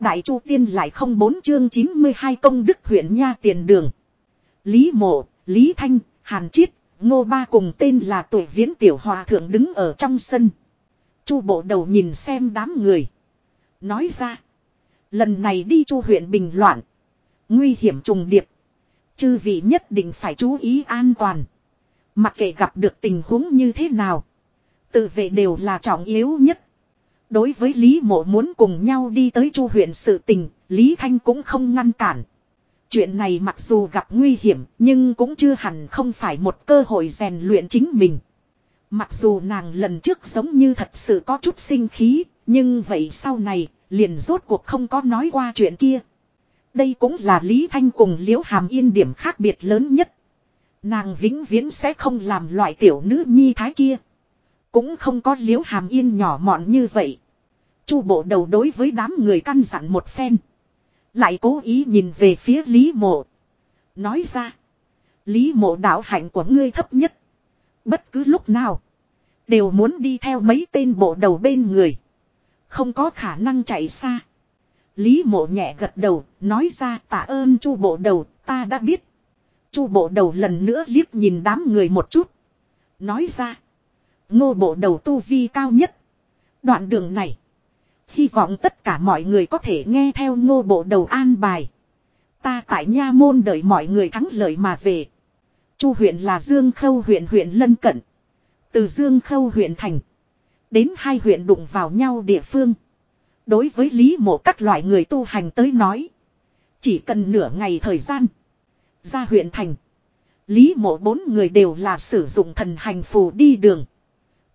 Đại Chu Tiên lại không bốn chương 92 công đức huyện nha tiền đường. Lý Mộ, Lý Thanh, Hàn Chiết, Ngô Ba cùng tên là tuổi viễn tiểu hòa thượng đứng ở trong sân. Chu bộ đầu nhìn xem đám người. Nói ra. Lần này đi chu huyện bình loạn. Nguy hiểm trùng điệp. Chư vị nhất định phải chú ý an toàn. Mặc kệ gặp được tình huống như thế nào. Tự vệ đều là trọng yếu nhất. Đối với Lý Mộ muốn cùng nhau đi tới chu huyện sự tình, Lý Thanh cũng không ngăn cản. Chuyện này mặc dù gặp nguy hiểm, nhưng cũng chưa hẳn không phải một cơ hội rèn luyện chính mình. Mặc dù nàng lần trước giống như thật sự có chút sinh khí, nhưng vậy sau này, liền rốt cuộc không có nói qua chuyện kia. Đây cũng là Lý Thanh cùng Liễu Hàm Yên điểm khác biệt lớn nhất. Nàng vĩnh viễn sẽ không làm loại tiểu nữ nhi thái kia. Cũng không có Liễu Hàm Yên nhỏ mọn như vậy. Chu bộ đầu đối với đám người căn dặn một phen. Lại cố ý nhìn về phía Lý Mộ. Nói ra. Lý Mộ đạo hạnh của ngươi thấp nhất. Bất cứ lúc nào. Đều muốn đi theo mấy tên bộ đầu bên người. Không có khả năng chạy xa. Lý mộ nhẹ gật đầu, nói ra tạ ơn chu bộ đầu, ta đã biết. chu bộ đầu lần nữa liếc nhìn đám người một chút. Nói ra. Ngô bộ đầu tu vi cao nhất. Đoạn đường này. Hy vọng tất cả mọi người có thể nghe theo ngô bộ đầu an bài. Ta tại nha môn đợi mọi người thắng lợi mà về. Chu huyện là Dương Khâu huyện huyện lân cận. Từ Dương Khâu huyện thành. Đến hai huyện đụng vào nhau địa phương. Đối với Lý mộ các loại người tu hành tới nói. Chỉ cần nửa ngày thời gian. Ra huyện thành. Lý mộ bốn người đều là sử dụng thần hành phù đi đường.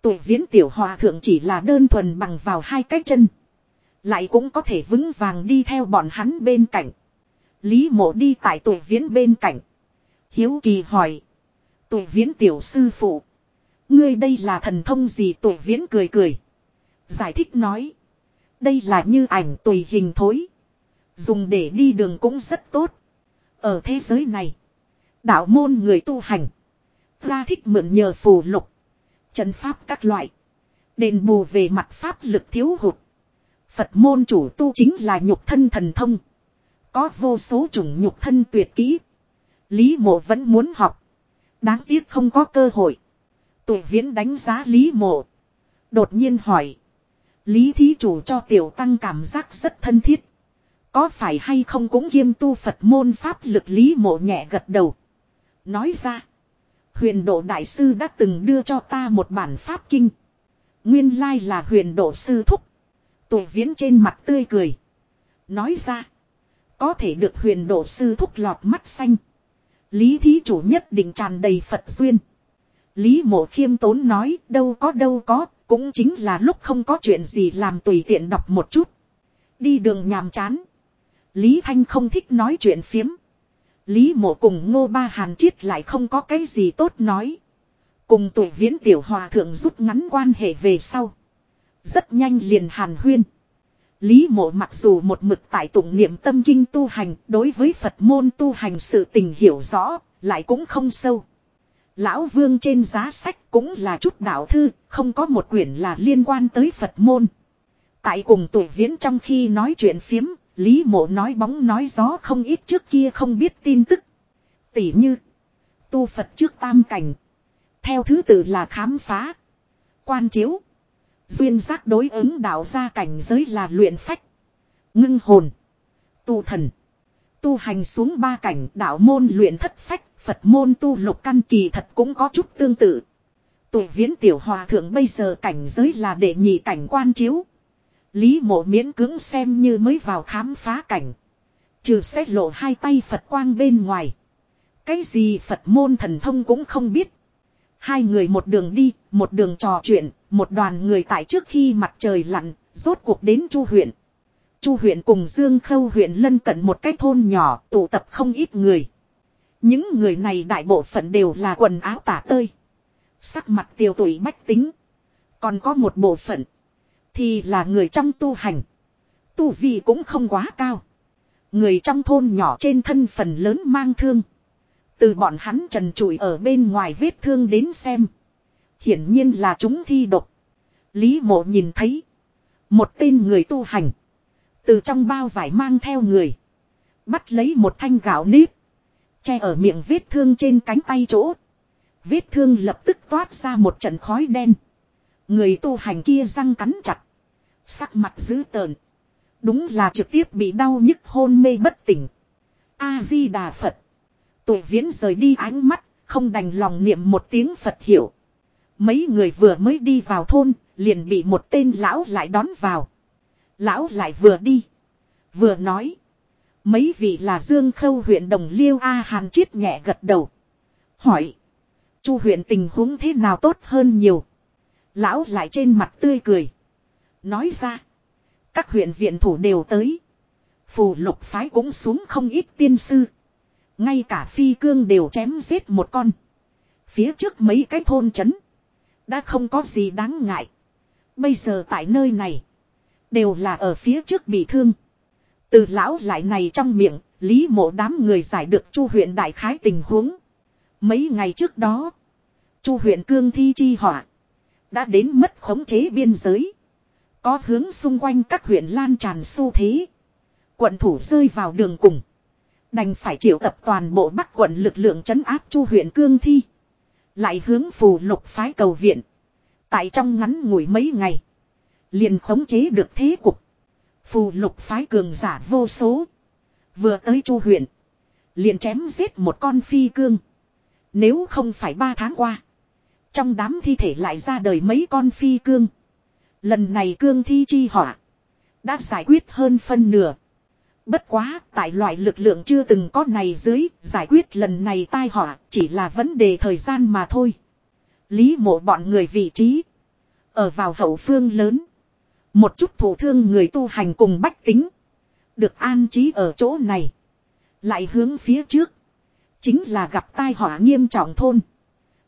Tuổi viễn tiểu hòa thượng chỉ là đơn thuần bằng vào hai cái chân. Lại cũng có thể vững vàng đi theo bọn hắn bên cạnh. Lý mộ đi tại tuổi viễn bên cạnh. Hiếu kỳ hỏi. Tuổi viễn tiểu sư phụ. Ngươi đây là thần thông gì tuổi viễn cười cười. Giải thích nói. Đây là như ảnh tùy hình thối. Dùng để đi đường cũng rất tốt. Ở thế giới này. Đạo môn người tu hành. Ra thích mượn nhờ phù lục. Trận pháp các loại. Đền bù về mặt pháp lực thiếu hụt. Phật môn chủ tu chính là nhục thân thần thông. Có vô số chủng nhục thân tuyệt kỹ. Lý mộ vẫn muốn học. Đáng tiếc không có cơ hội. Tụi viễn đánh giá Lý mộ. Đột nhiên hỏi. Lý thí chủ cho tiểu tăng cảm giác rất thân thiết. Có phải hay không cũng kiêm tu Phật môn pháp lực Lý mộ nhẹ gật đầu. Nói ra. Huyền độ đại sư đã từng đưa cho ta một bản pháp kinh. Nguyên lai là huyền độ sư thúc. Tụ viễn trên mặt tươi cười. Nói ra. Có thể được huyền độ sư thúc lọt mắt xanh. Lý thí chủ nhất định tràn đầy Phật duyên. Lý mộ khiêm tốn nói đâu có đâu có, cũng chính là lúc không có chuyện gì làm tùy tiện đọc một chút. Đi đường nhàm chán. Lý Thanh không thích nói chuyện phiếm. Lý mộ cùng ngô ba hàn chiết lại không có cái gì tốt nói. Cùng tuổi viễn tiểu hòa thượng rút ngắn quan hệ về sau. Rất nhanh liền hàn huyên. Lý mộ mặc dù một mực tại tụng niệm tâm kinh tu hành đối với Phật môn tu hành sự tình hiểu rõ, lại cũng không sâu. Lão vương trên giá sách cũng là chút đạo thư, không có một quyển là liên quan tới Phật môn. Tại cùng tuổi viễn trong khi nói chuyện phiếm, Lý mộ nói bóng nói gió không ít trước kia không biết tin tức. Tỉ như, tu Phật trước tam cảnh. Theo thứ tự là khám phá, quan chiếu, duyên giác đối ứng đạo ra cảnh giới là luyện phách, ngưng hồn, tu thần. Tu hành xuống ba cảnh đạo môn luyện thất phách Phật môn tu lục căn kỳ thật cũng có chút tương tự. Tuổi viễn tiểu hòa thượng bây giờ cảnh giới là đệ nhị cảnh quan chiếu. Lý mộ miễn cứng xem như mới vào khám phá cảnh. Trừ xét lộ hai tay Phật quang bên ngoài. Cái gì Phật môn thần thông cũng không biết. Hai người một đường đi, một đường trò chuyện, một đoàn người tại trước khi mặt trời lặn, rốt cuộc đến Chu huyện. Chu huyện cùng Dương Khâu huyện lân cận một cái thôn nhỏ, tụ tập không ít người. Những người này đại bộ phận đều là quần áo tả tơi. Sắc mặt tiêu tụy bách tính. Còn có một bộ phận. Thì là người trong tu hành. Tu vi cũng không quá cao. Người trong thôn nhỏ trên thân phần lớn mang thương. Từ bọn hắn trần trụi ở bên ngoài vết thương đến xem. Hiển nhiên là chúng thi độc. Lý mộ nhìn thấy. Một tên người tu hành. Từ trong bao vải mang theo người. Bắt lấy một thanh gạo nếp. Che ở miệng vết thương trên cánh tay chỗ. Vết thương lập tức toát ra một trận khói đen. Người tu hành kia răng cắn chặt. Sắc mặt dữ tợn. Đúng là trực tiếp bị đau nhức hôn mê bất tỉnh. A-di-đà Phật. Tụi viễn rời đi ánh mắt, không đành lòng niệm một tiếng Phật hiểu. Mấy người vừa mới đi vào thôn, liền bị một tên lão lại đón vào. Lão lại vừa đi. Vừa nói. Mấy vị là Dương Khâu huyện Đồng Liêu A Hàn Chiết nhẹ gật đầu. Hỏi. Chu huyện tình huống thế nào tốt hơn nhiều. Lão lại trên mặt tươi cười. Nói ra. Các huyện viện thủ đều tới. Phù lục phái cũng xuống không ít tiên sư. Ngay cả phi cương đều chém giết một con. Phía trước mấy cái thôn chấn Đã không có gì đáng ngại. Bây giờ tại nơi này. Đều là ở phía trước bị thương. Từ lão lại này trong miệng, lý mộ đám người giải được chu huyện đại khái tình huống. Mấy ngày trước đó, chu huyện cương thi chi họa. Đã đến mất khống chế biên giới. Có hướng xung quanh các huyện lan tràn xu thế. Quận thủ rơi vào đường cùng. Đành phải triệu tập toàn bộ bắc quận lực lượng trấn áp chu huyện cương thi. Lại hướng phù lục phái cầu viện. Tại trong ngắn ngủi mấy ngày. Liền khống chế được thế cục. Phù lục phái cường giả vô số. Vừa tới chu huyện. Liền chém giết một con phi cương. Nếu không phải ba tháng qua. Trong đám thi thể lại ra đời mấy con phi cương. Lần này cương thi chi hỏa Đã giải quyết hơn phân nửa. Bất quá, tại loại lực lượng chưa từng có này dưới, giải quyết lần này tai họa, chỉ là vấn đề thời gian mà thôi. Lý mộ bọn người vị trí. Ở vào hậu phương lớn. Một chút thủ thương người tu hành cùng bách tính. Được an trí ở chỗ này. Lại hướng phía trước. Chính là gặp tai họa nghiêm trọng thôn.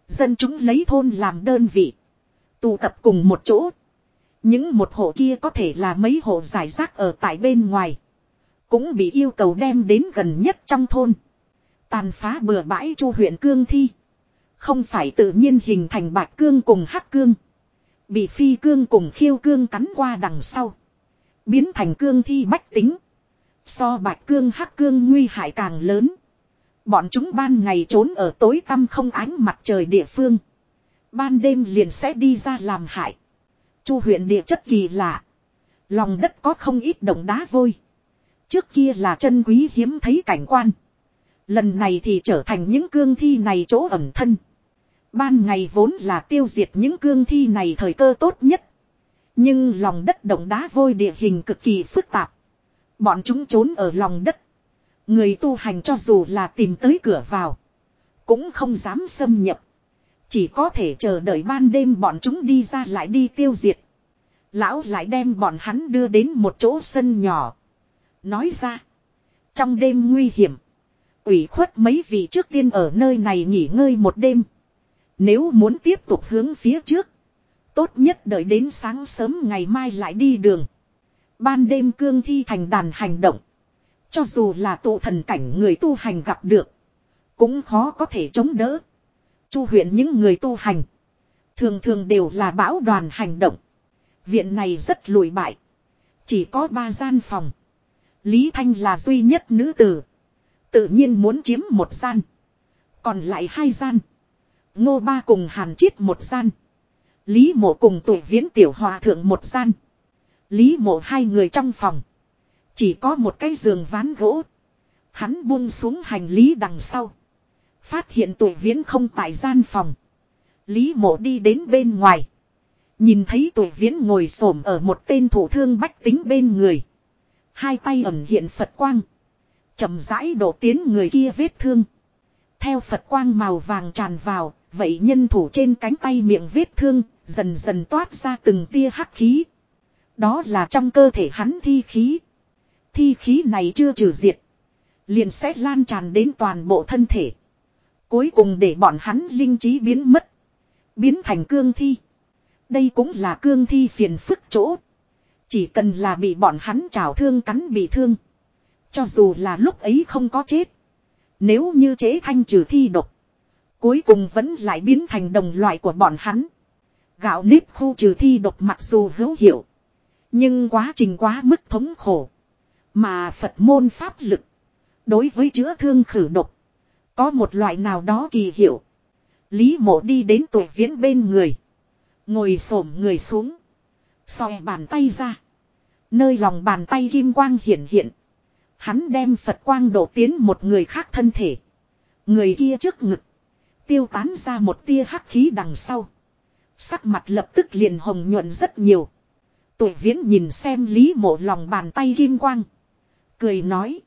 Dân chúng lấy thôn làm đơn vị. Tụ tập cùng một chỗ. Những một hộ kia có thể là mấy hộ giải rác ở tại bên ngoài. Cũng bị yêu cầu đem đến gần nhất trong thôn. Tàn phá bừa bãi chu huyện cương thi. Không phải tự nhiên hình thành bạch cương cùng hắc cương. Bị phi cương cùng khiêu cương cắn qua đằng sau. Biến thành cương thi bách tính. So bạch cương, hắc cương nguy hại càng lớn. Bọn chúng ban ngày trốn ở tối tăm không ánh mặt trời địa phương. Ban đêm liền sẽ đi ra làm hại. Chu huyện địa chất kỳ lạ. Lòng đất có không ít đồng đá vôi. Trước kia là chân quý hiếm thấy cảnh quan. Lần này thì trở thành những cương thi này chỗ ẩn thân. Ban ngày vốn là tiêu diệt những cương thi này thời cơ tốt nhất. Nhưng lòng đất động đá vôi địa hình cực kỳ phức tạp. Bọn chúng trốn ở lòng đất. Người tu hành cho dù là tìm tới cửa vào. Cũng không dám xâm nhập. Chỉ có thể chờ đợi ban đêm bọn chúng đi ra lại đi tiêu diệt. Lão lại đem bọn hắn đưa đến một chỗ sân nhỏ. Nói ra. Trong đêm nguy hiểm. ủy khuất mấy vị trước tiên ở nơi này nghỉ ngơi một đêm. Nếu muốn tiếp tục hướng phía trước. Tốt nhất đợi đến sáng sớm ngày mai lại đi đường. Ban đêm cương thi thành đàn hành động. Cho dù là tụ thần cảnh người tu hành gặp được. Cũng khó có thể chống đỡ. Chu huyện những người tu hành. Thường thường đều là bão đoàn hành động. Viện này rất lùi bại. Chỉ có ba gian phòng. Lý Thanh là duy nhất nữ tử. Tự nhiên muốn chiếm một gian. Còn lại hai gian. Ngô Ba cùng Hàn Chiết một gian. Lý Mộ cùng tuổi viễn tiểu hòa thượng một gian. Lý Mộ hai người trong phòng. Chỉ có một cái giường ván gỗ. Hắn buông xuống hành lý đằng sau. Phát hiện tuổi viễn không tại gian phòng. Lý Mộ đi đến bên ngoài. Nhìn thấy tuổi viễn ngồi xổm ở một tên thủ thương bách tính bên người. Hai tay ẩn hiện Phật quang. chậm rãi đổ tiến người kia vết thương. Theo Phật quang màu vàng tràn vào, vậy nhân thủ trên cánh tay miệng vết thương, dần dần toát ra từng tia hắc khí. Đó là trong cơ thể hắn thi khí. Thi khí này chưa trừ diệt. Liền sẽ lan tràn đến toàn bộ thân thể. Cuối cùng để bọn hắn linh trí biến mất. Biến thành cương thi. Đây cũng là cương thi phiền phức chỗ. Chỉ cần là bị bọn hắn trào thương cắn bị thương. Cho dù là lúc ấy không có chết. Nếu như chế thanh trừ thi độc. Cuối cùng vẫn lại biến thành đồng loại của bọn hắn. Gạo nếp khu trừ thi độc mặc dù hữu hiệu. Nhưng quá trình quá mức thống khổ. Mà Phật môn pháp lực. Đối với chữa thương khử độc. Có một loại nào đó kỳ hiệu. Lý mộ đi đến tuổi viễn bên người. Ngồi xổm người xuống. Xòe bàn tay ra. Nơi lòng bàn tay kim quang hiện hiện. Hắn đem Phật quang đổ tiến một người khác thân thể. Người kia trước ngực. Tiêu tán ra một tia hắc khí đằng sau. Sắc mặt lập tức liền hồng nhuận rất nhiều. Tuổi viễn nhìn xem Lý mộ lòng bàn tay kim quang. Cười nói.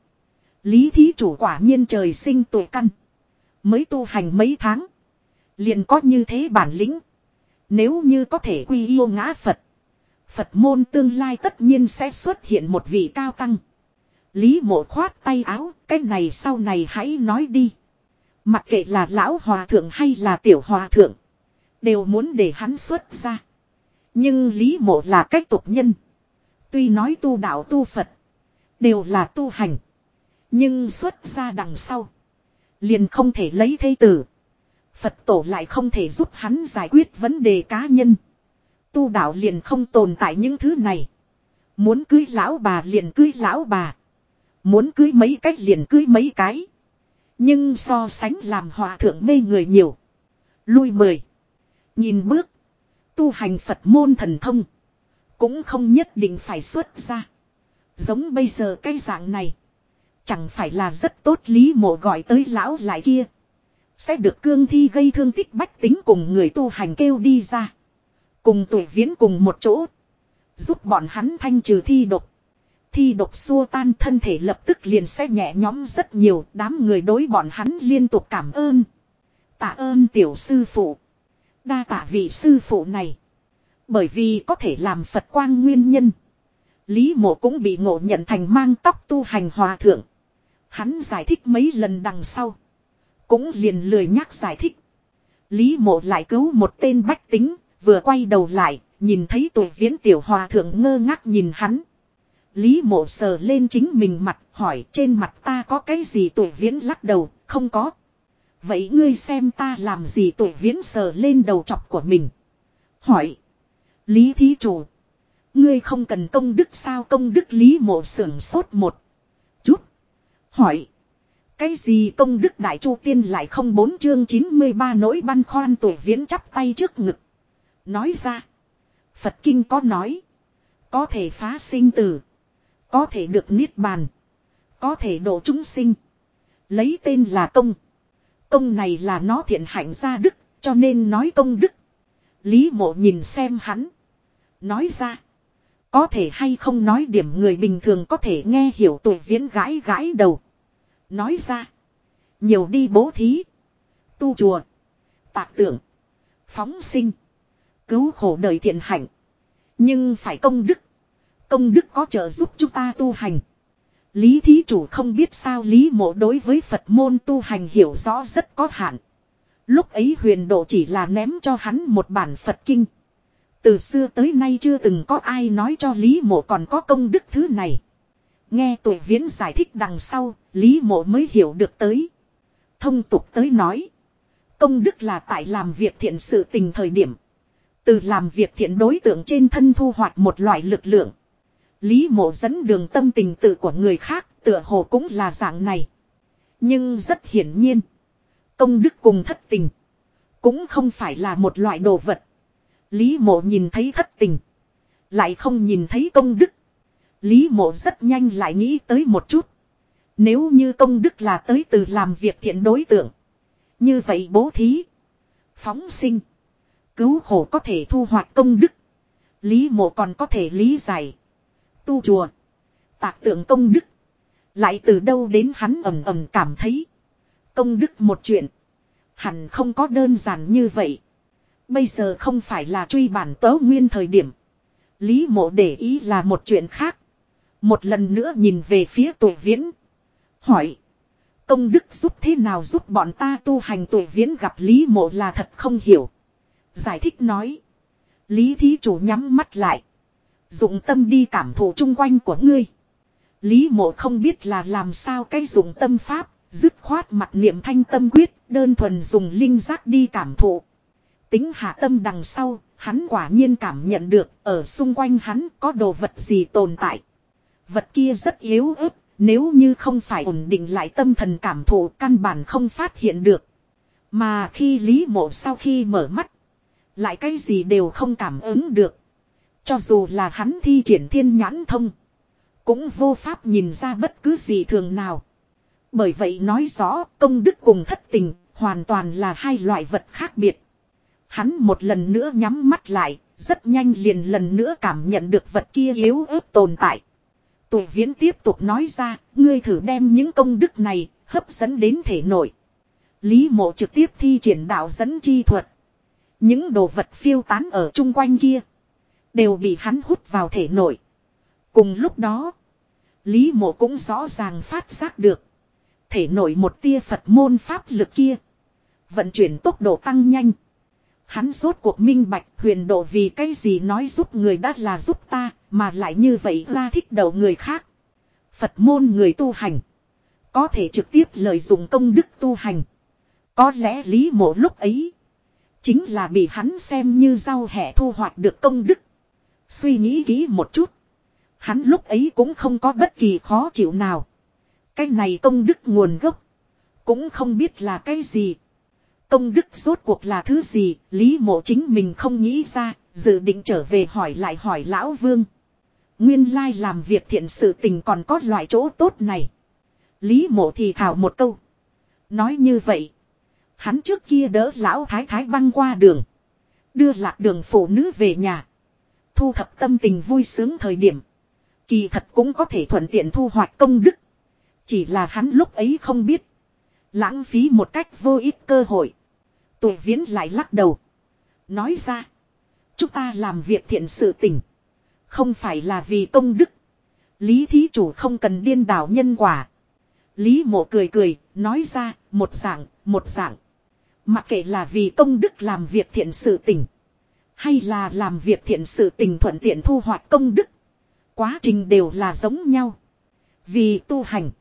Lý thí chủ quả nhiên trời sinh tuổi căn. Mới tu hành mấy tháng. Liền có như thế bản lĩnh. Nếu như có thể quy yêu ngã Phật. Phật môn tương lai tất nhiên sẽ xuất hiện một vị cao tăng. Lý mộ khoát tay áo, cái này sau này hãy nói đi. Mặc kệ là lão hòa thượng hay là tiểu hòa thượng. Đều muốn để hắn xuất ra. Nhưng Lý mộ là cách tục nhân. Tuy nói tu đạo tu Phật. Đều là tu hành. Nhưng xuất ra đằng sau. Liền không thể lấy thây tử. Phật tổ lại không thể giúp hắn giải quyết vấn đề cá nhân. Tu đạo liền không tồn tại những thứ này. Muốn cưới lão bà liền cưới lão bà. Muốn cưới mấy cách liền cưới mấy cái. Nhưng so sánh làm hòa thượng mê người nhiều. Lui mời. Nhìn bước. Tu hành Phật môn thần thông. Cũng không nhất định phải xuất ra. Giống bây giờ cái dạng này. Chẳng phải là rất tốt lý mộ gọi tới lão lại kia. Sẽ được cương thi gây thương tích bách tính cùng người tu hành kêu đi ra. Cùng tuổi viễn cùng một chỗ. Giúp bọn hắn thanh trừ thi độc. Thi độc xua tan thân thể lập tức liền sẽ nhẹ nhõm rất nhiều. Đám người đối bọn hắn liên tục cảm ơn. Tạ ơn tiểu sư phụ. Đa tạ vị sư phụ này. Bởi vì có thể làm Phật quang nguyên nhân. Lý mộ cũng bị ngộ nhận thành mang tóc tu hành hòa thượng. Hắn giải thích mấy lần đằng sau. Cũng liền lười nhắc giải thích. Lý mộ lại cứu một tên bách tính, vừa quay đầu lại, nhìn thấy tuổi viễn tiểu hòa thượng ngơ ngác nhìn hắn. Lý mộ sờ lên chính mình mặt, hỏi trên mặt ta có cái gì tuổi viễn lắc đầu, không có. Vậy ngươi xem ta làm gì tuổi viễn sờ lên đầu chọc của mình. Hỏi. Lý thí chủ. Ngươi không cần công đức sao công đức lý mộ sưởng sốt một. Hỏi. Cái gì công đức đại chu tiên lại không bốn chương 93 nỗi băn khoan tuổi viễn chắp tay trước ngực. Nói ra. Phật kinh có nói. Có thể phá sinh tử. Có thể được niết bàn. Có thể độ chúng sinh. Lấy tên là công. Công này là nó thiện hạnh ra đức. Cho nên nói công đức. Lý mộ nhìn xem hắn. Nói ra. Có thể hay không nói điểm người bình thường có thể nghe hiểu tuổi viễn gãi gãi đầu. Nói ra. Nhiều đi bố thí. Tu chùa. Tạc tượng. Phóng sinh. Cứu khổ đời thiện hạnh. Nhưng phải công đức. Công đức có trợ giúp chúng ta tu hành. Lý thí chủ không biết sao Lý mộ đối với Phật môn tu hành hiểu rõ rất có hạn. Lúc ấy huyền độ chỉ là ném cho hắn một bản Phật kinh. Từ xưa tới nay chưa từng có ai nói cho Lý mộ còn có công đức thứ này. Nghe tuổi viễn giải thích đằng sau, Lý mộ mới hiểu được tới. Thông tục tới nói. Công đức là tại làm việc thiện sự tình thời điểm. Từ làm việc thiện đối tượng trên thân thu hoạch một loại lực lượng. Lý mộ dẫn đường tâm tình tự của người khác tựa hồ cũng là dạng này. Nhưng rất hiển nhiên. Công đức cùng thất tình. Cũng không phải là một loại đồ vật. Lý mộ nhìn thấy thất tình. Lại không nhìn thấy công đức. Lý mộ rất nhanh lại nghĩ tới một chút. Nếu như công đức là tới từ làm việc thiện đối tượng. Như vậy bố thí. Phóng sinh. Cứu khổ có thể thu hoạch công đức. Lý mộ còn có thể lý giải. Tu chùa. Tạc tượng công đức. Lại từ đâu đến hắn ầm ầm cảm thấy. Công đức một chuyện. Hẳn không có đơn giản như vậy. Bây giờ không phải là truy bản tớ nguyên thời điểm. Lý mộ để ý là một chuyện khác. Một lần nữa nhìn về phía tuổi viễn. Hỏi. Công đức giúp thế nào giúp bọn ta tu hành tuổi viễn gặp Lý mộ là thật không hiểu. Giải thích nói. Lý thí chủ nhắm mắt lại. Dụng tâm đi cảm thụ chung quanh của ngươi. Lý mộ không biết là làm sao cái dụng tâm pháp. Dứt khoát mặt niệm thanh tâm quyết. Đơn thuần dùng linh giác đi cảm thụ. Tính hạ tâm đằng sau. Hắn quả nhiên cảm nhận được ở xung quanh hắn có đồ vật gì tồn tại. Vật kia rất yếu ớt, nếu như không phải ổn định lại tâm thần cảm thụ căn bản không phát hiện được. Mà khi Lý Mộ sau khi mở mắt, lại cái gì đều không cảm ứng được. Cho dù là hắn thi triển thiên nhãn thông, cũng vô pháp nhìn ra bất cứ gì thường nào. Bởi vậy nói rõ công đức cùng thất tình hoàn toàn là hai loại vật khác biệt. Hắn một lần nữa nhắm mắt lại, rất nhanh liền lần nữa cảm nhận được vật kia yếu ớt tồn tại. Tụ viễn tiếp tục nói ra, ngươi thử đem những công đức này hấp dẫn đến thể nội. Lý mộ trực tiếp thi triển đạo dẫn chi thuật. Những đồ vật phiêu tán ở chung quanh kia. Đều bị hắn hút vào thể nội. Cùng lúc đó. Lý mộ cũng rõ ràng phát giác được. Thể nội một tia Phật môn pháp lực kia. Vận chuyển tốc độ tăng nhanh. Hắn rốt cuộc minh bạch huyền độ vì cái gì nói giúp người đã là giúp ta, mà lại như vậy ra thích đầu người khác. Phật môn người tu hành. Có thể trực tiếp lợi dụng công đức tu hành. Có lẽ lý mộ lúc ấy. Chính là bị hắn xem như rau hẻ thu hoạch được công đức. Suy nghĩ kỹ một chút. Hắn lúc ấy cũng không có bất kỳ khó chịu nào. Cái này công đức nguồn gốc. Cũng không biết là cái gì. Công đức rốt cuộc là thứ gì, Lý mộ chính mình không nghĩ ra, dự định trở về hỏi lại hỏi lão vương. Nguyên lai làm việc thiện sự tình còn có loại chỗ tốt này. Lý mộ thì thảo một câu. Nói như vậy. Hắn trước kia đỡ lão thái thái băng qua đường. Đưa lạc đường phụ nữ về nhà. Thu thập tâm tình vui sướng thời điểm. Kỳ thật cũng có thể thuận tiện thu hoạch công đức. Chỉ là hắn lúc ấy không biết. Lãng phí một cách vô ích cơ hội. Tụ viễn lại lắc đầu. Nói ra. Chúng ta làm việc thiện sự tình. Không phải là vì công đức. Lý thí chủ không cần điên đảo nhân quả. Lý mộ cười cười, nói ra, một dạng, một dạng. Mặc kệ là vì công đức làm việc thiện sự tình. Hay là làm việc thiện sự tình thuận tiện thu hoạch công đức. Quá trình đều là giống nhau. Vì tu hành.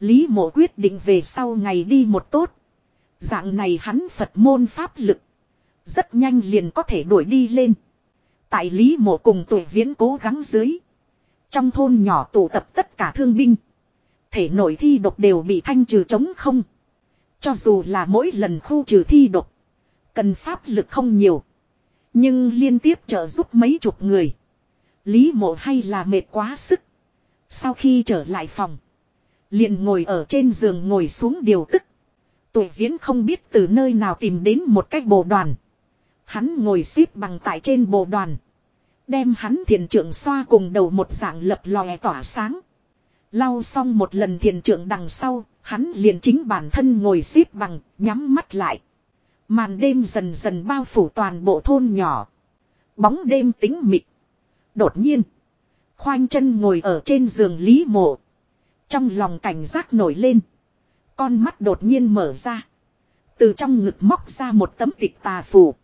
Lý mộ quyết định về sau ngày đi một tốt. Dạng này hắn Phật môn pháp lực. Rất nhanh liền có thể đuổi đi lên. Tại Lý mộ cùng tuổi viễn cố gắng dưới. Trong thôn nhỏ tụ tập tất cả thương binh. Thể nội thi độc đều bị thanh trừ chống không. Cho dù là mỗi lần khu trừ thi độc. Cần pháp lực không nhiều. Nhưng liên tiếp trợ giúp mấy chục người. Lý mộ hay là mệt quá sức. Sau khi trở lại phòng. Liền ngồi ở trên giường ngồi xuống điều tức. Tuổi viễn không biết từ nơi nào tìm đến một cách bồ đoàn. Hắn ngồi xếp bằng tại trên bồ đoàn. Đem hắn thiền trưởng xoa cùng đầu một dạng lập lòe tỏa sáng. Lau xong một lần thiền trưởng đằng sau, hắn liền chính bản thân ngồi xếp bằng, nhắm mắt lại. Màn đêm dần dần bao phủ toàn bộ thôn nhỏ. Bóng đêm tính mịt. Đột nhiên. Khoanh chân ngồi ở trên giường Lý Mộ. Trong lòng cảnh giác nổi lên. Con mắt đột nhiên mở ra. Từ trong ngực móc ra một tấm tịch tà phù.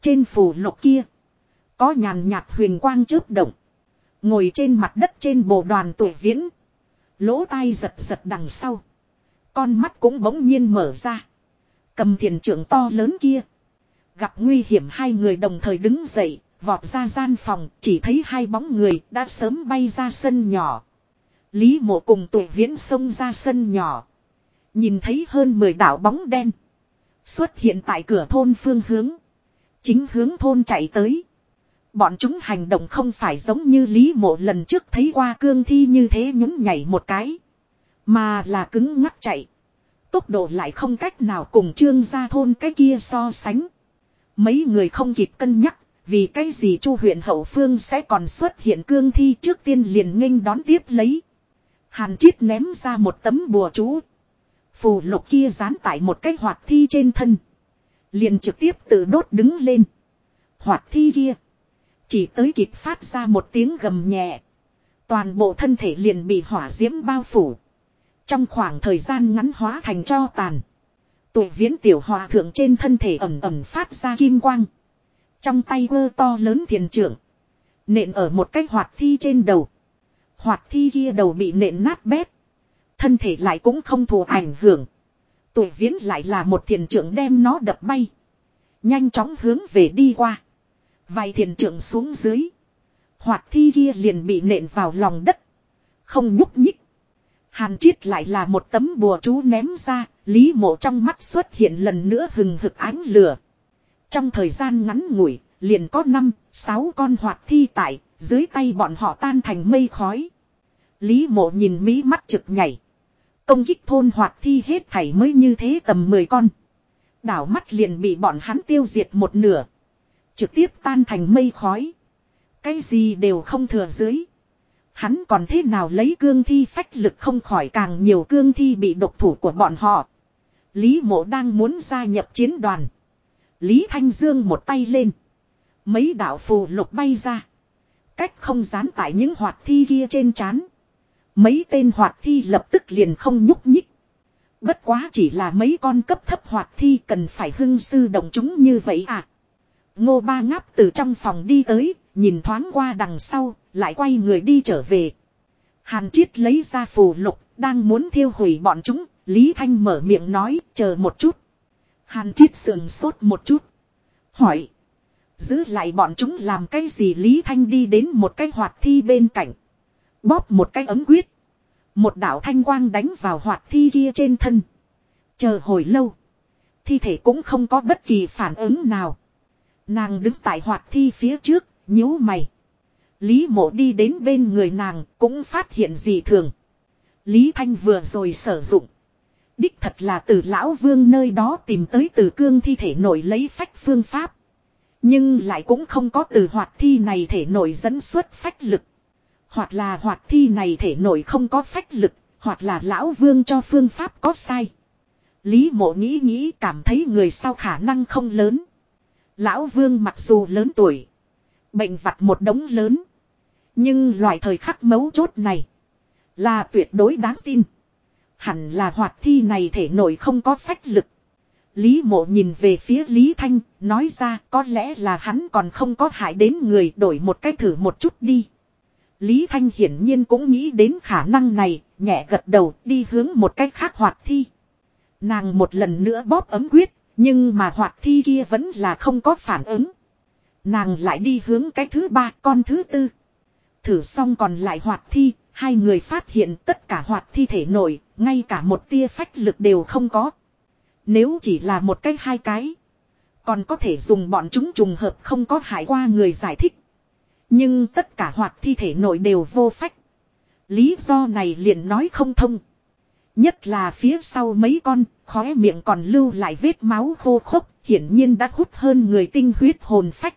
Trên phù lục kia. Có nhàn nhạt huyền quang chớp động. Ngồi trên mặt đất trên bộ đoàn tuổi viễn. Lỗ tai giật giật đằng sau. Con mắt cũng bỗng nhiên mở ra. Cầm thiền trưởng to lớn kia. Gặp nguy hiểm hai người đồng thời đứng dậy, vọt ra gian phòng, chỉ thấy hai bóng người đã sớm bay ra sân nhỏ. Lý mộ cùng tuổi viễn xông ra sân nhỏ. Nhìn thấy hơn 10 đảo bóng đen. Xuất hiện tại cửa thôn phương hướng. Chính hướng thôn chạy tới. Bọn chúng hành động không phải giống như Lý mộ lần trước thấy qua cương thi như thế nhún nhảy một cái. Mà là cứng ngắc chạy. Tốc độ lại không cách nào cùng trương gia thôn cái kia so sánh. Mấy người không kịp cân nhắc, vì cái gì chu huyện hậu phương sẽ còn xuất hiện cương thi trước tiên liền nghênh đón tiếp lấy. Hàn chiết ném ra một tấm bùa chú. Phù lục kia dán tại một cái hoạt thi trên thân. Liền trực tiếp tự đốt đứng lên. Hoạt thi kia. Chỉ tới kịp phát ra một tiếng gầm nhẹ. Toàn bộ thân thể liền bị hỏa diễm bao phủ. Trong khoảng thời gian ngắn hóa thành cho tàn. Tụ viễn tiểu hòa thượng trên thân thể ẩm ẩm phát ra kim quang. Trong tay vơ to lớn thiền trưởng. Nện ở một cái hoạt thi trên đầu. Hoạt thi kia đầu bị nện nát bét. Thân thể lại cũng không thù ảnh hưởng. Tụ viễn lại là một thiền trưởng đem nó đập bay. Nhanh chóng hướng về đi qua. Vài thiền trưởng xuống dưới. Hoạt thi kia liền bị nện vào lòng đất. Không nhúc nhích. Hàn triết lại là một tấm bùa chú ném ra, Lý mộ trong mắt xuất hiện lần nữa hừng hực ánh lửa. Trong thời gian ngắn ngủi, liền có năm, sáu con hoạt thi tại, dưới tay bọn họ tan thành mây khói. Lý mộ nhìn mí mắt trực nhảy. Công kích thôn hoạt thi hết thảy mới như thế tầm 10 con. Đảo mắt liền bị bọn hắn tiêu diệt một nửa. Trực tiếp tan thành mây khói. Cái gì đều không thừa dưới. Hắn còn thế nào lấy cương thi phách lực không khỏi càng nhiều cương thi bị độc thủ của bọn họ. Lý mộ đang muốn gia nhập chiến đoàn. Lý Thanh Dương một tay lên. Mấy đạo phù lục bay ra. Cách không dán tại những hoạt thi kia trên chán. Mấy tên hoạt thi lập tức liền không nhúc nhích. Bất quá chỉ là mấy con cấp thấp hoạt thi cần phải hưng sư động chúng như vậy à. Ngô ba ngáp từ trong phòng đi tới, nhìn thoáng qua đằng sau, lại quay người đi trở về. Hàn Triết lấy ra phù lục, đang muốn thiêu hủy bọn chúng, Lý Thanh mở miệng nói, chờ một chút. Hàn Triết sườn sốt một chút. Hỏi. Giữ lại bọn chúng làm cái gì Lý Thanh đi đến một cái hoạt thi bên cạnh. Bóp một cái ấm quyết. Một đạo thanh quang đánh vào hoạt thi kia trên thân. Chờ hồi lâu. Thi thể cũng không có bất kỳ phản ứng nào. Nàng đứng tại hoạt thi phía trước, nhíu mày. Lý mộ đi đến bên người nàng cũng phát hiện gì thường. Lý Thanh vừa rồi sử dụng. Đích thật là từ lão vương nơi đó tìm tới từ cương thi thể nổi lấy phách phương pháp. Nhưng lại cũng không có từ hoạt thi này thể nổi dẫn xuất phách lực. Hoặc là hoạt thi này thể nổi không có phách lực, hoặc là lão vương cho phương pháp có sai. Lý mộ nghĩ nghĩ cảm thấy người sau khả năng không lớn. Lão vương mặc dù lớn tuổi. Bệnh vặt một đống lớn. Nhưng loại thời khắc mấu chốt này. Là tuyệt đối đáng tin. Hẳn là hoạt thi này thể nổi không có phách lực. Lý mộ nhìn về phía Lý Thanh, nói ra có lẽ là hắn còn không có hại đến người đổi một cách thử một chút đi. Lý Thanh hiển nhiên cũng nghĩ đến khả năng này, nhẹ gật đầu đi hướng một cách khác hoạt thi. Nàng một lần nữa bóp ấm quyết, nhưng mà hoạt thi kia vẫn là không có phản ứng. Nàng lại đi hướng cái thứ ba, con thứ tư. Thử xong còn lại hoạt thi, hai người phát hiện tất cả hoạt thi thể nổi, ngay cả một tia phách lực đều không có. Nếu chỉ là một cái hai cái, còn có thể dùng bọn chúng trùng hợp không có hại qua người giải thích. Nhưng tất cả hoạt thi thể nội đều vô phách. Lý do này liền nói không thông. Nhất là phía sau mấy con, khóe miệng còn lưu lại vết máu khô khốc, hiển nhiên đã hút hơn người tinh huyết hồn phách.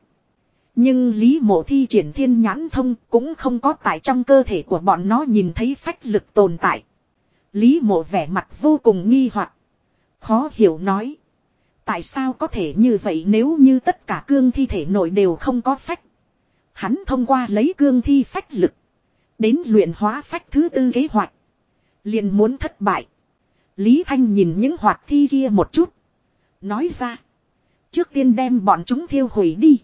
Nhưng Lý Mộ thi triển thiên nhãn thông cũng không có tại trong cơ thể của bọn nó nhìn thấy phách lực tồn tại. Lý Mộ vẻ mặt vô cùng nghi hoặc Khó hiểu nói. Tại sao có thể như vậy nếu như tất cả cương thi thể nội đều không có phách. Hắn thông qua lấy cương thi phách lực. Đến luyện hóa phách thứ tư kế hoạch. Liền muốn thất bại. Lý Thanh nhìn những hoạt thi kia một chút. Nói ra. Trước tiên đem bọn chúng thiêu hủy đi.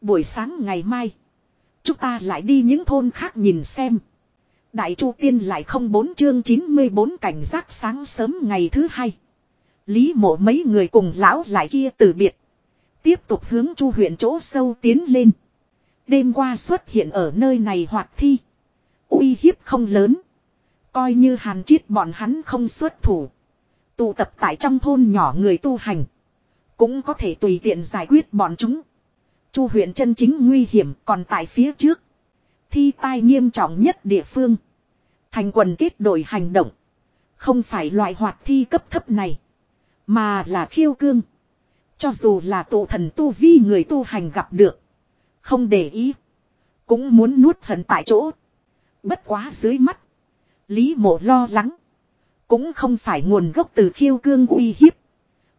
Buổi sáng ngày mai. Chúng ta lại đi những thôn khác nhìn xem. Đại Chu Tiên lại không bốn chương 94 cảnh giác sáng sớm ngày thứ hai. Lý mộ mấy người cùng lão lại kia từ biệt. Tiếp tục hướng chu huyện chỗ sâu tiến lên. Đêm qua xuất hiện ở nơi này hoạt thi. uy hiếp không lớn. Coi như hàn chiết bọn hắn không xuất thủ. Tụ tập tại trong thôn nhỏ người tu hành. Cũng có thể tùy tiện giải quyết bọn chúng. Chu huyện chân chính nguy hiểm còn tại phía trước. Thi tai nghiêm trọng nhất địa phương. Thành quần kết đội hành động. Không phải loại hoạt thi cấp thấp này. Mà là khiêu cương. Cho dù là tụ thần tu vi người tu hành gặp được. Không để ý. Cũng muốn nuốt hận tại chỗ. Bất quá dưới mắt. Lý mộ lo lắng. Cũng không phải nguồn gốc từ khiêu cương uy hiếp.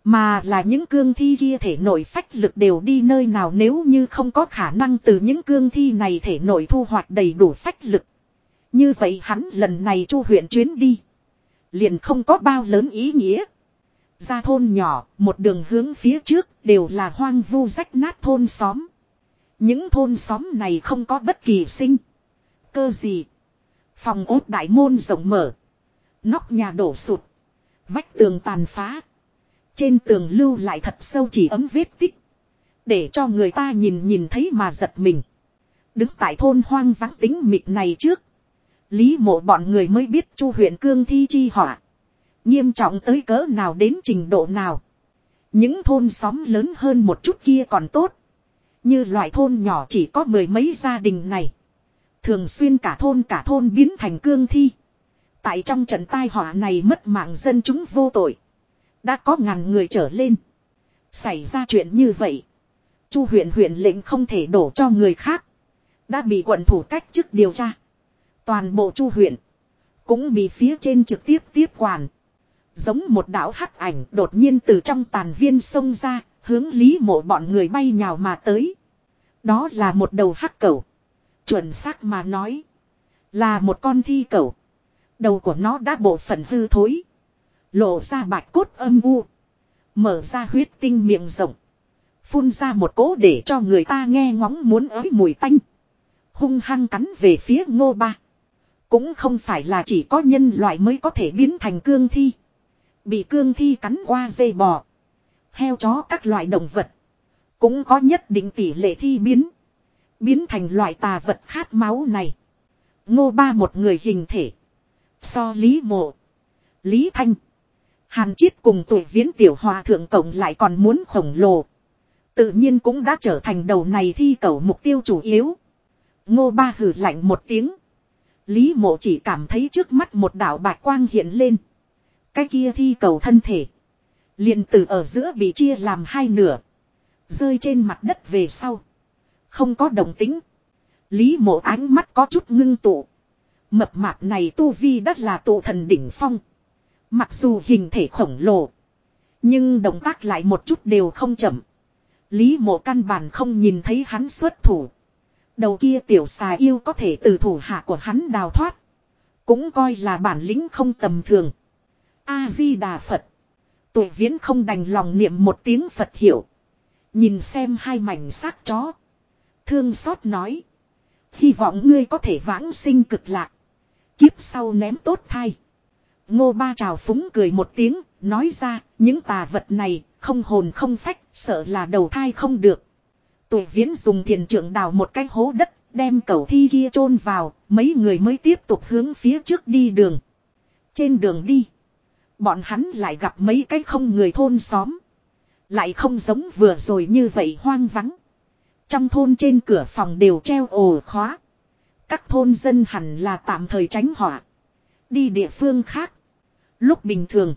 Mà là những cương thi kia thể nội phách lực đều đi nơi nào nếu như không có khả năng từ những cương thi này thể nội thu hoạch đầy đủ phách lực. Như vậy hắn lần này chu huyện chuyến đi. Liền không có bao lớn ý nghĩa. Ra thôn nhỏ, một đường hướng phía trước đều là hoang vu rách nát thôn xóm. Những thôn xóm này không có bất kỳ sinh. Cơ gì. Phòng ốt đại môn rộng mở. Nóc nhà đổ sụt. Vách tường tàn phá. Trên tường lưu lại thật sâu chỉ ấm vết tích. Để cho người ta nhìn nhìn thấy mà giật mình. Đứng tại thôn hoang vắng tính mịt này trước. Lý mộ bọn người mới biết chu huyện cương thi chi họa. Nghiêm trọng tới cỡ nào đến trình độ nào. Những thôn xóm lớn hơn một chút kia còn tốt. Như loại thôn nhỏ chỉ có mười mấy gia đình này. Thường xuyên cả thôn cả thôn biến thành cương thi. Tại trong trận tai họa này mất mạng dân chúng vô tội. Đã có ngàn người trở lên. Xảy ra chuyện như vậy. Chu huyện huyện lệnh không thể đổ cho người khác. Đã bị quận thủ cách chức điều tra. Toàn bộ chu huyện. Cũng bị phía trên trực tiếp tiếp quản. Giống một đảo hắc ảnh đột nhiên từ trong tàn viên sông ra. Hướng lý mộ bọn người bay nhào mà tới. Đó là một đầu hắc cầu. Chuẩn xác mà nói. Là một con thi cầu. Đầu của nó đã bộ phận hư thối. Lộ ra bạch cốt âm u. Mở ra huyết tinh miệng rộng. Phun ra một cỗ để cho người ta nghe ngóng muốn ới mùi tanh. Hung hăng cắn về phía ngô ba. Cũng không phải là chỉ có nhân loại mới có thể biến thành cương thi. Bị cương thi cắn qua dây bò. Heo chó các loại động vật. Cũng có nhất định tỷ lệ thi biến. Biến thành loại tà vật khát máu này. Ngô ba một người hình thể. So Lý Mộ. Lý Thanh. Hàn Chiết cùng tuổi viễn tiểu hòa thượng cộng lại còn muốn khổng lồ. Tự nhiên cũng đã trở thành đầu này thi cầu mục tiêu chủ yếu. Ngô ba hử lạnh một tiếng. Lý mộ chỉ cảm thấy trước mắt một đảo bạch quang hiện lên. Cái kia thi cầu thân thể liền từ ở giữa bị chia làm hai nửa. Rơi trên mặt đất về sau. Không có đồng tính. Lý mộ ánh mắt có chút ngưng tụ. Mập mạp này tu vi đất là tụ thần đỉnh phong. Mặc dù hình thể khổng lồ. Nhưng động tác lại một chút đều không chậm. Lý mộ căn bản không nhìn thấy hắn xuất thủ. Đầu kia tiểu xà yêu có thể từ thủ hạ của hắn đào thoát. Cũng coi là bản lĩnh không tầm thường. A-di-đà Phật. Tuổi viễn không đành lòng niệm một tiếng Phật hiểu. Nhìn xem hai mảnh xác chó. Thương xót nói. Hy vọng ngươi có thể vãng sinh cực lạc. Kiếp sau ném tốt thai. Ngô ba trào phúng cười một tiếng, nói ra, những tà vật này, không hồn không phách, sợ là đầu thai không được. Tuổi viễn dùng thiền trưởng đào một cái hố đất, đem cầu thi kia chôn vào, mấy người mới tiếp tục hướng phía trước đi đường. Trên đường đi, bọn hắn lại gặp mấy cái không người thôn xóm. Lại không giống vừa rồi như vậy hoang vắng. Trong thôn trên cửa phòng đều treo ổ khóa. Các thôn dân hẳn là tạm thời tránh họa. Đi địa phương khác. Lúc bình thường.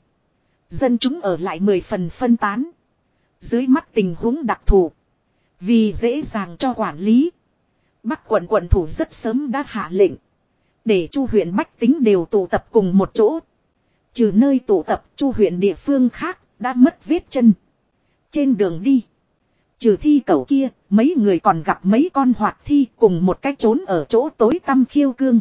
Dân chúng ở lại mười phần phân tán. Dưới mắt tình huống đặc thù. Vì dễ dàng cho quản lý. Bắc quận quận thủ rất sớm đã hạ lệnh. Để chu huyện Bách tính đều tụ tập cùng một chỗ. Trừ nơi tụ tập chu huyện địa phương khác đã mất vết chân. Trên đường đi. Trừ thi cầu kia, mấy người còn gặp mấy con hoạt thi cùng một cái trốn ở chỗ tối tăm khiêu cương.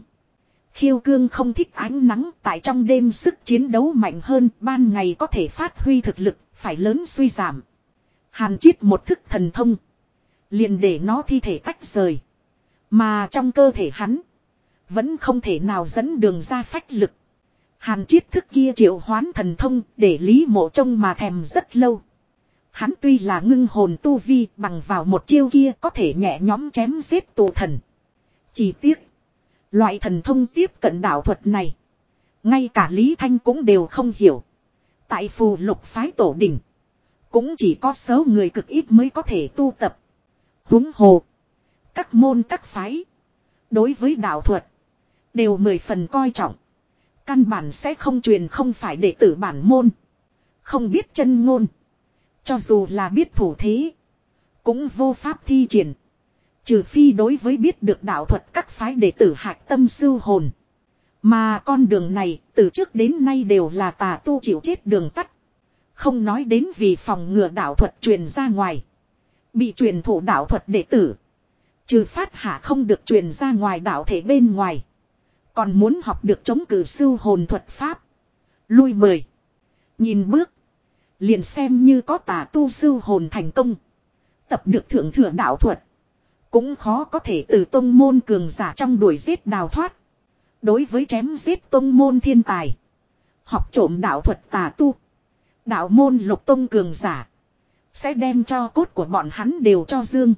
Khiêu cương không thích ánh nắng tại trong đêm sức chiến đấu mạnh hơn ban ngày có thể phát huy thực lực, phải lớn suy giảm. Hàn chiết một thức thần thông. liền để nó thi thể tách rời. Mà trong cơ thể hắn, vẫn không thể nào dẫn đường ra phách lực. Hàn chiết thức kia triệu hoán thần thông để lý mộ trông mà thèm rất lâu. Hắn tuy là ngưng hồn tu vi bằng vào một chiêu kia có thể nhẹ nhóm chém giết tù thần. Chỉ tiếc. Loại thần thông tiếp cận đạo thuật này. Ngay cả Lý Thanh cũng đều không hiểu. Tại phù lục phái tổ đỉnh. Cũng chỉ có số người cực ít mới có thể tu tập. Huống hồ. Các môn các phái. Đối với đạo thuật. Đều mười phần coi trọng. Căn bản sẽ không truyền không phải đệ tử bản môn. Không biết chân ngôn. Cho dù là biết thủ thế. Cũng vô pháp thi triển. Trừ phi đối với biết được đạo thuật các phái đệ tử hạc tâm sư hồn. Mà con đường này từ trước đến nay đều là tà tu chịu chết đường tắt. Không nói đến vì phòng ngừa đạo thuật truyền ra ngoài. Bị truyền thủ đạo thuật đệ tử. Trừ phát hạ không được truyền ra ngoài đạo thể bên ngoài. Còn muốn học được chống cử sư hồn thuật pháp. Lui mời. Nhìn bước. Liền xem như có tà tu sư hồn thành công. Tập được thượng thừa đạo thuật. Cũng khó có thể từ tông môn cường giả trong đuổi giết đào thoát. Đối với chém giết tông môn thiên tài. Học trộm đạo thuật tà tu. Đạo môn lục tông cường giả. Sẽ đem cho cốt của bọn hắn đều cho dương.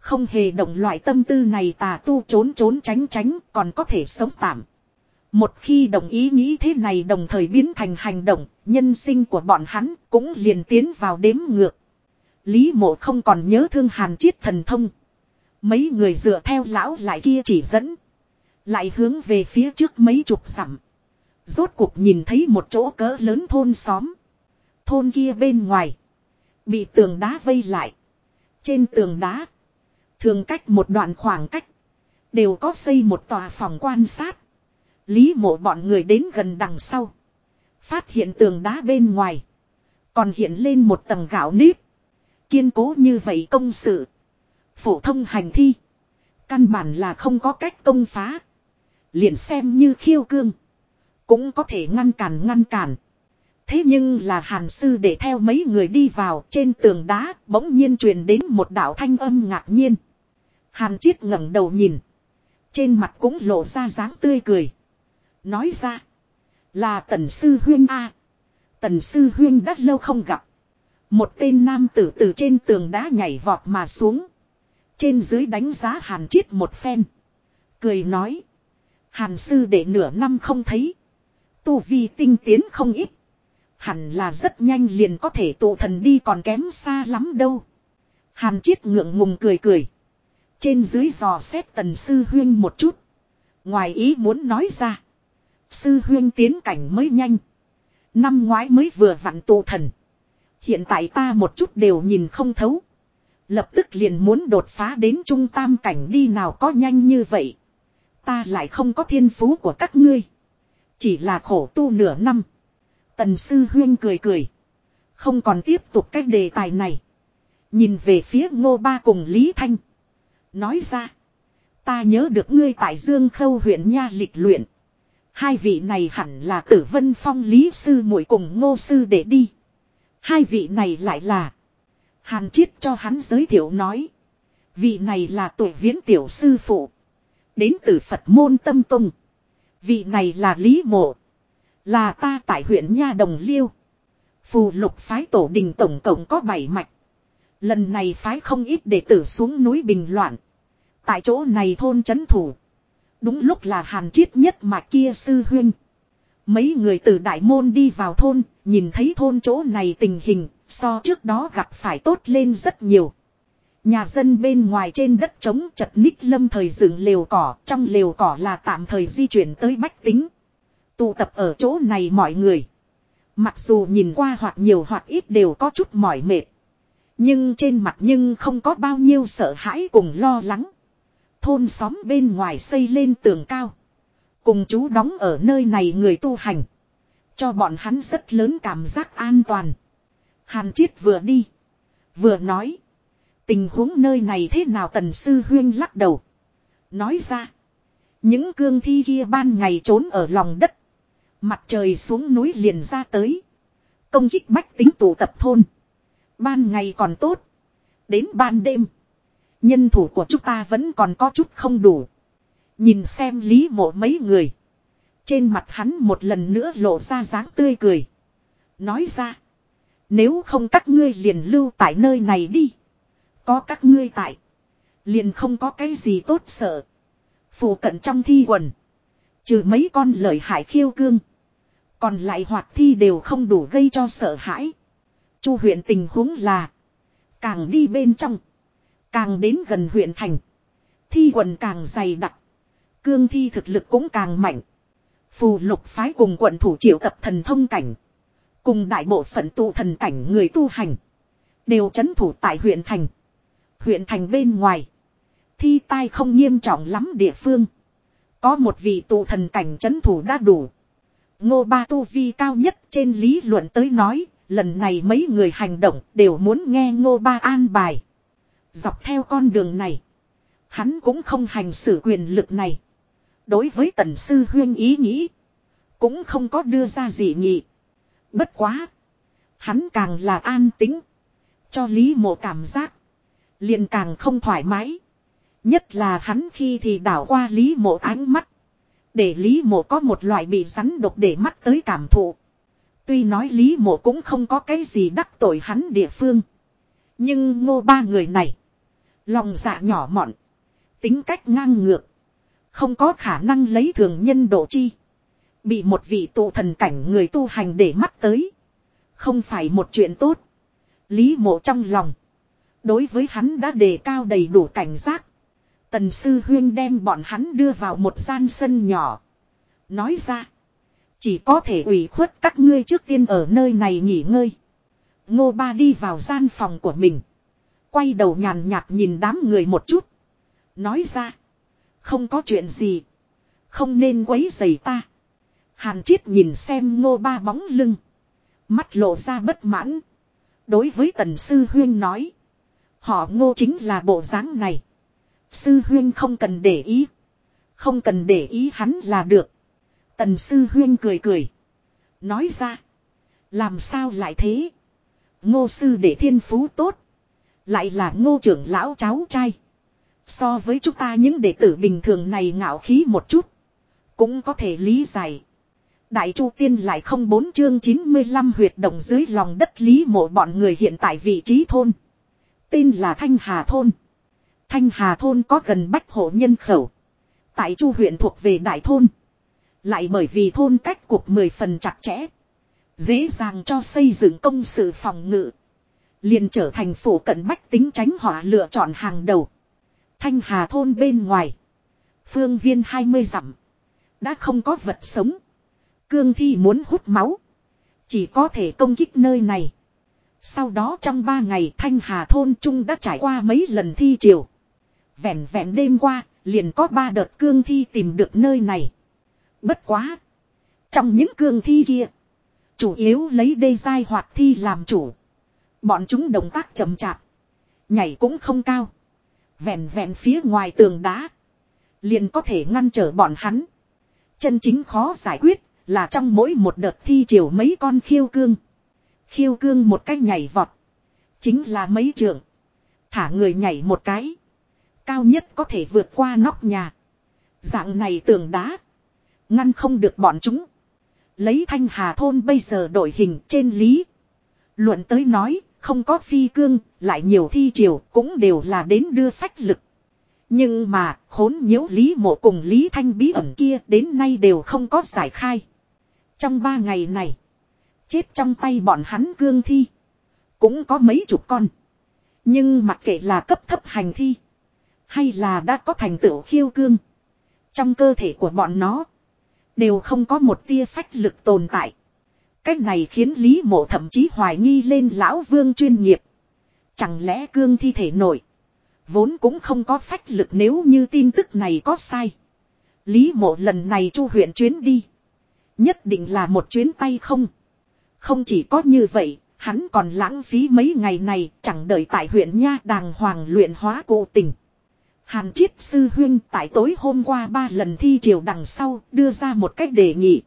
Không hề động loại tâm tư này tà tu trốn trốn tránh tránh còn có thể sống tạm. Một khi đồng ý nghĩ thế này đồng thời biến thành hành động, nhân sinh của bọn hắn cũng liền tiến vào đếm ngược. Lý mộ không còn nhớ thương hàn chiết thần thông. Mấy người dựa theo lão lại kia chỉ dẫn. Lại hướng về phía trước mấy chục dặm. Rốt cuộc nhìn thấy một chỗ cỡ lớn thôn xóm. Thôn kia bên ngoài. Bị tường đá vây lại. Trên tường đá. Thường cách một đoạn khoảng cách. Đều có xây một tòa phòng quan sát. Lý mộ bọn người đến gần đằng sau. Phát hiện tường đá bên ngoài. Còn hiện lên một tầng gạo nếp. Kiên cố như vậy công sự. Phổ thông hành thi. Căn bản là không có cách công phá. Liền xem như khiêu cương. Cũng có thể ngăn cản ngăn cản. Thế nhưng là hàn sư để theo mấy người đi vào trên tường đá, bỗng nhiên truyền đến một đạo thanh âm ngạc nhiên. Hàn chiết ngẩng đầu nhìn. Trên mặt cũng lộ ra dáng tươi cười. Nói ra. Là tần sư huyên A. Tần sư huyên đã lâu không gặp. Một tên nam tử từ trên tường đá nhảy vọt mà xuống. Trên dưới đánh giá hàn chiết một phen. Cười nói. Hàn sư để nửa năm không thấy. Tu vi tinh tiến không ít. Hẳn là rất nhanh liền có thể tụ thần đi còn kém xa lắm đâu. Hàn chiết ngượng ngùng cười cười. Trên dưới dò xét tần sư huyên một chút. Ngoài ý muốn nói ra. Sư huyên tiến cảnh mới nhanh. Năm ngoái mới vừa vặn tụ thần. Hiện tại ta một chút đều nhìn không thấu. Lập tức liền muốn đột phá đến trung tam cảnh đi nào có nhanh như vậy. Ta lại không có thiên phú của các ngươi. Chỉ là khổ tu nửa năm. Tần sư huyên cười cười. Không còn tiếp tục cách đề tài này. Nhìn về phía ngô ba cùng Lý Thanh. Nói ra. Ta nhớ được ngươi tại Dương Khâu huyện Nha lịch luyện. Hai vị này hẳn là tử vân phong lý sư muội cùng ngô sư để đi. Hai vị này lại là. Hàn Chiết cho hắn giới thiệu nói. Vị này là tuổi viễn tiểu sư phụ. Đến từ Phật môn tâm tung. Vị này là Lý Mộ. Là ta tại huyện Nha Đồng Liêu. Phù lục phái tổ đình tổng cộng có 7 mạch. Lần này phái không ít đệ tử xuống núi bình loạn. Tại chỗ này thôn chấn thủ. Đúng lúc là hàn triết nhất mà kia sư huyên. Mấy người từ đại môn đi vào thôn, nhìn thấy thôn chỗ này tình hình, so trước đó gặp phải tốt lên rất nhiều. Nhà dân bên ngoài trên đất trống chật ních lâm thời dựng lều cỏ, trong lều cỏ là tạm thời di chuyển tới bách tính. Tụ tập ở chỗ này mọi người. Mặc dù nhìn qua hoặc nhiều hoặc ít đều có chút mỏi mệt. Nhưng trên mặt nhưng không có bao nhiêu sợ hãi cùng lo lắng. Thôn xóm bên ngoài xây lên tường cao. Cùng chú đóng ở nơi này người tu hành. Cho bọn hắn rất lớn cảm giác an toàn. Hàn Chiết vừa đi. Vừa nói. Tình huống nơi này thế nào tần sư huyên lắc đầu. Nói ra. Những cương thi kia ban ngày trốn ở lòng đất. Mặt trời xuống núi liền ra tới. Công kích bách tính tụ tập thôn. Ban ngày còn tốt. Đến ban đêm. Nhân thủ của chúng ta vẫn còn có chút không đủ. Nhìn xem lý mộ mấy người. Trên mặt hắn một lần nữa lộ ra dáng tươi cười. Nói ra. Nếu không các ngươi liền lưu tại nơi này đi. Có các ngươi tại. Liền không có cái gì tốt sợ. Phủ cận trong thi quần. Trừ mấy con lợi hại khiêu cương. Còn lại hoạt thi đều không đủ gây cho sợ hãi. Chu huyện tình huống là. Càng đi bên trong. Càng đến gần huyện thành. Thi quần càng dày đặc. Cương thi thực lực cũng càng mạnh. Phù lục phái cùng quận thủ triệu tập thần thông cảnh. Cùng đại bộ phận tụ thần cảnh người tu hành. Đều chấn thủ tại huyện thành. Huyện thành bên ngoài. Thi tai không nghiêm trọng lắm địa phương. Có một vị tụ thần cảnh chấn thủ đã đủ. Ngô Ba Tu Vi cao nhất trên lý luận tới nói, lần này mấy người hành động đều muốn nghe Ngô Ba an bài. Dọc theo con đường này, hắn cũng không hành xử quyền lực này. Đối với tần sư huyên ý nghĩ, cũng không có đưa ra gì nghị. Bất quá, hắn càng là an tính, cho Lý Mộ cảm giác, liền càng không thoải mái. Nhất là hắn khi thì đảo qua Lý Mộ ánh mắt. Để Lý Mộ có một loại bị rắn độc để mắt tới cảm thụ. Tuy nói Lý Mộ cũng không có cái gì đắc tội hắn địa phương. Nhưng ngô ba người này. Lòng dạ nhỏ mọn. Tính cách ngang ngược. Không có khả năng lấy thường nhân độ chi. Bị một vị tụ thần cảnh người tu hành để mắt tới. Không phải một chuyện tốt. Lý mộ trong lòng. Đối với hắn đã đề cao đầy đủ cảnh giác. Tần sư huyên đem bọn hắn đưa vào một gian sân nhỏ. Nói ra. Chỉ có thể ủy khuất các ngươi trước tiên ở nơi này nghỉ ngơi. Ngô ba đi vào gian phòng của mình. Quay đầu nhàn nhạt nhìn đám người một chút. Nói ra. Không có chuyện gì. Không nên quấy rầy ta. Hàn triết nhìn xem ngô ba bóng lưng. Mắt lộ ra bất mãn. Đối với tần sư huyên nói. Họ ngô chính là bộ dáng này. Sư huyên không cần để ý. Không cần để ý hắn là được. Tần sư huyên cười cười. Nói ra. Làm sao lại thế? Ngô sư để thiên phú tốt. Lại là ngô trưởng lão cháu trai. So với chúng ta những đệ tử bình thường này ngạo khí một chút. Cũng có thể lý giải. Đại Chu Tiên lại không bốn chương 95 huyệt động dưới lòng đất lý mộ bọn người hiện tại vị trí thôn. Tên là Thanh Hà Thôn. Thanh Hà Thôn có gần bách hộ nhân khẩu. Tại Chu huyện thuộc về Đại Thôn. Lại bởi vì thôn cách cuộc mười phần chặt chẽ. Dễ dàng cho xây dựng công sự phòng ngự. liền trở thành phủ cận bách tính tránh họa lựa chọn hàng đầu. Thanh Hà Thôn bên ngoài. Phương viên 20 dặm. Đã không có vật sống. Cương thi muốn hút máu. Chỉ có thể công kích nơi này. Sau đó trong ba ngày Thanh Hà Thôn Trung đã trải qua mấy lần thi triều. Vẹn vẹn đêm qua, liền có ba đợt cương thi tìm được nơi này. Bất quá. Trong những cương thi kia, chủ yếu lấy đê dai hoạt thi làm chủ. Bọn chúng động tác chậm chạp. Nhảy cũng không cao. Vẹn vẹn phía ngoài tường đá. Liền có thể ngăn trở bọn hắn. Chân chính khó giải quyết là trong mỗi một đợt thi chiều mấy con khiêu cương. Khiêu cương một cách nhảy vọt. Chính là mấy trường. Thả người nhảy một cái. Cao nhất có thể vượt qua nóc nhà. Dạng này tường đá. Ngăn không được bọn chúng. Lấy thanh hà thôn bây giờ đổi hình trên lý. Luận tới nói, không có phi cương, lại nhiều thi triều cũng đều là đến đưa phách lực. Nhưng mà, khốn nhiễu Lý Mộ cùng Lý Thanh bí ẩn kia đến nay đều không có giải khai. Trong ba ngày này, chết trong tay bọn hắn cương thi. Cũng có mấy chục con. Nhưng mặc kệ là cấp thấp hành thi, hay là đã có thành tựu khiêu cương. Trong cơ thể của bọn nó, đều không có một tia phách lực tồn tại. Cách này khiến Lý Mộ thậm chí hoài nghi lên lão vương chuyên nghiệp. Chẳng lẽ cương thi thể nổi. Vốn cũng không có phách lực nếu như tin tức này có sai. Lý mộ lần này chu huyện chuyến đi. Nhất định là một chuyến tay không. Không chỉ có như vậy, hắn còn lãng phí mấy ngày này chẳng đợi tại huyện Nha đàng hoàng luyện hóa cụ tình. Hàn Chiết Sư Huyên tại tối hôm qua ba lần thi triều đằng sau đưa ra một cách đề nghị.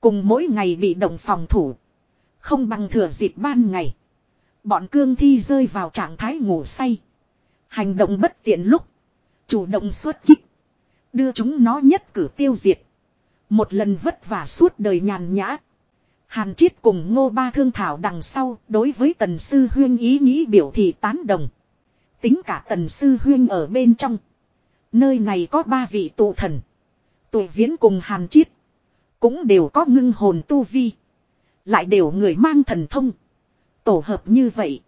Cùng mỗi ngày bị động phòng thủ. Không bằng thừa dịp ban ngày. Bọn cương thi rơi vào trạng thái ngủ say. Hành động bất tiện lúc. Chủ động xuất kích. Đưa chúng nó nhất cử tiêu diệt. Một lần vất vả suốt đời nhàn nhã. Hàn Triết cùng Ngô Ba Thương Thảo đằng sau đối với Tần Sư Huyên ý nghĩ biểu thị tán đồng. Tính cả Tần Sư Huyên ở bên trong. Nơi này có ba vị tụ thần. Tụ viễn cùng Hàn chiết Cũng đều có ngưng hồn tu vi. Lại đều người mang thần thông. Tổ hợp như vậy.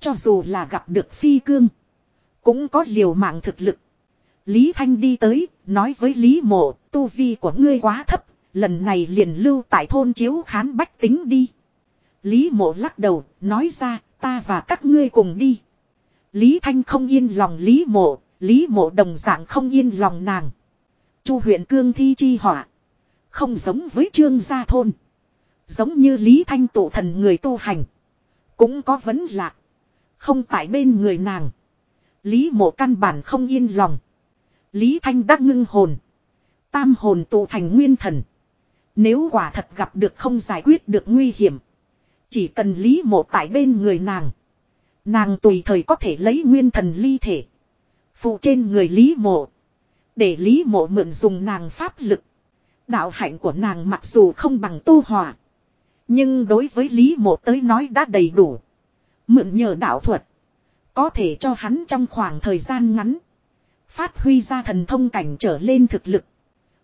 Cho dù là gặp được phi cương. Cũng có liều mạng thực lực. Lý Thanh đi tới, nói với Lý Mộ, tu vi của ngươi quá thấp, lần này liền lưu tại thôn chiếu khán bách tính đi. Lý Mộ lắc đầu, nói ra, ta và các ngươi cùng đi. Lý Thanh không yên lòng Lý Mộ, Lý Mộ đồng dạng không yên lòng nàng. Chu huyện cương thi chi họa. Không giống với trương gia thôn. Giống như Lý Thanh tụ thần người tu hành. Cũng có vấn lạc. Không tại bên người nàng. Lý mộ căn bản không yên lòng. Lý Thanh đắc ngưng hồn. Tam hồn tụ thành nguyên thần. Nếu quả thật gặp được không giải quyết được nguy hiểm. Chỉ cần Lý mộ tại bên người nàng. Nàng tùy thời có thể lấy nguyên thần ly thể. Phụ trên người Lý mộ. Để Lý mộ mượn dùng nàng pháp lực. Đạo hạnh của nàng mặc dù không bằng tu hòa. Nhưng đối với Lý mộ tới nói đã đầy đủ. Mượn nhờ đạo thuật. Có thể cho hắn trong khoảng thời gian ngắn. Phát huy ra thần thông cảnh trở lên thực lực.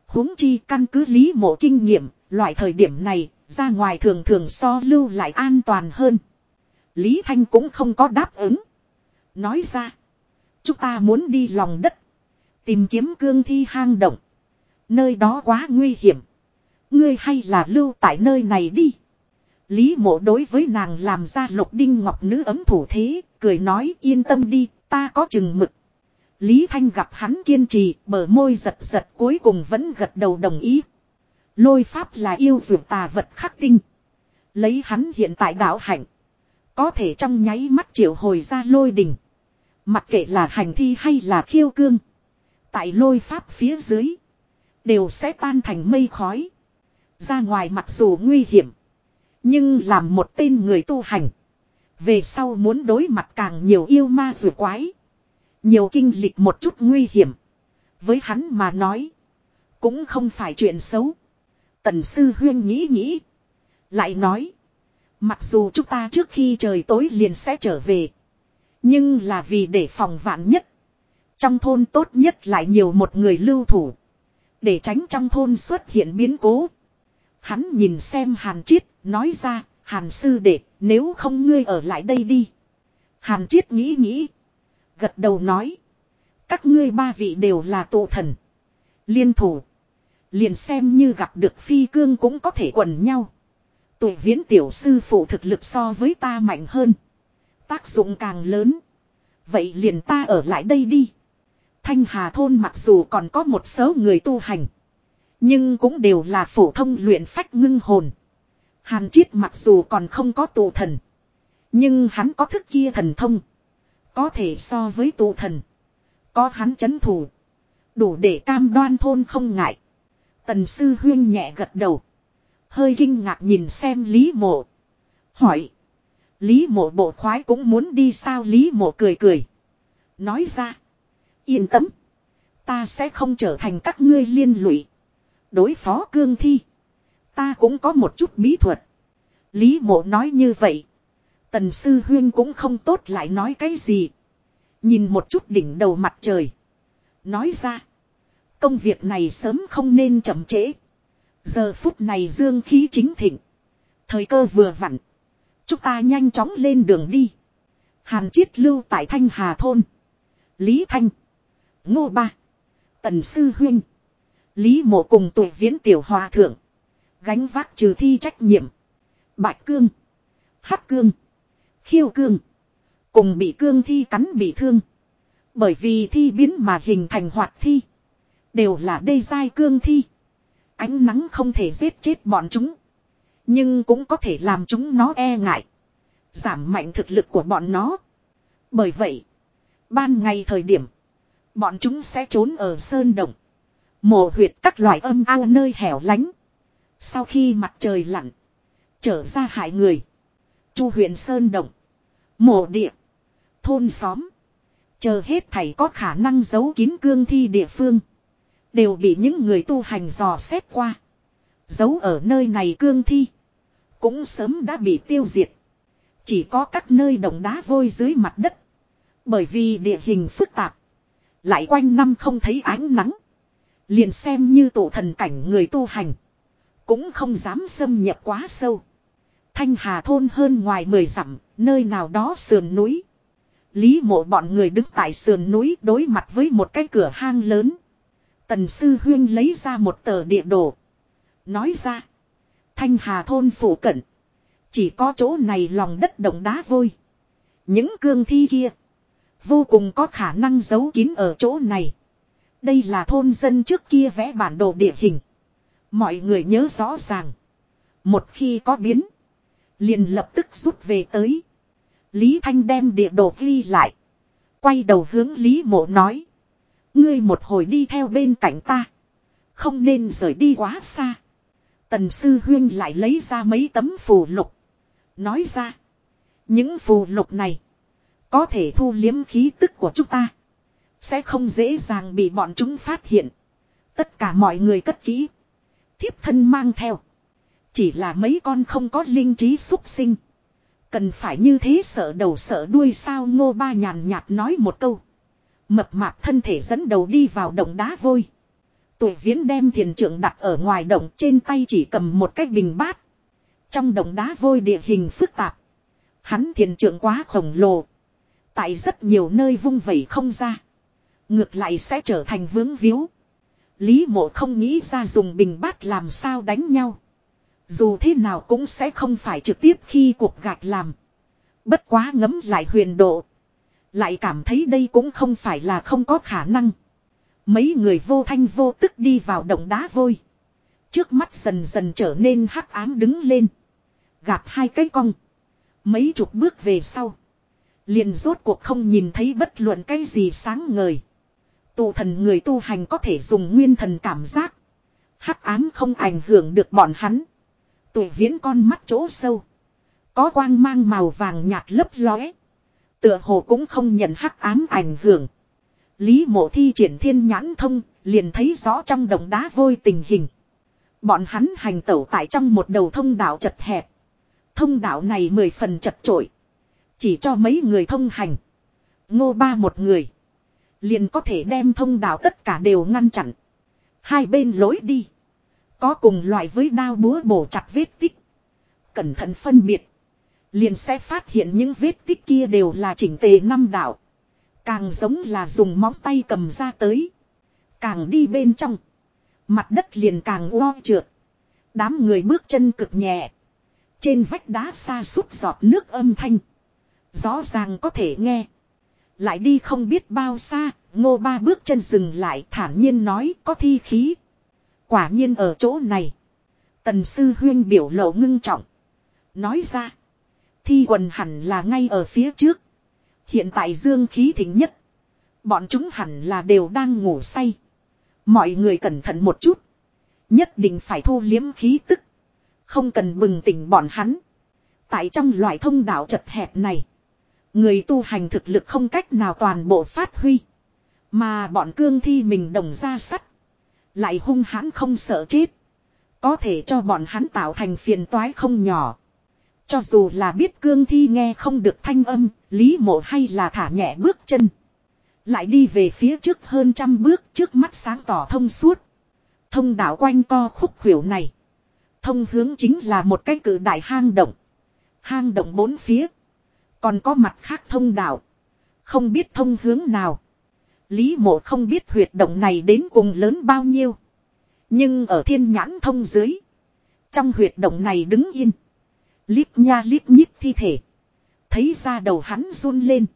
huống chi căn cứ lý mộ kinh nghiệm, loại thời điểm này, ra ngoài thường thường so lưu lại an toàn hơn. Lý Thanh cũng không có đáp ứng. Nói ra, chúng ta muốn đi lòng đất, tìm kiếm cương thi hang động. Nơi đó quá nguy hiểm. Ngươi hay là lưu tại nơi này đi. Lý mộ đối với nàng làm ra lục đinh ngọc nữ ấm thủ thế, cười nói yên tâm đi, ta có chừng mực. Lý Thanh gặp hắn kiên trì, bờ môi giật giật cuối cùng vẫn gật đầu đồng ý. Lôi pháp là yêu dược tà vật khắc tinh. Lấy hắn hiện tại đạo hạnh. Có thể trong nháy mắt triệu hồi ra lôi đỉnh. Mặc kệ là hành thi hay là khiêu cương. Tại lôi pháp phía dưới. Đều sẽ tan thành mây khói. Ra ngoài mặc dù nguy hiểm. Nhưng làm một tên người tu hành. Về sau muốn đối mặt càng nhiều yêu ma rùa quái. Nhiều kinh lịch một chút nguy hiểm. Với hắn mà nói. Cũng không phải chuyện xấu. Tần sư huyên nghĩ nghĩ. Lại nói. Mặc dù chúng ta trước khi trời tối liền sẽ trở về. Nhưng là vì để phòng vạn nhất. Trong thôn tốt nhất lại nhiều một người lưu thủ. Để tránh trong thôn xuất hiện biến cố. Hắn nhìn xem Hàn Chiết, nói ra, Hàn sư đệ, nếu không ngươi ở lại đây đi. Hàn Chiết nghĩ nghĩ. Gật đầu nói. Các ngươi ba vị đều là tụ thần. Liên thủ. Liền xem như gặp được phi cương cũng có thể quần nhau. Tuổi viễn tiểu sư phụ thực lực so với ta mạnh hơn. Tác dụng càng lớn. Vậy liền ta ở lại đây đi. Thanh Hà Thôn mặc dù còn có một số người tu hành. Nhưng cũng đều là phổ thông luyện phách ngưng hồn. Hàn Chiết mặc dù còn không có tụ thần. Nhưng hắn có thức kia thần thông. Có thể so với tụ thần. Có hắn chấn thủ. Đủ để cam đoan thôn không ngại. Tần sư huyên nhẹ gật đầu. Hơi kinh ngạc nhìn xem Lý mộ. Hỏi. Lý mộ bộ khoái cũng muốn đi sao Lý mộ cười cười. Nói ra. Yên tâm. Ta sẽ không trở thành các ngươi liên lụy. Đối phó cương thi. Ta cũng có một chút bí thuật. Lý mộ nói như vậy. Tần sư huyên cũng không tốt lại nói cái gì. Nhìn một chút đỉnh đầu mặt trời. Nói ra. Công việc này sớm không nên chậm trễ. Giờ phút này dương khí chính thịnh. Thời cơ vừa vặn. Chúng ta nhanh chóng lên đường đi. Hàn chiết lưu tại Thanh Hà Thôn. Lý Thanh. Ngô Ba. Tần Sư Huynh. Lý Mộ cùng tuổi viễn tiểu hòa thượng. Gánh vác trừ thi trách nhiệm. Bạch Cương. Hắc Cương. Khiêu Cương. Cùng bị cương thi cắn bị thương. Bởi vì thi biến mà hình thành hoạt thi. Đều là đê giai cương thi. Ánh nắng không thể giết chết bọn chúng. Nhưng cũng có thể làm chúng nó e ngại. Giảm mạnh thực lực của bọn nó. Bởi vậy. Ban ngày thời điểm. Bọn chúng sẽ trốn ở sơn động. mồ huyệt các loại âm ao nơi hẻo lánh. Sau khi mặt trời lặn. Trở ra hại người. Chu huyện sơn động. mồ địa. Thôn xóm. Chờ hết thầy có khả năng giấu kín cương thi địa phương. Đều bị những người tu hành dò xét qua. Giấu ở nơi này cương thi. Cũng sớm đã bị tiêu diệt. Chỉ có các nơi đồng đá vôi dưới mặt đất. Bởi vì địa hình phức tạp. Lại quanh năm không thấy ánh nắng. Liền xem như tổ thần cảnh người tu hành. Cũng không dám xâm nhập quá sâu. Thanh Hà thôn hơn ngoài mười dặm, nơi nào đó sườn núi. Lý mộ bọn người đứng tại sườn núi đối mặt với một cái cửa hang lớn. Tần sư huyên lấy ra một tờ địa đồ. Nói ra. Thanh Hà thôn phủ cận. Chỉ có chỗ này lòng đất đồng đá vôi. Những cương thi kia. Vô cùng có khả năng giấu kín ở chỗ này. Đây là thôn dân trước kia vẽ bản đồ địa hình. Mọi người nhớ rõ ràng. Một khi có biến. Liền lập tức rút về tới. Lý Thanh đem địa đồ ghi lại. Quay đầu hướng Lý Mộ nói. Ngươi một hồi đi theo bên cạnh ta. Không nên rời đi quá xa. Tần Sư Huyên lại lấy ra mấy tấm phù lục. Nói ra. Những phù lục này. Có thể thu liếm khí tức của chúng ta. Sẽ không dễ dàng bị bọn chúng phát hiện. Tất cả mọi người cất kỹ. Thiếp thân mang theo. Chỉ là mấy con không có linh trí xúc sinh. Cần phải như thế sợ đầu sợ đuôi sao ngô ba nhàn nhạt nói một câu. Mập mạp thân thể dẫn đầu đi vào động đá vôi. Tuổi viễn đem thiền trưởng đặt ở ngoài động trên tay chỉ cầm một cái bình bát. Trong động đá vôi địa hình phức tạp. Hắn thiền trưởng quá khổng lồ. Tại rất nhiều nơi vung vẩy không ra. Ngược lại sẽ trở thành vướng víu. Lý mộ không nghĩ ra dùng bình bát làm sao đánh nhau. Dù thế nào cũng sẽ không phải trực tiếp khi cuộc gạch làm. Bất quá ngấm lại huyền độ. Lại cảm thấy đây cũng không phải là không có khả năng. Mấy người vô thanh vô tức đi vào động đá vôi. Trước mắt dần dần trở nên hắc ám đứng lên. Gạt hai cái cong. Mấy chục bước về sau. Liền rốt cuộc không nhìn thấy bất luận cái gì sáng ngời. Tụ thần người tu hành có thể dùng nguyên thần cảm giác. Hắc ám không ảnh hưởng được bọn hắn. Tuổi viễn con mắt chỗ sâu. Có quang mang màu vàng nhạt lấp lóe. Tựa hồ cũng không nhận hắc ám ảnh hưởng. Lý mộ thi triển thiên nhãn thông, liền thấy rõ trong đồng đá vôi tình hình. Bọn hắn hành tẩu tại trong một đầu thông đạo chật hẹp. Thông đạo này mười phần chật trội. Chỉ cho mấy người thông hành. Ngô ba một người. Liền có thể đem thông đạo tất cả đều ngăn chặn. Hai bên lối đi. Có cùng loại với đao búa bổ chặt vết tích. Cẩn thận phân biệt. Liền sẽ phát hiện những vết tích kia đều là chỉnh tề năm đạo. Càng giống là dùng móng tay cầm ra tới. Càng đi bên trong. Mặt đất liền càng lo trượt. Đám người bước chân cực nhẹ. Trên vách đá xa suốt giọt nước âm thanh. Rõ ràng có thể nghe. Lại đi không biết bao xa, ngô ba bước chân dừng lại thản nhiên nói có thi khí. Quả nhiên ở chỗ này. Tần sư huyên biểu lộ ngưng trọng. Nói ra. Thi quần hẳn là ngay ở phía trước. Hiện tại dương khí thịnh nhất. Bọn chúng hẳn là đều đang ngủ say. Mọi người cẩn thận một chút. Nhất định phải thu liếm khí tức. Không cần bừng tỉnh bọn hắn. Tại trong loại thông đạo chật hẹp này. Người tu hành thực lực không cách nào toàn bộ phát huy. Mà bọn cương thi mình đồng ra sắt. Lại hung hãn không sợ chết. Có thể cho bọn hắn tạo thành phiền toái không nhỏ. Cho dù là biết cương thi nghe không được thanh âm, lý mộ hay là thả nhẹ bước chân. Lại đi về phía trước hơn trăm bước trước mắt sáng tỏ thông suốt. Thông đảo quanh co khúc khuỷu này. Thông hướng chính là một cái cử đại hang động. Hang động bốn phía. Còn có mặt khác thông đảo. Không biết thông hướng nào. Lý mộ không biết huyệt động này đến cùng lớn bao nhiêu. Nhưng ở thiên nhãn thông dưới. Trong huyệt động này đứng yên. Liếc nha liếc nhít thi thể. Thấy ra đầu hắn run lên.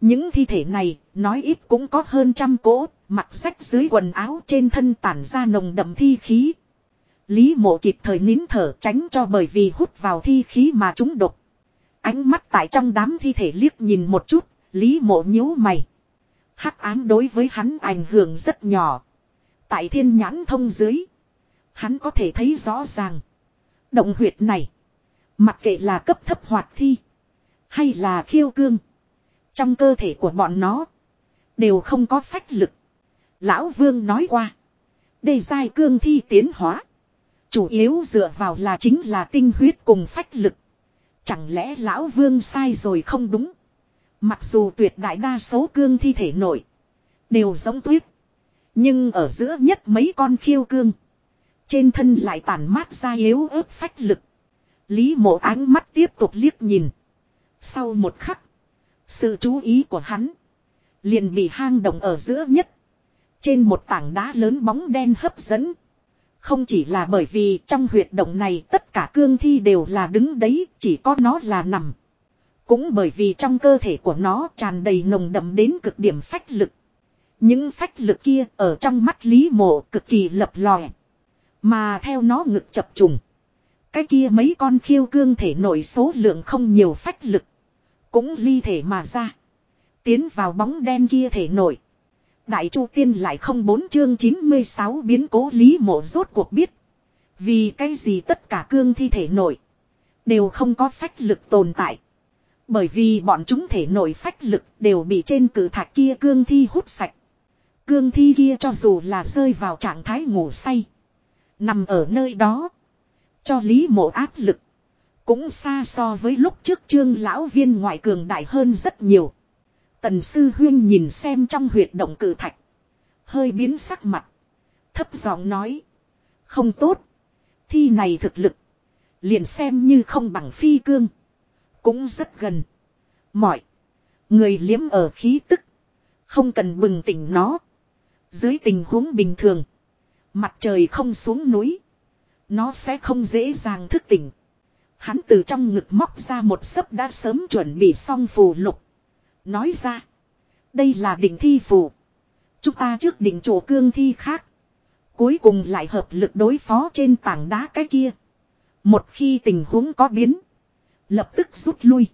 Những thi thể này, nói ít cũng có hơn trăm cỗ, mặc rách dưới quần áo trên thân tản ra nồng đậm thi khí. Lý mộ kịp thời nín thở tránh cho bởi vì hút vào thi khí mà chúng độc. Ánh mắt tại trong đám thi thể liếc nhìn một chút, Lý mộ nhíu mày. Hắc ám đối với hắn ảnh hưởng rất nhỏ. Tại thiên nhãn thông dưới. Hắn có thể thấy rõ ràng. Động huyệt này. Mặc kệ là cấp thấp hoạt thi. Hay là khiêu cương. Trong cơ thể của bọn nó. Đều không có phách lực. Lão Vương nói qua. Đề giai cương thi tiến hóa. Chủ yếu dựa vào là chính là tinh huyết cùng phách lực. Chẳng lẽ lão vương sai rồi không đúng. Mặc dù tuyệt đại đa số cương thi thể nổi. Đều giống tuyết. Nhưng ở giữa nhất mấy con khiêu cương. Trên thân lại tản mát ra yếu ớt phách lực. Lý mộ ánh mắt tiếp tục liếc nhìn. Sau một khắc. Sự chú ý của hắn. Liền bị hang động ở giữa nhất. Trên một tảng đá lớn bóng đen hấp dẫn. Không chỉ là bởi vì trong huyệt động này tất cả cương thi đều là đứng đấy, chỉ có nó là nằm. Cũng bởi vì trong cơ thể của nó tràn đầy nồng đậm đến cực điểm phách lực. Những phách lực kia ở trong mắt Lý Mộ cực kỳ lập lòe. Mà theo nó ngực chập trùng. Cái kia mấy con khiêu cương thể nổi số lượng không nhiều phách lực. Cũng ly thể mà ra. Tiến vào bóng đen kia thể nổi. Đại Chu Tiên lại không bốn chương 96 biến cố Lý Mộ rốt cuộc biết. Vì cái gì tất cả cương thi thể nổi. Đều không có phách lực tồn tại. Bởi vì bọn chúng thể nổi phách lực đều bị trên cử thạch kia cương thi hút sạch. Cương thi kia cho dù là rơi vào trạng thái ngủ say. Nằm ở nơi đó. Cho Lý Mộ áp lực. Cũng xa so với lúc trước trương lão viên ngoại cường đại hơn rất nhiều. Tần sư huyên nhìn xem trong huyệt động cử thạch. Hơi biến sắc mặt. Thấp giọng nói. Không tốt. Thi này thực lực. Liền xem như không bằng phi cương. Cũng rất gần. Mọi. Người liếm ở khí tức. Không cần bừng tỉnh nó. Dưới tình huống bình thường. Mặt trời không xuống núi. Nó sẽ không dễ dàng thức tỉnh. Hắn từ trong ngực móc ra một sấp đã sớm chuẩn bị xong phù lục. Nói ra. Đây là đỉnh thi phù. Chúng ta trước đỉnh chỗ cương thi khác. Cuối cùng lại hợp lực đối phó trên tảng đá cái kia. Một khi tình huống có biến. Lập tức rút lui.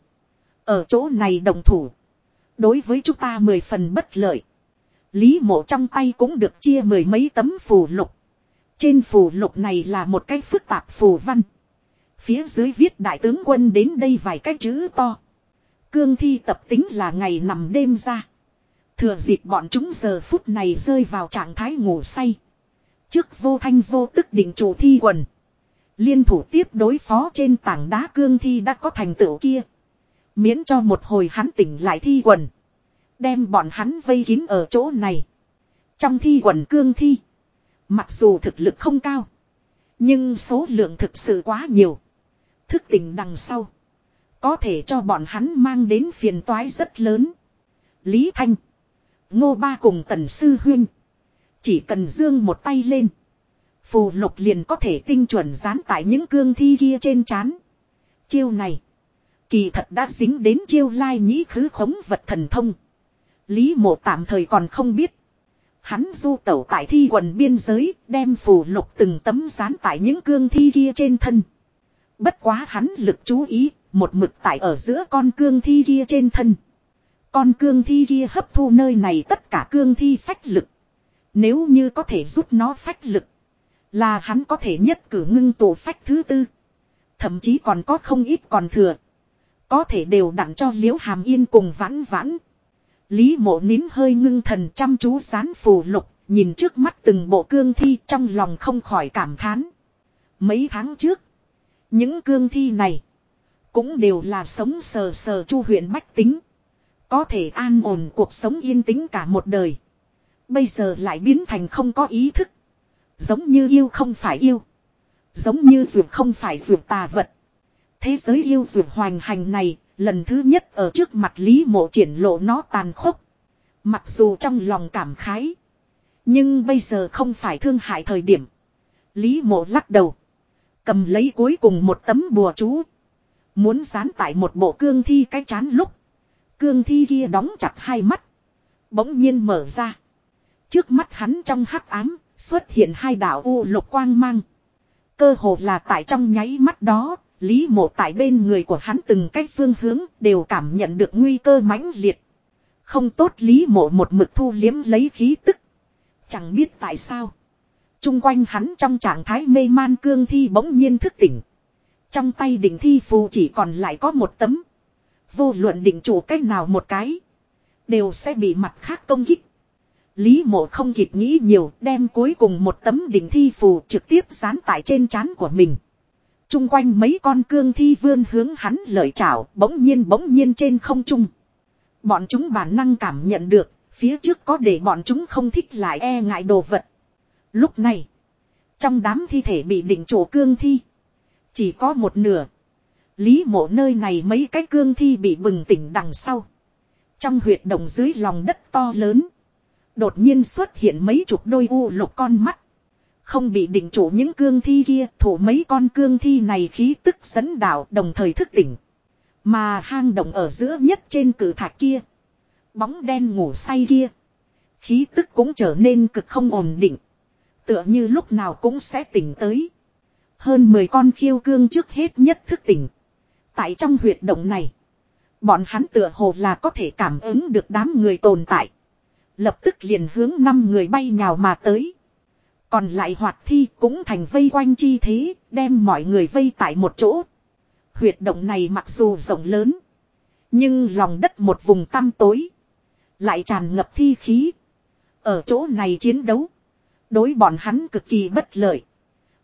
Ở chỗ này đồng thủ. Đối với chúng ta mười phần bất lợi. Lý mộ trong tay cũng được chia mười mấy tấm phù lục. Trên phù lục này là một cái phức tạp phù văn. Phía dưới viết đại tướng quân đến đây vài cái chữ to. Cương thi tập tính là ngày nằm đêm ra. Thừa dịp bọn chúng giờ phút này rơi vào trạng thái ngủ say. Trước vô thanh vô tức định chủ thi quần. Liên thủ tiếp đối phó trên tảng đá cương thi đã có thành tựu kia. Miễn cho một hồi hắn tỉnh lại thi quần. Đem bọn hắn vây kín ở chỗ này. Trong thi quần cương thi. Mặc dù thực lực không cao. Nhưng số lượng thực sự quá nhiều. Thức tỉnh đằng sau. Có thể cho bọn hắn mang đến phiền toái rất lớn. Lý Thanh. Ngô Ba cùng Tần Sư Huyên. Chỉ cần dương một tay lên. Phù lục liền có thể tinh chuẩn dán tại những cương thi kia trên chán. Chiêu này. Kỳ thật đã dính đến chiêu lai nhĩ khứ khống vật thần thông. Lý mộ tạm thời còn không biết. Hắn du tẩu tại thi quần biên giới, đem phù lục từng tấm dán tại những cương thi kia trên thân. Bất quá hắn lực chú ý, một mực tại ở giữa con cương thi kia trên thân. Con cương thi kia hấp thu nơi này tất cả cương thi phách lực. Nếu như có thể giúp nó phách lực. Là hắn có thể nhất cử ngưng tổ phách thứ tư. Thậm chí còn có không ít còn thừa. Có thể đều đặn cho liễu hàm yên cùng vãn vãn. Lý mộ nín hơi ngưng thần chăm chú sán phù lục. Nhìn trước mắt từng bộ cương thi trong lòng không khỏi cảm thán. Mấy tháng trước. Những cương thi này. Cũng đều là sống sờ sờ chu huyện bách tính. Có thể an ổn cuộc sống yên tĩnh cả một đời. Bây giờ lại biến thành không có ý thức. Giống như yêu không phải yêu. Giống như ruột không phải ruột tà vật. Thế giới yêu ruột hoành hành này, lần thứ nhất ở trước mặt Lý Mộ triển lộ nó tàn khốc. Mặc dù trong lòng cảm khái. Nhưng bây giờ không phải thương hại thời điểm. Lý Mộ lắc đầu. Cầm lấy cuối cùng một tấm bùa chú. Muốn dán tại một bộ cương thi cái chán lúc. Cương thi kia đóng chặt hai mắt. Bỗng nhiên mở ra. Trước mắt hắn trong hắc ám, xuất hiện hai đạo u lục quang mang. Cơ hồ là tại trong nháy mắt đó, Lý mộ tại bên người của hắn từng cách phương hướng đều cảm nhận được nguy cơ mãnh liệt. Không tốt Lý mộ một mực thu liếm lấy khí tức. Chẳng biết tại sao. Trung quanh hắn trong trạng thái mê man cương thi bỗng nhiên thức tỉnh. Trong tay đỉnh thi phù chỉ còn lại có một tấm. Vô luận định chủ cách nào một cái. Đều sẽ bị mặt khác công kích. Lý mộ không kịp nghĩ nhiều, đem cuối cùng một tấm đỉnh thi phù trực tiếp dán tại trên trán của mình. Trung quanh mấy con cương thi vươn hướng hắn lợi chảo bỗng nhiên bỗng nhiên trên không trung. Bọn chúng bản năng cảm nhận được, phía trước có để bọn chúng không thích lại e ngại đồ vật. Lúc này, trong đám thi thể bị định chủ cương thi, chỉ có một nửa. Lý mộ nơi này mấy cái cương thi bị bừng tỉnh đằng sau. Trong huyệt động dưới lòng đất to lớn. Đột nhiên xuất hiện mấy chục đôi u lục con mắt. Không bị định chủ những cương thi kia, thủ mấy con cương thi này khí tức dẫn đảo đồng thời thức tỉnh. Mà hang động ở giữa nhất trên cử thạch kia. Bóng đen ngủ say kia. Khí tức cũng trở nên cực không ổn định. Tựa như lúc nào cũng sẽ tỉnh tới. Hơn 10 con khiêu cương trước hết nhất thức tỉnh. Tại trong huyệt động này. Bọn hắn tựa hồ là có thể cảm ứng được đám người tồn tại. Lập tức liền hướng năm người bay nhào mà tới. Còn lại hoạt thi cũng thành vây quanh chi thế, đem mọi người vây tại một chỗ. Huyệt động này mặc dù rộng lớn. Nhưng lòng đất một vùng tăm tối. Lại tràn ngập thi khí. Ở chỗ này chiến đấu. Đối bọn hắn cực kỳ bất lợi.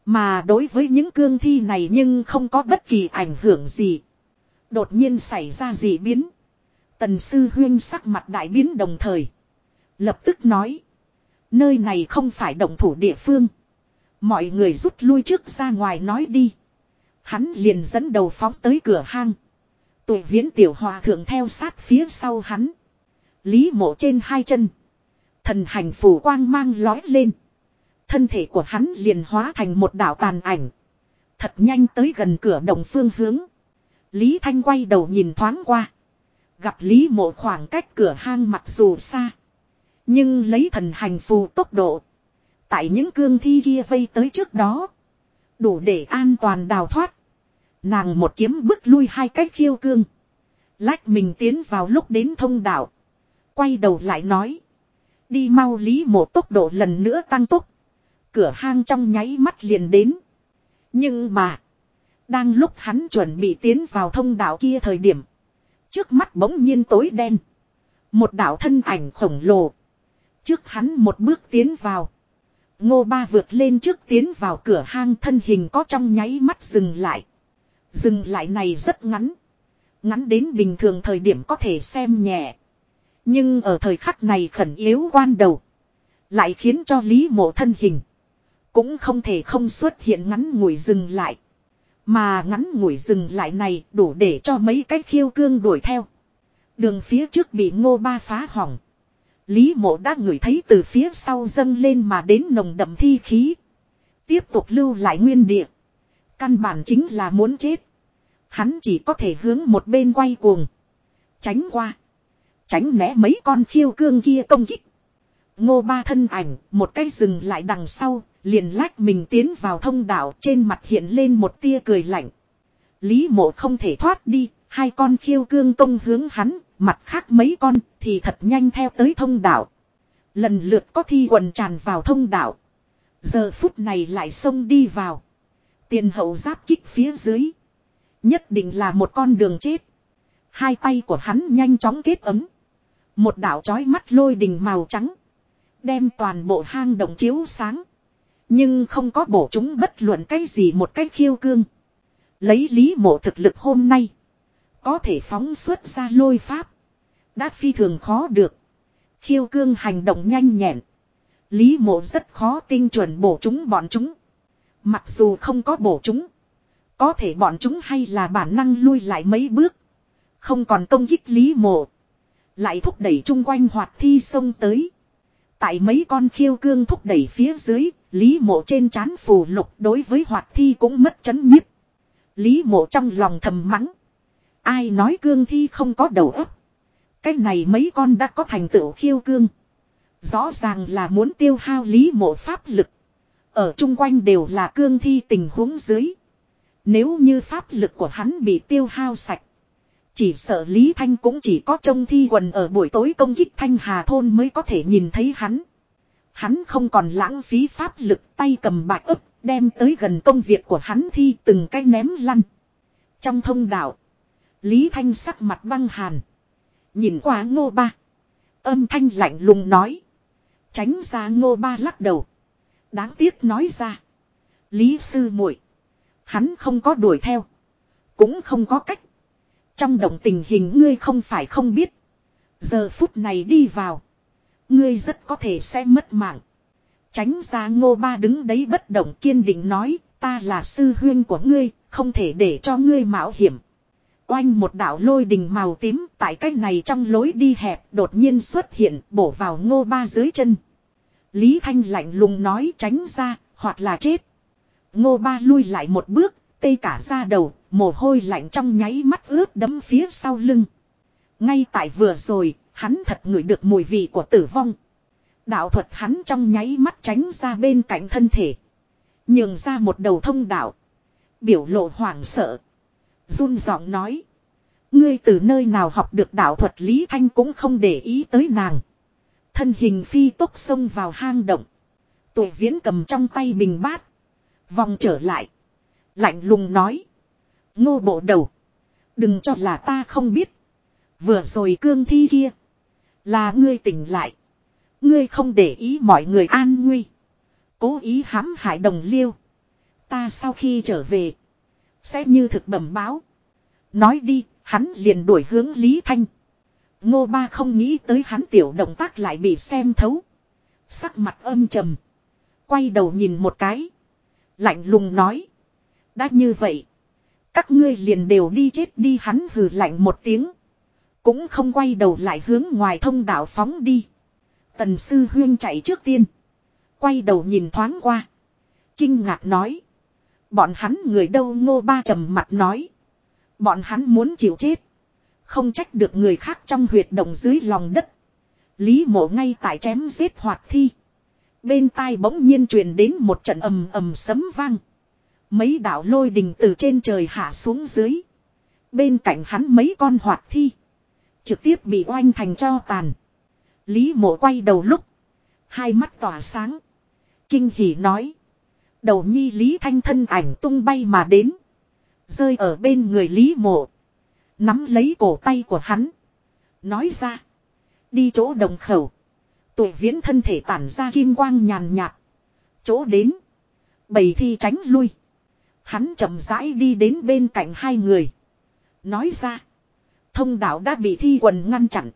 Mà đối với những cương thi này nhưng không có bất kỳ ảnh hưởng gì. Đột nhiên xảy ra gì biến. Tần sư huyên sắc mặt đại biến đồng thời. Lập tức nói. Nơi này không phải động thủ địa phương. Mọi người rút lui trước ra ngoài nói đi. Hắn liền dẫn đầu phóng tới cửa hang. Tụi viễn tiểu hòa thượng theo sát phía sau hắn. Lý mộ trên hai chân. Thần hành phủ quang mang lói lên. Thân thể của hắn liền hóa thành một đảo tàn ảnh. Thật nhanh tới gần cửa đồng phương hướng. Lý Thanh quay đầu nhìn thoáng qua. Gặp Lý mộ khoảng cách cửa hang mặc dù xa. Nhưng lấy thần hành phù tốc độ. Tại những cương thi kia vây tới trước đó. Đủ để an toàn đào thoát. Nàng một kiếm bức lui hai cách khiêu cương. Lách mình tiến vào lúc đến thông đạo. Quay đầu lại nói. Đi mau lý một tốc độ lần nữa tăng tốc. Cửa hang trong nháy mắt liền đến. Nhưng mà. Đang lúc hắn chuẩn bị tiến vào thông đạo kia thời điểm. Trước mắt bỗng nhiên tối đen. Một đạo thân ảnh khổng lồ. Trước hắn một bước tiến vào. Ngô ba vượt lên trước tiến vào cửa hang thân hình có trong nháy mắt dừng lại. Dừng lại này rất ngắn. Ngắn đến bình thường thời điểm có thể xem nhẹ. Nhưng ở thời khắc này khẩn yếu quan đầu. Lại khiến cho Lý mộ thân hình. Cũng không thể không xuất hiện ngắn ngủi dừng lại. Mà ngắn ngủi dừng lại này đủ để cho mấy cái khiêu cương đuổi theo. Đường phía trước bị ngô ba phá hỏng. Lý mộ đã ngửi thấy từ phía sau dâng lên mà đến nồng đậm thi khí. Tiếp tục lưu lại nguyên địa. Căn bản chính là muốn chết. Hắn chỉ có thể hướng một bên quay cuồng. Tránh qua. Tránh né mấy con khiêu cương kia công kích. Ngô ba thân ảnh, một cái dừng lại đằng sau, liền lách mình tiến vào thông đạo trên mặt hiện lên một tia cười lạnh. Lý mộ không thể thoát đi, hai con khiêu cương công hướng hắn, mặt khác mấy con thì thật nhanh theo tới thông đạo. Lần lượt có thi quần tràn vào thông đạo. Giờ phút này lại xông đi vào. Tiền hậu giáp kích phía dưới. Nhất định là một con đường chết. Hai tay của hắn nhanh chóng kết ấm. Một đạo chói mắt lôi đình màu trắng. Đem toàn bộ hang động chiếu sáng. Nhưng không có bổ chúng bất luận cái gì một cách khiêu cương. Lấy lý mộ thực lực hôm nay. Có thể phóng xuất ra lôi pháp. Đã phi thường khó được. Khiêu cương hành động nhanh nhẹn. Lý mộ rất khó tinh chuẩn bổ chúng bọn chúng. Mặc dù không có bổ chúng. Có thể bọn chúng hay là bản năng lui lại mấy bước. Không còn công kích lý mộ. Lại thúc đẩy chung quanh hoạt thi sông tới. Tại mấy con khiêu cương thúc đẩy phía dưới, Lý mộ trên trán phù lục đối với hoạt thi cũng mất chấn nhiếp. Lý mộ trong lòng thầm mắng. Ai nói cương thi không có đầu óc. Cái này mấy con đã có thành tựu khiêu cương. Rõ ràng là muốn tiêu hao lý mộ pháp lực. Ở chung quanh đều là cương thi tình huống dưới. Nếu như pháp lực của hắn bị tiêu hao sạch. Chỉ sợ Lý Thanh cũng chỉ có trông thi quần ở buổi tối công kích Thanh Hà Thôn mới có thể nhìn thấy hắn. Hắn không còn lãng phí pháp lực tay cầm bạc ấp, đem tới gần công việc của hắn thi từng cái ném lăn. Trong thông đạo, Lý Thanh sắc mặt băng hàn. Nhìn qua ngô ba. Âm thanh lạnh lùng nói. Tránh ra ngô ba lắc đầu. Đáng tiếc nói ra. Lý sư muội, Hắn không có đuổi theo. Cũng không có cách. Trong động tình hình ngươi không phải không biết. Giờ phút này đi vào. Ngươi rất có thể sẽ mất mạng. Tránh ra ngô ba đứng đấy bất động kiên định nói. Ta là sư huyên của ngươi. Không thể để cho ngươi mạo hiểm. Oanh một đạo lôi đình màu tím tại cách này trong lối đi hẹp đột nhiên xuất hiện bổ vào ngô ba dưới chân. Lý Thanh lạnh lùng nói tránh ra, hoặc là chết. Ngô ba lui lại một bước, tê cả ra đầu, mồ hôi lạnh trong nháy mắt ướt đấm phía sau lưng. Ngay tại vừa rồi, hắn thật ngửi được mùi vị của tử vong. Đạo thuật hắn trong nháy mắt tránh ra bên cạnh thân thể. Nhường ra một đầu thông đạo. Biểu lộ hoảng sợ run giọng nói. Ngươi từ nơi nào học được đạo thuật Lý Thanh cũng không để ý tới nàng. Thân hình phi tốc xông vào hang động. Tuổi viễn cầm trong tay bình bát. Vòng trở lại. Lạnh lùng nói. Ngô bộ đầu. Đừng cho là ta không biết. Vừa rồi cương thi kia. Là ngươi tỉnh lại. Ngươi không để ý mọi người an nguy. Cố ý hãm hại đồng liêu. Ta sau khi trở về. Sẽ như thực bẩm báo. Nói đi, hắn liền đuổi hướng Lý Thanh. Ngô ba không nghĩ tới hắn tiểu động tác lại bị xem thấu. Sắc mặt âm trầm. Quay đầu nhìn một cái. Lạnh lùng nói. Đã như vậy. Các ngươi liền đều đi chết đi hắn hừ lạnh một tiếng. Cũng không quay đầu lại hướng ngoài thông đạo phóng đi. Tần sư huyên chạy trước tiên. Quay đầu nhìn thoáng qua. Kinh ngạc nói. Bọn hắn người đâu ngô ba trầm mặt nói. Bọn hắn muốn chịu chết. Không trách được người khác trong huyệt động dưới lòng đất. Lý mộ ngay tại chém giết hoạt thi. Bên tai bỗng nhiên truyền đến một trận ầm ầm sấm vang. Mấy đạo lôi đình từ trên trời hạ xuống dưới. Bên cạnh hắn mấy con hoạt thi. Trực tiếp bị oanh thành cho tàn. Lý mộ quay đầu lúc. Hai mắt tỏa sáng. Kinh hỉ nói. Đầu nhi Lý Thanh thân ảnh tung bay mà đến. Rơi ở bên người Lý mộ. Nắm lấy cổ tay của hắn. Nói ra. Đi chỗ đồng khẩu. Tuổi viễn thân thể tản ra kim quang nhàn nhạt. Chỗ đến. Bầy thi tránh lui. Hắn chậm rãi đi đến bên cạnh hai người. Nói ra. Thông đạo đã bị thi quần ngăn chặn.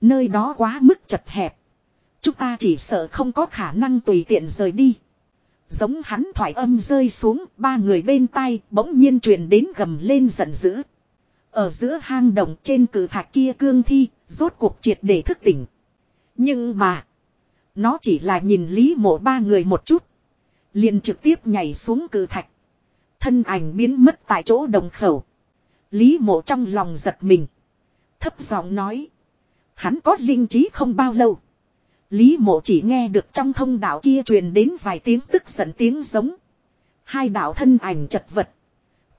Nơi đó quá mức chật hẹp. Chúng ta chỉ sợ không có khả năng tùy tiện rời đi. Giống hắn thoải âm rơi xuống, ba người bên tai bỗng nhiên truyền đến gầm lên giận dữ. Ở giữa hang động trên cử thạch kia cương thi, rốt cuộc triệt để thức tỉnh. Nhưng mà, nó chỉ là nhìn lý mộ ba người một chút. Liền trực tiếp nhảy xuống cử thạch. Thân ảnh biến mất tại chỗ đồng khẩu. Lý mộ trong lòng giật mình. Thấp giọng nói. Hắn có linh trí không bao lâu. Lý mộ chỉ nghe được trong thông đạo kia truyền đến vài tiếng tức giận tiếng giống. Hai đạo thân ảnh chật vật.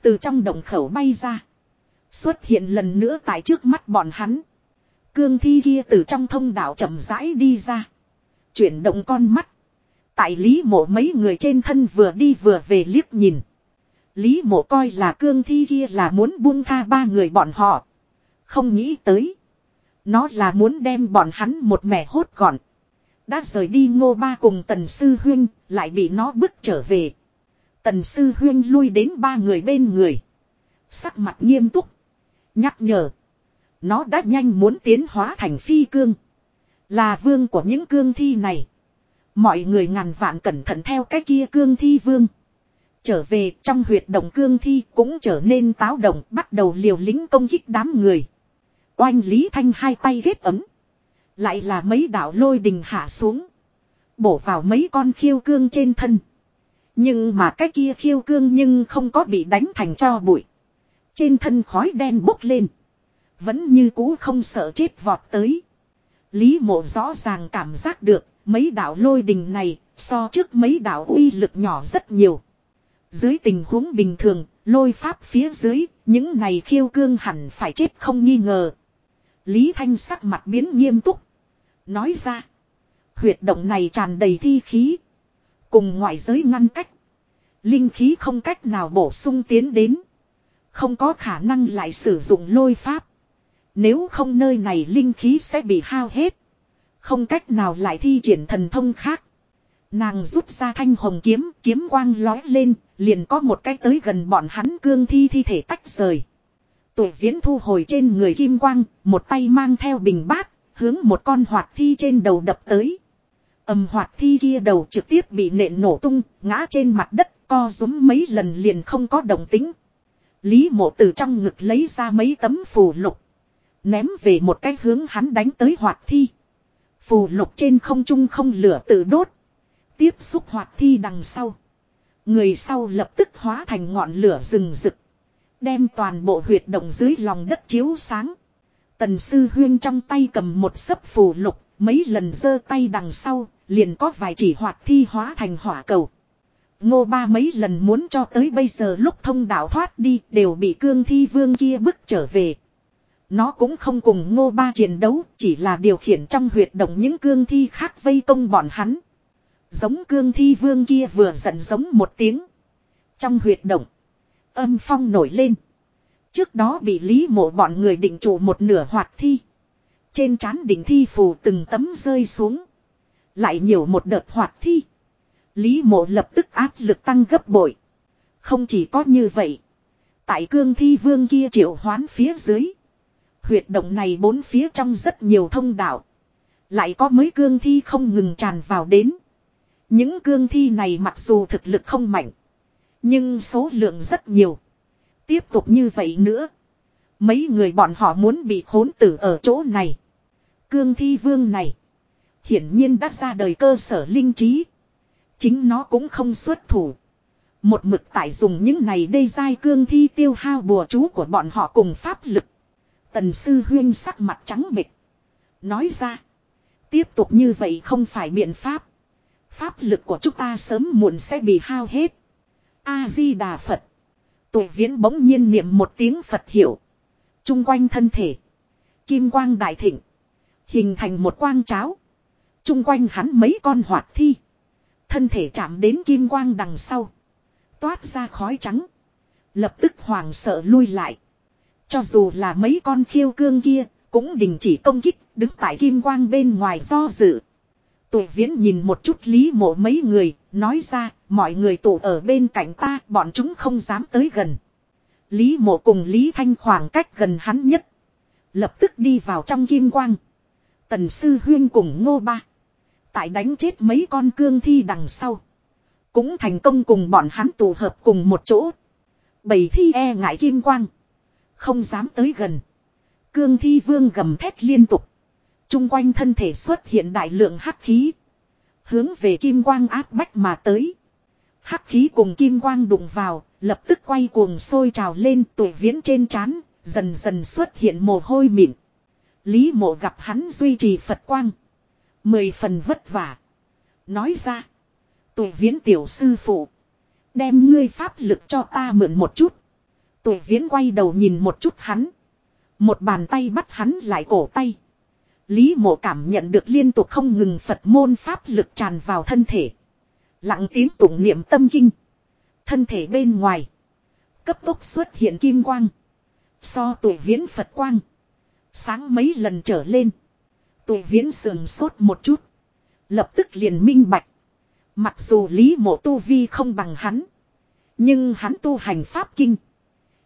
Từ trong đồng khẩu bay ra. Xuất hiện lần nữa tại trước mắt bọn hắn. Cương thi kia từ trong thông đạo chậm rãi đi ra. Chuyển động con mắt. Tại Lý mộ mấy người trên thân vừa đi vừa về liếc nhìn. Lý mộ coi là cương thi kia là muốn buông tha ba người bọn họ. Không nghĩ tới. Nó là muốn đem bọn hắn một mẻ hốt gọn. Đã rời đi ngô ba cùng tần sư huyên, lại bị nó bước trở về. Tần sư huyên lui đến ba người bên người. Sắc mặt nghiêm túc. Nhắc nhở. Nó đã nhanh muốn tiến hóa thành phi cương. Là vương của những cương thi này. Mọi người ngàn vạn cẩn thận theo cái kia cương thi vương. Trở về trong huyệt động cương thi cũng trở nên táo động bắt đầu liều lính công kích đám người. Oanh Lý Thanh hai tay ghét ấm. Lại là mấy đạo lôi đình hạ xuống. Bổ vào mấy con khiêu cương trên thân. Nhưng mà cái kia khiêu cương nhưng không có bị đánh thành cho bụi. Trên thân khói đen bốc lên. Vẫn như cũ không sợ chết vọt tới. Lý mộ rõ ràng cảm giác được mấy đạo lôi đình này so trước mấy đạo uy lực nhỏ rất nhiều. Dưới tình huống bình thường, lôi pháp phía dưới, những này khiêu cương hẳn phải chết không nghi ngờ. Lý Thanh sắc mặt biến nghiêm túc. Nói ra, huyệt động này tràn đầy thi khí. Cùng ngoại giới ngăn cách. Linh khí không cách nào bổ sung tiến đến. Không có khả năng lại sử dụng lôi pháp. Nếu không nơi này linh khí sẽ bị hao hết. Không cách nào lại thi triển thần thông khác. Nàng rút ra thanh hồng kiếm, kiếm quang lói lên, liền có một cái tới gần bọn hắn cương thi thi thể tách rời. Tuổi viễn thu hồi trên người kim quang, một tay mang theo bình bát, hướng một con hoạt thi trên đầu đập tới. âm hoạt thi kia đầu trực tiếp bị nện nổ tung, ngã trên mặt đất, co rúm mấy lần liền không có động tính. Lý mộ từ trong ngực lấy ra mấy tấm phù lục. Ném về một cái hướng hắn đánh tới hoạt thi. Phù lục trên không trung không lửa tự đốt. Tiếp xúc hoạt thi đằng sau. Người sau lập tức hóa thành ngọn lửa rừng rực. Đem toàn bộ huyệt động dưới lòng đất chiếu sáng. Tần sư huyên trong tay cầm một sấp phù lục. Mấy lần giơ tay đằng sau. Liền có vài chỉ hoạt thi hóa thành hỏa cầu. Ngô ba mấy lần muốn cho tới bây giờ lúc thông đạo thoát đi đều bị cương thi vương kia bức trở về. Nó cũng không cùng ngô ba chiến đấu, chỉ là điều khiển trong huyệt động những cương thi khác vây công bọn hắn. Giống cương thi vương kia vừa giận giống một tiếng. Trong huyệt động, âm phong nổi lên. Trước đó bị lý mộ bọn người định trụ một nửa hoạt thi. Trên trán đỉnh thi phù từng tấm rơi xuống. Lại nhiều một đợt hoạt thi. Lý mộ lập tức áp lực tăng gấp bội. Không chỉ có như vậy. Tại cương thi vương kia triệu hoán phía dưới. Huyệt động này bốn phía trong rất nhiều thông đạo. Lại có mấy cương thi không ngừng tràn vào đến. Những cương thi này mặc dù thực lực không mạnh. Nhưng số lượng rất nhiều. Tiếp tục như vậy nữa. Mấy người bọn họ muốn bị khốn tử ở chỗ này. Cương thi vương này. Hiển nhiên đã ra đời cơ sở linh trí. Chính nó cũng không xuất thủ. Một mực tại dùng những này đê dai cương thi tiêu hao bùa chú của bọn họ cùng pháp lực. Tần sư huyên sắc mặt trắng bịch. Nói ra. Tiếp tục như vậy không phải biện pháp. Pháp lực của chúng ta sớm muộn sẽ bị hao hết. A-di-đà Phật. Tụ viễn bỗng nhiên niệm một tiếng Phật hiệu, Trung quanh thân thể. Kim quang đại thịnh. Hình thành một quang cháo. Trung quanh hắn mấy con hoạt thi. Thân thể chạm đến kim quang đằng sau. Toát ra khói trắng. Lập tức hoàng sợ lui lại. Cho dù là mấy con khiêu cương kia. Cũng đình chỉ công kích. Đứng tại kim quang bên ngoài do dự. Tuổi viễn nhìn một chút lý mộ mấy người. Nói ra, mọi người tụ ở bên cạnh ta. Bọn chúng không dám tới gần. Lý mộ cùng Lý Thanh khoảng cách gần hắn nhất. Lập tức đi vào trong kim quang. Tần sư huyên cùng ngô ba. Tại đánh chết mấy con cương thi đằng sau. Cũng thành công cùng bọn hắn tụ hợp cùng một chỗ. Bầy thi e ngại kim quang. Không dám tới gần. Cương thi vương gầm thét liên tục. Trung quanh thân thể xuất hiện đại lượng hắc khí. Hướng về kim quang áp bách mà tới. Hắc khí cùng kim quang đụng vào, lập tức quay cuồng sôi trào lên tuổi viễn trên trán, dần dần xuất hiện mồ hôi mịn. Lý mộ gặp hắn duy trì Phật quang. Mười phần vất vả. Nói ra. Tuổi viễn tiểu sư phụ. Đem ngươi pháp lực cho ta mượn một chút. Tuổi viễn quay đầu nhìn một chút hắn. Một bàn tay bắt hắn lại cổ tay. Lý mộ cảm nhận được liên tục không ngừng Phật môn pháp lực tràn vào thân thể. Lặng tiếng tụng niệm tâm kinh. Thân thể bên ngoài. Cấp tốc xuất hiện kim quang. So tuổi viễn Phật quang. Sáng mấy lần trở lên. Tuổi viễn sườn sốt một chút. Lập tức liền minh bạch. Mặc dù Lý mộ tu vi không bằng hắn. Nhưng hắn tu hành pháp kinh.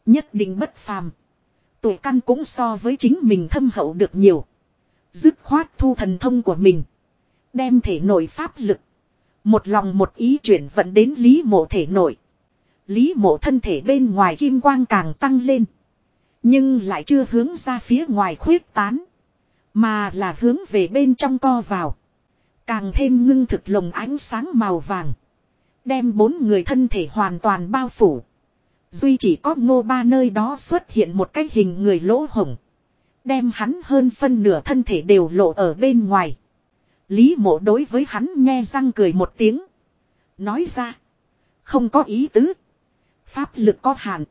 Nhất định bất phàm. Tuổi căn cũng so với chính mình thâm hậu được nhiều. Dứt khoát thu thần thông của mình. Đem thể nội pháp lực. Một lòng một ý chuyển vận đến Lý mộ thể nội. Lý mộ thân thể bên ngoài kim quang càng tăng lên. Nhưng lại chưa hướng ra phía ngoài khuyết tán. Mà là hướng về bên trong co vào. Càng thêm ngưng thực lồng ánh sáng màu vàng. Đem bốn người thân thể hoàn toàn bao phủ. Duy chỉ có ngô ba nơi đó xuất hiện một cái hình người lỗ hổng. Đem hắn hơn phân nửa thân thể đều lộ ở bên ngoài. Lý mộ đối với hắn nghe răng cười một tiếng. Nói ra. Không có ý tứ. Pháp lực có hạn.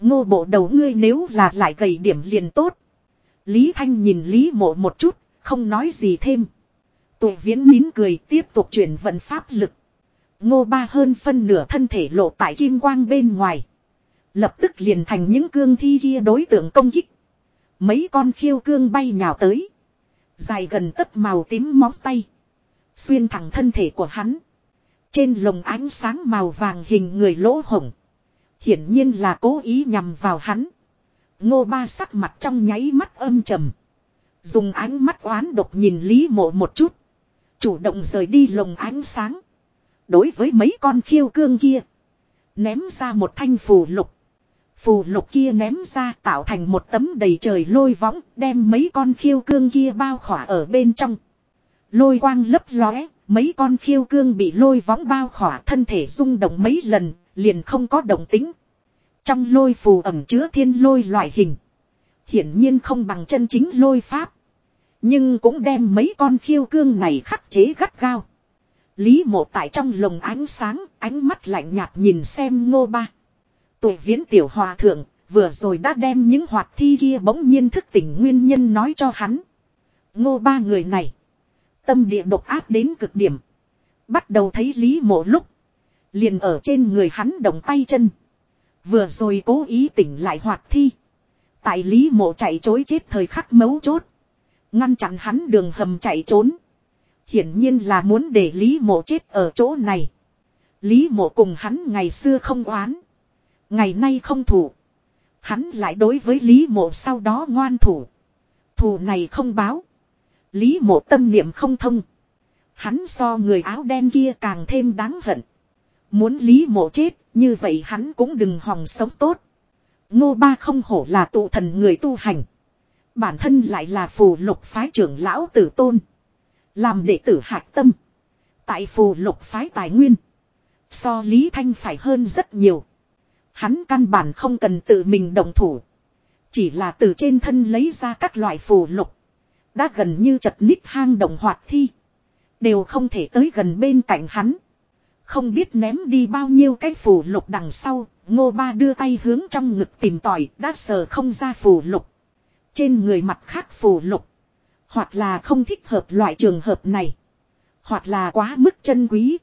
Ngô bộ đầu ngươi nếu là lại gầy điểm liền tốt. Lý Thanh nhìn Lý mộ một chút, không nói gì thêm. Tụ viễn nín cười tiếp tục chuyển vận pháp lực. Ngô ba hơn phân nửa thân thể lộ tại kim quang bên ngoài. Lập tức liền thành những cương thi kia đối tượng công kích. Mấy con khiêu cương bay nhào tới. Dài gần tấc màu tím móng tay. Xuyên thẳng thân thể của hắn. Trên lồng ánh sáng màu vàng hình người lỗ hổng. Hiển nhiên là cố ý nhằm vào hắn. Ngô ba sắc mặt trong nháy mắt âm trầm. Dùng ánh mắt oán độc nhìn Lý mộ một chút. Chủ động rời đi lồng ánh sáng. Đối với mấy con khiêu cương kia. Ném ra một thanh phù lục. Phù lục kia ném ra tạo thành một tấm đầy trời lôi võng đem mấy con khiêu cương kia bao khỏa ở bên trong. Lôi quang lấp lóe, mấy con khiêu cương bị lôi võng bao khỏa thân thể rung động mấy lần, liền không có động tính. Trong lôi phù ẩm chứa thiên lôi loại hình. Hiển nhiên không bằng chân chính lôi pháp. Nhưng cũng đem mấy con khiêu cương này khắc chế gắt gao. Lý mộ tại trong lồng ánh sáng, ánh mắt lạnh nhạt nhìn xem ngô ba. Tuổi viễn tiểu hòa thượng, vừa rồi đã đem những hoạt thi kia bỗng nhiên thức tỉnh nguyên nhân nói cho hắn. Ngô ba người này. Tâm địa độc ác đến cực điểm. Bắt đầu thấy Lý mộ lúc. Liền ở trên người hắn động tay chân. Vừa rồi cố ý tỉnh lại hoạt thi. Tại Lý mộ chạy chối chết thời khắc mấu chốt. Ngăn chặn hắn đường hầm chạy trốn. Hiển nhiên là muốn để Lý mộ chết ở chỗ này. Lý mộ cùng hắn ngày xưa không oán. Ngày nay không thủ. Hắn lại đối với Lý mộ sau đó ngoan thủ. Thủ này không báo. Lý mộ tâm niệm không thông. Hắn so người áo đen kia càng thêm đáng hận. Muốn lý mộ chết, như vậy hắn cũng đừng hòng sống tốt. Ngô ba không hổ là tụ thần người tu hành. Bản thân lại là phù lục phái trưởng lão tử tôn. Làm đệ tử hạc tâm. Tại phù lục phái tài nguyên. So Lý Thanh phải hơn rất nhiều. Hắn căn bản không cần tự mình động thủ. Chỉ là từ trên thân lấy ra các loại phù lục. Đã gần như chật nít hang động hoạt thi. Đều không thể tới gần bên cạnh hắn. Không biết ném đi bao nhiêu cái phù lục đằng sau. Ngô ba đưa tay hướng trong ngực tìm tòi. Đã sờ không ra phù lục. Trên người mặt khác phù lục. Hoặc là không thích hợp loại trường hợp này. Hoặc là quá mức chân quý.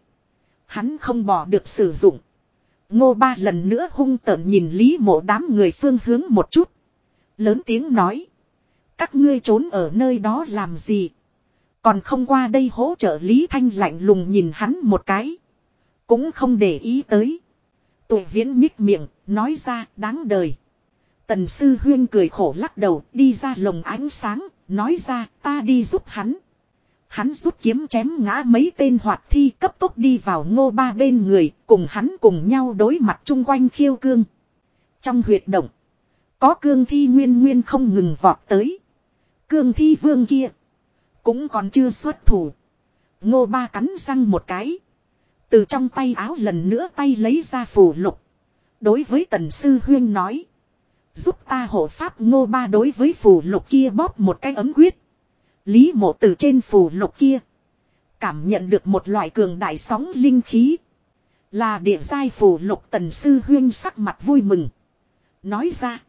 Hắn không bỏ được sử dụng. Ngô ba lần nữa hung tợn nhìn Lý mộ đám người phương hướng một chút. Lớn tiếng nói. Các ngươi trốn ở nơi đó làm gì? Còn không qua đây hỗ trợ Lý Thanh lạnh lùng nhìn hắn một cái. Cũng không để ý tới. Tụi viễn nhích miệng, nói ra đáng đời. Tần sư huyên cười khổ lắc đầu, đi ra lồng ánh sáng, nói ra ta đi giúp hắn. Hắn rút kiếm chém ngã mấy tên hoạt thi cấp tốc đi vào ngô ba bên người, cùng hắn cùng nhau đối mặt chung quanh khiêu cương. Trong huyệt động, có cương thi nguyên nguyên không ngừng vọt tới. Cương thi vương kia, cũng còn chưa xuất thủ. Ngô ba cắn răng một cái. Từ trong tay áo lần nữa tay lấy ra phù lục. Đối với tần sư huyên nói. Giúp ta hộ pháp ngô ba đối với phù lục kia bóp một cái ấm quyết. Lý mộ từ trên phù lục kia. Cảm nhận được một loại cường đại sóng linh khí. Là địa giai phù lục tần sư huyên sắc mặt vui mừng. Nói ra.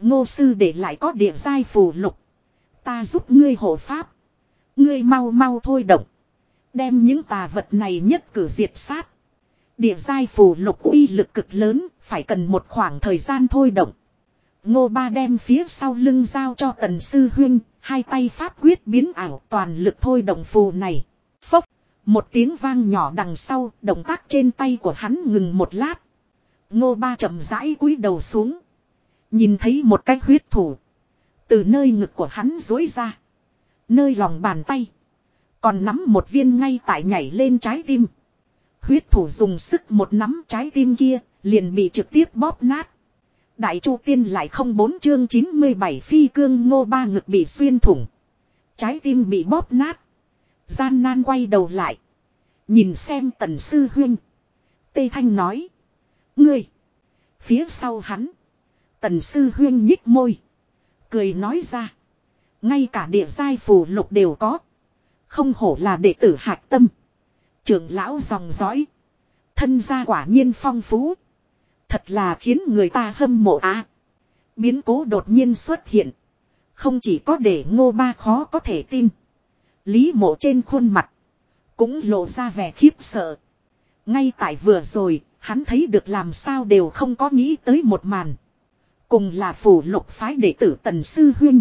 Ngô sư để lại có địa giai phù lục. Ta giúp ngươi hộ pháp. Ngươi mau mau thôi động. Đem những tà vật này nhất cử diệt sát. Địa giai phù lục uy lực cực lớn, phải cần một khoảng thời gian thôi động. Ngô Ba đem phía sau lưng giao cho Tần Sư Huyên, hai tay pháp quyết biến ảo toàn lực thôi động phù này. Phốc, một tiếng vang nhỏ đằng sau, động tác trên tay của hắn ngừng một lát. Ngô Ba chậm rãi cúi đầu xuống. Nhìn thấy một cái huyết thủ. Từ nơi ngực của hắn dối ra. Nơi lòng bàn tay. Còn nắm một viên ngay tại nhảy lên trái tim. Huyết thủ dùng sức một nắm trái tim kia, liền bị trực tiếp bóp nát. Đại Chu Tiên lại không bốn chương 97 phi cương ngô ba ngực bị xuyên thủng. Trái tim bị bóp nát. Gian nan quay đầu lại. Nhìn xem tần sư huyên. Tê Thanh nói. Ngươi. Phía sau hắn. Tần sư huyên nhích môi. Cười nói ra. Ngay cả địa giai phù lục đều có. Không hổ là đệ tử hạc tâm. Trưởng lão dòng dõi. Thân gia quả nhiên phong phú. Thật là khiến người ta hâm mộ á. biến cố đột nhiên xuất hiện. Không chỉ có để ngô ba khó có thể tin. Lý mộ trên khuôn mặt. Cũng lộ ra vẻ khiếp sợ. Ngay tại vừa rồi, hắn thấy được làm sao đều không có nghĩ tới một màn. Cùng là phủ lục phái đệ tử tần sư huynh.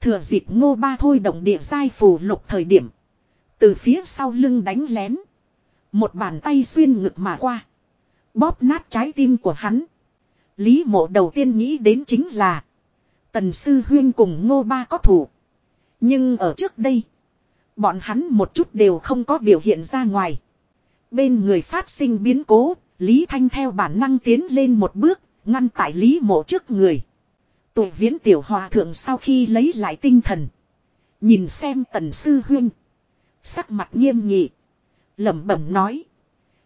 Thừa dịp ngô ba thôi động địa giai phủ lục thời điểm. Từ phía sau lưng đánh lén. Một bàn tay xuyên ngực mà qua. Bóp nát trái tim của hắn. Lý mộ đầu tiên nghĩ đến chính là. Tần sư huyên cùng ngô ba có thủ. Nhưng ở trước đây. Bọn hắn một chút đều không có biểu hiện ra ngoài. Bên người phát sinh biến cố. Lý Thanh theo bản năng tiến lên một bước. Ngăn tại Lý mộ trước người. Tụ viễn tiểu hòa thượng sau khi lấy lại tinh thần. Nhìn xem tần sư huyên. Sắc mặt nghiêm nghị. lẩm bẩm nói.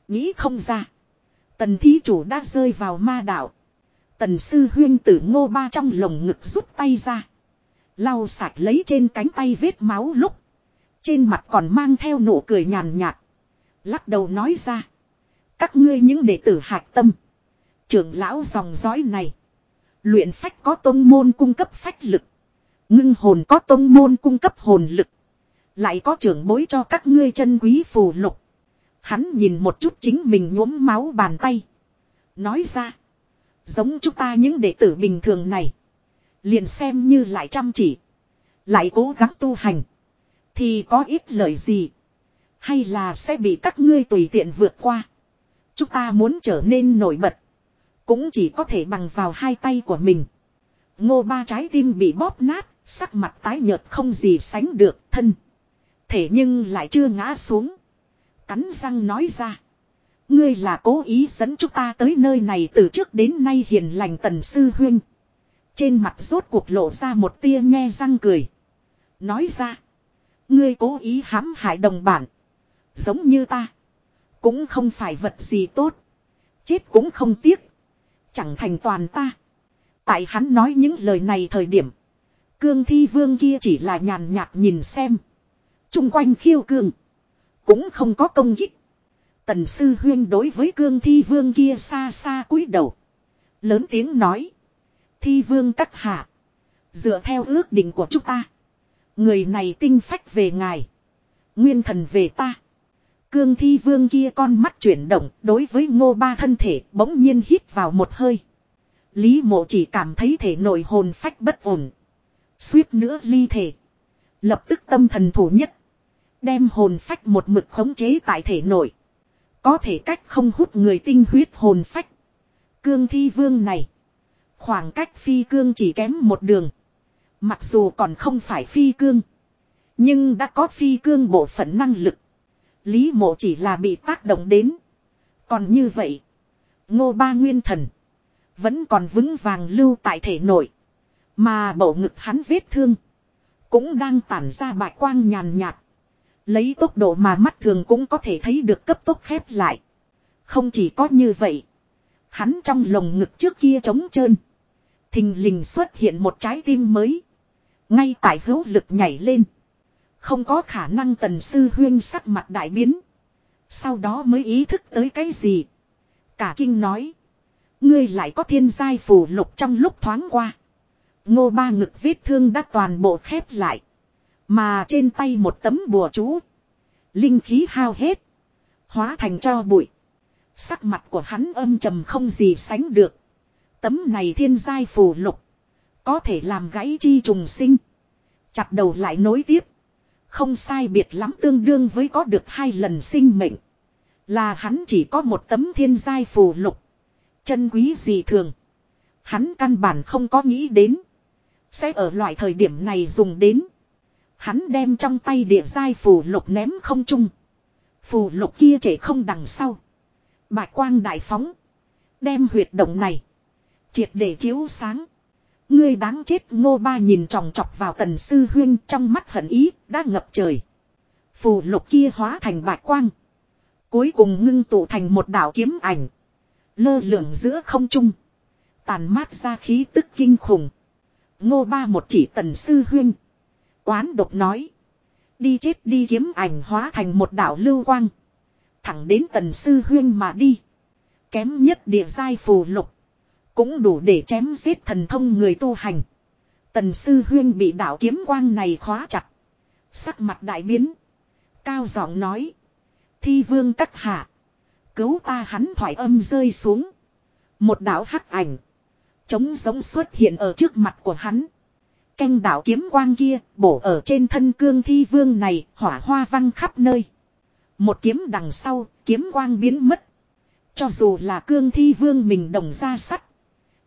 Nghĩ không ra. Tần thí chủ đã rơi vào ma đạo. Tần sư huyên tử ngô ba trong lồng ngực rút tay ra. Lau sạch lấy trên cánh tay vết máu lúc. Trên mặt còn mang theo nụ cười nhàn nhạt. Lắc đầu nói ra. Các ngươi những đệ tử hạc tâm. Trưởng lão dòng dõi này. Luyện phách có tông môn cung cấp phách lực. Ngưng hồn có tông môn cung cấp hồn lực. Lại có trưởng bối cho các ngươi chân quý phù lục. Hắn nhìn một chút chính mình nhuốm máu bàn tay. Nói ra. Giống chúng ta những đệ tử bình thường này. Liền xem như lại chăm chỉ. Lại cố gắng tu hành. Thì có ít lời gì. Hay là sẽ bị các ngươi tùy tiện vượt qua. Chúng ta muốn trở nên nổi bật. Cũng chỉ có thể bằng vào hai tay của mình. Ngô ba trái tim bị bóp nát. Sắc mặt tái nhợt không gì sánh được thân. Thể nhưng lại chưa ngã xuống. Cắn răng nói ra. Ngươi là cố ý dẫn chúng ta tới nơi này từ trước đến nay hiền lành tần sư huyên Trên mặt rốt cuộc lộ ra một tia nghe răng cười. Nói ra. Ngươi cố ý hãm hại đồng bản. Giống như ta. Cũng không phải vật gì tốt. Chết cũng không tiếc. Chẳng thành toàn ta. Tại hắn nói những lời này thời điểm. Cương thi vương kia chỉ là nhàn nhạt nhìn xem. Trung quanh khiêu cương. Cũng không có công kích. Tần sư huyên đối với cương thi vương kia xa xa cúi đầu. Lớn tiếng nói. Thi vương các hạ. Dựa theo ước định của chúng ta. Người này tinh phách về ngài. Nguyên thần về ta. Cương thi vương kia con mắt chuyển động đối với ngô ba thân thể bỗng nhiên hít vào một hơi. Lý mộ chỉ cảm thấy thể nội hồn phách bất ổn. Suýt nữa ly thể. Lập tức tâm thần thủ nhất. Đem hồn phách một mực khống chế tại thể nội. Có thể cách không hút người tinh huyết hồn phách. Cương thi vương này. Khoảng cách phi cương chỉ kém một đường. Mặc dù còn không phải phi cương. Nhưng đã có phi cương bộ phận năng lực. Lý mộ chỉ là bị tác động đến. Còn như vậy. Ngô ba nguyên thần. Vẫn còn vững vàng lưu tại thể nội. Mà bầu ngực hắn vết thương. Cũng đang tản ra bạch quang nhàn nhạt. Lấy tốc độ mà mắt thường cũng có thể thấy được cấp tốc khép lại. Không chỉ có như vậy. Hắn trong lồng ngực trước kia trống trơn. Thình lình xuất hiện một trái tim mới. Ngay tại hữu lực nhảy lên. Không có khả năng tần sư huyên sắc mặt đại biến. Sau đó mới ý thức tới cái gì. Cả kinh nói. Ngươi lại có thiên giai phù lục trong lúc thoáng qua. Ngô ba ngực vết thương đã toàn bộ khép lại. Mà trên tay một tấm bùa chú. Linh khí hao hết. Hóa thành cho bụi. Sắc mặt của hắn âm trầm không gì sánh được. Tấm này thiên giai phù lục. Có thể làm gãy chi trùng sinh. Chặt đầu lại nối tiếp. Không sai biệt lắm tương đương với có được hai lần sinh mệnh. Là hắn chỉ có một tấm thiên giai phù lục. Chân quý gì thường. Hắn căn bản không có nghĩ đến. Sẽ ở loại thời điểm này dùng đến. Hắn đem trong tay địa giai phù lục ném không trung. Phù lục kia chạy không đằng sau. Bạch quang đại phóng. Đem huyệt động này. Triệt để chiếu sáng. Ngươi đáng chết ngô ba nhìn tròng trọc vào tần sư huyên trong mắt hận ý, đã ngập trời. Phù lục kia hóa thành bạch quang. Cuối cùng ngưng tụ thành một đảo kiếm ảnh. Lơ lửng giữa không trung. Tàn mát ra khí tức kinh khủng. Ngô ba một chỉ tần sư huyên. Quán độc nói. Đi chết đi kiếm ảnh hóa thành một đảo lưu quang. Thẳng đến tần sư huyên mà đi. Kém nhất địa giai phù lục. Cũng đủ để chém giết thần thông người tu hành. Tần sư huyên bị đảo kiếm quang này khóa chặt. Sắc mặt đại biến. Cao giọng nói. Thi vương các hạ. Cứu ta hắn thoải âm rơi xuống. Một đảo hắc ảnh. Trống giống xuất hiện ở trước mặt của hắn. Canh đạo kiếm quang kia bổ ở trên thân cương thi vương này hỏa hoa văng khắp nơi. Một kiếm đằng sau kiếm quang biến mất. Cho dù là cương thi vương mình đồng ra sắt.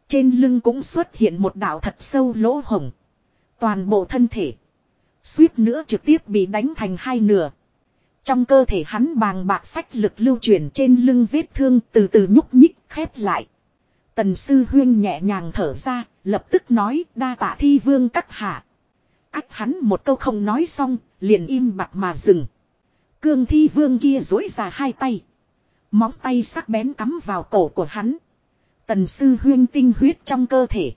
Trên lưng cũng xuất hiện một đạo thật sâu lỗ hồng. Toàn bộ thân thể. Suýt nữa trực tiếp bị đánh thành hai nửa. Trong cơ thể hắn bàng bạc phách lực lưu chuyển trên lưng vết thương từ từ nhúc nhích khép lại. Tần sư huyên nhẹ nhàng thở ra, lập tức nói đa tạ thi vương các hạ. Ách hắn một câu không nói xong, liền im bặt mà dừng. Cương thi vương kia dối ra hai tay. Móng tay sắc bén cắm vào cổ của hắn. Tần sư huyên tinh huyết trong cơ thể.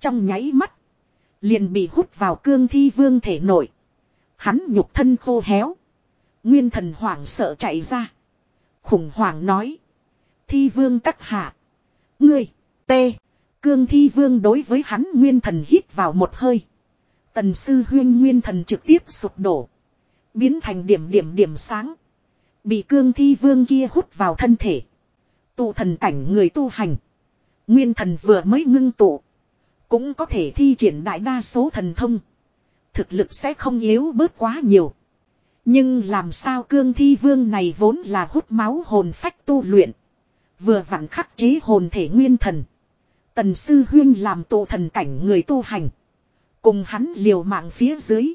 Trong nháy mắt. Liền bị hút vào cương thi vương thể nội. Hắn nhục thân khô héo. Nguyên thần hoảng sợ chạy ra. Khủng hoảng nói. Thi vương các hạ. Ngươi. tê. Cương thi vương đối với hắn nguyên thần hít vào một hơi. Tần sư huyên nguyên thần trực tiếp sụp đổ. Biến thành điểm điểm điểm sáng. Bị cương thi vương kia hút vào thân thể. Tụ thần cảnh người tu hành. Nguyên thần vừa mới ngưng tụ. Cũng có thể thi triển đại đa số thần thông. Thực lực sẽ không yếu bớt quá nhiều. Nhưng làm sao cương thi vương này vốn là hút máu hồn phách tu luyện. Vừa vặn khắc chế hồn thể nguyên thần. Tần sư huyên làm tụ thần cảnh người tu hành. Cùng hắn liều mạng phía dưới.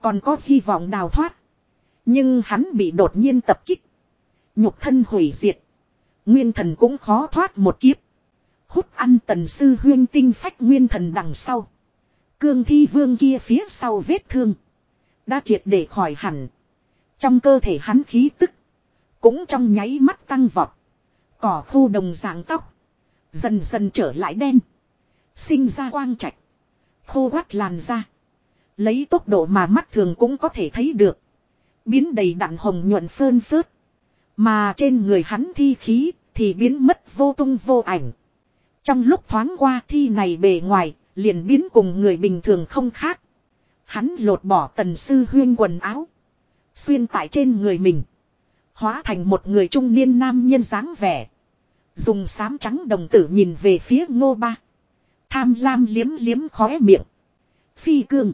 Còn có hy vọng đào thoát. Nhưng hắn bị đột nhiên tập kích. Nhục thân hủy diệt. Nguyên thần cũng khó thoát một kiếp. Hút ăn tần sư huyên tinh phách nguyên thần đằng sau. Cương thi vương kia phía sau vết thương. Đã triệt để khỏi hẳn. Trong cơ thể hắn khí tức. Cũng trong nháy mắt tăng vọt. Cỏ khô đồng dạng tóc. Dần dần trở lại đen. Sinh ra quang trạch. Khô quắt làn da, Lấy tốc độ mà mắt thường cũng có thể thấy được. Biến đầy đặn hồng nhuận phơn phớt. Mà trên người hắn thi khí thì biến mất vô tung vô ảnh. Trong lúc thoáng qua thi này bề ngoài, liền biến cùng người bình thường không khác. Hắn lột bỏ tần sư huyên quần áo. Xuyên tại trên người mình. Hóa thành một người trung niên nam nhân dáng vẻ. Dùng sám trắng đồng tử nhìn về phía ngô ba. Tham lam liếm liếm khóe miệng. Phi cương.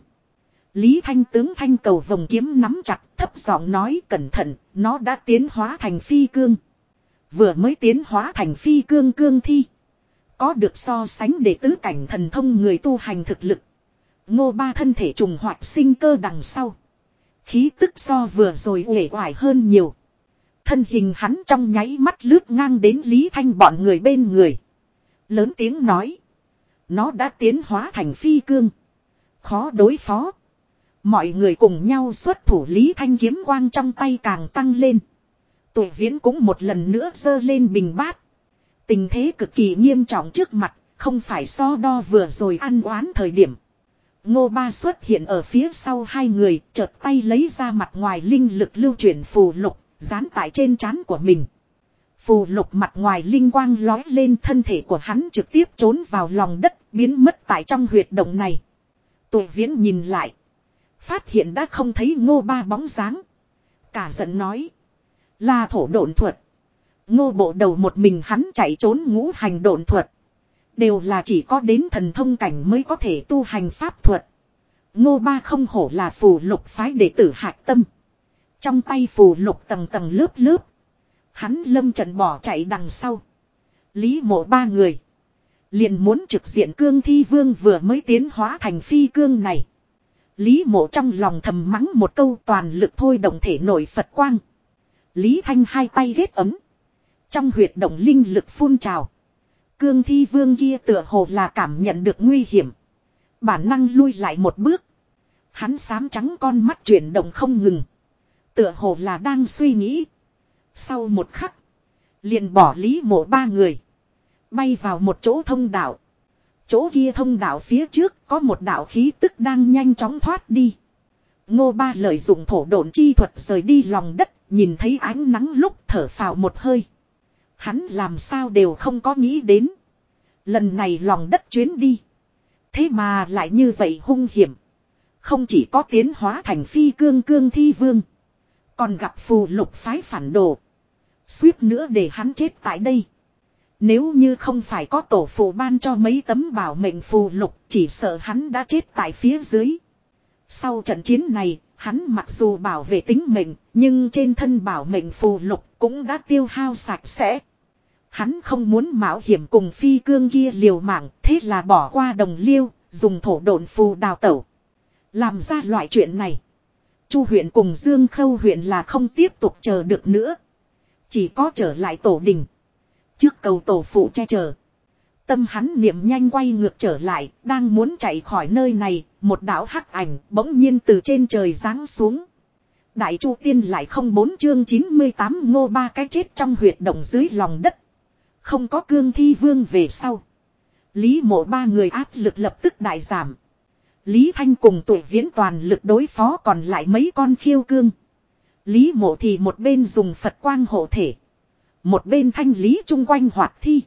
Lý Thanh tướng thanh cầu vòng kiếm nắm chặt thấp giọng nói cẩn thận, nó đã tiến hóa thành phi cương. Vừa mới tiến hóa thành phi cương cương thi. Có được so sánh để tứ cảnh thần thông người tu hành thực lực. Ngô ba thân thể trùng hoạt sinh cơ đằng sau. Khí tức so vừa rồi uể oải hơn nhiều. Thân hình hắn trong nháy mắt lướt ngang đến Lý Thanh bọn người bên người. Lớn tiếng nói. Nó đã tiến hóa thành phi cương. Khó đối phó. Mọi người cùng nhau xuất thủ Lý Thanh kiếm quang trong tay càng tăng lên. Tuổi viễn cũng một lần nữa dơ lên bình bát. Tình thế cực kỳ nghiêm trọng trước mặt, không phải so đo vừa rồi ăn oán thời điểm. Ngô Ba xuất hiện ở phía sau hai người, chợt tay lấy ra mặt ngoài linh lực lưu chuyển phù lục, dán tại trên trán của mình. Phù lục mặt ngoài linh quang lói lên thân thể của hắn trực tiếp trốn vào lòng đất, biến mất tại trong huyệt động này. Tụi viễn nhìn lại. Phát hiện đã không thấy ngô ba bóng dáng. Cả giận nói. Là thổ độn thuật. Ngô bộ đầu một mình hắn chạy trốn ngũ hành độn thuật. Đều là chỉ có đến thần thông cảnh mới có thể tu hành pháp thuật. Ngô ba không hổ là phù lục phái đệ tử hạc tâm. Trong tay phù lục tầng tầng lớp lớp. Hắn lâm trận bỏ chạy đằng sau. Lý mộ ba người. Liền muốn trực diện cương thi vương vừa mới tiến hóa thành phi cương này. Lý mộ trong lòng thầm mắng một câu toàn lực thôi động thể nổi Phật quang. Lý Thanh hai tay ghét ấm. Trong huyệt động linh lực phun trào. Cương thi vương kia tựa hồ là cảm nhận được nguy hiểm. Bản năng lui lại một bước. Hắn sám trắng con mắt chuyển động không ngừng. Tựa hồ là đang suy nghĩ. Sau một khắc. Liền bỏ lý mộ ba người. Bay vào một chỗ thông đạo. Chỗ kia thông đạo phía trước có một đạo khí tức đang nhanh chóng thoát đi. Ngô ba lợi dụng thổ độn chi thuật rời đi lòng đất, nhìn thấy ánh nắng lúc thở phào một hơi. Hắn làm sao đều không có nghĩ đến. Lần này lòng đất chuyến đi. Thế mà lại như vậy hung hiểm. Không chỉ có tiến hóa thành phi cương cương thi vương. Còn gặp phù lục phái phản đồ. Suýt nữa để hắn chết tại đây. Nếu như không phải có tổ phụ ban cho mấy tấm bảo mệnh phù lục chỉ sợ hắn đã chết tại phía dưới. Sau trận chiến này, hắn mặc dù bảo vệ tính mệnh, nhưng trên thân bảo mệnh phù lục cũng đã tiêu hao sạch sẽ. Hắn không muốn mạo hiểm cùng phi cương kia liều mạng, thế là bỏ qua đồng liêu, dùng thổ độn phù đào tẩu. Làm ra loại chuyện này. Chu huyện cùng Dương Khâu huyện là không tiếp tục chờ được nữa. Chỉ có trở lại tổ đình. Trước cầu tổ phụ che chở. Tâm hắn niệm nhanh quay ngược trở lại, đang muốn chạy khỏi nơi này, một đạo hắc ảnh bỗng nhiên từ trên trời giáng xuống. Đại Chu Tiên lại không bốn chương 98 ngô ba cái chết trong huyệt động dưới lòng đất. Không có cương thi vương về sau. Lý mộ ba người áp lực lập tức đại giảm. Lý Thanh cùng tuổi viễn toàn lực đối phó còn lại mấy con khiêu cương. Lý mộ thì một bên dùng Phật quang hộ thể. Một bên thanh lý chung quanh hoạt thi.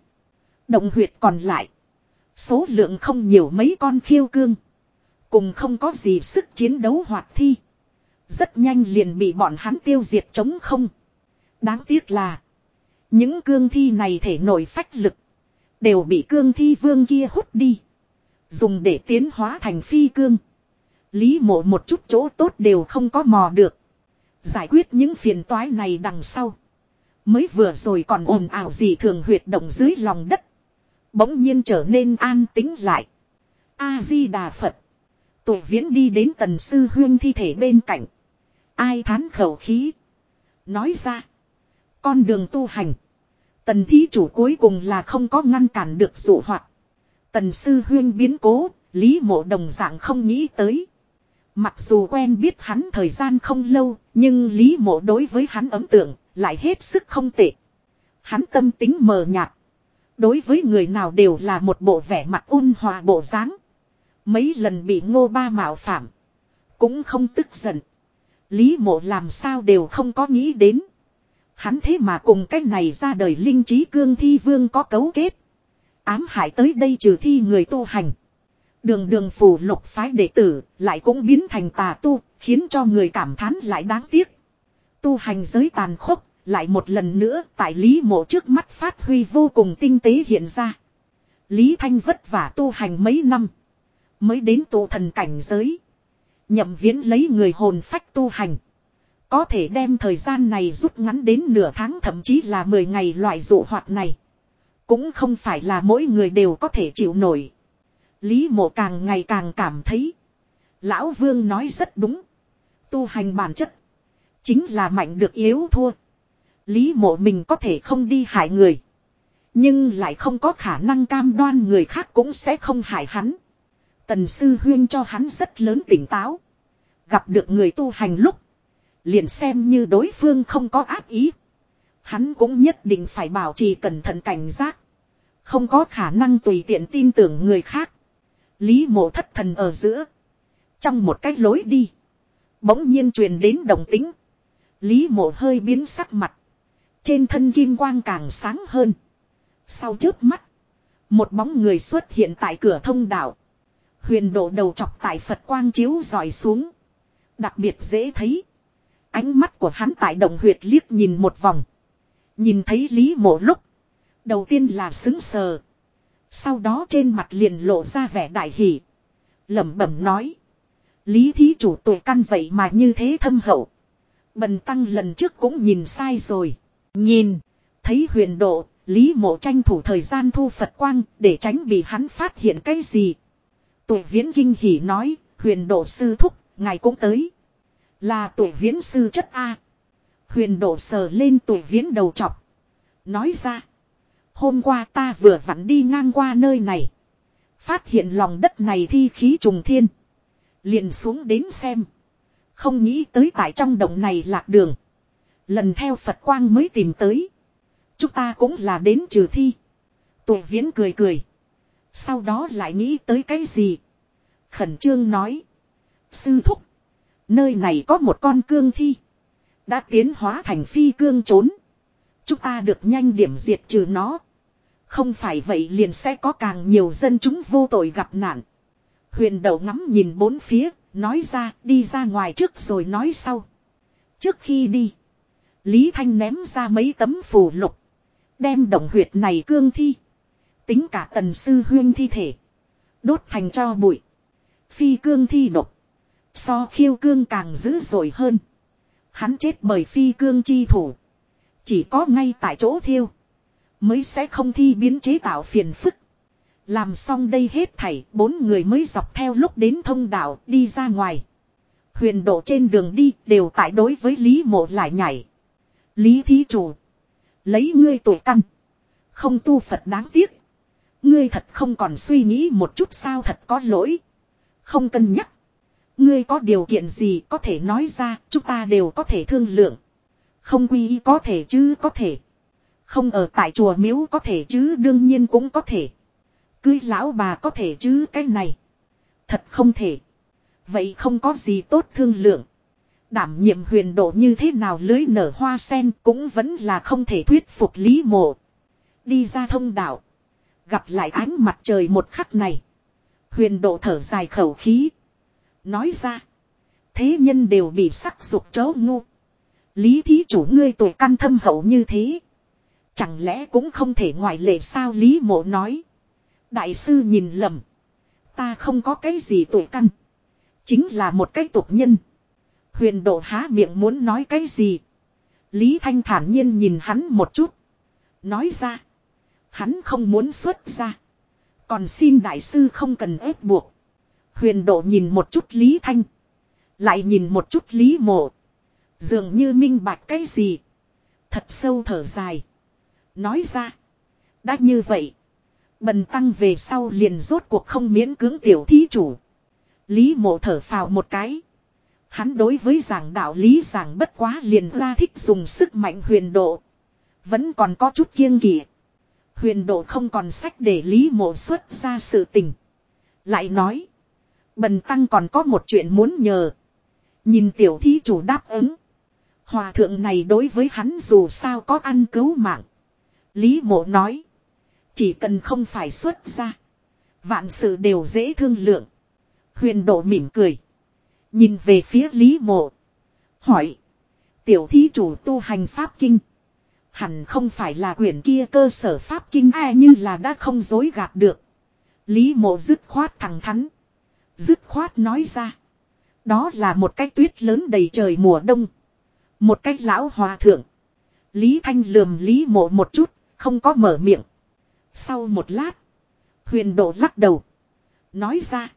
Động huyệt còn lại. Số lượng không nhiều mấy con khiêu cương. Cùng không có gì sức chiến đấu hoạt thi. Rất nhanh liền bị bọn hắn tiêu diệt chống không. Đáng tiếc là. Những cương thi này thể nổi phách lực. Đều bị cương thi vương kia hút đi. Dùng để tiến hóa thành phi cương. Lý mộ một chút chỗ tốt đều không có mò được. Giải quyết những phiền toái này đằng sau. Mới vừa rồi còn ồn ào gì thường huyệt động dưới lòng đất. Bỗng nhiên trở nên an tính lại. A-di-đà Phật. Tụ viễn đi đến tần sư huyên thi thể bên cạnh. Ai thán khẩu khí. Nói ra. Con đường tu hành. Tần thí chủ cuối cùng là không có ngăn cản được dụ hoạt. Tần sư huyên biến cố, Lý mộ đồng dạng không nghĩ tới. Mặc dù quen biết hắn thời gian không lâu, nhưng Lý mộ đối với hắn ấn tượng, lại hết sức không tệ. Hắn tâm tính mờ nhạt. Đối với người nào đều là một bộ vẻ mặt ôn hòa bộ dáng. Mấy lần bị ngô ba mạo phạm. Cũng không tức giận. Lý mộ làm sao đều không có nghĩ đến. Hắn thế mà cùng cách này ra đời linh trí cương thi vương có cấu kết. Ám hại tới đây trừ thi người tu hành. Đường đường phủ lục phái đệ tử lại cũng biến thành tà tu, khiến cho người cảm thán lại đáng tiếc. Tu hành giới tàn khốc, lại một lần nữa tại Lý mộ trước mắt phát huy vô cùng tinh tế hiện ra. Lý Thanh vất vả tu hành mấy năm. Mới đến tụ thần cảnh giới. Nhậm viễn lấy người hồn phách tu hành. Có thể đem thời gian này rút ngắn đến nửa tháng thậm chí là 10 ngày loại dụ hoạt này. Cũng không phải là mỗi người đều có thể chịu nổi. Lý mộ càng ngày càng cảm thấy. Lão Vương nói rất đúng. Tu hành bản chất. Chính là mạnh được yếu thua. Lý mộ mình có thể không đi hại người. Nhưng lại không có khả năng cam đoan người khác cũng sẽ không hại hắn. Tần sư huyên cho hắn rất lớn tỉnh táo. Gặp được người tu hành lúc. Liền xem như đối phương không có ác ý. Hắn cũng nhất định phải bảo trì cẩn thận cảnh giác. Không có khả năng tùy tiện tin tưởng người khác. Lý mộ thất thần ở giữa. Trong một cách lối đi. Bỗng nhiên truyền đến đồng tính. Lý mộ hơi biến sắc mặt. Trên thân kim quang càng sáng hơn. Sau trước mắt. Một bóng người xuất hiện tại cửa thông đạo. Huyền độ đầu chọc tại Phật quang chiếu dọi xuống. Đặc biệt dễ thấy. Ánh mắt của hắn tại đồng huyệt liếc nhìn một vòng. Nhìn thấy Lý mộ lúc. Đầu tiên là xứng sờ. Sau đó trên mặt liền lộ ra vẻ đại hỷ. lẩm bẩm nói. Lý thí chủ tuổi căn vậy mà như thế thâm hậu. Bần tăng lần trước cũng nhìn sai rồi. Nhìn. Thấy huyền độ. Lý mộ tranh thủ thời gian thu Phật quang. Để tránh bị hắn phát hiện cái gì. Tuổi viễn kinh hỉ nói. Huyền độ sư thúc. Ngài cũng tới. Là tuổi viễn sư chất A. Huyền độ sờ lên tuổi viễn đầu chọc. Nói ra. Hôm qua ta vừa vặn đi ngang qua nơi này. Phát hiện lòng đất này thi khí trùng thiên. Liền xuống đến xem. Không nghĩ tới tại trong động này lạc đường. Lần theo Phật quang mới tìm tới. Chúng ta cũng là đến trừ thi. Tuổi viễn cười cười. Sau đó lại nghĩ tới cái gì. Khẩn trương nói. Sư thúc. Nơi này có một con cương thi. Đã tiến hóa thành phi cương trốn. Chúng ta được nhanh điểm diệt trừ nó. Không phải vậy liền sẽ có càng nhiều dân chúng vô tội gặp nạn. Huyền đầu ngắm nhìn bốn phía, nói ra đi ra ngoài trước rồi nói sau. Trước khi đi, Lý Thanh ném ra mấy tấm phù lục. Đem động huyệt này cương thi. Tính cả tần sư huyên thi thể. Đốt thành cho bụi. Phi cương thi độc. So khiêu cương càng dữ dội hơn. Hắn chết bởi phi cương chi thủ. Chỉ có ngay tại chỗ thiêu. Mới sẽ không thi biến chế tạo phiền phức. Làm xong đây hết thảy, bốn người mới dọc theo lúc đến thông đạo, đi ra ngoài. Huyền độ trên đường đi, đều tại đối với Lý mộ lại nhảy. Lý thí chủ. Lấy ngươi tuổi căn. Không tu Phật đáng tiếc. Ngươi thật không còn suy nghĩ một chút sao thật có lỗi. Không cân nhắc. Ngươi có điều kiện gì có thể nói ra, chúng ta đều có thể thương lượng. Không quy có thể chứ có thể. Không ở tại chùa miếu có thể chứ đương nhiên cũng có thể. Cưới lão bà có thể chứ cái này. Thật không thể. Vậy không có gì tốt thương lượng. Đảm nhiệm huyền độ như thế nào lưới nở hoa sen cũng vẫn là không thể thuyết phục lý mộ. Đi ra thông đạo. Gặp lại ánh mặt trời một khắc này. Huyền độ thở dài khẩu khí. Nói ra. Thế nhân đều bị sắc dục chó ngu. Lý thí chủ ngươi tuổi căn thâm hậu như thế. Chẳng lẽ cũng không thể ngoại lệ sao Lý mộ nói. Đại sư nhìn lầm. Ta không có cái gì tuổi căn. Chính là một cái tục nhân. Huyền độ há miệng muốn nói cái gì. Lý Thanh thản nhiên nhìn hắn một chút. Nói ra. Hắn không muốn xuất ra. Còn xin đại sư không cần ép buộc. Huyền độ nhìn một chút Lý Thanh. Lại nhìn một chút Lý Mộ. Dường như minh bạch cái gì. Thật sâu thở dài. Nói ra. Đã như vậy. Bần tăng về sau liền rốt cuộc không miễn cưỡng tiểu thí chủ. Lý mộ thở phào một cái. Hắn đối với giảng đạo lý giảng bất quá liền ra thích dùng sức mạnh huyền độ. Vẫn còn có chút kiêng kỵ. Huyền độ không còn sách để lý mộ xuất ra sự tình. Lại nói. Bần tăng còn có một chuyện muốn nhờ. Nhìn tiểu thí chủ đáp ứng. Hòa thượng này đối với hắn dù sao có ăn cứu mạng. Lý mộ nói. Chỉ cần không phải xuất ra. Vạn sự đều dễ thương lượng. Huyền độ mỉm cười. Nhìn về phía Lý mộ. Hỏi. Tiểu thí chủ tu hành pháp kinh. Hẳn không phải là quyển kia cơ sở pháp kinh ai như là đã không dối gạt được. Lý mộ dứt khoát thẳng thắn. Dứt khoát nói ra. Đó là một cái tuyết lớn đầy trời mùa đông. Một cái lão hòa thượng. Lý Thanh lườm Lý mộ một chút, không có mở miệng. Sau một lát, huyền độ lắc đầu. Nói ra,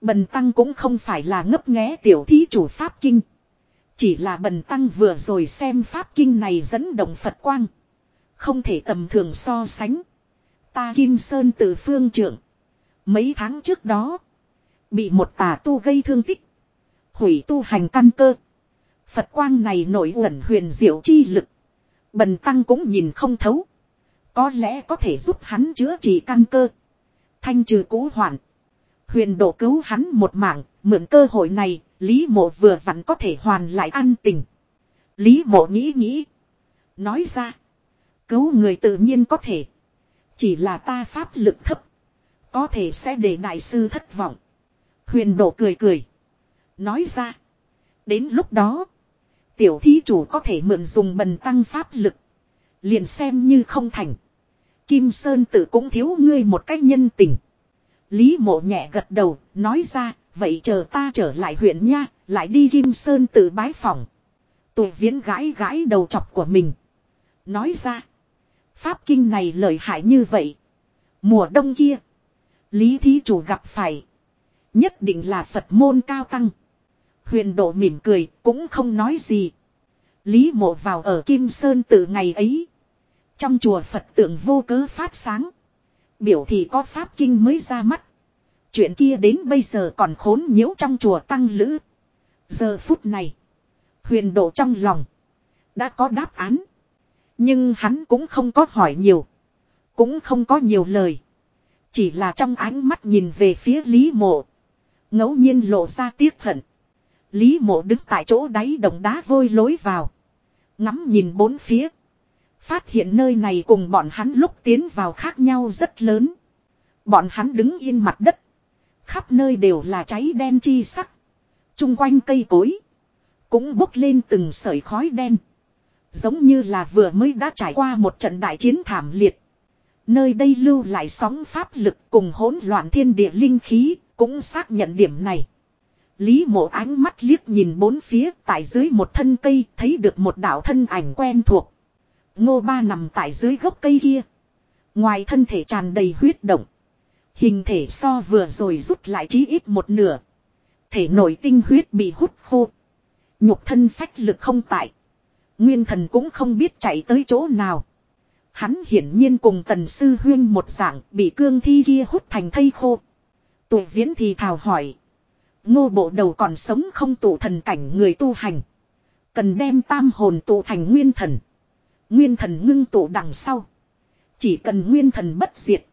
bần tăng cũng không phải là ngấp nghé tiểu thí chủ Pháp Kinh. Chỉ là bần tăng vừa rồi xem Pháp Kinh này dẫn động Phật Quang. Không thể tầm thường so sánh. Ta Kim Sơn từ phương trưởng. Mấy tháng trước đó, bị một tà tu gây thương tích. Hủy tu hành căn cơ. Phật quang này nổi ẩn huyền diệu chi lực. Bần tăng cũng nhìn không thấu. Có lẽ có thể giúp hắn chữa trị căn cơ. Thanh trừ cũ hoạn. Huyền độ cứu hắn một mạng, mượn cơ hội này, Lý mộ vừa vặn có thể hoàn lại an tình. Lý mộ nghĩ nghĩ. Nói ra. Cứu người tự nhiên có thể. Chỉ là ta pháp lực thấp. Có thể sẽ để đại sư thất vọng. Huyền độ cười cười. Nói ra. Đến lúc đó. Tiểu thí chủ có thể mượn dùng bần tăng pháp lực. Liền xem như không thành. Kim Sơn tự cũng thiếu ngươi một cách nhân tình. Lý mộ nhẹ gật đầu, nói ra, vậy chờ ta trở lại huyện nha, lại đi Kim Sơn tự bái phòng. Tụi viễn gãi gãi đầu chọc của mình. Nói ra, pháp kinh này lợi hại như vậy. Mùa đông kia, Lý thí chủ gặp phải. Nhất định là Phật môn cao tăng. Huyền độ mỉm cười, cũng không nói gì. Lý mộ vào ở Kim Sơn từ ngày ấy. Trong chùa Phật tượng vô cớ phát sáng. Biểu thị có Pháp Kinh mới ra mắt. Chuyện kia đến bây giờ còn khốn nhiễu trong chùa Tăng Lữ. Giờ phút này. Huyền độ trong lòng. Đã có đáp án. Nhưng hắn cũng không có hỏi nhiều. Cũng không có nhiều lời. Chỉ là trong ánh mắt nhìn về phía Lý mộ ngẫu nhiên lộ ra tiếc hận. Lý mộ đứng tại chỗ đáy đồng đá vôi lối vào. Ngắm nhìn bốn phía. Phát hiện nơi này cùng bọn hắn lúc tiến vào khác nhau rất lớn. Bọn hắn đứng yên mặt đất. Khắp nơi đều là cháy đen chi sắc. Trung quanh cây cối. Cũng bốc lên từng sợi khói đen. Giống như là vừa mới đã trải qua một trận đại chiến thảm liệt. Nơi đây lưu lại sóng pháp lực cùng hỗn loạn thiên địa linh khí, cũng xác nhận điểm này. Lý mộ ánh mắt liếc nhìn bốn phía, tại dưới một thân cây, thấy được một đạo thân ảnh quen thuộc. Ngô ba nằm tại dưới gốc cây kia. Ngoài thân thể tràn đầy huyết động. Hình thể so vừa rồi rút lại chí ít một nửa. Thể nội tinh huyết bị hút khô. Nhục thân phách lực không tại. Nguyên thần cũng không biết chạy tới chỗ nào. Hắn hiển nhiên cùng tần sư huyên một dạng bị cương thi kia hút thành thây khô. Tụ viễn thì thào hỏi. Ngô bộ đầu còn sống không tụ thần cảnh người tu hành. Cần đem tam hồn tụ thành nguyên thần. Nguyên thần ngưng tụ đằng sau. Chỉ cần nguyên thần bất diệt.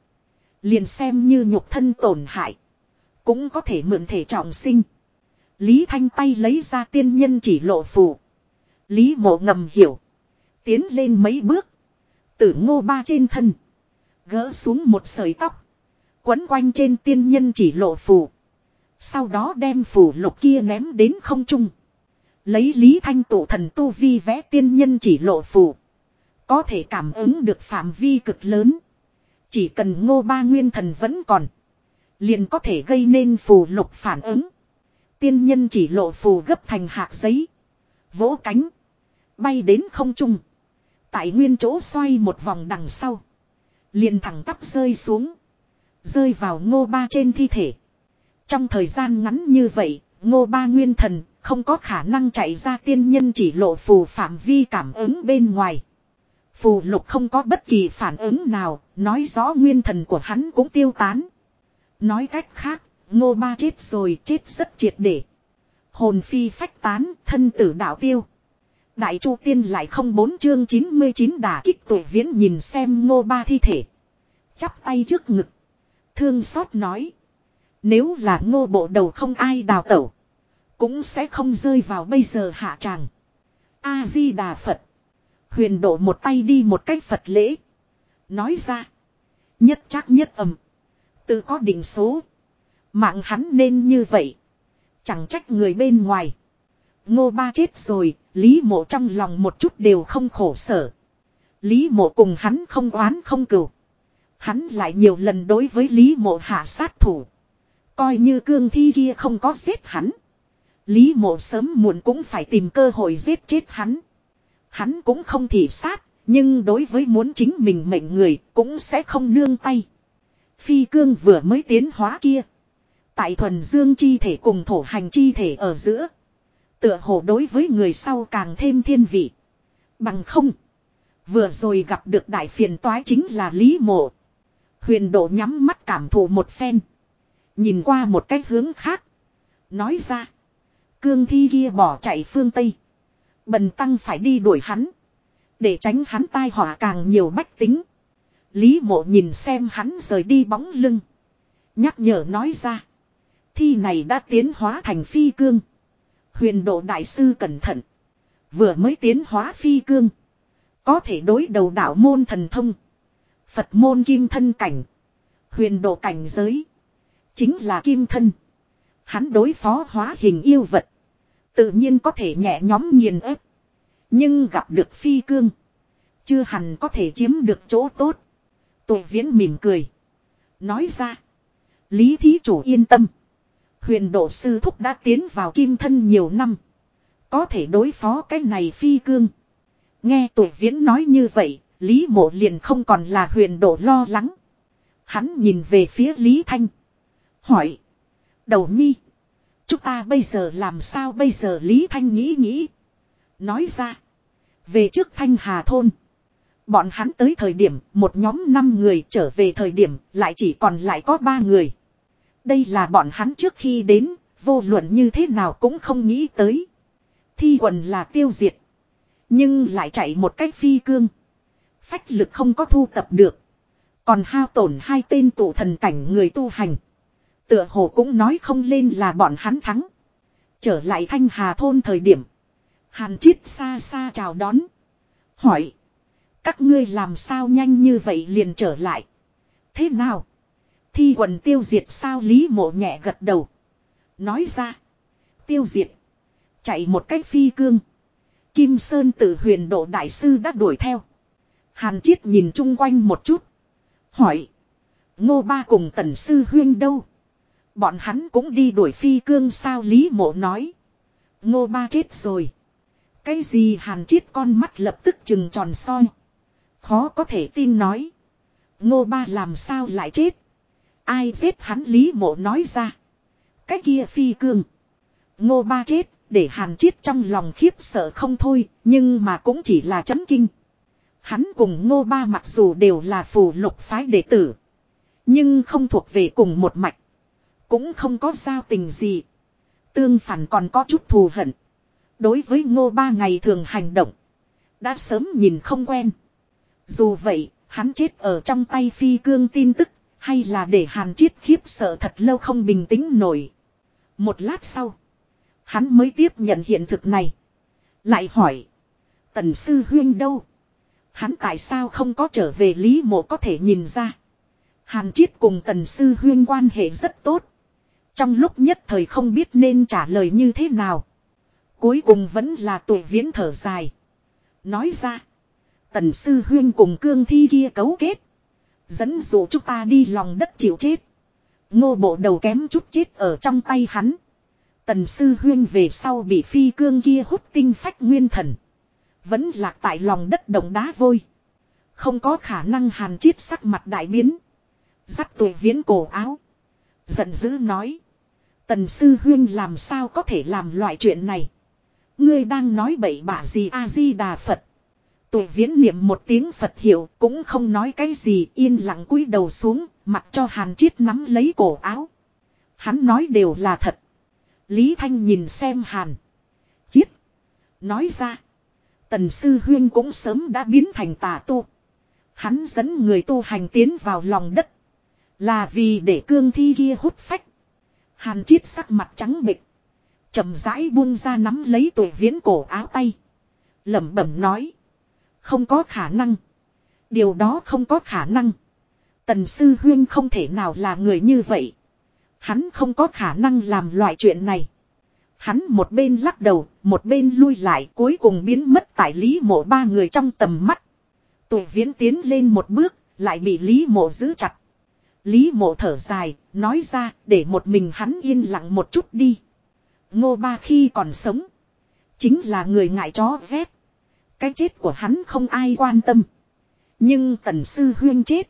Liền xem như nhục thân tổn hại. Cũng có thể mượn thể trọng sinh. Lý Thanh tay lấy ra tiên nhân chỉ lộ phù. Lý mộ ngầm hiểu. Tiến lên mấy bước. Tử ngô ba trên thân. Gỡ xuống một sợi tóc. Quấn quanh trên tiên nhân chỉ lộ phù. Sau đó đem phù lục kia ném đến không trung. Lấy Lý Thanh tụ thần tu vi vẽ tiên nhân chỉ lộ phù. Có thể cảm ứng được phạm vi cực lớn. Chỉ cần ngô ba nguyên thần vẫn còn. Liền có thể gây nên phù lục phản ứng. Tiên nhân chỉ lộ phù gấp thành hạt giấy. Vỗ cánh. Bay đến không trung. Tại nguyên chỗ xoay một vòng đằng sau. Liền thẳng tắp rơi xuống. Rơi vào ngô ba trên thi thể. Trong thời gian ngắn như vậy, ngô ba nguyên thần không có khả năng chạy ra tiên nhân chỉ lộ phù phạm vi cảm ứng bên ngoài. Phù lục không có bất kỳ phản ứng nào, nói rõ nguyên thần của hắn cũng tiêu tán. Nói cách khác, ngô ba chết rồi, chết rất triệt để. Hồn phi phách tán, thân tử đạo tiêu. Đại chu tiên lại không bốn chương 99 đả kích tuổi viễn nhìn xem ngô ba thi thể. Chắp tay trước ngực. Thương xót nói. Nếu là ngô bộ đầu không ai đào tẩu. Cũng sẽ không rơi vào bây giờ hạ tràng. A-di-đà Phật. Huyền độ một tay đi một cách Phật lễ. Nói ra. Nhất chắc nhất ầm. Tự có định số. Mạng hắn nên như vậy. Chẳng trách người bên ngoài. Ngô ba chết rồi, Lý mộ trong lòng một chút đều không khổ sở. Lý mộ cùng hắn không oán không cừu. Hắn lại nhiều lần đối với Lý mộ hạ sát thủ. Coi như cương thi kia không có giết hắn. Lý mộ sớm muộn cũng phải tìm cơ hội giết chết hắn. Hắn cũng không thị sát, nhưng đối với muốn chính mình mệnh người cũng sẽ không nương tay. Phi cương vừa mới tiến hóa kia. Tại thuần dương chi thể cùng thổ hành chi thể ở giữa. Tựa hồ đối với người sau càng thêm thiên vị. Bằng không. Vừa rồi gặp được đại phiền toái chính là Lý Mộ. Huyền độ nhắm mắt cảm thụ một phen. Nhìn qua một cách hướng khác. Nói ra. Cương thi kia bỏ chạy phương Tây. Bần tăng phải đi đuổi hắn. Để tránh hắn tai họa càng nhiều bách tính. Lý mộ nhìn xem hắn rời đi bóng lưng. Nhắc nhở nói ra. Thi này đã tiến hóa thành phi cương. Huyền độ đại sư cẩn thận. Vừa mới tiến hóa phi cương. Có thể đối đầu đạo môn thần thông. Phật môn kim thân cảnh. Huyền độ cảnh giới. Chính là kim thân. Hắn đối phó hóa hình yêu vật. Tự nhiên có thể nhẹ nhóm nghiền ép. Nhưng gặp được phi cương. Chưa hẳn có thể chiếm được chỗ tốt. Tội viễn mỉm cười. Nói ra. Lý thí chủ yên tâm. Huyền độ sư thúc đã tiến vào kim thân nhiều năm. Có thể đối phó cái này phi cương. Nghe tuổi viễn nói như vậy, Lý mộ liền không còn là huyền độ lo lắng. Hắn nhìn về phía Lý Thanh. Hỏi. Đầu nhi. Chúng ta bây giờ làm sao bây giờ Lý Thanh nghĩ nghĩ. Nói ra. Về trước Thanh Hà Thôn. Bọn hắn tới thời điểm một nhóm 5 người trở về thời điểm lại chỉ còn lại có 3 người. Đây là bọn hắn trước khi đến, vô luận như thế nào cũng không nghĩ tới. Thi quần là tiêu diệt. Nhưng lại chạy một cách phi cương. Phách lực không có thu tập được. Còn hao tổn hai tên tụ thần cảnh người tu hành. Tựa hồ cũng nói không lên là bọn hắn thắng. Trở lại thanh hà thôn thời điểm. Hàn triết xa xa chào đón. Hỏi. Các ngươi làm sao nhanh như vậy liền trở lại. Thế nào? Thi quần tiêu diệt sao Lý mộ nhẹ gật đầu. Nói ra. Tiêu diệt. Chạy một cách phi cương. Kim Sơn tự huyền độ đại sư đã đuổi theo. Hàn Chiết nhìn chung quanh một chút. Hỏi. Ngô ba cùng tần sư huyên đâu? Bọn hắn cũng đi đuổi phi cương sao Lý mộ nói. Ngô ba chết rồi. Cái gì hàn chiết con mắt lập tức chừng tròn soi. Khó có thể tin nói. Ngô ba làm sao lại chết. Ai giết hắn Lý mộ nói ra. Cái kia phi cương. Ngô ba chết, để hàn chiết trong lòng khiếp sợ không thôi, nhưng mà cũng chỉ là chấn kinh. Hắn cùng ngô ba mặc dù đều là phù lục phái đệ tử. Nhưng không thuộc về cùng một mạch. Cũng không có giao tình gì. Tương phản còn có chút thù hận. Đối với ngô ba ngày thường hành động. Đã sớm nhìn không quen. Dù vậy, hắn chết ở trong tay phi cương tin tức hay là để hàn chiết khiếp sợ thật lâu không bình tĩnh nổi. Một lát sau. Hắn mới tiếp nhận hiện thực này. Lại hỏi. Tần sư huyên đâu? Hắn tại sao không có trở về Lý mộ có thể nhìn ra. Hàn chiết cùng tần sư huyên quan hệ rất tốt. Trong lúc nhất thời không biết nên trả lời như thế nào. Cuối cùng vẫn là tuổi viễn thở dài. Nói ra. Tần sư huyên cùng cương thi kia cấu kết. Dẫn dụ chúng ta đi lòng đất chịu chết. Ngô bộ đầu kém chút chết ở trong tay hắn. Tần sư huyên về sau bị phi cương kia hút tinh phách nguyên thần. Vẫn lạc tại lòng đất đồng đá vôi. Không có khả năng hàn chiết sắc mặt đại biến. Dắt tuổi viễn cổ áo. Giận dữ nói. Tần sư huyên làm sao có thể làm loại chuyện này. Ngươi đang nói bậy bạ gì A-di-đà Phật. Tuổi viễn niệm một tiếng Phật hiệu cũng không nói cái gì yên lặng cúi đầu xuống, mặc cho hàn chiết nắm lấy cổ áo. Hắn nói đều là thật. Lý Thanh nhìn xem hàn. Chiết. Nói ra. Tần sư huyên cũng sớm đã biến thành tà tu. Hắn dẫn người tu hành tiến vào lòng đất. Là vì để cương thi kia hút phách. Hàn chiết sắc mặt trắng bệch, chậm rãi buông ra nắm lấy tuổi viễn cổ áo tay. lẩm bẩm nói. Không có khả năng. Điều đó không có khả năng. Tần sư huyên không thể nào là người như vậy. Hắn không có khả năng làm loại chuyện này. Hắn một bên lắc đầu, một bên lui lại cuối cùng biến mất tại Lý mộ ba người trong tầm mắt. Tụi viễn tiến lên một bước, lại bị Lý mộ giữ chặt. Lý mộ thở dài, nói ra để một mình hắn yên lặng một chút đi. Ngô ba khi còn sống. Chính là người ngại chó rét. Cái chết của hắn không ai quan tâm. Nhưng tần sư huyên chết.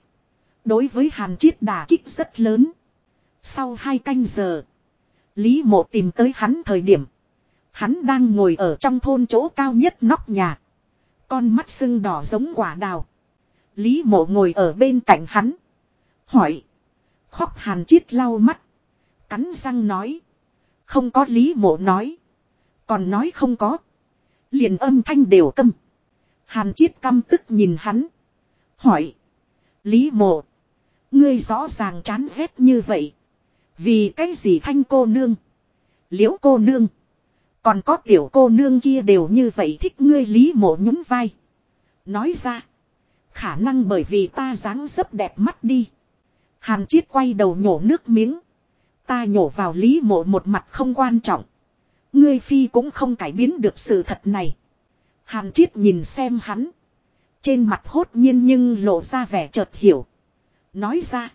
Đối với hàn chiết đà kích rất lớn. Sau hai canh giờ. Lý mộ tìm tới hắn thời điểm. Hắn đang ngồi ở trong thôn chỗ cao nhất nóc nhà. Con mắt sưng đỏ giống quả đào. Lý mộ ngồi ở bên cạnh hắn. Hỏi. Khóc hàn chiết lau mắt. Cắn răng nói. Không có lý mộ nói. Còn nói không có. Liền âm thanh đều câm. Hàn chiết căm tức nhìn hắn. Hỏi. Lý mộ. Ngươi rõ ràng chán ghét như vậy. Vì cái gì thanh cô nương. Liễu cô nương. Còn có tiểu cô nương kia đều như vậy thích ngươi lý mộ nhún vai. Nói ra. Khả năng bởi vì ta dáng dấp đẹp mắt đi. Hàn chiết quay đầu nhổ nước miếng. Ta nhổ vào lý mộ một mặt không quan trọng. Ngươi phi cũng không cải biến được sự thật này. Hàn chiết nhìn xem hắn. Trên mặt hốt nhiên nhưng lộ ra vẻ chợt hiểu. Nói ra.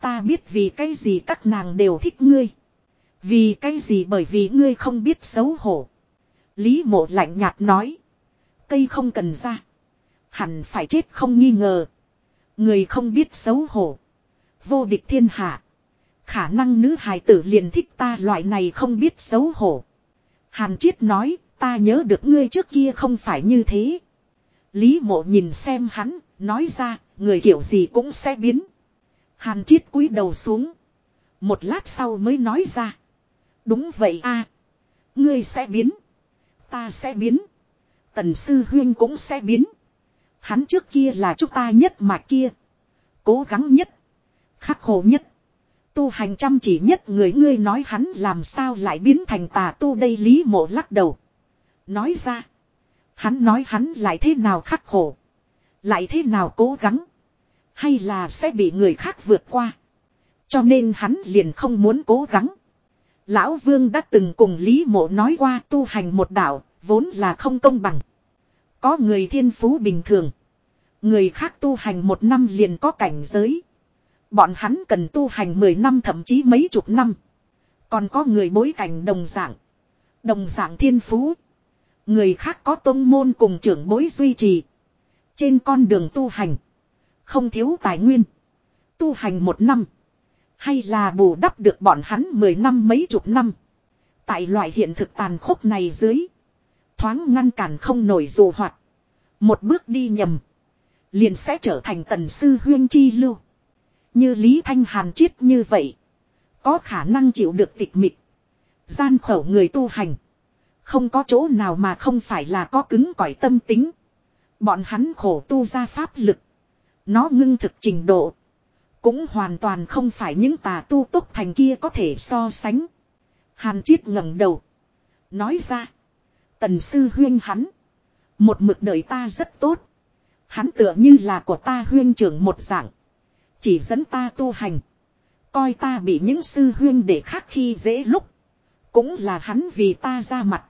Ta biết vì cái gì các nàng đều thích ngươi. Vì cái gì bởi vì ngươi không biết xấu hổ. Lý mộ lạnh nhạt nói. Cây không cần ra. Hẳn phải chết không nghi ngờ. Người không biết xấu hổ. Vô địch thiên hạ. Khả năng nữ hài tử liền thích ta loại này không biết xấu hổ. Hàn Chiết nói, ta nhớ được ngươi trước kia không phải như thế. Lý mộ nhìn xem hắn, nói ra, người kiểu gì cũng sẽ biến. Hàn Chiết cúi đầu xuống. Một lát sau mới nói ra. Đúng vậy a Ngươi sẽ biến. Ta sẽ biến. Tần sư huyên cũng sẽ biến. Hắn trước kia là chúng ta nhất mà kia. Cố gắng nhất. Khắc khổ nhất. Tu hành chăm chỉ nhất người ngươi nói hắn làm sao lại biến thành tà tu đây lý mộ lắc đầu. Nói ra. Hắn nói hắn lại thế nào khắc khổ. Lại thế nào cố gắng. Hay là sẽ bị người khác vượt qua. Cho nên hắn liền không muốn cố gắng. Lão Vương đã từng cùng Lý Mộ nói qua tu hành một đạo, vốn là không công bằng. Có người thiên phú bình thường. Người khác tu hành một năm liền có cảnh giới. Bọn hắn cần tu hành 10 năm thậm chí mấy chục năm. Còn có người bối cảnh đồng dạng. Đồng dạng thiên phú. Người khác có tôn môn cùng trưởng bối duy trì. Trên con đường tu hành. Không thiếu tài nguyên. Tu hành một năm. Hay là bù đắp được bọn hắn 10 năm mấy chục năm. Tại loại hiện thực tàn khốc này dưới. Thoáng ngăn cản không nổi dù hoạt. Một bước đi nhầm. Liền sẽ trở thành tần sư huyên chi lưu. Như Lý Thanh Hàn chiết như vậy. Có khả năng chịu được tịch mịch. Gian khẩu người tu hành. Không có chỗ nào mà không phải là có cứng cỏi tâm tính. Bọn hắn khổ tu ra pháp lực. Nó ngưng thực trình độ. Cũng hoàn toàn không phải những tà tu túc thành kia có thể so sánh. Hàn chiết ngẩng đầu. Nói ra. Tần sư huyên hắn. Một mực đời ta rất tốt. Hắn tựa như là của ta huyên trưởng một dạng. Chỉ dẫn ta tu hành. Coi ta bị những sư huyên để khác khi dễ lúc. Cũng là hắn vì ta ra mặt.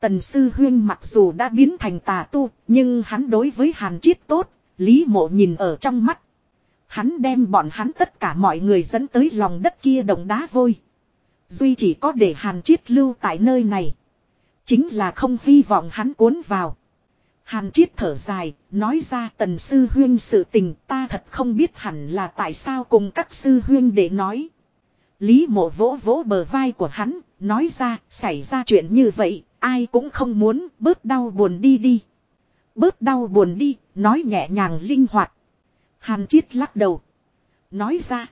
Tần sư huyên mặc dù đã biến thành tà tu, nhưng hắn đối với hàn chiết tốt, lý mộ nhìn ở trong mắt. Hắn đem bọn hắn tất cả mọi người dẫn tới lòng đất kia đồng đá vôi. Duy chỉ có để hàn chiết lưu tại nơi này. Chính là không hy vọng hắn cuốn vào. Hàn Triết thở dài, nói ra tần sư huyên sự tình ta thật không biết hẳn là tại sao cùng các sư huyên để nói. Lý mộ vỗ vỗ bờ vai của hắn, nói ra, xảy ra chuyện như vậy, ai cũng không muốn, bớt đau buồn đi đi. Bớt đau buồn đi, nói nhẹ nhàng linh hoạt. Hàn Chiết lắc đầu. Nói ra,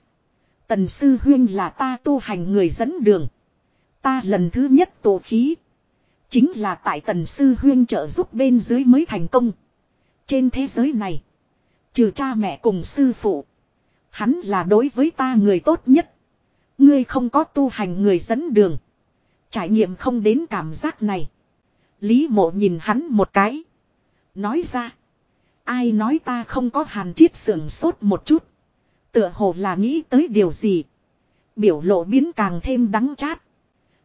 tần sư huyên là ta tu hành người dẫn đường. Ta lần thứ nhất tổ khí. Chính là tại tần sư huyên trợ giúp bên dưới mới thành công. Trên thế giới này, trừ cha mẹ cùng sư phụ. Hắn là đối với ta người tốt nhất. Ngươi không có tu hành người dẫn đường. Trải nghiệm không đến cảm giác này. Lý mộ nhìn hắn một cái. Nói ra. Ai nói ta không có hàn chiết sưởng sốt một chút. Tựa hồ là nghĩ tới điều gì. Biểu lộ biến càng thêm đắng chát.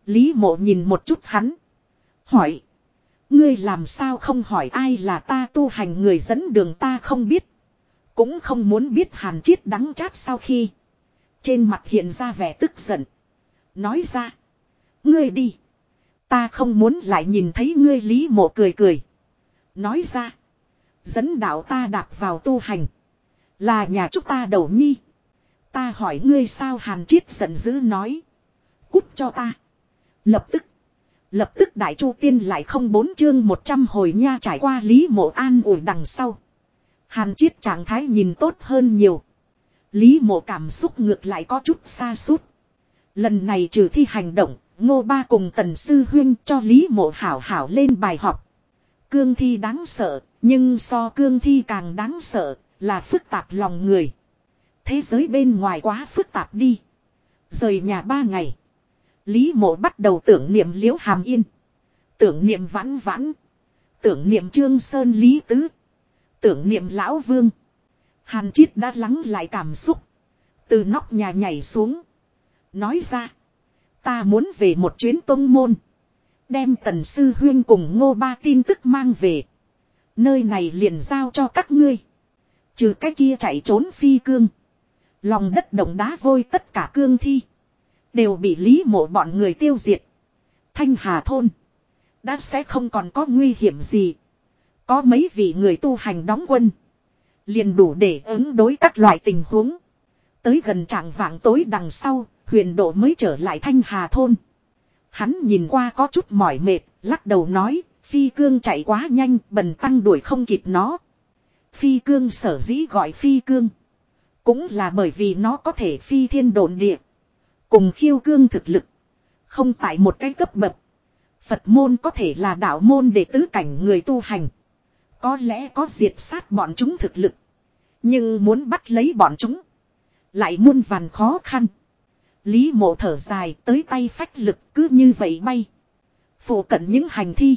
Lý mộ nhìn một chút hắn. Hỏi. Ngươi làm sao không hỏi ai là ta tu hành người dẫn đường ta không biết. Cũng không muốn biết hàn chiết đắng chát sau khi. Trên mặt hiện ra vẻ tức giận. Nói ra. Ngươi đi. Ta không muốn lại nhìn thấy ngươi, lý mộ cười cười. Nói ra. Dẫn đạo ta đạp vào tu hành. Là nhà chúng ta đầu nhi. Ta hỏi ngươi sao hàn chiết giận dữ nói. Cút cho ta. Lập tức. Lập tức đại chu tiên lại không bốn chương một trăm hồi nha trải qua lý mộ an ủi đằng sau. Hàn chiết trạng thái nhìn tốt hơn nhiều. Lý mộ cảm xúc ngược lại có chút xa suốt. Lần này trừ thi hành động, ngô ba cùng tần sư huyên cho Lý mộ hảo hảo lên bài học. Cương thi đáng sợ, nhưng so cương thi càng đáng sợ, là phức tạp lòng người. Thế giới bên ngoài quá phức tạp đi. Rời nhà ba ngày. Lý mộ bắt đầu tưởng niệm liễu hàm yên. Tưởng niệm vãn vãn. Tưởng niệm trương sơn lý tứ. Tưởng niệm lão vương. Hàn chít đã lắng lại cảm xúc. Từ nóc nhà nhảy xuống. Nói ra. Ta muốn về một chuyến tông môn. Đem tần sư huyên cùng ngô ba tin tức mang về. Nơi này liền giao cho các ngươi. Trừ cái kia chạy trốn phi cương. Lòng đất động đá vôi tất cả cương thi. Đều bị lý mộ bọn người tiêu diệt. Thanh Hà Thôn. Đã sẽ không còn có nguy hiểm gì. Có mấy vị người tu hành đóng quân. Liền đủ để ứng đối các loại tình huống. Tới gần trạng vạng tối đằng sau, huyền độ mới trở lại Thanh Hà Thôn. Hắn nhìn qua có chút mỏi mệt, lắc đầu nói, phi cương chạy quá nhanh, bần tăng đuổi không kịp nó. Phi cương sở dĩ gọi phi cương. Cũng là bởi vì nó có thể phi thiên đồn địa. Cùng khiêu cương thực lực. Không tại một cái cấp bậc. Phật môn có thể là đạo môn để tứ cảnh người tu hành. Có lẽ có diệt sát bọn chúng thực lực. Nhưng muốn bắt lấy bọn chúng. Lại muôn vàn khó khăn. Lý mộ thở dài tới tay phách lực cứ như vậy bay. Phủ cận những hành thi.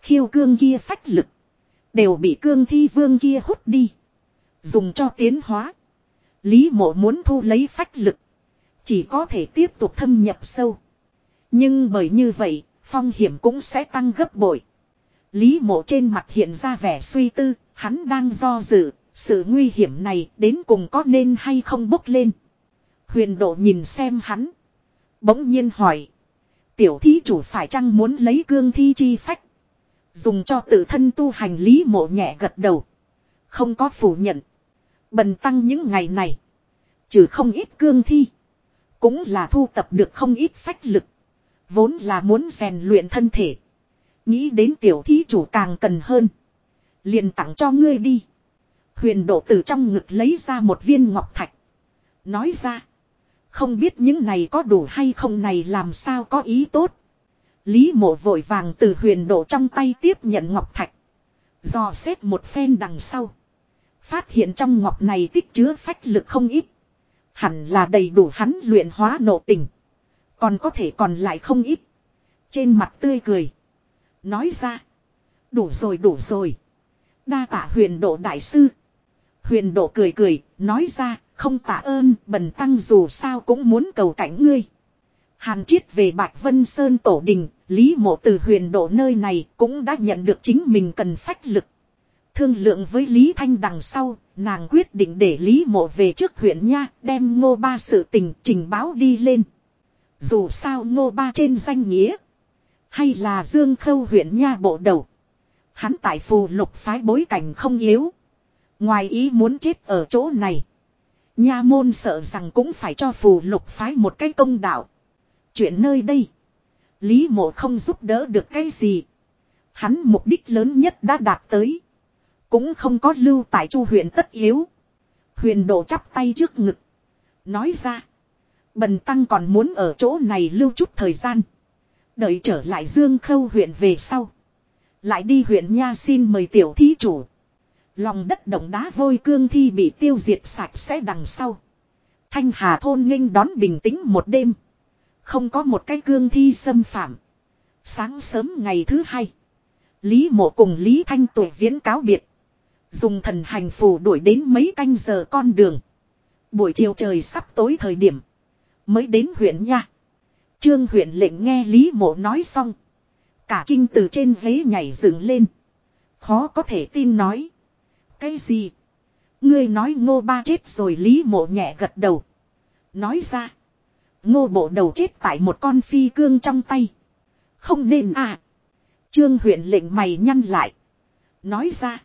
Khiêu cương kia phách lực. Đều bị cương thi vương kia hút đi. Dùng cho tiến hóa. Lý mộ muốn thu lấy phách lực. Chỉ có thể tiếp tục thâm nhập sâu. Nhưng bởi như vậy, phong hiểm cũng sẽ tăng gấp bội. Lý mộ trên mặt hiện ra vẻ suy tư, hắn đang do dự, sự nguy hiểm này đến cùng có nên hay không bốc lên. Huyền độ nhìn xem hắn. Bỗng nhiên hỏi. Tiểu thí chủ phải chăng muốn lấy cương thi chi phách. Dùng cho tự thân tu hành lý mộ nhẹ gật đầu. Không có phủ nhận. Bần tăng những ngày này. Trừ không ít cương thi. Cũng là thu tập được không ít phách lực. Vốn là muốn rèn luyện thân thể. Nghĩ đến tiểu thí chủ càng cần hơn. liền tặng cho ngươi đi. Huyền độ từ trong ngực lấy ra một viên ngọc thạch. Nói ra. Không biết những này có đủ hay không này làm sao có ý tốt. Lý mộ vội vàng từ huyền độ trong tay tiếp nhận ngọc thạch. Dò xét một phen đằng sau. Phát hiện trong ngọc này tích chứa phách lực không ít. Hẳn là đầy đủ hắn luyện hóa nộ tình. Còn có thể còn lại không ít. Trên mặt tươi cười. Nói ra. Đủ rồi đủ rồi. Đa tạ huyền độ đại sư. Huyền độ cười cười, nói ra, không tạ ơn, bần tăng dù sao cũng muốn cầu cảnh ngươi. Hàn chiết về Bạch Vân Sơn Tổ Đình, Lý Mộ từ huyền độ nơi này cũng đã nhận được chính mình cần phách lực. Thương lượng với Lý Thanh đằng sau, nàng quyết định để Lý Mộ về trước huyện nha, đem ngô ba sự tình trình báo đi lên. Dù sao ngô ba trên danh nghĩa, hay là Dương Khâu huyện nha bộ đầu. Hắn tại phù lục phái bối cảnh không yếu. Ngoài ý muốn chết ở chỗ này. Nha môn sợ rằng cũng phải cho phù lục phái một cái công đạo. Chuyện nơi đây. Lý mộ không giúp đỡ được cái gì. Hắn mục đích lớn nhất đã đạt tới. Cũng không có lưu tại chu huyện tất yếu. Huyền độ chắp tay trước ngực. Nói ra. Bần tăng còn muốn ở chỗ này lưu chút thời gian. Đợi trở lại Dương Khâu huyện về sau. Lại đi huyện Nha xin mời tiểu thí chủ. Lòng đất động đá vôi cương thi bị tiêu diệt sạch sẽ đằng sau. Thanh Hà thôn nghênh đón bình tĩnh một đêm. Không có một cái cương thi xâm phạm. Sáng sớm ngày thứ hai. Lý mộ cùng Lý Thanh tuổi viễn cáo biệt. Dùng thần hành phù đuổi đến mấy canh giờ con đường. Buổi chiều trời sắp tối thời điểm. Mới đến huyện nha. Trương huyện lệnh nghe Lý mộ nói xong. Cả kinh từ trên ghế nhảy dựng lên. Khó có thể tin nói. Cái gì? Ngươi nói ngô ba chết rồi Lý mộ nhẹ gật đầu. Nói ra. Ngô bộ đầu chết tại một con phi cương trong tay. Không nên à. Trương huyện lệnh mày nhăn lại. Nói ra.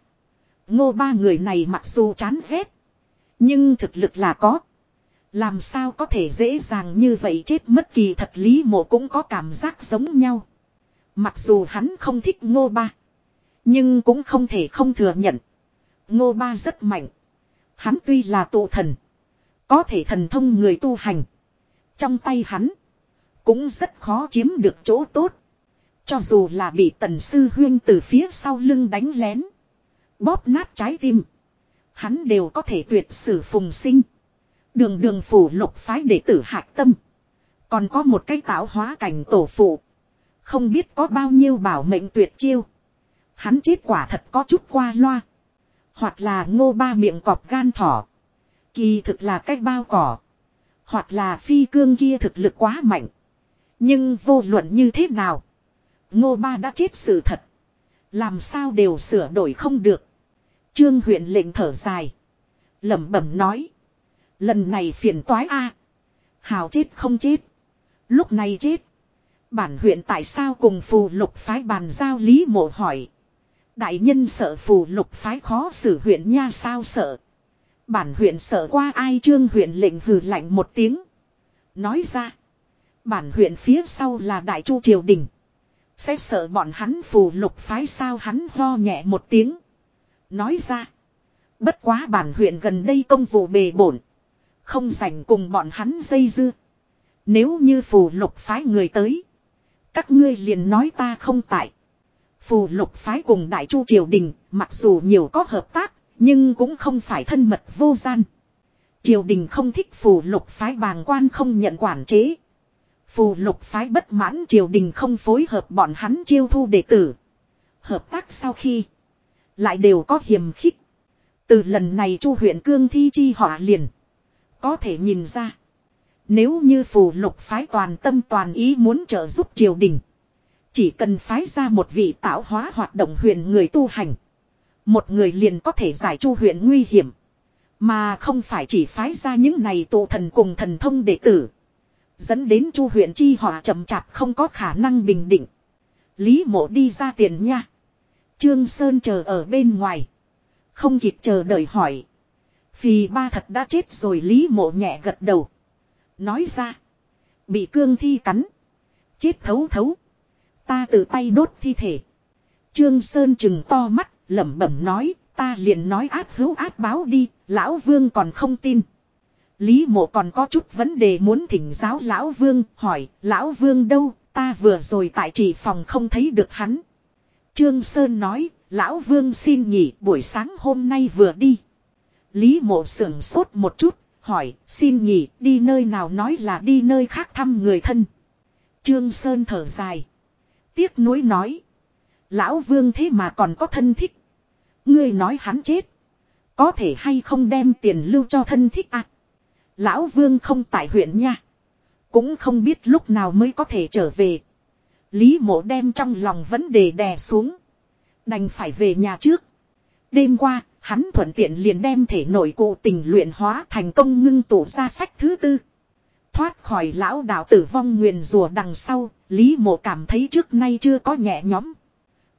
Ngô ba người này mặc dù chán ghét. Nhưng thực lực là có. Làm sao có thể dễ dàng như vậy chết mất kỳ thật lý mộ cũng có cảm giác giống nhau. Mặc dù hắn không thích ngô ba. Nhưng cũng không thể không thừa nhận. Ngô ba rất mạnh. Hắn tuy là tụ thần. Có thể thần thông người tu hành. Trong tay hắn. Cũng rất khó chiếm được chỗ tốt. Cho dù là bị tần sư huyên từ phía sau lưng đánh lén. Bóp nát trái tim. Hắn đều có thể tuyệt sử phùng sinh. Đường đường phủ lục phái đệ tử hạc tâm. Còn có một cái tạo hóa cảnh tổ phụ. Không biết có bao nhiêu bảo mệnh tuyệt chiêu. Hắn chết quả thật có chút qua loa. Hoặc là ngô ba miệng cọp gan thỏ. Kỳ thực là cách bao cỏ. Hoặc là phi cương kia thực lực quá mạnh. Nhưng vô luận như thế nào. Ngô ba đã chết sự thật. Làm sao đều sửa đổi không được. Trương huyện lệnh thở dài. lẩm bẩm nói. Lần này phiền toái a Hào chết không chết. Lúc này chết. Bản huyện tại sao cùng phù lục phái bàn giao lý mộ hỏi. Đại nhân sợ phù lục phái khó xử huyện nha sao sợ. Bản huyện sợ qua ai trương huyện lệnh hừ lạnh một tiếng. Nói ra. Bản huyện phía sau là đại chu triều đình. Sẽ sợ bọn hắn phù lục phái sao hắn ho nhẹ một tiếng. Nói ra. Bất quá bản huyện gần đây công vụ bề bổn. Không dành cùng bọn hắn dây dưa. Nếu như phù lục phái người tới. Các ngươi liền nói ta không tại. Phù lục phái cùng đại chu triều đình, mặc dù nhiều có hợp tác, nhưng cũng không phải thân mật vô gian. Triều đình không thích phù lục phái bàng quan không nhận quản chế. Phù lục phái bất mãn triều đình không phối hợp bọn hắn chiêu thu đệ tử. Hợp tác sau khi, lại đều có hiềm khích. Từ lần này chu huyện cương thi chi họa liền. Có thể nhìn ra. Nếu như phù lục phái toàn tâm toàn ý muốn trợ giúp triều đình. Chỉ cần phái ra một vị tạo hóa hoạt động huyền người tu hành. Một người liền có thể giải chu huyện nguy hiểm. Mà không phải chỉ phái ra những này tụ thần cùng thần thông đệ tử. Dẫn đến chu huyện chi họa chậm chạp không có khả năng bình định. Lý mộ đi ra tiền nha. Trương Sơn chờ ở bên ngoài. Không kịp chờ đợi hỏi. Phì ba thật đã chết rồi Lý mộ nhẹ gật đầu. Nói ra. Bị cương thi cắn. Chết thấu thấu. Ta tự tay đốt thi thể. Trương Sơn chừng to mắt, lẩm bẩm nói, ta liền nói át hữu át báo đi, lão vương còn không tin. Lý mộ còn có chút vấn đề muốn thỉnh giáo lão vương, hỏi, lão vương đâu, ta vừa rồi tại chỉ phòng không thấy được hắn. Trương Sơn nói, lão vương xin nghỉ buổi sáng hôm nay vừa đi. Lý mộ sưởng sốt một chút, hỏi, xin nghỉ, đi nơi nào nói là đi nơi khác thăm người thân. Trương Sơn thở dài. Tiếc nuối nói. Lão vương thế mà còn có thân thích. Ngươi nói hắn chết. Có thể hay không đem tiền lưu cho thân thích à? Lão vương không tại huyện nha. Cũng không biết lúc nào mới có thể trở về. Lý mộ đem trong lòng vấn đề đè xuống. Đành phải về nhà trước. Đêm qua, hắn thuận tiện liền đem thể nội cụ tình luyện hóa thành công ngưng tụ ra phách thứ tư. Thoát khỏi lão đạo tử vong nguyền rùa đằng sau, Lý mộ cảm thấy trước nay chưa có nhẹ nhõm.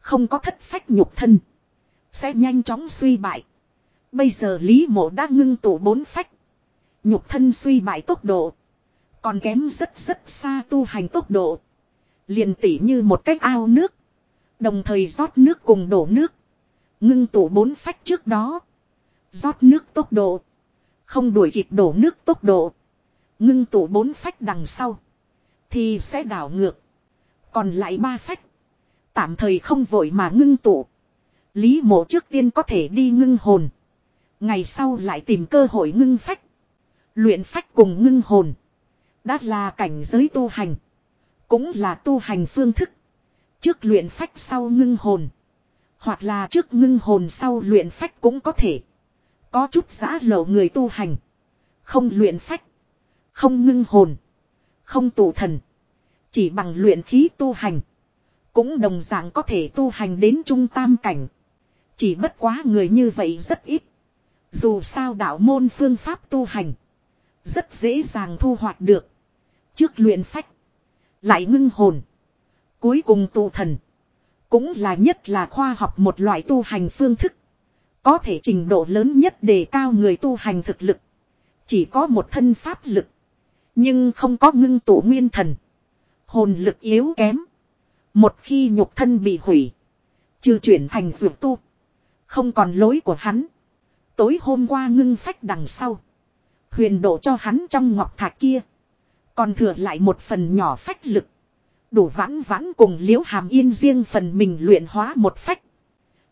Không có thất phách nhục thân. Sẽ nhanh chóng suy bại. Bây giờ Lý mộ đã ngưng tụ bốn phách. Nhục thân suy bại tốc độ. Còn kém rất rất xa tu hành tốc độ. Liền tỉ như một cách ao nước. Đồng thời rót nước cùng đổ nước. Ngưng tụ bốn phách trước đó. rót nước tốc độ. Không đuổi kịp đổ nước tốc độ. Ngưng tụ bốn phách đằng sau. Thì sẽ đảo ngược. Còn lại ba phách. Tạm thời không vội mà ngưng tụ. Lý mộ trước tiên có thể đi ngưng hồn. Ngày sau lại tìm cơ hội ngưng phách. Luyện phách cùng ngưng hồn. Đã là cảnh giới tu hành. Cũng là tu hành phương thức. Trước luyện phách sau ngưng hồn. Hoặc là trước ngưng hồn sau luyện phách cũng có thể. Có chút giã lộ người tu hành. Không luyện phách. Không ngưng hồn. Không tụ thần. Chỉ bằng luyện khí tu hành. Cũng đồng dạng có thể tu hành đến trung tam cảnh. Chỉ bất quá người như vậy rất ít. Dù sao đạo môn phương pháp tu hành. Rất dễ dàng thu hoạch được. Trước luyện phách. Lại ngưng hồn. Cuối cùng tụ thần. Cũng là nhất là khoa học một loại tu hành phương thức. Có thể trình độ lớn nhất đề cao người tu hành thực lực. Chỉ có một thân pháp lực. Nhưng không có ngưng tụ nguyên thần. Hồn lực yếu kém. Một khi nhục thân bị hủy. Trừ chuyển thành dược tu. Không còn lối của hắn. Tối hôm qua ngưng phách đằng sau. Huyền độ cho hắn trong ngọc thạch kia. Còn thừa lại một phần nhỏ phách lực. Đủ vãn vãn cùng liễu hàm yên riêng phần mình luyện hóa một phách.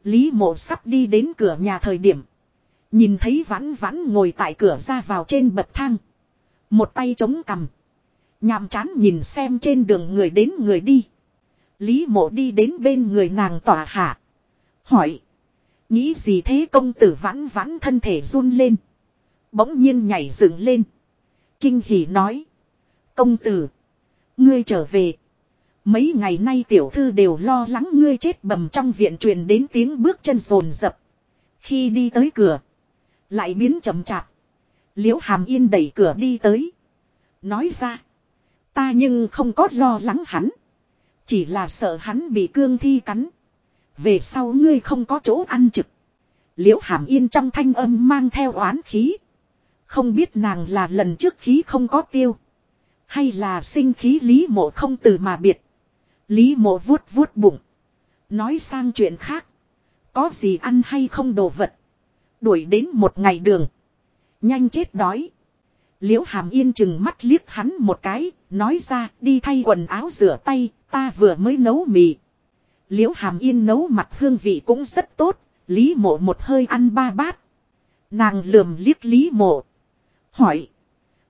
Lý mộ sắp đi đến cửa nhà thời điểm. Nhìn thấy vãn vãn ngồi tại cửa ra vào trên bậc thang. Một tay chống cằm. Nhàm chán nhìn xem trên đường người đến người đi. Lý mộ đi đến bên người nàng tỏa hạ. Hỏi. Nghĩ gì thế công tử vãn vãn thân thể run lên. Bỗng nhiên nhảy dựng lên. Kinh hỉ nói. Công tử. Ngươi trở về. Mấy ngày nay tiểu thư đều lo lắng ngươi chết bầm trong viện truyền đến tiếng bước chân rồn rập. Khi đi tới cửa. Lại biến chậm chạp. Liễu hàm yên đẩy cửa đi tới. Nói ra. Ta nhưng không có lo lắng hắn. Chỉ là sợ hắn bị cương thi cắn. Về sau ngươi không có chỗ ăn trực. Liễu hàm yên trong thanh âm mang theo oán khí. Không biết nàng là lần trước khí không có tiêu. Hay là sinh khí lý mộ không từ mà biệt. Lý mộ vuốt vuốt bụng. Nói sang chuyện khác. Có gì ăn hay không đồ vật. Đuổi đến một ngày đường. Nhanh chết đói. Liễu hàm yên chừng mắt liếc hắn một cái. Nói ra, đi thay quần áo rửa tay. Ta vừa mới nấu mì. Liễu hàm yên nấu mặt hương vị cũng rất tốt. Lý mộ một hơi ăn ba bát. Nàng lườm liếc lý mộ. Hỏi.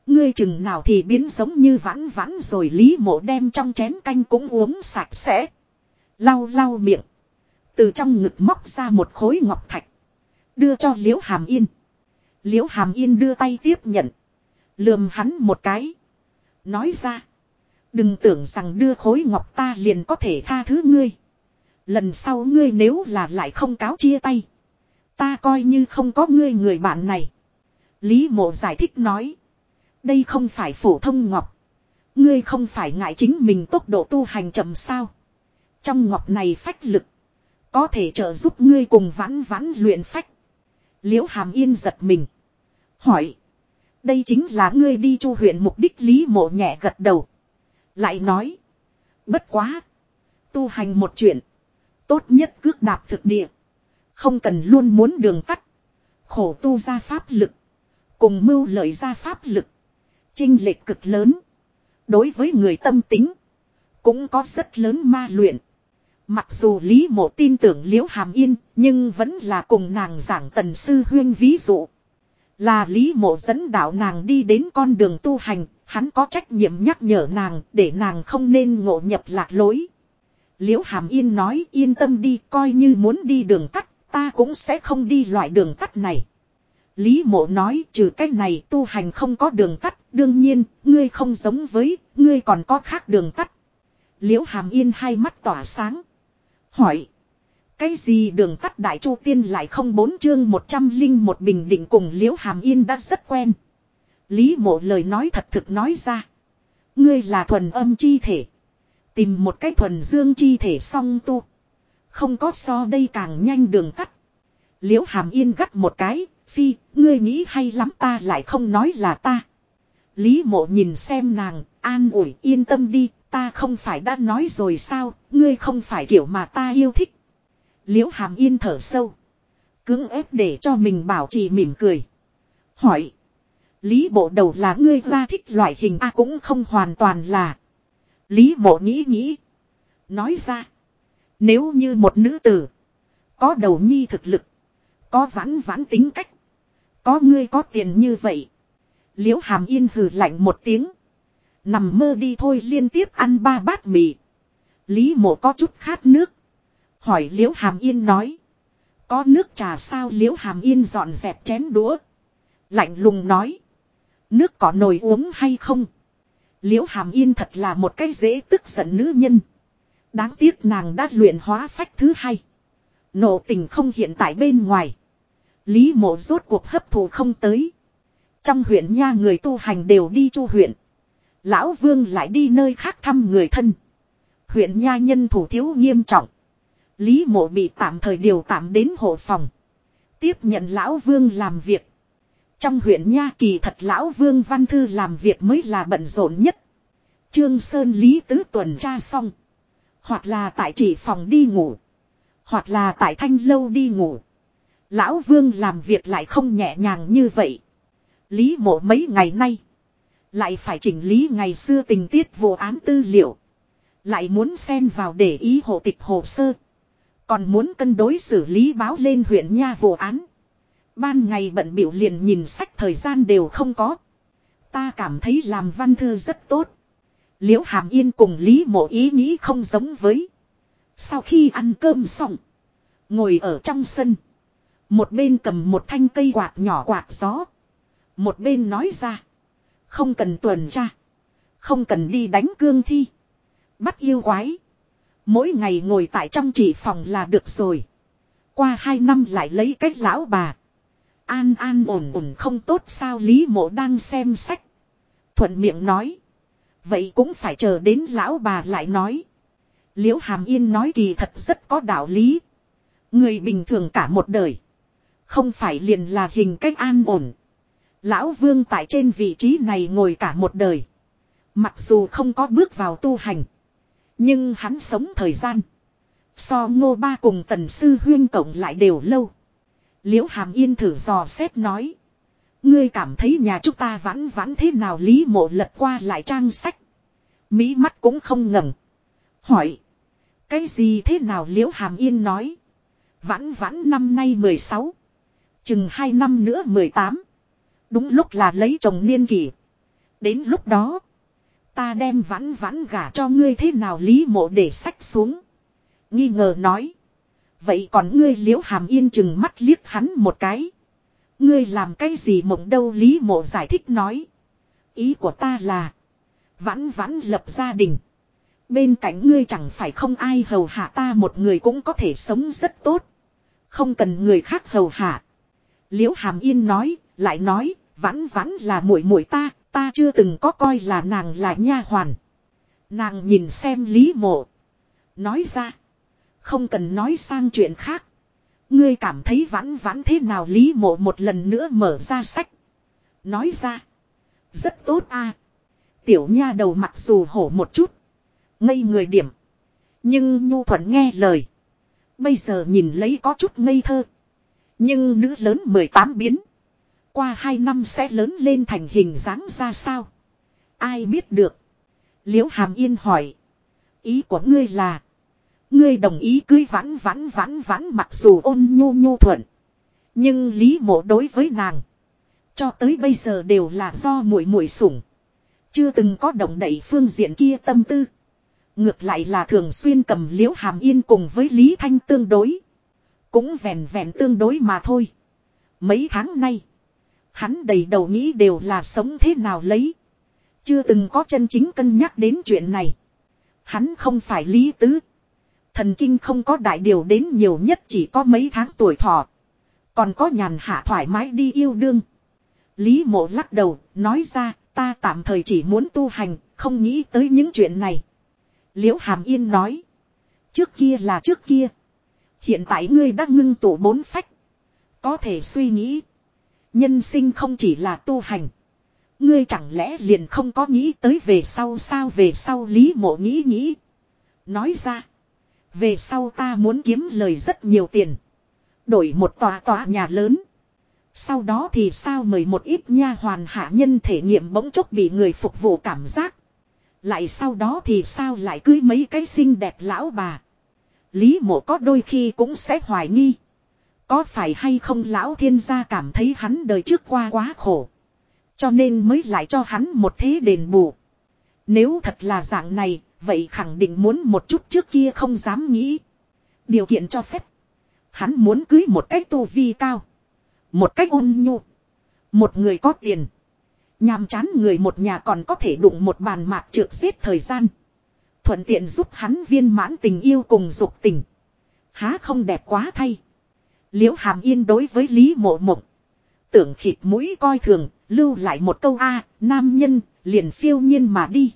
Ngươi chừng nào thì biến giống như vãn vãn rồi lý mộ đem trong chén canh cũng uống sạch sẽ. Lau lau miệng. Từ trong ngực móc ra một khối ngọc thạch. Đưa cho liễu hàm yên. Liễu hàm yên đưa tay tiếp nhận. Lườm hắn một cái. Nói ra. Đừng tưởng rằng đưa khối ngọc ta liền có thể tha thứ ngươi. Lần sau ngươi nếu là lại không cáo chia tay. Ta coi như không có ngươi người bạn này. Lý mộ giải thích nói. Đây không phải phổ thông ngọc. Ngươi không phải ngại chính mình tốc độ tu hành chậm sao. Trong ngọc này phách lực. Có thể trợ giúp ngươi cùng vãn vãn luyện phách. Liễu hàm yên giật mình. Hỏi. Đây chính là ngươi đi chu huyện mục đích lý mộ nhẹ gật đầu. Lại nói. Bất quá. Tu hành một chuyện. Tốt nhất cước đạp thực địa. Không cần luôn muốn đường tắt. Khổ tu ra pháp lực. Cùng mưu lợi ra pháp lực. Trinh lệch cực lớn. Đối với người tâm tính. Cũng có rất lớn ma luyện. Mặc dù Lý Mộ tin tưởng Liễu Hàm Yên, nhưng vẫn là cùng nàng giảng tần sư huyên ví dụ. Là Lý Mộ dẫn đạo nàng đi đến con đường tu hành, hắn có trách nhiệm nhắc nhở nàng để nàng không nên ngộ nhập lạc lối. Liễu Hàm Yên nói yên tâm đi coi như muốn đi đường tắt, ta cũng sẽ không đi loại đường tắt này. Lý mộ nói trừ cách này tu hành không có đường tắt, đương nhiên, ngươi không giống với, ngươi còn có khác đường tắt. Liễu Hàm Yên hai mắt tỏa sáng. Hỏi. Cái gì đường tắt đại chu tiên lại không bốn chương một trăm linh một bình định cùng Liễu Hàm Yên đã rất quen. Lý mộ lời nói thật thực nói ra. Ngươi là thuần âm chi thể. Tìm một cái thuần dương chi thể song tu. Không có so đây càng nhanh đường tắt. Liễu hàm yên gắt một cái, Phi, ngươi nghĩ hay lắm ta lại không nói là ta. Lý mộ nhìn xem nàng, an ủi yên tâm đi, ta không phải đã nói rồi sao, ngươi không phải kiểu mà ta yêu thích. Liễu hàm yên thở sâu. Cưỡng ép để cho mình bảo trì mỉm cười. Hỏi. Lý bộ đầu là ngươi ra thích loại hình A cũng không hoàn toàn là. Lý bộ nghĩ nghĩ. Nói ra. Nếu như một nữ tử. Có đầu nhi thực lực. Có vãn vãn tính cách. Có ngươi có tiền như vậy. Liễu hàm yên hừ lạnh một tiếng. Nằm mơ đi thôi liên tiếp ăn ba bát mì. Lý mộ có chút khát nước. Hỏi liễu hàm yên nói. Có nước trà sao liễu hàm yên dọn dẹp chén đũa. Lạnh lùng nói. Nước có nồi uống hay không? Liễu hàm yên thật là một cái dễ tức giận nữ nhân. Đáng tiếc nàng đã luyện hóa phách thứ hai. Nộ tình không hiện tại bên ngoài. Lý mộ rốt cuộc hấp thụ không tới. Trong huyện nha người tu hành đều đi chu huyện. Lão vương lại đi nơi khác thăm người thân. Huyện nha nhân thủ thiếu nghiêm trọng. Lý mộ bị tạm thời điều tạm đến hộ phòng. Tiếp nhận lão vương làm việc. Trong huyện nha kỳ thật lão vương văn thư làm việc mới là bận rộn nhất. Trương Sơn Lý Tứ tuần tra xong. Hoặc là tại chỉ phòng đi ngủ. Hoặc là tại thanh lâu đi ngủ. Lão Vương làm việc lại không nhẹ nhàng như vậy. Lý mộ mấy ngày nay. Lại phải chỉnh lý ngày xưa tình tiết vụ án tư liệu. Lại muốn xen vào để ý hộ tịch hồ sơ. Còn muốn cân đối xử lý báo lên huyện nha vụ án. Ban ngày bận biểu liền nhìn sách thời gian đều không có. Ta cảm thấy làm văn thư rất tốt. Liễu Hàm Yên cùng Lý Mộ ý nghĩ không giống với. Sau khi ăn cơm xong. Ngồi ở trong sân. Một bên cầm một thanh cây quạt nhỏ quạt gió. Một bên nói ra. Không cần tuần tra. Không cần đi đánh cương thi. Bắt yêu quái. Mỗi ngày ngồi tại trong chỉ phòng là được rồi. Qua hai năm lại lấy cách lão bà. An an ổn ổn không tốt sao Lý mộ đang xem sách. Thuận miệng nói. Vậy cũng phải chờ đến lão bà lại nói. Liễu Hàm Yên nói kỳ thật rất có đạo lý. Người bình thường cả một đời. Không phải liền là hình cách an ổn. Lão Vương tại trên vị trí này ngồi cả một đời. Mặc dù không có bước vào tu hành. Nhưng hắn sống thời gian. So ngô ba cùng tần sư huyên cộng lại đều lâu. Liễu Hàm Yên thử dò xét nói. Ngươi cảm thấy nhà chúng ta vãn vãn thế nào lý mộ lật qua lại trang sách. mỹ mắt cũng không ngẩng. Hỏi. Cái gì thế nào liễu hàm yên nói. Vãn vãn năm nay 16. Chừng 2 năm nữa 18. Đúng lúc là lấy chồng niên kỷ. Đến lúc đó. Ta đem vãn vãn gả cho ngươi thế nào lý mộ để sách xuống. Nghi ngờ nói. Vậy còn ngươi liễu hàm yên chừng mắt liếc hắn một cái. Ngươi làm cái gì mộng đâu Lý mộ giải thích nói. Ý của ta là. Vãn vãn lập gia đình. Bên cạnh ngươi chẳng phải không ai hầu hạ ta một người cũng có thể sống rất tốt. Không cần người khác hầu hạ. Liễu Hàm Yên nói, lại nói, vãn vãn là muội muội ta, ta chưa từng có coi là nàng là nha hoàn. Nàng nhìn xem Lý Mộ. Nói ra. Không cần nói sang chuyện khác. Ngươi cảm thấy vãn vãn thế nào Lý Mộ một lần nữa mở ra sách. Nói ra. Rất tốt a. Tiểu nha đầu mặc dù hổ một chút. Ngây người điểm. Nhưng nhu thuận nghe lời. Bây giờ nhìn lấy có chút ngây thơ. Nhưng nữ lớn 18 biến. Qua 2 năm sẽ lớn lên thành hình dáng ra sao? Ai biết được? Liễu Hàm Yên hỏi. Ý của ngươi là. Ngươi đồng ý cưới vãn vãn vãn vãn mặc dù ôn nhu nhu thuận. Nhưng lý mộ đối với nàng. Cho tới bây giờ đều là do muội muội sủng. Chưa từng có động đậy phương diện kia tâm tư. Ngược lại là thường xuyên cầm liễu hàm yên cùng với Lý Thanh tương đối. Cũng vẹn vẹn tương đối mà thôi. Mấy tháng nay. Hắn đầy đầu nghĩ đều là sống thế nào lấy. Chưa từng có chân chính cân nhắc đến chuyện này. Hắn không phải Lý Tứ. Thần kinh không có đại điều đến nhiều nhất chỉ có mấy tháng tuổi thọ. Còn có nhàn hạ thoải mái đi yêu đương. Lý mộ lắc đầu, nói ra, ta tạm thời chỉ muốn tu hành, không nghĩ tới những chuyện này. Liễu Hàm Yên nói. Trước kia là trước kia. Hiện tại ngươi đã ngưng tụ bốn phách. Có thể suy nghĩ. Nhân sinh không chỉ là tu hành. Ngươi chẳng lẽ liền không có nghĩ tới về sau sao về sau lý mộ nghĩ nghĩ. Nói ra. Về sau ta muốn kiếm lời rất nhiều tiền. Đổi một tòa tòa nhà lớn. Sau đó thì sao mời một ít nha hoàn hạ nhân thể nghiệm bỗng chốc bị người phục vụ cảm giác. Lại sau đó thì sao lại cưới mấy cái xinh đẹp lão bà. Lý mộ có đôi khi cũng sẽ hoài nghi. Có phải hay không lão thiên gia cảm thấy hắn đời trước qua quá khổ. Cho nên mới lại cho hắn một thế đền bù. Nếu thật là dạng này, vậy khẳng định muốn một chút trước kia không dám nghĩ. Điều kiện cho phép. Hắn muốn cưới một cách tu vi cao. Một cách ôn nhu. Một người có tiền. Nhàm chán người một nhà còn có thể đụng một bàn mạc trượt xếp thời gian. Thuận tiện giúp hắn viên mãn tình yêu cùng dục tình. Há không đẹp quá thay. Liễu hàm yên đối với Lý mộ mộng. Tưởng khịt mũi coi thường, lưu lại một câu A, nam nhân, liền phiêu nhiên mà đi.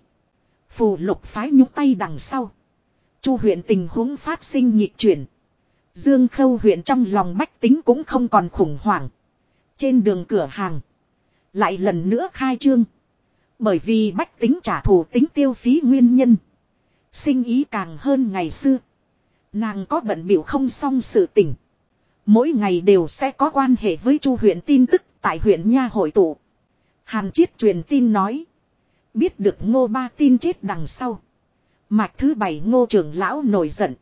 Phù lục phái nhúc tay đằng sau. Chu huyện tình huống phát sinh nhịp chuyển. Dương khâu huyện trong lòng bách tính cũng không còn khủng hoảng. Trên đường cửa hàng. Lại lần nữa khai trương. Bởi vì bách tính trả thù tính tiêu phí nguyên nhân. Sinh ý càng hơn ngày xưa. Nàng có bận biểu không xong sự tình. Mỗi ngày đều sẽ có quan hệ với chu huyện tin tức tại huyện Nha hội tụ. Hàn Chiết truyền tin nói. Biết được ngô ba tin chết đằng sau. Mạch thứ bảy ngô trưởng lão nổi giận.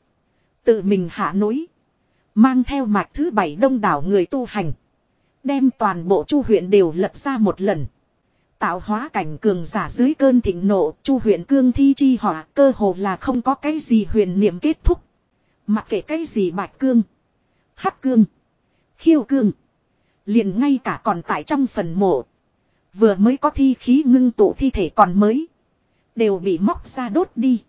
Tự mình hạ núi. Mang theo mạch thứ bảy đông đảo người tu hành. Đem toàn bộ chu huyện đều lật ra một lần. Tạo hóa cảnh cường giả dưới cơn thịnh nộ, chu huyện cương thi chi hỏa, cơ hồ là không có cái gì huyền niệm kết thúc. Mặc kệ cái gì bạch cương, hắc cương, khiêu cương. Liền ngay cả còn tại trong phần mộ. Vừa mới có thi khí ngưng tụ thi thể còn mới. Đều bị móc ra đốt đi.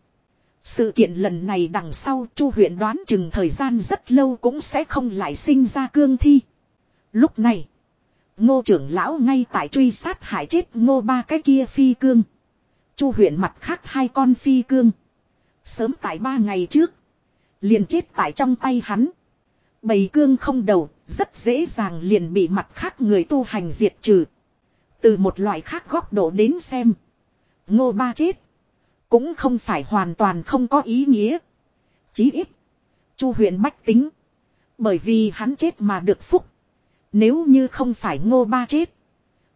Sự kiện lần này đằng sau chu huyện đoán chừng thời gian rất lâu cũng sẽ không lại sinh ra cương thi. Lúc này. Ngô trưởng lão ngay tại truy sát hại chết ngô ba cái kia phi cương. Chu huyện mặt khác hai con phi cương. Sớm tại ba ngày trước. Liền chết tại trong tay hắn. Bầy cương không đầu, rất dễ dàng liền bị mặt khác người tu hành diệt trừ. Từ một loại khác góc độ đến xem. Ngô ba chết. Cũng không phải hoàn toàn không có ý nghĩa. Chí ít. Chu huyện bách tính. Bởi vì hắn chết mà được phúc. Nếu như không phải ngô ba chết.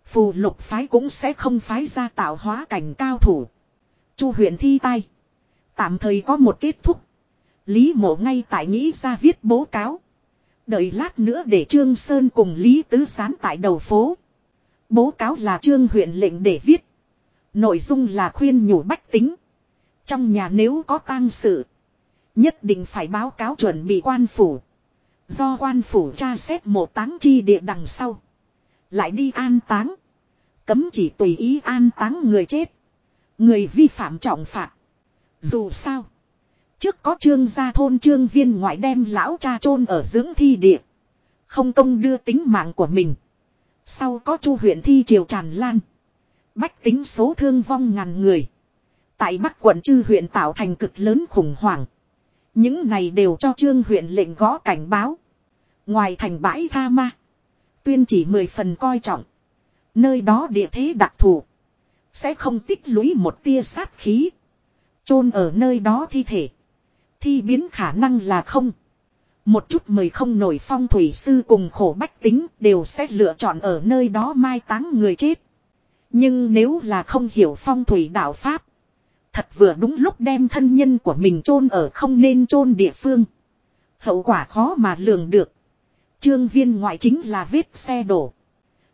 Phù lục phái cũng sẽ không phái ra tạo hóa cảnh cao thủ. Chu huyện thi tay. Tạm thời có một kết thúc. Lý mộ ngay tại nghĩ ra viết bố cáo. Đợi lát nữa để Trương Sơn cùng Lý Tứ Sán tại đầu phố. Bố cáo là Trương huyện lệnh để viết. Nội dung là khuyên nhủ bách tính. Trong nhà nếu có tang sự. Nhất định phải báo cáo chuẩn bị quan phủ. Do quan phủ tra xét một táng chi địa đằng sau. Lại đi an táng. Cấm chỉ tùy ý an táng người chết. Người vi phạm trọng phạt. Dù sao. Trước có trương gia thôn trương viên ngoại đem lão cha chôn ở dưỡng thi địa. Không công đưa tính mạng của mình. Sau có chu huyện thi triều tràn lan. Bách tính số thương vong ngàn người. Tại Bắc quận chư huyện tạo thành cực lớn khủng hoảng. Những này đều cho trương huyện lệnh gõ cảnh báo. Ngoài thành bãi tha ma. Tuyên chỉ mười phần coi trọng. Nơi đó địa thế đặc thù. Sẽ không tích lũy một tia sát khí. chôn ở nơi đó thi thể. Thi biến khả năng là không. Một chút mời không nổi phong thủy sư cùng khổ bách tính đều sẽ lựa chọn ở nơi đó mai táng người chết. Nhưng nếu là không hiểu phong thủy đạo pháp. Thật vừa đúng lúc đem thân nhân của mình chôn ở không nên chôn địa phương. Hậu quả khó mà lường được. Trương viên ngoại chính là vết xe đổ.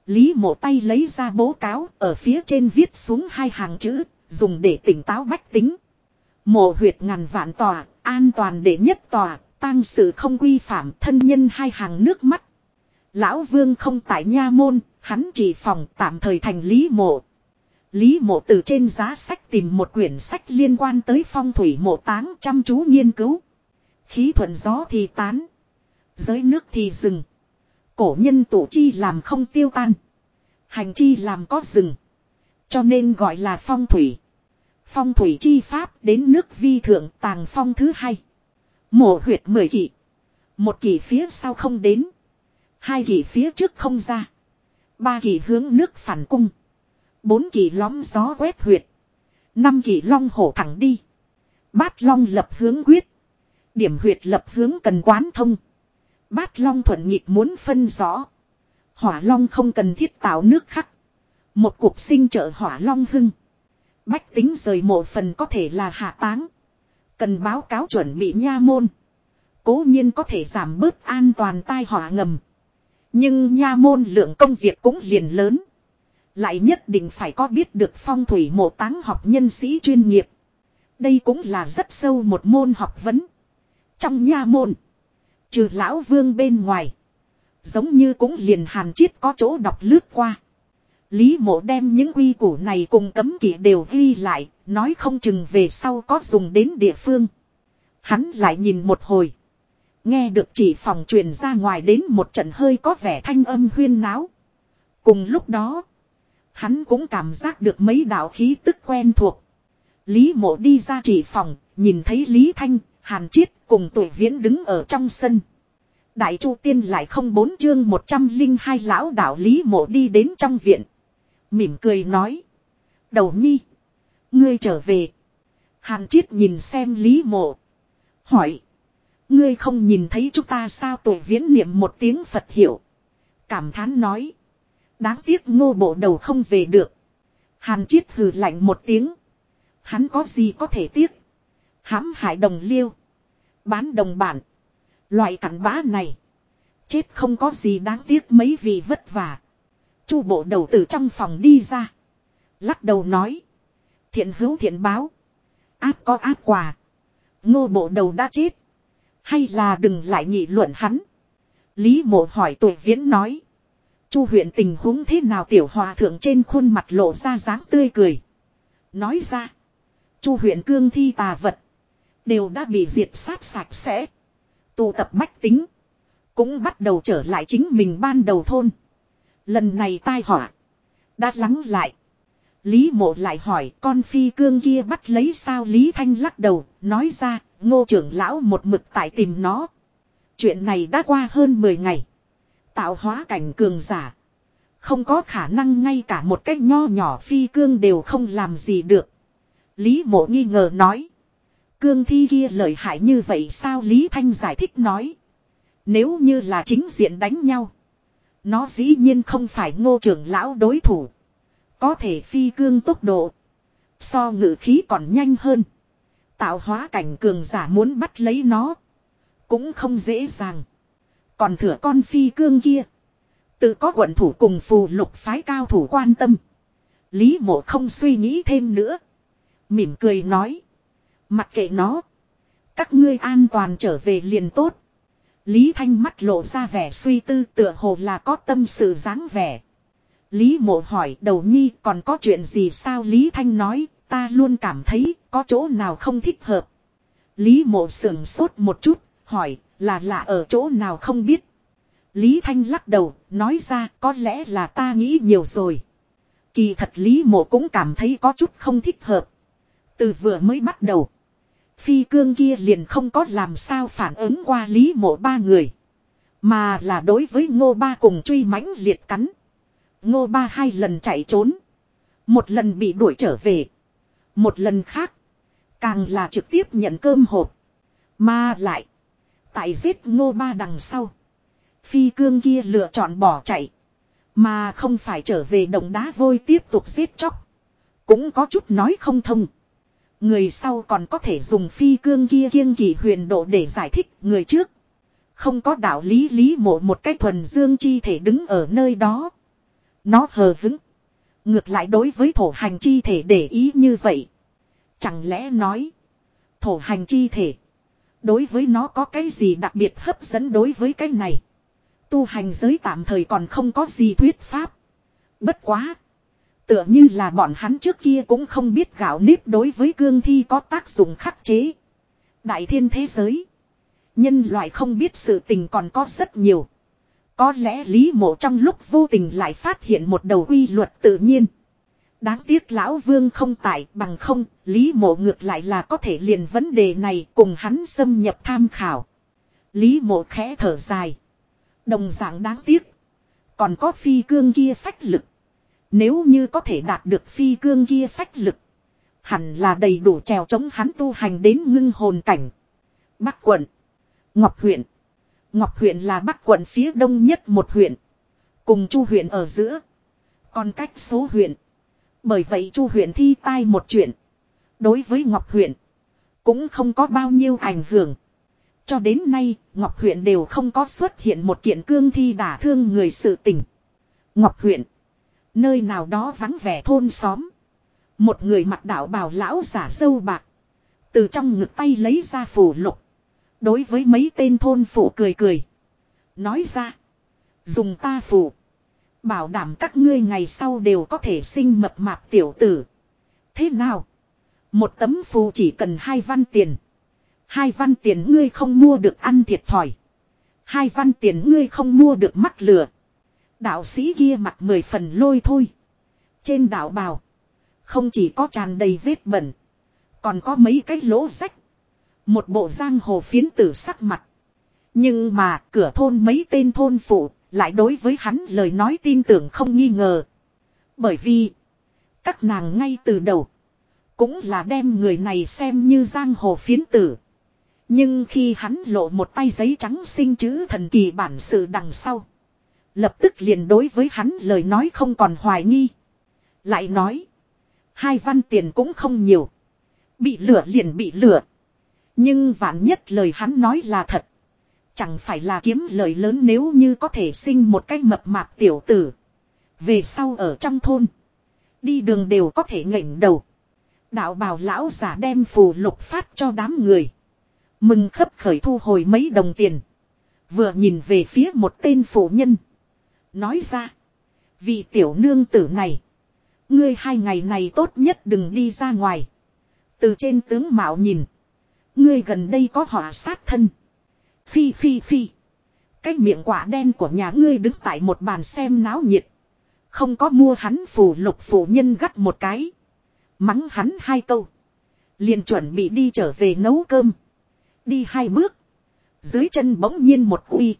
Lý mộ tay lấy ra bố cáo ở phía trên viết xuống hai hàng chữ, dùng để tỉnh táo bách tính. Mộ huyệt ngàn vạn tòa, an toàn để nhất tòa, tăng sự không quy phạm thân nhân hai hàng nước mắt. Lão vương không tại nha môn, hắn chỉ phòng tạm thời thành lý mộ. Lý mộ từ trên giá sách tìm một quyển sách liên quan tới phong thủy mộ táng chăm chú nghiên cứu. Khí thuận gió thì tán. Giới nước thì rừng. Cổ nhân tổ chi làm không tiêu tan. Hành chi làm có rừng. Cho nên gọi là phong thủy. Phong thủy chi pháp đến nước vi thượng tàng phong thứ hai. mổ huyệt mười kỷ. Một kỷ phía sau không đến. Hai kỷ phía trước không ra. Ba kỳ hướng nước phản cung. Bốn kỳ lõm gió quét huyệt. Năm kỳ long hổ thẳng đi. Bát long lập hướng quyết. Điểm huyệt lập hướng cần quán thông. Bát long thuận nhịp muốn phân rõ. Hỏa long không cần thiết tạo nước khắc. Một cuộc sinh trợ hỏa long hưng. Bách tính rời mộ phần có thể là hạ táng. Cần báo cáo chuẩn bị nha môn. Cố nhiên có thể giảm bớt an toàn tai họa ngầm. Nhưng nha môn lượng công việc cũng liền lớn. Lại nhất định phải có biết được phong thủy mộ táng học nhân sĩ chuyên nghiệp. Đây cũng là rất sâu một môn học vấn. Trong nha môn. Trừ lão vương bên ngoài. Giống như cũng liền hàn chiết có chỗ đọc lướt qua. Lý mộ đem những quy củ này cùng cấm kỵ đều ghi lại, nói không chừng về sau có dùng đến địa phương. Hắn lại nhìn một hồi. Nghe được chỉ phòng truyền ra ngoài đến một trận hơi có vẻ thanh âm huyên náo. Cùng lúc đó, hắn cũng cảm giác được mấy đạo khí tức quen thuộc. Lý mộ đi ra chỉ phòng, nhìn thấy Lý Thanh, Hàn Chiết cùng tuổi viễn đứng ở trong sân. Đại Chu Tiên lại không bốn chương 102 lão đạo Lý mộ đi đến trong viện. Mỉm cười nói. Đầu nhi. Ngươi trở về. Hàn Chiết nhìn xem Lý mộ. Hỏi. Ngươi không nhìn thấy chúng ta sao tuổi viễn niệm một tiếng Phật hiểu. Cảm thán nói. Đáng tiếc ngô bộ đầu không về được. Hàn Chiết hừ lạnh một tiếng. Hắn có gì có thể tiếc. hãm hại đồng liêu. Bán đồng bản. Loại cặn bã này. Chết không có gì đáng tiếc mấy vị vất vả. Chu bộ đầu từ trong phòng đi ra. Lắc đầu nói. Thiện hữu thiện báo. Áp có áp quà. Ngô bộ đầu đã chết. Hay là đừng lại nghị luận hắn. Lý mộ hỏi tuổi viễn nói. Chu huyện tình huống thế nào tiểu hòa thượng trên khuôn mặt lộ ra dáng tươi cười. Nói ra. Chu huyện cương thi tà vật. Đều đã bị diệt sát sạch sẽ. Tụ tập bách tính. Cũng bắt đầu trở lại chính mình ban đầu thôn. Lần này tai họa. Đã lắng lại. Lý mộ lại hỏi, con phi cương kia bắt lấy sao Lý Thanh lắc đầu. Nói ra, ngô trưởng lão một mực tại tìm nó. Chuyện này đã qua hơn 10 ngày. Tạo hóa cảnh cường giả. Không có khả năng ngay cả một cách nho nhỏ phi cương đều không làm gì được. Lý mộ nghi ngờ nói. Cương thi kia lợi hại như vậy sao Lý Thanh giải thích nói. Nếu như là chính diện đánh nhau. Nó dĩ nhiên không phải ngô trưởng lão đối thủ. Có thể phi cương tốc độ. So ngự khí còn nhanh hơn. Tạo hóa cảnh cường giả muốn bắt lấy nó. Cũng không dễ dàng. Còn thửa con phi cương kia. Tự có quận thủ cùng phù lục phái cao thủ quan tâm. Lý mộ không suy nghĩ thêm nữa. Mỉm cười nói. Mặc kệ nó. Các ngươi an toàn trở về liền tốt. Lý Thanh mắt lộ ra vẻ suy tư tựa hồ là có tâm sự dáng vẻ. Lý mộ hỏi, đầu nhi, còn có chuyện gì sao Lý Thanh nói, ta luôn cảm thấy có chỗ nào không thích hợp. Lý mộ sưởng sốt một chút, hỏi, là lạ ở chỗ nào không biết. Lý Thanh lắc đầu, nói ra, có lẽ là ta nghĩ nhiều rồi. Kỳ thật Lý mộ cũng cảm thấy có chút không thích hợp. Từ vừa mới bắt đầu. Phi cương kia liền không có làm sao phản ứng qua lý mộ ba người. Mà là đối với ngô ba cùng truy mãnh liệt cắn. Ngô ba hai lần chạy trốn. Một lần bị đuổi trở về. Một lần khác. Càng là trực tiếp nhận cơm hộp. Mà lại. Tại giết ngô ba đằng sau. Phi cương kia lựa chọn bỏ chạy. Mà không phải trở về đồng đá vôi tiếp tục giết chóc. Cũng có chút nói không thông. Người sau còn có thể dùng phi cương kia kiêng kỳ huyền độ để giải thích người trước. Không có đạo lý lý mộ một cách thuần dương chi thể đứng ở nơi đó. Nó hờ hứng. Ngược lại đối với thổ hành chi thể để ý như vậy. Chẳng lẽ nói. Thổ hành chi thể. Đối với nó có cái gì đặc biệt hấp dẫn đối với cái này. Tu hành giới tạm thời còn không có gì thuyết pháp. Bất quá. Tựa như là bọn hắn trước kia cũng không biết gạo nếp đối với cương thi có tác dụng khắc chế. Đại thiên thế giới. Nhân loại không biết sự tình còn có rất nhiều. Có lẽ Lý Mộ trong lúc vô tình lại phát hiện một đầu quy luật tự nhiên. Đáng tiếc Lão Vương không tại bằng không, Lý Mộ ngược lại là có thể liền vấn đề này cùng hắn xâm nhập tham khảo. Lý Mộ khẽ thở dài. Đồng dạng đáng tiếc. Còn có phi cương kia phách lực. Nếu như có thể đạt được phi cương kia phách lực. Hẳn là đầy đủ trèo chống hắn tu hành đến ngưng hồn cảnh. Bắc quận. Ngọc huyện. Ngọc huyện là bắc quận phía đông nhất một huyện. Cùng chu huyện ở giữa. Còn cách số huyện. Bởi vậy chu huyện thi tai một chuyện. Đối với Ngọc huyện. Cũng không có bao nhiêu ảnh hưởng. Cho đến nay, Ngọc huyện đều không có xuất hiện một kiện cương thi đả thương người sự tình. Ngọc huyện. Nơi nào đó vắng vẻ thôn xóm. Một người mặc đạo bào lão giả sâu bạc. Từ trong ngực tay lấy ra phủ lục. Đối với mấy tên thôn phụ cười cười. Nói ra. Dùng ta phủ. Bảo đảm các ngươi ngày sau đều có thể sinh mập mạp tiểu tử. Thế nào? Một tấm phù chỉ cần hai văn tiền. Hai văn tiền ngươi không mua được ăn thiệt thòi. Hai văn tiền ngươi không mua được mắc lừa. Đạo sĩ kia mặt mười phần lôi thôi. Trên đạo bào. Không chỉ có tràn đầy vết bẩn. Còn có mấy cái lỗ rách. Một bộ giang hồ phiến tử sắc mặt. Nhưng mà cửa thôn mấy tên thôn phụ lại đối với hắn lời nói tin tưởng không nghi ngờ. Bởi vì, các nàng ngay từ đầu cũng là đem người này xem như giang hồ phiến tử. Nhưng khi hắn lộ một tay giấy trắng sinh chữ thần kỳ bản sự đằng sau. Lập tức liền đối với hắn lời nói không còn hoài nghi. Lại nói. Hai văn tiền cũng không nhiều. Bị lửa liền bị lửa. Nhưng vạn nhất lời hắn nói là thật. Chẳng phải là kiếm lời lớn nếu như có thể sinh một cái mập mạp tiểu tử. Về sau ở trong thôn. Đi đường đều có thể ngẩng đầu. Đạo bào lão giả đem phù lục phát cho đám người. Mừng khấp khởi thu hồi mấy đồng tiền. Vừa nhìn về phía một tên phụ nhân. Nói ra. vì tiểu nương tử này. Ngươi hai ngày này tốt nhất đừng đi ra ngoài. Từ trên tướng mạo nhìn. Ngươi gần đây có họa sát thân. Phi phi phi. Cái miệng quả đen của nhà ngươi đứng tại một bàn xem náo nhiệt. Không có mua hắn phù lục phù nhân gắt một cái. Mắng hắn hai câu. Liền chuẩn bị đi trở về nấu cơm. Đi hai bước. Dưới chân bỗng nhiên một uy.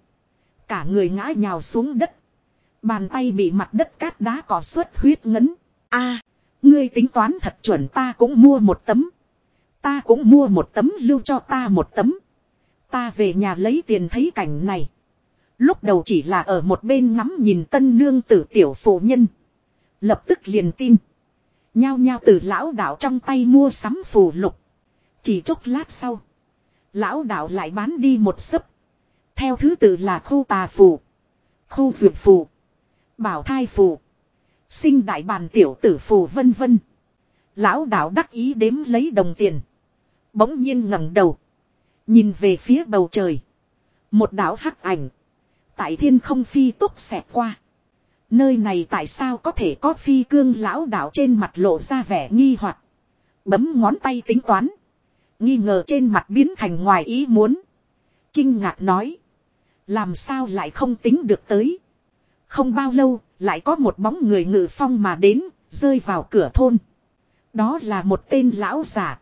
Cả người ngã nhào xuống đất. Bàn tay bị mặt đất cát đá cỏ suốt huyết ngấn. a, ngươi tính toán thật chuẩn, ta cũng mua một tấm. Ta cũng mua một tấm, lưu cho ta một tấm. Ta về nhà lấy tiền thấy cảnh này. Lúc đầu chỉ là ở một bên ngắm nhìn tân nương tử tiểu phụ nhân. Lập tức liền tin. Nhao nhao từ lão đạo trong tay mua sắm phù lục. Chỉ chốc lát sau. Lão đạo lại bán đi một sấp. Theo thứ tự là khu tà phù. Khu dược phù. Bảo thai phù. Sinh đại bàn tiểu tử phù vân vân. Lão đạo đắc ý đếm lấy đồng tiền. Bỗng nhiên ngẩng đầu. Nhìn về phía bầu trời. Một đạo hắc ảnh. Tại thiên không phi túc xẹt qua. Nơi này tại sao có thể có phi cương lão đạo trên mặt lộ ra vẻ nghi hoặc Bấm ngón tay tính toán. Nghi ngờ trên mặt biến thành ngoài ý muốn. Kinh ngạc nói. Làm sao lại không tính được tới. Không bao lâu, lại có một bóng người ngự phong mà đến, rơi vào cửa thôn. Đó là một tên lão giả.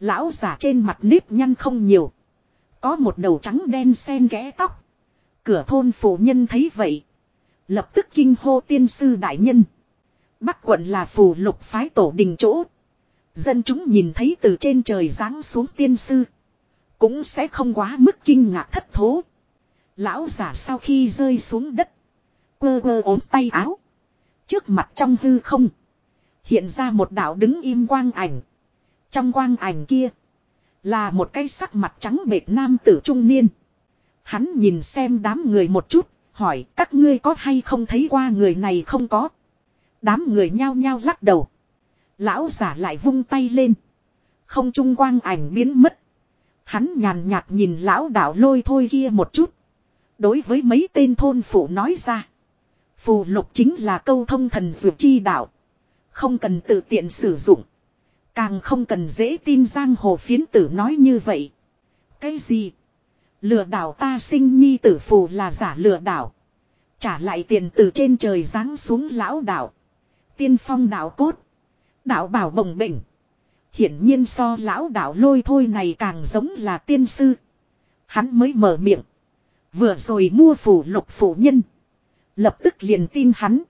Lão giả trên mặt nếp nhăn không nhiều. Có một đầu trắng đen sen ghé tóc. Cửa thôn phụ nhân thấy vậy. Lập tức kinh hô tiên sư đại nhân. Bắc quận là phù lục phái tổ đình chỗ. Dân chúng nhìn thấy từ trên trời giáng xuống tiên sư. Cũng sẽ không quá mức kinh ngạc thất thố. Lão giả sau khi rơi xuống đất. Quơ quơ ốm tay áo. Trước mặt trong hư không. Hiện ra một đạo đứng im quang ảnh. Trong quang ảnh kia. Là một cái sắc mặt trắng bệt nam tử trung niên. Hắn nhìn xem đám người một chút. Hỏi, các ngươi có hay không thấy qua người này không có. Đám người nhao nhao lắc đầu. Lão giả lại vung tay lên. Không trung quang ảnh biến mất. Hắn nhàn nhạt nhìn lão đạo lôi thôi kia một chút. Đối với mấy tên thôn phụ nói ra. Phù lục chính là câu thông thần dược chi đạo. Không cần tự tiện sử dụng. Càng không cần dễ tin giang hồ phiến tử nói như vậy. Cái gì? Lừa đảo ta sinh nhi tử phù là giả lừa đảo. Trả lại tiền từ trên trời giáng xuống lão đạo. Tiên phong đạo cốt. Đạo bảo bồng bỉnh. Hiển nhiên so lão đạo lôi thôi này càng giống là tiên sư. Hắn mới mở miệng. Vừa rồi mua phù lục phủ nhân. Lập tức liền tin hắn.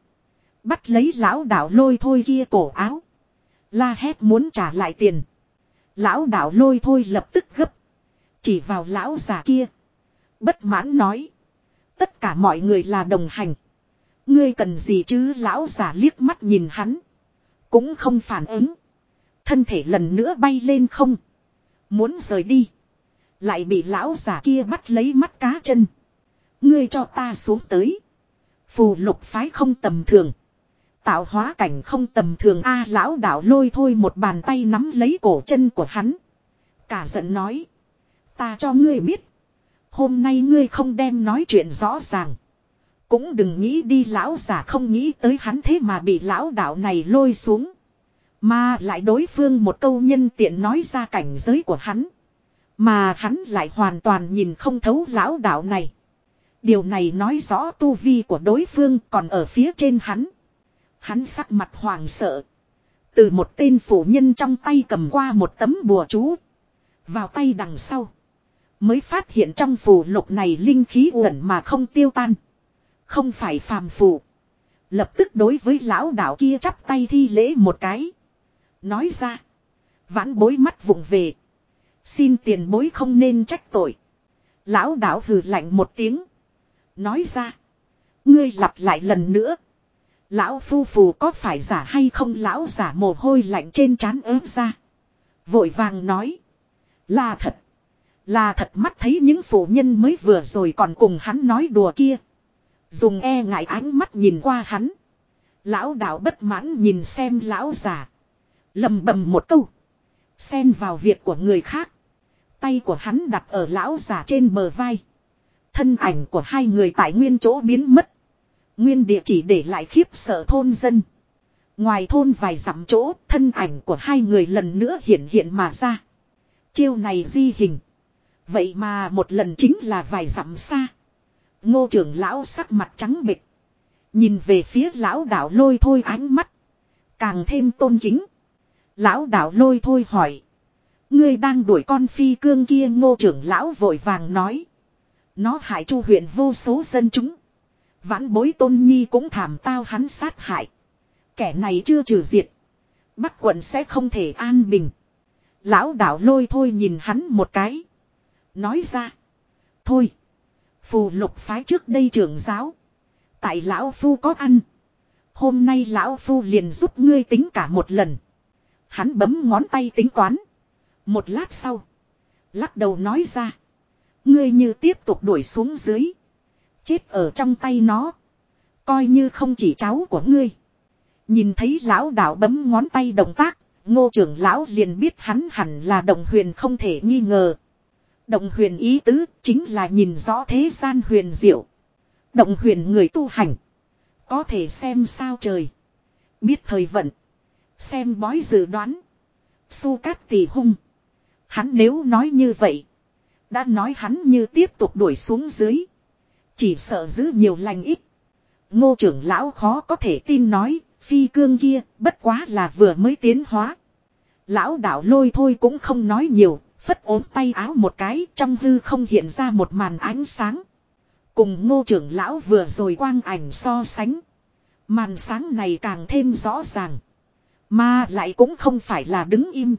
Bắt lấy lão đạo lôi thôi kia cổ áo. La hét muốn trả lại tiền. Lão đạo lôi thôi lập tức gấp. Chỉ vào lão già kia. Bất mãn nói. Tất cả mọi người là đồng hành. Ngươi cần gì chứ lão già liếc mắt nhìn hắn. Cũng không phản ứng. Thân thể lần nữa bay lên không. Muốn rời đi. Lại bị lão già kia bắt lấy mắt cá chân. Ngươi cho ta xuống tới. Phù lục phái không tầm thường. Tạo hóa cảnh không tầm thường a, lão đạo lôi thôi một bàn tay nắm lấy cổ chân của hắn. Cả giận nói. Ta cho ngươi biết. Hôm nay ngươi không đem nói chuyện rõ ràng. Cũng đừng nghĩ đi, lão giả không nghĩ tới hắn thế mà bị lão đạo này lôi xuống. Mà lại đối phương một câu nhân tiện nói ra cảnh giới của hắn. Mà hắn lại hoàn toàn nhìn không thấu lão đạo này. Điều này nói rõ tu vi của đối phương còn ở phía trên hắn. Hắn sắc mặt hoàng sợ. Từ một tên phụ nhân trong tay cầm qua một tấm bùa chú. Vào tay đằng sau. Mới phát hiện trong phù lục này linh khí uẩn mà không tiêu tan. Không phải phàm phù. Lập tức đối với lão đạo kia chắp tay thi lễ một cái. Nói ra. Vãn bối mắt vụng về. Xin tiền bối không nên trách tội. Lão đạo hừ lạnh một tiếng. Nói ra. Ngươi lặp lại lần nữa. Lão phu phù có phải giả hay không lão giả mồ hôi lạnh trên trán ớt ra. Vội vàng nói. Là thật. Là thật mắt thấy những phụ nhân mới vừa rồi còn cùng hắn nói đùa kia. Dùng e ngại ánh mắt nhìn qua hắn. Lão đạo bất mãn nhìn xem lão giả, lầm bầm một câu. Xen vào việc của người khác. Tay của hắn đặt ở lão giả trên bờ vai. Thân ảnh của hai người tại nguyên chỗ biến mất. Nguyên địa chỉ để lại khiếp sợ thôn dân. Ngoài thôn vài dặm chỗ, thân ảnh của hai người lần nữa hiện hiện mà ra. Chiêu này di hình. Vậy mà một lần chính là vài dặm xa. Ngô trưởng lão sắc mặt trắng bịch. Nhìn về phía lão đạo lôi thôi ánh mắt. Càng thêm tôn kính. Lão đạo lôi thôi hỏi. Ngươi đang đuổi con phi cương kia ngô trưởng lão vội vàng nói. Nó hại chu huyện vô số dân chúng. Vãn bối tôn nhi cũng thảm tao hắn sát hại. Kẻ này chưa trừ diệt. Bắc quận sẽ không thể an bình. Lão đạo lôi thôi nhìn hắn một cái. Nói ra. Thôi. Phù lục phái trước đây trưởng giáo. Tại lão phu có ăn. Hôm nay lão phu liền giúp ngươi tính cả một lần. Hắn bấm ngón tay tính toán. Một lát sau. Lắc đầu nói ra. Ngươi như tiếp tục đuổi xuống dưới. Chết ở trong tay nó. Coi như không chỉ cháu của ngươi. Nhìn thấy lão đạo bấm ngón tay động tác. Ngô trưởng lão liền biết hắn hẳn là đồng huyền không thể nghi ngờ. Động huyền ý tứ chính là nhìn rõ thế gian huyền diệu. Động huyền người tu hành. Có thể xem sao trời. Biết thời vận. Xem bói dự đoán. Su cát tỷ hung. Hắn nếu nói như vậy. Đã nói hắn như tiếp tục đuổi xuống dưới. Chỉ sợ giữ nhiều lành ít. Ngô trưởng lão khó có thể tin nói. Phi cương kia, bất quá là vừa mới tiến hóa. Lão đạo lôi thôi cũng không nói nhiều. Phất ốm tay áo một cái, trong hư không hiện ra một màn ánh sáng. Cùng ngô trưởng lão vừa rồi quang ảnh so sánh. Màn sáng này càng thêm rõ ràng. Mà lại cũng không phải là đứng im.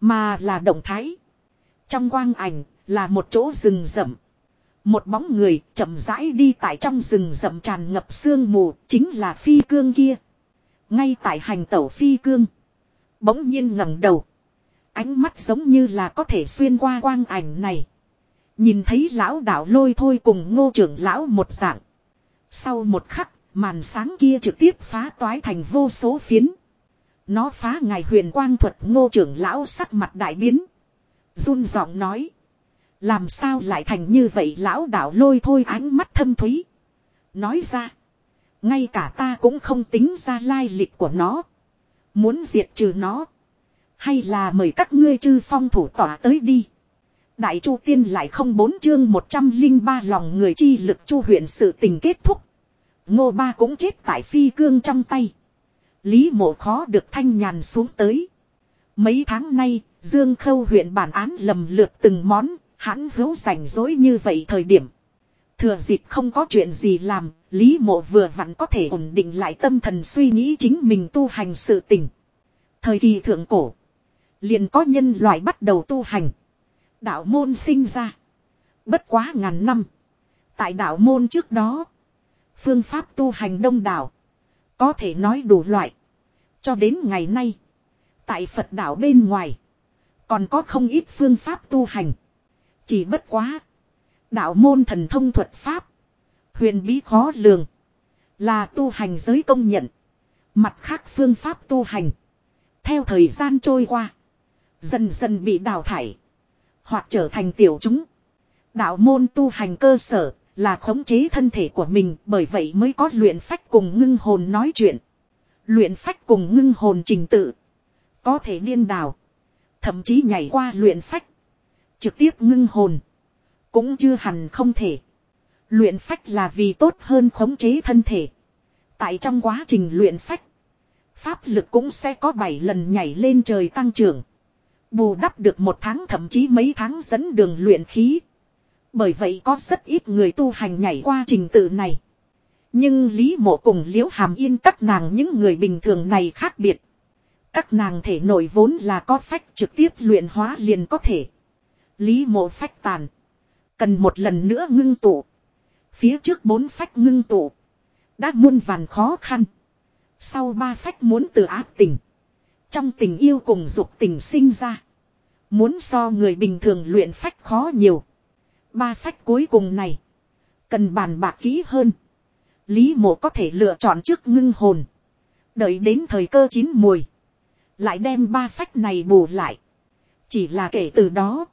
Mà là động thái. Trong quang ảnh là một chỗ rừng rậm. Một bóng người chậm rãi đi tại trong rừng rậm tràn ngập sương mù chính là phi cương kia. Ngay tại hành tẩu phi cương. Bỗng nhiên ngẩng đầu. Ánh mắt giống như là có thể xuyên qua quang ảnh này. Nhìn thấy lão đạo lôi thôi cùng ngô trưởng lão một dạng. Sau một khắc, màn sáng kia trực tiếp phá toái thành vô số phiến. Nó phá ngài huyền quang thuật ngô trưởng lão sắc mặt đại biến. run giọng nói. Làm sao lại thành như vậy lão đạo lôi thôi ánh mắt thâm thúy. Nói ra. Ngay cả ta cũng không tính ra lai lịch của nó. Muốn diệt trừ nó. Hay là mời các ngươi chư phong thủ tỏa tới đi. Đại chu tiên lại không bốn chương 103 lòng người chi lực chu huyện sự tình kết thúc. Ngô ba cũng chết tại phi cương trong tay. Lý mộ khó được thanh nhàn xuống tới. Mấy tháng nay, Dương Khâu huyện bản án lầm lượt từng món, hắn hữu rảnh rỗi như vậy thời điểm. Thừa dịp không có chuyện gì làm, Lý mộ vừa vặn có thể ổn định lại tâm thần suy nghĩ chính mình tu hành sự tình. Thời kỳ thượng cổ, liền có nhân loại bắt đầu tu hành. Đạo môn sinh ra. Bất quá ngàn năm. Tại đạo môn trước đó, phương pháp tu hành đông đảo. Có thể nói đủ loại. Cho đến ngày nay, tại Phật đạo bên ngoài, còn có không ít phương pháp tu hành. Chỉ bất quá. Đạo môn thần thông thuật pháp. Huyền bí khó lường. Là tu hành giới công nhận. Mặt khác phương pháp tu hành. Theo thời gian trôi qua. Dần dần bị đào thải. Hoặc trở thành tiểu chúng. Đạo môn tu hành cơ sở là khống chế thân thể của mình bởi vậy mới có luyện phách cùng ngưng hồn nói chuyện. Luyện phách cùng ngưng hồn trình tự. Có thể điên đảo. Thậm chí nhảy qua luyện phách. Trực tiếp ngưng hồn. Cũng chưa hẳn không thể. Luyện phách là vì tốt hơn khống chế thân thể. Tại trong quá trình luyện phách. Pháp lực cũng sẽ có 7 lần nhảy lên trời tăng trưởng. Bù đắp được một tháng thậm chí mấy tháng dẫn đường luyện khí. Bởi vậy có rất ít người tu hành nhảy qua trình tự này. Nhưng Lý Mộ cùng Liễu Hàm Yên các nàng những người bình thường này khác biệt. Các nàng thể nội vốn là có phách trực tiếp luyện hóa liền có thể. Lý Mộ phách tàn. Cần một lần nữa ngưng tụ. Phía trước bốn phách ngưng tụ. Đã muôn vàn khó khăn. Sau ba phách muốn từ ác tình. Trong tình yêu cùng dục tình sinh ra. Muốn so người bình thường luyện phách khó nhiều. Ba phách cuối cùng này. Cần bàn bạc kỹ hơn. Lý mộ có thể lựa chọn trước ngưng hồn. Đợi đến thời cơ chín mùi. Lại đem ba phách này bù lại. Chỉ là kể từ đó.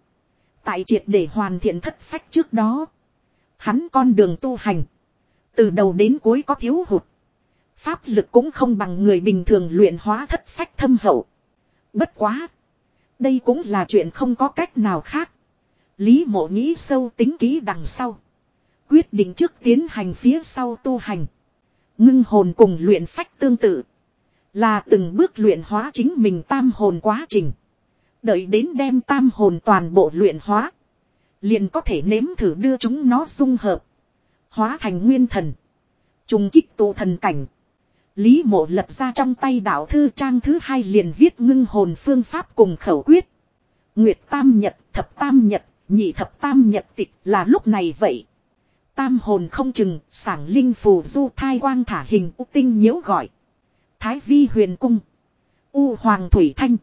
Tại triệt để hoàn thiện thất phách trước đó. Hắn con đường tu hành. Từ đầu đến cuối có thiếu hụt. Pháp lực cũng không bằng người bình thường luyện hóa thất phách thâm hậu. Bất quá. Đây cũng là chuyện không có cách nào khác. Lý mộ nghĩ sâu tính kỹ đằng sau. Quyết định trước tiến hành phía sau tu hành. Ngưng hồn cùng luyện phách tương tự. Là từng bước luyện hóa chính mình tam hồn quá trình. Đợi đến đem tam hồn toàn bộ luyện hóa. Liền có thể nếm thử đưa chúng nó dung hợp. Hóa thành nguyên thần. Trùng kích tụ thần cảnh. Lý mộ lật ra trong tay đạo thư trang thứ hai liền viết ngưng hồn phương pháp cùng khẩu quyết. Nguyệt tam nhật, thập tam nhật, nhị thập tam nhật tịch là lúc này vậy. Tam hồn không chừng, sảng linh phù du thai quang thả hình u tinh nhiễu gọi. Thái vi huyền cung. U hoàng thủy thanh.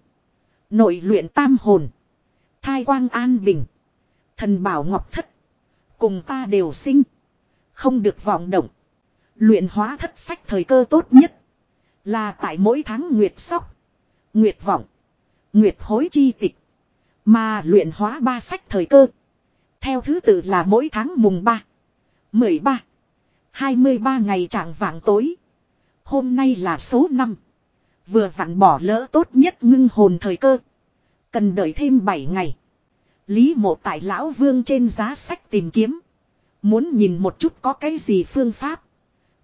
Nội luyện tam hồn. Thai quang an bình. Thần bảo ngọc thất. Cùng ta đều sinh. Không được vọng động. Luyện hóa thất phách thời cơ tốt nhất. Là tại mỗi tháng nguyệt sóc. Nguyệt vọng. Nguyệt hối chi tịch. Mà luyện hóa ba phách thời cơ. Theo thứ tự là mỗi tháng mùng 3. 13. 23 ngày trạng vạng tối. Hôm nay là số 5. Vừa vặn bỏ lỡ tốt nhất ngưng hồn thời cơ. Cần đợi thêm 7 ngày. Lý mộ tại lão vương trên giá sách tìm kiếm. Muốn nhìn một chút có cái gì phương pháp.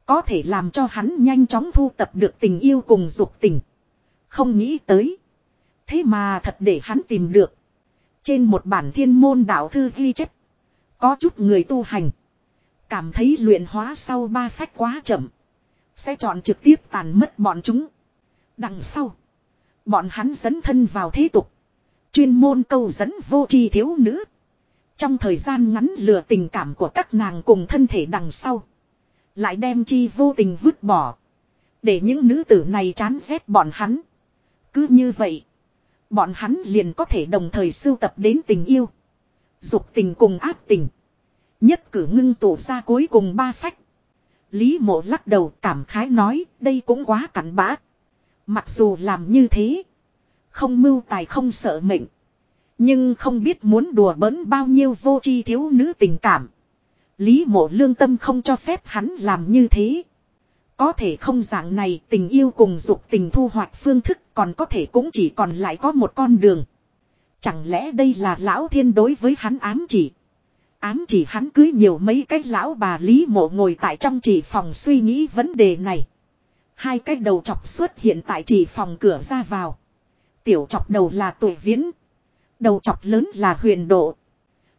Có thể làm cho hắn nhanh chóng thu tập được tình yêu cùng dục tình. Không nghĩ tới. Thế mà thật để hắn tìm được. Trên một bản thiên môn đạo thư ghi chép. Có chút người tu hành. Cảm thấy luyện hóa sau ba phách quá chậm. Sẽ chọn trực tiếp tàn mất bọn chúng. Đằng sau. Bọn hắn dẫn thân vào thế tục. Chuyên môn câu dẫn vô tri thiếu nữ. Trong thời gian ngắn lừa tình cảm của các nàng cùng thân thể đằng sau. Lại đem chi vô tình vứt bỏ. Để những nữ tử này chán ghét bọn hắn. Cứ như vậy. Bọn hắn liền có thể đồng thời sưu tập đến tình yêu. Dục tình cùng áp tình. Nhất cử ngưng tụ ra cuối cùng ba phách. Lý mộ lắc đầu cảm khái nói, đây cũng quá cặn bã. Mặc dù làm như thế. Không mưu tài không sợ mệnh. Nhưng không biết muốn đùa bỡn bao nhiêu vô tri thiếu nữ tình cảm. Lý mộ lương tâm không cho phép hắn làm như thế. Có thể không dạng này tình yêu cùng dục tình thu hoạch phương thức còn có thể cũng chỉ còn lại có một con đường. Chẳng lẽ đây là lão thiên đối với hắn ám chỉ. Ám chỉ hắn cưới nhiều mấy cái lão bà Lý mộ ngồi tại trong chỉ phòng suy nghĩ vấn đề này. Hai cái đầu chọc xuất hiện tại chỉ phòng cửa ra vào. Tiểu chọc đầu là tuổi viễn. Đầu chọc lớn là huyền độ.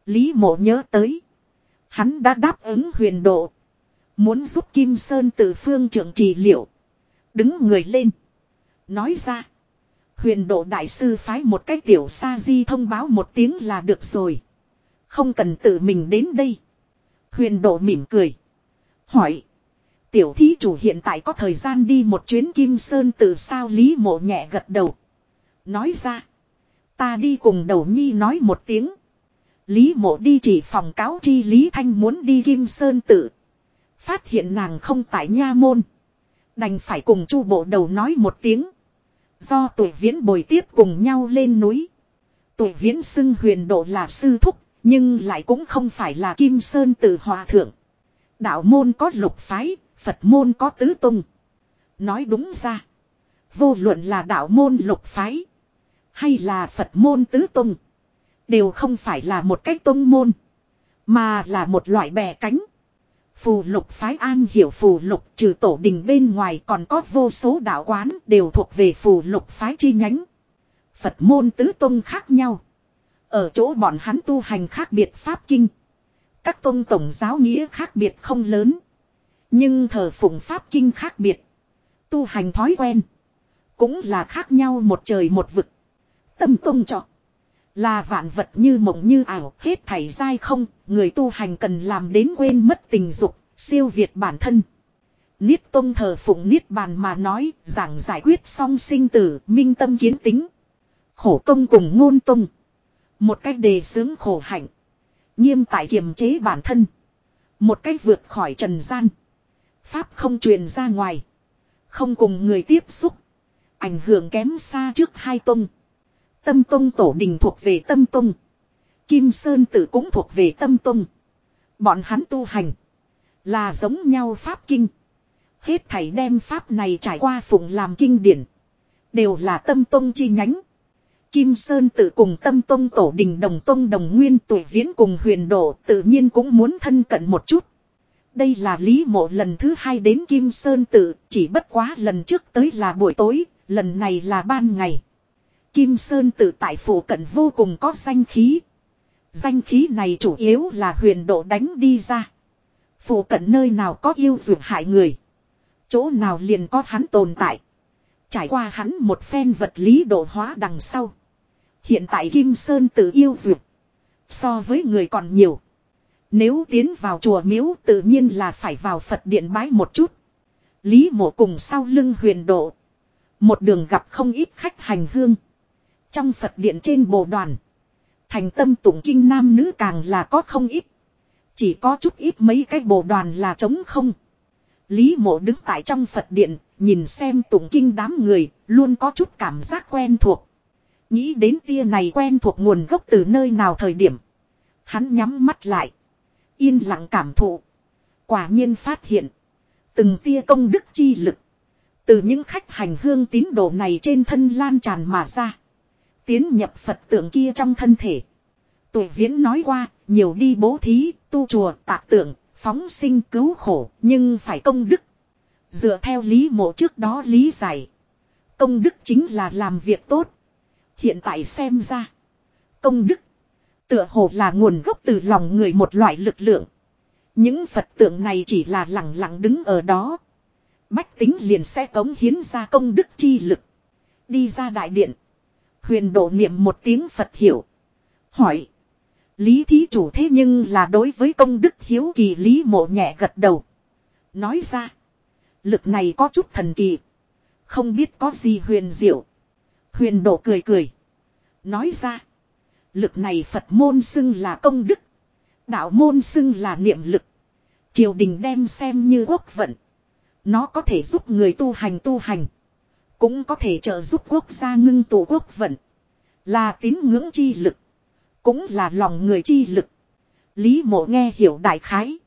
Lý mộ nhớ tới. Hắn đã đáp ứng huyền độ. Muốn giúp Kim Sơn tự phương trưởng trị liệu. Đứng người lên. Nói ra. Huyền độ đại sư phái một cái tiểu sa di thông báo một tiếng là được rồi. Không cần tự mình đến đây. Huyền độ mỉm cười. Hỏi. Tiểu thí chủ hiện tại có thời gian đi một chuyến Kim Sơn tự sao Lý mộ nhẹ gật đầu. Nói ra. Ta đi cùng đầu nhi nói một tiếng. Lý mộ đi chỉ phòng cáo chi Lý Thanh muốn đi Kim Sơn tự. Phát hiện nàng không tại nha môn. Đành phải cùng chu bộ đầu nói một tiếng. Do tuổi viễn bồi tiếp cùng nhau lên núi. Tuổi viễn xưng huyền độ là sư thúc, nhưng lại cũng không phải là Kim Sơn tự hòa thượng. Đạo môn có lục phái, Phật môn có tứ tung. Nói đúng ra. Vô luận là đạo môn lục phái. Hay là Phật môn tứ tung. Đều không phải là một cách tông môn. Mà là một loại bè cánh. Phù lục phái an hiểu phù lục trừ tổ đình bên ngoài còn có vô số đạo quán đều thuộc về phù lục phái chi nhánh. Phật môn tứ tông khác nhau. Ở chỗ bọn hắn tu hành khác biệt pháp kinh. Các tông tổng giáo nghĩa khác biệt không lớn. Nhưng thờ phụng pháp kinh khác biệt. Tu hành thói quen. Cũng là khác nhau một trời một vực. Tâm tông trọ. Là vạn vật như mộng như ảo, hết thảy dai không, người tu hành cần làm đến quên mất tình dục, siêu việt bản thân. Niết tông thờ phụng niết bàn mà nói, giảng giải quyết song sinh tử, minh tâm kiến tính. Khổ tông cùng ngôn tông. Một cách đề xướng khổ hạnh. Nghiêm tại kiềm chế bản thân. Một cách vượt khỏi trần gian. Pháp không truyền ra ngoài. Không cùng người tiếp xúc. Ảnh hưởng kém xa trước hai tông. Tâm Tông Tổ Đình thuộc về Tâm Tông. Kim Sơn Tử cũng thuộc về Tâm Tông. Bọn hắn tu hành. Là giống nhau Pháp Kinh. Hết thảy đem Pháp này trải qua phụng làm kinh điển. Đều là Tâm Tông chi nhánh. Kim Sơn Tử cùng Tâm Tông Tổ Đình Đồng Tông Đồng Nguyên tuổi viễn cùng huyền độ tự nhiên cũng muốn thân cận một chút. Đây là Lý Mộ lần thứ hai đến Kim Sơn Tự, chỉ bất quá lần trước tới là buổi tối, lần này là ban ngày. Kim Sơn tự tại phủ cận vô cùng có danh khí. Danh khí này chủ yếu là huyền độ đánh đi ra. Phủ cận nơi nào có yêu dược hại người. Chỗ nào liền có hắn tồn tại. Trải qua hắn một phen vật lý độ hóa đằng sau. Hiện tại Kim Sơn tự yêu dược. So với người còn nhiều. Nếu tiến vào chùa miếu tự nhiên là phải vào Phật điện bái một chút. Lý mộ cùng sau lưng huyền độ. Một đường gặp không ít khách hành hương. Trong Phật điện trên bộ đoàn. Thành tâm tụng kinh nam nữ càng là có không ít. Chỉ có chút ít mấy cái bộ đoàn là trống không. Lý mộ đứng tại trong Phật điện, nhìn xem tụng kinh đám người, luôn có chút cảm giác quen thuộc. Nghĩ đến tia này quen thuộc nguồn gốc từ nơi nào thời điểm. Hắn nhắm mắt lại. Yên lặng cảm thụ. Quả nhiên phát hiện. Từng tia công đức chi lực. Từ những khách hành hương tín đồ này trên thân lan tràn mà ra. Tiến nhập Phật tượng kia trong thân thể. Tụi viễn nói qua, nhiều đi bố thí, tu chùa, tạ tượng, phóng sinh cứu khổ, nhưng phải công đức. Dựa theo lý mộ trước đó lý giải. Công đức chính là làm việc tốt. Hiện tại xem ra. Công đức. Tựa hồ là nguồn gốc từ lòng người một loại lực lượng. Những Phật tượng này chỉ là lặng lặng đứng ở đó. Bách tính liền sẽ cống hiến ra công đức chi lực. Đi ra đại điện. Huyền độ niệm một tiếng Phật hiểu. Hỏi. Lý thí chủ thế nhưng là đối với công đức hiếu kỳ lý mộ nhẹ gật đầu. Nói ra. Lực này có chút thần kỳ. Không biết có gì huyền diệu. Huyền độ cười cười. Nói ra. Lực này Phật môn xưng là công đức. Đạo môn xưng là niệm lực. Triều đình đem xem như quốc vận. Nó có thể giúp người tu hành tu hành. Cũng có thể trợ giúp quốc gia ngưng tụ quốc vận. Là tín ngưỡng chi lực. Cũng là lòng người chi lực. Lý mộ nghe hiểu đại khái.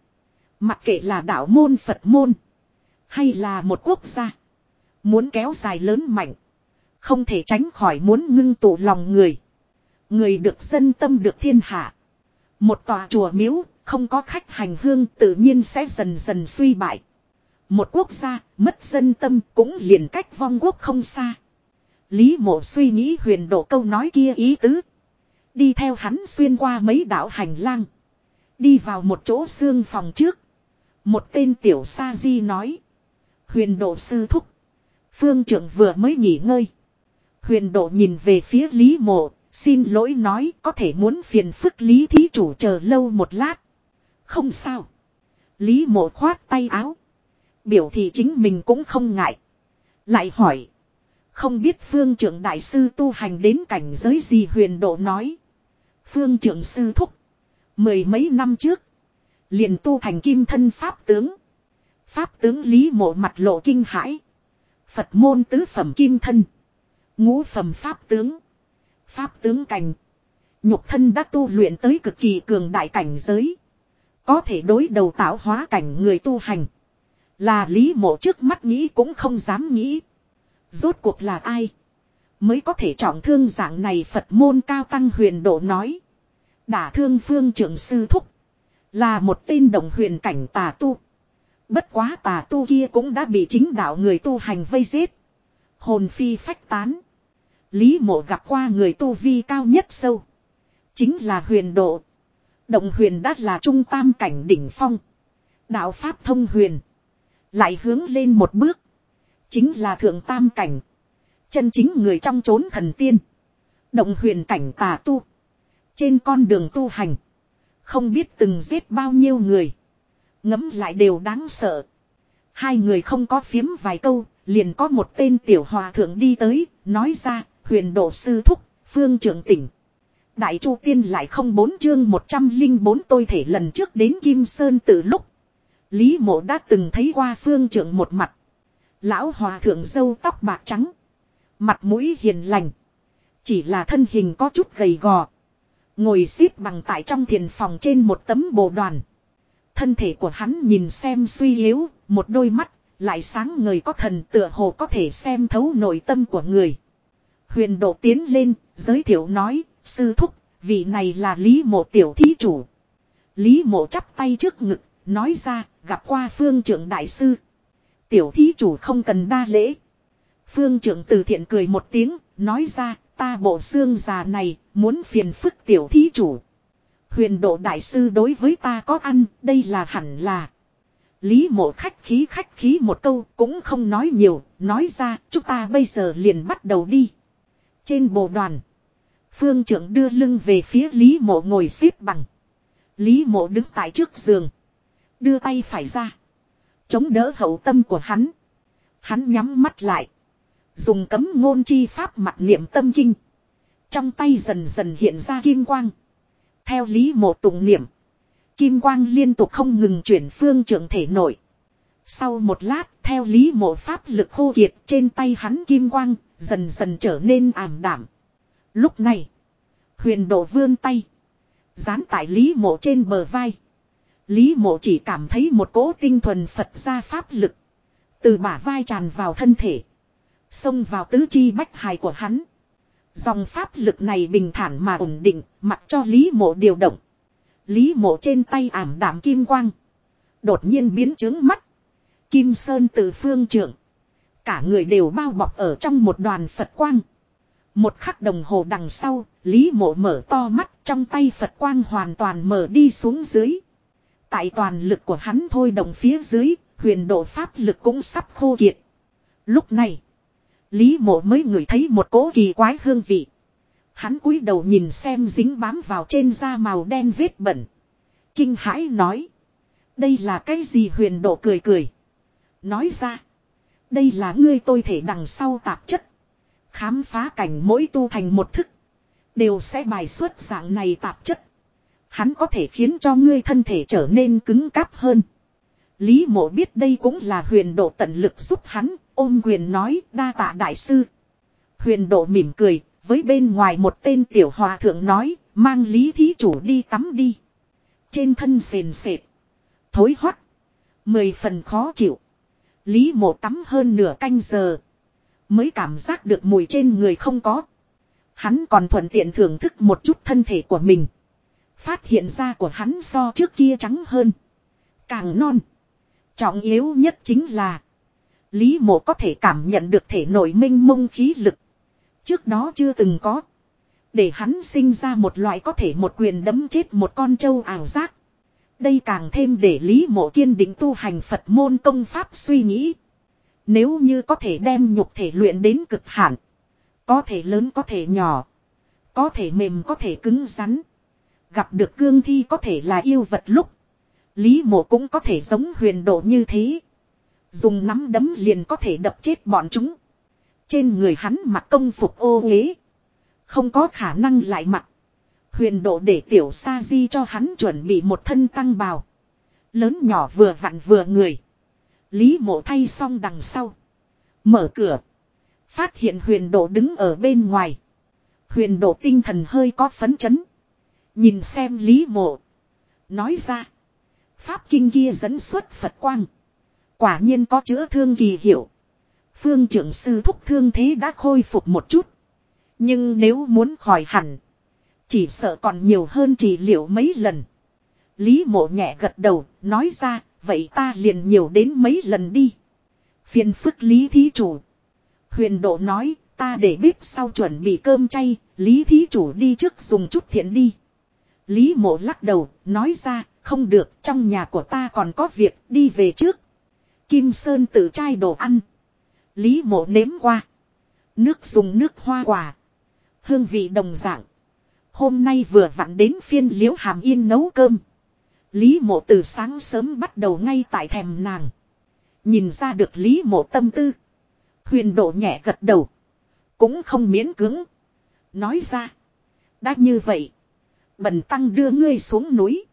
Mặc kệ là đạo môn Phật môn. Hay là một quốc gia. Muốn kéo dài lớn mạnh. Không thể tránh khỏi muốn ngưng tụ lòng người. Người được dân tâm được thiên hạ. Một tòa chùa miếu, không có khách hành hương tự nhiên sẽ dần dần suy bại. Một quốc gia, mất dân tâm cũng liền cách vong quốc không xa. Lý mộ suy nghĩ huyền độ câu nói kia ý tứ. Đi theo hắn xuyên qua mấy đảo hành lang. Đi vào một chỗ xương phòng trước. Một tên tiểu sa di nói. Huyền độ sư thúc. Phương trưởng vừa mới nghỉ ngơi. Huyền độ nhìn về phía Lý Mộ, xin lỗi nói, có thể muốn phiền phức Lý thí chủ chờ lâu một lát. Không sao. Lý Mộ khoát tay áo. Biểu thị chính mình cũng không ngại. Lại hỏi. Không biết phương trưởng đại sư tu hành đến cảnh giới gì huyền độ nói. Phương trưởng sư thúc. Mười mấy năm trước. Liền tu thành kim thân pháp tướng. Pháp tướng Lý Mộ mặt lộ kinh hãi. Phật môn tứ phẩm kim thân. Ngũ phẩm pháp tướng. Pháp tướng cảnh. Nhục thân đã tu luyện tới cực kỳ cường đại cảnh giới. Có thể đối đầu tạo hóa cảnh người tu hành. Là lý mộ trước mắt nghĩ cũng không dám nghĩ. Rốt cuộc là ai? Mới có thể trọng thương dạng này Phật môn cao tăng huyền độ nói. Đả thương phương trưởng sư thúc. Là một tên đồng huyền cảnh tà tu. Bất quá tà tu kia cũng đã bị chính đạo người tu hành vây giết. Hồn phi phách tán. Lý mộ gặp qua người tu vi cao nhất sâu. Chính là huyền độ. Động huyền đã là trung tam cảnh đỉnh phong. Đạo Pháp thông huyền. Lại hướng lên một bước. Chính là thượng tam cảnh. Chân chính người trong chốn thần tiên. Động huyền cảnh tà tu. Trên con đường tu hành. Không biết từng giết bao nhiêu người. Ngấm lại đều đáng sợ. Hai người không có phiếm vài câu. Liền có một tên tiểu hòa thượng đi tới. Nói ra huyền độ sư thúc. Phương trưởng tỉnh. Đại Chu Tiên lại không bốn chương 104 tôi thể lần trước đến Kim Sơn từ lúc. Lý mộ đã từng thấy qua phương trưởng một mặt. Lão hòa thượng dâu tóc bạc trắng. Mặt mũi hiền lành. Chỉ là thân hình có chút gầy gò. Ngồi xếp bằng tại trong thiền phòng trên một tấm bồ đoàn. Thân thể của hắn nhìn xem suy yếu, một đôi mắt, lại sáng ngời có thần tựa hồ có thể xem thấu nội tâm của người. Huyền độ tiến lên, giới thiệu nói, sư thúc, vị này là Lý mộ tiểu thí chủ. Lý mộ chắp tay trước ngực, nói ra, gặp qua phương trưởng đại sư. Tiểu thí chủ không cần đa lễ. Phương trưởng từ thiện cười một tiếng, nói ra, ta bộ xương già này, muốn phiền phức tiểu thí chủ. Huyền độ đại sư đối với ta có ăn, đây là hẳn là. Lý mộ khách khí khách khí một câu, cũng không nói nhiều, nói ra, chúng ta bây giờ liền bắt đầu đi. Trên bộ đoàn, phương trưởng đưa lưng về phía Lý mộ ngồi xếp bằng. Lý mộ đứng tại trước giường. Đưa tay phải ra. Chống đỡ hậu tâm của hắn. Hắn nhắm mắt lại. Dùng cấm ngôn chi pháp mặt niệm tâm kinh. Trong tay dần dần hiện ra kim quang. Theo lý mộ tụng niệm. Kim quang liên tục không ngừng chuyển phương trưởng thể nội. Sau một lát, theo lý mộ pháp lực khô kiệt trên tay hắn kim quang, dần dần trở nên ảm đảm. Lúc này, huyền độ vươn tay. Dán tại lý mộ trên bờ vai. Lý mộ chỉ cảm thấy một cỗ tinh thuần Phật ra pháp lực. Từ bả vai tràn vào thân thể. Xông vào tứ chi bách hài của hắn. Dòng pháp lực này bình thản mà ổn định, mặc cho Lý mộ điều động. Lý mộ trên tay ảm đạm kim quang. Đột nhiên biến chứng mắt. Kim Sơn từ phương trưởng. Cả người đều bao bọc ở trong một đoàn Phật quang. Một khắc đồng hồ đằng sau, Lý mộ mở to mắt trong tay Phật quang hoàn toàn mở đi xuống dưới. Tại toàn lực của hắn thôi đồng phía dưới, huyền độ pháp lực cũng sắp khô kiệt. Lúc này, Lý mộ mới ngửi thấy một cỗ kỳ quái hương vị. Hắn cúi đầu nhìn xem dính bám vào trên da màu đen vết bẩn. Kinh hãi nói. Đây là cái gì huyền độ cười cười. Nói ra. Đây là ngươi tôi thể đằng sau tạp chất. Khám phá cảnh mỗi tu thành một thức. Đều sẽ bài xuất dạng này tạp chất. Hắn có thể khiến cho ngươi thân thể trở nên cứng cáp hơn. Lý mộ biết đây cũng là huyền độ tận lực giúp hắn, ôm quyền nói đa tạ đại sư. Huyền độ mỉm cười, với bên ngoài một tên tiểu hòa thượng nói, mang lý thí chủ đi tắm đi. Trên thân sền sệt, thối hoắt, mười phần khó chịu. Lý mộ tắm hơn nửa canh giờ, mới cảm giác được mùi trên người không có. Hắn còn thuận tiện thưởng thức một chút thân thể của mình. Phát hiện ra của hắn so trước kia trắng hơn. Càng non. Trọng yếu nhất chính là. Lý mộ có thể cảm nhận được thể nội minh mông khí lực. Trước đó chưa từng có. Để hắn sinh ra một loại có thể một quyền đấm chết một con trâu ảo giác. Đây càng thêm để Lý Mộ kiên định tu hành Phật môn công pháp suy nghĩ. Nếu như có thể đem nhục thể luyện đến cực hạn. Có thể lớn có thể nhỏ. Có thể mềm có thể cứng rắn. Gặp được cương thi có thể là yêu vật lúc. Lý mộ cũng có thể giống huyền độ như thế. Dùng nắm đấm liền có thể đập chết bọn chúng. Trên người hắn mặc công phục ô uế. Không có khả năng lại mặc. Huyền độ để tiểu sa di cho hắn chuẩn bị một thân tăng bào. Lớn nhỏ vừa vặn vừa người. Lý mộ thay xong đằng sau. Mở cửa. Phát hiện huyền độ đứng ở bên ngoài. Huyền độ tinh thần hơi có phấn chấn. Nhìn xem Lý mộ. Nói ra. Pháp kinh kia dẫn xuất Phật quang. Quả nhiên có chữa thương kỳ hiệu. Phương trưởng sư thúc thương thế đã khôi phục một chút. Nhưng nếu muốn khỏi hẳn. Chỉ sợ còn nhiều hơn trị liệu mấy lần. Lý mộ nhẹ gật đầu, nói ra, vậy ta liền nhiều đến mấy lần đi. Phiền phức Lý Thí Chủ. Huyền Độ nói, ta để bếp sau chuẩn bị cơm chay, Lý Thí Chủ đi trước dùng chút thiện đi. Lý mộ lắc đầu, nói ra, không được, trong nhà của ta còn có việc, đi về trước. Kim Sơn tự trai đồ ăn. Lý mộ nếm qua. Nước dùng nước hoa quả. Hương vị đồng dạng. Hôm nay vừa vặn đến phiên liễu hàm yên nấu cơm. Lý mộ từ sáng sớm bắt đầu ngay tại thèm nàng. Nhìn ra được lý mộ tâm tư. Huyền độ nhẹ gật đầu. Cũng không miễn cứng. Nói ra. Đã như vậy. Bần tăng đưa ngươi xuống núi.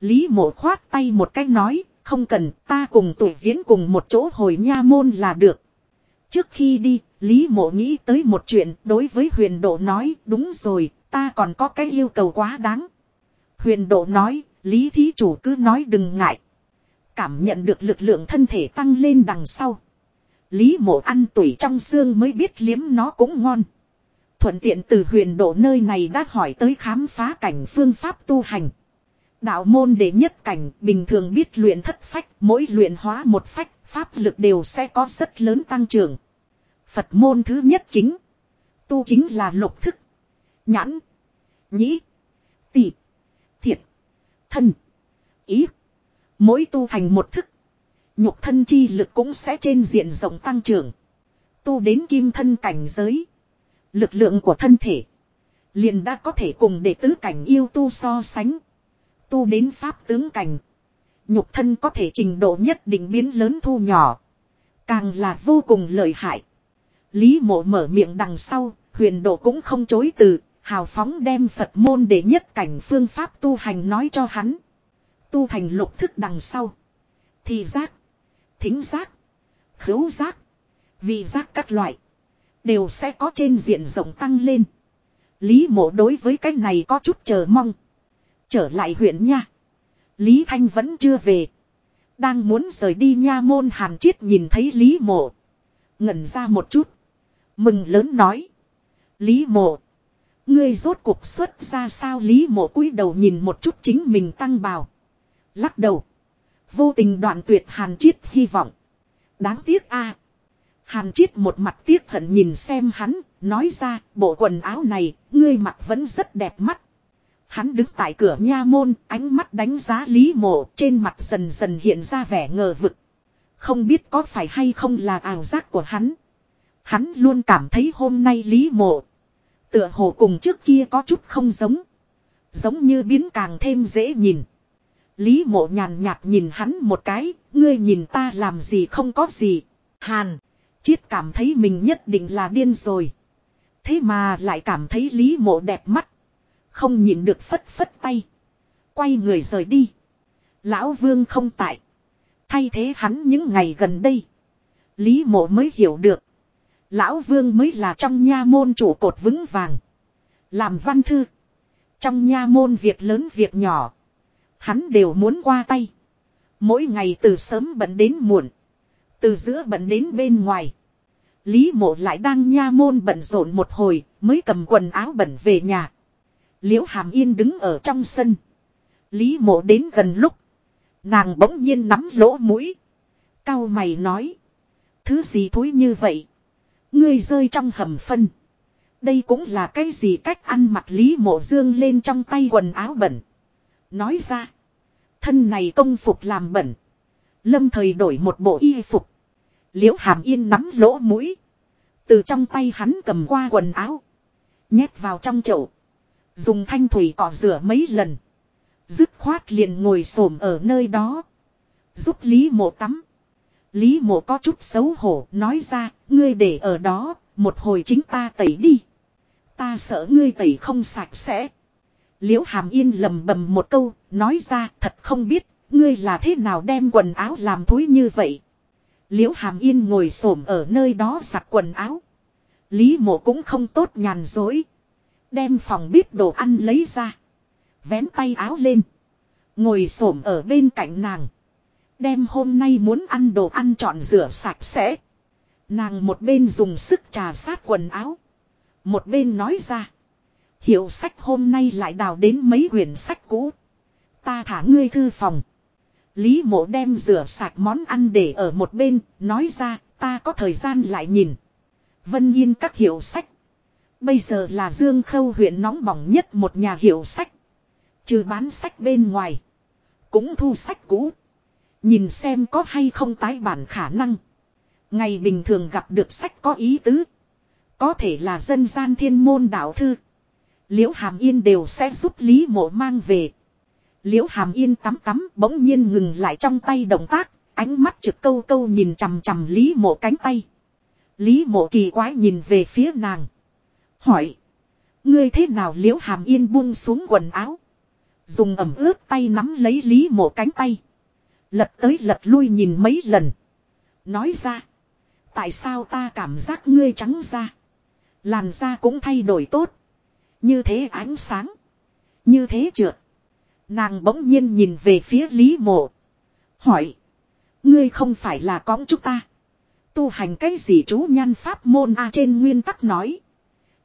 Lý mộ khoát tay một cách nói. Không cần ta cùng tuổi viễn cùng một chỗ hồi nha môn là được. Trước khi đi, Lý mộ nghĩ tới một chuyện đối với huyền độ nói đúng rồi, ta còn có cái yêu cầu quá đáng. Huyền độ nói, Lý thí chủ cứ nói đừng ngại. Cảm nhận được lực lượng thân thể tăng lên đằng sau. Lý mộ ăn tuổi trong xương mới biết liếm nó cũng ngon. Thuận tiện từ huyền độ nơi này đã hỏi tới khám phá cảnh phương pháp tu hành. Đạo môn đệ nhất cảnh bình thường biết luyện thất phách, mỗi luyện hóa một phách, pháp lực đều sẽ có rất lớn tăng trưởng. Phật môn thứ nhất chính. Tu chính là lục thức. Nhãn. Nhĩ. Tị. Thiệt. Thân. Ý. Mỗi tu thành một thức. Nhục thân chi lực cũng sẽ trên diện rộng tăng trưởng. Tu đến kim thân cảnh giới. Lực lượng của thân thể. Liền đã có thể cùng đệ tứ cảnh yêu tu so sánh. Tu đến pháp tướng cảnh. Nhục thân có thể trình độ nhất định biến lớn thu nhỏ. Càng là vô cùng lợi hại. Lý mộ mở miệng đằng sau, huyền độ cũng không chối từ, hào phóng đem Phật môn để nhất cảnh phương pháp tu hành nói cho hắn. Tu thành lục thức đằng sau. Thì giác, thính giác, khứu giác, vị giác các loại. Đều sẽ có trên diện rộng tăng lên. Lý mộ đối với cái này có chút chờ mong. Trở lại huyện nha. Lý Thanh vẫn chưa về. Đang muốn rời đi nha môn hàn chiết nhìn thấy Lý mộ. Ngẩn ra một chút. Mừng lớn nói. Lý mộ. Ngươi rốt cuộc xuất ra sao Lý mộ cúi đầu nhìn một chút chính mình tăng bào. Lắc đầu. Vô tình đoạn tuyệt hàn chiết hy vọng. Đáng tiếc a Hàn chiết một mặt tiếc hận nhìn xem hắn, nói ra, bộ quần áo này, ngươi mặc vẫn rất đẹp mắt. Hắn đứng tại cửa nha môn, ánh mắt đánh giá Lý Mộ, trên mặt dần dần hiện ra vẻ ngờ vực. Không biết có phải hay không là ảo giác của hắn. Hắn luôn cảm thấy hôm nay Lý Mộ. Tựa hồ cùng trước kia có chút không giống. Giống như biến càng thêm dễ nhìn. Lý mộ nhàn nhạt nhìn hắn một cái, ngươi nhìn ta làm gì không có gì. Hàn, chiết cảm thấy mình nhất định là điên rồi. Thế mà lại cảm thấy lý mộ đẹp mắt. Không nhìn được phất phất tay. Quay người rời đi. Lão vương không tại. Thay thế hắn những ngày gần đây. Lý mộ mới hiểu được. Lão Vương mới là trong nha môn chủ cột vững vàng. Làm văn thư. Trong nha môn việc lớn việc nhỏ. Hắn đều muốn qua tay. Mỗi ngày từ sớm bận đến muộn. Từ giữa bận đến bên ngoài. Lý mộ lại đang nha môn bận rộn một hồi, mới cầm quần áo bẩn về nhà. Liễu hàm yên đứng ở trong sân. Lý mộ đến gần lúc. Nàng bỗng nhiên nắm lỗ mũi. Cao mày nói. Thứ gì thối như vậy. Ngươi rơi trong hầm phân. Đây cũng là cái gì cách ăn mặc Lý Mộ Dương lên trong tay quần áo bẩn. Nói ra. Thân này công phục làm bẩn. Lâm thời đổi một bộ y phục. Liễu hàm yên nắm lỗ mũi. Từ trong tay hắn cầm qua quần áo. Nhét vào trong chậu. Dùng thanh thủy cọ rửa mấy lần. Dứt khoát liền ngồi xổm ở nơi đó. Giúp Lý mộ tắm. Lý mộ có chút xấu hổ nói ra, ngươi để ở đó, một hồi chính ta tẩy đi. Ta sợ ngươi tẩy không sạch sẽ. Liễu hàm yên lầm bầm một câu, nói ra thật không biết, ngươi là thế nào đem quần áo làm thối như vậy. Liễu hàm yên ngồi xổm ở nơi đó giặt quần áo. Lý mộ cũng không tốt nhàn dối. Đem phòng bếp đồ ăn lấy ra. Vén tay áo lên. Ngồi xổm ở bên cạnh nàng. Đem hôm nay muốn ăn đồ ăn chọn rửa sạch sẽ. Nàng một bên dùng sức trà sát quần áo. Một bên nói ra. Hiệu sách hôm nay lại đào đến mấy quyển sách cũ. Ta thả ngươi thư phòng. Lý mộ đem rửa sạch món ăn để ở một bên, nói ra, ta có thời gian lại nhìn. Vân Yên các hiệu sách. Bây giờ là Dương Khâu huyện nóng bỏng nhất một nhà hiệu sách. Trừ bán sách bên ngoài. Cũng thu sách cũ. Nhìn xem có hay không tái bản khả năng. Ngày bình thường gặp được sách có ý tứ. Có thể là dân gian thiên môn đạo thư. Liễu Hàm Yên đều sẽ giúp Lý Mộ mang về. Liễu Hàm Yên tắm tắm bỗng nhiên ngừng lại trong tay động tác. Ánh mắt trực câu câu nhìn chằm chằm Lý Mộ cánh tay. Lý Mộ kỳ quái nhìn về phía nàng. Hỏi. Ngươi thế nào Liễu Hàm Yên buông xuống quần áo. Dùng ẩm ướt tay nắm lấy Lý Mộ cánh tay. Lật tới lật lui nhìn mấy lần. Nói ra. Tại sao ta cảm giác ngươi trắng da? Làn da cũng thay đổi tốt. Như thế ánh sáng. Như thế trượt. Nàng bỗng nhiên nhìn về phía Lý Mộ. Hỏi. Ngươi không phải là cõng chúng ta. Tu hành cái gì chú nhan pháp môn A trên nguyên tắc nói.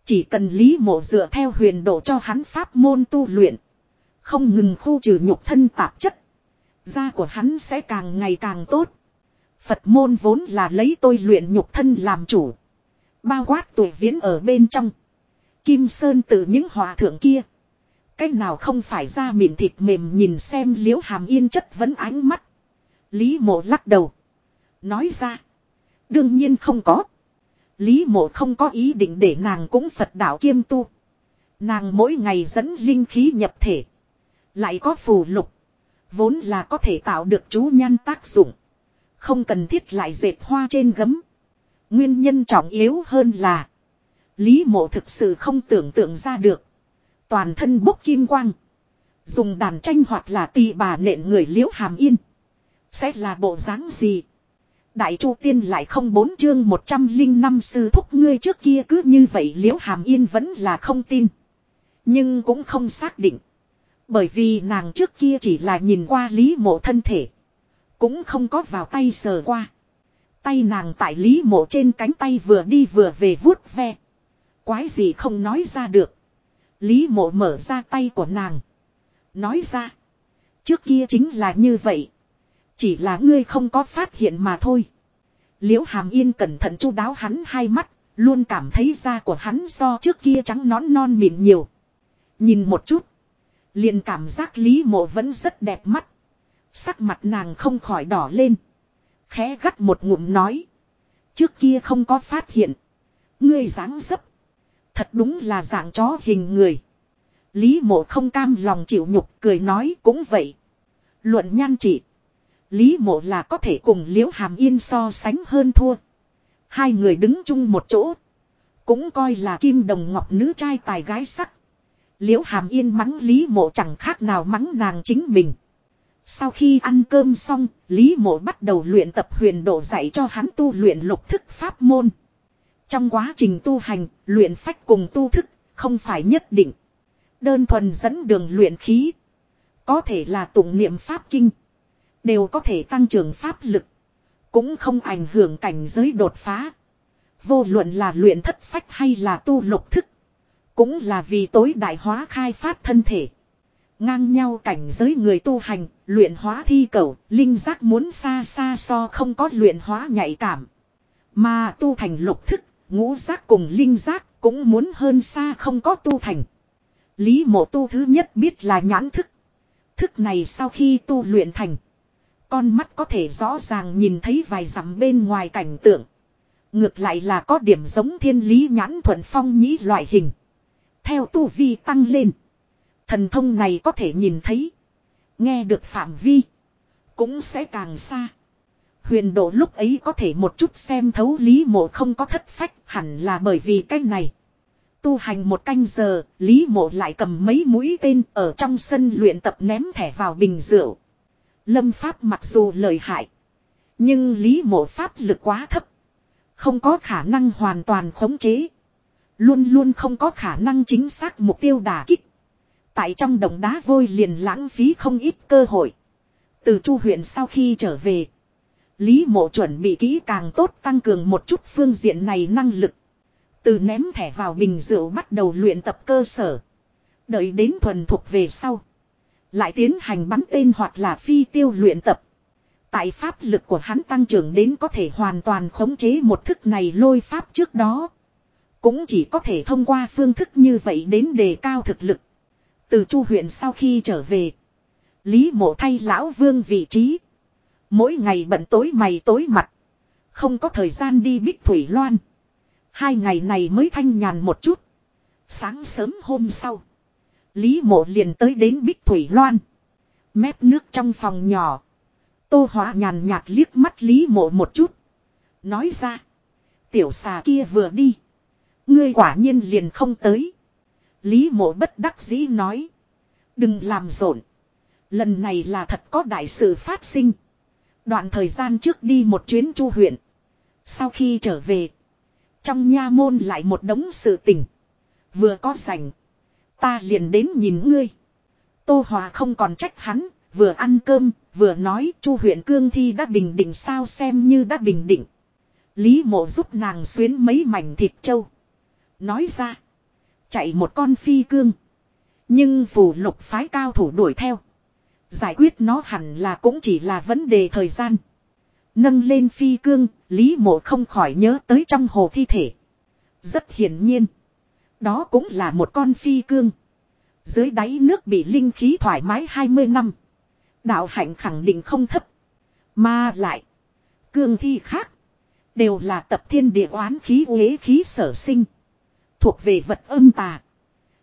Chỉ cần Lý Mộ dựa theo huyền độ cho hắn pháp môn tu luyện. Không ngừng khu trừ nhục thân tạp chất. Da của hắn sẽ càng ngày càng tốt. Phật môn vốn là lấy tôi luyện nhục thân làm chủ. Bao quát tuổi viễn ở bên trong. Kim Sơn từ những hòa thượng kia. Cách nào không phải ra miệng thịt mềm nhìn xem liễu hàm yên chất vấn ánh mắt. Lý mộ lắc đầu. Nói ra. Đương nhiên không có. Lý mộ không có ý định để nàng cũng Phật đạo kiêm tu. Nàng mỗi ngày dẫn linh khí nhập thể. Lại có phù lục. Vốn là có thể tạo được chú nhan tác dụng. Không cần thiết lại dệt hoa trên gấm. Nguyên nhân trọng yếu hơn là. Lý mộ thực sự không tưởng tượng ra được. Toàn thân bốc kim quang. Dùng đàn tranh hoặc là tì bà nện người liễu hàm yên. Sẽ là bộ dáng gì? Đại chu tiên lại không bốn chương 105 sư thúc ngươi trước kia cứ như vậy liễu hàm yên vẫn là không tin. Nhưng cũng không xác định. Bởi vì nàng trước kia chỉ là nhìn qua lý mộ thân thể. Cũng không có vào tay sờ qua. Tay nàng tại lý mộ trên cánh tay vừa đi vừa về vuốt ve. Quái gì không nói ra được. Lý mộ mở ra tay của nàng. Nói ra. Trước kia chính là như vậy. Chỉ là ngươi không có phát hiện mà thôi. Liễu hàm yên cẩn thận chu đáo hắn hai mắt. Luôn cảm thấy da của hắn so trước kia trắng nón non mịn nhiều. Nhìn một chút. Liền cảm giác Lý mộ vẫn rất đẹp mắt. Sắc mặt nàng không khỏi đỏ lên. Khẽ gắt một ngụm nói. Trước kia không có phát hiện. Ngươi dáng dấp. Thật đúng là dạng chó hình người. Lý mộ không cam lòng chịu nhục cười nói cũng vậy. Luận nhan trị. Lý mộ là có thể cùng liễu hàm yên so sánh hơn thua. Hai người đứng chung một chỗ. Cũng coi là kim đồng ngọc nữ trai tài gái sắc. Liễu hàm yên mắng Lý mộ chẳng khác nào mắng nàng chính mình. Sau khi ăn cơm xong, Lý mộ bắt đầu luyện tập huyền độ dạy cho hắn tu luyện lục thức pháp môn. Trong quá trình tu hành, luyện phách cùng tu thức, không phải nhất định. Đơn thuần dẫn đường luyện khí. Có thể là tụng niệm pháp kinh. Đều có thể tăng trưởng pháp lực. Cũng không ảnh hưởng cảnh giới đột phá. Vô luận là luyện thất phách hay là tu lục thức. Cũng là vì tối đại hóa khai phát thân thể. Ngang nhau cảnh giới người tu hành, luyện hóa thi cầu, linh giác muốn xa xa so không có luyện hóa nhạy cảm. Mà tu thành lục thức, ngũ giác cùng linh giác cũng muốn hơn xa không có tu thành. Lý mộ tu thứ nhất biết là nhãn thức. Thức này sau khi tu luyện thành. Con mắt có thể rõ ràng nhìn thấy vài dặm bên ngoài cảnh tượng. Ngược lại là có điểm giống thiên lý nhãn thuận phong nhĩ loại hình. Theo tu vi tăng lên. Thần thông này có thể nhìn thấy. Nghe được phạm vi. Cũng sẽ càng xa. Huyền độ lúc ấy có thể một chút xem thấu lý mộ không có thất phách hẳn là bởi vì cái này. Tu hành một canh giờ, Lý mộ lại cầm mấy mũi tên ở trong sân luyện tập ném thẻ vào bình rượu. Lâm pháp mặc dù lợi hại. Nhưng Lý mộ pháp lực quá thấp. Không có khả năng hoàn toàn khống chế. Luôn luôn không có khả năng chính xác mục tiêu đả kích. Tại trong đồng đá vôi liền lãng phí không ít cơ hội. Từ chu huyện sau khi trở về. Lý mộ chuẩn bị kỹ càng tốt tăng cường một chút phương diện này năng lực. Từ ném thẻ vào bình rượu bắt đầu luyện tập cơ sở. Đợi đến thuần thuộc về sau. Lại tiến hành bắn tên hoặc là phi tiêu luyện tập. Tại pháp lực của hắn tăng trưởng đến có thể hoàn toàn khống chế một thức này lôi pháp trước đó. Cũng chỉ có thể thông qua phương thức như vậy đến đề cao thực lực. Từ chu huyện sau khi trở về. Lý mộ thay lão vương vị trí. Mỗi ngày bận tối mày tối mặt. Không có thời gian đi bích thủy loan. Hai ngày này mới thanh nhàn một chút. Sáng sớm hôm sau. Lý mộ liền tới đến bích thủy loan. Mép nước trong phòng nhỏ. Tô hóa nhàn nhạt liếc mắt Lý mộ một chút. Nói ra. Tiểu xà kia vừa đi. Ngươi quả nhiên liền không tới. Lý mộ bất đắc dĩ nói. Đừng làm rộn. Lần này là thật có đại sự phát sinh. Đoạn thời gian trước đi một chuyến chu huyện. Sau khi trở về. Trong nha môn lại một đống sự tình. Vừa có rảnh. Ta liền đến nhìn ngươi. Tô Hòa không còn trách hắn. Vừa ăn cơm. Vừa nói chu huyện cương thi đã bình định sao xem như đã bình định. Lý mộ giúp nàng xuyến mấy mảnh thịt trâu. Nói ra. Chạy một con phi cương. Nhưng phủ lục phái cao thủ đuổi theo. Giải quyết nó hẳn là cũng chỉ là vấn đề thời gian. Nâng lên phi cương, Lý mộ không khỏi nhớ tới trong hồ thi thể. Rất hiển nhiên. Đó cũng là một con phi cương. Dưới đáy nước bị linh khí thoải mái 20 năm. Đạo hạnh khẳng định không thấp. Mà lại. Cương thi khác. Đều là tập thiên địa oán khí uế khí sở sinh. Thuộc về vật âm tà.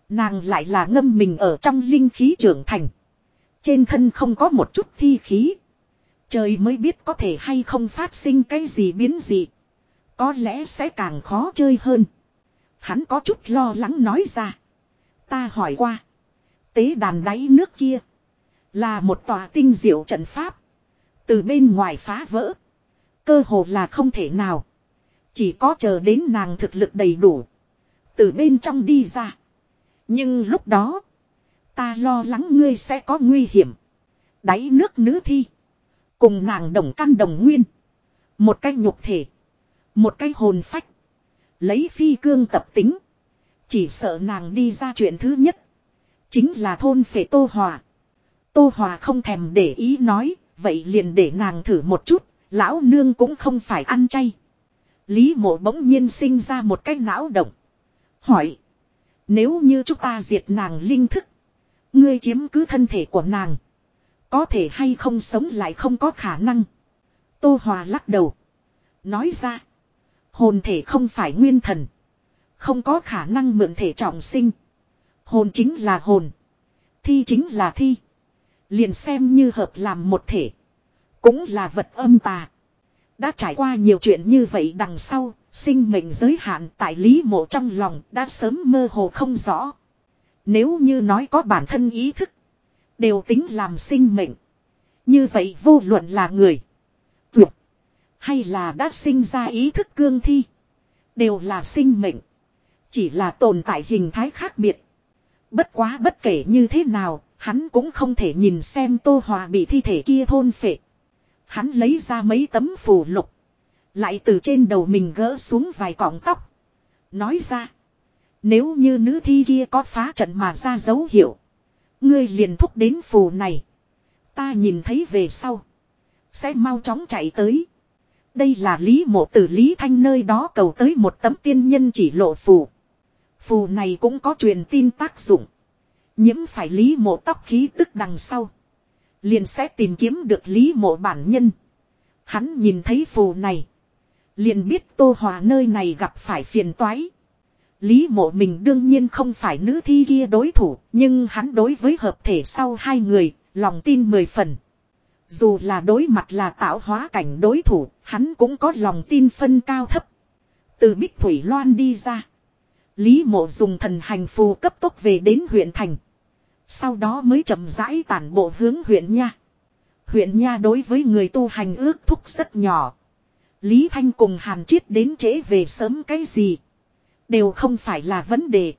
Nàng lại là ngâm mình ở trong linh khí trưởng thành. Trên thân không có một chút thi khí. Trời mới biết có thể hay không phát sinh cái gì biến gì. Có lẽ sẽ càng khó chơi hơn. Hắn có chút lo lắng nói ra. Ta hỏi qua. Tế đàn đáy nước kia. Là một tòa tinh diệu trận pháp. Từ bên ngoài phá vỡ. Cơ hồ là không thể nào. Chỉ có chờ đến nàng thực lực đầy đủ. Từ bên trong đi ra. Nhưng lúc đó. Ta lo lắng ngươi sẽ có nguy hiểm. Đáy nước nữ thi. Cùng nàng đồng căn đồng nguyên. Một cái nhục thể. Một cái hồn phách. Lấy phi cương tập tính. Chỉ sợ nàng đi ra chuyện thứ nhất. Chính là thôn phệ Tô Hòa. Tô Hòa không thèm để ý nói. Vậy liền để nàng thử một chút. Lão nương cũng không phải ăn chay. Lý mộ bỗng nhiên sinh ra một cái não động. Hỏi. Nếu như chúng ta diệt nàng linh thức. Ngươi chiếm cứ thân thể của nàng. Có thể hay không sống lại không có khả năng. Tô Hòa lắc đầu. Nói ra. Hồn thể không phải nguyên thần. Không có khả năng mượn thể trọng sinh. Hồn chính là hồn. Thi chính là thi. Liền xem như hợp làm một thể. Cũng là vật âm tà. Đã trải qua nhiều chuyện như vậy đằng sau, sinh mệnh giới hạn tại lý mộ trong lòng đã sớm mơ hồ không rõ. Nếu như nói có bản thân ý thức, đều tính làm sinh mệnh. Như vậy vô luận là người, tuyệt, hay là đã sinh ra ý thức cương thi, đều là sinh mệnh. Chỉ là tồn tại hình thái khác biệt. Bất quá bất kể như thế nào, hắn cũng không thể nhìn xem Tô Hòa bị thi thể kia thôn phệ. Hắn lấy ra mấy tấm phù lục. Lại từ trên đầu mình gỡ xuống vài cọng tóc. Nói ra. Nếu như nữ thi kia có phá trận mà ra dấu hiệu. Ngươi liền thúc đến phù này. Ta nhìn thấy về sau. Sẽ mau chóng chạy tới. Đây là lý mộ từ Lý Thanh nơi đó cầu tới một tấm tiên nhân chỉ lộ phù. Phù này cũng có truyền tin tác dụng. Nhiễm phải lý mộ tóc khí tức đằng sau. Liền sẽ tìm kiếm được lý mộ bản nhân. Hắn nhìn thấy phù này. Liền biết tô hòa nơi này gặp phải phiền toái. Lý mộ mình đương nhiên không phải nữ thi kia đối thủ, nhưng hắn đối với hợp thể sau hai người, lòng tin mười phần. Dù là đối mặt là tạo hóa cảnh đối thủ, hắn cũng có lòng tin phân cao thấp. Từ Bích Thủy Loan đi ra. Lý mộ dùng thần hành phù cấp tốc về đến huyện thành. Sau đó mới chậm rãi tản bộ hướng huyện nha. Huyện nha đối với người tu hành ước thúc rất nhỏ. Lý Thanh cùng Hàn Chiết đến trễ về sớm cái gì. Đều không phải là vấn đề.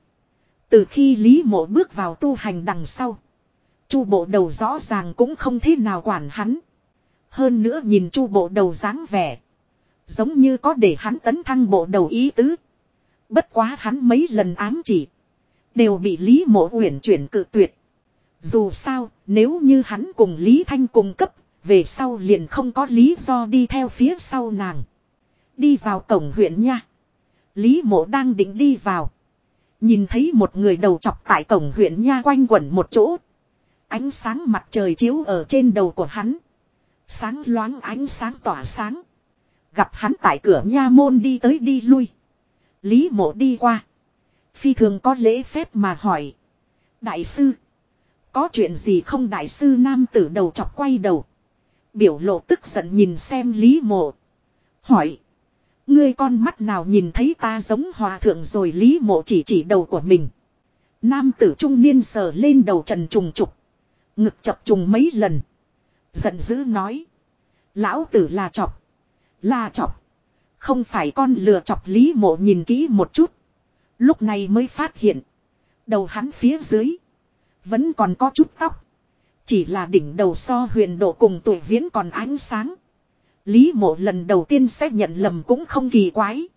Từ khi Lý Mộ bước vào tu hành đằng sau. Chu bộ đầu rõ ràng cũng không thế nào quản hắn. Hơn nữa nhìn chu bộ đầu dáng vẻ. Giống như có để hắn tấn thăng bộ đầu ý tứ. Bất quá hắn mấy lần ám chỉ. Đều bị Lý Mộ uyển chuyển cự tuyệt. Dù sao, nếu như hắn cùng Lý Thanh cùng cấp, về sau liền không có lý do đi theo phía sau nàng. Đi vào cổng huyện nha. Lý mộ đang định đi vào. Nhìn thấy một người đầu chọc tại cổng huyện nha quanh quẩn một chỗ. Ánh sáng mặt trời chiếu ở trên đầu của hắn. Sáng loáng ánh sáng tỏa sáng. Gặp hắn tại cửa nha môn đi tới đi lui. Lý mộ đi qua. Phi thường có lễ phép mà hỏi. Đại sư. Có chuyện gì không đại sư nam tử đầu chọc quay đầu. Biểu lộ tức giận nhìn xem Lý mộ. Hỏi. Ngươi con mắt nào nhìn thấy ta giống hòa thượng rồi Lý mộ chỉ chỉ đầu của mình. Nam tử trung niên sờ lên đầu trần trùng trục. Ngực chập trùng mấy lần. Giận dữ nói. Lão tử là chọc. Là chọc. Không phải con lừa chọc lý mộ nhìn kỹ một chút. Lúc này mới phát hiện. Đầu hắn phía dưới. Vẫn còn có chút tóc. Chỉ là đỉnh đầu so huyền độ cùng tuổi viễn còn ánh sáng. Lý mộ lần đầu tiên sẽ nhận lầm cũng không kỳ quái.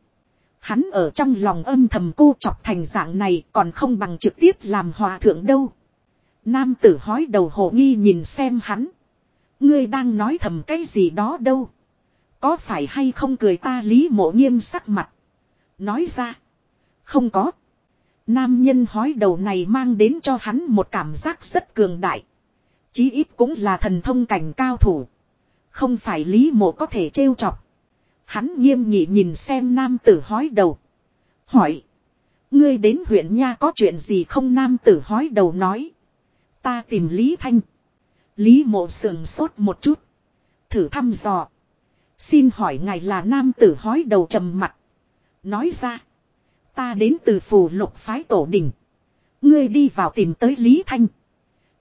Hắn ở trong lòng âm thầm cô chọc thành dạng này còn không bằng trực tiếp làm hòa thượng đâu. Nam tử hói đầu hồ nghi nhìn xem hắn. Ngươi đang nói thầm cái gì đó đâu. Có phải hay không cười ta lý mộ nghiêm sắc mặt. Nói ra. Không có. Nam nhân hói đầu này mang đến cho hắn một cảm giác rất cường đại. Chí ít cũng là thần thông cảnh cao thủ. Không phải lý mộ có thể trêu chọc. Hắn nghiêm nghị nhìn xem nam tử hói đầu. Hỏi. Ngươi đến huyện nha có chuyện gì không nam tử hói đầu nói. Ta tìm Lý Thanh. Lý mộ sườn sốt một chút. Thử thăm dò. Xin hỏi ngài là nam tử hói đầu trầm mặt. Nói ra. Ta đến từ phù lục phái tổ đình. Ngươi đi vào tìm tới Lý Thanh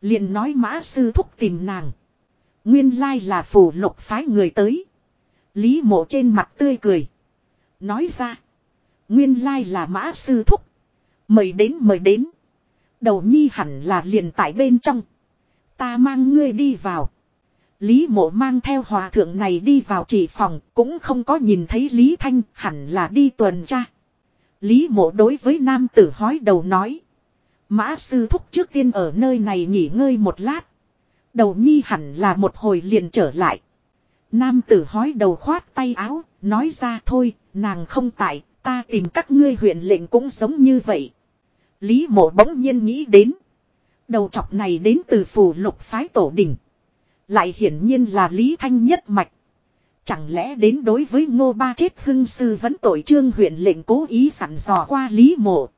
liền nói mã sư thúc tìm nàng. Nguyên lai là phủ lục phái người tới. Lý mộ trên mặt tươi cười. Nói ra. Nguyên lai là mã sư thúc. Mời đến mời đến. Đầu nhi hẳn là liền tại bên trong. Ta mang ngươi đi vào. Lý mộ mang theo hòa thượng này đi vào chỉ phòng, cũng không có nhìn thấy Lý Thanh, hẳn là đi tuần tra. Lý mộ đối với nam tử hói đầu nói. Mã sư thúc trước tiên ở nơi này nghỉ ngơi một lát. Đầu nhi hẳn là một hồi liền trở lại. Nam tử hói đầu khoát tay áo, nói ra thôi, nàng không tại, ta tìm các ngươi huyện lệnh cũng giống như vậy. Lý mộ bỗng nhiên nghĩ đến. Đầu chọc này đến từ phù lục phái tổ đình. Lại hiển nhiên là Lý Thanh nhất mạch. Chẳng lẽ đến đối với ngô ba chết hưng sư vẫn tội trương huyện lệnh cố ý sẵn dò qua Lý mộ.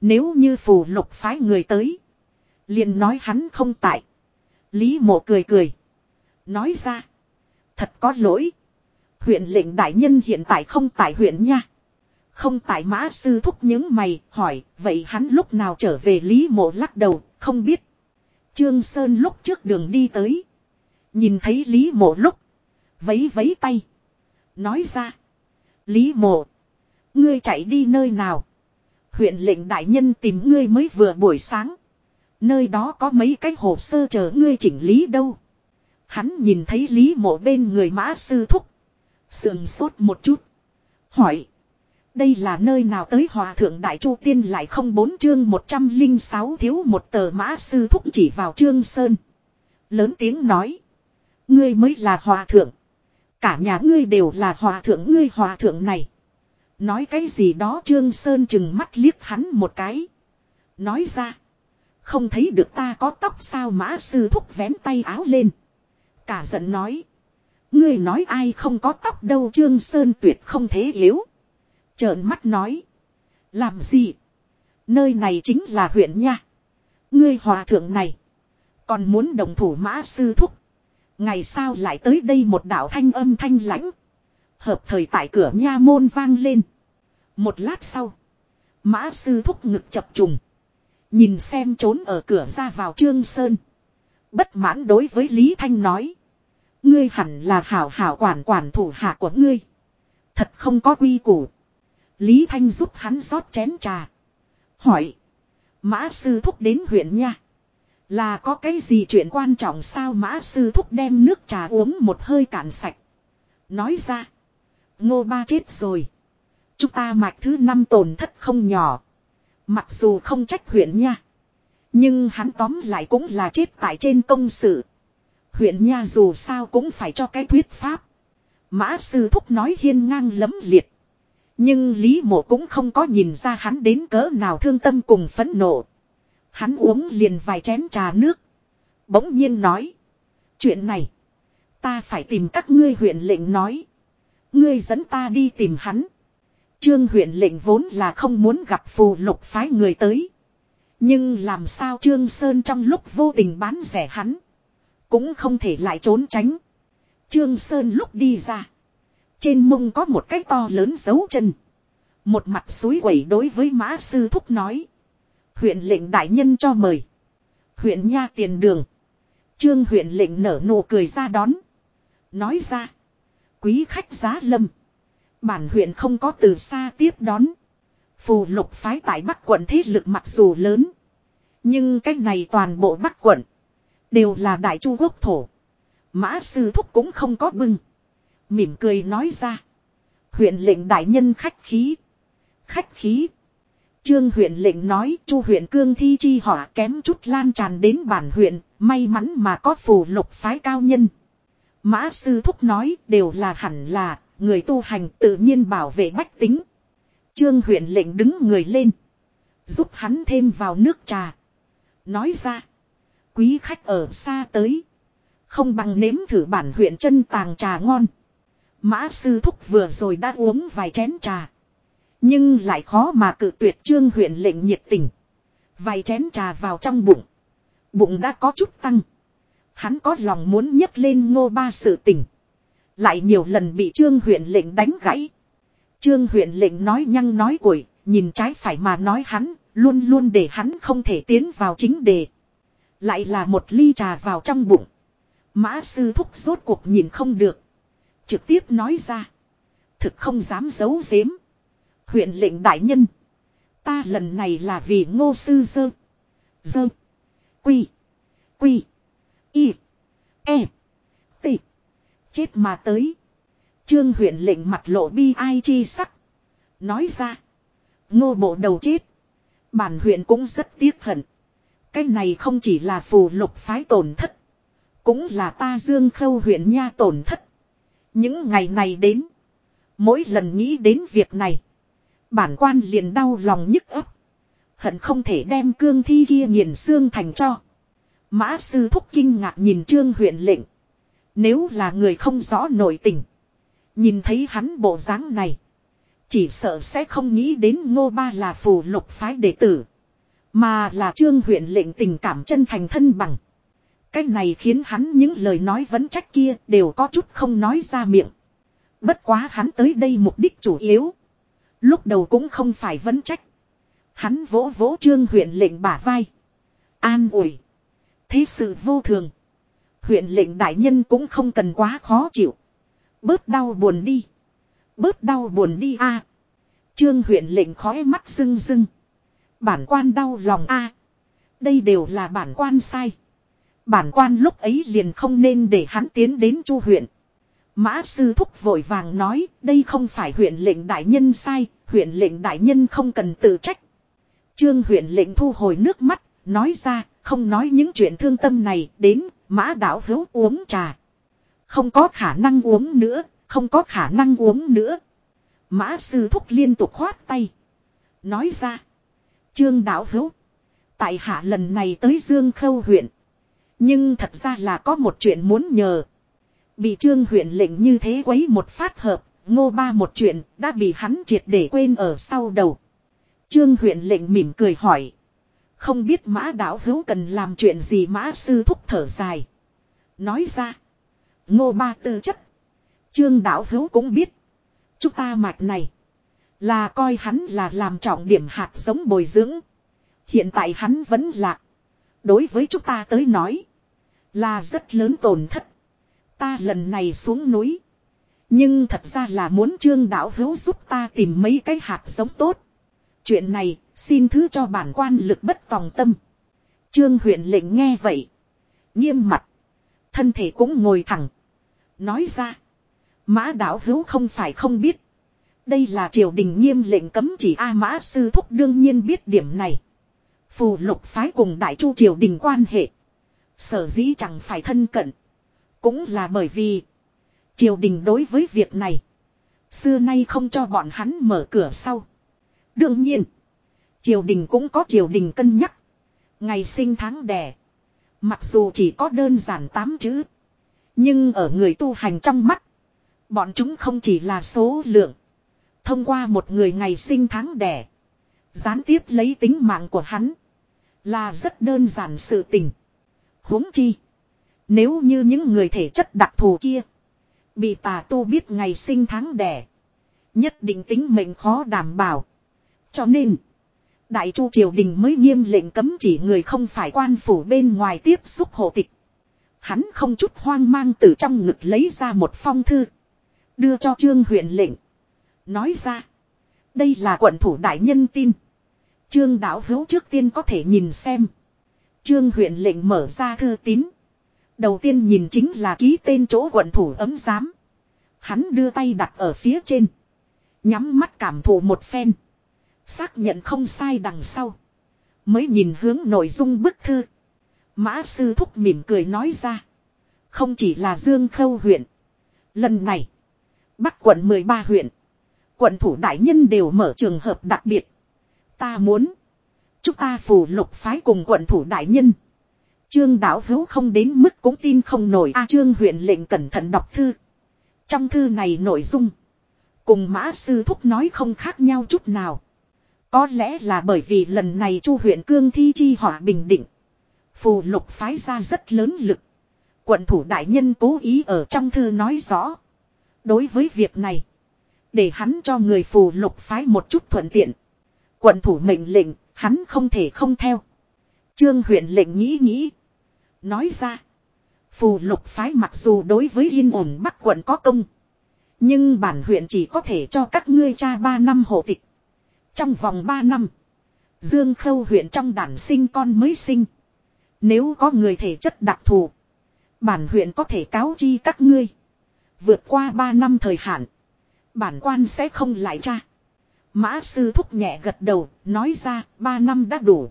Nếu như phủ lục phái người tới. liền nói hắn không tại. Lý mộ cười cười. Nói ra. Thật có lỗi. Huyện lệnh đại nhân hiện tại không tại huyện nha. Không tại mã sư thúc những mày, hỏi. Vậy hắn lúc nào trở về Lý mộ lắc đầu. Không biết. Trương Sơn lúc trước đường đi tới. Nhìn thấy Lý mộ lúc. Vấy vấy tay. Nói ra. Lý mộ. Ngươi chạy đi nơi nào. Huyện lệnh đại nhân tìm ngươi mới vừa buổi sáng. Nơi đó có mấy cái hồ sơ chờ ngươi chỉnh lý đâu. Hắn nhìn thấy Lý mộ bên người mã sư thúc. Sườn sốt một chút. Hỏi. Đây là nơi nào tới hòa thượng đại chu tiên lại không bốn chương 106 thiếu một tờ mã sư thúc chỉ vào trương sơn. Lớn tiếng nói. Ngươi mới là hòa thượng. Cả nhà ngươi đều là hòa thượng, ngươi hòa thượng này. Nói cái gì đó trương sơn chừng mắt liếc hắn một cái. Nói ra. Không thấy được ta có tóc sao mã sư thúc vén tay áo lên. Cả giận nói. Ngươi nói ai không có tóc đâu Trương Sơn tuyệt không thế yếu. Trợn mắt nói. Làm gì? Nơi này chính là huyện nha. Ngươi hòa thượng này. Còn muốn đồng thủ mã sư thúc. Ngày sao lại tới đây một đạo thanh âm thanh lãnh. Hợp thời tại cửa nha môn vang lên. Một lát sau. Mã sư thúc ngực chập trùng. Nhìn xem trốn ở cửa ra vào Trương Sơn. Bất mãn đối với Lý Thanh nói. Ngươi hẳn là hảo hảo quản quản thủ hạ của ngươi. Thật không có quy củ. Lý Thanh giúp hắn rót chén trà. Hỏi. Mã sư thúc đến huyện nha. Là có cái gì chuyện quan trọng sao mã sư thúc đem nước trà uống một hơi cạn sạch. Nói ra. Ngô ba chết rồi. Chúng ta mạch thứ năm tổn thất không nhỏ. Mặc dù không trách huyện nha. Nhưng hắn tóm lại cũng là chết tại trên công sự. Huyện nha dù sao cũng phải cho cái thuyết pháp. Mã sư thúc nói hiên ngang lấm liệt. Nhưng Lý mộ cũng không có nhìn ra hắn đến cỡ nào thương tâm cùng phẫn nộ. Hắn uống liền vài chén trà nước. Bỗng nhiên nói. Chuyện này. Ta phải tìm các ngươi huyện lệnh nói. Ngươi dẫn ta đi tìm hắn. Trương huyện lệnh vốn là không muốn gặp phù lục phái người tới. Nhưng làm sao Trương Sơn trong lúc vô tình bán rẻ hắn. Cũng không thể lại trốn tránh. Trương Sơn lúc đi ra. Trên mông có một cái to lớn dấu chân. Một mặt suối quẩy đối với mã sư thúc nói. Huyện lệnh đại nhân cho mời. Huyện nha tiền đường. Trương huyện lệnh nở nụ cười ra đón. Nói ra. Quý khách giá lâm. Bản huyện không có từ xa tiếp đón. Phù lục phái tại Bắc quận thế lực mặc dù lớn. Nhưng cách này toàn bộ Bắc quận. Đều là đại chu quốc thổ. Mã sư thúc cũng không có bưng. Mỉm cười nói ra. Huyện lệnh đại nhân khách khí. Khách khí. Trương huyện lệnh nói chu huyện cương thi chi họa kém chút lan tràn đến bản huyện. May mắn mà có phù lục phái cao nhân. Mã sư thúc nói đều là hẳn là, người tu hành tự nhiên bảo vệ bách tính. Trương huyện lệnh đứng người lên. Giúp hắn thêm vào nước trà. Nói ra. Quý khách ở xa tới. Không bằng nếm thử bản huyện chân tàng trà ngon. Mã sư thúc vừa rồi đã uống vài chén trà. Nhưng lại khó mà cự tuyệt trương huyện lệnh nhiệt tình. Vài chén trà vào trong bụng. Bụng đã có chút tăng. Hắn có lòng muốn nhấc lên ngô ba sự tình. Lại nhiều lần bị trương huyện lệnh đánh gãy. Trương huyện lệnh nói nhăng nói cuội, nhìn trái phải mà nói hắn, luôn luôn để hắn không thể tiến vào chính đề. Lại là một ly trà vào trong bụng. Mã sư thúc rốt cuộc nhìn không được. Trực tiếp nói ra. Thực không dám giấu giếm. Huyện lệnh đại nhân. Ta lần này là vì ngô sư dơ. Dơ. Quy. Quy. Y. E. T. Chết mà tới. Trương huyện lệnh mặt lộ bi ai chi sắc. Nói ra. Ngô bộ đầu chết. Bản huyện cũng rất tiếc hận. Cái này không chỉ là phù lục phái tổn thất. Cũng là ta dương khâu huyện nha tổn thất. Những ngày này đến. Mỗi lần nghĩ đến việc này. Bản quan liền đau lòng nhức ấp. Hận không thể đem cương thi kia nghiền xương thành cho. Mã sư thúc kinh ngạc nhìn trương huyện lệnh. Nếu là người không rõ nội tình. Nhìn thấy hắn bộ dáng này. Chỉ sợ sẽ không nghĩ đến ngô ba là phù lục phái đệ tử. Mà là trương huyện lệnh tình cảm chân thành thân bằng. Cái này khiến hắn những lời nói vấn trách kia đều có chút không nói ra miệng. Bất quá hắn tới đây mục đích chủ yếu. Lúc đầu cũng không phải vấn trách. Hắn vỗ vỗ trương huyện lệnh bả vai. An ủi. Thế sự vô thường. Huyện lệnh đại nhân cũng không cần quá khó chịu. Bớt đau buồn đi. Bớt đau buồn đi a. Trương huyện lệnh khói mắt rưng rưng. Bản quan đau lòng a. Đây đều là bản quan sai. Bản quan lúc ấy liền không nên để hắn tiến đến chu huyện. Mã sư thúc vội vàng nói, đây không phải huyện lệnh đại nhân sai, huyện lệnh đại nhân không cần tự trách. Trương huyện lệnh thu hồi nước mắt, nói ra, không nói những chuyện thương tâm này, đến, mã đảo hữu uống trà. Không có khả năng uống nữa, không có khả năng uống nữa. Mã sư thúc liên tục khoát tay. Nói ra, trương đảo hữu, Tại hạ lần này tới Dương Khâu huyện. Nhưng thật ra là có một chuyện muốn nhờ. Bị trương huyện lệnh như thế quấy một phát hợp, ngô ba một chuyện đã bị hắn triệt để quên ở sau đầu. Trương huyện lệnh mỉm cười hỏi. Không biết mã đạo hữu cần làm chuyện gì mã sư thúc thở dài. Nói ra. Ngô ba tư chất. Trương đạo hữu cũng biết. Chúng ta mạch này. Là coi hắn là làm trọng điểm hạt giống bồi dưỡng. Hiện tại hắn vẫn lạc. Đối với chúng ta tới nói. Là rất lớn tổn thất. Ta lần này xuống núi. Nhưng thật ra là muốn trương đạo hữu giúp ta tìm mấy cái hạt giống tốt. Chuyện này, xin thứ cho bản quan lực bất tòng tâm. Trương huyện lệnh nghe vậy. Nghiêm mặt. Thân thể cũng ngồi thẳng. Nói ra. Mã đạo hữu không phải không biết. Đây là triều đình nghiêm lệnh cấm chỉ A Mã Sư Thúc đương nhiên biết điểm này. Phù lục phái cùng đại chu triều đình quan hệ. Sở dĩ chẳng phải thân cận. Cũng là bởi vì. Triều đình đối với việc này. Xưa nay không cho bọn hắn mở cửa sau. Đương nhiên. Triều đình cũng có triều đình cân nhắc. Ngày sinh tháng đẻ. Mặc dù chỉ có đơn giản 8 chữ. Nhưng ở người tu hành trong mắt. Bọn chúng không chỉ là số lượng. Thông qua một người ngày sinh tháng đẻ. Gián tiếp lấy tính mạng của hắn. Là rất đơn giản sự tình. huống chi. Nếu như những người thể chất đặc thù kia. Bị tà tu biết ngày sinh tháng đẻ. Nhất định tính mệnh khó đảm bảo. Cho nên. Đại chu triều đình mới nghiêm lệnh cấm chỉ người không phải quan phủ bên ngoài tiếp xúc hộ tịch. Hắn không chút hoang mang từ trong ngực lấy ra một phong thư. Đưa cho trương huyện lệnh. Nói ra. Đây là quận thủ đại nhân tin. Trương đạo hữu trước tiên có thể nhìn xem. Trương huyện lệnh mở ra thư tín. Đầu tiên nhìn chính là ký tên chỗ quận thủ ấm giám. Hắn đưa tay đặt ở phía trên. Nhắm mắt cảm thụ một phen. Xác nhận không sai đằng sau. Mới nhìn hướng nội dung bức thư. Mã sư thúc mỉm cười nói ra. Không chỉ là Dương Khâu huyện. Lần này. Bắc quận 13 huyện. Quận thủ đại nhân đều mở trường hợp đặc biệt. Ta muốn. Chúng ta phù lục phái cùng quận thủ đại nhân. Trương đảo hữu không đến mức cũng tin không nổi. A trương huyện lệnh cẩn thận đọc thư. Trong thư này nội dung. Cùng mã sư thúc nói không khác nhau chút nào. Có lẽ là bởi vì lần này chu huyện cương thi chi họa bình định. Phù lục phái ra rất lớn lực. Quận thủ đại nhân cố ý ở trong thư nói rõ. Đối với việc này. Để hắn cho người phù lục phái một chút thuận tiện. Quận thủ mệnh lệnh, hắn không thể không theo. Trương huyện lệnh nghĩ nghĩ. Nói ra. Phù lục phái mặc dù đối với yên ổn bắc quận có công. Nhưng bản huyện chỉ có thể cho các ngươi cha ba năm hộ tịch. Trong vòng ba năm. Dương khâu huyện trong đàn sinh con mới sinh. Nếu có người thể chất đặc thù. Bản huyện có thể cáo chi các ngươi. Vượt qua ba năm thời hạn. Bản quan sẽ không lại tra. Mã sư thúc nhẹ gật đầu, nói ra ba năm đã đủ.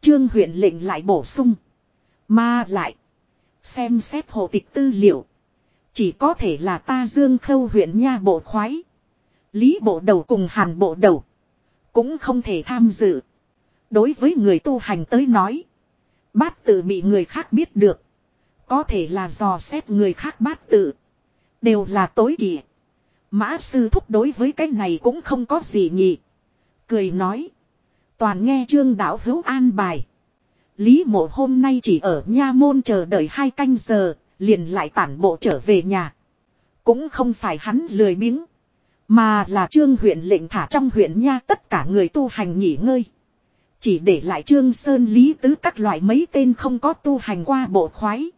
Trương huyện lệnh lại bổ sung. Mà lại. Xem xét hộ tịch tư liệu. Chỉ có thể là ta dương khâu huyện nha bộ khoái. Lý bộ đầu cùng hàn bộ đầu. Cũng không thể tham dự. Đối với người tu hành tới nói. Bát tự bị người khác biết được. Có thể là dò xét người khác bát tự. Đều là tối kỵ. Mã sư thúc đối với cái này cũng không có gì nhỉ. Cười nói. Toàn nghe trương đạo hữu an bài. Lý mộ hôm nay chỉ ở nha môn chờ đợi hai canh giờ, liền lại tản bộ trở về nhà. Cũng không phải hắn lười biếng. Mà là trương huyện lệnh thả trong huyện nha tất cả người tu hành nghỉ ngơi. Chỉ để lại trương sơn lý tứ các loại mấy tên không có tu hành qua bộ khoái.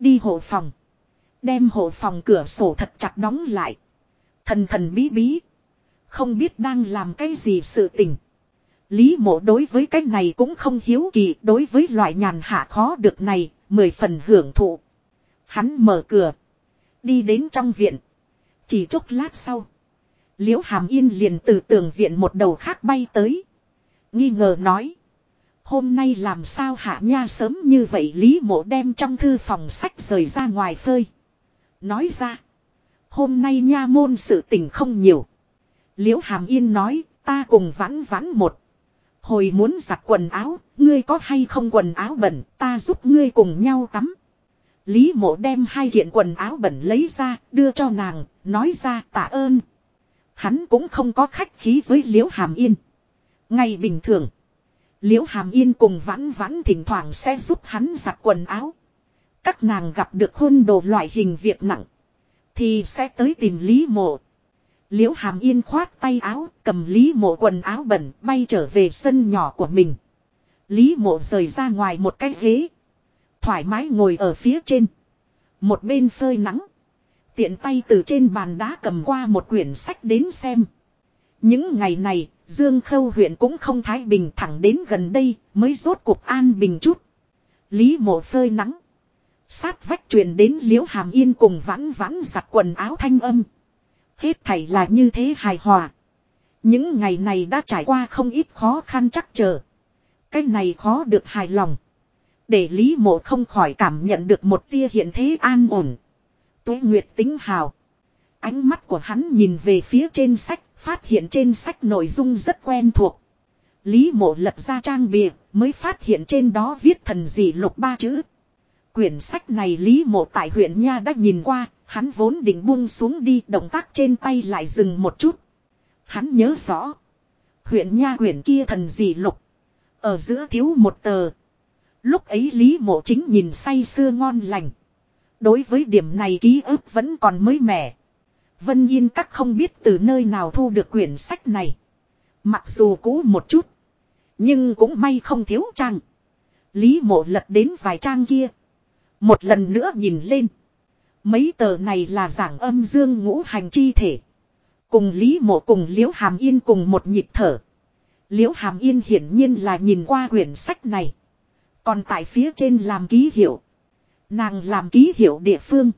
Đi hộ phòng. Đem hộ phòng cửa sổ thật chặt đóng lại. Thần thần bí bí. Không biết đang làm cái gì sự tình. Lý mộ đối với cái này cũng không hiếu kỳ. Đối với loại nhàn hạ khó được này. Mười phần hưởng thụ. Hắn mở cửa. Đi đến trong viện. Chỉ chốc lát sau. Liễu hàm yên liền từ tường viện một đầu khác bay tới. Nghi ngờ nói. Hôm nay làm sao hạ nha sớm như vậy Lý mộ đem trong thư phòng sách rời ra ngoài phơi. Nói ra. Hôm nay nha môn sự tình không nhiều. Liễu Hàm Yên nói, ta cùng vãn vãn một. Hồi muốn giặt quần áo, ngươi có hay không quần áo bẩn, ta giúp ngươi cùng nhau tắm. Lý mộ đem hai kiện quần áo bẩn lấy ra, đưa cho nàng, nói ra tạ ơn. Hắn cũng không có khách khí với liễu hàm yên. Ngày bình thường, liễu hàm yên cùng vãn vãn thỉnh thoảng sẽ giúp hắn giặt quần áo. Các nàng gặp được hôn đồ loại hình việc nặng, thì sẽ tới tìm Lý mộ. Liễu hàm yên khoát tay áo, cầm Lý mộ quần áo bẩn, bay trở về sân nhỏ của mình. Lý mộ rời ra ngoài một cái ghế. Thoải mái ngồi ở phía trên. Một bên phơi nắng. Tiện tay từ trên bàn đá cầm qua một quyển sách đến xem. Những ngày này, Dương Khâu huyện cũng không thái bình thẳng đến gần đây mới rốt cuộc an bình chút. Lý mộ phơi nắng. Sát vách truyền đến liễu hàm yên cùng vãn vãn giặt quần áo thanh âm. Hết thảy là như thế hài hòa. Những ngày này đã trải qua không ít khó khăn chắc chờ. Cái này khó được hài lòng. Để Lý Mộ không khỏi cảm nhận được một tia hiện thế an ổn. Tuế Nguyệt tính hào. Ánh mắt của hắn nhìn về phía trên sách, phát hiện trên sách nội dung rất quen thuộc. Lý Mộ lật ra trang bìa, mới phát hiện trên đó viết thần dị lục ba chữ. Quyển sách này Lý Mộ tại huyện Nha đã nhìn qua, hắn vốn định buông xuống đi, động tác trên tay lại dừng một chút. Hắn nhớ rõ. Huyện Nha quyển kia thần dị lục. Ở giữa thiếu một tờ. Lúc ấy Lý Mộ chính nhìn say sưa ngon lành. Đối với điểm này ký ức vẫn còn mới mẻ. Vân Yên các không biết từ nơi nào thu được quyển sách này. Mặc dù cũ một chút. Nhưng cũng may không thiếu trang. Lý mộ lật đến vài trang kia. Một lần nữa nhìn lên. Mấy tờ này là giảng âm dương ngũ hành chi thể. Cùng Lý mộ cùng Liễu Hàm Yên cùng một nhịp thở. Liễu Hàm Yên hiển nhiên là nhìn qua quyển sách này. Còn tại phía trên làm ký hiệu. Nàng làm ký hiệu địa phương.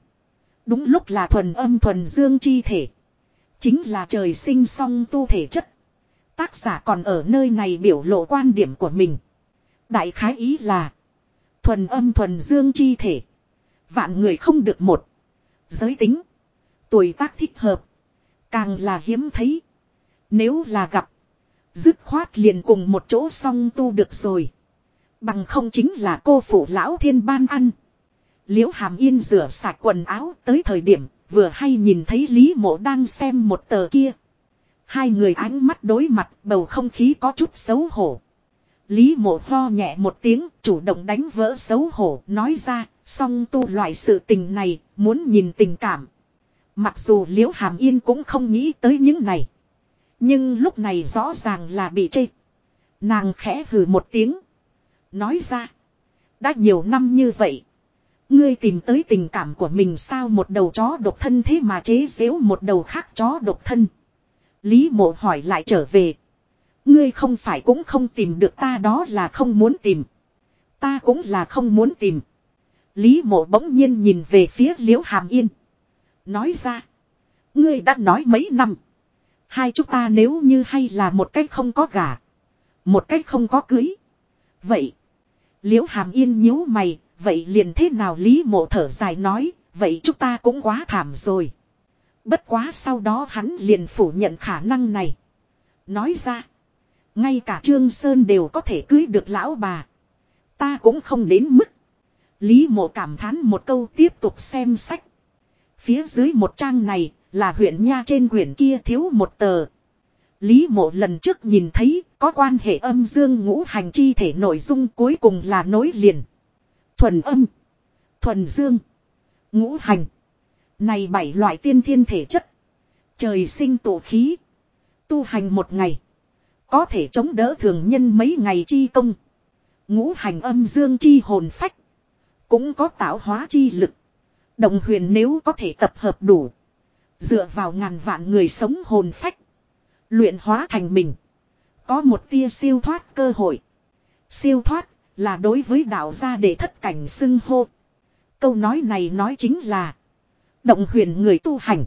Đúng lúc là thuần âm thuần dương chi thể. Chính là trời sinh song tu thể chất. Tác giả còn ở nơi này biểu lộ quan điểm của mình. Đại khái ý là. Thuần âm thuần dương chi thể. Vạn người không được một. Giới tính. Tuổi tác thích hợp. Càng là hiếm thấy. Nếu là gặp. Dứt khoát liền cùng một chỗ song tu được rồi. Bằng không chính là cô phụ lão thiên ban ăn. Liễu hàm yên rửa sạch quần áo tới thời điểm, vừa hay nhìn thấy Lý mộ đang xem một tờ kia. Hai người ánh mắt đối mặt, bầu không khí có chút xấu hổ. Lý mộ ho nhẹ một tiếng, chủ động đánh vỡ xấu hổ, nói ra, song tu loại sự tình này, muốn nhìn tình cảm. Mặc dù liễu hàm yên cũng không nghĩ tới những này. Nhưng lúc này rõ ràng là bị chê. Nàng khẽ hừ một tiếng. Nói ra. Đã nhiều năm như vậy. Ngươi tìm tới tình cảm của mình sao một đầu chó độc thân thế mà chế giễu một đầu khác chó độc thân. Lý mộ hỏi lại trở về. Ngươi không phải cũng không tìm được ta đó là không muốn tìm. Ta cũng là không muốn tìm. Lý mộ bỗng nhiên nhìn về phía liễu hàm yên. Nói ra. Ngươi đã nói mấy năm. Hai chúng ta nếu như hay là một cách không có gà. Một cách không có cưới. Vậy. Liễu hàm yên nhíu mày. Vậy liền thế nào Lý mộ thở dài nói. Vậy chúng ta cũng quá thảm rồi. Bất quá sau đó hắn liền phủ nhận khả năng này. Nói ra. Ngay cả Trương Sơn đều có thể cưới được lão bà. Ta cũng không đến mức. Lý mộ cảm thán một câu tiếp tục xem sách. Phía dưới một trang này là huyện nha trên quyển kia thiếu một tờ. Lý mộ lần trước nhìn thấy có quan hệ âm dương ngũ hành chi thể nội dung cuối cùng là nối liền. Thuần âm, thuần dương, ngũ hành. Này bảy loại tiên thiên thể chất. Trời sinh tổ khí. Tu hành một ngày. Có thể chống đỡ thường nhân mấy ngày chi công. Ngũ hành âm dương chi hồn phách. Cũng có tạo hóa chi lực. đồng huyền nếu có thể tập hợp đủ. Dựa vào ngàn vạn người sống hồn phách. Luyện hóa thành mình. Có một tia siêu thoát cơ hội. Siêu thoát là đối với đạo gia để thất cảnh xưng hô. Câu nói này nói chính là. Động huyền người tu hành.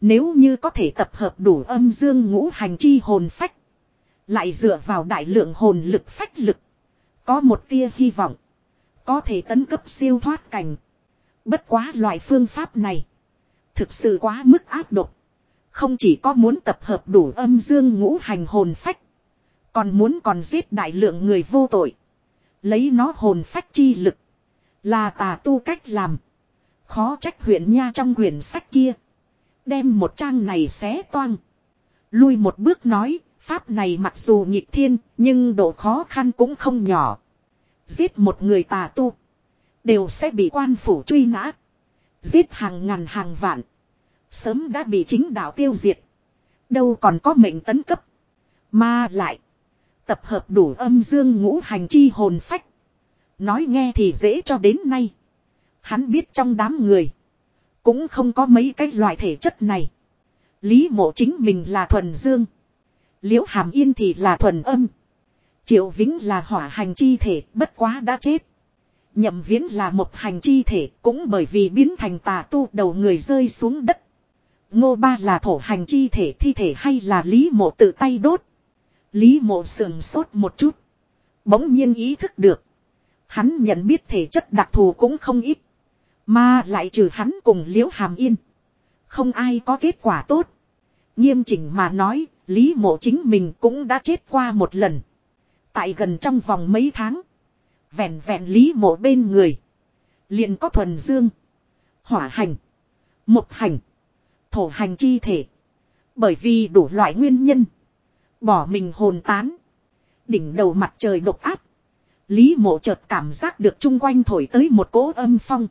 Nếu như có thể tập hợp đủ âm dương ngũ hành chi hồn phách. Lại dựa vào đại lượng hồn lực phách lực. Có một tia hy vọng. Có thể tấn cấp siêu thoát cảnh. Bất quá loại phương pháp này. Thực sự quá mức áp độc. Không chỉ có muốn tập hợp đủ âm dương ngũ hành hồn phách. Còn muốn còn giết đại lượng người vô tội. Lấy nó hồn phách chi lực. Là tà tu cách làm. Khó trách huyện nha trong quyển sách kia. Đem một trang này xé toang. Lui một bước nói, pháp này mặc dù nhịp thiên, nhưng độ khó khăn cũng không nhỏ. Giết một người tà tu. Đều sẽ bị quan phủ truy nã. Giết hàng ngàn hàng vạn. Sớm đã bị chính đạo tiêu diệt. Đâu còn có mệnh tấn cấp. Mà lại. Tập hợp đủ âm dương ngũ hành chi hồn phách. Nói nghe thì dễ cho đến nay. Hắn biết trong đám người. Cũng không có mấy cái loại thể chất này. Lý mộ chính mình là thuần dương. Liễu hàm yên thì là thuần âm. Triệu Vĩnh là hỏa hành chi thể, bất quá đã chết. Nhậm viễn là một hành chi thể, cũng bởi vì biến thành tà tu, đầu người rơi xuống đất. Ngô ba là thổ hành chi thể, thi thể hay là lý mộ tự tay đốt. Lý mộ sườn sốt một chút. Bỗng nhiên ý thức được. Hắn nhận biết thể chất đặc thù cũng không ít. Mà lại trừ hắn cùng liễu hàm yên. Không ai có kết quả tốt. Nghiêm chỉnh mà nói, Lý mộ chính mình cũng đã chết qua một lần. Tại gần trong vòng mấy tháng. Vẹn vẹn Lý mộ bên người. liền có thuần dương. Hỏa hành. Một hành. Thổ hành chi thể. Bởi vì đủ loại nguyên nhân. Bỏ mình hồn tán. Đỉnh đầu mặt trời độc áp. Lý mộ chợt cảm giác được chung quanh thổi tới một cỗ âm phong.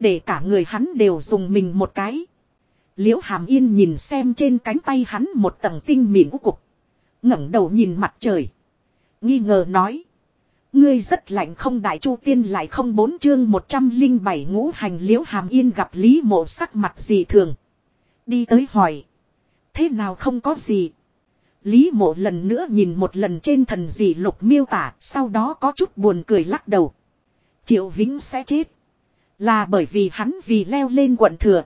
Để cả người hắn đều dùng mình một cái. Liễu hàm yên nhìn xem trên cánh tay hắn một tầng tinh mịn u cục. ngẩng đầu nhìn mặt trời. Nghi ngờ nói. Ngươi rất lạnh không đại chu tiên lại không bốn chương 107 ngũ hành liễu hàm yên gặp Lý mộ sắc mặt gì thường. Đi tới hỏi. Thế nào không có gì. Lý mộ lần nữa nhìn một lần trên thần dị lục miêu tả, sau đó có chút buồn cười lắc đầu. Triệu Vĩnh sẽ chết. Là bởi vì hắn vì leo lên quận thừa.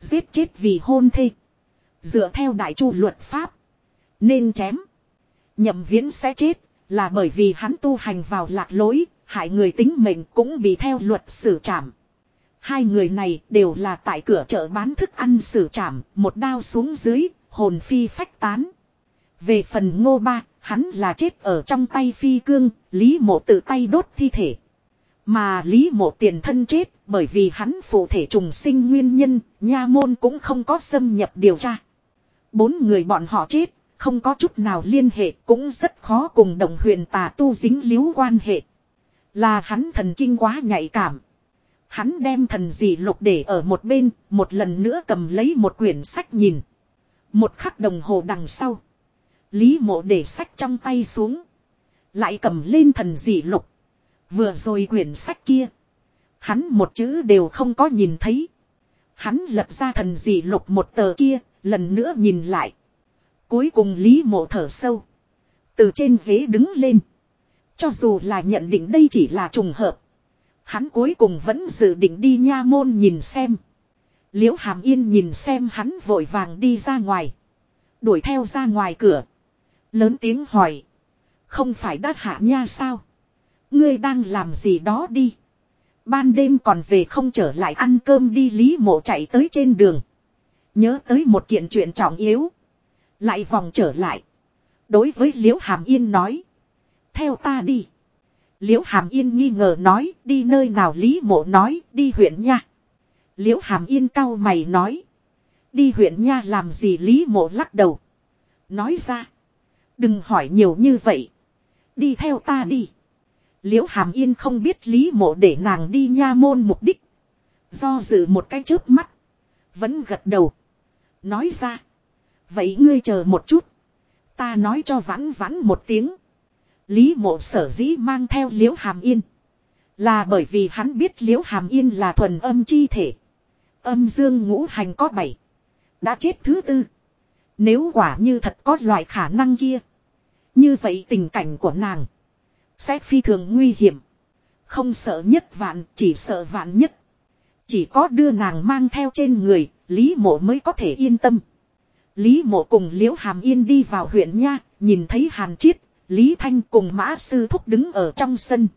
Giết chết vì hôn thê. Dựa theo đại chu luật pháp. Nên chém. Nhậm viễn sẽ chết. Là bởi vì hắn tu hành vào lạc lối. Hại người tính mình cũng bị theo luật xử trảm. Hai người này đều là tại cửa chợ bán thức ăn xử trảm. Một đao xuống dưới. Hồn phi phách tán. Về phần ngô ba. Hắn là chết ở trong tay phi cương. Lý mộ tự tay đốt thi thể. Mà Lý Mộ tiền thân chết bởi vì hắn phụ thể trùng sinh nguyên nhân, nha môn cũng không có xâm nhập điều tra. Bốn người bọn họ chết, không có chút nào liên hệ cũng rất khó cùng đồng huyền tà tu dính líu quan hệ. Là hắn thần kinh quá nhạy cảm. Hắn đem thần dị lục để ở một bên, một lần nữa cầm lấy một quyển sách nhìn. Một khắc đồng hồ đằng sau. Lý mộ để sách trong tay xuống. Lại cầm lên thần dị lục. Vừa rồi quyển sách kia. Hắn một chữ đều không có nhìn thấy. Hắn lật ra thần dị lục một tờ kia, lần nữa nhìn lại. Cuối cùng Lý mộ thở sâu. Từ trên ghế đứng lên. Cho dù là nhận định đây chỉ là trùng hợp. Hắn cuối cùng vẫn dự định đi nha môn nhìn xem. Liễu hàm yên nhìn xem hắn vội vàng đi ra ngoài. Đuổi theo ra ngoài cửa. Lớn tiếng hỏi. Không phải đắt hạ nha sao? Ngươi đang làm gì đó đi. Ban đêm còn về không trở lại ăn cơm đi Lý mộ chạy tới trên đường. Nhớ tới một kiện chuyện trọng yếu. Lại vòng trở lại. Đối với Liễu Hàm Yên nói. Theo ta đi. Liễu Hàm Yên nghi ngờ nói, đi nơi nào Lý mộ nói, đi huyện nha. Liễu Hàm Yên cau mày nói. Đi huyện nha làm gì Lý mộ lắc đầu. Nói ra. Đừng hỏi nhiều như vậy. Đi theo ta đi. Liễu Hàm Yên không biết Lý Mộ để nàng đi nha môn mục đích. Do dự một cái chớp mắt. Vẫn gật đầu. Nói ra. Vậy ngươi chờ một chút. Ta nói cho vãn vãn một tiếng. Lý mộ sở dĩ mang theo Liễu Hàm Yên. Là bởi vì hắn biết Liễu Hàm Yên là thuần âm chi thể. Âm dương ngũ hành có bảy. Đã chết thứ tư. Nếu quả như thật có loại khả năng kia. Như vậy tình cảnh của nàng. Sẽ phi thường nguy hiểm. Không sợ nhất vạn, chỉ sợ vạn nhất. Chỉ có đưa nàng mang theo trên người, Lý mộ mới có thể yên tâm. Lý mộ cùng Liễu Hàm Yên đi vào huyện nha, nhìn thấy Hàn Chiết, Lý Thanh cùng Mã Sư Thúc đứng ở trong sân.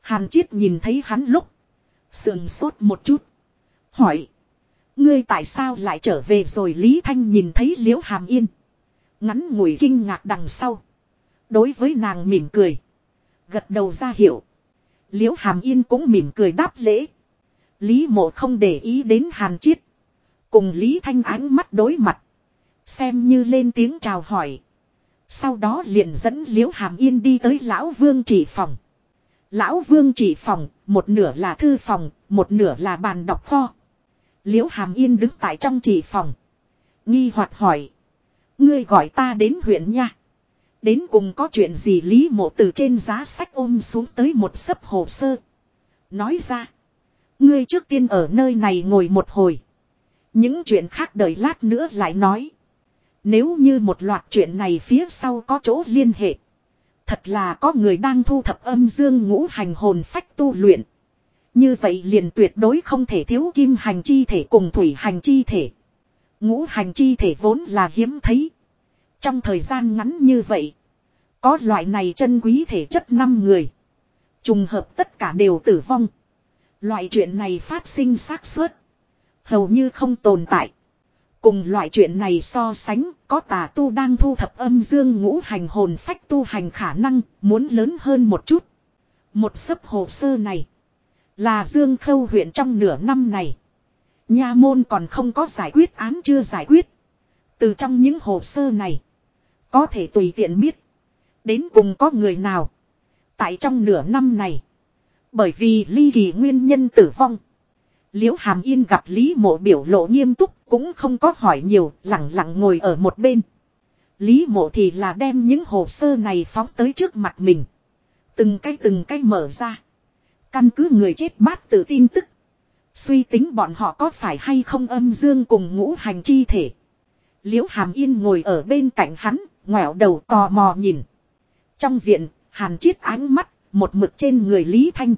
Hàn Chiết nhìn thấy hắn lúc. Sườn sốt một chút. Hỏi. Ngươi tại sao lại trở về rồi Lý Thanh nhìn thấy Liễu Hàm Yên. Ngắn ngủi kinh ngạc đằng sau. Đối với nàng mỉm cười. Gật đầu ra hiệu. Liễu hàm yên cũng mỉm cười đáp lễ. Lý mộ không để ý đến hàn chiết. Cùng Lý Thanh ánh mắt đối mặt. Xem như lên tiếng chào hỏi. Sau đó liền dẫn Liễu Hàm Yên đi tới Lão Vương chỉ phòng. Lão Vương chỉ phòng, một nửa là thư phòng, một nửa là bàn đọc kho. Liễu Hàm Yên đứng tại trong trì phòng. Nghi hoặc hỏi. Ngươi gọi ta đến huyện nha. Đến cùng có chuyện gì Lý Mộ từ trên giá sách ôm xuống tới một sấp hồ sơ. Nói ra. Ngươi trước tiên ở nơi này ngồi một hồi. Những chuyện khác đợi lát nữa lại nói. Nếu như một loạt chuyện này phía sau có chỗ liên hệ. Thật là có người đang thu thập âm dương ngũ hành hồn phách tu luyện. Như vậy liền tuyệt đối không thể thiếu kim hành chi thể cùng thủy hành chi thể. Ngũ hành chi thể vốn là hiếm thấy. Trong thời gian ngắn như vậy. Có loại này chân quý thể chất năm người. Trùng hợp tất cả đều tử vong. Loại chuyện này phát sinh xác suất Hầu như không tồn tại. Cùng loại chuyện này so sánh, có tà tu đang thu thập âm dương ngũ hành hồn phách tu hành khả năng, muốn lớn hơn một chút. Một sấp hồ sơ này, là Dương Khâu huyện trong nửa năm này. Nha môn còn không có giải quyết án chưa giải quyết. Từ trong những hồ sơ này, có thể tùy tiện biết. Đến cùng có người nào. Tại trong nửa năm này, bởi vì ly kỳ nguyên nhân tử vong. Liễu Hàm Yên gặp Lý Mộ biểu lộ nghiêm túc cũng không có hỏi nhiều, lặng lặng ngồi ở một bên. Lý Mộ thì là đem những hồ sơ này phóng tới trước mặt mình. Từng cái từng cái mở ra. Căn cứ người chết bát tự tin tức. Suy tính bọn họ có phải hay không âm dương cùng ngũ hành chi thể. Liễu Hàm Yên ngồi ở bên cạnh hắn, ngoẹo đầu tò mò nhìn. Trong viện, Hàn Chiết ánh mắt, một mực trên người Lý Thanh.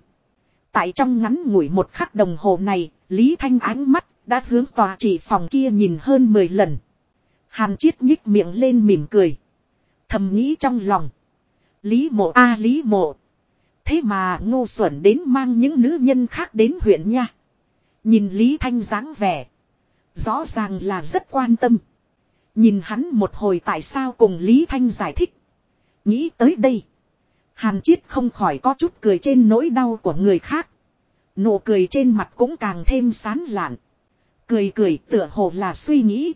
Tại trong ngắn ngủi một khắc đồng hồ này, Lý Thanh ánh mắt đã hướng tòa chỉ phòng kia nhìn hơn 10 lần. Hàn Chiết nhích miệng lên mỉm cười. Thầm nghĩ trong lòng. Lý mộ a Lý mộ. Thế mà ngu xuẩn đến mang những nữ nhân khác đến huyện nha. Nhìn Lý Thanh dáng vẻ. Rõ ràng là rất quan tâm. Nhìn hắn một hồi tại sao cùng Lý Thanh giải thích. Nghĩ tới đây. Hàn Chiết không khỏi có chút cười trên nỗi đau của người khác. Nụ cười trên mặt cũng càng thêm sán lạn. Cười cười tựa hồ là suy nghĩ.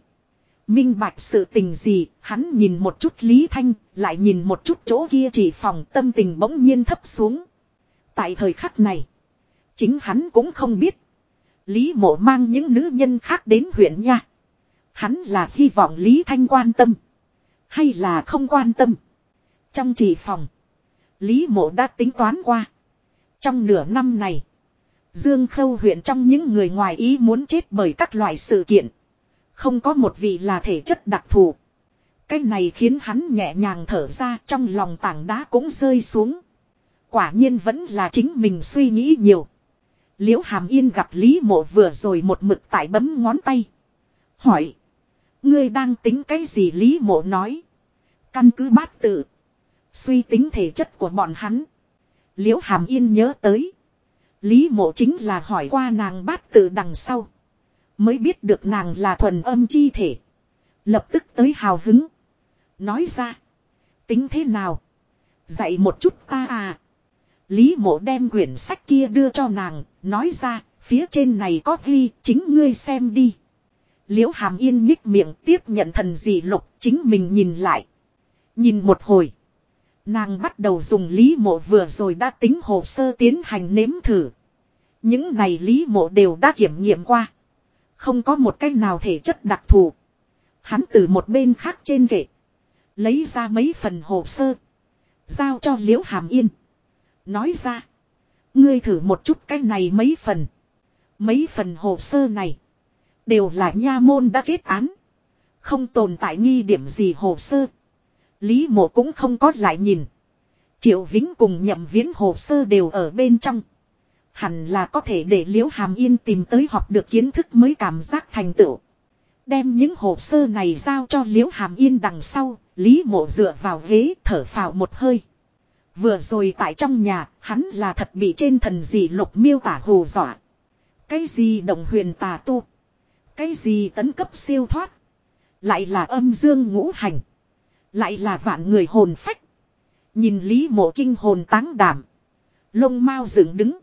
Minh bạch sự tình gì, hắn nhìn một chút Lý Thanh, lại nhìn một chút chỗ kia chỉ phòng tâm tình bỗng nhiên thấp xuống. Tại thời khắc này, chính hắn cũng không biết. Lý mộ mang những nữ nhân khác đến huyện nha. Hắn là hy vọng Lý Thanh quan tâm. Hay là không quan tâm. Trong chỉ phòng. Lý mộ đã tính toán qua. Trong nửa năm này. Dương Khâu huyện trong những người ngoài ý muốn chết bởi các loại sự kiện. Không có một vị là thể chất đặc thù. Cái này khiến hắn nhẹ nhàng thở ra trong lòng tảng đá cũng rơi xuống. Quả nhiên vẫn là chính mình suy nghĩ nhiều. Liễu Hàm Yên gặp Lý Mộ vừa rồi một mực tại bấm ngón tay. Hỏi. Ngươi đang tính cái gì Lý Mộ nói. Căn cứ bát tự. Suy tính thể chất của bọn hắn. Liễu Hàm Yên nhớ tới. Lý mộ chính là hỏi qua nàng bát tự đằng sau. Mới biết được nàng là thuần âm chi thể. Lập tức tới hào hứng. Nói ra. Tính thế nào? Dạy một chút ta à. Lý mộ đem quyển sách kia đưa cho nàng. Nói ra. Phía trên này có ghi. Chính ngươi xem đi. Liễu hàm yên nhích miệng tiếp nhận thần dị lục. Chính mình nhìn lại. Nhìn một hồi. Nàng bắt đầu dùng lý mộ vừa rồi đã tính hồ sơ tiến hành nếm thử. Những này lý mộ đều đã kiểm nghiệm qua. Không có một cách nào thể chất đặc thù. Hắn từ một bên khác trên kệ. Lấy ra mấy phần hồ sơ. Giao cho liễu hàm yên. Nói ra. Ngươi thử một chút cái này mấy phần. Mấy phần hồ sơ này. Đều là nha môn đã kết án. Không tồn tại nghi điểm gì hồ sơ. Lý mộ cũng không có lại nhìn. Triệu Vĩnh cùng nhậm viễn hồ sơ đều ở bên trong. Hẳn là có thể để Liễu Hàm Yên tìm tới học được kiến thức mới cảm giác thành tựu. Đem những hồ sơ này giao cho Liễu Hàm Yên đằng sau, Lý Mộ dựa vào ghế thở phào một hơi. Vừa rồi tại trong nhà, hắn là thật bị trên thần gì lục miêu tả hồ dọa. Cái gì đồng huyền tà tu? Cái gì tấn cấp siêu thoát? Lại là âm dương ngũ hành. Lại là vạn người hồn phách. Nhìn Lý mộ kinh hồn táng đảm. Lông mau dựng đứng.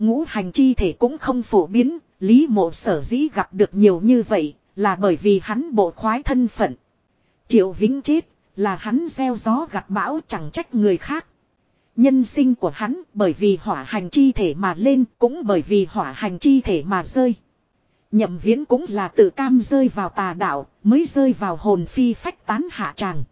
Ngũ hành chi thể cũng không phổ biến, Lý mộ sở dĩ gặp được nhiều như vậy, là bởi vì hắn bộ khoái thân phận. Triệu Vĩnh chết, là hắn gieo gió gặt bão chẳng trách người khác. Nhân sinh của hắn bởi vì hỏa hành chi thể mà lên, cũng bởi vì hỏa hành chi thể mà rơi. Nhậm viễn cũng là tự cam rơi vào tà đạo, mới rơi vào hồn phi phách tán hạ tràng.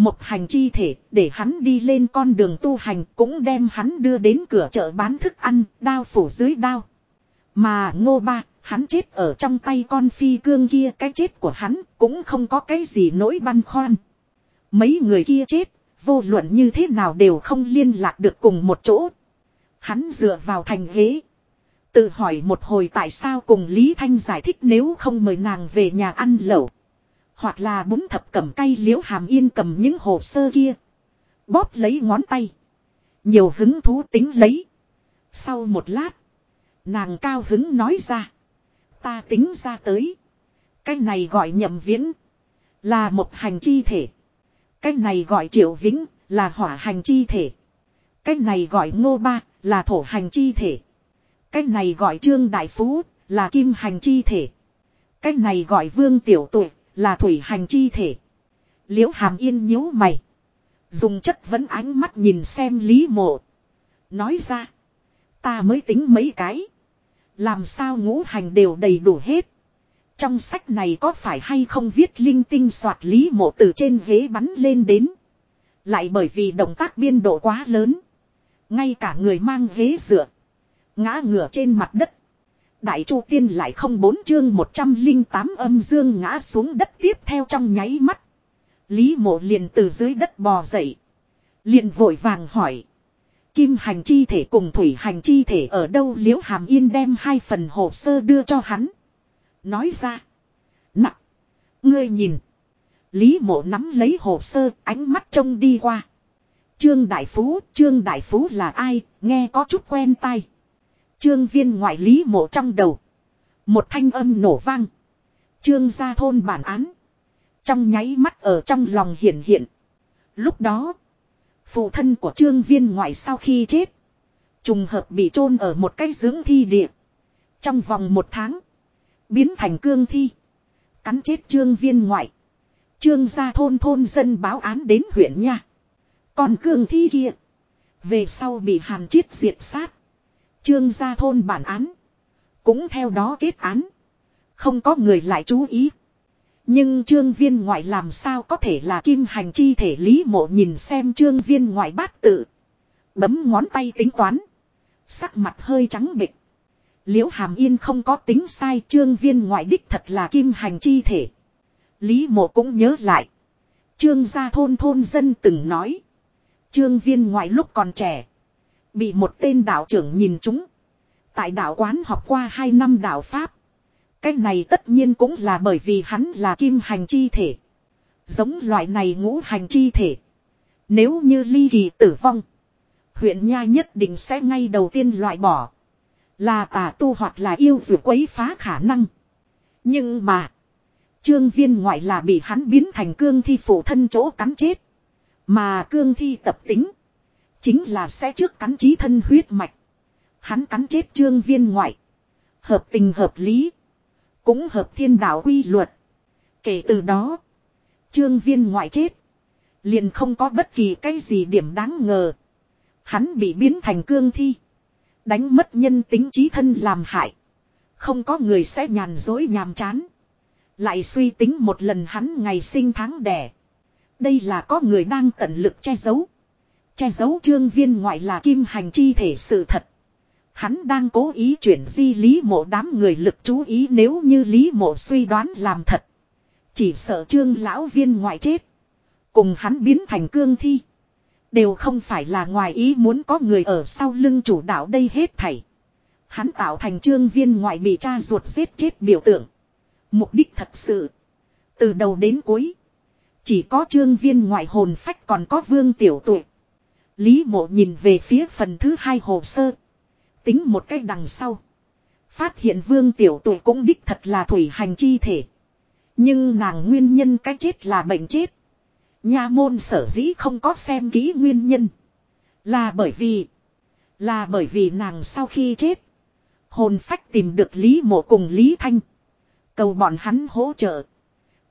Một hành chi thể, để hắn đi lên con đường tu hành cũng đem hắn đưa đến cửa chợ bán thức ăn, đao phủ dưới đao. Mà ngô ba, hắn chết ở trong tay con phi cương kia, cái chết của hắn cũng không có cái gì nỗi băn khoăn. Mấy người kia chết, vô luận như thế nào đều không liên lạc được cùng một chỗ. Hắn dựa vào thành ghế. Tự hỏi một hồi tại sao cùng Lý Thanh giải thích nếu không mời nàng về nhà ăn lẩu. Hoặc là bún thập cầm cay liễu hàm yên cầm những hồ sơ kia. Bóp lấy ngón tay. Nhiều hứng thú tính lấy. Sau một lát. Nàng cao hứng nói ra. Ta tính ra tới. Cái này gọi nhậm viễn. Là một hành chi thể. Cái này gọi triệu vĩnh. Là hỏa hành chi thể. Cái này gọi ngô ba. Là thổ hành chi thể. Cái này gọi trương đại phú. Là kim hành chi thể. Cái này gọi vương tiểu tuổi là thủy hành chi thể. Liễu hàm yên nhíu mày. Dùng chất vấn ánh mắt nhìn xem lý mộ. Nói ra. Ta mới tính mấy cái. Làm sao ngũ hành đều đầy đủ hết. Trong sách này có phải hay không viết linh tinh soạt lý mộ từ trên ghế bắn lên đến. Lại bởi vì động tác biên độ quá lớn. Ngay cả người mang ghế dựa. Ngã ngửa trên mặt đất. Đại Chu Tiên lại không bốn chương 108 âm dương ngã xuống đất tiếp theo trong nháy mắt. Lý mộ liền từ dưới đất bò dậy. Liền vội vàng hỏi. Kim hành chi thể cùng thủy hành chi thể ở đâu liễu hàm yên đem hai phần hồ sơ đưa cho hắn. Nói ra. Nặng. Ngươi nhìn. Lý mộ nắm lấy hồ sơ ánh mắt trông đi qua. Trương Đại Phú, Trương Đại Phú là ai, nghe có chút quen tai. Trương viên ngoại lý mộ trong đầu. Một thanh âm nổ vang. Trương gia thôn bản án. Trong nháy mắt ở trong lòng hiện hiện. Lúc đó. Phụ thân của trương viên ngoại sau khi chết. Trùng hợp bị chôn ở một cái dưỡng thi địa. Trong vòng một tháng. Biến thành cương thi. Cắn chết trương viên ngoại. Trương gia thôn thôn dân báo án đến huyện nha. Còn cương thi kia. Về sau bị hàn chiết diệt sát. Trương gia thôn bản án. Cũng theo đó kết án. Không có người lại chú ý. Nhưng trương viên ngoại làm sao có thể là kim hành chi thể lý mộ nhìn xem trương viên ngoại bát tự. Bấm ngón tay tính toán. Sắc mặt hơi trắng bịch. Liễu hàm yên không có tính sai trương viên ngoại đích thật là kim hành chi thể. Lý mộ cũng nhớ lại. Trương gia thôn thôn dân từng nói. Trương viên ngoại lúc còn trẻ. Bị một tên đạo trưởng nhìn chúng. Tại đạo quán học qua 2 năm đạo Pháp. Cái này tất nhiên cũng là bởi vì hắn là kim hành chi thể. Giống loại này ngũ hành chi thể. Nếu như ly kỳ tử vong. Huyện Nha nhất định sẽ ngay đầu tiên loại bỏ. Là tà tu hoặc là yêu dù quấy phá khả năng. Nhưng mà. Trương viên ngoại là bị hắn biến thành cương thi phụ thân chỗ cắn chết. Mà cương thi tập tính. Chính là sẽ trước cắn trí thân huyết mạch. Hắn cắn chết trương viên ngoại. Hợp tình hợp lý. Cũng hợp thiên đạo quy luật. Kể từ đó. Trương viên ngoại chết. Liền không có bất kỳ cái gì điểm đáng ngờ. Hắn bị biến thành cương thi. Đánh mất nhân tính trí thân làm hại. Không có người sẽ nhàn dối nhàm chán. Lại suy tính một lần hắn ngày sinh tháng đẻ. Đây là có người đang tận lực che giấu. Che giấu trương viên ngoại là kim hành chi thể sự thật. Hắn đang cố ý chuyển di lý mộ đám người lực chú ý nếu như lý mộ suy đoán làm thật. Chỉ sợ trương lão viên ngoại chết. Cùng hắn biến thành cương thi. Đều không phải là ngoài ý muốn có người ở sau lưng chủ đạo đây hết thảy. Hắn tạo thành trương viên ngoại bị cha ruột giết chết biểu tượng. Mục đích thật sự. Từ đầu đến cuối. Chỉ có trương viên ngoại hồn phách còn có vương tiểu tuổi. Lý mộ nhìn về phía phần thứ hai hồ sơ. Tính một cách đằng sau. Phát hiện vương tiểu tuổi cũng đích thật là thủy hành chi thể. Nhưng nàng nguyên nhân cái chết là bệnh chết. Nha môn sở dĩ không có xem kỹ nguyên nhân. Là bởi vì. Là bởi vì nàng sau khi chết. Hồn phách tìm được Lý mộ cùng Lý Thanh. Cầu bọn hắn hỗ trợ.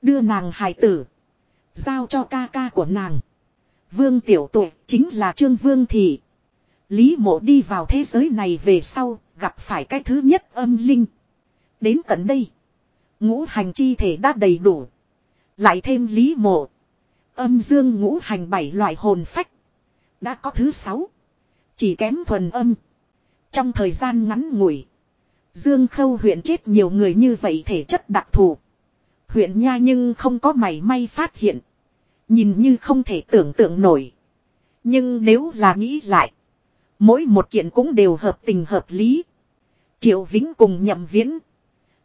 Đưa nàng hài tử. Giao cho ca ca của nàng. Vương tiểu tuệ chính là Trương Vương Thị. Lý mộ đi vào thế giới này về sau, gặp phải cái thứ nhất âm linh. Đến tận đây, ngũ hành chi thể đã đầy đủ. Lại thêm lý mộ. Âm dương ngũ hành bảy loại hồn phách. Đã có thứ sáu. Chỉ kém thuần âm. Trong thời gian ngắn ngủi. Dương khâu huyện chết nhiều người như vậy thể chất đặc thù. Huyện nha nhưng không có mảy may phát hiện. Nhìn như không thể tưởng tượng nổi. Nhưng nếu là nghĩ lại. Mỗi một kiện cũng đều hợp tình hợp lý. Triệu Vĩnh cùng nhậm viễn.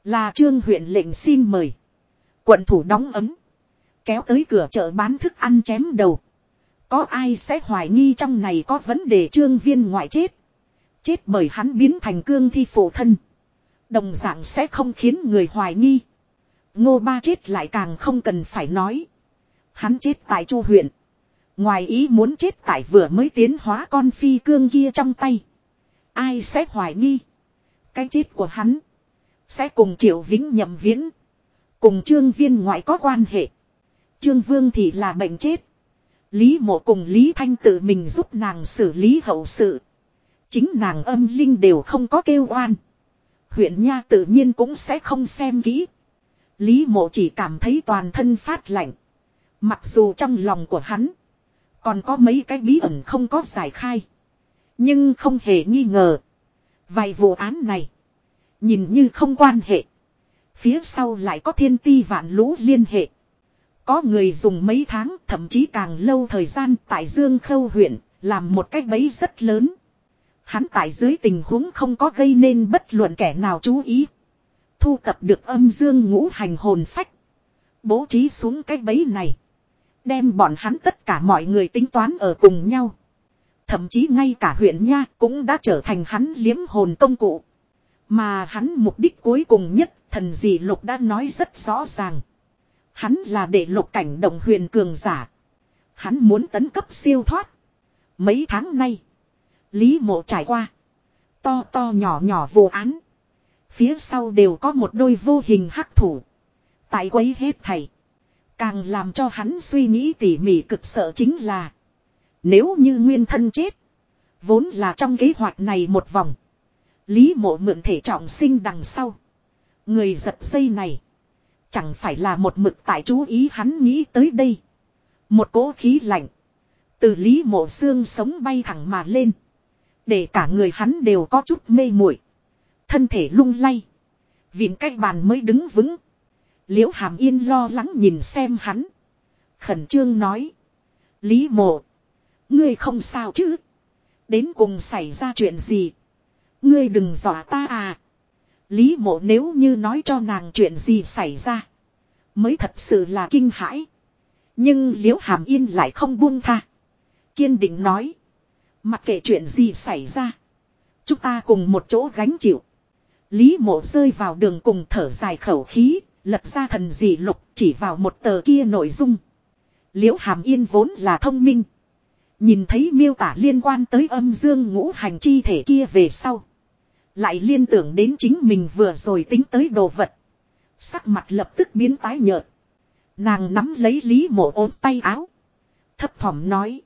Là trương huyện lệnh xin mời. Quận thủ đóng ấm. Kéo tới cửa chợ bán thức ăn chém đầu. Có ai sẽ hoài nghi trong này có vấn đề trương viên ngoại chết. Chết bởi hắn biến thành cương thi phụ thân. Đồng dạng sẽ không khiến người hoài nghi. Ngô ba chết lại càng không cần phải nói. Hắn chết tại chu huyện. Ngoài ý muốn chết tại vừa mới tiến hóa con phi cương kia trong tay. Ai sẽ hoài nghi. Cái chết của hắn. Sẽ cùng triệu vĩnh nhậm viễn. Cùng trương viên ngoại có quan hệ. Trương vương thì là bệnh chết. Lý mộ cùng Lý Thanh tự mình giúp nàng xử lý hậu sự. Chính nàng âm linh đều không có kêu oan. Huyện Nha tự nhiên cũng sẽ không xem kỹ. Lý mộ chỉ cảm thấy toàn thân phát lạnh. Mặc dù trong lòng của hắn. Còn có mấy cái bí ẩn không có giải khai. Nhưng không hề nghi ngờ. Vài vụ án này. Nhìn như không quan hệ. Phía sau lại có thiên ti vạn lũ liên hệ. Có người dùng mấy tháng, thậm chí càng lâu thời gian tại Dương Khâu huyện, làm một cái bẫy rất lớn. Hắn tại dưới tình huống không có gây nên bất luận kẻ nào chú ý. Thu tập được âm dương ngũ hành hồn phách. Bố trí xuống cái bẫy này. Đem bọn hắn tất cả mọi người tính toán ở cùng nhau. Thậm chí ngay cả huyện Nha cũng đã trở thành hắn liếm hồn công cụ. Mà hắn mục đích cuối cùng nhất, thần dị lục đã nói rất rõ ràng. Hắn là để lục cảnh đồng huyền cường giả. Hắn muốn tấn cấp siêu thoát. Mấy tháng nay. Lý mộ trải qua. To to nhỏ nhỏ vô án. Phía sau đều có một đôi vô hình hắc thủ. Tại quấy hết thầy. Càng làm cho hắn suy nghĩ tỉ mỉ cực sợ chính là. Nếu như nguyên thân chết. Vốn là trong kế hoạch này một vòng. Lý mộ mượn thể trọng sinh đằng sau. Người giật dây này. Chẳng phải là một mực tại chú ý hắn nghĩ tới đây. Một cỗ khí lạnh. Từ lý mộ xương sống bay thẳng mà lên. Để cả người hắn đều có chút mê muội Thân thể lung lay. Viện cách bàn mới đứng vững. Liễu hàm yên lo lắng nhìn xem hắn. Khẩn trương nói. Lý mộ. Ngươi không sao chứ. Đến cùng xảy ra chuyện gì. Ngươi đừng dọa ta à. Lý mộ nếu như nói cho nàng chuyện gì xảy ra. Mới thật sự là kinh hãi. Nhưng liễu hàm yên lại không buông tha. Kiên định nói. Mặc kệ chuyện gì xảy ra. Chúng ta cùng một chỗ gánh chịu. Lý mộ rơi vào đường cùng thở dài khẩu khí. Lật ra thần dị lục chỉ vào một tờ kia nội dung. Liễu hàm yên vốn là thông minh. Nhìn thấy miêu tả liên quan tới âm dương ngũ hành chi thể kia về sau. Lại liên tưởng đến chính mình vừa rồi tính tới đồ vật. Sắc mặt lập tức biến tái nhợt. Nàng nắm lấy Lý mộ ốm tay áo. Thấp thỏm nói.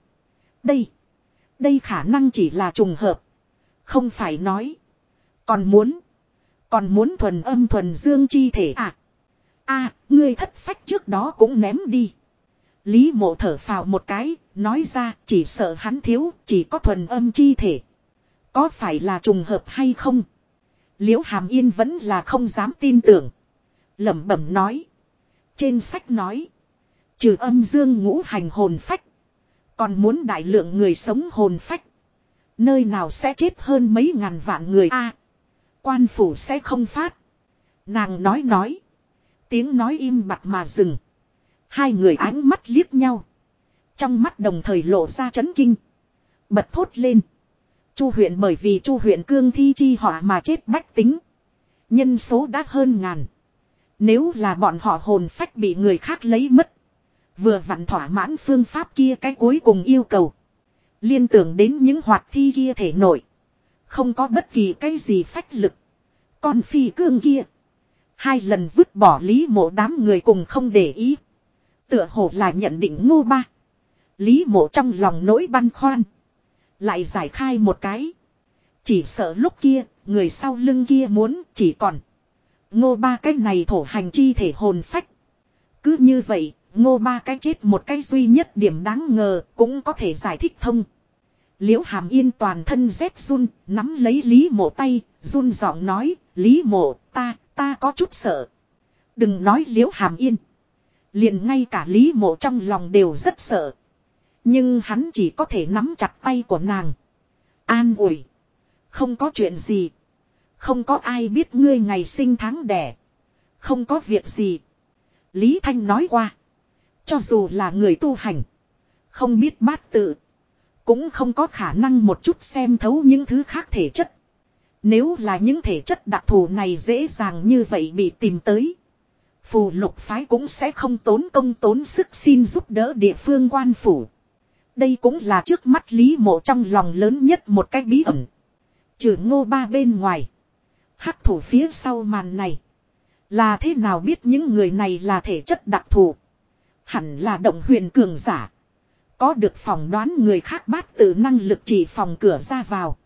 Đây. Đây khả năng chỉ là trùng hợp. Không phải nói. Còn muốn. Còn muốn thuần âm thuần dương chi thể à a ngươi thất phách trước đó cũng ném đi. Lý mộ thở phào một cái, nói ra chỉ sợ hắn thiếu, chỉ có thuần âm chi thể. Có phải là trùng hợp hay không? Liễu Hàm Yên vẫn là không dám tin tưởng. lẩm bẩm nói. Trên sách nói. Trừ âm dương ngũ hành hồn phách. Còn muốn đại lượng người sống hồn phách. Nơi nào sẽ chết hơn mấy ngàn vạn người a Quan phủ sẽ không phát. Nàng nói nói. Tiếng nói im bặt mà dừng. Hai người ánh mắt liếc nhau. Trong mắt đồng thời lộ ra chấn kinh. Bật thốt lên. Chu huyện bởi vì chu huyện cương thi chi họa mà chết bách tính. Nhân số đã hơn ngàn. Nếu là bọn họ hồn phách bị người khác lấy mất. Vừa vặn thỏa mãn phương pháp kia cái cuối cùng yêu cầu. Liên tưởng đến những hoạt thi kia thể nổi. Không có bất kỳ cái gì phách lực. Còn phi cương kia. Hai lần vứt bỏ lý mộ đám người cùng không để ý. Tựa hồ là nhận định ngô ba. Lý mộ trong lòng nỗi băn khoăn. Lại giải khai một cái. Chỉ sợ lúc kia, người sau lưng kia muốn chỉ còn. Ngô ba cái này thổ hành chi thể hồn phách. Cứ như vậy, ngô ba cái chết một cái duy nhất điểm đáng ngờ cũng có thể giải thích thông. Liễu hàm yên toàn thân rét run, nắm lấy Lý mộ tay, run giọng nói, Lý mộ, ta, ta có chút sợ. Đừng nói liễu hàm yên. liền ngay cả Lý mộ trong lòng đều rất sợ. Nhưng hắn chỉ có thể nắm chặt tay của nàng. An ủi. Không có chuyện gì. Không có ai biết ngươi ngày sinh tháng đẻ. Không có việc gì. Lý Thanh nói qua. Cho dù là người tu hành. Không biết bát tự. Cũng không có khả năng một chút xem thấu những thứ khác thể chất. Nếu là những thể chất đặc thù này dễ dàng như vậy bị tìm tới. Phù lục phái cũng sẽ không tốn công tốn sức xin giúp đỡ địa phương quan phủ. Đây cũng là trước mắt Lý Mộ trong lòng lớn nhất một cách bí ẩn. Trừ ngô ba bên ngoài. Hắc thủ phía sau màn này. Là thế nào biết những người này là thể chất đặc thù. Hẳn là động huyền cường giả. Có được phỏng đoán người khác bát tự năng lực chỉ phòng cửa ra vào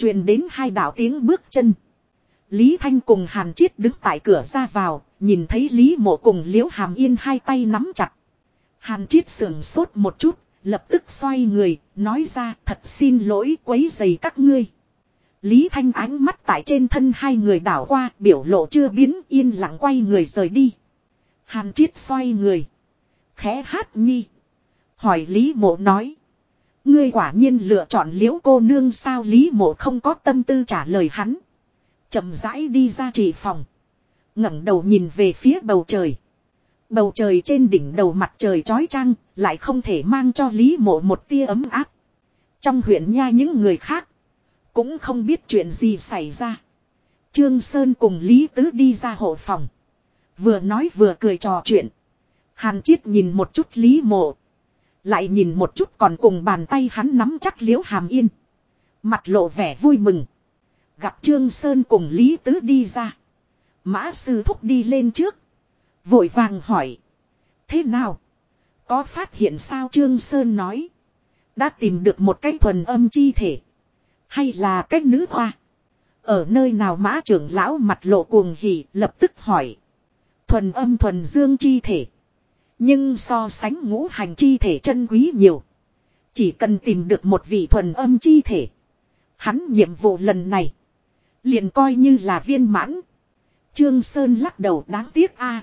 truyền đến hai đạo tiếng bước chân. Lý Thanh cùng Hàn Chiết đứng tại cửa ra vào, nhìn thấy Lý Mộ cùng Liễu Hàm Yên hai tay nắm chặt. Hàn Chiết sườn sốt một chút, lập tức xoay người, nói ra thật xin lỗi quấy dày các ngươi. Lý Thanh ánh mắt tại trên thân hai người đảo qua, biểu lộ chưa biến yên lặng quay người rời đi. Hàn Chiết xoay người. Khẽ hát nhi. Hỏi Lý Mộ nói. Ngươi quả nhiên lựa chọn liễu cô nương sao Lý Mộ không có tâm tư trả lời hắn. chậm rãi đi ra chỉ phòng. ngẩng đầu nhìn về phía bầu trời. Bầu trời trên đỉnh đầu mặt trời chói chang, lại không thể mang cho Lý Mộ một tia ấm áp. Trong huyện nha những người khác, cũng không biết chuyện gì xảy ra. Trương Sơn cùng Lý Tứ đi ra hộ phòng. Vừa nói vừa cười trò chuyện. Hàn Chiết nhìn một chút Lý Mộ. Lại nhìn một chút còn cùng bàn tay hắn nắm chắc liễu hàm yên. Mặt lộ vẻ vui mừng. Gặp Trương Sơn cùng Lý Tứ đi ra. Mã sư thúc đi lên trước. Vội vàng hỏi. Thế nào? Có phát hiện sao Trương Sơn nói. Đã tìm được một cái thuần âm chi thể. Hay là cách nữ hoa. Ở nơi nào mã trưởng lão mặt lộ cuồng hỉ lập tức hỏi. Thuần âm thuần dương chi thể. Nhưng so sánh ngũ hành chi thể chân quý nhiều. Chỉ cần tìm được một vị thuần âm chi thể. Hắn nhiệm vụ lần này. Liền coi như là viên mãn. Trương Sơn lắc đầu đáng tiếc a.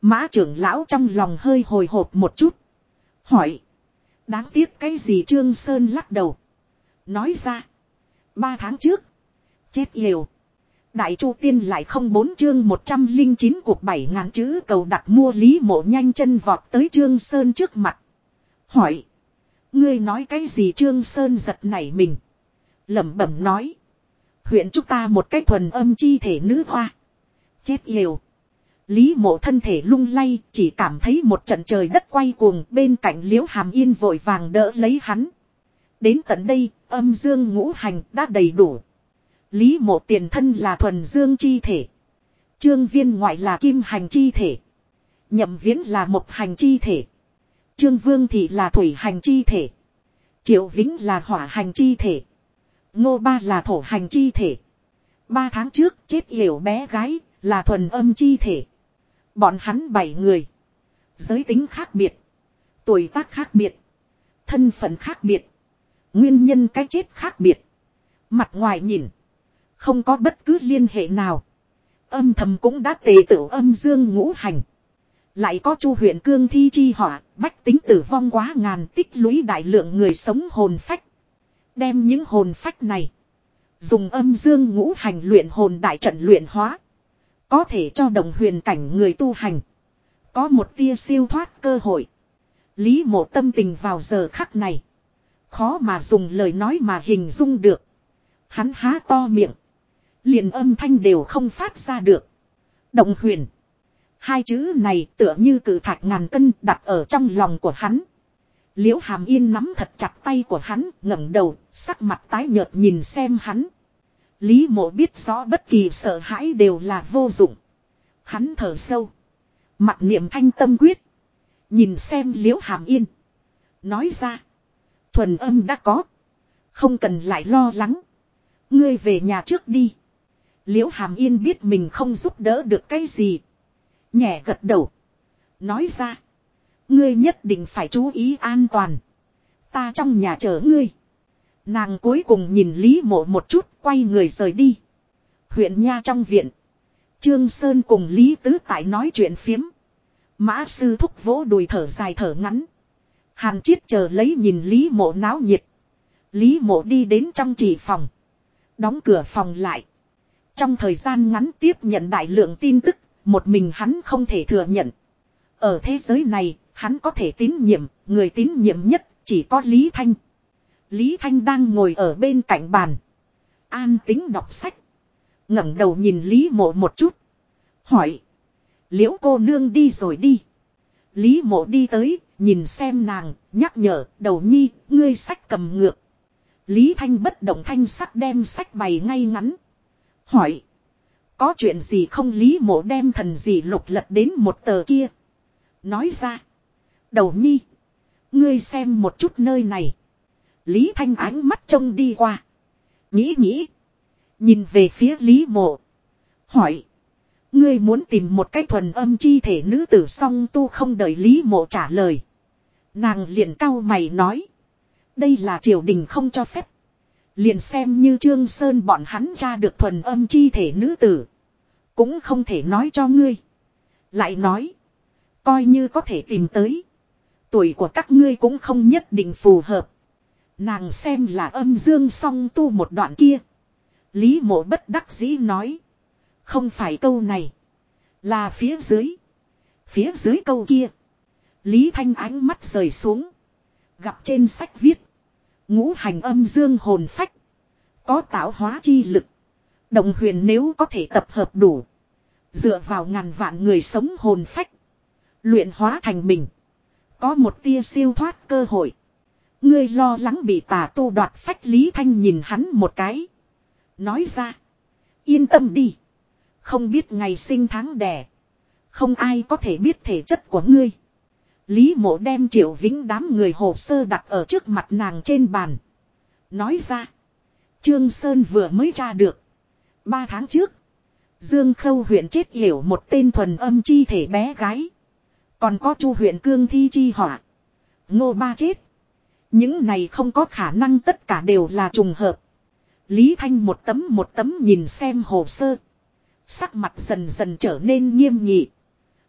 Mã trưởng lão trong lòng hơi hồi hộp một chút. Hỏi. Đáng tiếc cái gì Trương Sơn lắc đầu. Nói ra. Ba tháng trước. Chết liều. Đại Chu Tiên lại không bốn chương 109 cuộc bảy ngàn chữ cầu đặt mua Lý Mộ nhanh chân vọt tới Trương Sơn trước mặt. Hỏi. Ngươi nói cái gì Trương Sơn giật nảy mình. lẩm bẩm nói. Huyện chúng ta một cái thuần âm chi thể nữ hoa. Chết yêu. Lý mộ thân thể lung lay, chỉ cảm thấy một trận trời đất quay cuồng, bên cạnh liễu hàm yên vội vàng đỡ lấy hắn. Đến tận đây, âm dương ngũ hành đã đầy đủ Lý mộ tiền thân là thuần dương chi thể. Trương viên ngoại là kim hành chi thể. Nhậm viễn là mộc hành chi thể. Trương vương thị là thủy hành chi thể. Triệu vĩnh là hỏa hành chi thể. Ngô ba là thổ hành chi thể. Ba tháng trước, chết yểu bé gái là thuần âm chi thể. Bọn hắn bảy người. Giới tính khác biệt. Tuổi tác khác biệt. Thân phận khác biệt. Nguyên nhân cái chết khác biệt. Mặt ngoài nhìn. Không có bất cứ liên hệ nào. Âm thầm cũng đã tề tử âm dương ngũ hành. Lại có chu huyện cương thi chi họa, bách tính tử vong quá ngàn tích lũy đại lượng người sống hồn phách. Đem những hồn phách này. Dùng âm dương ngũ hành luyện hồn đại trận luyện hóa. Có thể cho đồng huyền cảnh người tu hành. Có một tia siêu thoát cơ hội. Lý mộ tâm tình vào giờ khắc này. Khó mà dùng lời nói mà hình dung được. Hắn há to miệng. Liền âm thanh đều không phát ra được. Động huyền. Hai chữ này tựa như cử thạch ngàn cân đặt ở trong lòng của hắn. Liễu hàm yên nắm thật chặt tay của hắn, ngẩng đầu, sắc mặt tái nhợt nhìn xem hắn. Lý mộ biết rõ bất kỳ sợ hãi đều là vô dụng. Hắn thở sâu. Mặt niệm thanh tâm quyết. Nhìn xem liễu hàm yên. Nói ra. Thuần âm đã có. Không cần lại lo lắng. Ngươi về nhà trước đi. Liễu hàm yên biết mình không giúp đỡ được cái gì. Nhẹ gật đầu. Nói ra. Ngươi nhất định phải chú ý an toàn. Ta trong nhà chờ ngươi. Nàng cuối cùng nhìn Lý mộ một chút, quay người rời đi. Huyện Nha trong viện. Trương Sơn cùng Lý Tứ Tại nói chuyện phiếm. Mã sư thúc vỗ đùi thở dài thở ngắn. Hàn chiết chờ lấy nhìn Lý mộ náo nhiệt. Lý mộ đi đến trong chỉ phòng. Đóng cửa phòng lại. Trong thời gian ngắn tiếp nhận đại lượng tin tức, một mình hắn không thể thừa nhận. Ở thế giới này, hắn có thể tín nhiệm, người tín nhiệm nhất chỉ có Lý Thanh. Lý Thanh đang ngồi ở bên cạnh bàn. An tính đọc sách. ngẩng đầu nhìn Lý mộ một chút. Hỏi. Liễu cô nương đi rồi đi. Lý mộ đi tới, nhìn xem nàng, nhắc nhở, đầu nhi, ngươi sách cầm ngược. Lý Thanh bất động thanh sắc đem sách bày ngay ngắn. Hỏi. Có chuyện gì không Lý mộ đem thần gì lục lật đến một tờ kia. Nói ra. Đầu nhi. Ngươi xem một chút nơi này. Lý Thanh ánh mắt trông đi qua. Nghĩ nghĩ. Nhìn về phía Lý mộ. Hỏi. Ngươi muốn tìm một cái thuần âm chi thể nữ tử song tu không đợi Lý mộ trả lời. Nàng liền cao mày nói. Đây là triều đình không cho phép. Liền xem như Trương Sơn bọn hắn ra được thuần âm chi thể nữ tử. Cũng không thể nói cho ngươi. Lại nói. Coi như có thể tìm tới. Tuổi của các ngươi cũng không nhất định phù hợp. Nàng xem là âm dương song tu một đoạn kia. Lý mộ bất đắc dĩ nói. Không phải câu này. Là phía dưới. Phía dưới câu kia. Lý Thanh ánh mắt rời xuống. Gặp trên sách viết. Ngũ hành âm dương hồn phách. Có tạo hóa chi lực. Đồng huyền nếu có thể tập hợp đủ. Dựa vào ngàn vạn người sống hồn phách. Luyện hóa thành mình. Có một tia siêu thoát cơ hội. Ngươi lo lắng bị tà tu đoạt phách Lý Thanh nhìn hắn một cái. Nói ra. Yên tâm đi. Không biết ngày sinh tháng đẻ. Không ai có thể biết thể chất của ngươi. Lý mộ đem triệu vĩnh đám người hồ sơ đặt ở trước mặt nàng trên bàn. Nói ra. Trương Sơn vừa mới ra được. Ba tháng trước. Dương Khâu huyện chết hiểu một tên thuần âm chi thể bé gái. Còn có chu huyện cương thi chi họa. Ngô ba chết. Những này không có khả năng tất cả đều là trùng hợp. Lý Thanh một tấm một tấm nhìn xem hồ sơ. Sắc mặt dần dần trở nên nghiêm nghị.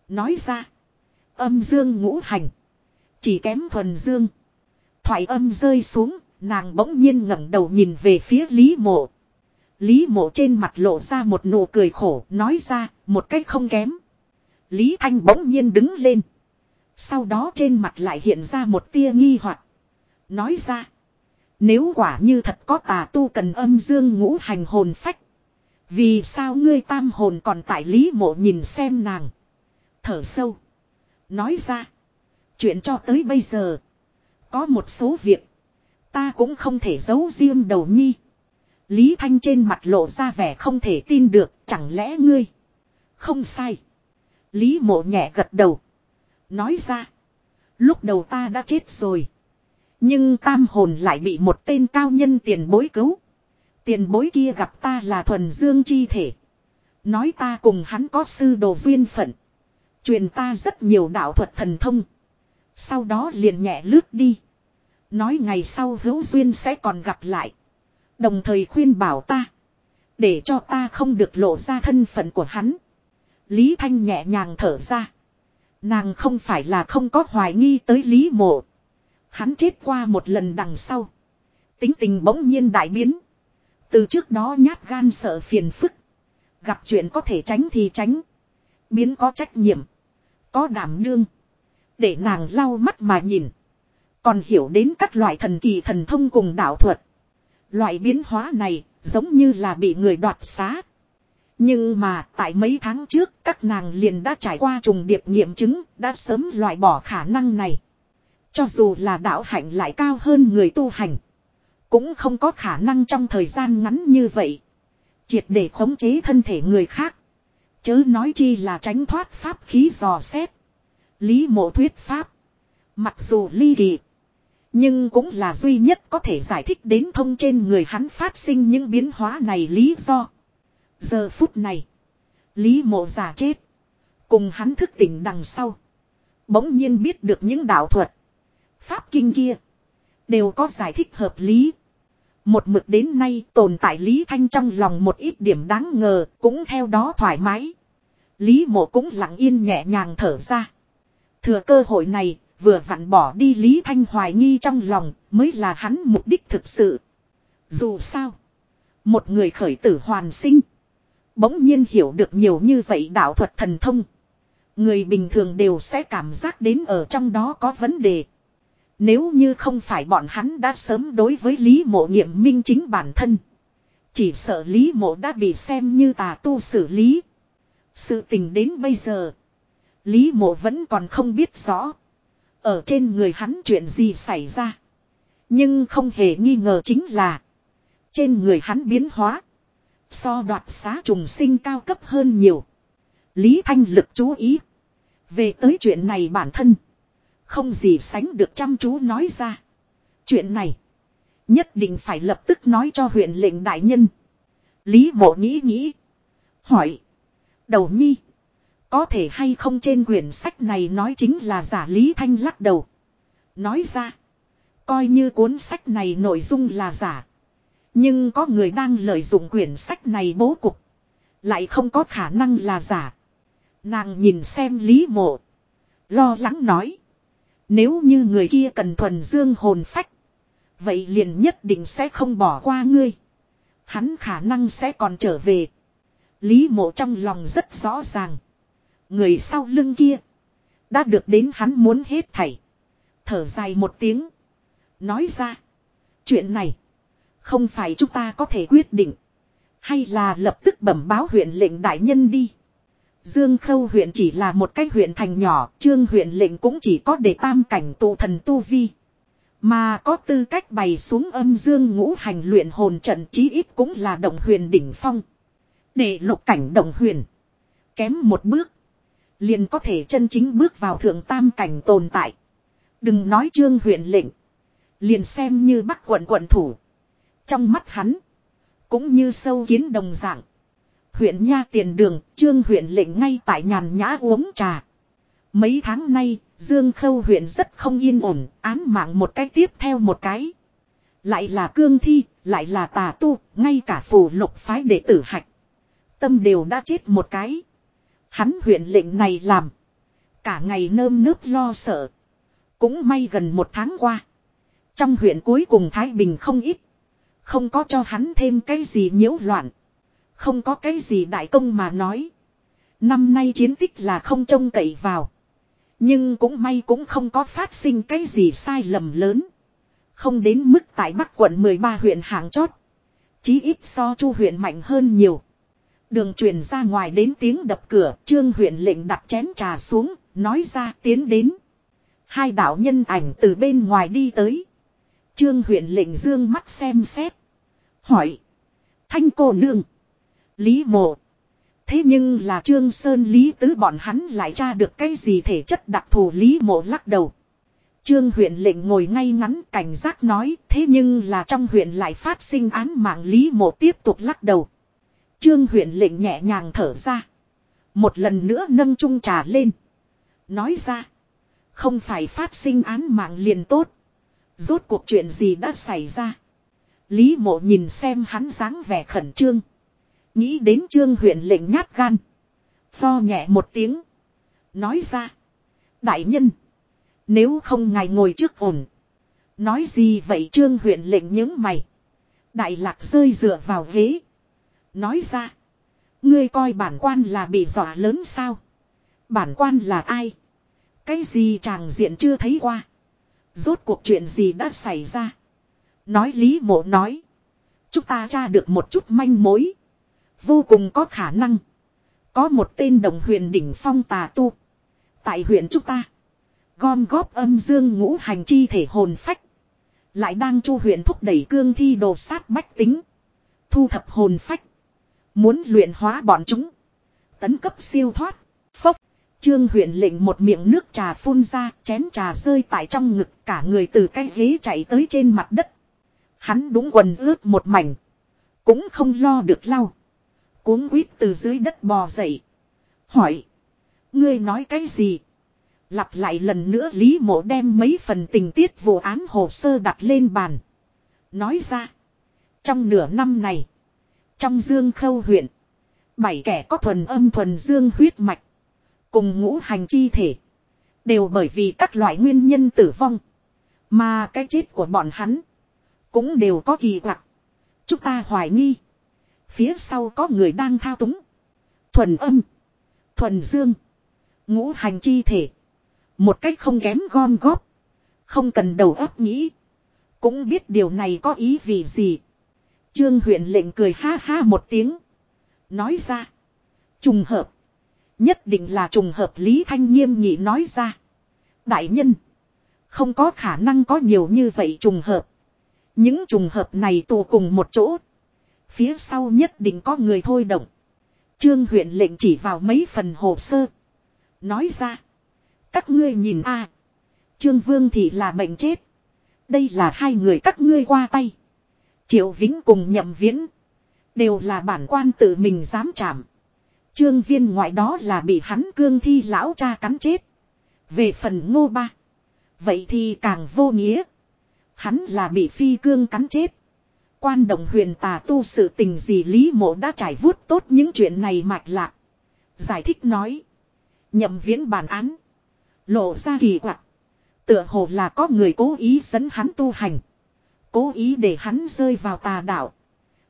Nói ra. Âm dương ngũ hành. Chỉ kém thuần dương. Thoại âm rơi xuống, nàng bỗng nhiên ngẩng đầu nhìn về phía Lý Mộ. Lý Mộ trên mặt lộ ra một nụ cười khổ, nói ra, một cách không kém. Lý Thanh bỗng nhiên đứng lên. Sau đó trên mặt lại hiện ra một tia nghi hoặc Nói ra. Nếu quả như thật có tà tu cần âm dương ngũ hành hồn phách. Vì sao ngươi tam hồn còn tại lý mộ nhìn xem nàng. Thở sâu. Nói ra. Chuyện cho tới bây giờ. Có một số việc. Ta cũng không thể giấu riêng đầu nhi. Lý Thanh trên mặt lộ ra vẻ không thể tin được. Chẳng lẽ ngươi. Không sai. Lý mộ nhẹ gật đầu. Nói ra. Lúc đầu ta đã chết rồi. Nhưng tam hồn lại bị một tên cao nhân tiền bối cứu. Tiền bối kia gặp ta là thuần dương chi thể. Nói ta cùng hắn có sư đồ duyên phận. Truyền ta rất nhiều đạo thuật thần thông. Sau đó liền nhẹ lướt đi. Nói ngày sau hữu duyên sẽ còn gặp lại. Đồng thời khuyên bảo ta. Để cho ta không được lộ ra thân phận của hắn. Lý Thanh nhẹ nhàng thở ra. Nàng không phải là không có hoài nghi tới Lý Mộ. Hắn chết qua một lần đằng sau. Tính tình bỗng nhiên đại biến. Từ trước đó nhát gan sợ phiền phức. Gặp chuyện có thể tránh thì tránh. Biến có trách nhiệm. Có đảm đương. Để nàng lau mắt mà nhìn. Còn hiểu đến các loại thần kỳ thần thông cùng đạo thuật. Loại biến hóa này giống như là bị người đoạt xá. Nhưng mà tại mấy tháng trước, các nàng liền đã trải qua trùng điệp nghiệm chứng, đã sớm loại bỏ khả năng này. Cho dù là đạo hạnh lại cao hơn người tu hành. Cũng không có khả năng trong thời gian ngắn như vậy. Triệt để khống chế thân thể người khác. Chớ nói chi là tránh thoát pháp khí dò xét. Lý mộ thuyết pháp. Mặc dù ly kỳ. Nhưng cũng là duy nhất có thể giải thích đến thông trên người hắn phát sinh những biến hóa này lý do. Giờ phút này. Lý mộ giả chết. Cùng hắn thức tỉnh đằng sau. Bỗng nhiên biết được những đạo thuật. Pháp kinh kia. Đều có giải thích hợp lý. Một mực đến nay tồn tại Lý Thanh trong lòng một ít điểm đáng ngờ. Cũng theo đó thoải mái. Lý mộ cũng lặng yên nhẹ nhàng thở ra. Thừa cơ hội này, vừa vặn bỏ đi Lý Thanh hoài nghi trong lòng, mới là hắn mục đích thực sự. Dù sao. Một người khởi tử hoàn sinh. Bỗng nhiên hiểu được nhiều như vậy đạo thuật thần thông. Người bình thường đều sẽ cảm giác đến ở trong đó có vấn đề. Nếu như không phải bọn hắn đã sớm đối với Lý Mộ nghiệm minh chính bản thân. Chỉ sợ Lý Mộ đã bị xem như tà tu xử lý. Sự tình đến bây giờ. Lý Mộ vẫn còn không biết rõ. Ở trên người hắn chuyện gì xảy ra. Nhưng không hề nghi ngờ chính là. Trên người hắn biến hóa. So đoạt xá trùng sinh cao cấp hơn nhiều. Lý Thanh lực chú ý. Về tới chuyện này bản thân. Không gì sánh được chăm chú nói ra. Chuyện này. Nhất định phải lập tức nói cho huyện lệnh đại nhân. Lý mộ nghĩ nghĩ. Hỏi. Đầu nhi. Có thể hay không trên quyển sách này nói chính là giả Lý Thanh lắc đầu. Nói ra. Coi như cuốn sách này nội dung là giả. Nhưng có người đang lợi dụng quyển sách này bố cục. Lại không có khả năng là giả. Nàng nhìn xem Lý Mộ. Lo lắng nói. Nếu như người kia cần thuần dương hồn phách. Vậy liền nhất định sẽ không bỏ qua ngươi. Hắn khả năng sẽ còn trở về. Lý mộ trong lòng rất rõ ràng. Người sau lưng kia. Đã được đến hắn muốn hết thảy. Thở dài một tiếng. Nói ra. Chuyện này. Không phải chúng ta có thể quyết định. Hay là lập tức bẩm báo huyện lệnh đại nhân đi. Dương Khâu huyện chỉ là một cái huyện thành nhỏ, trương huyện lệnh cũng chỉ có để tam cảnh tụ thần tu vi. Mà có tư cách bày xuống âm dương ngũ hành luyện hồn trận chí ít cũng là động huyền đỉnh phong. Để lục cảnh động huyền. Kém một bước. Liền có thể chân chính bước vào thượng tam cảnh tồn tại. Đừng nói trương huyện lệnh. Liền xem như bắc quận quận thủ. Trong mắt hắn. Cũng như sâu kiến đồng dạng. Huyện Nha tiền đường, trương huyện lệnh ngay tại nhàn nhã uống trà. Mấy tháng nay, Dương Khâu huyện rất không yên ổn, án mạng một cái tiếp theo một cái. Lại là cương thi, lại là tà tu, ngay cả phù lục phái đệ tử hạch. Tâm đều đã chết một cái. Hắn huyện lệnh này làm. Cả ngày nơm nớp lo sợ. Cũng may gần một tháng qua. Trong huyện cuối cùng Thái Bình không ít. Không có cho hắn thêm cái gì nhiễu loạn. Không có cái gì đại công mà nói. Năm nay chiến tích là không trông cậy vào. Nhưng cũng may cũng không có phát sinh cái gì sai lầm lớn. Không đến mức tại Bắc quận 13 huyện hạng chót. Chí ít so chu huyện mạnh hơn nhiều. Đường truyền ra ngoài đến tiếng đập cửa, trương huyện lệnh đặt chén trà xuống, nói ra tiến đến. Hai đạo nhân ảnh từ bên ngoài đi tới. Trương huyện lệnh dương mắt xem xét. Hỏi. Thanh cô nương. Lý mộ. Thế nhưng là Trương Sơn Lý Tứ bọn hắn lại tra được cái gì thể chất đặc thù Lý mộ lắc đầu. Trương huyện lệnh ngồi ngay ngắn cảnh giác nói, thế nhưng là trong huyện lại phát sinh án mạng Lý mộ tiếp tục lắc đầu. Trương huyện lệnh nhẹ nhàng thở ra. Một lần nữa nâng chung trà lên. Nói ra. Không phải phát sinh án mạng liền tốt. Rốt cuộc chuyện gì đã xảy ra. Lý mộ nhìn xem hắn dáng vẻ khẩn trương. Nghĩ đến trương huyện lệnh nhát gan. Tho nhẹ một tiếng. Nói ra. Đại nhân. Nếu không ngài ngồi trước ổn. Nói gì vậy trương huyện lệnh những mày. Đại lạc rơi dựa vào ghế. Nói ra. Ngươi coi bản quan là bị dọa lớn sao. Bản quan là ai. Cái gì chàng diện chưa thấy qua. Rốt cuộc chuyện gì đã xảy ra. Nói lý mộ nói. Chúng ta tra được một chút manh mối. Vô cùng có khả năng. Có một tên đồng huyền đỉnh phong tà tu. Tại huyện chúng ta. Gom góp âm dương ngũ hành chi thể hồn phách. Lại đang chu huyện thúc đẩy cương thi đồ sát bách tính. Thu thập hồn phách. Muốn luyện hóa bọn chúng. Tấn cấp siêu thoát. Phốc. Trương huyện lệnh một miệng nước trà phun ra, chén trà rơi tại trong ngực cả người từ cái ghế chạy tới trên mặt đất. Hắn đúng quần ướt một mảnh. Cũng không lo được lau. Cuốn quýt từ dưới đất bò dậy. Hỏi. Ngươi nói cái gì? Lặp lại lần nữa Lý Mộ đem mấy phần tình tiết vụ án hồ sơ đặt lên bàn. Nói ra. Trong nửa năm này. Trong dương khâu huyện. Bảy kẻ có thuần âm thuần dương huyết mạch. Cùng ngũ hành chi thể. Đều bởi vì các loại nguyên nhân tử vong. Mà cái chết của bọn hắn. Cũng đều có kỳ quặc. Chúng ta hoài nghi. Phía sau có người đang thao túng. Thuần âm. Thuần dương. Ngũ hành chi thể. Một cách không kém gom góp. Không cần đầu óc nghĩ. Cũng biết điều này có ý vì gì. Trương huyện lệnh cười ha ha một tiếng. Nói ra. Trùng hợp. Nhất định là trùng hợp Lý Thanh Nghiêm nhị nói ra. Đại nhân. Không có khả năng có nhiều như vậy trùng hợp. Những trùng hợp này tụ cùng một chỗ. Phía sau nhất định có người thôi động. Trương huyện lệnh chỉ vào mấy phần hồ sơ. Nói ra. Các ngươi nhìn a Trương Vương thì là bệnh chết. Đây là hai người các ngươi qua tay. Triệu Vĩnh cùng nhậm viễn. Đều là bản quan tự mình dám chạm. Trương viên ngoại đó là bị hắn cương thi lão cha cắn chết. Về phần ngô ba. Vậy thì càng vô nghĩa. Hắn là bị phi cương cắn chết. Quan đồng huyền tà tu sự tình gì Lý mộ đã trải vuốt tốt những chuyện này mạch lạc. Giải thích nói. Nhậm viễn bản án. Lộ ra kỳ quặc. Tựa hồ là có người cố ý dẫn hắn tu hành. Cố ý để hắn rơi vào tà đạo.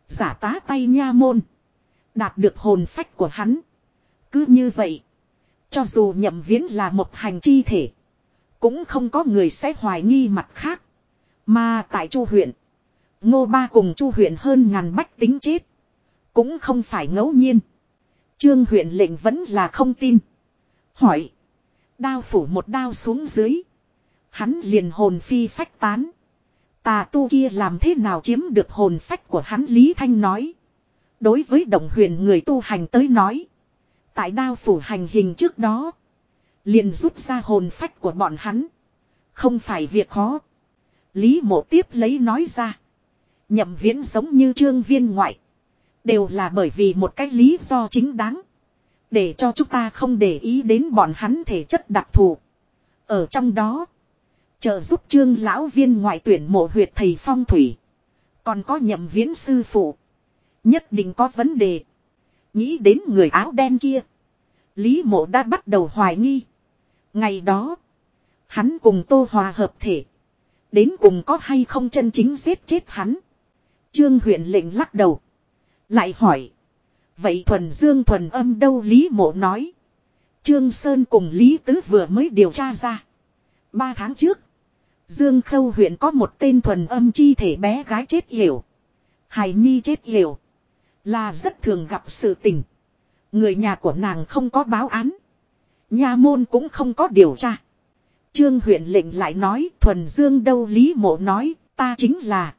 Giả tá tay nha môn. Đạt được hồn phách của hắn. Cứ như vậy. Cho dù nhậm viễn là một hành chi thể. Cũng không có người sẽ hoài nghi mặt khác. Mà tại chu huyện. Ngô ba cùng chu huyện hơn ngàn bách tính chết. Cũng không phải ngẫu nhiên. Trương huyện lệnh vẫn là không tin. Hỏi. Đao phủ một đao xuống dưới. Hắn liền hồn phi phách tán. Tà tu kia làm thế nào chiếm được hồn phách của hắn Lý Thanh nói. Đối với động huyền người tu hành tới nói. Tại đao phủ hành hình trước đó. Liền rút ra hồn phách của bọn hắn. Không phải việc khó. Lý mộ tiếp lấy nói ra. Nhậm viễn giống như trương viên ngoại. Đều là bởi vì một cái lý do chính đáng. Để cho chúng ta không để ý đến bọn hắn thể chất đặc thù. Ở trong đó. Trợ giúp trương lão viên ngoại tuyển mộ huyệt thầy phong thủy. Còn có nhậm viễn sư phụ. Nhất định có vấn đề. Nghĩ đến người áo đen kia. Lý mộ đã bắt đầu hoài nghi. Ngày đó. Hắn cùng tô hòa hợp thể. Đến cùng có hay không chân chính giết chết hắn. Trương huyện lệnh lắc đầu. Lại hỏi. Vậy thuần dương thuần âm đâu Lý mộ nói. Trương Sơn cùng Lý Tứ vừa mới điều tra ra. Ba tháng trước. Dương Khâu huyện có một tên thuần âm chi thể bé gái chết hiểu. Hải Nhi chết hiểu. Là rất thường gặp sự tình. Người nhà của nàng không có báo án. Nhà môn cũng không có điều tra. Trương huyện lệnh lại nói, thuần dương đâu Lý mộ nói, ta chính là.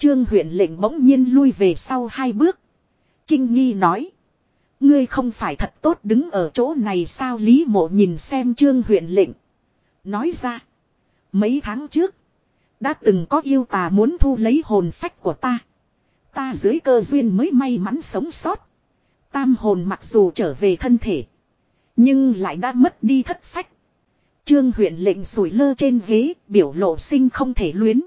Trương huyện lệnh bỗng nhiên lui về sau hai bước. Kinh nghi nói. Ngươi không phải thật tốt đứng ở chỗ này sao Lý mộ nhìn xem trương huyện lệnh. Nói ra. Mấy tháng trước. Đã từng có yêu tà muốn thu lấy hồn phách của ta. Ta dưới cơ duyên mới may mắn sống sót. Tam hồn mặc dù trở về thân thể. Nhưng lại đã mất đi thất phách. Trương huyện lệnh sủi lơ trên ghế, biểu lộ sinh không thể luyến.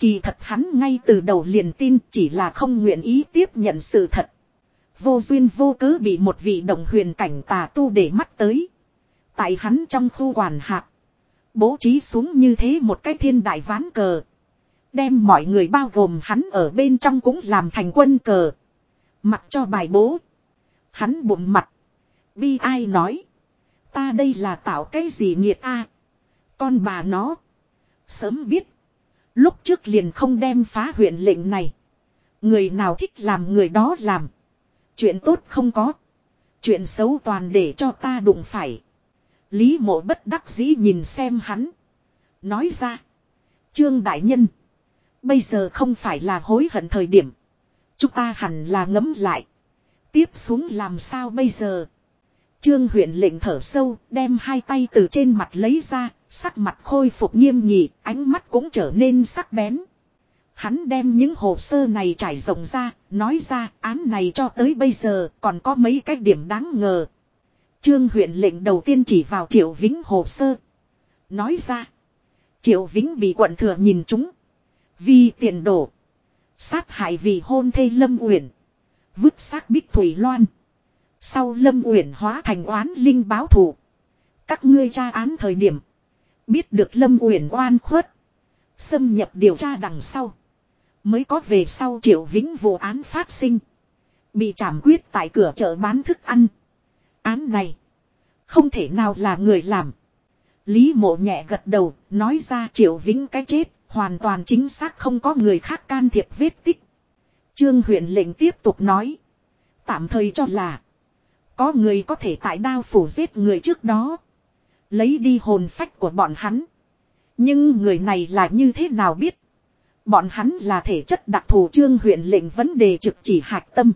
Kỳ thật hắn ngay từ đầu liền tin chỉ là không nguyện ý tiếp nhận sự thật. Vô duyên vô cớ bị một vị đồng huyền cảnh tà tu để mắt tới. Tại hắn trong khu quản hạt. Bố trí xuống như thế một cái thiên đại ván cờ. Đem mọi người bao gồm hắn ở bên trong cũng làm thành quân cờ. Mặc cho bài bố. Hắn bụng mặt. Bi ai nói. Ta đây là tạo cái gì nghiệt a Con bà nó. Sớm biết. Lúc trước liền không đem phá huyện lệnh này. Người nào thích làm người đó làm. Chuyện tốt không có. Chuyện xấu toàn để cho ta đụng phải. Lý mộ bất đắc dĩ nhìn xem hắn. Nói ra. Trương Đại Nhân. Bây giờ không phải là hối hận thời điểm. Chúng ta hẳn là ngấm lại. Tiếp xuống làm sao bây giờ? Trương huyện lệnh thở sâu, đem hai tay từ trên mặt lấy ra, sắc mặt khôi phục nghiêm nghị, ánh mắt cũng trở nên sắc bén. Hắn đem những hồ sơ này trải rộng ra, nói ra án này cho tới bây giờ còn có mấy cái điểm đáng ngờ. Trương huyện lệnh đầu tiên chỉ vào Triệu Vĩnh hồ sơ. Nói ra, Triệu Vĩnh bị quận thừa nhìn chúng. Vì tiền đổ. Sát hại vì hôn thê Lâm Uyển. Vứt xác Bích Thủy Loan. Sau Lâm Uyển hóa thành oán linh báo thù. Các ngươi tra án thời điểm. Biết được Lâm Uyển oan khuất. Xâm nhập điều tra đằng sau. Mới có về sau triệu vĩnh vụ án phát sinh. Bị trảm quyết tại cửa chợ bán thức ăn. Án này. Không thể nào là người làm. Lý mộ nhẹ gật đầu. Nói ra triệu vĩnh cái chết. Hoàn toàn chính xác không có người khác can thiệp vết tích. Trương huyện lệnh tiếp tục nói. Tạm thời cho là. Có người có thể tại đao phủ giết người trước đó. Lấy đi hồn phách của bọn hắn. Nhưng người này là như thế nào biết. Bọn hắn là thể chất đặc thù trương huyện lệnh vấn đề trực chỉ hạch tâm.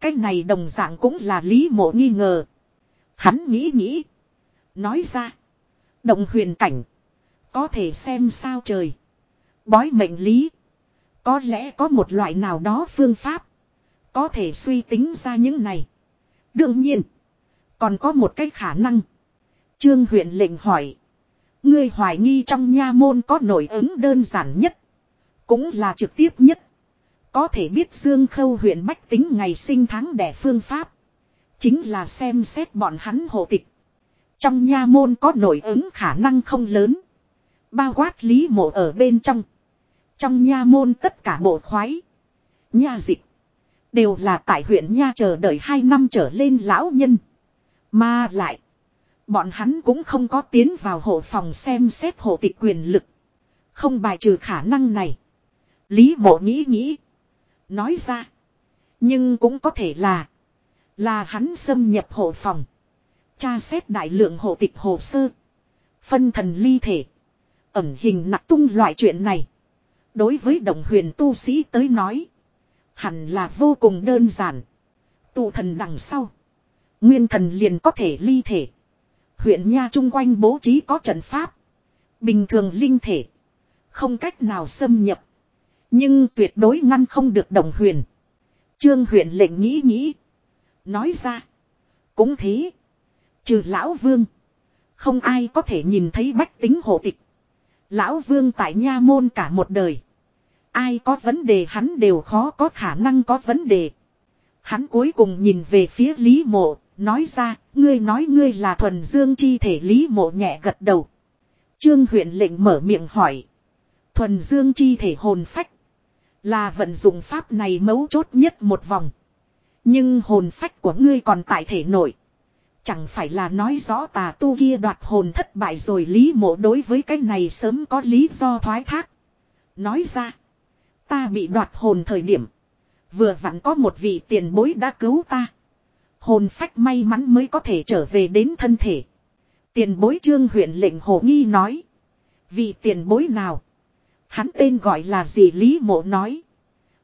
Cái này đồng dạng cũng là lý mộ nghi ngờ. Hắn nghĩ nghĩ. Nói ra. Động huyền cảnh. Có thể xem sao trời. Bói mệnh lý. Có lẽ có một loại nào đó phương pháp. Có thể suy tính ra những này. Đương nhiên. Còn có một cái khả năng. Trương huyện lệnh hỏi. Ngươi hoài nghi trong nha môn có nổi ứng đơn giản nhất. Cũng là trực tiếp nhất. Có thể biết Dương Khâu huyện Bách tính ngày sinh tháng đẻ phương pháp. Chính là xem xét bọn hắn hộ tịch. Trong nha môn có nổi ứng khả năng không lớn. Bao quát lý mộ ở bên trong. Trong nha môn tất cả bộ khoái. Nha dịch. Đều là tại huyện nha chờ đợi hai năm trở lên lão nhân. Mà lại. Bọn hắn cũng không có tiến vào hộ phòng xem xét hộ tịch quyền lực. Không bài trừ khả năng này. Lý mộ nghĩ nghĩ. Nói ra. Nhưng cũng có thể là. Là hắn xâm nhập hộ phòng. Tra xét đại lượng hộ tịch hồ sơ. Phân thần ly thể. Ẩm hình nặng tung loại chuyện này. Đối với đồng huyền tu sĩ tới nói. Hẳn là vô cùng đơn giản. Tụ thần đằng sau. Nguyên thần liền có thể ly thể. Huyện Nha chung quanh bố trí có trận pháp. Bình thường linh thể. Không cách nào xâm nhập. Nhưng tuyệt đối ngăn không được đồng huyền. Trương huyện lệnh nghĩ nghĩ. Nói ra. Cũng thế. Trừ lão vương. Không ai có thể nhìn thấy bách tính hộ tịch. Lão vương tại nha môn cả một đời. Ai có vấn đề hắn đều khó có khả năng có vấn đề. Hắn cuối cùng nhìn về phía Lý Mộ, nói ra, ngươi nói ngươi là thuần dương chi thể Lý Mộ nhẹ gật đầu. Trương huyện lệnh mở miệng hỏi. Thuần dương chi thể hồn phách. Là vận dụng pháp này mấu chốt nhất một vòng. Nhưng hồn phách của ngươi còn tại thể nội. Chẳng phải là nói rõ tà tu kia đoạt hồn thất bại rồi lý mộ đối với cái này sớm có lý do thoái thác. Nói ra. Ta bị đoạt hồn thời điểm. Vừa vặn có một vị tiền bối đã cứu ta. Hồn phách may mắn mới có thể trở về đến thân thể. Tiền bối trương huyện lệnh hồ nghi nói. vì tiền bối nào? Hắn tên gọi là gì Lý mộ nói.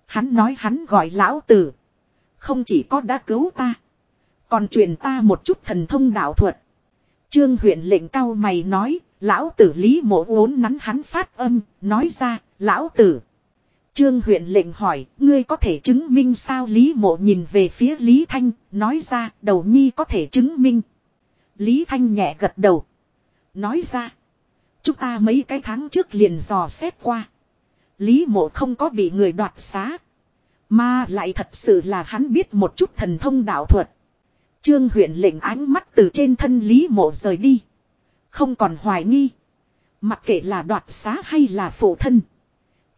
Hắn nói hắn gọi lão tử. Không chỉ có đã cứu ta. Còn truyền ta một chút thần thông đạo thuật. Trương huyện lệnh cao mày nói. Lão tử Lý mộ uốn nắn hắn phát âm. Nói ra. Lão tử. Trương huyện lệnh hỏi, ngươi có thể chứng minh sao Lý mộ nhìn về phía Lý Thanh, nói ra, đầu nhi có thể chứng minh. Lý Thanh nhẹ gật đầu. Nói ra, chúng ta mấy cái tháng trước liền dò xét qua. Lý mộ không có bị người đoạt xá. Mà lại thật sự là hắn biết một chút thần thông đạo thuật. Trương huyện lệnh ánh mắt từ trên thân Lý mộ rời đi. Không còn hoài nghi. Mặc kệ là đoạt xá hay là phụ thân.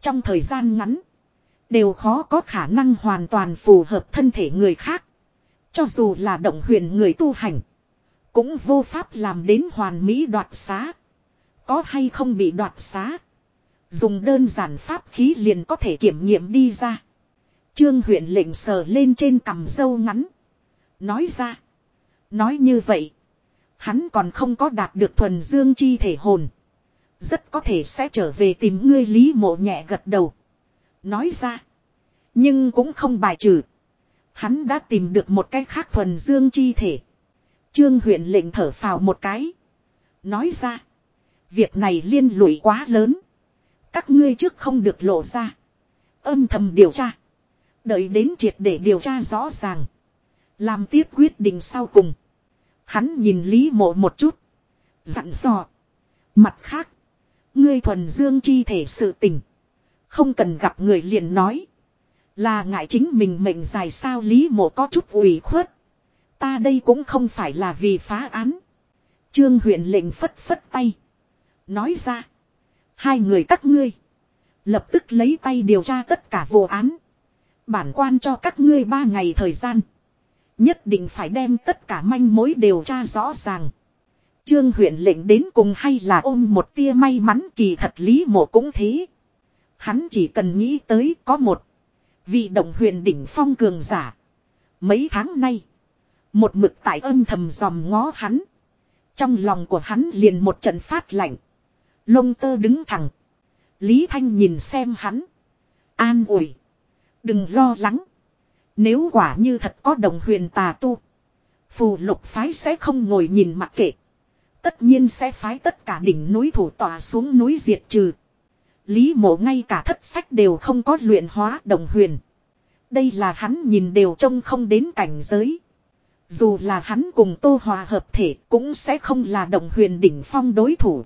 Trong thời gian ngắn. Đều khó có khả năng hoàn toàn phù hợp thân thể người khác. Cho dù là động huyền người tu hành. Cũng vô pháp làm đến hoàn mỹ đoạt xá. Có hay không bị đoạt xá. Dùng đơn giản pháp khí liền có thể kiểm nghiệm đi ra. Trương huyện lệnh sờ lên trên cằm dâu ngắn. Nói ra. Nói như vậy. Hắn còn không có đạt được thuần dương chi thể hồn. Rất có thể sẽ trở về tìm ngươi lý mộ nhẹ gật đầu. Nói ra. Nhưng cũng không bài trừ. Hắn đã tìm được một cách khác thuần dương chi thể. Trương huyện lệnh thở phào một cái. Nói ra. Việc này liên lụy quá lớn. Các ngươi trước không được lộ ra. Âm thầm điều tra. Đợi đến triệt để điều tra rõ ràng. Làm tiếp quyết định sau cùng. Hắn nhìn Lý mộ một chút. Dặn dò. Mặt khác. Ngươi thuần dương chi thể sự tình. Không cần gặp người liền nói. Là ngại chính mình mệnh dài sao Lý mộ có chút ủy khuất. Ta đây cũng không phải là vì phá án. Trương huyện lệnh phất phất tay. Nói ra. Hai người các ngươi. Lập tức lấy tay điều tra tất cả vụ án. Bản quan cho các ngươi ba ngày thời gian. Nhất định phải đem tất cả manh mối điều tra rõ ràng. Trương huyện lệnh đến cùng hay là ôm một tia may mắn kỳ thật lý mộ cũng thế. Hắn chỉ cần nghĩ tới có một. Vị động huyền đỉnh phong cường giả. Mấy tháng nay. Một mực tại âm thầm dòm ngó hắn. Trong lòng của hắn liền một trận phát lạnh. Lông tơ đứng thẳng. Lý Thanh nhìn xem hắn. An ủi. Đừng lo lắng. Nếu quả như thật có đồng huyền tà tu. Phù lục phái sẽ không ngồi nhìn mặc kệ. Tất nhiên sẽ phái tất cả đỉnh núi thủ tòa xuống núi diệt trừ. Lý mộ ngay cả thất sách đều không có luyện hóa đồng huyền. Đây là hắn nhìn đều trông không đến cảnh giới. Dù là hắn cùng Tô Hòa hợp thể cũng sẽ không là đồng huyền đỉnh phong đối thủ.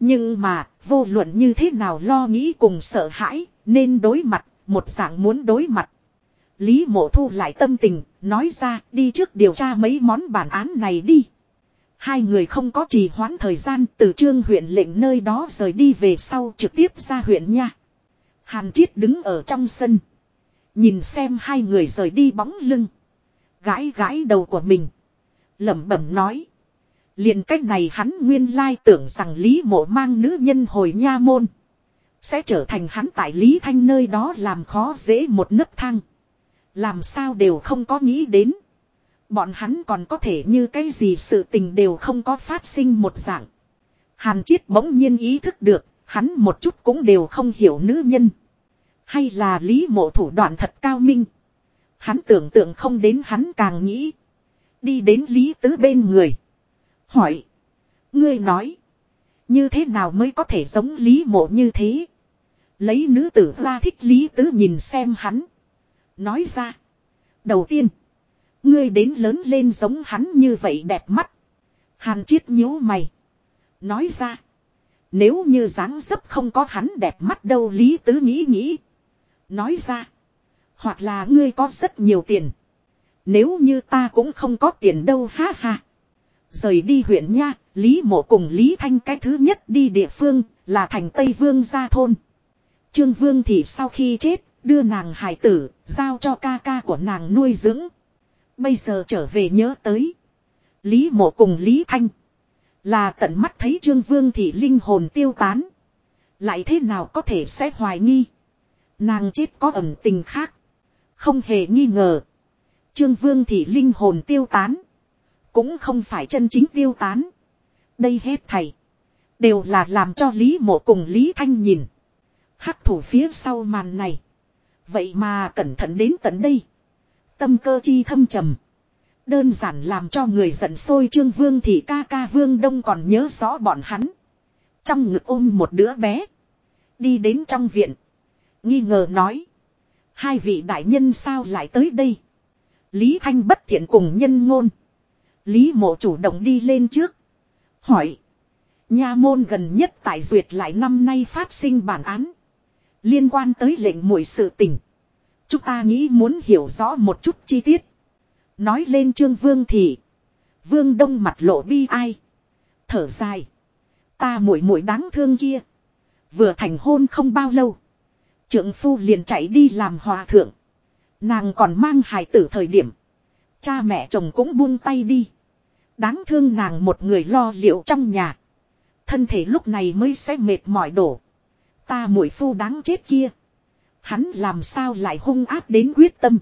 Nhưng mà, vô luận như thế nào lo nghĩ cùng sợ hãi, nên đối mặt, một dạng muốn đối mặt. Lý mộ thu lại tâm tình, nói ra đi trước điều tra mấy món bản án này đi. Hai người không có trì hoãn thời gian từ trương huyện lệnh nơi đó rời đi về sau trực tiếp ra huyện nha. Hàn Triết đứng ở trong sân. Nhìn xem hai người rời đi bóng lưng. Gãi gãi đầu của mình. lẩm bẩm nói. liền cách này hắn nguyên lai tưởng rằng Lý mộ mang nữ nhân hồi nha môn. Sẽ trở thành hắn tại Lý Thanh nơi đó làm khó dễ một nấc thang. Làm sao đều không có nghĩ đến. Bọn hắn còn có thể như cái gì sự tình đều không có phát sinh một dạng. Hàn Chiết bỗng nhiên ý thức được, hắn một chút cũng đều không hiểu nữ nhân. Hay là lý mộ thủ đoạn thật cao minh. Hắn tưởng tượng không đến hắn càng nghĩ. Đi đến lý tứ bên người. Hỏi. Ngươi nói. Như thế nào mới có thể giống lý mộ như thế. Lấy nữ tử ra thích lý tứ nhìn xem hắn. Nói ra. Đầu tiên. Ngươi đến lớn lên giống hắn như vậy đẹp mắt. Hàn chiết nhíu mày. Nói ra. Nếu như dáng dấp không có hắn đẹp mắt đâu Lý Tứ nghĩ nghĩ. Nói ra. Hoặc là ngươi có rất nhiều tiền. Nếu như ta cũng không có tiền đâu ha ha. Rời đi huyện nha, Lý Mộ cùng Lý Thanh cái thứ nhất đi địa phương là thành Tây Vương gia thôn. Trương Vương thì sau khi chết, đưa nàng hải tử, giao cho ca ca của nàng nuôi dưỡng. Bây giờ trở về nhớ tới. Lý Mộ cùng Lý Thanh. Là tận mắt thấy Trương Vương thì linh hồn tiêu tán. Lại thế nào có thể sẽ hoài nghi. Nàng chết có ẩm tình khác. Không hề nghi ngờ. Trương Vương thì linh hồn tiêu tán. Cũng không phải chân chính tiêu tán. Đây hết thầy. Đều là làm cho Lý Mộ cùng Lý Thanh nhìn. Hắc thủ phía sau màn này. Vậy mà cẩn thận đến tận đây. Tâm cơ chi thâm trầm. Đơn giản làm cho người giận sôi trương vương thì ca ca vương đông còn nhớ rõ bọn hắn. Trong ngực ôm một đứa bé. Đi đến trong viện. Nghi ngờ nói. Hai vị đại nhân sao lại tới đây. Lý Thanh bất thiện cùng nhân ngôn. Lý mộ chủ động đi lên trước. Hỏi. Nha môn gần nhất tại duyệt lại năm nay phát sinh bản án. Liên quan tới lệnh muội sự tình. Chúng ta nghĩ muốn hiểu rõ một chút chi tiết. Nói lên trương vương thì. Vương đông mặt lộ bi ai. Thở dài. Ta muội muội đáng thương kia. Vừa thành hôn không bao lâu. Trượng phu liền chạy đi làm hòa thượng. Nàng còn mang hài tử thời điểm. Cha mẹ chồng cũng buông tay đi. Đáng thương nàng một người lo liệu trong nhà. Thân thể lúc này mới sẽ mệt mỏi đổ. Ta muội phu đáng chết kia. Hắn làm sao lại hung áp đến quyết tâm.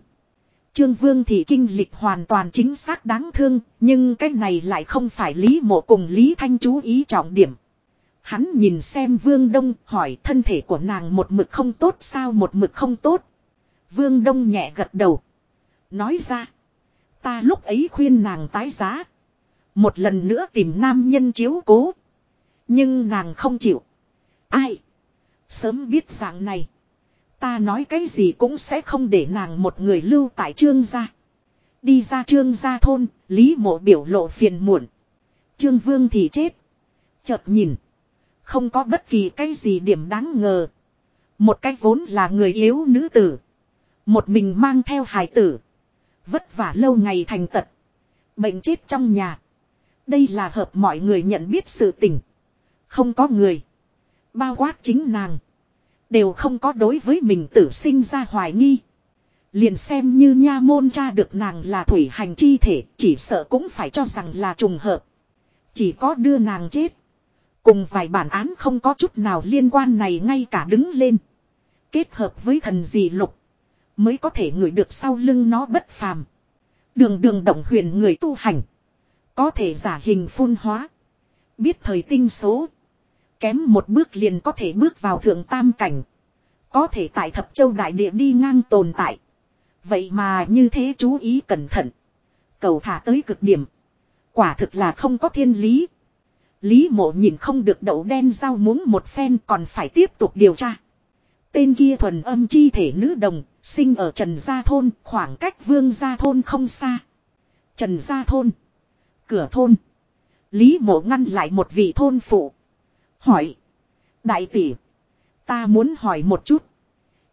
Trương Vương thị kinh lịch hoàn toàn chính xác đáng thương, nhưng cái này lại không phải Lý Mộ cùng Lý Thanh chú ý trọng điểm. Hắn nhìn xem Vương Đông hỏi thân thể của nàng một mực không tốt sao một mực không tốt. Vương Đông nhẹ gật đầu. Nói ra. Ta lúc ấy khuyên nàng tái giá. Một lần nữa tìm nam nhân chiếu cố. Nhưng nàng không chịu. Ai? Sớm biết dạng này. Ta nói cái gì cũng sẽ không để nàng một người lưu tại trương gia. Đi ra trương gia thôn, Lý mộ biểu lộ phiền muộn. Trương vương thì chết. Chợt nhìn. Không có bất kỳ cái gì điểm đáng ngờ. Một cách vốn là người yếu nữ tử. Một mình mang theo hài tử. Vất vả lâu ngày thành tật. Bệnh chết trong nhà. Đây là hợp mọi người nhận biết sự tình. Không có người. Bao quát chính nàng. Đều không có đối với mình tử sinh ra hoài nghi. Liền xem như nha môn cha được nàng là thủy hành chi thể. Chỉ sợ cũng phải cho rằng là trùng hợp. Chỉ có đưa nàng chết. Cùng vài bản án không có chút nào liên quan này ngay cả đứng lên. Kết hợp với thần dị lục. Mới có thể ngửi được sau lưng nó bất phàm. Đường đường động huyền người tu hành. Có thể giả hình phun hóa. Biết thời tinh số. Kém một bước liền có thể bước vào thượng tam cảnh. Có thể tại thập châu đại địa đi ngang tồn tại. Vậy mà như thế chú ý cẩn thận. Cầu thả tới cực điểm. Quả thực là không có thiên lý. Lý mộ nhìn không được đậu đen rau muống một phen còn phải tiếp tục điều tra. Tên kia thuần âm chi thể nữ đồng, sinh ở Trần Gia Thôn, khoảng cách Vương Gia Thôn không xa. Trần Gia Thôn. Cửa thôn. Lý mộ ngăn lại một vị thôn phụ. Hỏi. Đại tỷ. Ta muốn hỏi một chút.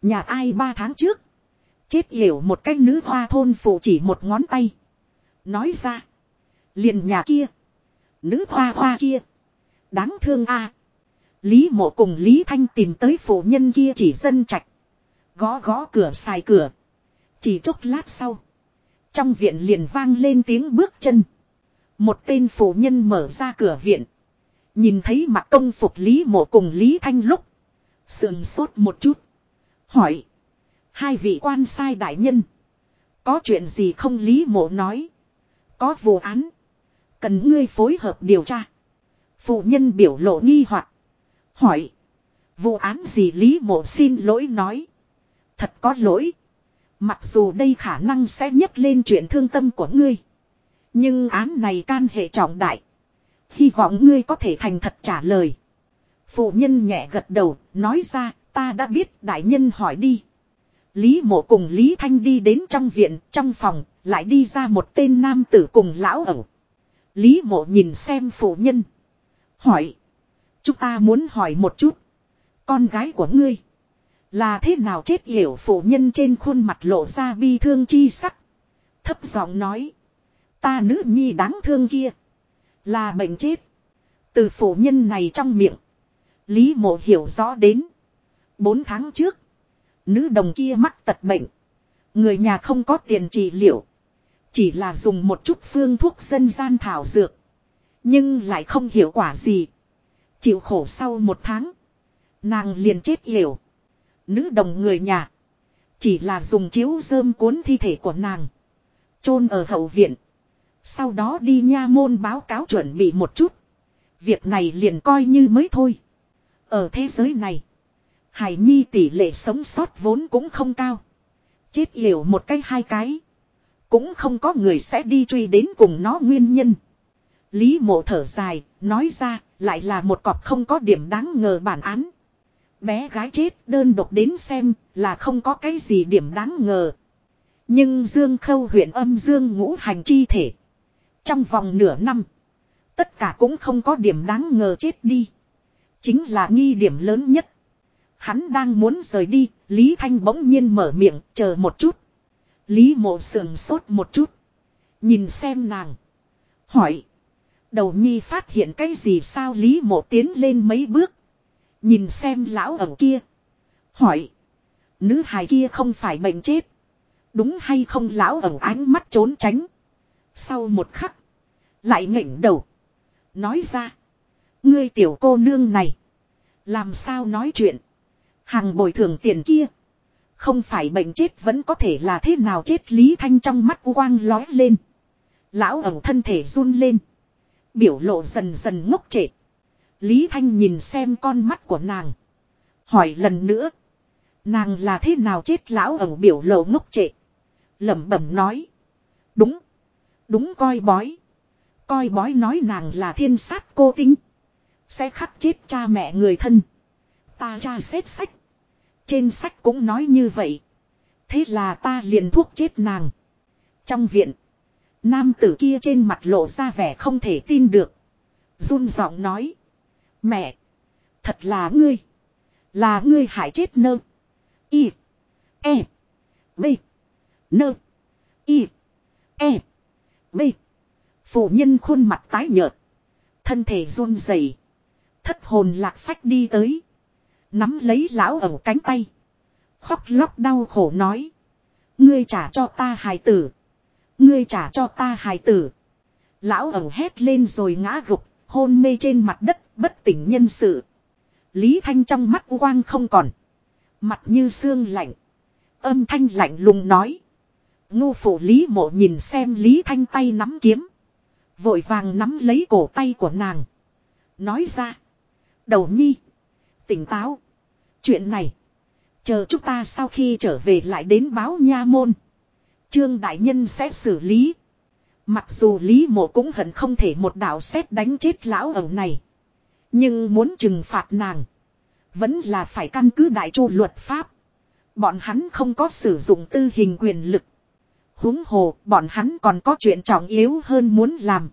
Nhà ai ba tháng trước. Chết hiểu một cái nữ hoa thôn phụ chỉ một ngón tay. Nói ra. liền nhà kia. Nữ hoa hoa kia. Đáng thương a. Lý mộ cùng Lý Thanh tìm tới phụ nhân kia chỉ dân trạch. Gõ gõ cửa xài cửa. Chỉ chốc lát sau. Trong viện liền vang lên tiếng bước chân. Một tên phụ nhân mở ra cửa viện. Nhìn thấy mặt công phục Lý mộ cùng Lý Thanh lúc. Sườn sốt một chút. Hỏi. Hai vị quan sai đại nhân. Có chuyện gì không Lý mộ nói. Có vụ án. Cần ngươi phối hợp điều tra. Phụ nhân biểu lộ nghi hoặc Hỏi. Vụ án gì Lý mộ xin lỗi nói. Thật có lỗi. Mặc dù đây khả năng sẽ nhấc lên chuyện thương tâm của ngươi. Nhưng án này can hệ trọng đại. Hy vọng ngươi có thể thành thật trả lời. Phụ nhân nhẹ gật đầu, nói ra, ta đã biết đại nhân hỏi đi. Lý mộ cùng Lý Thanh đi đến trong viện, trong phòng, lại đi ra một tên nam tử cùng lão ẩu. Lý mộ nhìn xem phụ nhân. Hỏi. Chúng ta muốn hỏi một chút. Con gái của ngươi. Là thế nào chết hiểu phụ nhân trên khuôn mặt lộ ra bi thương chi sắc. Thấp giọng nói. Ta nữ nhi đáng thương kia. Là bệnh chết. Từ phụ nhân này trong miệng. Lý mộ hiểu rõ đến. Bốn tháng trước. Nữ đồng kia mắc tật bệnh. Người nhà không có tiền trị liệu. Chỉ là dùng một chút phương thuốc dân gian thảo dược. Nhưng lại không hiệu quả gì. Chịu khổ sau một tháng. Nàng liền chết hiểu. Nữ đồng người nhà. Chỉ là dùng chiếu rơm cuốn thi thể của nàng. chôn ở hậu viện. Sau đó đi nha môn báo cáo chuẩn bị một chút. Việc này liền coi như mới thôi. Ở thế giới này. Hải Nhi tỷ lệ sống sót vốn cũng không cao. Chết liều một cái hai cái. Cũng không có người sẽ đi truy đến cùng nó nguyên nhân. Lý mộ thở dài, nói ra, lại là một cọp không có điểm đáng ngờ bản án. Bé gái chết đơn độc đến xem, là không có cái gì điểm đáng ngờ. Nhưng Dương Khâu huyện âm Dương ngũ hành chi thể. Trong vòng nửa năm, tất cả cũng không có điểm đáng ngờ chết đi. Chính là nghi điểm lớn nhất. Hắn đang muốn rời đi, Lý Thanh bỗng nhiên mở miệng, chờ một chút. Lý mộ sườn sốt một chút. Nhìn xem nàng. Hỏi. Đầu nhi phát hiện cái gì sao Lý mộ tiến lên mấy bước. Nhìn xem lão ẩu kia. Hỏi. Nữ hài kia không phải bệnh chết. Đúng hay không lão ẩu ánh mắt trốn tránh. Sau một khắc. Lại ngẩng đầu. Nói ra. Ngươi tiểu cô nương này. Làm sao nói chuyện. Hàng bồi thường tiền kia. Không phải bệnh chết vẫn có thể là thế nào chết Lý Thanh trong mắt quang lói lên. Lão ẩu thân thể run lên. Biểu lộ dần dần ngốc trệ. Lý Thanh nhìn xem con mắt của nàng. Hỏi lần nữa. Nàng là thế nào chết lão ẩu biểu lộ ngốc trệ. lẩm bẩm nói. Đúng. Đúng coi bói. Coi bói nói nàng là thiên sát cô tinh. Sẽ khắc chết cha mẹ người thân. Ta tra xếp sách. Trên sách cũng nói như vậy. Thế là ta liền thuốc chết nàng. Trong viện. Nam tử kia trên mặt lộ ra vẻ không thể tin được. run giọng nói. Mẹ. Thật là ngươi. Là ngươi hại chết nơ. Y. E. B. Nơ. Y. E. B. Phụ nhân khuôn mặt tái nhợt. Thân thể run rẩy, Thất hồn lạc phách đi tới. Nắm lấy lão ở cánh tay. Khóc lóc đau khổ nói. Ngươi trả cho ta hài tử. Ngươi trả cho ta hài tử. Lão ẩu hét lên rồi ngã gục, hôn mê trên mặt đất, bất tỉnh nhân sự. Lý Thanh trong mắt quang không còn. Mặt như xương lạnh. Âm thanh lạnh lùng nói. Ngu phụ Lý mộ nhìn xem Lý Thanh tay nắm kiếm. Vội vàng nắm lấy cổ tay của nàng. Nói ra. Đầu nhi. Tỉnh táo. Chuyện này. Chờ chúng ta sau khi trở về lại đến báo nha môn. Trương Đại Nhân sẽ xử lý. Mặc dù Lý Mộ cũng hận không thể một đạo xét đánh chết lão ẩu này. Nhưng muốn trừng phạt nàng. Vẫn là phải căn cứ đại chu luật pháp. Bọn hắn không có sử dụng tư hình quyền lực huống hồ, bọn hắn còn có chuyện trọng yếu hơn muốn làm.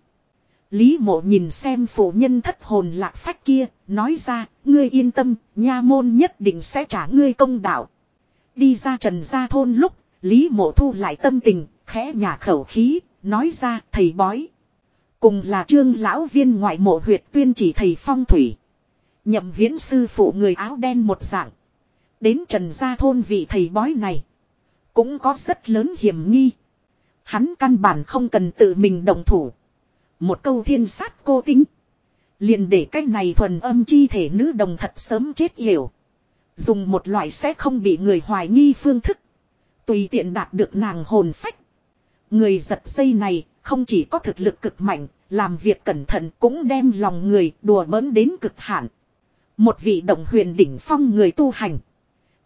Lý mộ nhìn xem phụ nhân thất hồn lạc phách kia, nói ra, ngươi yên tâm, nha môn nhất định sẽ trả ngươi công đạo. Đi ra trần gia thôn lúc, Lý mộ thu lại tâm tình, khẽ nhả khẩu khí, nói ra thầy bói. Cùng là trương lão viên ngoại mộ huyệt tuyên chỉ thầy phong thủy. Nhậm viễn sư phụ người áo đen một dạng. Đến trần gia thôn vị thầy bói này. Cũng có rất lớn hiểm nghi. Hắn căn bản không cần tự mình đồng thủ. Một câu thiên sát cô tính. Liền để cái này thuần âm chi thể nữ đồng thật sớm chết hiểu. Dùng một loại sẽ không bị người hoài nghi phương thức. Tùy tiện đạt được nàng hồn phách. Người giật dây này không chỉ có thực lực cực mạnh, làm việc cẩn thận cũng đem lòng người đùa bỡn đến cực hạn. Một vị động huyền đỉnh phong người tu hành.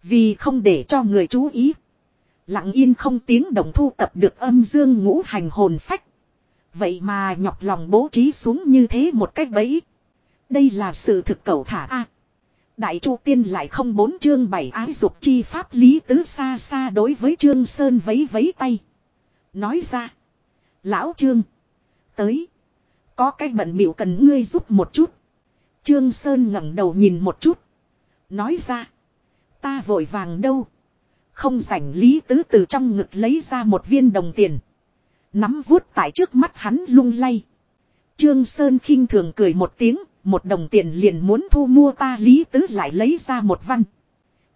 Vì không để cho người chú ý. Lặng yên không tiếng động thu tập được âm dương ngũ hành hồn phách. Vậy mà nhọc lòng bố trí xuống như thế một cách bẫy. Đây là sự thực cầu thả a. Đại Chu Tiên lại không bốn chương bảy ái dục chi pháp lý tứ xa xa đối với Trương Sơn vấy vấy tay. Nói ra. Lão Trương. Tới. Có cái bận biểu cần ngươi giúp một chút. Trương Sơn ngẩng đầu nhìn một chút. Nói ra. Ta vội vàng đâu. Không rảnh lý tứ từ trong ngực lấy ra một viên đồng tiền. Nắm vuốt tại trước mắt hắn lung lay. Trương Sơn khinh thường cười một tiếng, một đồng tiền liền muốn thu mua ta Lý Tứ lại lấy ra một văn.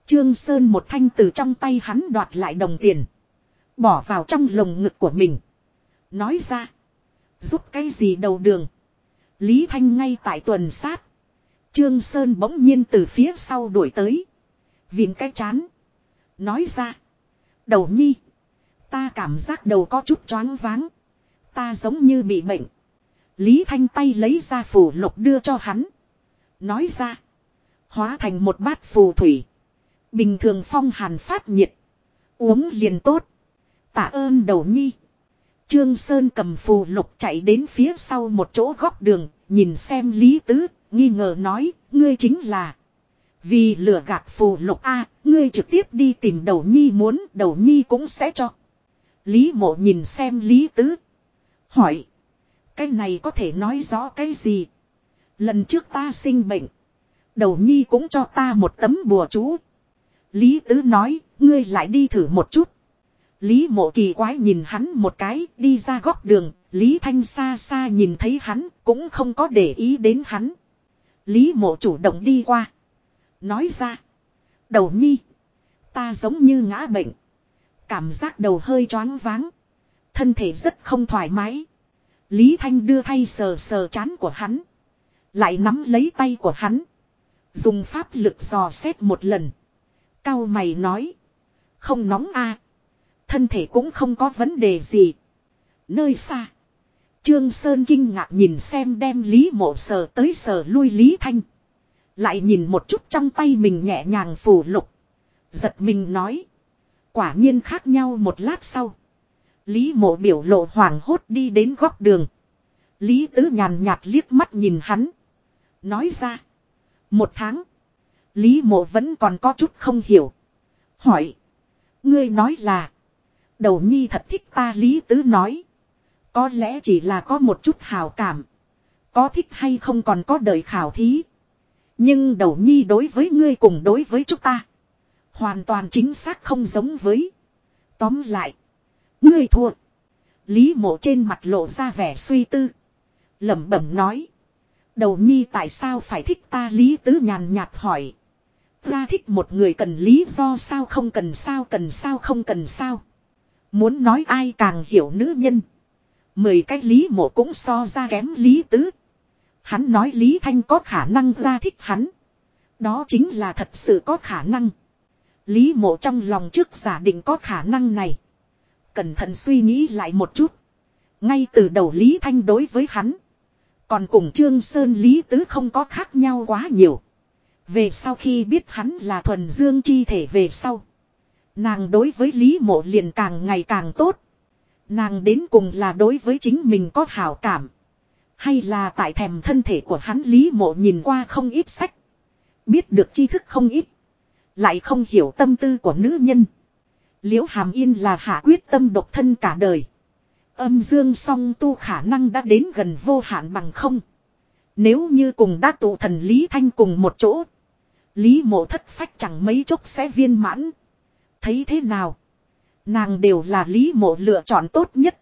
Trương Sơn một thanh từ trong tay hắn đoạt lại đồng tiền. Bỏ vào trong lồng ngực của mình. Nói ra. Giúp cái gì đầu đường. Lý Thanh ngay tại tuần sát. Trương Sơn bỗng nhiên từ phía sau đuổi tới. Viện cái chán. Nói ra. Đầu nhi. Ta cảm giác đầu có chút choáng váng. Ta giống như bị bệnh. Lý Thanh tay lấy ra phù lục đưa cho hắn. Nói ra. Hóa thành một bát phù thủy. Bình thường phong hàn phát nhiệt. Uống liền tốt. Tạ ơn đầu nhi. Trương Sơn cầm phù lục chạy đến phía sau một chỗ góc đường. Nhìn xem Lý Tứ. Nghi ngờ nói. Ngươi chính là. Vì lừa gạt phù lục A. ngươi trực tiếp đi tìm đầu nhi muốn. Đầu nhi cũng sẽ cho. Lý mộ nhìn xem Lý Tứ. Hỏi. Cái này có thể nói rõ cái gì? Lần trước ta sinh bệnh. Đầu nhi cũng cho ta một tấm bùa chú. Lý Tứ nói, ngươi lại đi thử một chút. Lý mộ kỳ quái nhìn hắn một cái, đi ra góc đường, Lý Thanh xa xa nhìn thấy hắn, cũng không có để ý đến hắn. Lý mộ chủ động đi qua. Nói ra. Đầu nhi. Ta giống như ngã bệnh. Cảm giác đầu hơi choáng váng. Thân thể rất không thoải mái. Lý Thanh đưa thay sờ sờ chán của hắn. Lại nắm lấy tay của hắn. Dùng pháp lực dò xét một lần. Cao mày nói. Không nóng a Thân thể cũng không có vấn đề gì. Nơi xa. Trương Sơn kinh ngạc nhìn xem đem Lý mộ sờ tới sờ lui Lý Thanh. Lại nhìn một chút trong tay mình nhẹ nhàng phủ lục. Giật mình nói. Quả nhiên khác nhau một lát sau. Lý mộ biểu lộ hoảng hốt đi đến góc đường. Lý tứ nhàn nhạt liếc mắt nhìn hắn. Nói ra. Một tháng. Lý mộ vẫn còn có chút không hiểu. Hỏi. Ngươi nói là. Đầu nhi thật thích ta Lý tứ nói. Có lẽ chỉ là có một chút hào cảm. Có thích hay không còn có đời khảo thí. Nhưng đầu nhi đối với ngươi cùng đối với chúng ta. Hoàn toàn chính xác không giống với. Tóm lại. Ngươi thua. Lý mộ trên mặt lộ ra vẻ suy tư. lẩm bẩm nói. Đầu nhi tại sao phải thích ta Lý tứ nhàn nhạt hỏi. Ta thích một người cần lý do sao không cần sao cần sao không cần sao. Muốn nói ai càng hiểu nữ nhân. Mười cách lý mộ cũng so ra kém lý tứ. Hắn nói lý thanh có khả năng ra thích hắn. Đó chính là thật sự có khả năng. Lý mộ trong lòng trước giả định có khả năng này. Cẩn thận suy nghĩ lại một chút. Ngay từ đầu Lý Thanh đối với hắn. Còn cùng Trương Sơn Lý Tứ không có khác nhau quá nhiều. Về sau khi biết hắn là thuần dương chi thể về sau. Nàng đối với Lý Mộ liền càng ngày càng tốt. Nàng đến cùng là đối với chính mình có hảo cảm. Hay là tại thèm thân thể của hắn Lý Mộ nhìn qua không ít sách. Biết được tri thức không ít. Lại không hiểu tâm tư của nữ nhân. Liễu Hàm Yên là hạ quyết tâm độc thân cả đời. Âm dương song tu khả năng đã đến gần vô hạn bằng không. Nếu như cùng đã tụ thần Lý Thanh cùng một chỗ. Lý mộ thất phách chẳng mấy chốc sẽ viên mãn. Thấy thế nào? Nàng đều là Lý mộ lựa chọn tốt nhất.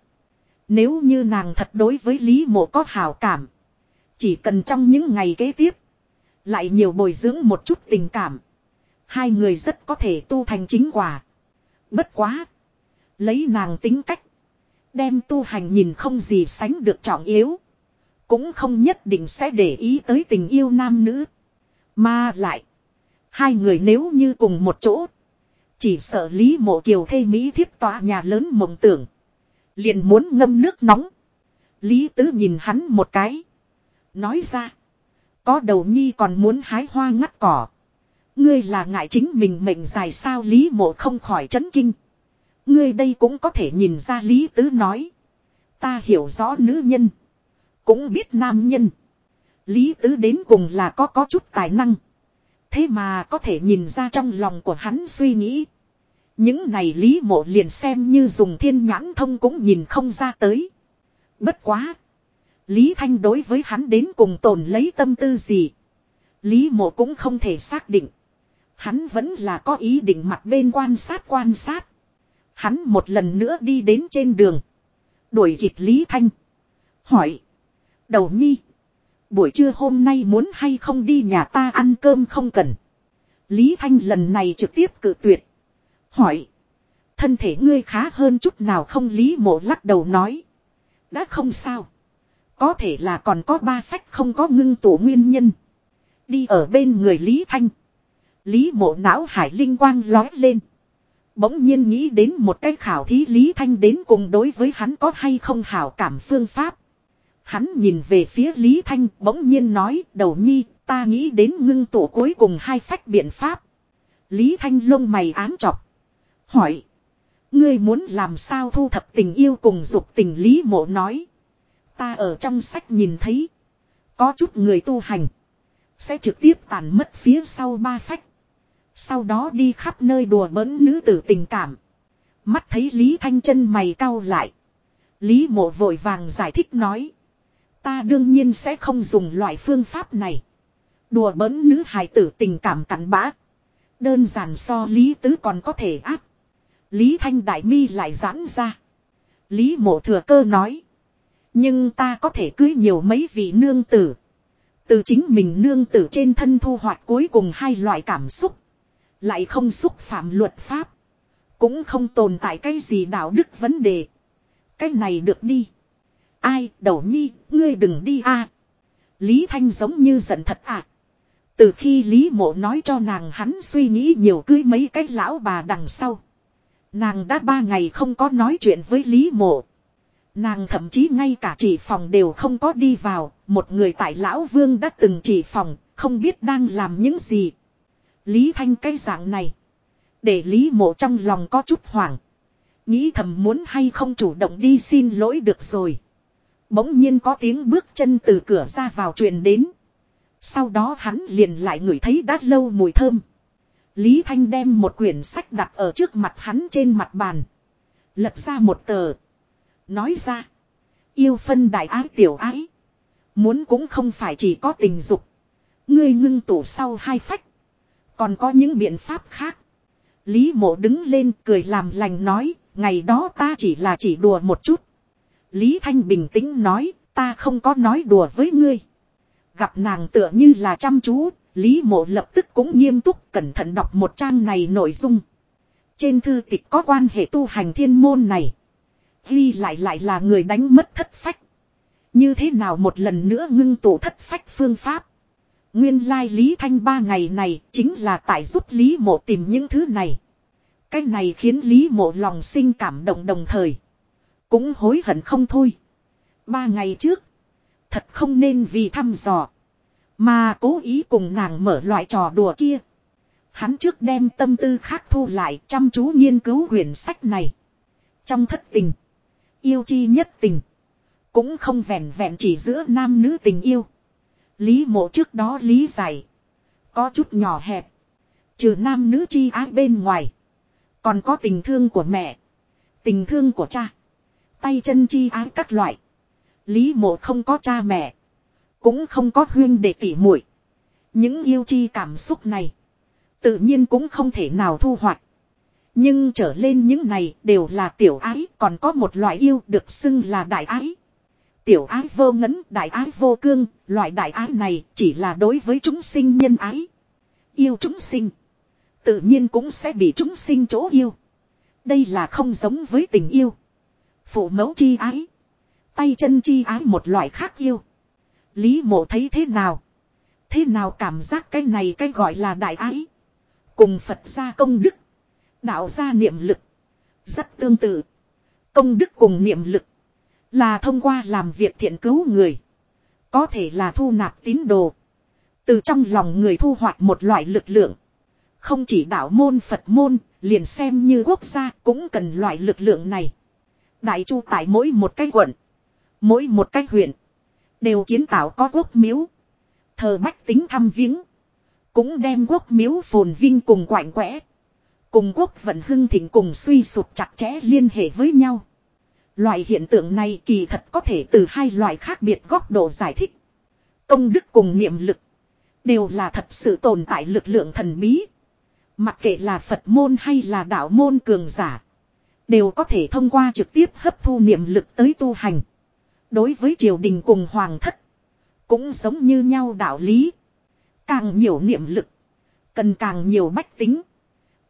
Nếu như nàng thật đối với Lý mộ có hào cảm. Chỉ cần trong những ngày kế tiếp. Lại nhiều bồi dưỡng một chút tình cảm. Hai người rất có thể tu thành chính quả. Bất quá. Lấy nàng tính cách. Đem tu hành nhìn không gì sánh được trọng yếu. Cũng không nhất định sẽ để ý tới tình yêu nam nữ. Mà lại. Hai người nếu như cùng một chỗ. Chỉ sợ Lý Mộ Kiều thê Mỹ thiếp tòa nhà lớn mộng tưởng. Liền muốn ngâm nước nóng. Lý Tứ nhìn hắn một cái. Nói ra. Có đầu nhi còn muốn hái hoa ngắt cỏ. Ngươi là ngại chính mình mệnh dài sao Lý Mộ không khỏi chấn kinh. Ngươi đây cũng có thể nhìn ra Lý Tứ nói. Ta hiểu rõ nữ nhân. Cũng biết nam nhân. Lý Tứ đến cùng là có có chút tài năng. Thế mà có thể nhìn ra trong lòng của hắn suy nghĩ. Những này Lý Mộ liền xem như dùng thiên nhãn thông cũng nhìn không ra tới. Bất quá. Lý Thanh đối với hắn đến cùng tồn lấy tâm tư gì. Lý Mộ cũng không thể xác định. Hắn vẫn là có ý định mặt bên quan sát quan sát. Hắn một lần nữa đi đến trên đường. Đuổi kịp Lý Thanh. Hỏi. Đầu nhi. Buổi trưa hôm nay muốn hay không đi nhà ta ăn cơm không cần. Lý Thanh lần này trực tiếp cự tuyệt. Hỏi. Thân thể ngươi khá hơn chút nào không Lý mộ lắc đầu nói. Đã không sao. Có thể là còn có ba phách không có ngưng tụ nguyên nhân. Đi ở bên người Lý Thanh. Lý mộ não hải linh quang lói lên. Bỗng nhiên nghĩ đến một cái khảo thí Lý Thanh đến cùng đối với hắn có hay không hảo cảm phương pháp. Hắn nhìn về phía Lý Thanh bỗng nhiên nói, đầu nhi, ta nghĩ đến ngưng tụ cuối cùng hai phách biện pháp. Lý Thanh lông mày ám chọc. Hỏi. Ngươi muốn làm sao thu thập tình yêu cùng dục tình Lý mộ nói. Ta ở trong sách nhìn thấy. Có chút người tu hành. Sẽ trực tiếp tàn mất phía sau ba phách. Sau đó đi khắp nơi đùa bỡn nữ tử tình cảm. Mắt thấy Lý Thanh chân mày cau lại. Lý mộ vội vàng giải thích nói. Ta đương nhiên sẽ không dùng loại phương pháp này. Đùa bỡn nữ hài tử tình cảm cắn bã. Đơn giản so Lý Tứ còn có thể áp. Lý Thanh Đại Mi lại giãn ra. Lý mộ thừa cơ nói. Nhưng ta có thể cưới nhiều mấy vị nương tử. Từ chính mình nương tử trên thân thu hoạch cuối cùng hai loại cảm xúc. Lại không xúc phạm luật pháp. Cũng không tồn tại cái gì đạo đức vấn đề. Cái này được đi. Ai, đầu nhi, ngươi đừng đi a. Lý Thanh giống như giận thật à. Từ khi Lý Mộ nói cho nàng hắn suy nghĩ nhiều cưới mấy cái lão bà đằng sau. Nàng đã ba ngày không có nói chuyện với Lý Mộ. Nàng thậm chí ngay cả chỉ phòng đều không có đi vào, một người tại Lão Vương đã từng chỉ phòng, không biết đang làm những gì. Lý Thanh cái dạng này. Để Lý Mộ trong lòng có chút hoảng. Nghĩ thầm muốn hay không chủ động đi xin lỗi được rồi. Bỗng nhiên có tiếng bước chân từ cửa ra vào truyền đến. Sau đó hắn liền lại ngửi thấy đã lâu mùi thơm. Lý Thanh đem một quyển sách đặt ở trước mặt hắn trên mặt bàn. Lật ra một tờ. Nói ra. Yêu phân đại ái tiểu ái. Muốn cũng không phải chỉ có tình dục. Ngươi ngưng tủ sau hai phách. Còn có những biện pháp khác. Lý mộ đứng lên cười làm lành nói. Ngày đó ta chỉ là chỉ đùa một chút. Lý Thanh bình tĩnh nói. Ta không có nói đùa với ngươi. Gặp nàng tựa như là chăm chú. Lý mộ lập tức cũng nghiêm túc cẩn thận đọc một trang này nội dung. Trên thư tịch có quan hệ tu hành thiên môn này. Ghi lại lại là người đánh mất thất phách. Như thế nào một lần nữa ngưng tụ thất phách phương pháp. Nguyên lai Lý Thanh ba ngày này chính là tại giúp Lý Mộ tìm những thứ này. Cái này khiến Lý Mộ lòng sinh cảm động đồng thời. Cũng hối hận không thôi. Ba ngày trước. Thật không nên vì thăm dò. Mà cố ý cùng nàng mở loại trò đùa kia. Hắn trước đem tâm tư khác thu lại chăm chú nghiên cứu quyển sách này. Trong thất tình. Yêu chi nhất tình. Cũng không vẹn vẹn chỉ giữa nam nữ tình yêu. Lý mộ trước đó lý giải. Có chút nhỏ hẹp. Trừ nam nữ chi ái bên ngoài. Còn có tình thương của mẹ. Tình thương của cha. Tay chân chi ái các loại. Lý mộ không có cha mẹ. Cũng không có huyên để tỉ muội Những yêu chi cảm xúc này. Tự nhiên cũng không thể nào thu hoạch. Nhưng trở lên những này đều là tiểu ái, còn có một loại yêu được xưng là đại ái. Tiểu ái vô ngấn, đại ái vô cương, loại đại ái này chỉ là đối với chúng sinh nhân ái. Yêu chúng sinh. Tự nhiên cũng sẽ bị chúng sinh chỗ yêu. Đây là không giống với tình yêu. Phụ mẫu chi ái. Tay chân chi ái một loại khác yêu. Lý mộ thấy thế nào? Thế nào cảm giác cái này cái gọi là đại ái? Cùng Phật gia công đức. Đạo gia niệm lực. Rất tương tự. Công đức cùng niệm lực. Là thông qua làm việc thiện cứu người. Có thể là thu nạp tín đồ. Từ trong lòng người thu hoạch một loại lực lượng. Không chỉ đạo môn Phật môn, liền xem như quốc gia cũng cần loại lực lượng này. Đại chu tại mỗi một cái quận. Mỗi một cái huyện. Đều kiến tạo có quốc miếu. Thờ bách tính thăm viếng. Cũng đem quốc miếu phồn vinh cùng quạnh quẽ. Cùng quốc vận hưng thịnh cùng suy sụp chặt chẽ liên hệ với nhau. Loại hiện tượng này kỳ thật có thể từ hai loại khác biệt góc độ giải thích. Công đức cùng niệm lực. Đều là thật sự tồn tại lực lượng thần bí. Mặc kệ là Phật môn hay là đạo môn cường giả. Đều có thể thông qua trực tiếp hấp thu niệm lực tới tu hành. Đối với triều đình cùng hoàng thất. Cũng giống như nhau đạo lý. Càng nhiều niệm lực. Cần càng nhiều bách tính.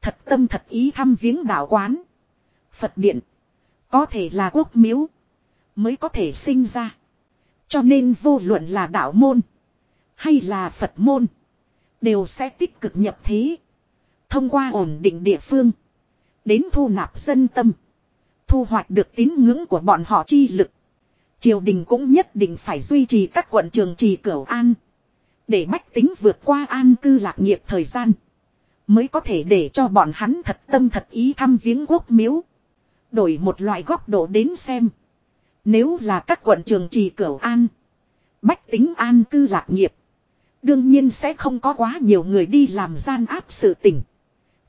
Thật tâm thật ý thăm viếng đạo quán. Phật điện. Có thể là quốc miếu. Mới có thể sinh ra. Cho nên vô luận là đạo môn. Hay là Phật môn. Đều sẽ tích cực nhập thế. Thông qua ổn định địa phương. Đến thu nạp dân tâm. Thu hoạch được tín ngưỡng của bọn họ chi lực. Triều đình cũng nhất định phải duy trì các quận trường trì cửu an. Để bách tính vượt qua an cư lạc nghiệp thời gian. Mới có thể để cho bọn hắn thật tâm thật ý thăm viếng quốc miếu. Đổi một loại góc độ đến xem. Nếu là các quận trường trì cửu an. Bách tính an cư lạc nghiệp. Đương nhiên sẽ không có quá nhiều người đi làm gian áp sự tình.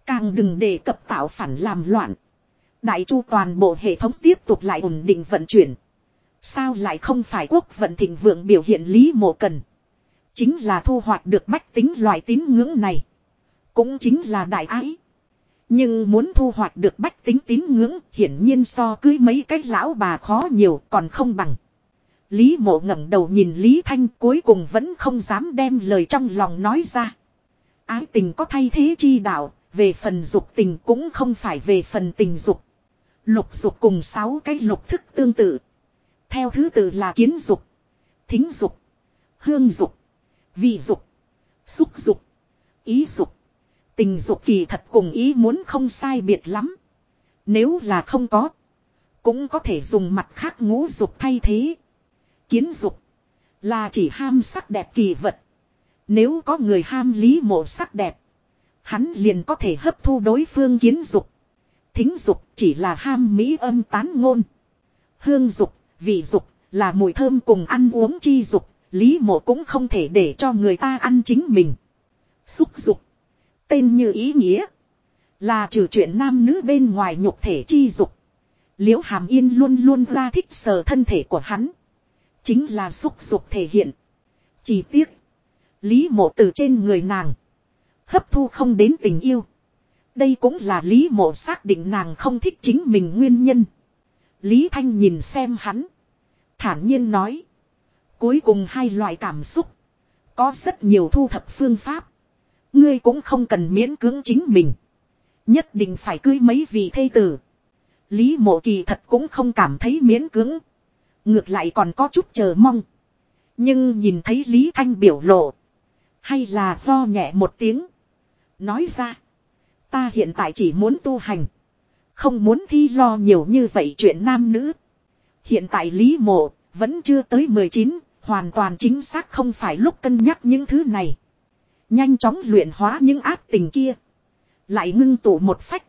Càng đừng đề cập tạo phản làm loạn. Đại chu toàn bộ hệ thống tiếp tục lại ổn định vận chuyển. Sao lại không phải quốc vận thịnh vượng biểu hiện lý mộ cần. Chính là thu hoạch được bách tính loại tín ngưỡng này. Cũng chính là đại ái. Nhưng muốn thu hoạch được bách tính tín ngưỡng hiển nhiên so cưới mấy cái lão bà khó nhiều còn không bằng. Lý mộ ngẩng đầu nhìn Lý Thanh cuối cùng vẫn không dám đem lời trong lòng nói ra. Ái tình có thay thế chi đạo, về phần dục tình cũng không phải về phần tình dục. Lục dục cùng sáu cái lục thức tương tự. Theo thứ tự là kiến dục, thính dục, hương dục, vị dục, xúc dục, ý dục. Tình dục kỳ thật cùng ý muốn không sai biệt lắm. Nếu là không có. Cũng có thể dùng mặt khác ngũ dục thay thế. Kiến dục. Là chỉ ham sắc đẹp kỳ vật. Nếu có người ham lý mộ sắc đẹp. Hắn liền có thể hấp thu đối phương kiến dục. Thính dục chỉ là ham mỹ âm tán ngôn. Hương dục, vị dục, là mùi thơm cùng ăn uống chi dục. Lý mộ cũng không thể để cho người ta ăn chính mình. Xúc dục. Tên như ý nghĩa. Là trừ chuyện nam nữ bên ngoài nhục thể chi dục. Liễu hàm yên luôn luôn ra thích sờ thân thể của hắn. Chính là xúc dục thể hiện. Chỉ tiếc. Lý mộ từ trên người nàng. Hấp thu không đến tình yêu. Đây cũng là Lý mộ xác định nàng không thích chính mình nguyên nhân. Lý Thanh nhìn xem hắn. Thản nhiên nói. Cuối cùng hai loại cảm xúc. Có rất nhiều thu thập phương pháp. Ngươi cũng không cần miễn cưỡng chính mình. Nhất định phải cưới mấy vị thê tử. Lý mộ kỳ thật cũng không cảm thấy miễn cưỡng. Ngược lại còn có chút chờ mong. Nhưng nhìn thấy Lý Thanh biểu lộ. Hay là lo nhẹ một tiếng. Nói ra. Ta hiện tại chỉ muốn tu hành. Không muốn thi lo nhiều như vậy chuyện nam nữ. Hiện tại Lý Mộ vẫn chưa tới 19, hoàn toàn chính xác không phải lúc cân nhắc những thứ này. Nhanh chóng luyện hóa những ác tình kia. Lại ngưng tụ một phách.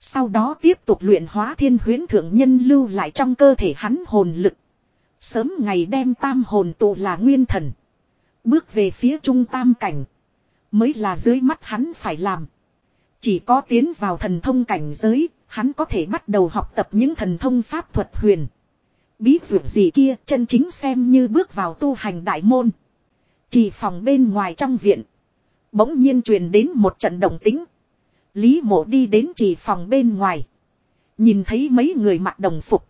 Sau đó tiếp tục luyện hóa thiên huyến thượng nhân lưu lại trong cơ thể hắn hồn lực. Sớm ngày đem tam hồn tụ là nguyên thần. Bước về phía trung tam cảnh. Mới là dưới mắt hắn phải làm. Chỉ có tiến vào thần thông cảnh giới, hắn có thể bắt đầu học tập những thần thông pháp thuật huyền. Bí dụ gì kia, chân chính xem như bước vào tu hành đại môn. Chỉ phòng bên ngoài trong viện. Bỗng nhiên truyền đến một trận động tính. Lý mộ đi đến chỉ phòng bên ngoài. Nhìn thấy mấy người mặc đồng phục.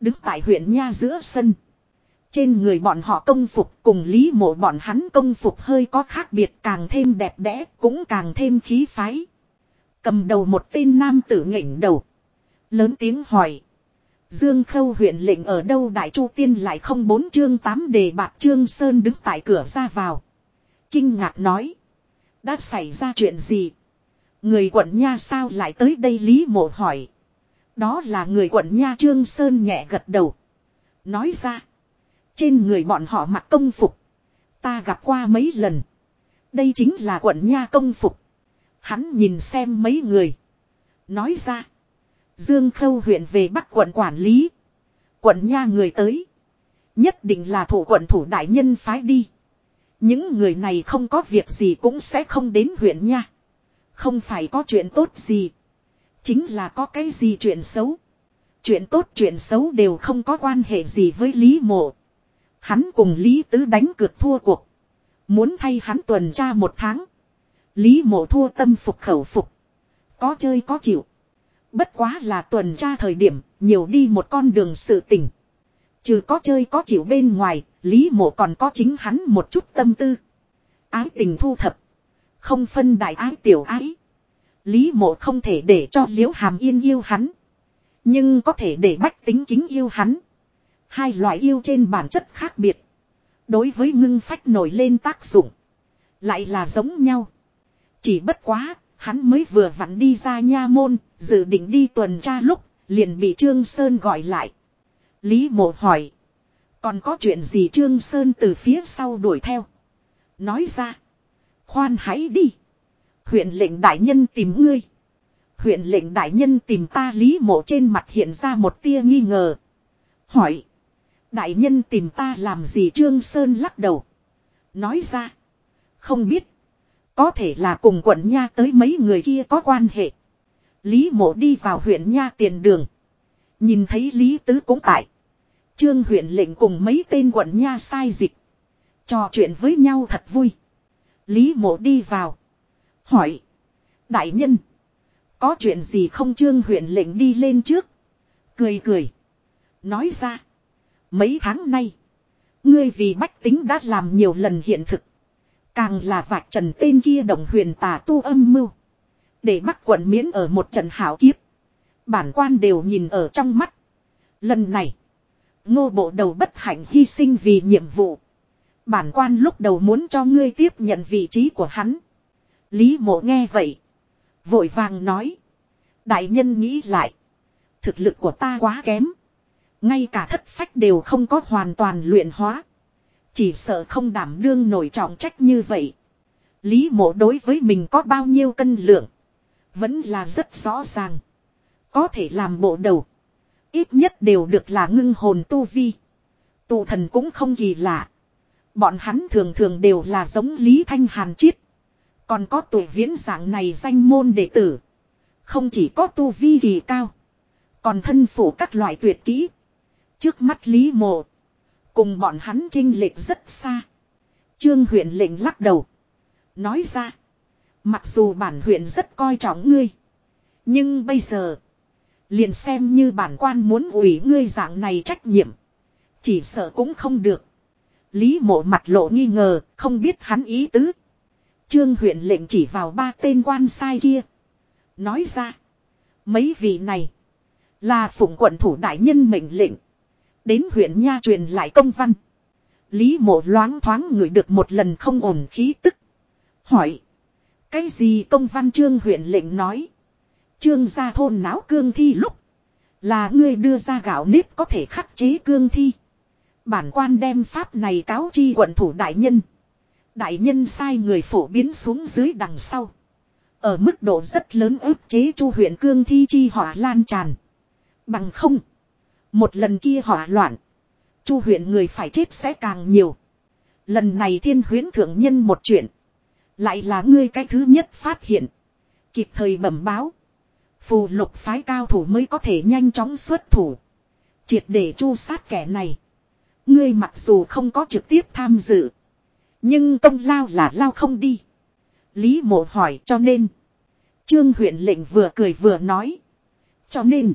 Đứng tại huyện Nha giữa sân. Trên người bọn họ công phục cùng Lý mộ bọn hắn công phục hơi có khác biệt, càng thêm đẹp đẽ, cũng càng thêm khí phái. Cầm đầu một tên nam tử ngẩng đầu. Lớn tiếng hỏi. Dương Khâu huyện lệnh ở đâu Đại Chu Tiên lại không bốn chương tám đề bạc Trương Sơn đứng tại cửa ra vào. Kinh ngạc nói. Đã xảy ra chuyện gì? Người quận Nha sao lại tới đây Lý Mộ hỏi. Đó là người quận Nha Trương Sơn nhẹ gật đầu. Nói ra. Trên người bọn họ mặc công phục. Ta gặp qua mấy lần. Đây chính là quận Nha công phục. Hắn nhìn xem mấy người. Nói ra. Dương Khâu huyện về Bắc quận quản lý. Quận Nha người tới. Nhất định là thủ quận thủ đại nhân phái đi. Những người này không có việc gì cũng sẽ không đến huyện Nha. Không phải có chuyện tốt gì. Chính là có cái gì chuyện xấu. Chuyện tốt chuyện xấu đều không có quan hệ gì với Lý Mộ. Hắn cùng Lý Tứ đánh cược thua cuộc. Muốn thay hắn tuần tra một tháng. Lý Mộ thua tâm phục khẩu phục. Có chơi có chịu. Bất quá là tuần tra thời điểm, nhiều đi một con đường sự tình, Trừ có chơi có chịu bên ngoài, Lý Mộ còn có chính hắn một chút tâm tư. Ái tình thu thập. Không phân đại ái tiểu ái. Lý mộ không thể để cho liễu hàm yên yêu hắn. Nhưng có thể để bách tính kính yêu hắn. Hai loại yêu trên bản chất khác biệt. Đối với ngưng phách nổi lên tác dụng. Lại là giống nhau. Chỉ bất quá, hắn mới vừa vặn đi ra nha môn, dự định đi tuần tra lúc, liền bị Trương Sơn gọi lại. Lý mộ hỏi. Còn có chuyện gì Trương Sơn từ phía sau đuổi theo. Nói ra. Khoan hãy đi. Huyện lệnh đại nhân tìm ngươi. Huyện lệnh đại nhân tìm ta lý mộ trên mặt hiện ra một tia nghi ngờ. Hỏi. Đại nhân tìm ta làm gì Trương Sơn lắc đầu. Nói ra. Không biết. Có thể là cùng quận Nha tới mấy người kia có quan hệ. Lý mộ đi vào huyện Nha tiền đường. Nhìn thấy Lý Tứ cũng tại. Trương huyện lệnh cùng mấy tên quận Nha sai dịch. Trò chuyện với nhau thật vui. Lý mộ đi vào. Hỏi. Đại nhân. Có chuyện gì không trương huyện lệnh đi lên trước. Cười cười. Nói ra. Mấy tháng nay. Ngươi vì bách tính đã làm nhiều lần hiện thực. Càng là vạch trần tên kia đồng huyền tà tu âm mưu. Để bắt quận miễn ở một trận hảo kiếp. Bản quan đều nhìn ở trong mắt. Lần này. Ngô bộ đầu bất hạnh hy sinh vì nhiệm vụ. Bản quan lúc đầu muốn cho ngươi tiếp nhận vị trí của hắn. Lý mộ nghe vậy. Vội vàng nói. Đại nhân nghĩ lại. Thực lực của ta quá kém. Ngay cả thất phách đều không có hoàn toàn luyện hóa. Chỉ sợ không đảm đương nổi trọng trách như vậy. Lý mộ đối với mình có bao nhiêu cân lượng. Vẫn là rất rõ ràng. Có thể làm bộ đầu. Ít nhất đều được là ngưng hồn tu vi. Tụ thần cũng không kỳ lạ. Bọn hắn thường thường đều là giống Lý Thanh Hàn Chiết. Còn có tuổi viễn dạng này danh môn đệ tử. Không chỉ có tu vi kỳ cao. Còn thân phủ các loại tuyệt kỹ. Trước mắt Lý Mộ. Cùng bọn hắn trinh lệch rất xa. Trương huyện lệnh lắc đầu. Nói ra. Mặc dù bản huyện rất coi trọng ngươi. Nhưng bây giờ. Liền xem như bản quan muốn ủy ngươi dạng này trách nhiệm. Chỉ sợ cũng không được. Lý mộ mặt lộ nghi ngờ, không biết hắn ý tứ. Trương huyện lệnh chỉ vào ba tên quan sai kia. Nói ra. Mấy vị này. Là phụng quận thủ đại nhân mệnh lệnh. Đến huyện Nha truyền lại công văn. Lý mộ loáng thoáng người được một lần không ổn khí tức. Hỏi. Cái gì công văn trương huyện lệnh nói. Trương gia thôn náo cương thi lúc. Là ngươi đưa ra gạo nếp có thể khắc chế cương thi. Bản quan đem pháp này cáo chi quận thủ đại nhân. Đại nhân sai người phổ biến xuống dưới đằng sau. Ở mức độ rất lớn ức chế chu huyện cương thi chi hỏa lan tràn. Bằng không. Một lần kia hỏa loạn. Chu huyện người phải chết sẽ càng nhiều. Lần này thiên huyến thượng nhân một chuyện. Lại là ngươi cái thứ nhất phát hiện. Kịp thời bẩm báo. Phù lục phái cao thủ mới có thể nhanh chóng xuất thủ. Triệt để chu sát kẻ này. Ngươi mặc dù không có trực tiếp tham dự. Nhưng công lao là lao không đi. Lý mộ hỏi cho nên. Trương huyện lệnh vừa cười vừa nói. Cho nên.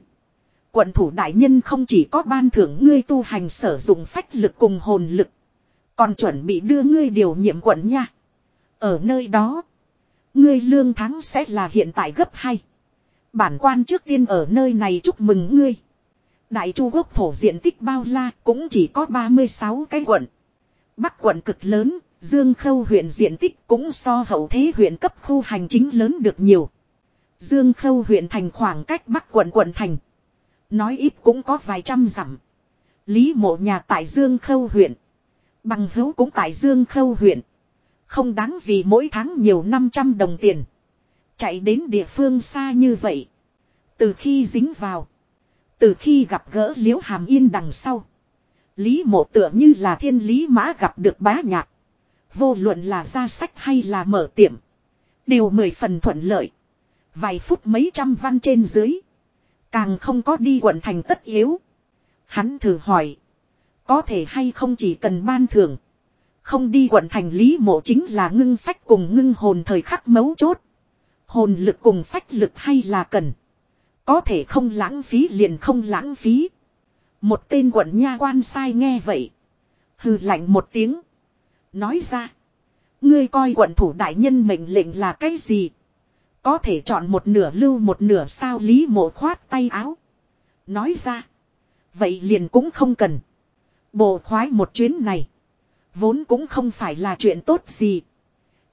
Quận thủ đại nhân không chỉ có ban thưởng ngươi tu hành sử dụng phách lực cùng hồn lực. Còn chuẩn bị đưa ngươi điều nhiệm quận nha. Ở nơi đó. Ngươi lương tháng sẽ là hiện tại gấp hai. Bản quan trước tiên ở nơi này chúc mừng ngươi. Đại Chu quốc thổ diện tích bao la cũng chỉ có 36 cái quận. Bắc quận cực lớn, Dương Khâu huyện diện tích cũng so hậu thế huyện cấp khu hành chính lớn được nhiều. Dương Khâu huyện thành khoảng cách Bắc quận quận thành. Nói ít cũng có vài trăm dặm. Lý mộ nhà tại Dương Khâu huyện. Bằng hữu cũng tại Dương Khâu huyện. Không đáng vì mỗi tháng nhiều 500 đồng tiền. Chạy đến địa phương xa như vậy. Từ khi dính vào. Từ khi gặp gỡ liễu hàm yên đằng sau. Lý mộ tựa như là thiên lý mã gặp được bá nhạc. Vô luận là ra sách hay là mở tiệm. Đều mười phần thuận lợi. Vài phút mấy trăm văn trên dưới. Càng không có đi quận thành tất yếu. Hắn thử hỏi. Có thể hay không chỉ cần ban thưởng. Không đi quận thành lý mộ chính là ngưng phách cùng ngưng hồn thời khắc mấu chốt. Hồn lực cùng phách lực hay là cần. Có thể không lãng phí liền không lãng phí. Một tên quận nha quan sai nghe vậy. Hừ lạnh một tiếng. Nói ra. Ngươi coi quận thủ đại nhân mệnh lệnh là cái gì? Có thể chọn một nửa lưu một nửa sao lý mộ khoát tay áo. Nói ra. Vậy liền cũng không cần. Bộ khoái một chuyến này. Vốn cũng không phải là chuyện tốt gì.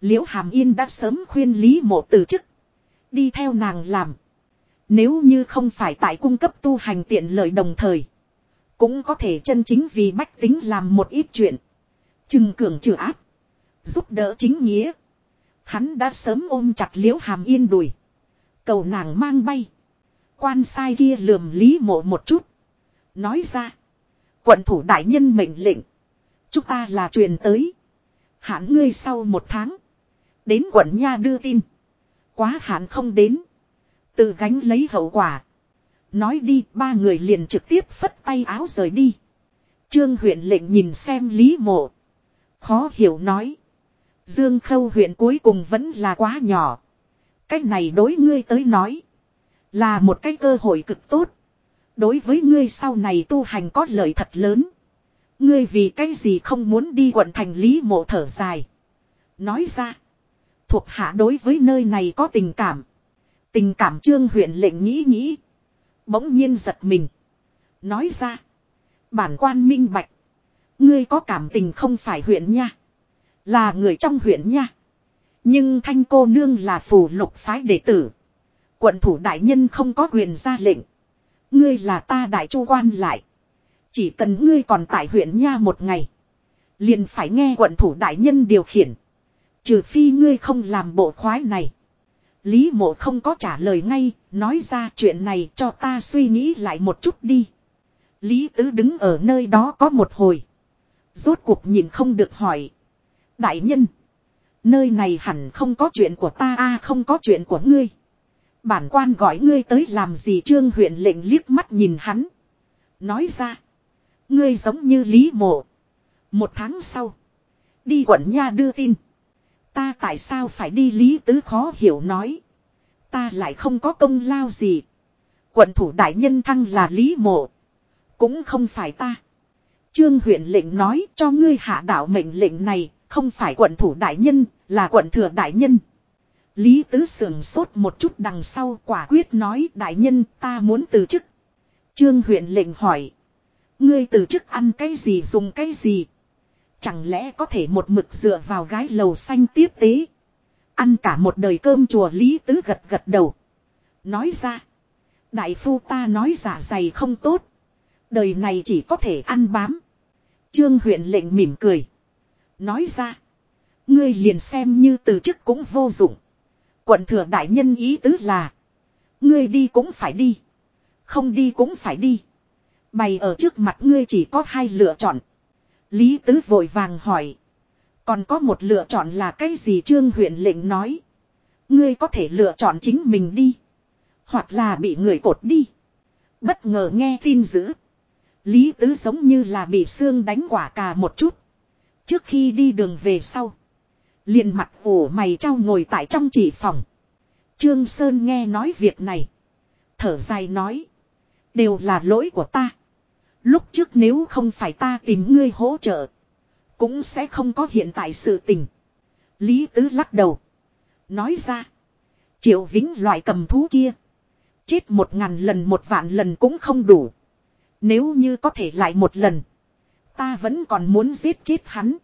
Liễu Hàm Yên đã sớm khuyên Lý Mộ từ chức. Đi theo nàng làm. Nếu như không phải tại cung cấp tu hành tiện lợi đồng thời. Cũng có thể chân chính vì bách tính làm một ít chuyện. Trừng cường trừ áp. Giúp đỡ chính nghĩa. Hắn đã sớm ôm chặt liễu hàm yên đùi. Cầu nàng mang bay. Quan sai kia lườm lý mộ một chút. Nói ra. Quận thủ đại nhân mệnh lệnh. Chúng ta là truyền tới. Hạn ngươi sau một tháng. Đến quận nha đưa tin. Quá hạn không đến. Tự gánh lấy hậu quả. Nói đi, ba người liền trực tiếp phất tay áo rời đi. Trương huyện lệnh nhìn xem Lý Mộ. Khó hiểu nói. Dương Khâu huyện cuối cùng vẫn là quá nhỏ. Cách này đối ngươi tới nói. Là một cái cơ hội cực tốt. Đối với ngươi sau này tu hành có lợi thật lớn. Ngươi vì cái gì không muốn đi quận thành Lý Mộ thở dài. Nói ra. Thuộc hạ đối với nơi này có tình cảm. Tình cảm trương huyện lệnh nghĩ nghĩ. Bỗng nhiên giật mình. Nói ra. Bản quan minh bạch. Ngươi có cảm tình không phải huyện nha. Là người trong huyện nha. Nhưng thanh cô nương là phù lục phái đệ tử. Quận thủ đại nhân không có quyền ra lệnh. Ngươi là ta đại chu quan lại. Chỉ cần ngươi còn tại huyện nha một ngày. Liền phải nghe quận thủ đại nhân điều khiển. Trừ phi ngươi không làm bộ khoái này. Lý mộ không có trả lời ngay, nói ra chuyện này cho ta suy nghĩ lại một chút đi. Lý tứ đứng ở nơi đó có một hồi. Rốt cuộc nhìn không được hỏi. Đại nhân. Nơi này hẳn không có chuyện của ta a, không có chuyện của ngươi. Bản quan gọi ngươi tới làm gì trương huyện lệnh liếc mắt nhìn hắn. Nói ra. Ngươi giống như Lý Mộ. Một tháng sau. Đi quận nha đưa tin. Ta tại sao phải đi Lý Tứ khó hiểu nói. Ta lại không có công lao gì. Quận thủ đại nhân thăng là Lý Mộ. Cũng không phải ta. Trương huyện lệnh nói cho ngươi hạ đạo mệnh lệnh này không phải quận thủ đại nhân, là quận thừa đại nhân. Lý Tứ sườn sốt một chút đằng sau quả quyết nói, đại nhân, ta muốn từ chức. Trương huyện lệnh hỏi. Ngươi từ chức ăn cái gì, dùng cái gì. Chẳng lẽ có thể một mực dựa vào gái lầu xanh tiếp tế. Ăn cả một đời cơm chùa Lý Tứ gật gật đầu. Nói ra. Đại phu ta nói giả dày không tốt. Đời này chỉ có thể ăn bám. Trương huyện lệnh mỉm cười. Nói ra. Ngươi liền xem như từ chức cũng vô dụng. Quận thừa đại nhân ý tứ là. Ngươi đi cũng phải đi. Không đi cũng phải đi. Bày ở trước mặt ngươi chỉ có hai lựa chọn. Lý tứ vội vàng hỏi. Còn có một lựa chọn là cái gì trương huyện lệnh nói. Ngươi có thể lựa chọn chính mình đi. Hoặc là bị người cột đi. Bất ngờ nghe tin dữ. Lý tứ giống như là bị xương đánh quả cà một chút. Trước khi đi đường về sau. liền mặt ổ mày trao ngồi tại trong chỉ phòng. Trương Sơn nghe nói việc này. Thở dài nói. Đều là lỗi của ta. Lúc trước nếu không phải ta tìm ngươi hỗ trợ. Cũng sẽ không có hiện tại sự tình. Lý Tứ lắc đầu. Nói ra. Triệu Vĩnh loại cầm thú kia. Chết một ngàn lần một vạn lần cũng không đủ. Nếu như có thể lại một lần. Ta vẫn còn muốn giết chết hắn.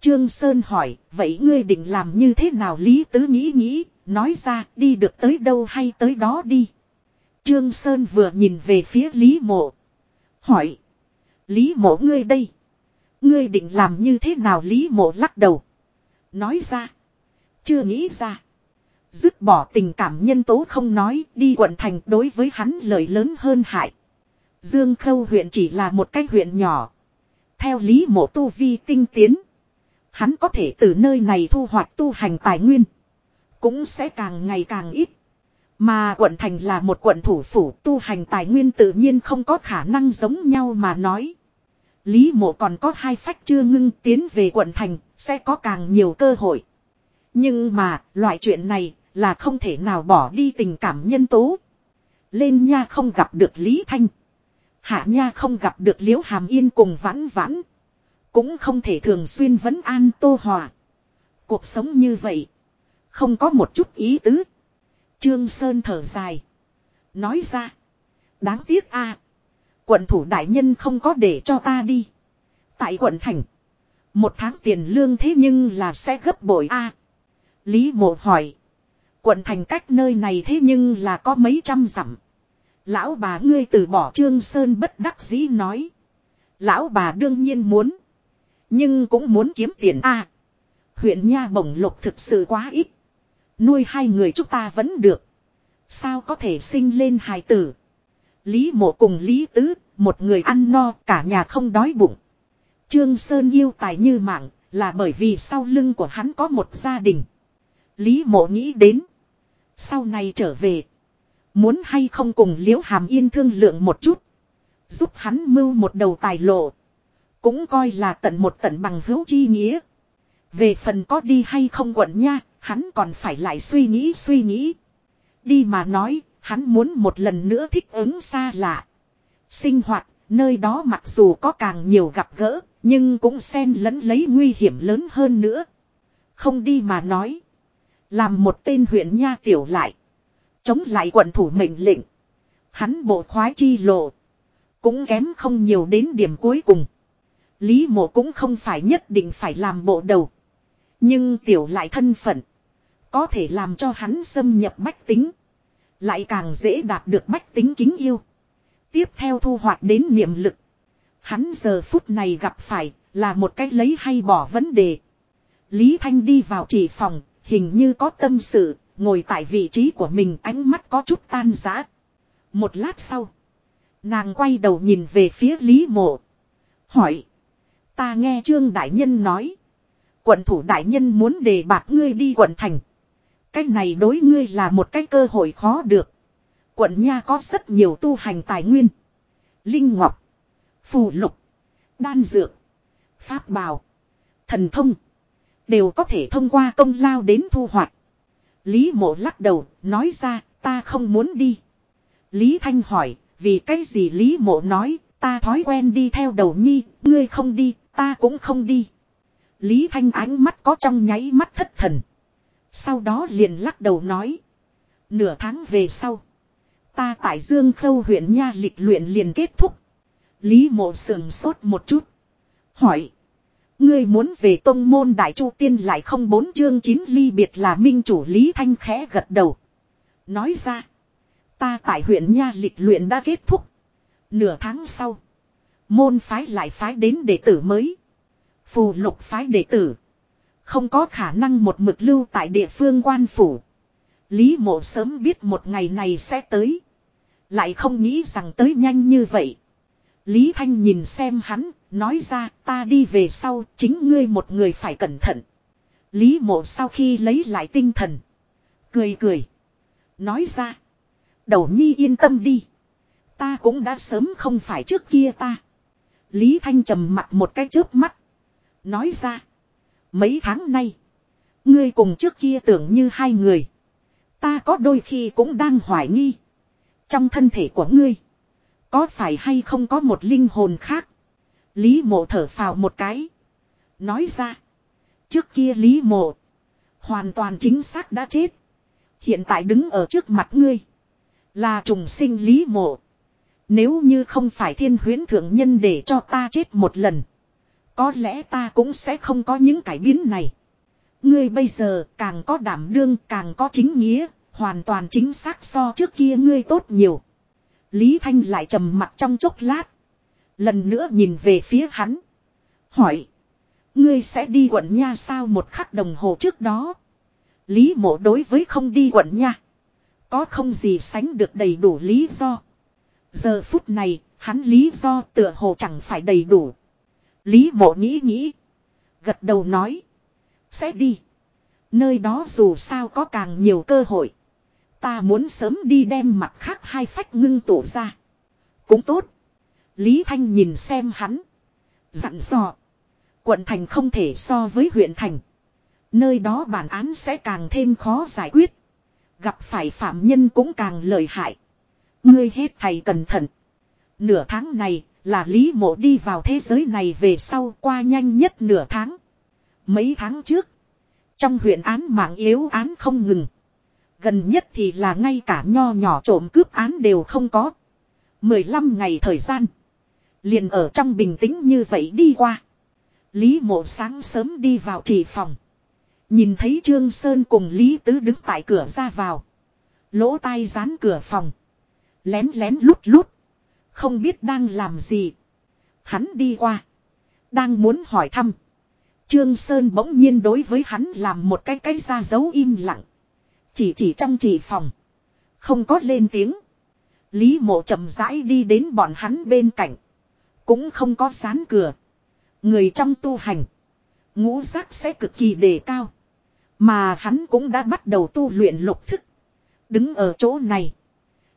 Trương Sơn hỏi, vậy ngươi định làm như thế nào Lý Tứ nghĩ nghĩ, nói ra đi được tới đâu hay tới đó đi. Trương Sơn vừa nhìn về phía Lý Mộ. Hỏi. Lý Mộ ngươi đây. Ngươi định làm như thế nào Lý Mộ lắc đầu. Nói ra. Chưa nghĩ ra. Dứt bỏ tình cảm nhân tố không nói đi quận thành đối với hắn lời lớn hơn hại. Dương Khâu huyện chỉ là một cái huyện nhỏ. Theo lý mộ tu vi tinh tiến. Hắn có thể từ nơi này thu hoạch tu hành tài nguyên. Cũng sẽ càng ngày càng ít. Mà quận thành là một quận thủ phủ tu hành tài nguyên tự nhiên không có khả năng giống nhau mà nói. Lý mộ còn có hai phách chưa ngưng tiến về quận thành, sẽ có càng nhiều cơ hội. Nhưng mà, loại chuyện này là không thể nào bỏ đi tình cảm nhân tố. Lên nha không gặp được Lý Thanh. Hạ nha không gặp được Liễu Hàm Yên cùng vãn vãn. Cũng không thể thường xuyên vấn an tô hòa. Cuộc sống như vậy. Không có một chút ý tứ. Trương Sơn thở dài. Nói ra. Đáng tiếc a, Quận thủ đại nhân không có để cho ta đi. Tại quận thành. Một tháng tiền lương thế nhưng là sẽ gấp bội a Lý mộ hỏi. Quận thành cách nơi này thế nhưng là có mấy trăm dặm. Lão bà ngươi từ bỏ Trương Sơn bất đắc dĩ nói. Lão bà đương nhiên muốn. Nhưng cũng muốn kiếm tiền a Huyện Nha bổng lục thực sự quá ít. Nuôi hai người chúng ta vẫn được. Sao có thể sinh lên hài tử. Lý mộ cùng Lý Tứ, một người ăn no cả nhà không đói bụng. Trương Sơn yêu tài như mạng, là bởi vì sau lưng của hắn có một gia đình. Lý mộ nghĩ đến. Sau này trở về. Muốn hay không cùng liễu hàm yên thương lượng một chút. Giúp hắn mưu một đầu tài lộ. Cũng coi là tận một tận bằng hữu chi nghĩa. Về phần có đi hay không quận nha, hắn còn phải lại suy nghĩ suy nghĩ. Đi mà nói, hắn muốn một lần nữa thích ứng xa lạ. Sinh hoạt, nơi đó mặc dù có càng nhiều gặp gỡ, nhưng cũng xen lẫn lấy nguy hiểm lớn hơn nữa. Không đi mà nói. Làm một tên huyện nha tiểu lại. Chống lại quận thủ mệnh lệnh. Hắn bộ khoái chi lộ. Cũng kém không nhiều đến điểm cuối cùng. Lý mộ cũng không phải nhất định phải làm bộ đầu. Nhưng tiểu lại thân phận. Có thể làm cho hắn xâm nhập bách tính. Lại càng dễ đạt được bách tính kính yêu. Tiếp theo thu hoạch đến niệm lực. Hắn giờ phút này gặp phải là một cách lấy hay bỏ vấn đề. Lý Thanh đi vào chỉ phòng, hình như có tâm sự, ngồi tại vị trí của mình ánh mắt có chút tan rã. Một lát sau, nàng quay đầu nhìn về phía Lý Mộ. Hỏi, ta nghe Trương Đại Nhân nói. Quận thủ Đại Nhân muốn đề bạt ngươi đi quận thành. Cái này đối ngươi là một cái cơ hội khó được. Quận Nha có rất nhiều tu hành tài nguyên. Linh Ngọc. Phù Lục. Đan Dược. Pháp Bào. Thần Thông. Đều có thể thông qua công lao đến thu hoạch. Lý mộ lắc đầu, nói ra, ta không muốn đi. Lý Thanh hỏi, vì cái gì Lý mộ nói, ta thói quen đi theo đầu nhi, ngươi không đi, ta cũng không đi. Lý Thanh ánh mắt có trong nháy mắt thất thần. Sau đó liền lắc đầu nói. Nửa tháng về sau. Ta tại Dương Khâu huyện Nha lịch luyện liền kết thúc. Lý mộ sườn sốt một chút. Hỏi. Ngươi muốn về tông môn đại chu tiên lại không bốn chương chín ly biệt là minh chủ Lý Thanh khẽ gật đầu. Nói ra. Ta tại huyện Nha lịch luyện đã kết thúc. Nửa tháng sau. Môn phái lại phái đến đệ tử mới. Phù lục phái đệ tử. Không có khả năng một mực lưu tại địa phương quan phủ. Lý mộ sớm biết một ngày này sẽ tới. Lại không nghĩ rằng tới nhanh như vậy. Lý Thanh nhìn xem hắn, nói ra ta đi về sau, chính ngươi một người phải cẩn thận. Lý mộ sau khi lấy lại tinh thần. Cười cười. Nói ra. Đầu nhi yên tâm đi. Ta cũng đã sớm không phải trước kia ta. Lý Thanh trầm mặt một cái chớp mắt. Nói ra. Mấy tháng nay. Ngươi cùng trước kia tưởng như hai người. Ta có đôi khi cũng đang hoài nghi. Trong thân thể của ngươi. Có phải hay không có một linh hồn khác. Lý mộ thở phào một cái. Nói ra. Trước kia Lý mộ. Hoàn toàn chính xác đã chết. Hiện tại đứng ở trước mặt ngươi. Là trùng sinh Lý mộ. Nếu như không phải thiên huyến thượng nhân để cho ta chết một lần. Có lẽ ta cũng sẽ không có những cải biến này. Ngươi bây giờ càng có đảm đương càng có chính nghĩa, hoàn toàn chính xác so trước kia ngươi tốt nhiều. Lý Thanh lại trầm mặt trong chốc lát. Lần nữa nhìn về phía hắn. Hỏi. Ngươi sẽ đi quận nha sao một khắc đồng hồ trước đó. Lý mộ đối với không đi quận nha. Có không gì sánh được đầy đủ lý do. Giờ phút này, hắn lý do tựa hồ chẳng phải đầy đủ. Lý mộ nghĩ nghĩ. Gật đầu nói. Sẽ đi. Nơi đó dù sao có càng nhiều cơ hội. Ta muốn sớm đi đem mặt khác hai phách ngưng tổ ra. Cũng tốt. Lý Thanh nhìn xem hắn. Dặn dò. Quận thành không thể so với huyện thành. Nơi đó bản án sẽ càng thêm khó giải quyết. Gặp phải phạm nhân cũng càng lợi hại. Ngươi hết thầy cẩn thận. Nửa tháng này là Lý Mộ đi vào thế giới này về sau qua nhanh nhất nửa tháng. Mấy tháng trước. Trong huyện án mạng yếu án không ngừng. Gần nhất thì là ngay cả nho nhỏ trộm cướp án đều không có. 15 ngày thời gian. Liền ở trong bình tĩnh như vậy đi qua. Lý mộ sáng sớm đi vào chỉ phòng. Nhìn thấy Trương Sơn cùng Lý Tứ đứng tại cửa ra vào. Lỗ tai dán cửa phòng. Lén lén lút lút. Không biết đang làm gì. Hắn đi qua. Đang muốn hỏi thăm. Trương Sơn bỗng nhiên đối với hắn làm một cái cái ra dấu im lặng. Chỉ chỉ trong chỉ phòng. Không có lên tiếng. Lý mộ chậm rãi đi đến bọn hắn bên cạnh. Cũng không có sán cửa. Người trong tu hành. Ngũ giác sẽ cực kỳ đề cao. Mà hắn cũng đã bắt đầu tu luyện lục thức. Đứng ở chỗ này.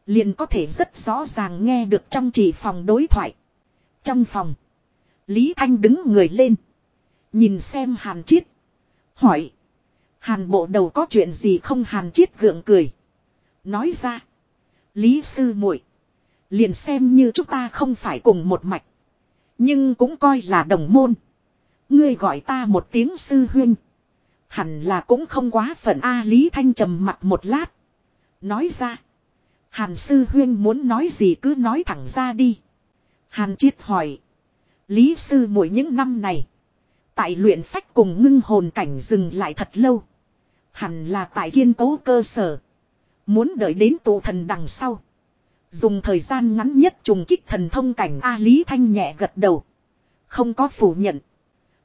Liền có thể rất rõ ràng nghe được trong chỉ phòng đối thoại. Trong phòng. Lý Thanh đứng người lên. Nhìn xem Hàn Chiết. Hỏi. Hàn bộ đầu có chuyện gì không Hàn Chiết gượng cười. Nói ra. Lý sư muội, Liền xem như chúng ta không phải cùng một mạch. Nhưng cũng coi là đồng môn. Ngươi gọi ta một tiếng sư huyên. Hẳn là cũng không quá phần A Lý Thanh trầm mặt một lát. Nói ra. Hàn sư huyên muốn nói gì cứ nói thẳng ra đi. Hàn Chiết hỏi. Lý sư mỗi những năm này. Tại luyện phách cùng ngưng hồn cảnh dừng lại thật lâu. Hẳn là tại kiên cố cơ sở. Muốn đợi đến tụ thần đằng sau. Dùng thời gian ngắn nhất trùng kích thần thông cảnh A Lý Thanh nhẹ gật đầu. Không có phủ nhận.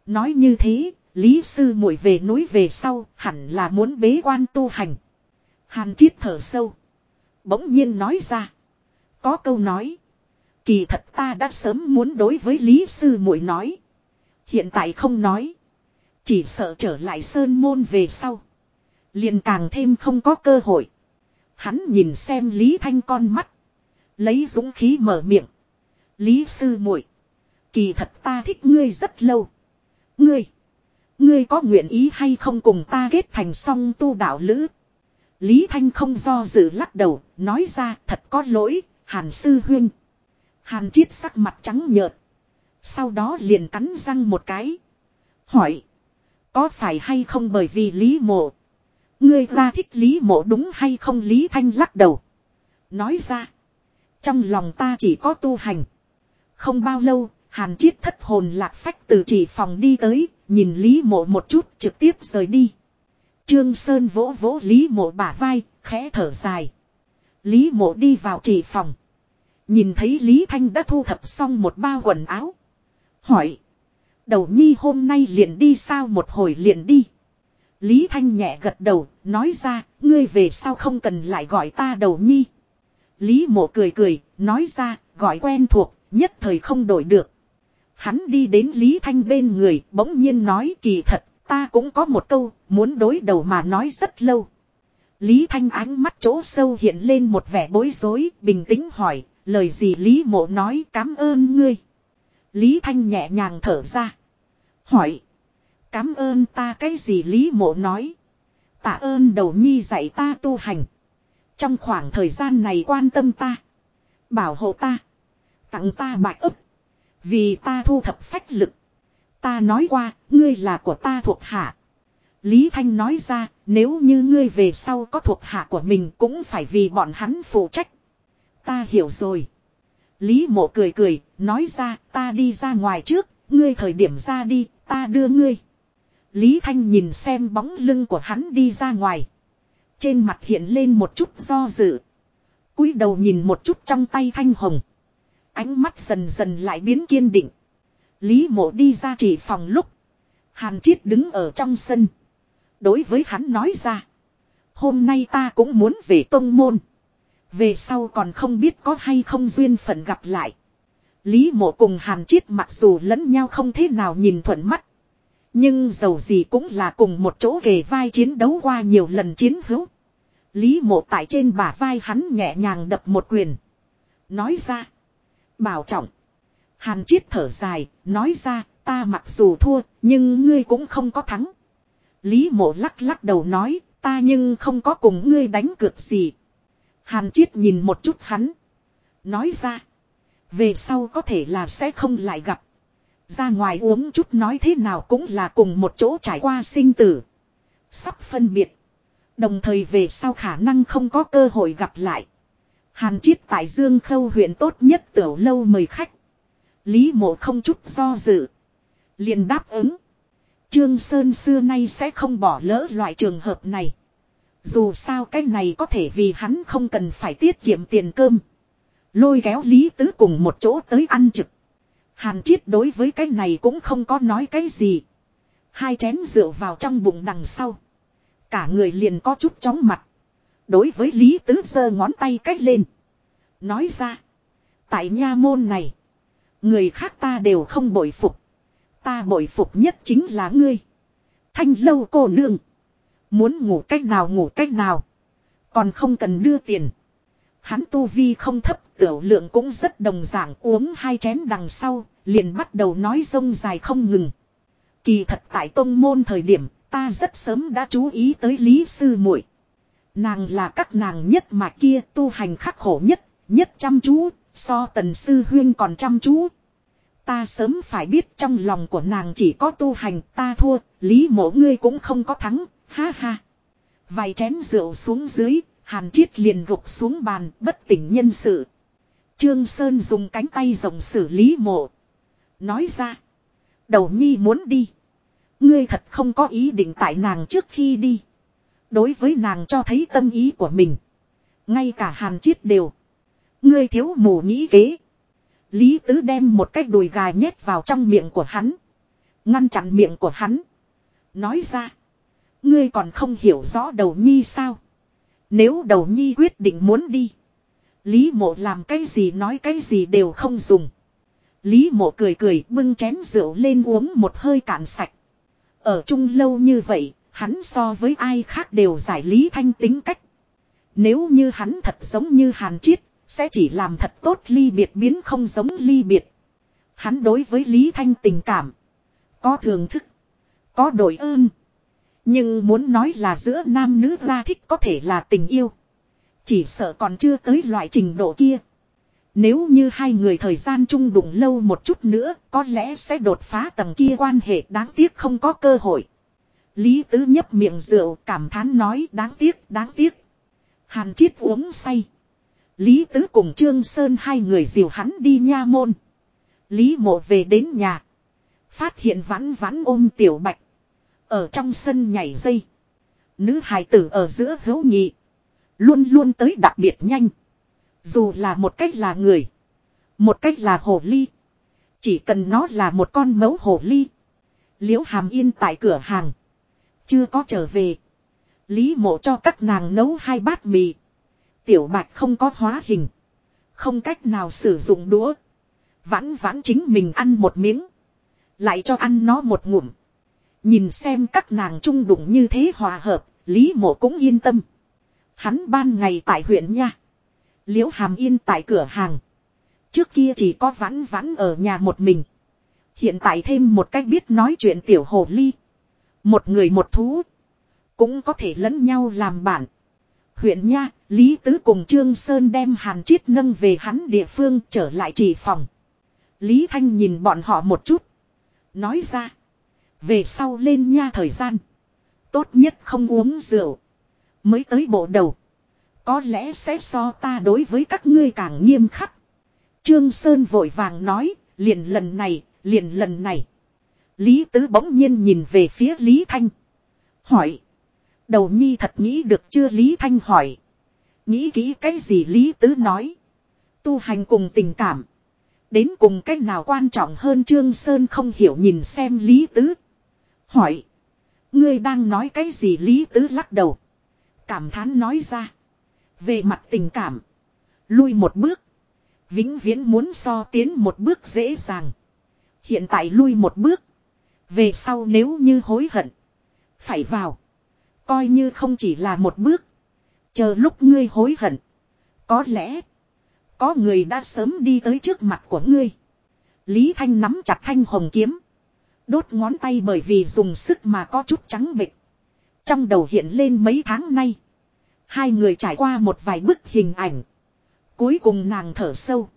Nói như thế, Lý Sư muội về núi về sau hẳn là muốn bế quan tu hành. Hàn Triết thở sâu. Bỗng nhiên nói ra. Có câu nói. Kỳ thật ta đã sớm muốn đối với Lý Sư muội nói. Hiện tại không nói. Chỉ sợ trở lại sơn môn về sau liền càng thêm không có cơ hội. Hắn nhìn xem Lý Thanh con mắt. Lấy dũng khí mở miệng. Lý Sư muội Kỳ thật ta thích ngươi rất lâu. Ngươi. Ngươi có nguyện ý hay không cùng ta kết thành song tu đạo lữ. Lý Thanh không do dự lắc đầu, nói ra thật có lỗi, Hàn Sư Huyên. Hàn Chiết sắc mặt trắng nhợt. Sau đó liền cắn răng một cái. Hỏi. Có phải hay không bởi vì Lý Mộ. Ngươi ra thích Lý Mộ đúng hay không Lý Thanh lắc đầu. Nói ra. Trong lòng ta chỉ có tu hành. Không bao lâu, Hàn Chiết thất hồn lạc phách từ chỉ phòng đi tới, nhìn Lý Mộ một chút trực tiếp rời đi. Trương Sơn vỗ vỗ Lý Mộ bả vai, khẽ thở dài. Lý Mộ đi vào chỉ phòng. Nhìn thấy Lý Thanh đã thu thập xong một bao quần áo. Hỏi. Đầu nhi hôm nay liền đi sao một hồi liền đi. Lý Thanh nhẹ gật đầu, nói ra, ngươi về sao không cần lại gọi ta đầu nhi. Lý mộ cười cười, nói ra, gọi quen thuộc, nhất thời không đổi được. Hắn đi đến Lý Thanh bên người, bỗng nhiên nói kỳ thật, ta cũng có một câu, muốn đối đầu mà nói rất lâu. Lý Thanh ánh mắt chỗ sâu hiện lên một vẻ bối rối, bình tĩnh hỏi, lời gì Lý mộ nói cảm ơn ngươi. Lý Thanh nhẹ nhàng thở ra. Hỏi, cảm ơn ta cái gì Lý mộ nói. Tạ ơn đầu nhi dạy ta tu hành. Trong khoảng thời gian này quan tâm ta. Bảo hộ ta. Tặng ta bạch ấp. Vì ta thu thập phách lực. Ta nói qua, ngươi là của ta thuộc hạ. Lý Thanh nói ra, nếu như ngươi về sau có thuộc hạ của mình cũng phải vì bọn hắn phụ trách. Ta hiểu rồi. Lý mộ cười cười, nói ra, ta đi ra ngoài trước, ngươi thời điểm ra đi, ta đưa ngươi. Lý Thanh nhìn xem bóng lưng của hắn đi ra ngoài. Trên mặt hiện lên một chút do dự. cúi đầu nhìn một chút trong tay thanh hồng. Ánh mắt dần dần lại biến kiên định. Lý mộ đi ra chỉ phòng lúc. Hàn Triết đứng ở trong sân. Đối với hắn nói ra. Hôm nay ta cũng muốn về tông môn. Về sau còn không biết có hay không duyên phận gặp lại. Lý mộ cùng Hàn Triết mặc dù lẫn nhau không thế nào nhìn thuận mắt. Nhưng dầu gì cũng là cùng một chỗ kề vai chiến đấu qua nhiều lần chiến hữu. Lý mộ tại trên bả vai hắn nhẹ nhàng đập một quyền. Nói ra. Bảo trọng. Hàn Chiết thở dài, nói ra, ta mặc dù thua, nhưng ngươi cũng không có thắng. Lý mộ lắc lắc đầu nói, ta nhưng không có cùng ngươi đánh cược gì. Hàn Chiết nhìn một chút hắn. Nói ra, về sau có thể là sẽ không lại gặp. Ra ngoài uống chút nói thế nào cũng là cùng một chỗ trải qua sinh tử. Sắp phân biệt. Đồng thời về sau khả năng không có cơ hội gặp lại. Hàn Triết tại Dương Khâu huyện tốt nhất tiểu lâu mời khách. Lý mộ không chút do dự. liền đáp ứng. Trương Sơn xưa nay sẽ không bỏ lỡ loại trường hợp này. Dù sao cái này có thể vì hắn không cần phải tiết kiệm tiền cơm. Lôi kéo Lý Tứ cùng một chỗ tới ăn trực. Hàn Triết đối với cái này cũng không có nói cái gì. Hai chén rượu vào trong bụng đằng sau. Cả người liền có chút chóng mặt. Đối với Lý Tứ giơ ngón tay cách lên. Nói ra. Tại nha môn này. Người khác ta đều không bội phục. Ta bội phục nhất chính là ngươi. Thanh lâu cô nương. Muốn ngủ cách nào ngủ cách nào. Còn không cần đưa tiền. Hắn tu vi không thấp, tiểu lượng cũng rất đồng dạng uống hai chén đằng sau. Liền bắt đầu nói rông dài không ngừng. Kỳ thật tại tông môn thời điểm ta rất sớm đã chú ý tới lý sư muội Nàng là các nàng nhất mà kia tu hành khắc khổ nhất, nhất chăm chú, so tần sư huyên còn chăm chú. Ta sớm phải biết trong lòng của nàng chỉ có tu hành ta thua, lý mộ ngươi cũng không có thắng, ha ha. Vài chén rượu xuống dưới, hàn triết liền gục xuống bàn, bất tỉnh nhân sự. Trương Sơn dùng cánh tay rộng xử lý mộ. Nói ra, đầu nhi muốn đi. Ngươi thật không có ý định tại nàng trước khi đi. Đối với nàng cho thấy tâm ý của mình. Ngay cả hàn chiết đều. Ngươi thiếu mù nghĩ kế. Lý tứ đem một cái đùi gà nhét vào trong miệng của hắn. Ngăn chặn miệng của hắn. Nói ra. Ngươi còn không hiểu rõ đầu nhi sao. Nếu đầu nhi quyết định muốn đi. Lý mộ làm cái gì nói cái gì đều không dùng. Lý mộ cười cười bưng chén rượu lên uống một hơi cạn sạch. Ở chung lâu như vậy, hắn so với ai khác đều giải lý thanh tính cách. Nếu như hắn thật giống như hàn chiết, sẽ chỉ làm thật tốt ly biệt biến không giống ly biệt. Hắn đối với lý thanh tình cảm. Có thưởng thức. Có đổi ơn. Nhưng muốn nói là giữa nam nữ ra thích có thể là tình yêu. Chỉ sợ còn chưa tới loại trình độ kia. Nếu như hai người thời gian chung đụng lâu một chút nữa, có lẽ sẽ đột phá tầng kia quan hệ đáng tiếc không có cơ hội. Lý Tứ nhấp miệng rượu cảm thán nói đáng tiếc, đáng tiếc. Hàn Chiết uống say. Lý Tứ cùng Trương Sơn hai người dìu hắn đi nha môn. Lý Mộ về đến nhà. Phát hiện vãn vãn ôm tiểu bạch. Ở trong sân nhảy dây. Nữ hài tử ở giữa hữu nhị. Luôn luôn tới đặc biệt nhanh. Dù là một cách là người. Một cách là hồ ly. Chỉ cần nó là một con mấu hồ ly. Liễu hàm yên tại cửa hàng. Chưa có trở về. Lý mộ cho các nàng nấu hai bát mì. Tiểu bạch không có hóa hình. Không cách nào sử dụng đũa. Vãn vãn chính mình ăn một miếng. Lại cho ăn nó một ngụm. Nhìn xem các nàng trung đụng như thế hòa hợp. Lý mộ cũng yên tâm. Hắn ban ngày tại huyện nha. Liễu hàm yên tại cửa hàng. Trước kia chỉ có vãn vãn ở nhà một mình. Hiện tại thêm một cách biết nói chuyện tiểu hồ ly. Một người một thú. Cũng có thể lẫn nhau làm bạn. Huyện Nha, Lý Tứ cùng Trương Sơn đem Hàn Chiết nâng về hắn địa phương trở lại chỉ phòng. Lý Thanh nhìn bọn họ một chút. Nói ra. Về sau lên nha thời gian. Tốt nhất không uống rượu. Mới tới bộ đầu. Có lẽ sẽ so ta đối với các ngươi càng nghiêm khắc. Trương Sơn vội vàng nói, liền lần này, liền lần này. Lý Tứ bỗng nhiên nhìn về phía Lý Thanh. Hỏi. Đầu nhi thật nghĩ được chưa Lý Thanh hỏi. Nghĩ kỹ cái gì Lý Tứ nói. Tu hành cùng tình cảm. Đến cùng cách nào quan trọng hơn Trương Sơn không hiểu nhìn xem Lý Tứ. Hỏi. Ngươi đang nói cái gì Lý Tứ lắc đầu. Cảm thán nói ra. Về mặt tình cảm. Lui một bước. Vĩnh viễn muốn so tiến một bước dễ dàng. Hiện tại lui một bước. Về sau nếu như hối hận. Phải vào. Coi như không chỉ là một bước. Chờ lúc ngươi hối hận. Có lẽ. Có người đã sớm đi tới trước mặt của ngươi. Lý Thanh nắm chặt thanh hồng kiếm. Đốt ngón tay bởi vì dùng sức mà có chút trắng bịch. Trong đầu hiện lên mấy tháng nay. Hai người trải qua một vài bức hình ảnh. Cuối cùng nàng thở sâu.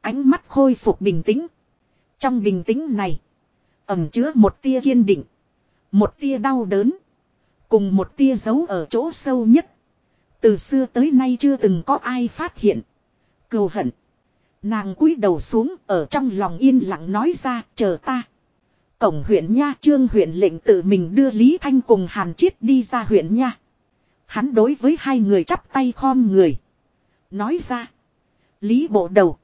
Ánh mắt khôi phục bình tĩnh. Trong bình tĩnh này. Ẩm chứa một tia kiên định. Một tia đau đớn. Cùng một tia giấu ở chỗ sâu nhất. Từ xưa tới nay chưa từng có ai phát hiện. Cầu hận. Nàng cúi đầu xuống ở trong lòng yên lặng nói ra, chờ ta. Cổng huyện Nha Trương huyện lệnh tự mình đưa Lý Thanh cùng Hàn Chiết đi ra huyện Nha. Hắn đối với hai người chắp tay khom người. Nói ra. Lý bộ đầu.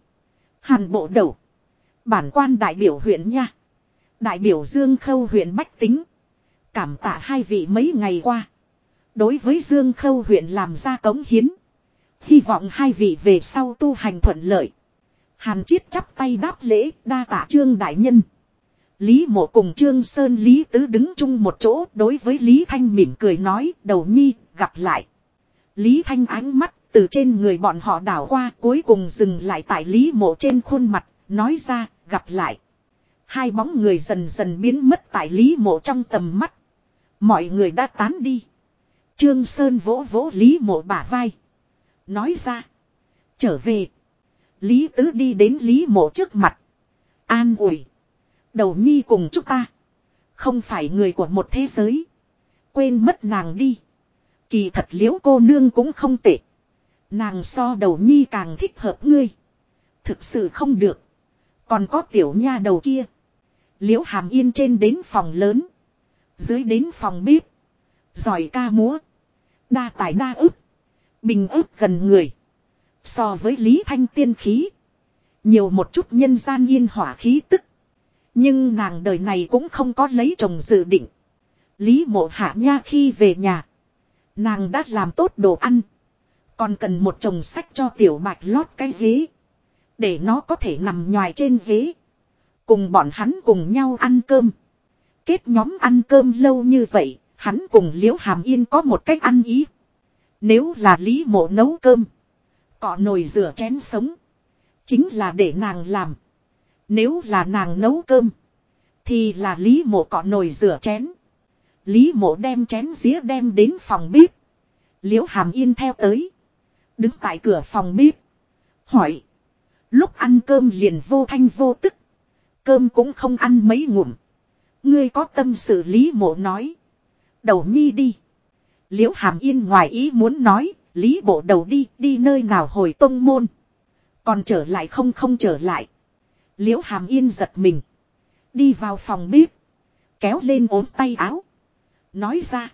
Hàn bộ đầu. Bản quan đại biểu huyện Nha. Đại biểu Dương Khâu huyện Bách Tính. Cảm tạ hai vị mấy ngày qua. Đối với Dương Khâu huyện làm ra cống hiến. Hy vọng hai vị về sau tu hành thuận lợi. Hàn Chiết chắp tay đáp lễ đa tạ Trương Đại Nhân. Lý mộ cùng Trương Sơn, Lý Tứ đứng chung một chỗ, đối với Lý Thanh mỉm cười nói, đầu nhi, gặp lại. Lý Thanh ánh mắt từ trên người bọn họ đảo qua, cuối cùng dừng lại tại Lý mộ trên khuôn mặt, nói ra, gặp lại. Hai bóng người dần dần biến mất tại Lý mộ trong tầm mắt. Mọi người đã tán đi. Trương Sơn vỗ vỗ Lý mộ bả vai. Nói ra. Trở về. Lý Tứ đi đến Lý mộ trước mặt. An ủi. Đầu nhi cùng chúng ta. Không phải người của một thế giới. Quên mất nàng đi. Kỳ thật liễu cô nương cũng không tệ. Nàng so đầu nhi càng thích hợp ngươi. Thực sự không được. Còn có tiểu nha đầu kia. Liễu hàm yên trên đến phòng lớn. Dưới đến phòng bếp. Giỏi ca múa. Đa tài đa ức. Bình ức gần người. So với Lý Thanh tiên khí. Nhiều một chút nhân gian yên hỏa khí tức. Nhưng nàng đời này cũng không có lấy chồng dự định. Lý mộ hạ nha khi về nhà. Nàng đã làm tốt đồ ăn. Còn cần một chồng sách cho tiểu bạch lót cái ghế. Để nó có thể nằm nhòi trên ghế. Cùng bọn hắn cùng nhau ăn cơm. Kết nhóm ăn cơm lâu như vậy, hắn cùng Liễu Hàm Yên có một cách ăn ý. Nếu là Lý Mộ nấu cơm, cọ nồi rửa chén sống, chính là để nàng làm. Nếu là nàng nấu cơm, thì là Lý Mộ cọ nồi rửa chén. Lý Mộ đem chén dĩa đem đến phòng bếp. Liễu Hàm Yên theo tới, đứng tại cửa phòng bếp, hỏi: Lúc ăn cơm liền vô thanh vô tức. Cơm cũng không ăn mấy ngụm. Ngươi có tâm sự Lý mộ nói. Đầu nhi đi. Liễu hàm yên ngoài ý muốn nói. Lý bộ đầu đi, đi nơi nào hồi tông môn. Còn trở lại không không trở lại. Liễu hàm yên giật mình. Đi vào phòng bếp. Kéo lên ốm tay áo. Nói ra.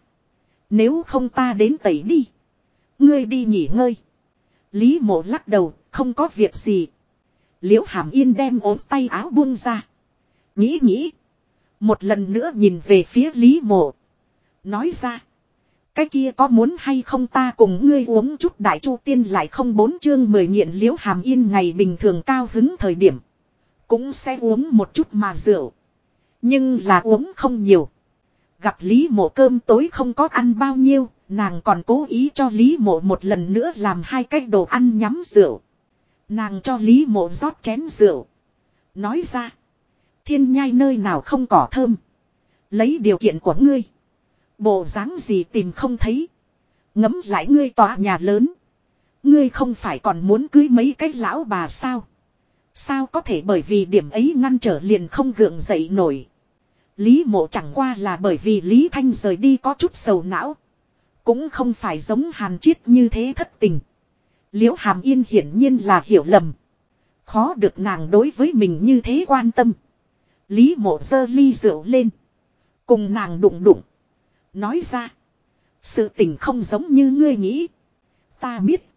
Nếu không ta đến tẩy đi. Ngươi đi nghỉ ngơi. Lý mộ lắc đầu, không có việc gì. Liễu hàm yên đem ốm tay áo buông ra. Nghĩ nghĩ. Một lần nữa nhìn về phía Lý mộ. Nói ra. Cái kia có muốn hay không ta cùng ngươi uống chút đại chu tiên lại không bốn chương mười nghiện liễu hàm yên ngày bình thường cao hứng thời điểm. Cũng sẽ uống một chút mà rượu. Nhưng là uống không nhiều. Gặp Lý mộ cơm tối không có ăn bao nhiêu, nàng còn cố ý cho Lý mộ một lần nữa làm hai cái đồ ăn nhắm rượu. Nàng cho Lý mộ rót chén rượu. Nói ra. Thiên nhai nơi nào không cỏ thơm. Lấy điều kiện của ngươi. Bộ dáng gì tìm không thấy. Ngấm lại ngươi tòa nhà lớn. Ngươi không phải còn muốn cưới mấy cái lão bà sao. Sao có thể bởi vì điểm ấy ngăn trở liền không gượng dậy nổi. Lý mộ chẳng qua là bởi vì Lý Thanh rời đi có chút sầu não. Cũng không phải giống hàn chiết như thế thất tình. Liễu hàm yên hiển nhiên là hiểu lầm. Khó được nàng đối với mình như thế quan tâm. Lý mộ dơ ly rượu lên. Cùng nàng đụng đụng. Nói ra. Sự tình không giống như ngươi nghĩ. Ta biết.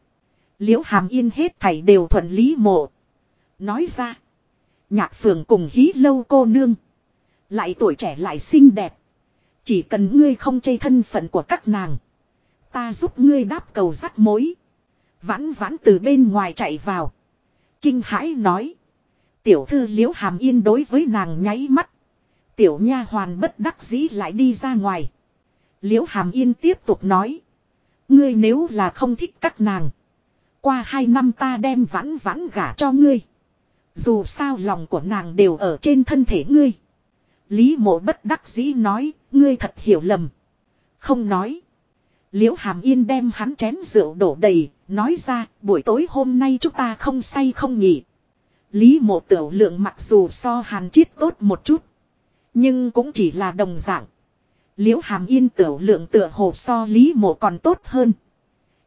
Liễu hàm yên hết thảy đều thuận lý mộ. Nói ra. Nhạc phường cùng hí lâu cô nương. Lại tuổi trẻ lại xinh đẹp. Chỉ cần ngươi không chê thân phận của các nàng. Ta giúp ngươi đáp cầu rắc mối. Vãn vãn từ bên ngoài chạy vào. Kinh hãi nói. Tiểu thư liễu hàm yên đối với nàng nháy mắt. Tiểu nha hoàn bất đắc dĩ lại đi ra ngoài. Liễu hàm yên tiếp tục nói. Ngươi nếu là không thích các nàng. Qua hai năm ta đem vãn vãn gả cho ngươi. Dù sao lòng của nàng đều ở trên thân thể ngươi. Lý mộ bất đắc dĩ nói, ngươi thật hiểu lầm. Không nói. Liễu hàm yên đem hắn chén rượu đổ đầy, nói ra, buổi tối hôm nay chúng ta không say không nghỉ. Lý mộ tiểu lượng mặc dù so hàn chiết tốt một chút. Nhưng cũng chỉ là đồng dạng. Liễu hàm yên tiểu lượng tựa hồ so lý mộ còn tốt hơn.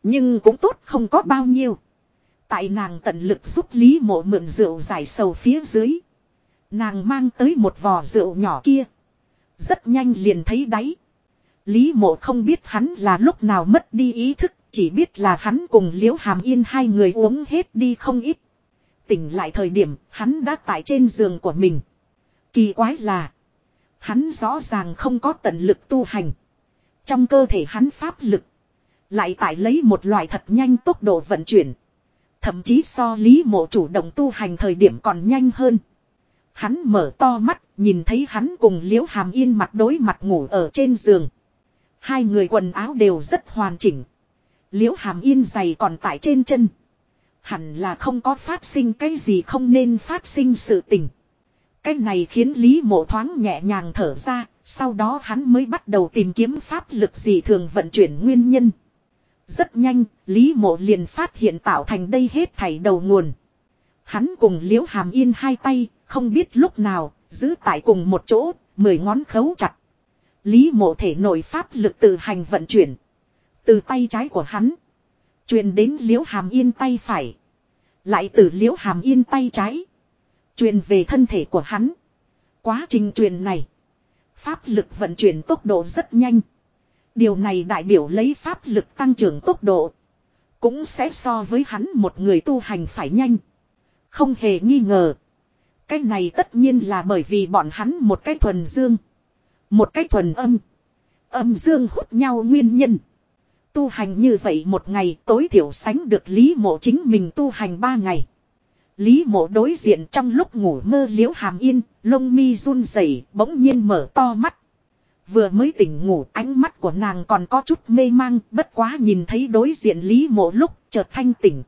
Nhưng cũng tốt không có bao nhiêu. Tại nàng tận lực giúp lý mộ mượn rượu giải sầu phía dưới. Nàng mang tới một vò rượu nhỏ kia. Rất nhanh liền thấy đáy. Lý mộ không biết hắn là lúc nào mất đi ý thức. Chỉ biết là hắn cùng liễu hàm yên hai người uống hết đi không ít. Tỉnh lại thời điểm, hắn đã tại trên giường của mình. Kỳ quái là. Hắn rõ ràng không có tận lực tu hành. Trong cơ thể hắn pháp lực. Lại tại lấy một loại thật nhanh tốc độ vận chuyển. Thậm chí so lý mộ chủ động tu hành thời điểm còn nhanh hơn. Hắn mở to mắt, nhìn thấy hắn cùng liễu hàm yên mặt đối mặt ngủ ở trên giường. Hai người quần áo đều rất hoàn chỉnh. Liễu hàm yên giày còn tại trên chân. Hẳn là không có phát sinh cái gì không nên phát sinh sự tình. Cái này khiến Lý mộ thoáng nhẹ nhàng thở ra, sau đó hắn mới bắt đầu tìm kiếm pháp lực gì thường vận chuyển nguyên nhân. Rất nhanh, Lý mộ liền phát hiện tạo thành đây hết thảy đầu nguồn. Hắn cùng liễu hàm yên hai tay, không biết lúc nào, giữ tại cùng một chỗ, mười ngón khấu chặt. Lý mộ thể nội pháp lực tự hành vận chuyển. Từ tay trái của hắn. truyền đến liễu hàm yên tay phải. Lại từ liễu hàm yên tay trái. truyền về thân thể của hắn. Quá trình truyền này. Pháp lực vận chuyển tốc độ rất nhanh. Điều này đại biểu lấy pháp lực tăng trưởng tốc độ. Cũng sẽ so với hắn một người tu hành phải nhanh. Không hề nghi ngờ. Cái này tất nhiên là bởi vì bọn hắn một cái thuần dương. Một cái thuần âm. Âm dương hút nhau nguyên nhân. Tu hành như vậy một ngày tối thiểu sánh được Lý Mộ chính mình tu hành ba ngày. Lý Mộ đối diện trong lúc ngủ mơ liễu hàm yên, lông mi run rẩy bỗng nhiên mở to mắt. Vừa mới tỉnh ngủ, ánh mắt của nàng còn có chút mê mang, bất quá nhìn thấy đối diện Lý Mộ lúc chợt thanh tỉnh.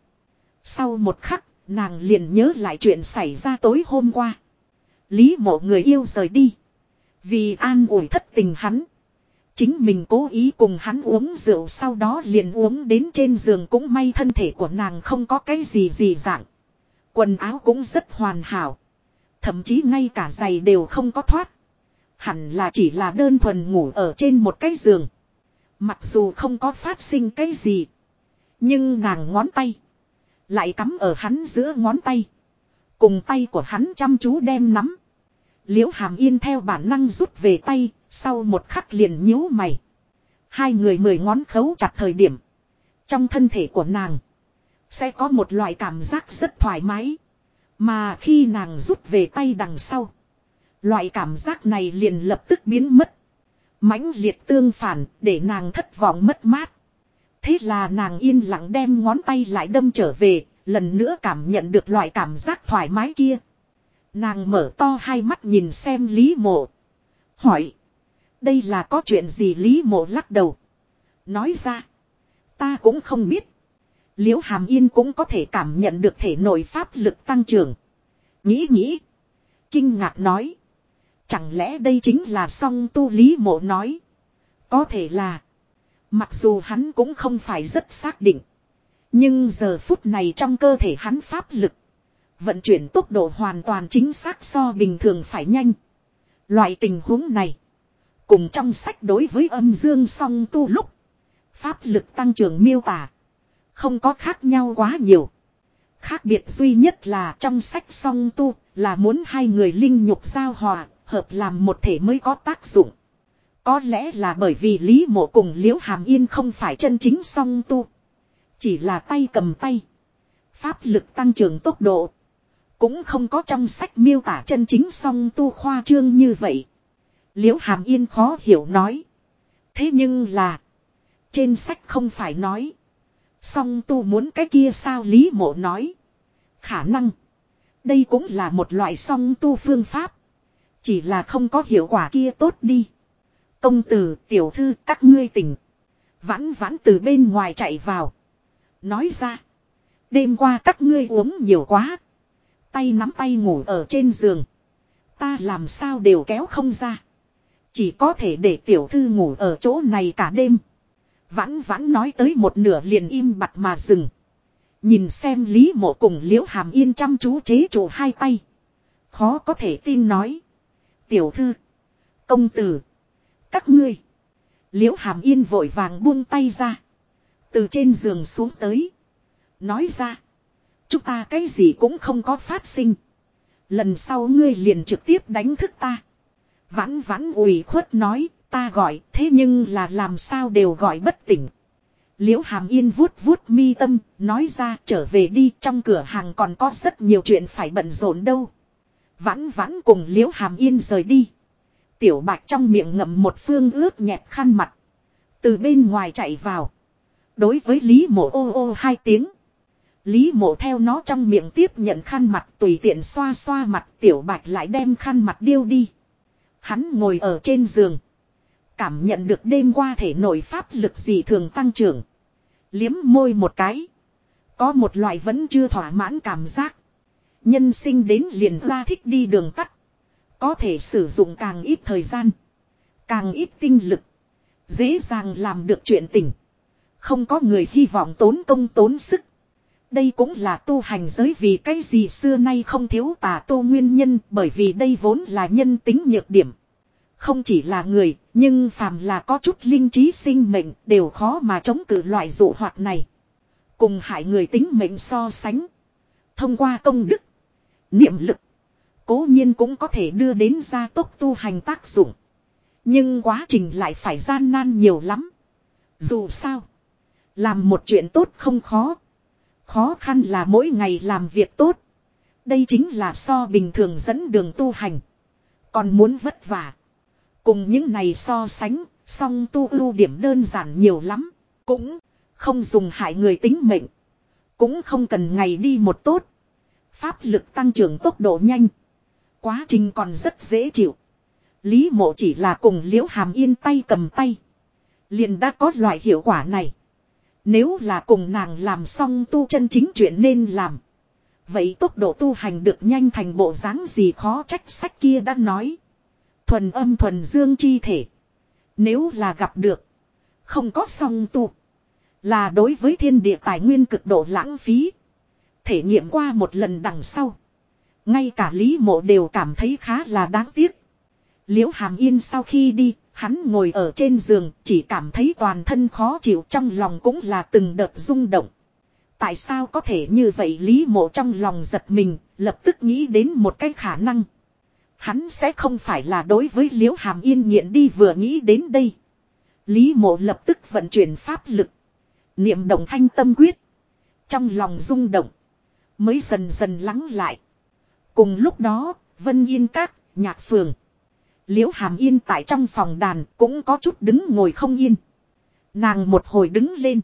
Sau một khắc, nàng liền nhớ lại chuyện xảy ra tối hôm qua. Lý Mộ người yêu rời đi. Vì an ủi thất tình hắn. Chính mình cố ý cùng hắn uống rượu sau đó liền uống đến trên giường cũng may thân thể của nàng không có cái gì gì dạng. Quần áo cũng rất hoàn hảo. Thậm chí ngay cả giày đều không có thoát. Hẳn là chỉ là đơn thuần ngủ ở trên một cái giường. Mặc dù không có phát sinh cái gì. Nhưng nàng ngón tay. Lại cắm ở hắn giữa ngón tay. Cùng tay của hắn chăm chú đem nắm. Liễu hàm yên theo bản năng rút về tay. Sau một khắc liền nhíu mày. Hai người mười ngón khấu chặt thời điểm. Trong thân thể của nàng. Sẽ có một loại cảm giác rất thoải mái. Mà khi nàng rút về tay đằng sau. Loại cảm giác này liền lập tức biến mất. mãnh liệt tương phản để nàng thất vọng mất mát. Thế là nàng yên lặng đem ngón tay lại đâm trở về, lần nữa cảm nhận được loại cảm giác thoải mái kia. Nàng mở to hai mắt nhìn xem Lý Mộ. Hỏi. Đây là có chuyện gì Lý Mộ lắc đầu. Nói ra. Ta cũng không biết. Liễu Hàm Yên cũng có thể cảm nhận được thể nội pháp lực tăng trưởng. Nghĩ nghĩ. Kinh ngạc nói. Chẳng lẽ đây chính là song tu Lý Mộ nói. Có thể là. Mặc dù hắn cũng không phải rất xác định. Nhưng giờ phút này trong cơ thể hắn pháp lực. Vận chuyển tốc độ hoàn toàn chính xác so bình thường phải nhanh. Loại tình huống này. Cùng trong sách đối với âm dương song tu lúc. Pháp lực tăng trưởng miêu tả. Không có khác nhau quá nhiều. Khác biệt duy nhất là trong sách song tu là muốn hai người linh nhục giao hòa, hợp làm một thể mới có tác dụng. Có lẽ là bởi vì Lý Mộ cùng Liễu Hàm Yên không phải chân chính song tu. Chỉ là tay cầm tay. Pháp lực tăng trưởng tốc độ. Cũng không có trong sách miêu tả chân chính song tu khoa trương như vậy. Liễu Hàm Yên khó hiểu nói. Thế nhưng là. Trên sách không phải nói. Song tu muốn cái kia sao Lý Mộ nói. Khả năng. Đây cũng là một loại song tu phương pháp. Chỉ là không có hiệu quả kia tốt đi. Công tử, tiểu thư, các ngươi tỉnh. Vãn vãn từ bên ngoài chạy vào. Nói ra. Đêm qua các ngươi uống nhiều quá. Tay nắm tay ngủ ở trên giường. Ta làm sao đều kéo không ra. Chỉ có thể để tiểu thư ngủ ở chỗ này cả đêm. Vãn vãn nói tới một nửa liền im bặt mà dừng. Nhìn xem Lý Mộ cùng Liễu Hàm Yên chăm chú chế trụ hai tay. Khó có thể tin nói. Tiểu thư. Công tử. Các ngươi. Liễu Hàm Yên vội vàng buông tay ra. Từ trên giường xuống tới. Nói ra. Chúng ta cái gì cũng không có phát sinh. Lần sau ngươi liền trực tiếp đánh thức ta. Vãn vãn ủy khuất nói ta gọi thế nhưng là làm sao đều gọi bất tỉnh. Liễu Hàm Yên vuốt vuốt mi tâm, nói ra trở về đi trong cửa hàng còn có rất nhiều chuyện phải bận rộn đâu. Vãn vãn cùng Liễu Hàm Yên rời đi. Tiểu bạch trong miệng ngậm một phương ướt nhẹp khăn mặt. Từ bên ngoài chạy vào. Đối với Lý mộ ô ô hai tiếng. Lý mộ theo nó trong miệng tiếp nhận khăn mặt tùy tiện xoa xoa mặt, tiểu bạch lại đem khăn mặt điêu đi. Hắn ngồi ở trên giường. Cảm nhận được đêm qua thể nội pháp lực gì thường tăng trưởng. Liếm môi một cái. Có một loại vẫn chưa thỏa mãn cảm giác. Nhân sinh đến liền ra thích đi đường tắt. Có thể sử dụng càng ít thời gian. Càng ít tinh lực. Dễ dàng làm được chuyện tình. Không có người hy vọng tốn công tốn sức. Đây cũng là tu hành giới vì cái gì xưa nay không thiếu tà tu nguyên nhân bởi vì đây vốn là nhân tính nhược điểm. Không chỉ là người, nhưng phàm là có chút linh trí sinh mệnh đều khó mà chống cự loại dụ hoạt này. Cùng hại người tính mệnh so sánh. Thông qua công đức, niệm lực, cố nhiên cũng có thể đưa đến gia tốc tu hành tác dụng. Nhưng quá trình lại phải gian nan nhiều lắm. Dù sao, Làm một chuyện tốt không khó. Khó khăn là mỗi ngày làm việc tốt. Đây chính là so bình thường dẫn đường tu hành. Còn muốn vất vả. Cùng những này so sánh, song tu ưu điểm đơn giản nhiều lắm. Cũng không dùng hại người tính mệnh. Cũng không cần ngày đi một tốt. Pháp lực tăng trưởng tốc độ nhanh. Quá trình còn rất dễ chịu. Lý mộ chỉ là cùng liễu hàm yên tay cầm tay. Liền đã có loại hiệu quả này. Nếu là cùng nàng làm xong tu chân chính chuyện nên làm. Vậy tốc độ tu hành được nhanh thành bộ dáng gì khó trách sách kia đã nói. Thuần âm thuần dương chi thể. Nếu là gặp được. Không có song tu. Là đối với thiên địa tài nguyên cực độ lãng phí. Thể nghiệm qua một lần đằng sau. Ngay cả Lý Mộ đều cảm thấy khá là đáng tiếc. Liễu Hàm Yên sau khi đi, hắn ngồi ở trên giường, chỉ cảm thấy toàn thân khó chịu trong lòng cũng là từng đợt rung động. Tại sao có thể như vậy Lý Mộ trong lòng giật mình, lập tức nghĩ đến một cái khả năng. Hắn sẽ không phải là đối với Liễu Hàm Yên nghiện đi vừa nghĩ đến đây. Lý Mộ lập tức vận chuyển pháp lực. Niệm động thanh tâm quyết. Trong lòng rung động. Mới dần dần lắng lại. Cùng lúc đó, Vân Yên Các, Nhạc Phường. Liễu Hàm Yên tại trong phòng đàn cũng có chút đứng ngồi không yên. Nàng một hồi đứng lên.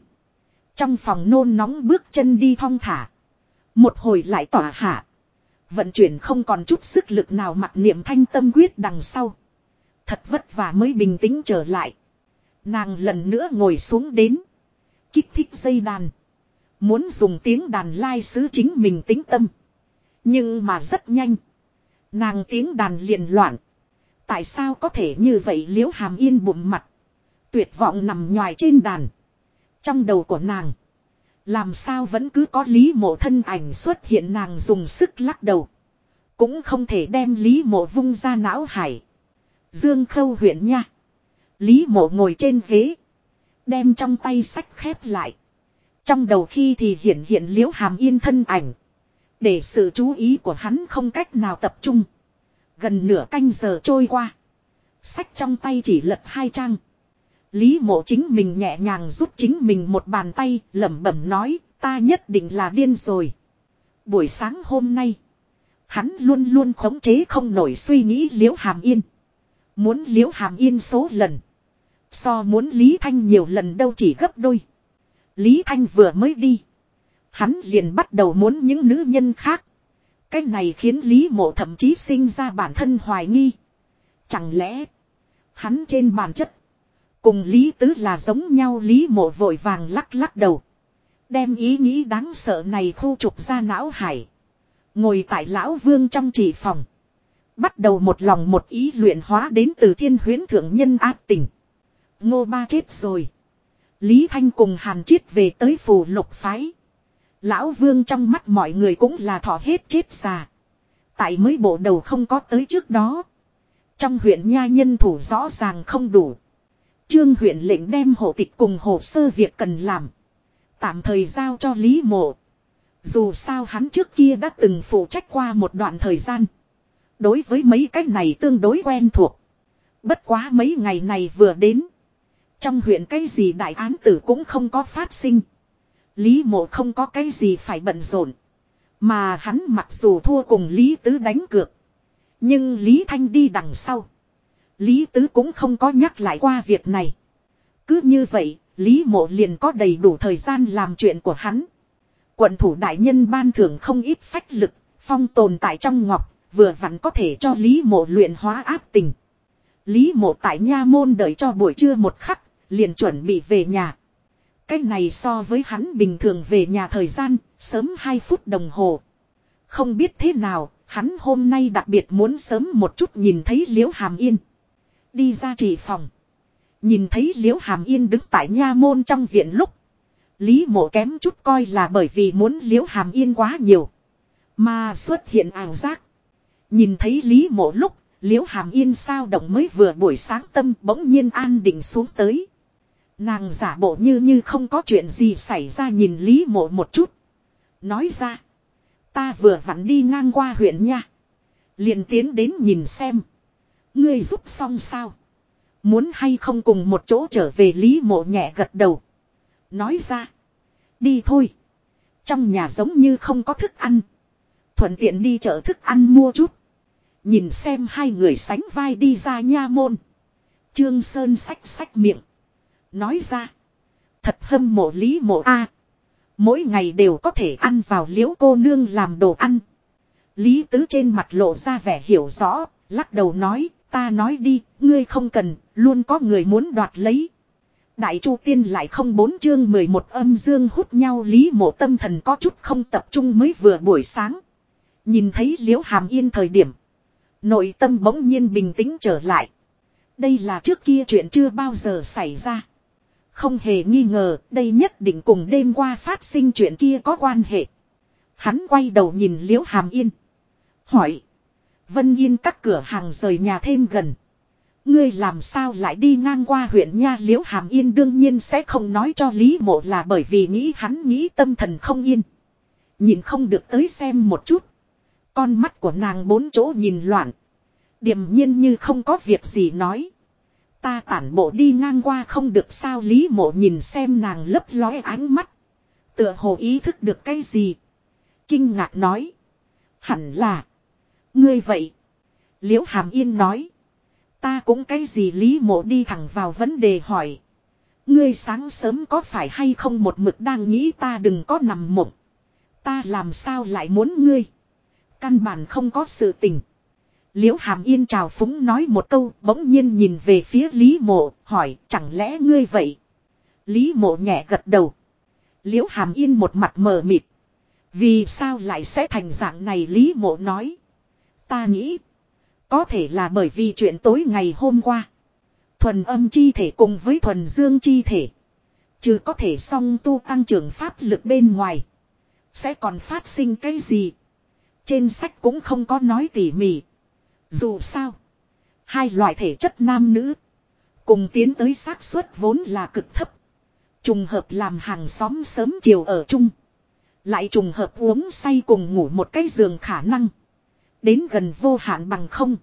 Trong phòng nôn nóng bước chân đi thong thả. Một hồi lại tỏa hạ. Vận chuyển không còn chút sức lực nào mặc niệm thanh tâm quyết đằng sau. Thật vất vả mới bình tĩnh trở lại. Nàng lần nữa ngồi xuống đến. Kích thích dây đàn. Muốn dùng tiếng đàn lai sứ chính mình tính tâm. Nhưng mà rất nhanh. Nàng tiếng đàn liền loạn. Tại sao có thể như vậy liễu hàm yên bụng mặt. Tuyệt vọng nằm nhòi trên đàn. Trong đầu của nàng. Làm sao vẫn cứ có lý mộ thân ảnh xuất hiện nàng dùng sức lắc đầu. Cũng không thể đem lý mộ vung ra não hải. Dương khâu huyện nha. Lý mộ ngồi trên ghế. Đem trong tay sách khép lại. Trong đầu khi thì hiện hiện liễu hàm yên thân ảnh. Để sự chú ý của hắn không cách nào tập trung. Gần nửa canh giờ trôi qua. Sách trong tay chỉ lật hai trang. Lý mộ chính mình nhẹ nhàng giúp chính mình một bàn tay, lẩm bẩm nói, ta nhất định là điên rồi. Buổi sáng hôm nay. Hắn luôn luôn khống chế không nổi suy nghĩ liễu hàm yên. Muốn liễu hàm yên số lần. So muốn Lý Thanh nhiều lần đâu chỉ gấp đôi. Lý Thanh vừa mới đi. Hắn liền bắt đầu muốn những nữ nhân khác. Cái này khiến Lý Mộ thậm chí sinh ra bản thân hoài nghi. Chẳng lẽ, hắn trên bản chất, cùng Lý Tứ là giống nhau Lý Mộ vội vàng lắc lắc đầu. Đem ý nghĩ đáng sợ này khu trục ra não hải. Ngồi tại lão vương trong chỉ phòng. Bắt đầu một lòng một ý luyện hóa đến từ thiên huyến thượng nhân ác tình. Ngô ba chết rồi. Lý Thanh cùng Hàn Chiết về tới phù lục phái. Lão Vương trong mắt mọi người cũng là thọ hết chết già. Tại mới bộ đầu không có tới trước đó. Trong huyện nha nhân thủ rõ ràng không đủ. Trương huyện lệnh đem hộ tịch cùng hồ sơ việc cần làm. Tạm thời giao cho Lý Mộ. Dù sao hắn trước kia đã từng phụ trách qua một đoạn thời gian. Đối với mấy cái này tương đối quen thuộc. Bất quá mấy ngày này vừa đến. Trong huyện cái gì đại án tử cũng không có phát sinh. Lý mộ không có cái gì phải bận rộn. Mà hắn mặc dù thua cùng Lý Tứ đánh cược. Nhưng Lý Thanh đi đằng sau. Lý Tứ cũng không có nhắc lại qua việc này. Cứ như vậy, Lý Mộ liền có đầy đủ thời gian làm chuyện của hắn. Quận thủ đại nhân ban thưởng không ít phách lực, phong tồn tại trong ngọc, vừa vặn có thể cho Lý Mộ luyện hóa áp tình. Lý Mộ tại nha môn đợi cho buổi trưa một khắc, liền chuẩn bị về nhà. Cách này so với hắn bình thường về nhà thời gian, sớm 2 phút đồng hồ. Không biết thế nào, hắn hôm nay đặc biệt muốn sớm một chút nhìn thấy Liễu Hàm Yên. Đi ra trị phòng. Nhìn thấy Liễu Hàm Yên đứng tại nha môn trong viện lúc. Lý mộ kém chút coi là bởi vì muốn Liễu Hàm Yên quá nhiều. Mà xuất hiện ảo giác. Nhìn thấy Lý mộ lúc, Liễu Hàm Yên sao động mới vừa buổi sáng tâm bỗng nhiên an định xuống tới. Nàng giả bộ như như không có chuyện gì xảy ra nhìn Lý mộ một chút. Nói ra. Ta vừa vặn đi ngang qua huyện nha. liền tiến đến nhìn xem. Ngươi giúp xong sao? Muốn hay không cùng một chỗ trở về Lý mộ nhẹ gật đầu. Nói ra. Đi thôi. Trong nhà giống như không có thức ăn. Thuận tiện đi chợ thức ăn mua chút. Nhìn xem hai người sánh vai đi ra nha môn. Trương Sơn sách sách miệng. Nói ra. Thật hâm mộ lý mộ A. Mỗi ngày đều có thể ăn vào liễu cô nương làm đồ ăn. Lý tứ trên mặt lộ ra vẻ hiểu rõ. Lắc đầu nói. Ta nói đi. Ngươi không cần. Luôn có người muốn đoạt lấy. Đại Chu Tiên lại không bốn chương 11 âm dương hút nhau, lý mộ tâm thần có chút không tập trung mới vừa buổi sáng. Nhìn thấy liễu hàm yên thời điểm. Nội tâm bỗng nhiên bình tĩnh trở lại. Đây là trước kia chuyện chưa bao giờ xảy ra. Không hề nghi ngờ, đây nhất định cùng đêm qua phát sinh chuyện kia có quan hệ. Hắn quay đầu nhìn Liễu Hàm Yên. Hỏi. Vân Yên các cửa hàng rời nhà thêm gần. Ngươi làm sao lại đi ngang qua huyện Nha Liễu Hàm Yên đương nhiên sẽ không nói cho Lý Mộ là bởi vì nghĩ hắn nghĩ tâm thần không yên. Nhìn không được tới xem một chút. Con mắt của nàng bốn chỗ nhìn loạn. Điềm nhiên như không có việc gì nói. Ta tản bộ đi ngang qua không được sao Lý Mộ nhìn xem nàng lấp lóe ánh mắt. Tựa hồ ý thức được cái gì. Kinh ngạc nói. Hẳn là. Ngươi vậy. Liễu Hàm Yên nói. Ta cũng cái gì Lý Mộ đi thẳng vào vấn đề hỏi. Ngươi sáng sớm có phải hay không một mực đang nghĩ ta đừng có nằm mộng. Ta làm sao lại muốn ngươi. Căn bản không có sự tình. Liễu Hàm Yên chào phúng nói một câu, bỗng nhiên nhìn về phía Lý Mộ, hỏi, chẳng lẽ ngươi vậy. Lý Mộ nhẹ gật đầu. Liễu Hàm Yên một mặt mờ mịt. Vì sao lại sẽ thành dạng này Lý Mộ nói. Ta nghĩ. Có thể là bởi vì chuyện tối ngày hôm qua. Thuần âm chi thể cùng với thuần dương chi thể. Chứ có thể song tu tăng trưởng pháp lực bên ngoài. Sẽ còn phát sinh cái gì. Trên sách cũng không có nói tỉ mỉ. Dù sao. Hai loại thể chất nam nữ. Cùng tiến tới xác suất vốn là cực thấp. Trùng hợp làm hàng xóm sớm chiều ở chung. Lại trùng hợp uống say cùng ngủ một cái giường khả năng. Đến gần vô hạn bằng không.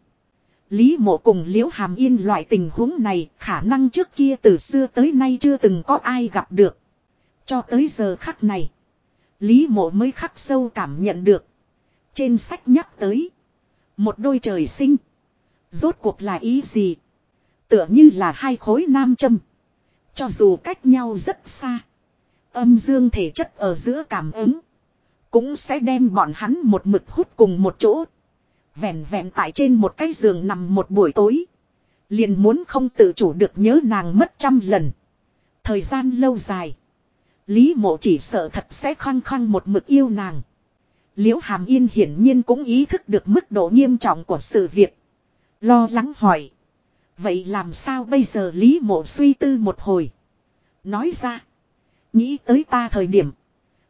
Lý mộ cùng liễu hàm yên loại tình huống này khả năng trước kia từ xưa tới nay chưa từng có ai gặp được. Cho tới giờ khắc này. Lý mộ mới khắc sâu cảm nhận được. Trên sách nhắc tới. Một đôi trời sinh. Rốt cuộc là ý gì? Tựa như là hai khối nam châm. Cho dù cách nhau rất xa. Âm dương thể chất ở giữa cảm ứng. Cũng sẽ đem bọn hắn một mực hút cùng một chỗ. Vẹn vẹn tại trên một cái giường nằm một buổi tối. Liền muốn không tự chủ được nhớ nàng mất trăm lần. Thời gian lâu dài. Lý mộ chỉ sợ thật sẽ khăng khăng một mực yêu nàng. Liễu Hàm Yên hiển nhiên cũng ý thức được mức độ nghiêm trọng của sự việc. Lo lắng hỏi. Vậy làm sao bây giờ Lý Mộ suy tư một hồi. Nói ra. Nghĩ tới ta thời điểm.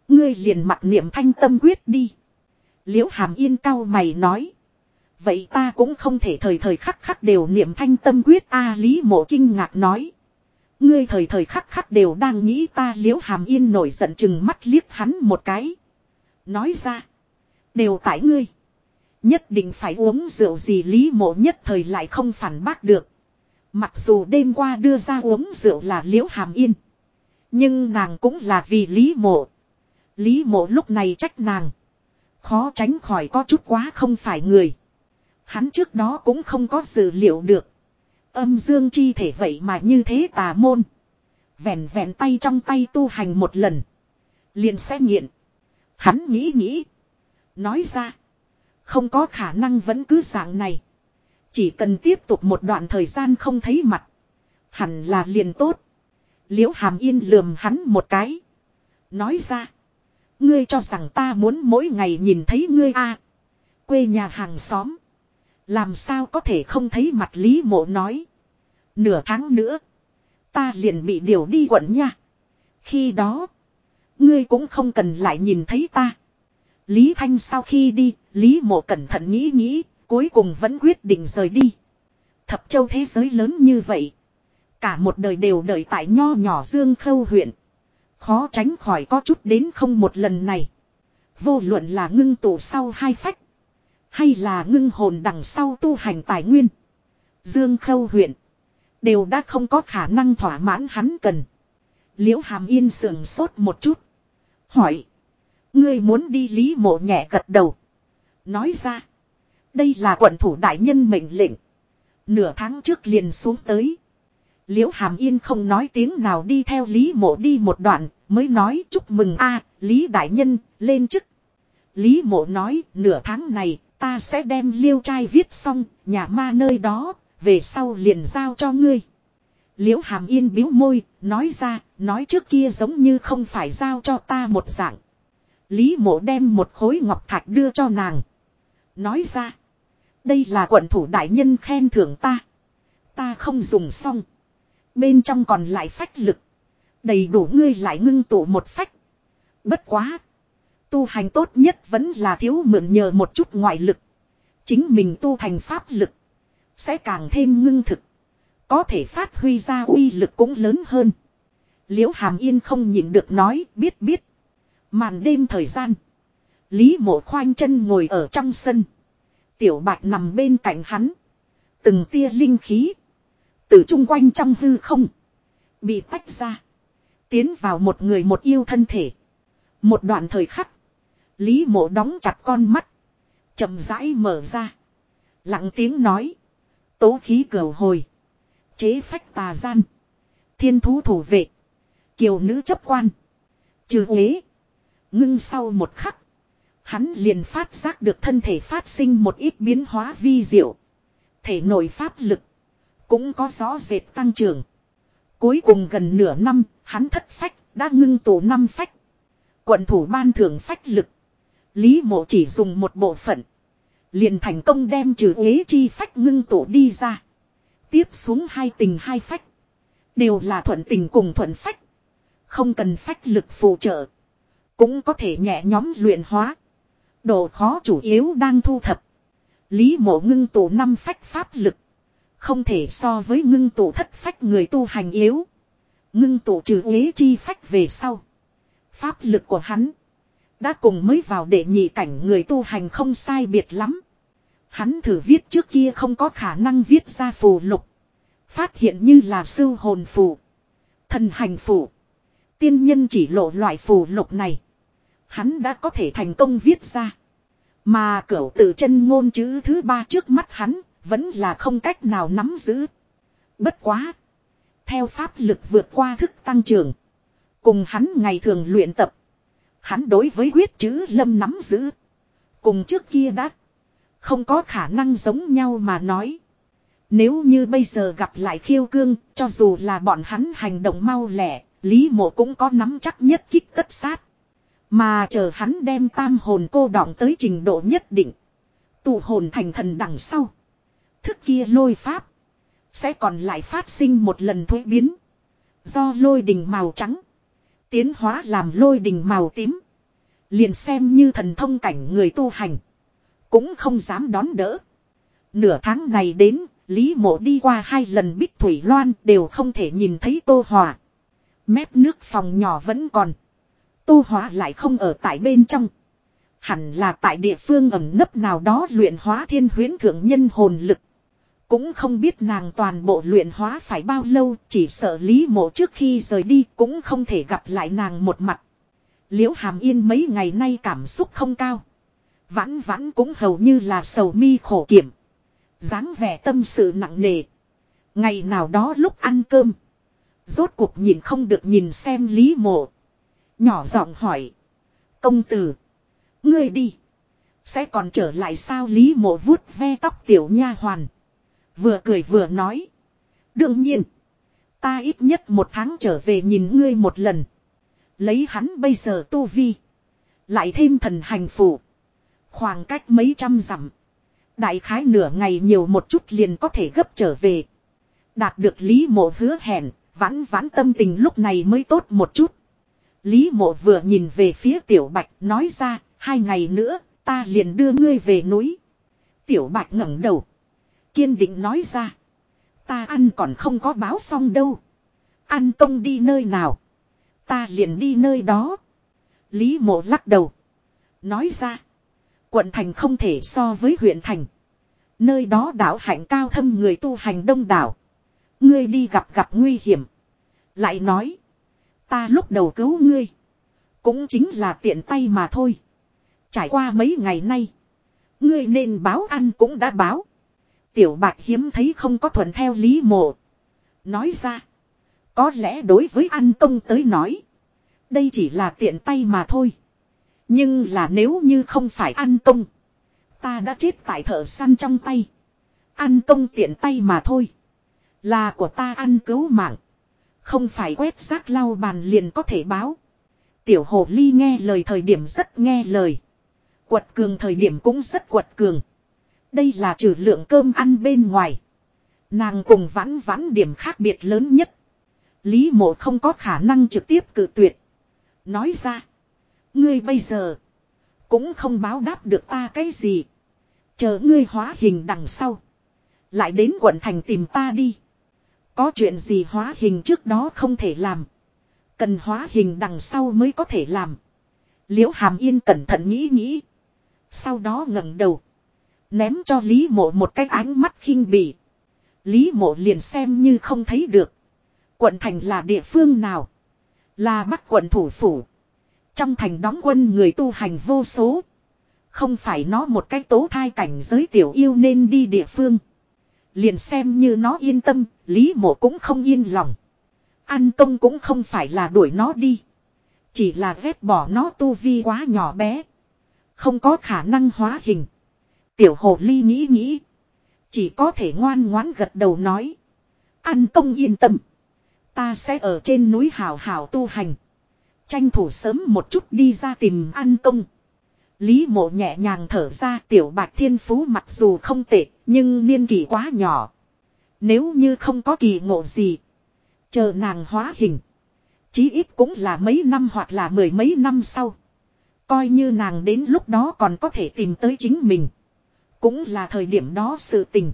Ngươi liền mặt niệm thanh tâm quyết đi. Liễu Hàm Yên cao mày nói. Vậy ta cũng không thể thời thời khắc khắc đều niệm thanh tâm quyết a Lý Mộ kinh ngạc nói. Ngươi thời thời khắc khắc đều đang nghĩ ta Liễu Hàm Yên nổi giận chừng mắt liếc hắn một cái. Nói ra. Đều tại ngươi. Nhất định phải uống rượu gì lý mộ nhất thời lại không phản bác được. Mặc dù đêm qua đưa ra uống rượu là liễu hàm yên. Nhưng nàng cũng là vì lý mộ. Lý mộ lúc này trách nàng. Khó tránh khỏi có chút quá không phải người. Hắn trước đó cũng không có dự liệu được. Âm dương chi thể vậy mà như thế tà môn. Vẹn vẹn tay trong tay tu hành một lần. Liền sẽ nghiện. Hắn nghĩ nghĩ. Nói ra. Không có khả năng vẫn cứ dạng này. Chỉ cần tiếp tục một đoạn thời gian không thấy mặt. Hẳn là liền tốt. Liễu hàm yên lườm hắn một cái. Nói ra. Ngươi cho rằng ta muốn mỗi ngày nhìn thấy ngươi a Quê nhà hàng xóm. Làm sao có thể không thấy mặt Lý mộ nói. Nửa tháng nữa. Ta liền bị điều đi quận nha. Khi đó. Ngươi cũng không cần lại nhìn thấy ta. Lý Thanh sau khi đi, Lý Mộ cẩn thận nghĩ nghĩ, cuối cùng vẫn quyết định rời đi. Thập châu thế giới lớn như vậy. Cả một đời đều đợi tại nho nhỏ Dương Khâu huyện. Khó tránh khỏi có chút đến không một lần này. Vô luận là ngưng tụ sau hai phách. Hay là ngưng hồn đằng sau tu hành tài nguyên. Dương Khâu huyện. Đều đã không có khả năng thỏa mãn hắn cần. Liễu hàm yên sườn sốt một chút. Hỏi. Ngươi muốn đi lý mộ nhẹ gật đầu. Nói ra. Đây là quận thủ đại nhân mệnh lệnh. Nửa tháng trước liền xuống tới. Liễu hàm yên không nói tiếng nào đi theo lý mộ đi một đoạn. Mới nói chúc mừng a lý đại nhân lên chức. Lý mộ nói nửa tháng này ta sẽ đem liêu trai viết xong nhà ma nơi đó. Về sau liền giao cho ngươi. Liễu hàm yên biếu môi, nói ra, nói trước kia giống như không phải giao cho ta một dạng. Lý mộ đem một khối ngọc thạch đưa cho nàng. Nói ra, đây là quận thủ đại nhân khen thưởng ta. Ta không dùng xong. Bên trong còn lại phách lực. Đầy đủ ngươi lại ngưng tụ một phách. Bất quá. Tu hành tốt nhất vẫn là thiếu mượn nhờ một chút ngoại lực. Chính mình tu thành pháp lực. Sẽ càng thêm ngưng thực. Có thể phát huy ra uy lực cũng lớn hơn. Liễu Hàm Yên không nhịn được nói biết biết. Màn đêm thời gian. Lý mộ khoanh chân ngồi ở trong sân. Tiểu bạch nằm bên cạnh hắn. Từng tia linh khí. Từ chung quanh trong hư không. Bị tách ra. Tiến vào một người một yêu thân thể. Một đoạn thời khắc. Lý mộ đóng chặt con mắt. chậm rãi mở ra. Lặng tiếng nói. Tố khí cửu hồi. Chế phách tà gian. Thiên thú thủ vệ. Kiều nữ chấp quan. Trừ ế. Ngưng sau một khắc. Hắn liền phát giác được thân thể phát sinh một ít biến hóa vi diệu. Thể nội pháp lực. Cũng có rõ rệt tăng trưởng. Cuối cùng gần nửa năm, hắn thất phách, đã ngưng tụ năm phách. Quận thủ ban thưởng phách lực. Lý mộ chỉ dùng một bộ phận. Liền thành công đem trừ ế chi phách ngưng tụ đi ra. Tiếp xuống hai tình hai phách. Đều là thuận tình cùng thuận phách. Không cần phách lực phụ trợ. Cũng có thể nhẹ nhóm luyện hóa. Độ khó chủ yếu đang thu thập. Lý mộ ngưng tụ năm phách pháp lực. Không thể so với ngưng tụ thất phách người tu hành yếu. Ngưng tụ trừ ế chi phách về sau. Pháp lực của hắn. Đã cùng mới vào để nhị cảnh người tu hành không sai biệt lắm. Hắn thử viết trước kia không có khả năng viết ra phù lục. Phát hiện như là sư hồn phù. Thần hành phù. Tiên nhân chỉ lộ loại phù lục này. Hắn đã có thể thành công viết ra. Mà cửu tự chân ngôn chữ thứ ba trước mắt hắn, vẫn là không cách nào nắm giữ. Bất quá. Theo pháp lực vượt qua thức tăng trưởng. Cùng hắn ngày thường luyện tập. Hắn đối với quyết chữ lâm nắm giữ. Cùng trước kia đã. Không có khả năng giống nhau mà nói. Nếu như bây giờ gặp lại khiêu cương, cho dù là bọn hắn hành động mau lẻ, Lý mộ cũng có nắm chắc nhất kích tất sát. Mà chờ hắn đem tam hồn cô đọng tới trình độ nhất định. Tụ hồn thành thần đằng sau. Thức kia lôi pháp. Sẽ còn lại phát sinh một lần thuế biến. Do lôi đình màu trắng. Tiến hóa làm lôi đình màu tím. Liền xem như thần thông cảnh người tu hành. Cũng không dám đón đỡ. Nửa tháng này đến, Lý mộ đi qua hai lần bích thủy loan đều không thể nhìn thấy tô hòa. Mép nước phòng nhỏ vẫn còn. Tô hóa lại không ở tại bên trong. Hẳn là tại địa phương ẩm nấp nào đó luyện hóa thiên huyến thượng nhân hồn lực. Cũng không biết nàng toàn bộ luyện hóa phải bao lâu, chỉ sợ Lý Mộ trước khi rời đi cũng không thể gặp lại nàng một mặt. Liễu Hàm Yên mấy ngày nay cảm xúc không cao. Vãn vãn cũng hầu như là sầu mi khổ kiểm. dáng vẻ tâm sự nặng nề. Ngày nào đó lúc ăn cơm. Rốt cuộc nhìn không được nhìn xem Lý Mộ. Nhỏ giọng hỏi. Công tử. Ngươi đi. Sẽ còn trở lại sao Lý Mộ vuốt ve tóc tiểu nha hoàn. Vừa cười vừa nói. Đương nhiên. Ta ít nhất một tháng trở về nhìn ngươi một lần. Lấy hắn bây giờ tu vi. Lại thêm thần hành phủ. Khoảng cách mấy trăm dặm. Đại khái nửa ngày nhiều một chút liền có thể gấp trở về. Đạt được Lý Mộ hứa hẹn, vãn vãn tâm tình lúc này mới tốt một chút. Lý Mộ vừa nhìn về phía Tiểu Bạch nói ra, hai ngày nữa, ta liền đưa ngươi về núi. Tiểu Bạch ngẩng đầu. Kiên định nói ra. Ta ăn còn không có báo xong đâu. Ăn công đi nơi nào. Ta liền đi nơi đó. Lý Mộ lắc đầu. Nói ra. Quận thành không thể so với huyện thành. Nơi đó đảo hạnh cao thâm người tu hành đông đảo. Ngươi đi gặp gặp nguy hiểm. Lại nói. Ta lúc đầu cứu ngươi. Cũng chính là tiện tay mà thôi. Trải qua mấy ngày nay. Ngươi nên báo ăn cũng đã báo. Tiểu bạch hiếm thấy không có thuận theo lý mộ. Nói ra. Có lẽ đối với ăn công tới nói. Đây chỉ là tiện tay mà thôi. Nhưng là nếu như không phải ăn công. Ta đã chết tại thợ săn trong tay. Ăn công tiện tay mà thôi. Là của ta ăn cứu mạng. Không phải quét rác lau bàn liền có thể báo. Tiểu hồ ly nghe lời thời điểm rất nghe lời. Quật cường thời điểm cũng rất quật cường. Đây là trừ lượng cơm ăn bên ngoài. Nàng cùng vãn vãn điểm khác biệt lớn nhất. Lý mộ không có khả năng trực tiếp cự tuyệt. Nói ra. Ngươi bây giờ. Cũng không báo đáp được ta cái gì. Chờ ngươi hóa hình đằng sau. Lại đến quận thành tìm ta đi. Có chuyện gì hóa hình trước đó không thể làm. Cần hóa hình đằng sau mới có thể làm. Liễu hàm yên cẩn thận nghĩ nghĩ. Sau đó ngẩng đầu. Ném cho Lý mộ một cái ánh mắt khinh bỉ. Lý mộ liền xem như không thấy được. Quận thành là địa phương nào? Là bắc quận thủ phủ. Trong thành đóng quân người tu hành vô số. Không phải nó một cái tố thai cảnh giới tiểu yêu nên đi địa phương. Liền xem như nó yên tâm, Lý mộ cũng không yên lòng. an công cũng không phải là đuổi nó đi. Chỉ là ghét bỏ nó tu vi quá nhỏ bé. Không có khả năng hóa hình. Tiểu hồ ly nghĩ nghĩ. Chỉ có thể ngoan ngoãn gật đầu nói. an công yên tâm. Ta sẽ ở trên núi hào hào tu hành. Tranh thủ sớm một chút đi ra tìm an công. Lý mộ nhẹ nhàng thở ra tiểu bạch thiên phú mặc dù không tệ, nhưng niên kỷ quá nhỏ. Nếu như không có kỳ ngộ gì. Chờ nàng hóa hình. Chí ít cũng là mấy năm hoặc là mười mấy năm sau. Coi như nàng đến lúc đó còn có thể tìm tới chính mình. Cũng là thời điểm đó sự tình.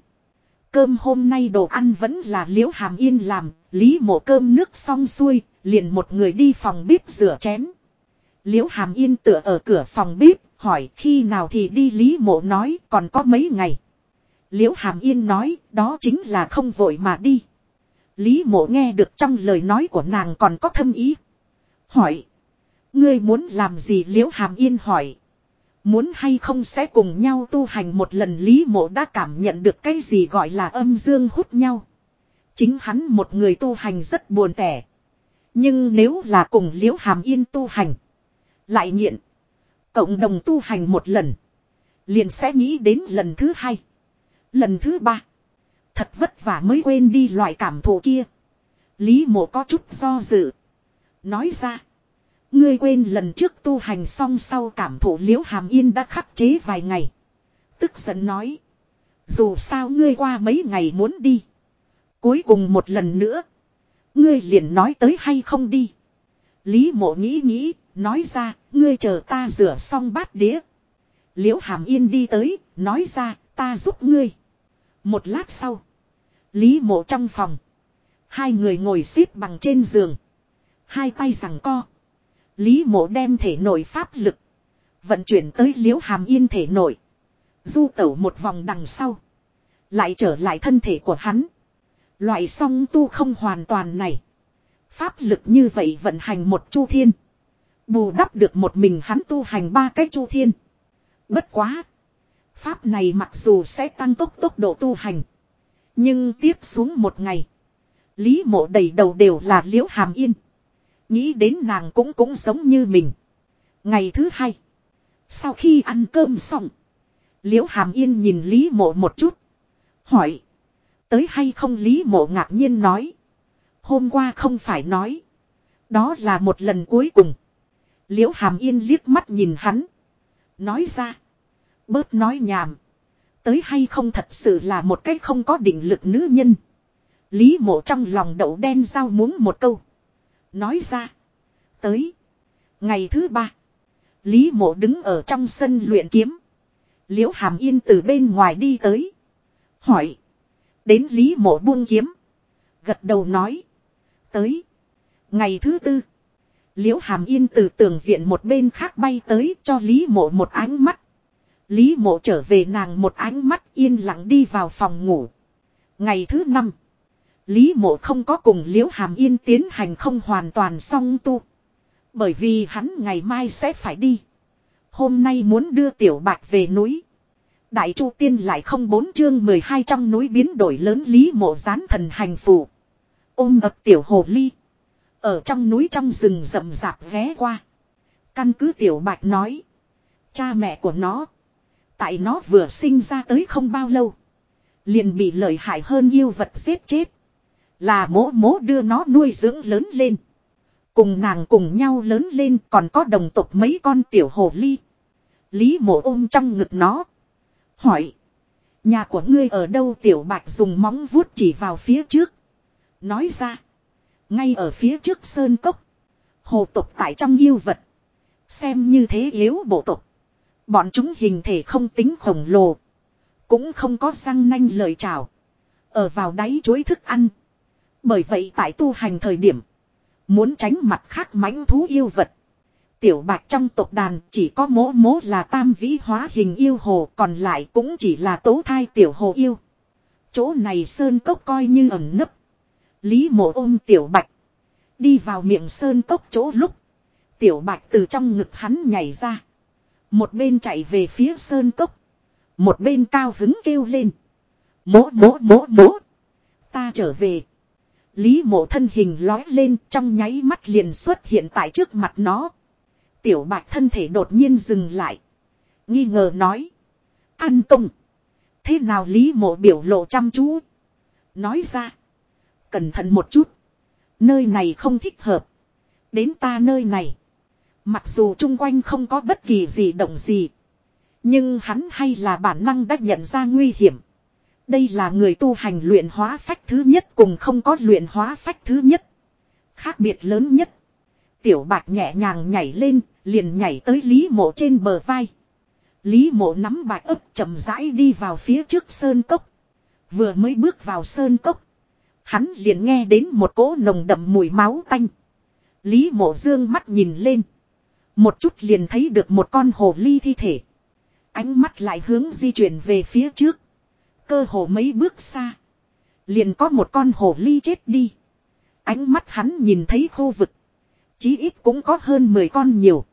Cơm hôm nay đồ ăn vẫn là liễu hàm yên làm, lý mộ cơm nước xong xuôi, liền một người đi phòng bếp rửa chén. Liễu hàm yên tựa ở cửa phòng bếp, hỏi khi nào thì đi lý mộ nói còn có mấy ngày. Liễu hàm yên nói, đó chính là không vội mà đi. Lý mộ nghe được trong lời nói của nàng còn có thâm ý. Hỏi. Ngươi muốn làm gì liễu hàm yên hỏi. Muốn hay không sẽ cùng nhau tu hành một lần Lý mộ đã cảm nhận được cái gì gọi là âm dương hút nhau. Chính hắn một người tu hành rất buồn tẻ. Nhưng nếu là cùng liễu hàm yên tu hành. Lại nghiện. Cộng đồng tu hành một lần. Liền sẽ nghĩ đến lần thứ hai. Lần thứ ba. Thật vất vả mới quên đi loại cảm thụ kia. Lý mộ có chút do dự. Nói ra. Ngươi quên lần trước tu hành xong sau cảm thụ liễu hàm yên đã khắc chế vài ngày. Tức giận nói. Dù sao ngươi qua mấy ngày muốn đi. Cuối cùng một lần nữa. Ngươi liền nói tới hay không đi. Lý mộ nghĩ nghĩ, nói ra, ngươi chờ ta rửa xong bát đĩa. Liễu hàm yên đi tới, nói ra, ta giúp ngươi. Một lát sau. Lý mộ trong phòng. Hai người ngồi xếp bằng trên giường. Hai tay rằng co. Lý mộ đem thể nội pháp lực. Vận chuyển tới liễu hàm yên thể nội. Du tẩu một vòng đằng sau. Lại trở lại thân thể của hắn. Loại song tu không hoàn toàn này. Pháp lực như vậy vận hành một chu thiên. Bù đắp được một mình hắn tu hành ba cái chu thiên. Bất quá. Pháp này mặc dù sẽ tăng tốc tốc độ tu hành. Nhưng tiếp xuống một ngày. Lý mộ đầy đầu đều là liễu hàm yên. Nghĩ đến nàng cũng cũng giống như mình. Ngày thứ hai. Sau khi ăn cơm xong. Liễu hàm yên nhìn Lý mộ một chút. Hỏi. Tới hay không Lý mộ ngạc nhiên nói. Hôm qua không phải nói. Đó là một lần cuối cùng. Liễu hàm yên liếc mắt nhìn hắn. Nói ra. Bớt nói nhảm. Tới hay không thật sự là một cách không có định lực nữ nhân. Lý mộ trong lòng đậu đen giao muốn một câu. Nói ra. Tới. Ngày thứ ba. Lý mộ đứng ở trong sân luyện kiếm. Liễu hàm yên từ bên ngoài đi tới. Hỏi. Đến Lý mộ buông kiếm. Gật đầu nói. Tới. Ngày thứ tư. Liễu hàm yên từ tường viện một bên khác bay tới cho Lý mộ một ánh mắt. Lý mộ trở về nàng một ánh mắt yên lặng đi vào phòng ngủ. Ngày thứ năm. Lý mộ không có cùng liễu hàm yên tiến hành không hoàn toàn song tu. Bởi vì hắn ngày mai sẽ phải đi. Hôm nay muốn đưa tiểu bạch về núi. Đại Chu Tiên lại không bốn chương 12 trong núi biến đổi lớn Lý mộ gián thần hành phù. Ôm ập tiểu hồ ly. Ở trong núi trong rừng rậm rạp ghé qua. Căn cứ tiểu bạch nói. Cha mẹ của nó. Tại nó vừa sinh ra tới không bao lâu. Liền bị lợi hại hơn yêu vật giết chết. Là mố mố đưa nó nuôi dưỡng lớn lên. Cùng nàng cùng nhau lớn lên còn có đồng tộc mấy con tiểu hồ ly. Lý mộ ôm trong ngực nó. Hỏi. Nhà của ngươi ở đâu tiểu bạch dùng móng vuốt chỉ vào phía trước. Nói ra. Ngay ở phía trước sơn cốc. Hồ tộc tại trong yêu vật. Xem như thế yếu bộ tộc. Bọn chúng hình thể không tính khổng lồ. Cũng không có răng nanh lời chào. Ở vào đáy chuối thức ăn. Bởi vậy tại tu hành thời điểm. Muốn tránh mặt khác mãnh thú yêu vật. Tiểu bạch trong tộc đàn chỉ có mố mố là tam vĩ hóa hình yêu hồ, còn lại cũng chỉ là tố thai tiểu hồ yêu. Chỗ này sơn cốc coi như ẩn nấp. Lý mộ ôm tiểu bạch. Đi vào miệng sơn cốc chỗ lúc. Tiểu bạch từ trong ngực hắn nhảy ra. Một bên chạy về phía sơn cốc. Một bên cao hứng kêu lên. Mố mố mố mố. Ta trở về. Lý mộ thân hình lói lên, trong nháy mắt liền xuất hiện tại trước mặt nó. Tiểu bạch thân thể đột nhiên dừng lại. Nghi ngờ nói. An công. Thế nào Lý mộ biểu lộ chăm chú. Nói ra. Cẩn thận một chút. Nơi này không thích hợp. Đến ta nơi này. Mặc dù chung quanh không có bất kỳ gì động gì. Nhưng hắn hay là bản năng đã nhận ra nguy hiểm. Đây là người tu hành luyện hóa phách thứ nhất cùng không có luyện hóa phách thứ nhất. Khác biệt lớn nhất. Tiểu bạch nhẹ nhàng nhảy lên, liền nhảy tới Lý mộ trên bờ vai. Lý mộ nắm bạc ấp chậm rãi đi vào phía trước sơn cốc. Vừa mới bước vào sơn cốc. Hắn liền nghe đến một cỗ nồng đậm mùi máu tanh. Lý mộ dương mắt nhìn lên. Một chút liền thấy được một con hồ ly thi thể. Ánh mắt lại hướng di chuyển về phía trước. Cơ hồ mấy bước xa. Liền có một con hồ ly chết đi. Ánh mắt hắn nhìn thấy khu vực. Chí ít cũng có hơn 10 con nhiều.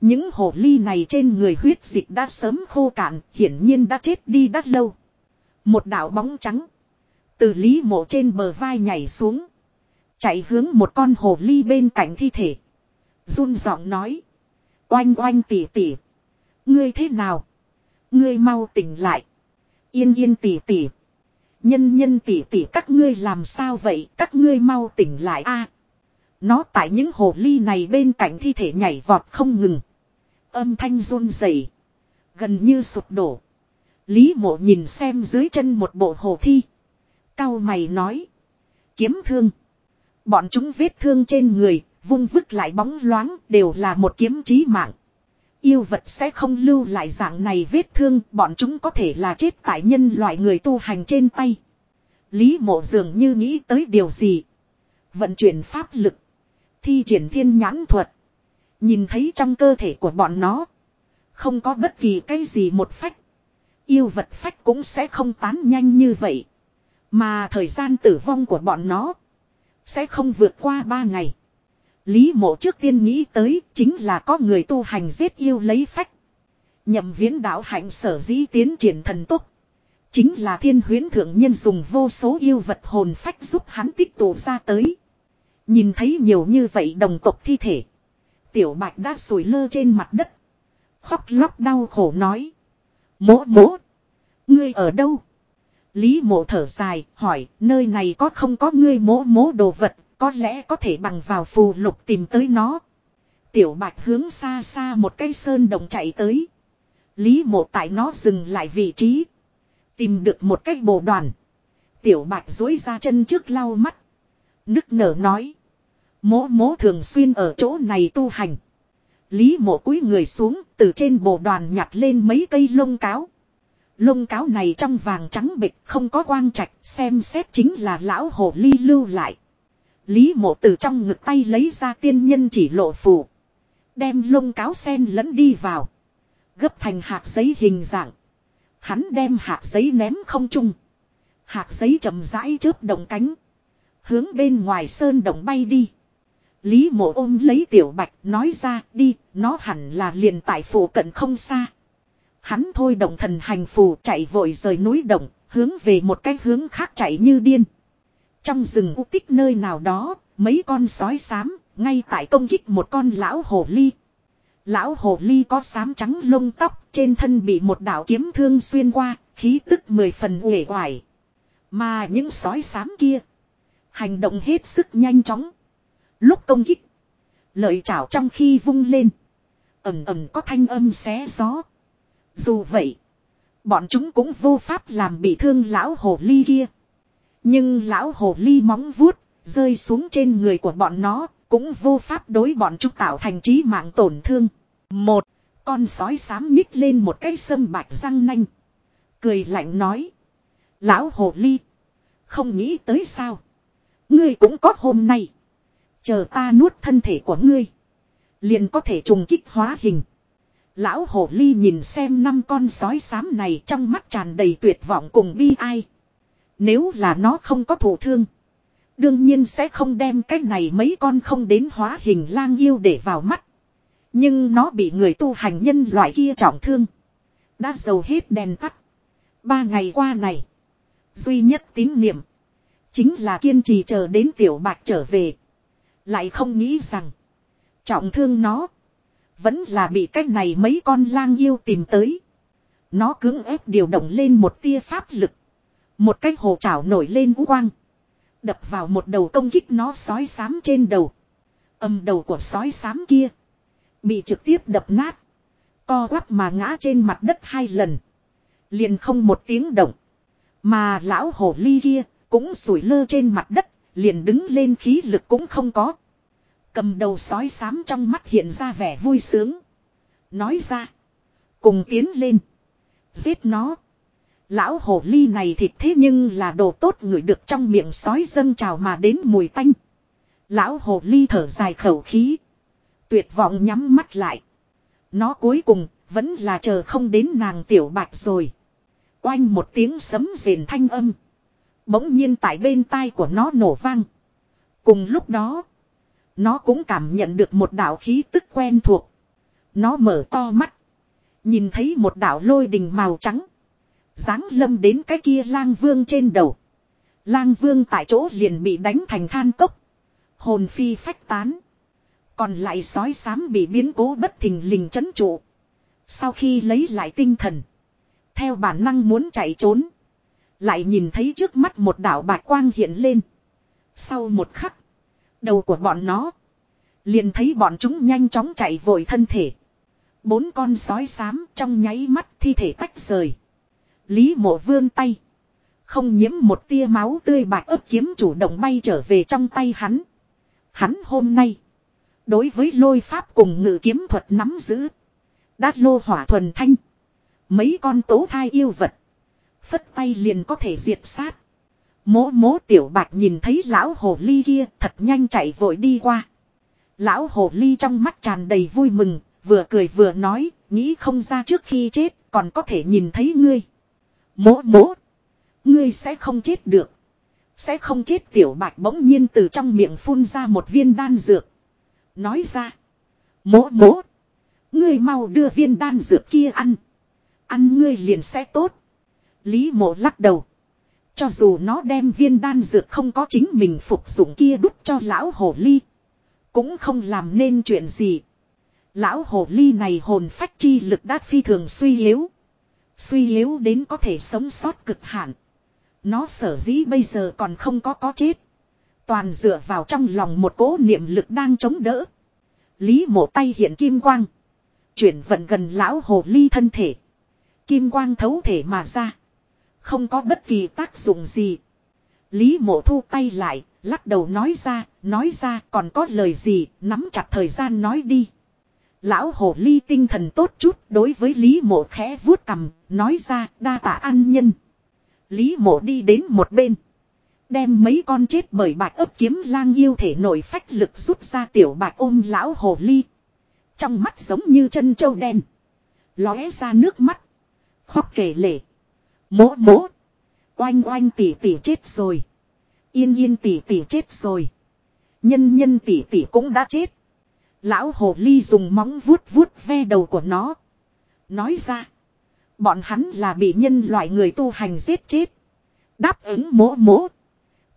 Những hồ ly này trên người huyết dịch đã sớm khô cạn, hiển nhiên đã chết đi đã lâu. Một đạo bóng trắng. Từ lý mộ trên bờ vai nhảy xuống. Chạy hướng một con hồ ly bên cạnh thi thể. run giọng nói. Oanh oanh tỉ tỉ. Ngươi thế nào? Ngươi mau tỉnh lại. Yên yên tỉ tỉ. Nhân nhân tỉ tỉ các ngươi làm sao vậy? Các ngươi mau tỉnh lại a. nó tại những hồ ly này bên cạnh thi thể nhảy vọt không ngừng. Âm thanh run rẩy, gần như sụp đổ. Lý mộ nhìn xem dưới chân một bộ hồ thi. Cao mày nói. Kiếm thương. Bọn chúng vết thương trên người, vung vứt lại bóng loáng, đều là một kiếm chí mạng. Yêu vật sẽ không lưu lại dạng này vết thương, bọn chúng có thể là chết tại nhân loại người tu hành trên tay. Lý mộ dường như nghĩ tới điều gì. Vận chuyển pháp lực. Thi triển thiên nhãn thuật. Nhìn thấy trong cơ thể của bọn nó. Không có bất kỳ cái gì một phách. Yêu vật phách cũng sẽ không tán nhanh như vậy. Mà thời gian tử vong của bọn nó. Sẽ không vượt qua ba ngày. Lý mộ trước tiên nghĩ tới chính là có người tu hành giết yêu lấy phách. Nhậm viễn đạo hạnh sở dĩ tiến triển thần tốc. Chính là thiên huyến thượng nhân dùng vô số yêu vật hồn phách giúp hắn tích tụ ra tới. Nhìn thấy nhiều như vậy đồng tộc thi thể. Tiểu bạch đã sủi lơ trên mặt đất. Khóc lóc đau khổ nói. Mỗ mỗ. Ngươi ở đâu? Lý mộ thở dài, hỏi, nơi này có không có ngươi mỗ mỗ đồ vật, có lẽ có thể bằng vào phù lục tìm tới nó. Tiểu bạch hướng xa xa một cây sơn đồng chạy tới. Lý mộ tại nó dừng lại vị trí. Tìm được một cái bồ đoàn. Tiểu bạch dối ra chân trước lau mắt. Nức nở nói. Mố mố thường xuyên ở chỗ này tu hành. Lý mộ cúi người xuống, từ trên bồ đoàn nhặt lên mấy cây lông cáo. Lông cáo này trong vàng trắng bịch không có quang trạch, xem xét chính là lão hồ ly lưu lại. Lý mộ từ trong ngực tay lấy ra tiên nhân chỉ lộ phù. Đem lông cáo sen lẫn đi vào. Gấp thành hạt giấy hình dạng. Hắn đem hạt giấy ném không trung. Hạt giấy chậm rãi chớp động cánh. Hướng bên ngoài sơn động bay đi. Lý mộ ôm lấy tiểu bạch nói ra đi, nó hẳn là liền tại phủ cận không xa. Hắn thôi động thần hành phù chạy vội rời núi động, hướng về một cái hướng khác chạy như điên. Trong rừng u tích nơi nào đó, mấy con sói xám, ngay tại công kích một con lão hồ ly. Lão hồ ly có xám trắng lông tóc, trên thân bị một đạo kiếm thương xuyên qua, khí tức mười phần uể oải. Mà những sói xám kia, hành động hết sức nhanh chóng. Lúc công kích, lợi chảo trong khi vung lên, ầm ầm có thanh âm xé gió. Dù vậy, bọn chúng cũng vô pháp làm bị thương lão hồ ly kia. Nhưng lão hồ ly móng vuốt, rơi xuống trên người của bọn nó, cũng vô pháp đối bọn chúng tạo thành trí mạng tổn thương. Một, con sói xám nhích lên một cái sâm bạch răng nanh. Cười lạnh nói. Lão hồ ly. Không nghĩ tới sao. Ngươi cũng có hôm nay. Chờ ta nuốt thân thể của ngươi. Liền có thể trùng kích hóa hình. Lão hồ ly nhìn xem năm con sói xám này trong mắt tràn đầy tuyệt vọng cùng bi ai. Nếu là nó không có thụ thương. Đương nhiên sẽ không đem cái này mấy con không đến hóa hình lang yêu để vào mắt. Nhưng nó bị người tu hành nhân loại kia trọng thương. Đã dầu hết đèn tắt. Ba ngày qua này. Duy nhất tín niệm. Chính là kiên trì chờ đến tiểu bạc trở về. Lại không nghĩ rằng. Trọng thương nó. Vẫn là bị cái này mấy con lang yêu tìm tới. Nó cứng ép điều động lên một tia pháp lực. Một cái hồ chảo nổi lên u quang. Đập vào một đầu công kích nó sói xám trên đầu. Âm đầu của sói xám kia. Bị trực tiếp đập nát. Co quắp mà ngã trên mặt đất hai lần. Liền không một tiếng động. Mà lão hồ ly kia cũng sủi lơ trên mặt đất. Liền đứng lên khí lực cũng không có. Cầm đầu sói xám trong mắt hiện ra vẻ vui sướng. Nói ra. Cùng tiến lên. Giết nó. Lão hồ ly này thịt thế nhưng là đồ tốt người được trong miệng sói dâng trào mà đến mùi tanh. Lão hồ ly thở dài khẩu khí. Tuyệt vọng nhắm mắt lại. Nó cuối cùng vẫn là chờ không đến nàng tiểu bạch rồi. Oanh một tiếng sấm rền thanh âm. Bỗng nhiên tại bên tai của nó nổ vang. Cùng lúc đó. Nó cũng cảm nhận được một đạo khí tức quen thuộc. Nó mở to mắt. Nhìn thấy một đạo lôi đình màu trắng. Giáng lâm đến cái kia lang vương trên đầu. Lang vương tại chỗ liền bị đánh thành than cốc. Hồn phi phách tán. Còn lại sói xám bị biến cố bất thình lình chấn trụ. Sau khi lấy lại tinh thần. Theo bản năng muốn chạy trốn. Lại nhìn thấy trước mắt một đảo bạch quang hiện lên. Sau một khắc. Đầu của bọn nó. Liền thấy bọn chúng nhanh chóng chạy vội thân thể. Bốn con sói xám trong nháy mắt thi thể tách rời. Lý mộ vươn tay. Không nhiễm một tia máu tươi bạc ấp kiếm chủ động bay trở về trong tay hắn. Hắn hôm nay. Đối với lôi pháp cùng ngự kiếm thuật nắm giữ. Đát lô hỏa thuần thanh. Mấy con tố thai yêu vật. Phất tay liền có thể diệt sát. Mố mố tiểu bạc nhìn thấy lão hồ ly kia thật nhanh chạy vội đi qua. Lão hồ ly trong mắt tràn đầy vui mừng, vừa cười vừa nói, nghĩ không ra trước khi chết còn có thể nhìn thấy ngươi. Mố mố. Ngươi sẽ không chết được. Sẽ không chết tiểu bạch bỗng nhiên từ trong miệng phun ra một viên đan dược. Nói ra. Mố mố. Ngươi mau đưa viên đan dược kia ăn. Ăn ngươi liền sẽ tốt. Lý mộ lắc đầu. Cho dù nó đem viên đan dược không có chính mình phục dụng kia đút cho lão hồ ly. Cũng không làm nên chuyện gì. Lão hồ ly này hồn phách chi lực đã phi thường suy yếu. Suy yếu đến có thể sống sót cực hạn. Nó sở dĩ bây giờ còn không có có chết. Toàn dựa vào trong lòng một cố niệm lực đang chống đỡ. Lý mộ tay hiện kim quang. Chuyển vận gần lão hồ ly thân thể. Kim quang thấu thể mà ra. Không có bất kỳ tác dụng gì. Lý mộ thu tay lại, lắc đầu nói ra, nói ra còn có lời gì, nắm chặt thời gian nói đi. Lão hồ ly tinh thần tốt chút đối với Lý mộ khẽ vuốt cầm, nói ra đa tạ ăn nhân. Lý mộ đi đến một bên. Đem mấy con chết bởi bạch ấp kiếm lang yêu thể nổi phách lực rút ra tiểu bạch ôm lão hồ ly. Trong mắt giống như chân trâu đen. Lóe ra nước mắt. Khóc kể lể. Mố mố. Oanh oanh tỉ tỉ chết rồi. Yên yên tỉ tỉ chết rồi. Nhân nhân tỉ tỉ cũng đã chết. Lão hồ ly dùng móng vuốt vuốt ve đầu của nó. Nói ra. Bọn hắn là bị nhân loại người tu hành giết chết. Đáp ứng mỗ mỗ.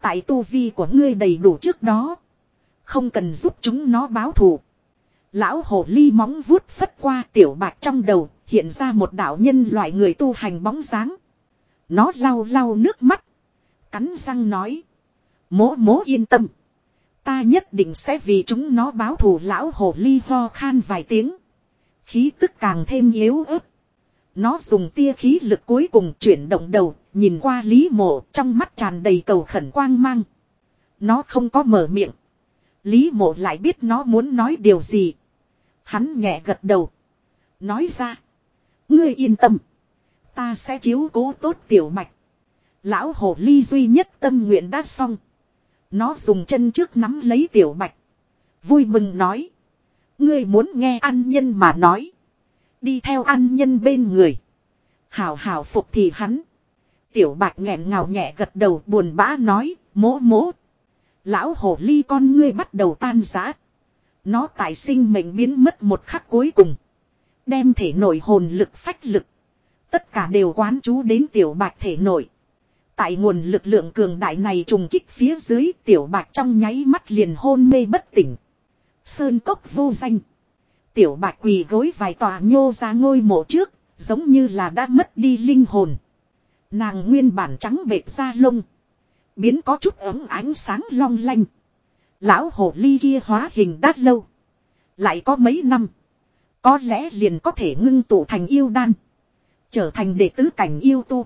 Tại tu vi của ngươi đầy đủ trước đó. Không cần giúp chúng nó báo thù. Lão hồ ly móng vuốt phất qua tiểu bạc trong đầu. Hiện ra một đạo nhân loại người tu hành bóng dáng. Nó lau lau nước mắt. Cắn răng nói. mỗ mỗ yên tâm. Ta nhất định sẽ vì chúng nó báo thù lão hồ ly ho khan vài tiếng. Khí tức càng thêm yếu ớt. Nó dùng tia khí lực cuối cùng chuyển động đầu, nhìn qua Lý Mộ trong mắt tràn đầy cầu khẩn quang mang. Nó không có mở miệng. Lý Mộ lại biết nó muốn nói điều gì. Hắn nhẹ gật đầu. Nói ra. Ngươi yên tâm. Ta sẽ chiếu cố tốt tiểu mạch. Lão hồ ly duy nhất tâm nguyện đã xong. Nó dùng chân trước nắm lấy tiểu bạch. Vui mừng nói. Ngươi muốn nghe ăn nhân mà nói. Đi theo ăn nhân bên người. Hảo hảo phục thì hắn. Tiểu bạch nghẹn ngào nhẹ gật đầu buồn bã nói. Mố mố. Lão hồ ly con ngươi bắt đầu tan rã. Nó tại sinh mệnh biến mất một khắc cuối cùng. Đem thể nội hồn lực phách lực. Tất cả đều quán chú đến tiểu bạch thể nội. Tại nguồn lực lượng cường đại này trùng kích phía dưới tiểu bạc trong nháy mắt liền hôn mê bất tỉnh. Sơn cốc vô danh. Tiểu bạc quỳ gối vài tòa nhô ra ngôi mộ trước, giống như là đã mất đi linh hồn. Nàng nguyên bản trắng bệt ra lông. Biến có chút ấm ánh sáng long lanh. Lão hồ ly kia hóa hình đát lâu. Lại có mấy năm. Có lẽ liền có thể ngưng tụ thành yêu đan. Trở thành đệ tứ cảnh yêu tu.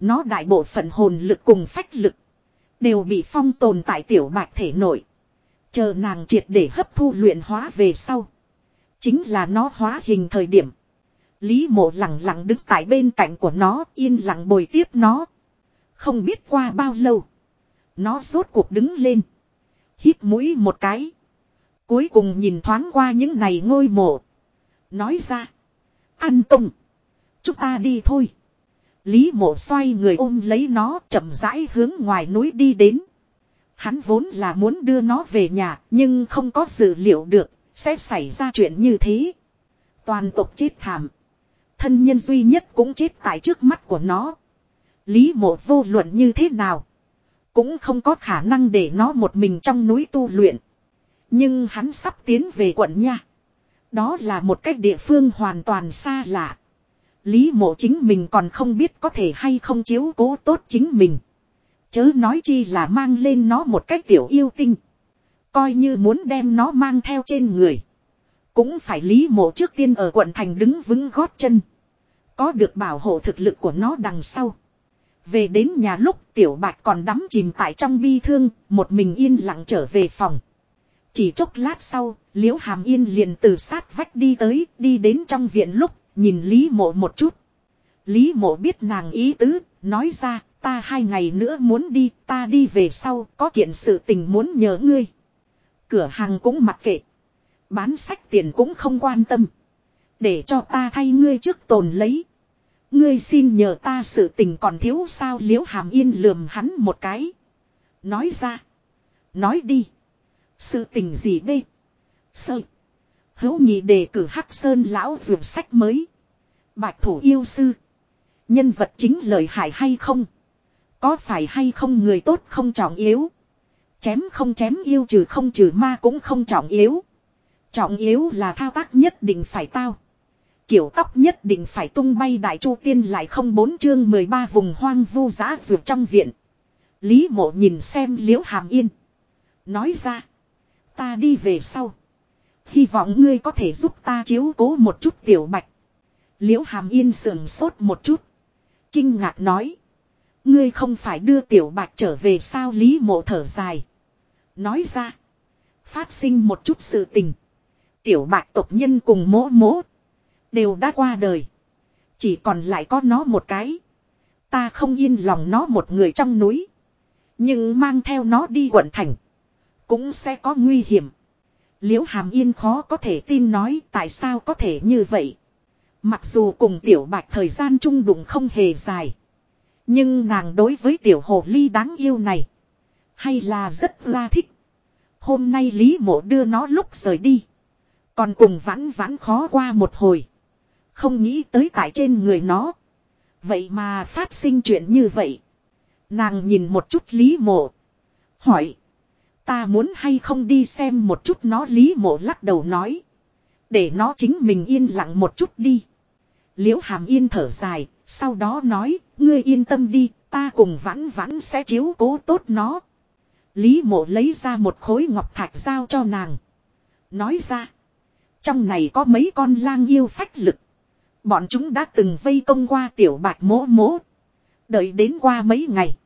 Nó đại bộ phận hồn lực cùng phách lực. Đều bị phong tồn tại tiểu bạch thể nội. Chờ nàng triệt để hấp thu luyện hóa về sau. Chính là nó hóa hình thời điểm. Lý mộ lặng lặng đứng tại bên cạnh của nó, yên lặng bồi tiếp nó. Không biết qua bao lâu. Nó rốt cuộc đứng lên. Hít mũi một cái. Cuối cùng nhìn thoáng qua những này ngôi mộ. Nói ra. an công. Chúng ta đi thôi. Lý mộ xoay người ôm lấy nó chậm rãi hướng ngoài núi đi đến. Hắn vốn là muốn đưa nó về nhà, nhưng không có dự liệu được sẽ xảy ra chuyện như thế. Toàn tộc chết thảm. Thân nhân duy nhất cũng chết tại trước mắt của nó. Lý mộ vô luận như thế nào. Cũng không có khả năng để nó một mình trong núi tu luyện. Nhưng hắn sắp tiến về quận nha. Đó là một cách địa phương hoàn toàn xa lạ. Lý mộ chính mình còn không biết có thể hay không chiếu cố tốt chính mình. Chớ nói chi là mang lên nó một cách tiểu yêu tinh. Coi như muốn đem nó mang theo trên người. Cũng phải lý mộ trước tiên ở quận thành đứng vững gót chân. Có được bảo hộ thực lực của nó đằng sau. Về đến nhà lúc tiểu bạch còn đắm chìm tại trong bi thương, một mình yên lặng trở về phòng. Chỉ chốc lát sau, liễu hàm yên liền từ sát vách đi tới, đi đến trong viện lúc Nhìn Lý mộ một chút. Lý mộ biết nàng ý tứ, nói ra, ta hai ngày nữa muốn đi, ta đi về sau, có kiện sự tình muốn nhờ ngươi. Cửa hàng cũng mặc kệ. Bán sách tiền cũng không quan tâm. Để cho ta thay ngươi trước tồn lấy. Ngươi xin nhờ ta sự tình còn thiếu sao liễu hàm yên lườm hắn một cái. Nói ra. Nói đi. Sự tình gì đây? Sợ. Hữu nhị đề cử Hắc Sơn lão dược sách mới. Bạch thủ yêu sư. Nhân vật chính lợi hại hay không? Có phải hay không người tốt không trọng yếu? Chém không chém yêu trừ không trừ ma cũng không trọng yếu. Trọng yếu là thao tác nhất định phải tao. Kiểu tóc nhất định phải tung bay đại chu tiên lại không bốn chương 13 vùng hoang vu giã ruột trong viện. Lý mộ nhìn xem liễu hàm yên. Nói ra. Ta đi về sau. Hy vọng ngươi có thể giúp ta chiếu cố một chút tiểu bạch. Liễu hàm yên sườn sốt một chút. Kinh ngạc nói. Ngươi không phải đưa tiểu bạch trở về sao lý mộ thở dài. Nói ra. Phát sinh một chút sự tình. Tiểu bạch tộc nhân cùng mỗ mỗ. Đều đã qua đời. Chỉ còn lại có nó một cái. Ta không yên lòng nó một người trong núi. Nhưng mang theo nó đi quận thành. Cũng sẽ có nguy hiểm. Liễu Hàm Yên khó có thể tin nói tại sao có thể như vậy. Mặc dù cùng tiểu bạch thời gian chung đụng không hề dài. Nhưng nàng đối với tiểu hồ ly đáng yêu này. Hay là rất la thích. Hôm nay Lý mộ đưa nó lúc rời đi. Còn cùng vãn vãn khó qua một hồi. Không nghĩ tới tại trên người nó. Vậy mà phát sinh chuyện như vậy. Nàng nhìn một chút Lý mộ. Hỏi. Ta muốn hay không đi xem một chút nó, Lý mộ lắc đầu nói. Để nó chính mình yên lặng một chút đi. Liễu hàm yên thở dài. Sau đó nói. Ngươi yên tâm đi. Ta cùng vãn vãn sẽ chiếu cố tốt nó. Lý mộ lấy ra một khối ngọc thạch giao cho nàng. Nói ra. Trong này có mấy con lang yêu phách lực. Bọn chúng đã từng vây công qua tiểu bạch mỗ mỗ Đợi đến qua mấy ngày.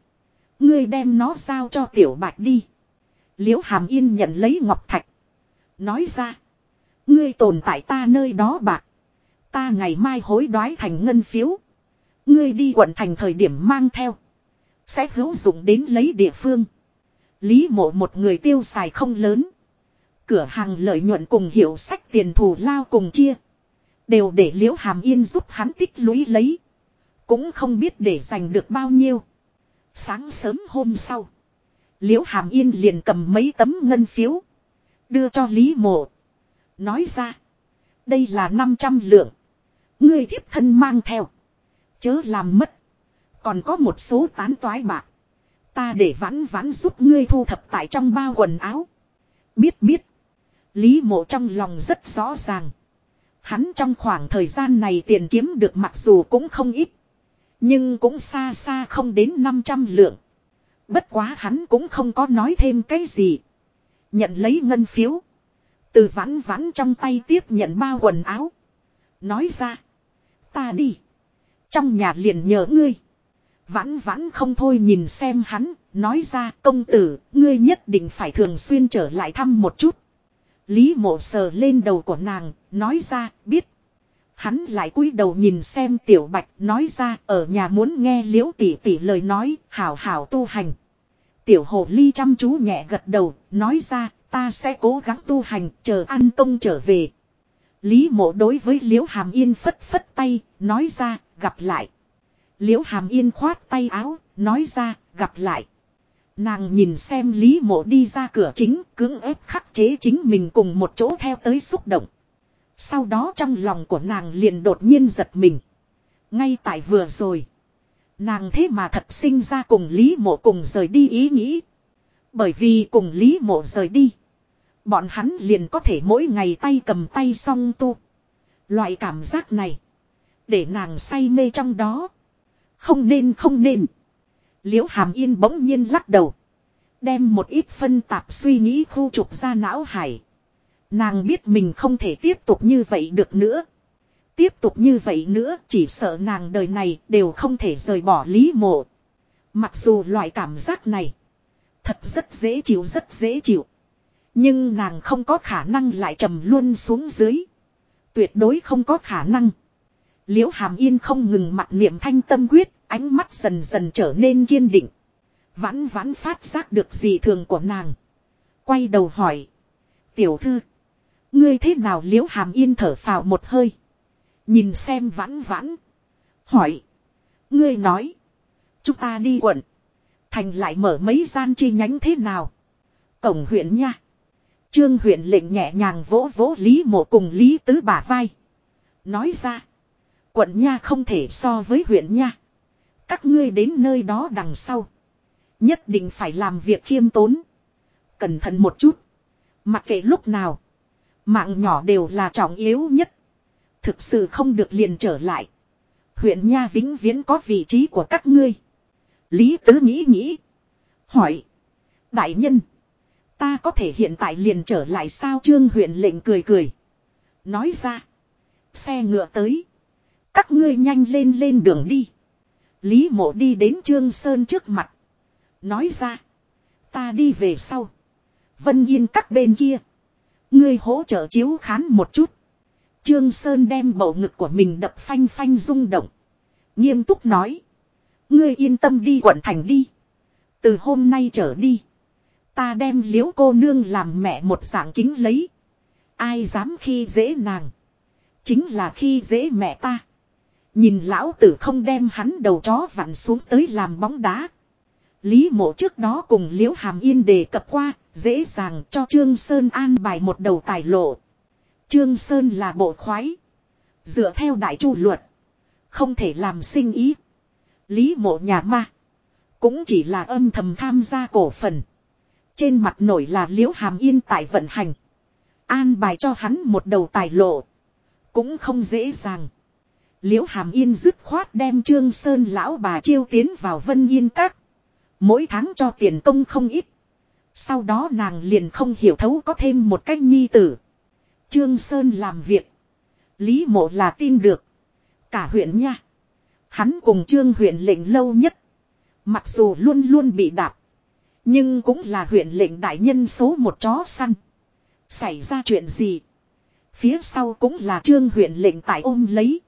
Ngươi đem nó giao cho tiểu bạch đi. Liễu hàm yên nhận lấy ngọc thạch. Nói ra. Ngươi tồn tại ta nơi đó bạc. Ta ngày mai hối đoái thành ngân phiếu. Ngươi đi quận thành thời điểm mang theo. Sẽ hữu dụng đến lấy địa phương. Lý mộ một người tiêu xài không lớn. Cửa hàng lợi nhuận cùng hiệu sách tiền thù lao cùng chia. Đều để liễu hàm yên giúp hắn tích lũy lấy. Cũng không biết để giành được bao nhiêu. Sáng sớm hôm sau. Liễu hàm yên liền cầm mấy tấm ngân phiếu. Đưa cho Lý mộ. Nói ra. Đây là 500 lượng. Ngươi thiếp thân mang theo. Chớ làm mất. Còn có một số tán toái bạc. Ta để vãn vãn giúp ngươi thu thập tại trong bao quần áo. Biết biết. Lý mộ trong lòng rất rõ ràng. Hắn trong khoảng thời gian này tiền kiếm được mặc dù cũng không ít. Nhưng cũng xa xa không đến 500 lượng. Bất quá hắn cũng không có nói thêm cái gì. Nhận lấy ngân phiếu. Từ vãn vãn trong tay tiếp nhận bao quần áo. Nói ra. Ta đi. Trong nhà liền nhờ ngươi. Vãn vãn không thôi nhìn xem hắn. Nói ra, công tử. Ngươi nhất định phải thường xuyên trở lại thăm một chút. Lý mộ sờ lên đầu của nàng. Nói ra, biết. Hắn lại cúi đầu nhìn xem tiểu bạch, nói ra, ở nhà muốn nghe liễu tỷ tỷ lời nói, hảo hảo tu hành. Tiểu hồ ly chăm chú nhẹ gật đầu, nói ra, ta sẽ cố gắng tu hành, chờ ăn công trở về. Lý mộ đối với liễu hàm yên phất phất tay, nói ra, gặp lại. Liễu hàm yên khoát tay áo, nói ra, gặp lại. Nàng nhìn xem Lý mộ đi ra cửa chính, cưỡng ép khắc chế chính mình cùng một chỗ theo tới xúc động. Sau đó trong lòng của nàng liền đột nhiên giật mình. Ngay tại vừa rồi. Nàng thế mà thật sinh ra cùng Lý Mộ cùng rời đi ý nghĩ. Bởi vì cùng Lý Mộ rời đi. Bọn hắn liền có thể mỗi ngày tay cầm tay song tu. Loại cảm giác này. Để nàng say mê trong đó. Không nên không nên. Liễu hàm yên bỗng nhiên lắc đầu. Đem một ít phân tạp suy nghĩ khu trục ra não hải. Nàng biết mình không thể tiếp tục như vậy được nữa. Tiếp tục như vậy nữa chỉ sợ nàng đời này đều không thể rời bỏ lý mộ. Mặc dù loại cảm giác này thật rất dễ chịu rất dễ chịu. Nhưng nàng không có khả năng lại trầm luôn xuống dưới. Tuyệt đối không có khả năng. Liễu hàm yên không ngừng mặt niệm thanh tâm quyết, ánh mắt dần dần trở nên kiên định. Vãn vãn phát giác được gì thường của nàng. Quay đầu hỏi. Tiểu thư. Ngươi thế nào liễu hàm yên thở phào một hơi. Nhìn xem vãn vãn. Hỏi. Ngươi nói. Chúng ta đi quận. Thành lại mở mấy gian chi nhánh thế nào. Cổng huyện nha. Trương huyện lệnh nhẹ nhàng vỗ vỗ Lý mộ cùng Lý tứ bả vai. Nói ra. Quận nha không thể so với huyện nha. Các ngươi đến nơi đó đằng sau. Nhất định phải làm việc khiêm tốn. Cẩn thận một chút. Mặc kệ lúc nào. Mạng nhỏ đều là trọng yếu nhất. Thực sự không được liền trở lại. Huyện Nha vĩnh viễn có vị trí của các ngươi. Lý Tứ nghĩ nghĩ. Hỏi. Đại nhân. Ta có thể hiện tại liền trở lại sao trương huyện lệnh cười cười. Nói ra. Xe ngựa tới. Các ngươi nhanh lên lên đường đi. Lý mộ đi đến Trương Sơn trước mặt. Nói ra. Ta đi về sau. Vân yên các bên kia. Ngươi hỗ trợ chiếu khán một chút. Trương Sơn đem bầu ngực của mình đập phanh phanh rung động. Nghiêm túc nói. Ngươi yên tâm đi quận thành đi. Từ hôm nay trở đi. Ta đem liễu cô nương làm mẹ một dạng kính lấy. Ai dám khi dễ nàng. Chính là khi dễ mẹ ta. Nhìn lão tử không đem hắn đầu chó vặn xuống tới làm bóng đá. Lý mộ trước đó cùng Liễu Hàm Yên đề cập qua, dễ dàng cho Trương Sơn an bài một đầu tài lộ. Trương Sơn là bộ khoái. Dựa theo đại chu luật. Không thể làm sinh ý. Lý mộ nhà ma. Cũng chỉ là âm thầm tham gia cổ phần. Trên mặt nổi là liễu hàm yên tại vận hành. An bài cho hắn một đầu tài lộ. Cũng không dễ dàng. Liễu hàm yên dứt khoát đem trương sơn lão bà chiêu tiến vào vân yên các. Mỗi tháng cho tiền công không ít. Sau đó nàng liền không hiểu thấu có thêm một cách nhi tử. Trương Sơn làm việc. Lý mộ là tin được. Cả huyện nha. Hắn cùng trương huyện lệnh lâu nhất. Mặc dù luôn luôn bị đạp. Nhưng cũng là huyện lệnh đại nhân số một chó săn. Xảy ra chuyện gì? Phía sau cũng là trương huyện lệnh tại ôm lấy.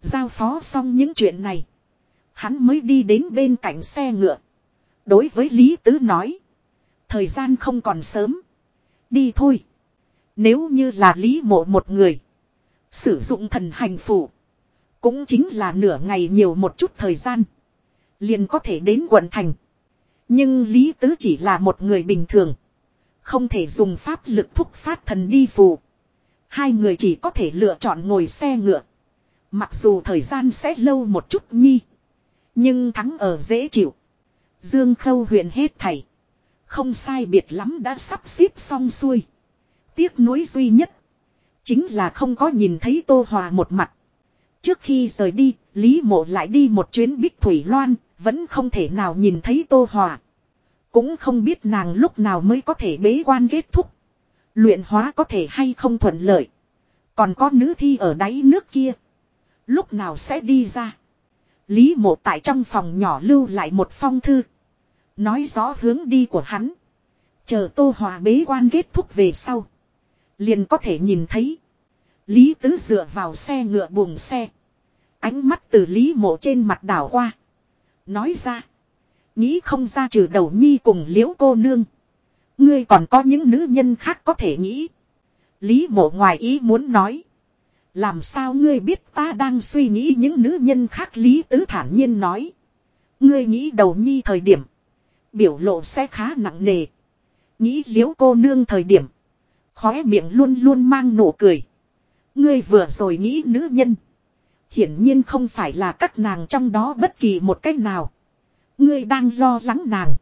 Giao phó xong những chuyện này. Hắn mới đi đến bên cạnh xe ngựa. Đối với Lý Tứ nói. Thời gian không còn sớm. Đi thôi. Nếu như là Lý Mộ một người. Sử dụng thần hành phủ. Cũng chính là nửa ngày nhiều một chút thời gian. Liền có thể đến quận thành. Nhưng Lý Tứ chỉ là một người bình thường. Không thể dùng pháp lực thúc phát thần đi phù. Hai người chỉ có thể lựa chọn ngồi xe ngựa. Mặc dù thời gian sẽ lâu một chút nhi. Nhưng thắng ở dễ chịu. Dương Khâu huyện hết thảy. Không sai biệt lắm đã sắp xếp xong xuôi. Tiếc nuối duy nhất. Chính là không có nhìn thấy Tô Hòa một mặt. Trước khi rời đi, Lý Mộ lại đi một chuyến Bích Thủy Loan, vẫn không thể nào nhìn thấy Tô Hòa. Cũng không biết nàng lúc nào mới có thể bế quan kết thúc. Luyện hóa có thể hay không thuận lợi. Còn có nữ thi ở đáy nước kia. Lúc nào sẽ đi ra. Lý mộ tại trong phòng nhỏ lưu lại một phong thư. Nói rõ hướng đi của hắn. Chờ Tô Hòa bế quan kết thúc về sau. Liền có thể nhìn thấy. Lý Tứ dựa vào xe ngựa buồng xe. Ánh mắt từ Lý mộ trên mặt đảo qua. Nói ra. Nghĩ không ra trừ đầu nhi cùng liễu cô nương. Ngươi còn có những nữ nhân khác có thể nghĩ. Lý mộ ngoài ý muốn nói. Làm sao ngươi biết ta đang suy nghĩ những nữ nhân khác Lý Tứ thản nhiên nói. Ngươi nghĩ đầu nhi thời điểm. Biểu lộ sẽ khá nặng nề. Nghĩ liễu cô nương thời điểm. Khóe miệng luôn luôn mang nụ cười. Ngươi vừa rồi nghĩ nữ nhân. Hiển nhiên không phải là các nàng trong đó bất kỳ một cách nào. Ngươi đang lo lắng nàng.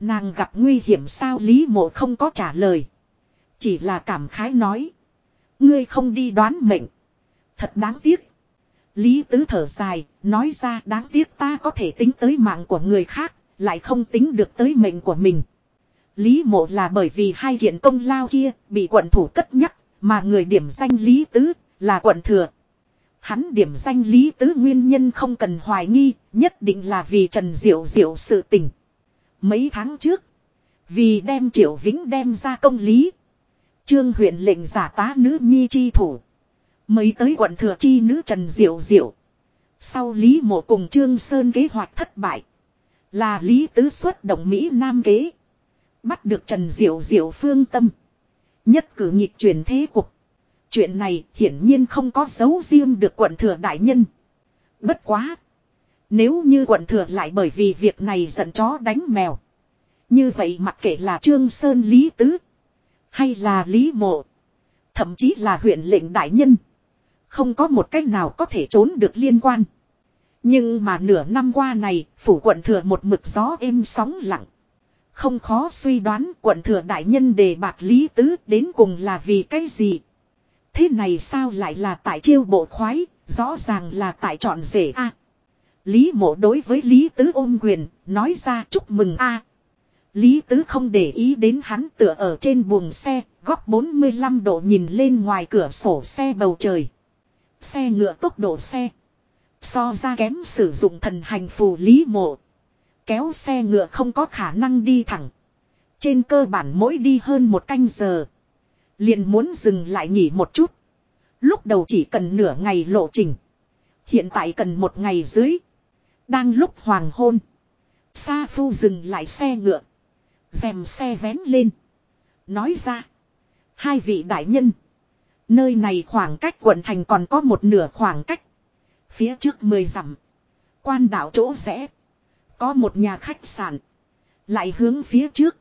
Nàng gặp nguy hiểm sao Lý mộ không có trả lời. Chỉ là cảm khái nói. Ngươi không đi đoán mệnh. Thật đáng tiếc. Lý tứ thở dài, nói ra đáng tiếc ta có thể tính tới mạng của người khác, lại không tính được tới mệnh của mình. Lý mộ là bởi vì hai kiện công lao kia bị quận thủ cất nhắc, mà người điểm danh Lý tứ là quận thừa. Hắn điểm danh Lý Tứ nguyên nhân không cần hoài nghi, nhất định là vì Trần Diệu Diệu sự tình. Mấy tháng trước, vì đem Triệu Vĩnh đem ra công lý. Trương huyện lệnh giả tá nữ nhi chi thủ. mấy tới quận thừa chi nữ Trần Diệu Diệu. Sau Lý Mộ cùng Trương Sơn kế hoạch thất bại. Là Lý Tứ xuất động Mỹ Nam kế. Bắt được Trần Diệu Diệu phương tâm. Nhất cử nhịp chuyển thế cục. Chuyện này hiển nhiên không có dấu riêng được quận thừa đại nhân. Bất quá. Nếu như quận thừa lại bởi vì việc này giận chó đánh mèo. Như vậy mặc kệ là Trương Sơn Lý Tứ. Hay là Lý Mộ. Thậm chí là huyện lệnh đại nhân. Không có một cách nào có thể trốn được liên quan. Nhưng mà nửa năm qua này, phủ quận thừa một mực gió êm sóng lặng. Không khó suy đoán quận thừa đại nhân đề bạc Lý Tứ đến cùng là vì cái gì. Thế này sao lại là tại chiêu bộ khoái, rõ ràng là tại chọn rể a. Lý mộ đối với Lý Tứ ôm quyền, nói ra chúc mừng a. Lý Tứ không để ý đến hắn tựa ở trên buồng xe, góc 45 độ nhìn lên ngoài cửa sổ xe bầu trời. Xe ngựa tốc độ xe. So ra kém sử dụng thần hành phù Lý mộ. Kéo xe ngựa không có khả năng đi thẳng. Trên cơ bản mỗi đi hơn một canh giờ. Liền muốn dừng lại nghỉ một chút. Lúc đầu chỉ cần nửa ngày lộ trình. Hiện tại cần một ngày dưới. Đang lúc hoàng hôn. Sa phu dừng lại xe ngựa. Dèm xe vén lên. Nói ra. Hai vị đại nhân. Nơi này khoảng cách quận thành còn có một nửa khoảng cách. Phía trước mười dặm. Quan đảo chỗ rẽ. Có một nhà khách sạn. Lại hướng phía trước.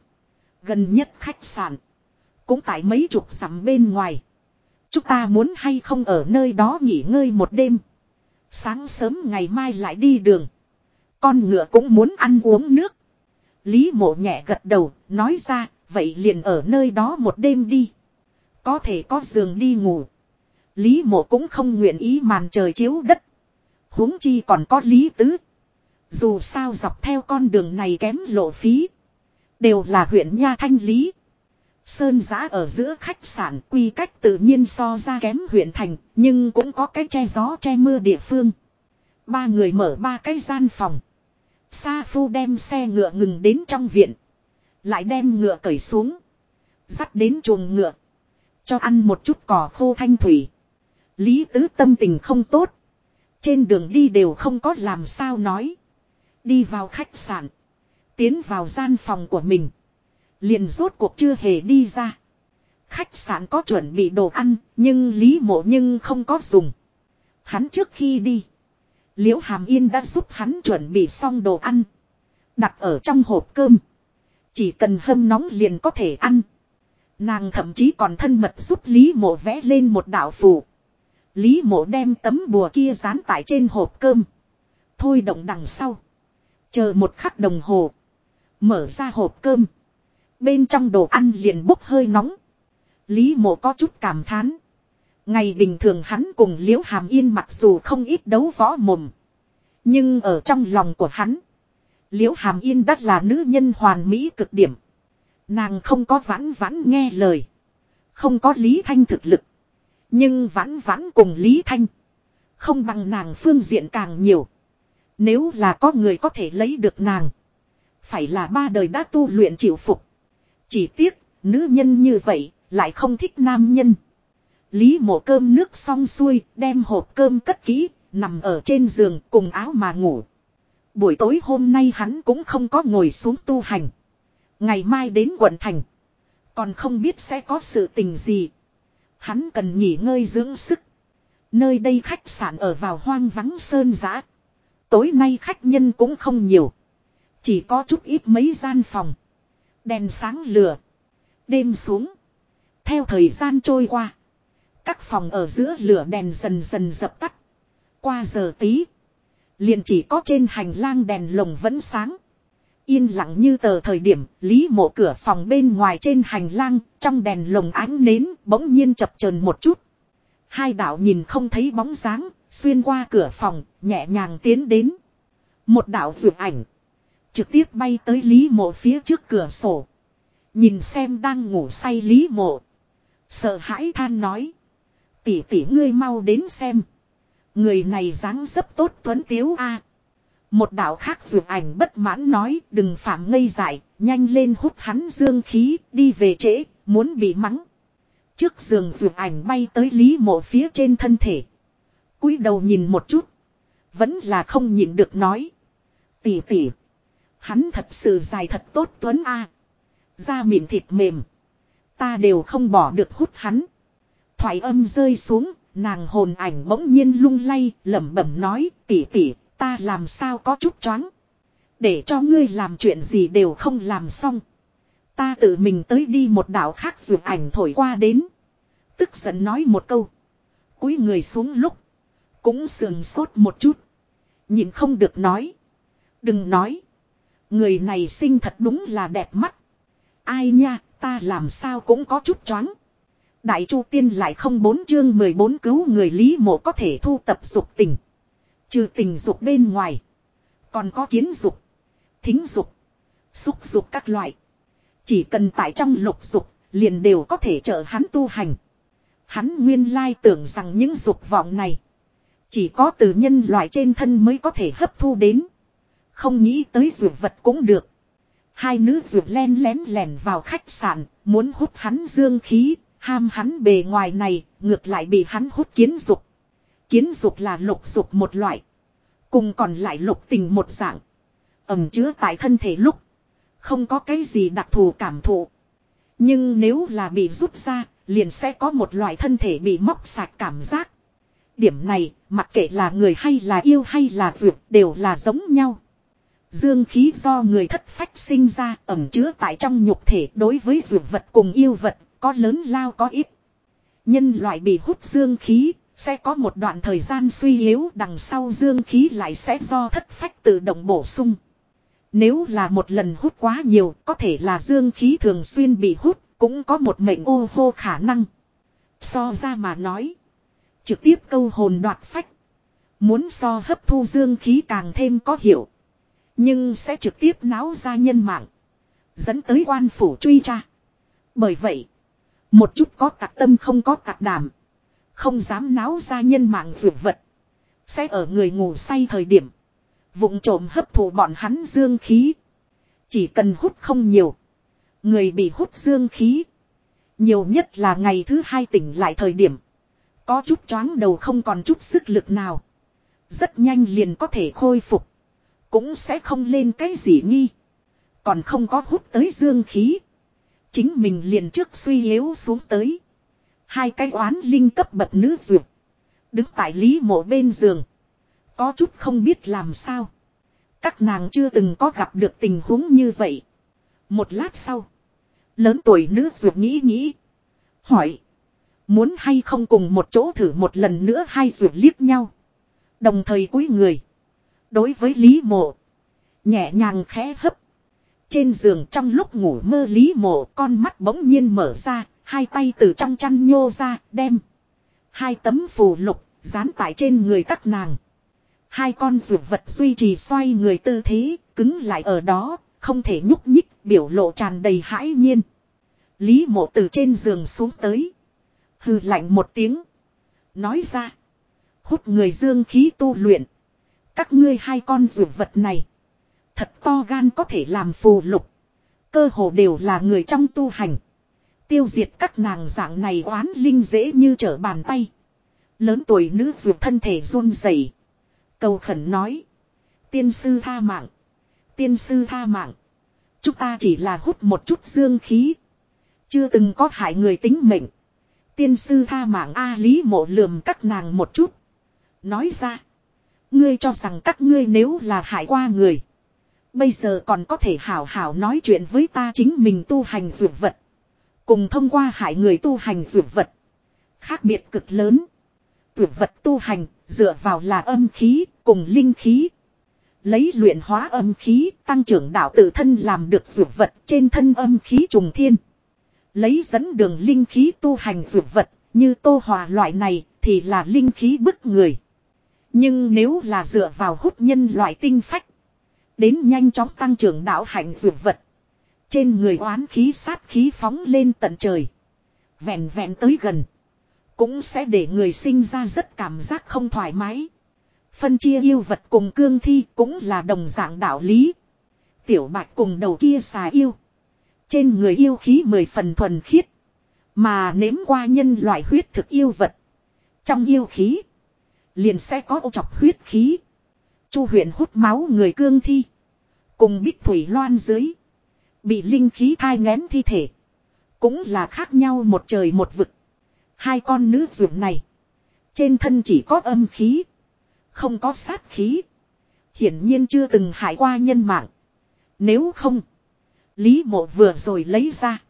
Gần nhất khách sạn. Cũng tại mấy chục dặm bên ngoài. Chúng ta muốn hay không ở nơi đó nghỉ ngơi một đêm. Sáng sớm ngày mai lại đi đường. Con ngựa cũng muốn ăn uống nước. Lý mộ nhẹ gật đầu, nói ra, vậy liền ở nơi đó một đêm đi. Có thể có giường đi ngủ. Lý mộ cũng không nguyện ý màn trời chiếu đất huống chi còn có lý tứ. Dù sao dọc theo con đường này kém lộ phí. Đều là huyện Nha Thanh Lý. Sơn giã ở giữa khách sạn quy cách tự nhiên so ra kém huyện thành, nhưng cũng có cái che gió che mưa địa phương. Ba người mở ba cái gian phòng. Sa Phu đem xe ngựa ngừng đến trong viện. Lại đem ngựa cởi xuống. Dắt đến chuồng ngựa. Cho ăn một chút cỏ khô thanh thủy. Lý tứ tâm tình không tốt. Trên đường đi đều không có làm sao nói. Đi vào khách sạn. Tiến vào gian phòng của mình. Liền rốt cuộc chưa hề đi ra. Khách sạn có chuẩn bị đồ ăn, nhưng Lý Mộ nhưng không có dùng. Hắn trước khi đi. Liễu Hàm Yên đã giúp hắn chuẩn bị xong đồ ăn. Đặt ở trong hộp cơm. Chỉ cần hâm nóng liền có thể ăn. Nàng thậm chí còn thân mật giúp Lý Mộ vẽ lên một đạo phù. Lý Mộ đem tấm bùa kia dán tại trên hộp cơm. Thôi động đằng sau. Chờ một khắc đồng hồ. Mở ra hộp cơm. Bên trong đồ ăn liền bốc hơi nóng. Lý mộ có chút cảm thán. Ngày bình thường hắn cùng Liễu Hàm Yên mặc dù không ít đấu võ mồm. Nhưng ở trong lòng của hắn. Liễu Hàm Yên đắt là nữ nhân hoàn mỹ cực điểm. Nàng không có vãn vãn nghe lời. Không có Lý Thanh thực lực. Nhưng vãn vãn cùng Lý Thanh. Không bằng nàng phương diện càng nhiều. Nếu là có người có thể lấy được nàng. Phải là ba đời đã tu luyện chịu phục. Chỉ tiếc, nữ nhân như vậy, lại không thích nam nhân. Lý mổ cơm nước xong xuôi, đem hộp cơm cất kỹ, nằm ở trên giường cùng áo mà ngủ. Buổi tối hôm nay hắn cũng không có ngồi xuống tu hành. Ngày mai đến quận thành. Còn không biết sẽ có sự tình gì. Hắn cần nghỉ ngơi dưỡng sức. Nơi đây khách sạn ở vào hoang vắng sơn giã. Tối nay khách nhân cũng không nhiều. Chỉ có chút ít mấy gian phòng. Đèn sáng lửa. Đêm xuống. Theo thời gian trôi qua. Các phòng ở giữa lửa đèn dần dần dập tắt. Qua giờ tí. Liền chỉ có trên hành lang đèn lồng vẫn sáng. Yên lặng như tờ thời điểm, Lý mộ cửa phòng bên ngoài trên hành lang, trong đèn lồng ánh nến, bỗng nhiên chập chờn một chút. Hai đạo nhìn không thấy bóng dáng, xuyên qua cửa phòng, nhẹ nhàng tiến đến. Một đạo dược ảnh. Trực tiếp bay tới Lý mộ phía trước cửa sổ. Nhìn xem đang ngủ say Lý mộ. Sợ hãi than nói. Tỷ tỷ ngươi mau đến xem. Người này dáng dấp tốt tuấn tiếu a. Một đạo khác dược ảnh bất mãn nói đừng phạm ngây dại, nhanh lên hút hắn dương khí, đi về trễ, muốn bị mắng. Trước giường dược ảnh bay tới Lý mộ phía trên thân thể. cúi đầu nhìn một chút. Vẫn là không nhịn được nói. Tỷ tỷ. Hắn thật sự dài thật tốt tuấn a. Da mịn thịt mềm. Ta đều không bỏ được hút hắn. Thoại âm rơi xuống, nàng hồn ảnh bỗng nhiên lung lay, lẩm bẩm nói, tỷ tỷ, ta làm sao có chút choáng. Để cho ngươi làm chuyện gì đều không làm xong. Ta tự mình tới đi một đảo khác dù ảnh thổi qua đến. Tức giận nói một câu. cúi người xuống lúc. Cũng sườn sốt một chút. Nhìn không được nói. Đừng nói. Người này sinh thật đúng là đẹp mắt. Ai nha, ta làm sao cũng có chút choáng. Đại Chu Tiên lại không bốn chương 14 cứu người Lý Mộ có thể thu tập dục tình. Trừ tình dục bên ngoài. Còn có kiến dục, thính dục, xúc dục các loại. Chỉ cần tại trong lục dục, liền đều có thể trợ hắn tu hành. Hắn nguyên lai tưởng rằng những dục vọng này. Chỉ có từ nhân loại trên thân mới có thể hấp thu đến. Không nghĩ tới dược vật cũng được. Hai nữ dược len lén lèn vào khách sạn, muốn hút hắn dương khí, ham hắn bề ngoài này, ngược lại bị hắn hút kiến dục. Kiến dục là lục dục một loại. Cùng còn lại lục tình một dạng. Ẩm chứa tại thân thể lúc. Không có cái gì đặc thù cảm thụ. Nhưng nếu là bị rút ra, liền sẽ có một loại thân thể bị móc sạch cảm giác. Điểm này, mặc kệ là người hay là yêu hay là ruột đều là giống nhau. Dương khí do người thất phách sinh ra ẩm chứa tại trong nhục thể đối với dược vật cùng yêu vật, có lớn lao có ít. Nhân loại bị hút dương khí, sẽ có một đoạn thời gian suy yếu đằng sau dương khí lại sẽ do thất phách tự động bổ sung. Nếu là một lần hút quá nhiều, có thể là dương khí thường xuyên bị hút, cũng có một mệnh ô hô khả năng. So ra mà nói, trực tiếp câu hồn đoạt phách. Muốn so hấp thu dương khí càng thêm có hiệu. Nhưng sẽ trực tiếp náo ra nhân mạng. Dẫn tới quan phủ truy tra. Bởi vậy, một chút có tạc tâm không có tạc đảm. Không dám náo ra nhân mạng vượt vật. Sẽ ở người ngủ say thời điểm. vụng trộm hấp thụ bọn hắn dương khí. Chỉ cần hút không nhiều. Người bị hút dương khí. Nhiều nhất là ngày thứ hai tỉnh lại thời điểm. Có chút choáng đầu không còn chút sức lực nào. Rất nhanh liền có thể khôi phục. Cũng sẽ không lên cái gì nghi. Còn không có hút tới dương khí. Chính mình liền trước suy yếu xuống tới. Hai cái oán linh cấp bậc nữ duyệt. Đứng tại lý mộ bên giường. Có chút không biết làm sao. Các nàng chưa từng có gặp được tình huống như vậy. Một lát sau. Lớn tuổi nữ duyệt nghĩ nghĩ. Hỏi. Muốn hay không cùng một chỗ thử một lần nữa hai duyệt liếc nhau. Đồng thời cúi người. Đối với Lý Mộ. Nhẹ nhàng khẽ hấp. Trên giường trong lúc ngủ mơ Lý Mộ con mắt bỗng nhiên mở ra. Hai tay từ trong chăn nhô ra đem. Hai tấm phù lục dán tại trên người các nàng. Hai con ruột vật duy trì xoay người tư thế, cứng lại ở đó, không thể nhúc nhích, biểu lộ tràn đầy hãi nhiên. Lý mộ từ trên giường xuống tới. Hừ lạnh một tiếng. Nói ra. Hút người dương khí tu luyện. Các ngươi hai con ruột vật này. Thật to gan có thể làm phù lục. Cơ hồ đều là người trong tu hành. Tiêu diệt các nàng dạng này oán linh dễ như trở bàn tay. Lớn tuổi nữ ruột thân thể run rẩy, Cầu khẩn nói. Tiên sư tha mạng. Tiên sư tha mạng. Chúng ta chỉ là hút một chút dương khí. Chưa từng có hại người tính mệnh. Tiên sư tha mạng A lý mộ lườm các nàng một chút. Nói ra. Ngươi cho rằng các ngươi nếu là hại qua người. Bây giờ còn có thể hảo hảo nói chuyện với ta chính mình tu hành dược vật. Cùng thông qua hại người tu hành dược vật. Khác biệt cực lớn. Dược vật tu hành, dựa vào là âm khí cùng linh khí. Lấy luyện hóa âm khí, tăng trưởng đạo tự thân làm được dược vật trên thân âm khí trùng thiên. Lấy dẫn đường linh khí tu hành dược vật, như tô hòa loại này thì là linh khí bức người. Nhưng nếu là dựa vào hút nhân loại tinh phách. Đến nhanh chóng tăng trưởng đạo hạnh dược vật. Trên người oán khí sát khí phóng lên tận trời. Vẹn vẹn tới gần. Cũng sẽ để người sinh ra rất cảm giác không thoải mái. Phân chia yêu vật cùng cương thi cũng là đồng dạng đạo lý. Tiểu bạch cùng đầu kia xà yêu. Trên người yêu khí mười phần thuần khiết. Mà nếm qua nhân loại huyết thực yêu vật. Trong yêu khí. Liền sẽ có ô chọc huyết khí. Chu huyện hút máu người cương thi. Cùng bích thủy loan dưới. Bị linh khí thai ngén thi thể. Cũng là khác nhau một trời một vực. Hai con nữ ruộng này. Trên thân chỉ có âm khí. Không có sát khí. Hiển nhiên chưa từng hại qua nhân mạng. Nếu không. Lý mộ vừa rồi lấy ra.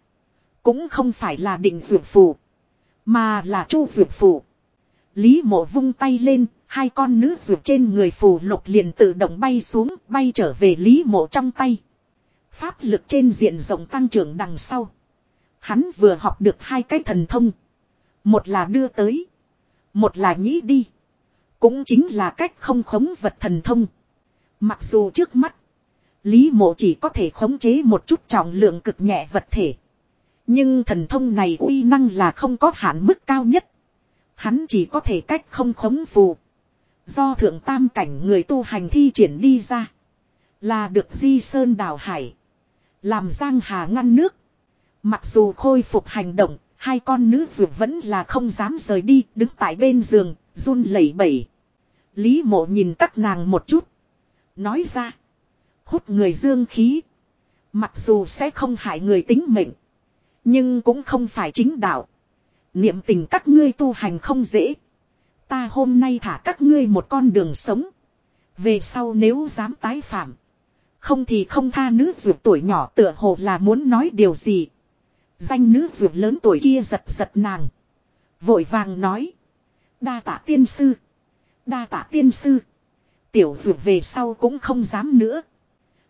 Cũng không phải là định ruộng phù. Mà là chu ruộng phù. Lý mộ vung tay lên. Hai con nữ ruộng trên người phù lục liền tự động bay xuống. Bay trở về lý mộ trong tay. Pháp lực trên diện rộng tăng trưởng đằng sau. Hắn vừa học được hai cái thần thông. Một là đưa tới. Một là nhĩ đi. Cũng chính là cách không khống vật thần thông. Mặc dù trước mắt. Lý mộ chỉ có thể khống chế một chút trọng lượng cực nhẹ vật thể. Nhưng thần thông này uy năng là không có hạn mức cao nhất. Hắn chỉ có thể cách không khống phù. Do thượng tam cảnh người tu hành thi triển đi ra. Là được di sơn đào hải. Làm giang hà ngăn nước. Mặc dù khôi phục hành động, hai con nữ ruột vẫn là không dám rời đi, đứng tại bên giường, run lẩy bẩy. Lý mộ nhìn các nàng một chút. Nói ra. Hút người dương khí. Mặc dù sẽ không hại người tính mệnh. Nhưng cũng không phải chính đạo. Niệm tình các ngươi tu hành không dễ. Ta hôm nay thả các ngươi một con đường sống. Về sau nếu dám tái phạm. Không thì không tha nữ ruột tuổi nhỏ tựa hồ là muốn nói điều gì. Danh nữ ruột lớn tuổi kia giật giật nàng. Vội vàng nói. Đa tạ tiên sư. Đa tạ tiên sư. Tiểu ruột về sau cũng không dám nữa.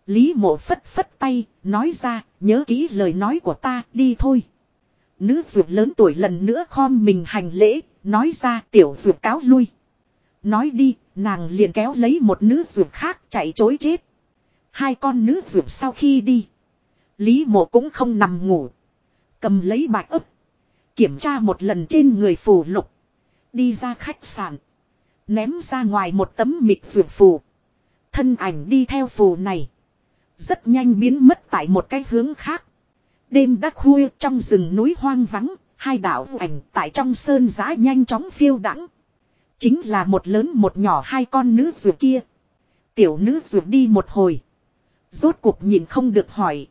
Lý mộ phất phất tay, nói ra, nhớ kỹ lời nói của ta, đi thôi. Nữ ruột lớn tuổi lần nữa khom mình hành lễ, nói ra tiểu ruột cáo lui. Nói đi, nàng liền kéo lấy một nữ ruột khác chạy chối chết. Hai con nữ ruột sau khi đi. Lý mộ cũng không nằm ngủ. Cầm lấy bạc ấp. Kiểm tra một lần trên người phù lục. Đi ra khách sạn. Ném ra ngoài một tấm mịt ruột phù. Thân ảnh đi theo phù này. Rất nhanh biến mất tại một cái hướng khác. Đêm đã khuya trong rừng núi hoang vắng. Hai đạo ảnh tại trong sơn giá nhanh chóng phiêu đắng. Chính là một lớn một nhỏ hai con nữ ruột kia. Tiểu nữ ruột đi một hồi. Rốt cuộc nhìn không được hỏi.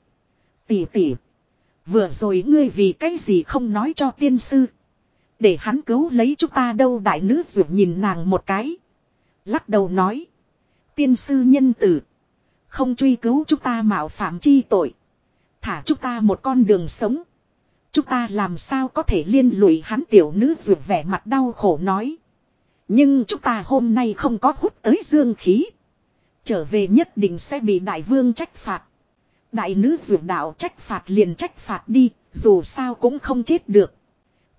Tỷ tỷ. Vừa rồi ngươi vì cái gì không nói cho tiên sư. Để hắn cứu lấy chúng ta đâu đại nữ rượu nhìn nàng một cái. Lắc đầu nói. Tiên sư nhân tử. Không truy cứu chúng ta mạo phạm chi tội. Thả chúng ta một con đường sống. Chúng ta làm sao có thể liên lụy hắn tiểu nữ rượu vẻ mặt đau khổ nói. Nhưng chúng ta hôm nay không có hút tới dương khí. Trở về nhất định sẽ bị đại vương trách phạt. Đại nữ ruột đạo trách phạt liền trách phạt đi, dù sao cũng không chết được.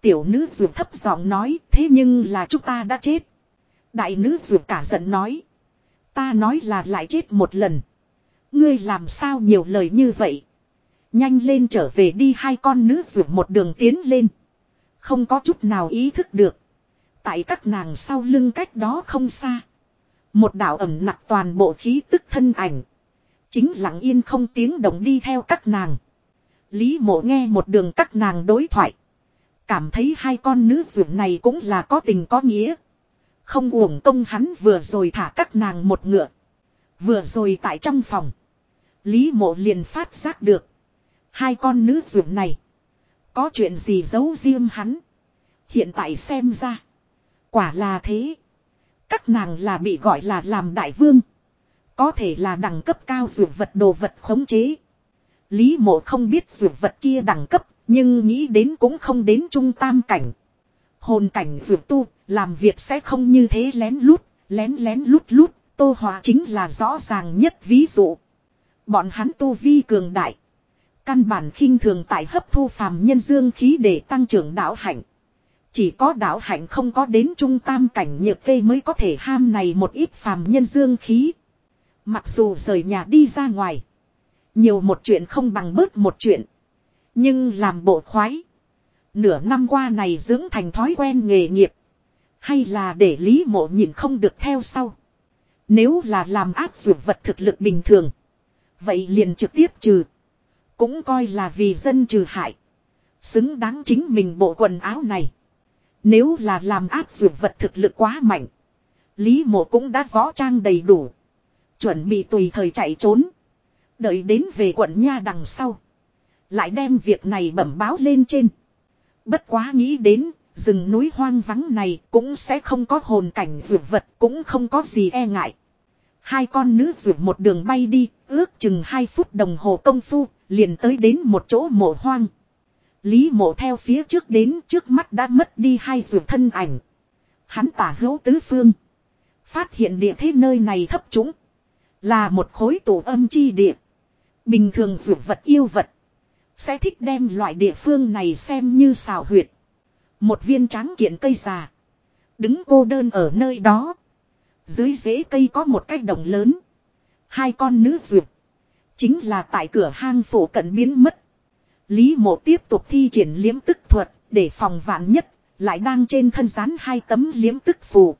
Tiểu nữ ruột thấp giọng nói, thế nhưng là chúng ta đã chết. Đại nữ ruột cả giận nói. Ta nói là lại chết một lần. Ngươi làm sao nhiều lời như vậy. Nhanh lên trở về đi hai con nữ ruột một đường tiến lên. Không có chút nào ý thức được. Tại các nàng sau lưng cách đó không xa. Một đạo ẩm nặc toàn bộ khí tức thân ảnh. Chính lặng yên không tiếng động đi theo các nàng. Lý mộ nghe một đường các nàng đối thoại. Cảm thấy hai con nữ dưỡng này cũng là có tình có nghĩa. Không uổng công hắn vừa rồi thả các nàng một ngựa. Vừa rồi tại trong phòng. Lý mộ liền phát giác được. Hai con nữ dưỡng này. Có chuyện gì giấu riêng hắn. Hiện tại xem ra. Quả là thế. Các nàng là bị gọi là làm đại vương. Có thể là đẳng cấp cao dược vật đồ vật khống chế. Lý mộ không biết dược vật kia đẳng cấp, nhưng nghĩ đến cũng không đến trung tam cảnh. Hồn cảnh dược tu, làm việc sẽ không như thế lén lút, lén lén lút lút, tô hòa chính là rõ ràng nhất ví dụ. Bọn hắn tu vi cường đại. Căn bản khinh thường tại hấp thu phàm nhân dương khí để tăng trưởng đạo hạnh. Chỉ có đạo hạnh không có đến trung tam cảnh nhược cây mới có thể ham này một ít phàm nhân dương khí. Mặc dù rời nhà đi ra ngoài. Nhiều một chuyện không bằng bớt một chuyện. Nhưng làm bộ khoái. Nửa năm qua này dưỡng thành thói quen nghề nghiệp. Hay là để lý mộ nhìn không được theo sau. Nếu là làm áp dụng vật thực lực bình thường. Vậy liền trực tiếp trừ. Cũng coi là vì dân trừ hại. Xứng đáng chính mình bộ quần áo này. Nếu là làm áp dụng vật thực lực quá mạnh. Lý mộ cũng đã võ trang đầy đủ. Chuẩn bị tùy thời chạy trốn. Đợi đến về quận nha đằng sau. Lại đem việc này bẩm báo lên trên. Bất quá nghĩ đến, rừng núi hoang vắng này cũng sẽ không có hồn cảnh dược vật, cũng không có gì e ngại. Hai con nữ dược một đường bay đi, ước chừng hai phút đồng hồ công phu, liền tới đến một chỗ mộ hoang. Lý mộ theo phía trước đến trước mắt đã mất đi hai ruột thân ảnh. Hắn tả hữu tứ phương. Phát hiện địa thế nơi này thấp trũng. Là một khối tổ âm chi địa. Bình thường ruột vật yêu vật. Sẽ thích đem loại địa phương này xem như xào huyệt. Một viên tráng kiện cây già. Đứng cô đơn ở nơi đó. Dưới rễ cây có một cái đồng lớn. Hai con nữ ruột Chính là tại cửa hang phủ cận biến mất. Lý mộ tiếp tục thi triển liếm tức thuật. Để phòng vạn nhất. Lại đang trên thân rán hai tấm liếm tức phù.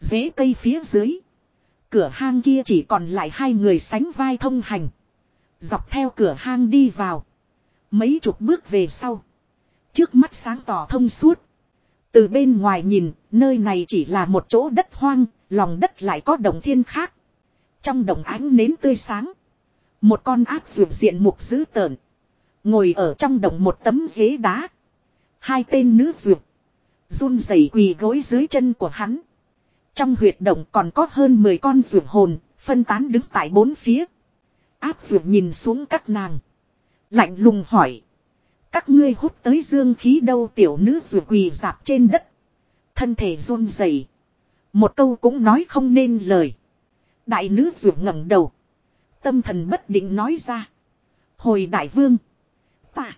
Dế cây phía dưới. Cửa hang kia chỉ còn lại hai người sánh vai thông hành. Dọc theo cửa hang đi vào. Mấy chục bước về sau. Trước mắt sáng tỏ thông suốt. Từ bên ngoài nhìn, nơi này chỉ là một chỗ đất hoang, lòng đất lại có đồng thiên khác. Trong đồng ánh nến tươi sáng. Một con ác dược diện mục dữ tợn. Ngồi ở trong động một tấm ghế đá. Hai tên nữ dược. run rẩy quỳ gối dưới chân của hắn. Trong huyệt động còn có hơn 10 con rượu hồn, phân tán đứng tại bốn phía. Áp dược nhìn xuống các nàng. Lạnh lùng hỏi. Các ngươi hút tới dương khí đâu tiểu nữ dược quỳ dạp trên đất. Thân thể run rẩy, Một câu cũng nói không nên lời. Đại nữ dược ngẩng đầu. Tâm thần bất định nói ra. Hồi đại vương. Ta.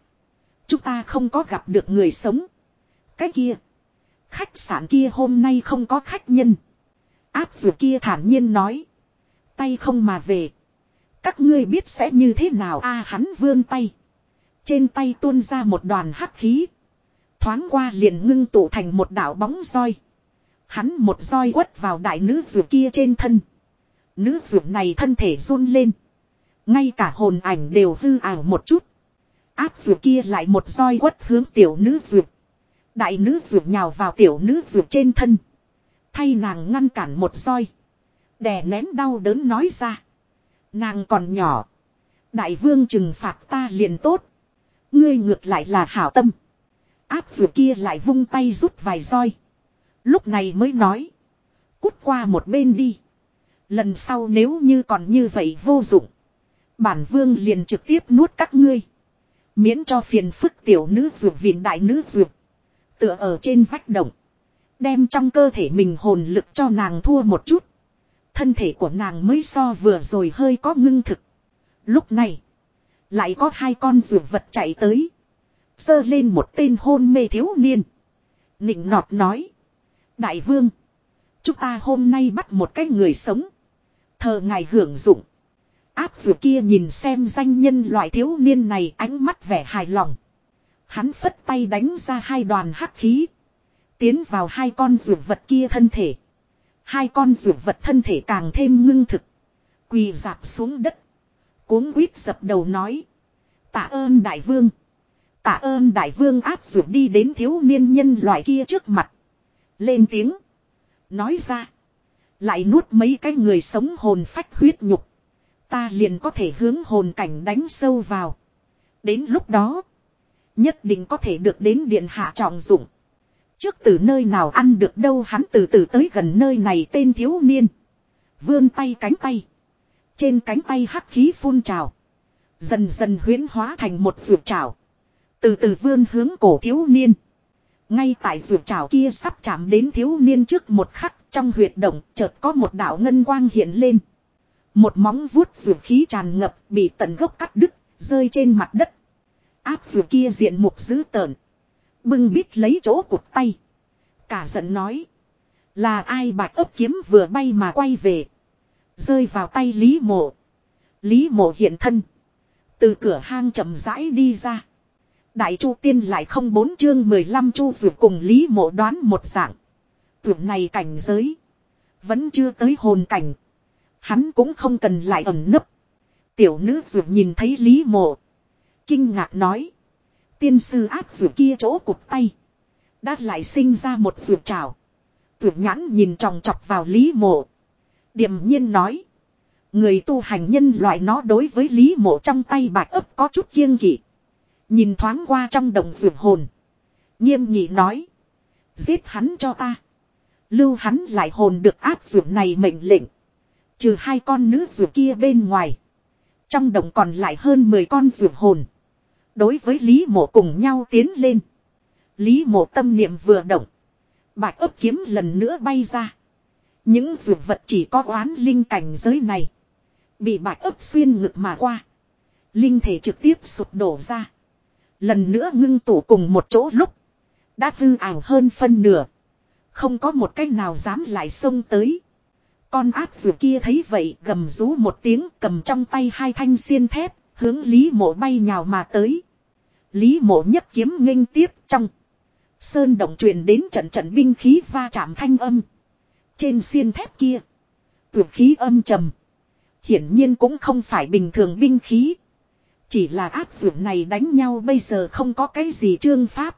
Chúng ta không có gặp được người sống. Cái kia. Khách sạn kia hôm nay không có khách nhân. Áp dược kia thản nhiên nói. Tay không mà về. Các ngươi biết sẽ như thế nào a, hắn vươn tay. Trên tay tuôn ra một đoàn hắc khí. Thoáng qua liền ngưng tụ thành một đảo bóng roi. Hắn một roi quất vào đại nữ dược kia trên thân. Nữ dược này thân thể run lên. Ngay cả hồn ảnh đều hư ảo một chút. Áp dược kia lại một roi quất hướng tiểu nữ dược. Đại nữ dược nhào vào tiểu nữ dược trên thân. Thay nàng ngăn cản một roi. Đè nén đau đớn nói ra. Nàng còn nhỏ. Đại vương trừng phạt ta liền tốt. Ngươi ngược lại là hảo tâm. Áp dược kia lại vung tay rút vài roi. Lúc này mới nói. Cút qua một bên đi. Lần sau nếu như còn như vậy vô dụng. Bản vương liền trực tiếp nuốt các ngươi. Miễn cho phiền phức tiểu nữ dược viện đại nữ dược. Tựa ở trên vách động. Đem trong cơ thể mình hồn lực cho nàng thua một chút. Thân thể của nàng mới so vừa rồi hơi có ngưng thực. Lúc này. Lại có hai con dược vật chạy tới. dơ lên một tên hôn mê thiếu niên. Nịnh nọt nói. Đại vương. Chúng ta hôm nay bắt một cái người sống. Thờ ngài hưởng dụng. Áp dược kia nhìn xem danh nhân loại thiếu niên này ánh mắt vẻ hài lòng. Hắn phất tay đánh ra hai đoàn hắc khí. Tiến vào hai con dược vật kia thân thể. Hai con dược vật thân thể càng thêm ngưng thực. Quỳ dạp xuống đất. Cuốn quýt dập đầu nói. Tạ ơn đại vương. Tạ ơn đại vương áp dược đi đến thiếu niên nhân loại kia trước mặt. Lên tiếng. Nói ra. Lại nuốt mấy cái người sống hồn phách huyết nhục. Ta liền có thể hướng hồn cảnh đánh sâu vào. Đến lúc đó. Nhất định có thể được đến điện hạ trọng dụng. Trước từ nơi nào ăn được đâu hắn từ từ tới gần nơi này tên thiếu niên. Vươn tay cánh tay. Trên cánh tay hắc khí phun trào. Dần dần huyến hóa thành một ruột trào. Từ từ vươn hướng cổ thiếu niên. Ngay tại ruột trào kia sắp chạm đến thiếu niên trước một khắc, trong huyệt động chợt có một đạo ngân quang hiện lên. Một móng vuốt ruột khí tràn ngập bị tận gốc cắt đứt, rơi trên mặt đất. Áp ruột kia diện mục dữ tợn. Bưng bít lấy chỗ cụt tay. Cả giận nói. Là ai bạch ấp kiếm vừa bay mà quay về. Rơi vào tay Lý Mộ. Lý Mộ hiện thân. Từ cửa hang chậm rãi đi ra. Đại Chu Tiên lại không bốn chương 15 Chu Dược cùng Lý Mộ đoán một dạng. Tưởng này cảnh giới. Vẫn chưa tới hồn cảnh. Hắn cũng không cần lại ẩn nấp. Tiểu nữ ruột nhìn thấy Lý Mộ. Kinh ngạc nói. Tiên sư ác ruột kia chỗ cụt tay. Đã lại sinh ra một ruột trào. Ruột nhãn nhìn tròng chọc vào Lý Mộ. Điềm nhiên nói. Người tu hành nhân loại nó đối với Lý Mộ trong tay bạch ấp có chút kiêng kỵ. Nhìn thoáng qua trong đồng ruột hồn. Nghiêm nhị nói. Giết hắn cho ta. Lưu hắn lại hồn được áp dụng này mệnh lệnh. Trừ hai con nữ ruột kia bên ngoài. Trong đồng còn lại hơn 10 con ruột hồn. Đối với Lý Mộ cùng nhau tiến lên. Lý Mộ tâm niệm vừa động. Bạch ấp kiếm lần nữa bay ra. Những ruột vật chỉ có oán linh cảnh giới này. Bị bạch ấp xuyên ngực mà qua. Linh thể trực tiếp sụp đổ ra. Lần nữa ngưng tụ cùng một chỗ lúc. Đã hư ảo hơn phân nửa. Không có một cách nào dám lại xông tới. Con ác dù kia thấy vậy gầm rú một tiếng cầm trong tay hai thanh xiên thép. Hướng Lý mộ bay nhào mà tới. Lý mộ nhất kiếm nghênh tiếp trong. Sơn động truyền đến trận trận binh khí va chạm thanh âm. Trên xiên thép kia. Tuyệt khí âm trầm. Hiển nhiên cũng không phải bình thường binh khí. Chỉ là áp dụng này đánh nhau bây giờ không có cái gì trương pháp.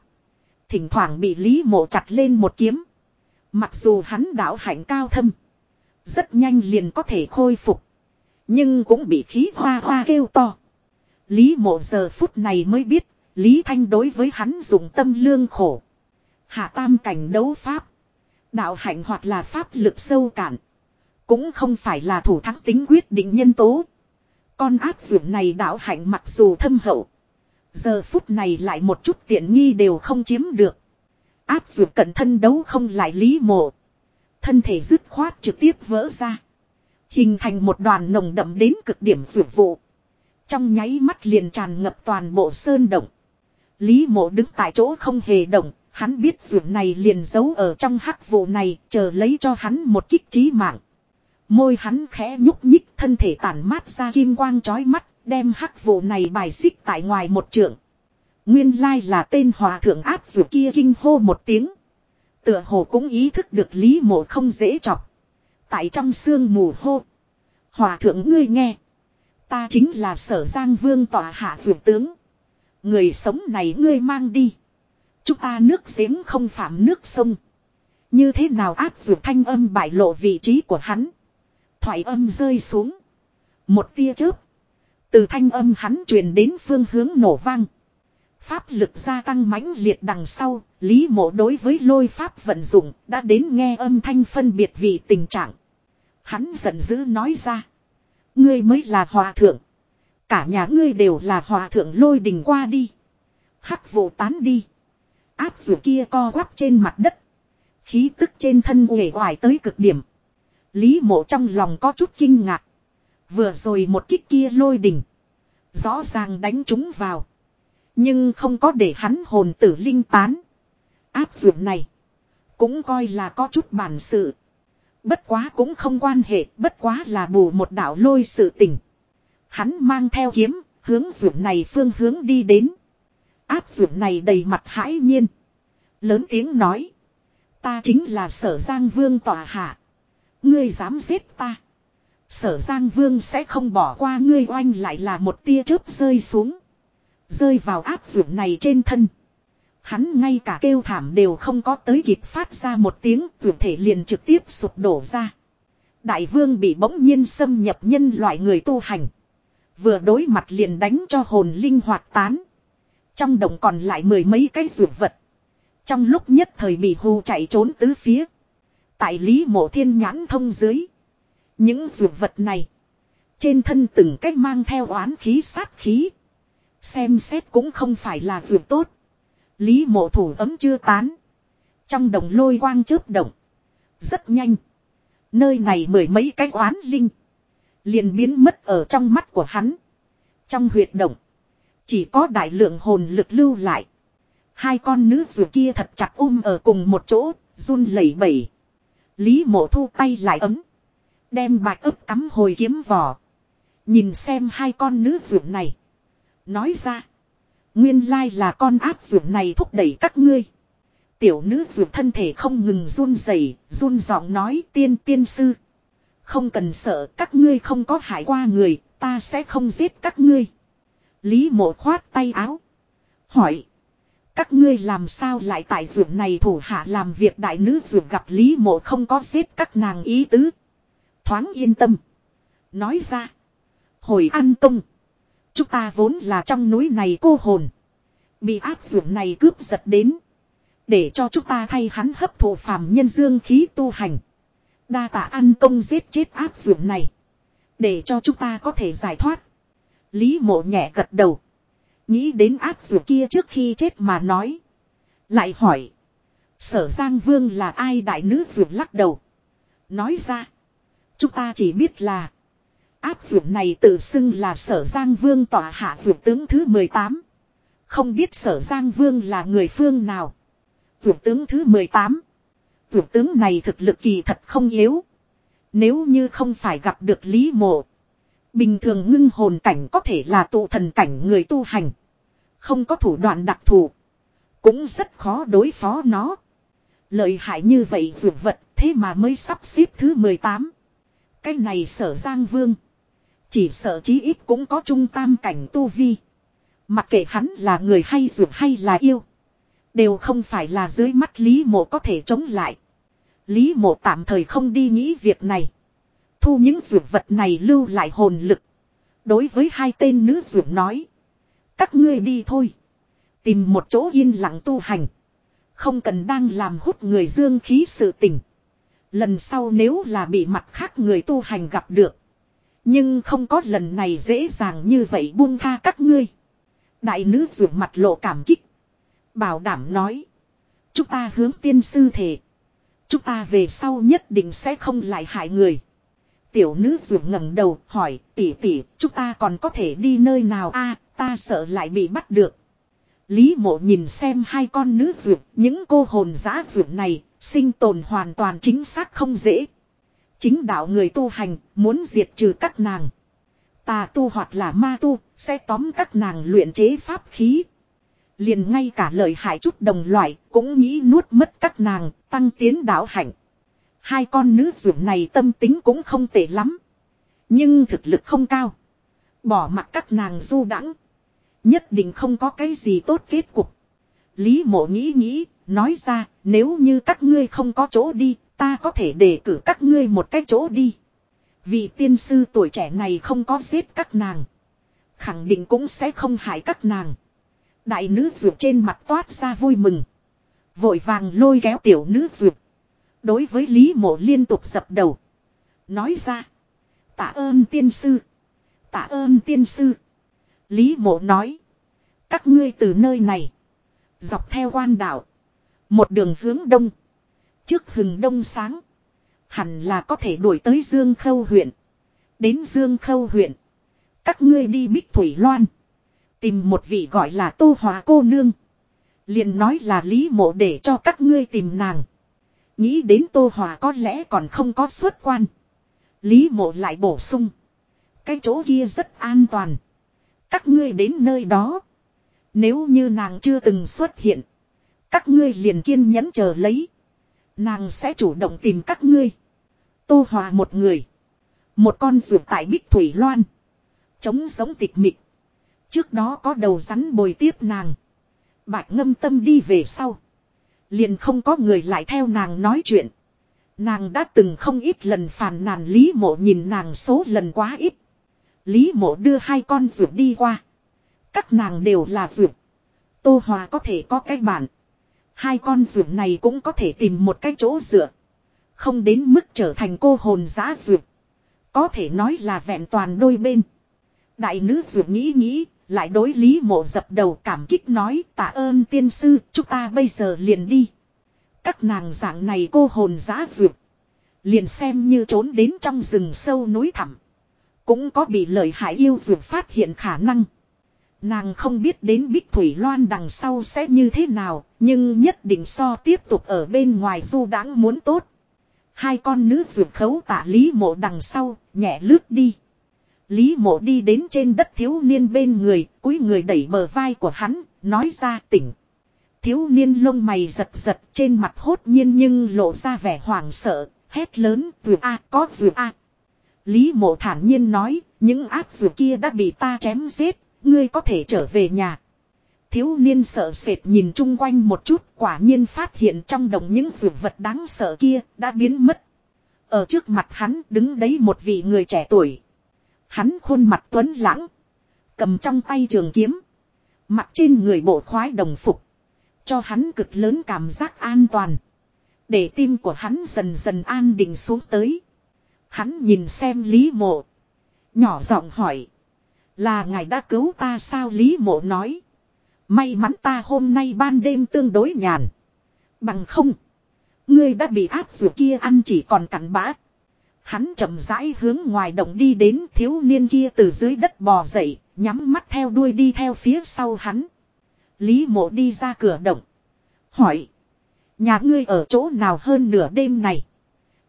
Thỉnh thoảng bị Lý Mộ chặt lên một kiếm. Mặc dù hắn đạo hạnh cao thâm. Rất nhanh liền có thể khôi phục. Nhưng cũng bị khí hoa hoa kêu to. Lý mộ giờ phút này mới biết. Lý Thanh đối với hắn dùng tâm lương khổ. Hạ tam cảnh đấu pháp. Đạo hạnh hoặc là pháp lực sâu cạn. Cũng không phải là thủ thắng tính quyết định nhân tố. Con áp dụng này đạo hạnh mặc dù thâm hậu. Giờ phút này lại một chút tiện nghi đều không chiếm được. Áp dụng cận thân đấu không lại lý mộ. Thân thể dứt khoát trực tiếp vỡ ra. Hình thành một đoàn nồng đậm đến cực điểm rượu vụ. Trong nháy mắt liền tràn ngập toàn bộ sơn động. Lý mộ đứng tại chỗ không hề động, hắn biết rượu này liền giấu ở trong hắc vụ này, chờ lấy cho hắn một kích trí mạng. Môi hắn khẽ nhúc nhích thân thể tản mát ra kim quang chói mắt, đem hắc vụ này bài xích tại ngoài một trượng. Nguyên lai là tên hòa thượng áp rượu kia kinh hô một tiếng. Tựa hồ cũng ý thức được lý mộ không dễ chọc. Tại trong sương mù hô. Hòa thượng ngươi nghe. Ta chính là sở giang vương tòa hạ vượt tướng. Người sống này ngươi mang đi. Chúng ta nước giếng không phạm nước sông. Như thế nào áp dụng thanh âm bại lộ vị trí của hắn. Thoại âm rơi xuống. Một tia chớp. Từ thanh âm hắn truyền đến phương hướng nổ vang. Pháp lực gia tăng mãnh liệt đằng sau, Lý mộ đối với lôi pháp vận dụng đã đến nghe âm thanh phân biệt vì tình trạng. Hắn giận dữ nói ra. Ngươi mới là hòa thượng. Cả nhà ngươi đều là hòa thượng lôi đình qua đi. Hắc vụ tán đi. Áp dù kia co quắp trên mặt đất. Khí tức trên thân uể hoài tới cực điểm. Lý mộ trong lòng có chút kinh ngạc. Vừa rồi một kích kia lôi đình. Rõ ràng đánh chúng vào. Nhưng không có để hắn hồn tử linh tán. Áp dụng này. Cũng coi là có chút bản sự. Bất quá cũng không quan hệ. Bất quá là bù một đạo lôi sự tình. Hắn mang theo kiếm. Hướng dụng này phương hướng đi đến. Áp dụng này đầy mặt hãi nhiên. Lớn tiếng nói. Ta chính là sở giang vương tòa hạ. Ngươi dám giết ta. Sở Giang Vương sẽ không bỏ qua ngươi oanh lại là một tia chớp rơi xuống. Rơi vào áp dụng này trên thân. Hắn ngay cả kêu thảm đều không có tới kịp phát ra một tiếng, vượt thể liền trực tiếp sụp đổ ra. Đại vương bị bỗng nhiên xâm nhập nhân loại người tu hành. Vừa đối mặt liền đánh cho hồn linh hoạt tán. Trong đồng còn lại mười mấy cái rượu vật. Trong lúc nhất thời bị hù chạy trốn tứ phía. Tại Lý Mộ Thiên nhãn thông dưới. Những rượu vật này. Trên thân từng cách mang theo oán khí sát khí. Xem xét cũng không phải là việc tốt. Lý mộ thủ ấm chưa tán. Trong đồng lôi quang chớp động. Rất nhanh. Nơi này mười mấy cái oán linh. Liền biến mất ở trong mắt của hắn. Trong huyệt động. Chỉ có đại lượng hồn lực lưu lại. Hai con nữ rùa kia thật chặt um ở cùng một chỗ, run lẩy bẩy. Lý mộ thu tay lại ấm. Đem bạch ấp cắm hồi kiếm vỏ. Nhìn xem hai con nữ ruộng này. Nói ra. Nguyên lai là con áp ruộng này thúc đẩy các ngươi. Tiểu nữ ruộng thân thể không ngừng run rẩy, run giọng nói tiên tiên sư. Không cần sợ các ngươi không có hại qua người, ta sẽ không giết các ngươi. Lý mộ khoát tay áo. Hỏi. Các ngươi làm sao lại tại ruộng này thủ hạ làm việc đại nữ ruộng gặp Lý mộ không có giết các nàng ý tứ. Thoáng yên tâm. Nói ra. Hồi an công. Chúng ta vốn là trong núi này cô hồn. Bị áp dụng này cướp giật đến. Để cho chúng ta thay hắn hấp thụ phàm nhân dương khí tu hành. Đa tạ an công giết chết áp dụng này. Để cho chúng ta có thể giải thoát. Lý mộ nhẹ gật đầu. Nghĩ đến áp dụng kia trước khi chết mà nói. Lại hỏi. Sở Giang Vương là ai đại nữ ruột lắc đầu. Nói ra. Chúng ta chỉ biết là. Áp dụng này tự xưng là sở Giang Vương tỏa hạ vượt tướng thứ 18. Không biết sở Giang Vương là người phương nào. Vượt tướng thứ 18. Vượt tướng này thực lực kỳ thật không yếu. Nếu như không phải gặp được Lý Mộ. Bình thường ngưng hồn cảnh có thể là tụ thần cảnh người tu hành. Không có thủ đoạn đặc thù. Cũng rất khó đối phó nó. Lợi hại như vậy vượt vật, thế mà mới sắp xếp thứ 18. Cái này sở Giang Vương. Chỉ sợ chí ít cũng có trung tam cảnh tu vi. Mặc kệ hắn là người hay dù hay là yêu. Đều không phải là dưới mắt Lý Mộ có thể chống lại. Lý Mộ tạm thời không đi nghĩ việc này. Thu những dù vật này lưu lại hồn lực. Đối với hai tên nữ dù nói. Các ngươi đi thôi. Tìm một chỗ yên lặng tu hành. Không cần đang làm hút người dương khí sự tình. Lần sau nếu là bị mặt khác người tu hành gặp được. Nhưng không có lần này dễ dàng như vậy buông tha các ngươi. Đại nữ rửa mặt lộ cảm kích. Bảo đảm nói. Chúng ta hướng tiên sư thể. Chúng ta về sau nhất định sẽ không lại hại người. Tiểu nữ rửa ngẩng đầu hỏi tỷ tỷ chúng ta còn có thể đi nơi nào a ta sợ lại bị bắt được. Lý mộ nhìn xem hai con nữ rượu, những cô hồn giã rượu này, sinh tồn hoàn toàn chính xác không dễ. Chính đạo người tu hành, muốn diệt trừ các nàng. Tà tu hoặc là ma tu, sẽ tóm các nàng luyện chế pháp khí. Liền ngay cả lời hại chút đồng loại, cũng nghĩ nuốt mất các nàng, tăng tiến đạo hạnh. Hai con nữ dưỡng này tâm tính cũng không tệ lắm. Nhưng thực lực không cao. Bỏ mặt các nàng du đãng Nhất định không có cái gì tốt kết cục. Lý mộ nghĩ nghĩ, nói ra, nếu như các ngươi không có chỗ đi, ta có thể đề cử các ngươi một cái chỗ đi. Vì tiên sư tuổi trẻ này không có giết các nàng. Khẳng định cũng sẽ không hại các nàng. Đại nữ ruột trên mặt toát ra vui mừng. Vội vàng lôi kéo tiểu nữ ruột. Đối với Lý mộ liên tục dập đầu. Nói ra. Tạ ơn tiên sư. Tạ ơn tiên sư. Lý mộ nói. Các ngươi từ nơi này. Dọc theo quan đạo. Một đường hướng đông. Trước hừng đông sáng. Hẳn là có thể đuổi tới Dương Khâu huyện. Đến Dương Khâu huyện. Các ngươi đi Bích Thủy Loan. Tìm một vị gọi là Tô Hòa cô nương. liền nói là lý mộ để cho các ngươi tìm nàng. Nghĩ đến Tô Hòa có lẽ còn không có xuất quan. Lý mộ lại bổ sung. Cái chỗ kia rất an toàn. Các ngươi đến nơi đó. Nếu như nàng chưa từng xuất hiện. Các ngươi liền kiên nhẫn chờ lấy. Nàng sẽ chủ động tìm các ngươi. Tô Hòa một người. Một con ruột tại Bích Thủy Loan. Chống giống tịch mịch. Trước đó có đầu rắn bồi tiếp nàng. Bạch ngâm tâm đi về sau. Liền không có người lại theo nàng nói chuyện. Nàng đã từng không ít lần phàn nàn Lý mộ nhìn nàng số lần quá ít. Lý mộ đưa hai con ruột đi qua. Các nàng đều là ruột. Tô Hòa có thể có cái bản. Hai con ruộng này cũng có thể tìm một cái chỗ dựa. Không đến mức trở thành cô hồn giá ruộng. Có thể nói là vẹn toàn đôi bên. Đại nữ ruộng nghĩ nghĩ, lại đối lý mộ dập đầu cảm kích nói tạ ơn tiên sư, chúng ta bây giờ liền đi. Các nàng dạng này cô hồn giá ruộng, Liền xem như trốn đến trong rừng sâu núi thẳm. Cũng có bị lợi hại yêu ruột phát hiện khả năng. Nàng không biết đến Bích Thủy Loan đằng sau sẽ như thế nào, nhưng nhất định so tiếp tục ở bên ngoài du đãng muốn tốt. Hai con nữ ruột khấu tả Lý Mộ đằng sau, nhẹ lướt đi. Lý Mộ đi đến trên đất thiếu niên bên người, cúi người đẩy bờ vai của hắn, nói ra tỉnh. Thiếu niên lông mày giật giật trên mặt hốt nhiên nhưng lộ ra vẻ hoảng sợ, hét lớn, ruột A, có ruột A. Lý Mộ thản nhiên nói, những ác ruột kia đã bị ta chém giết, ngươi có thể trở về nhà. Thiếu niên sợ sệt nhìn chung quanh một chút, quả nhiên phát hiện trong đồng những dược vật đáng sợ kia đã biến mất. Ở trước mặt hắn đứng đấy một vị người trẻ tuổi. Hắn khuôn mặt tuấn lãng. Cầm trong tay trường kiếm. Mặt trên người bộ khoái đồng phục. Cho hắn cực lớn cảm giác an toàn. Để tim của hắn dần dần an định xuống tới. Hắn nhìn xem Lý Mộ. Nhỏ giọng hỏi. Là ngài đã cứu ta sao Lý Mộ nói. May mắn ta hôm nay ban đêm tương đối nhàn. Bằng không. Ngươi đã bị áp dù kia ăn chỉ còn cắn bã. Hắn chậm rãi hướng ngoài động đi đến thiếu niên kia từ dưới đất bò dậy, nhắm mắt theo đuôi đi theo phía sau hắn. Lý mộ đi ra cửa động. Hỏi. Nhà ngươi ở chỗ nào hơn nửa đêm này.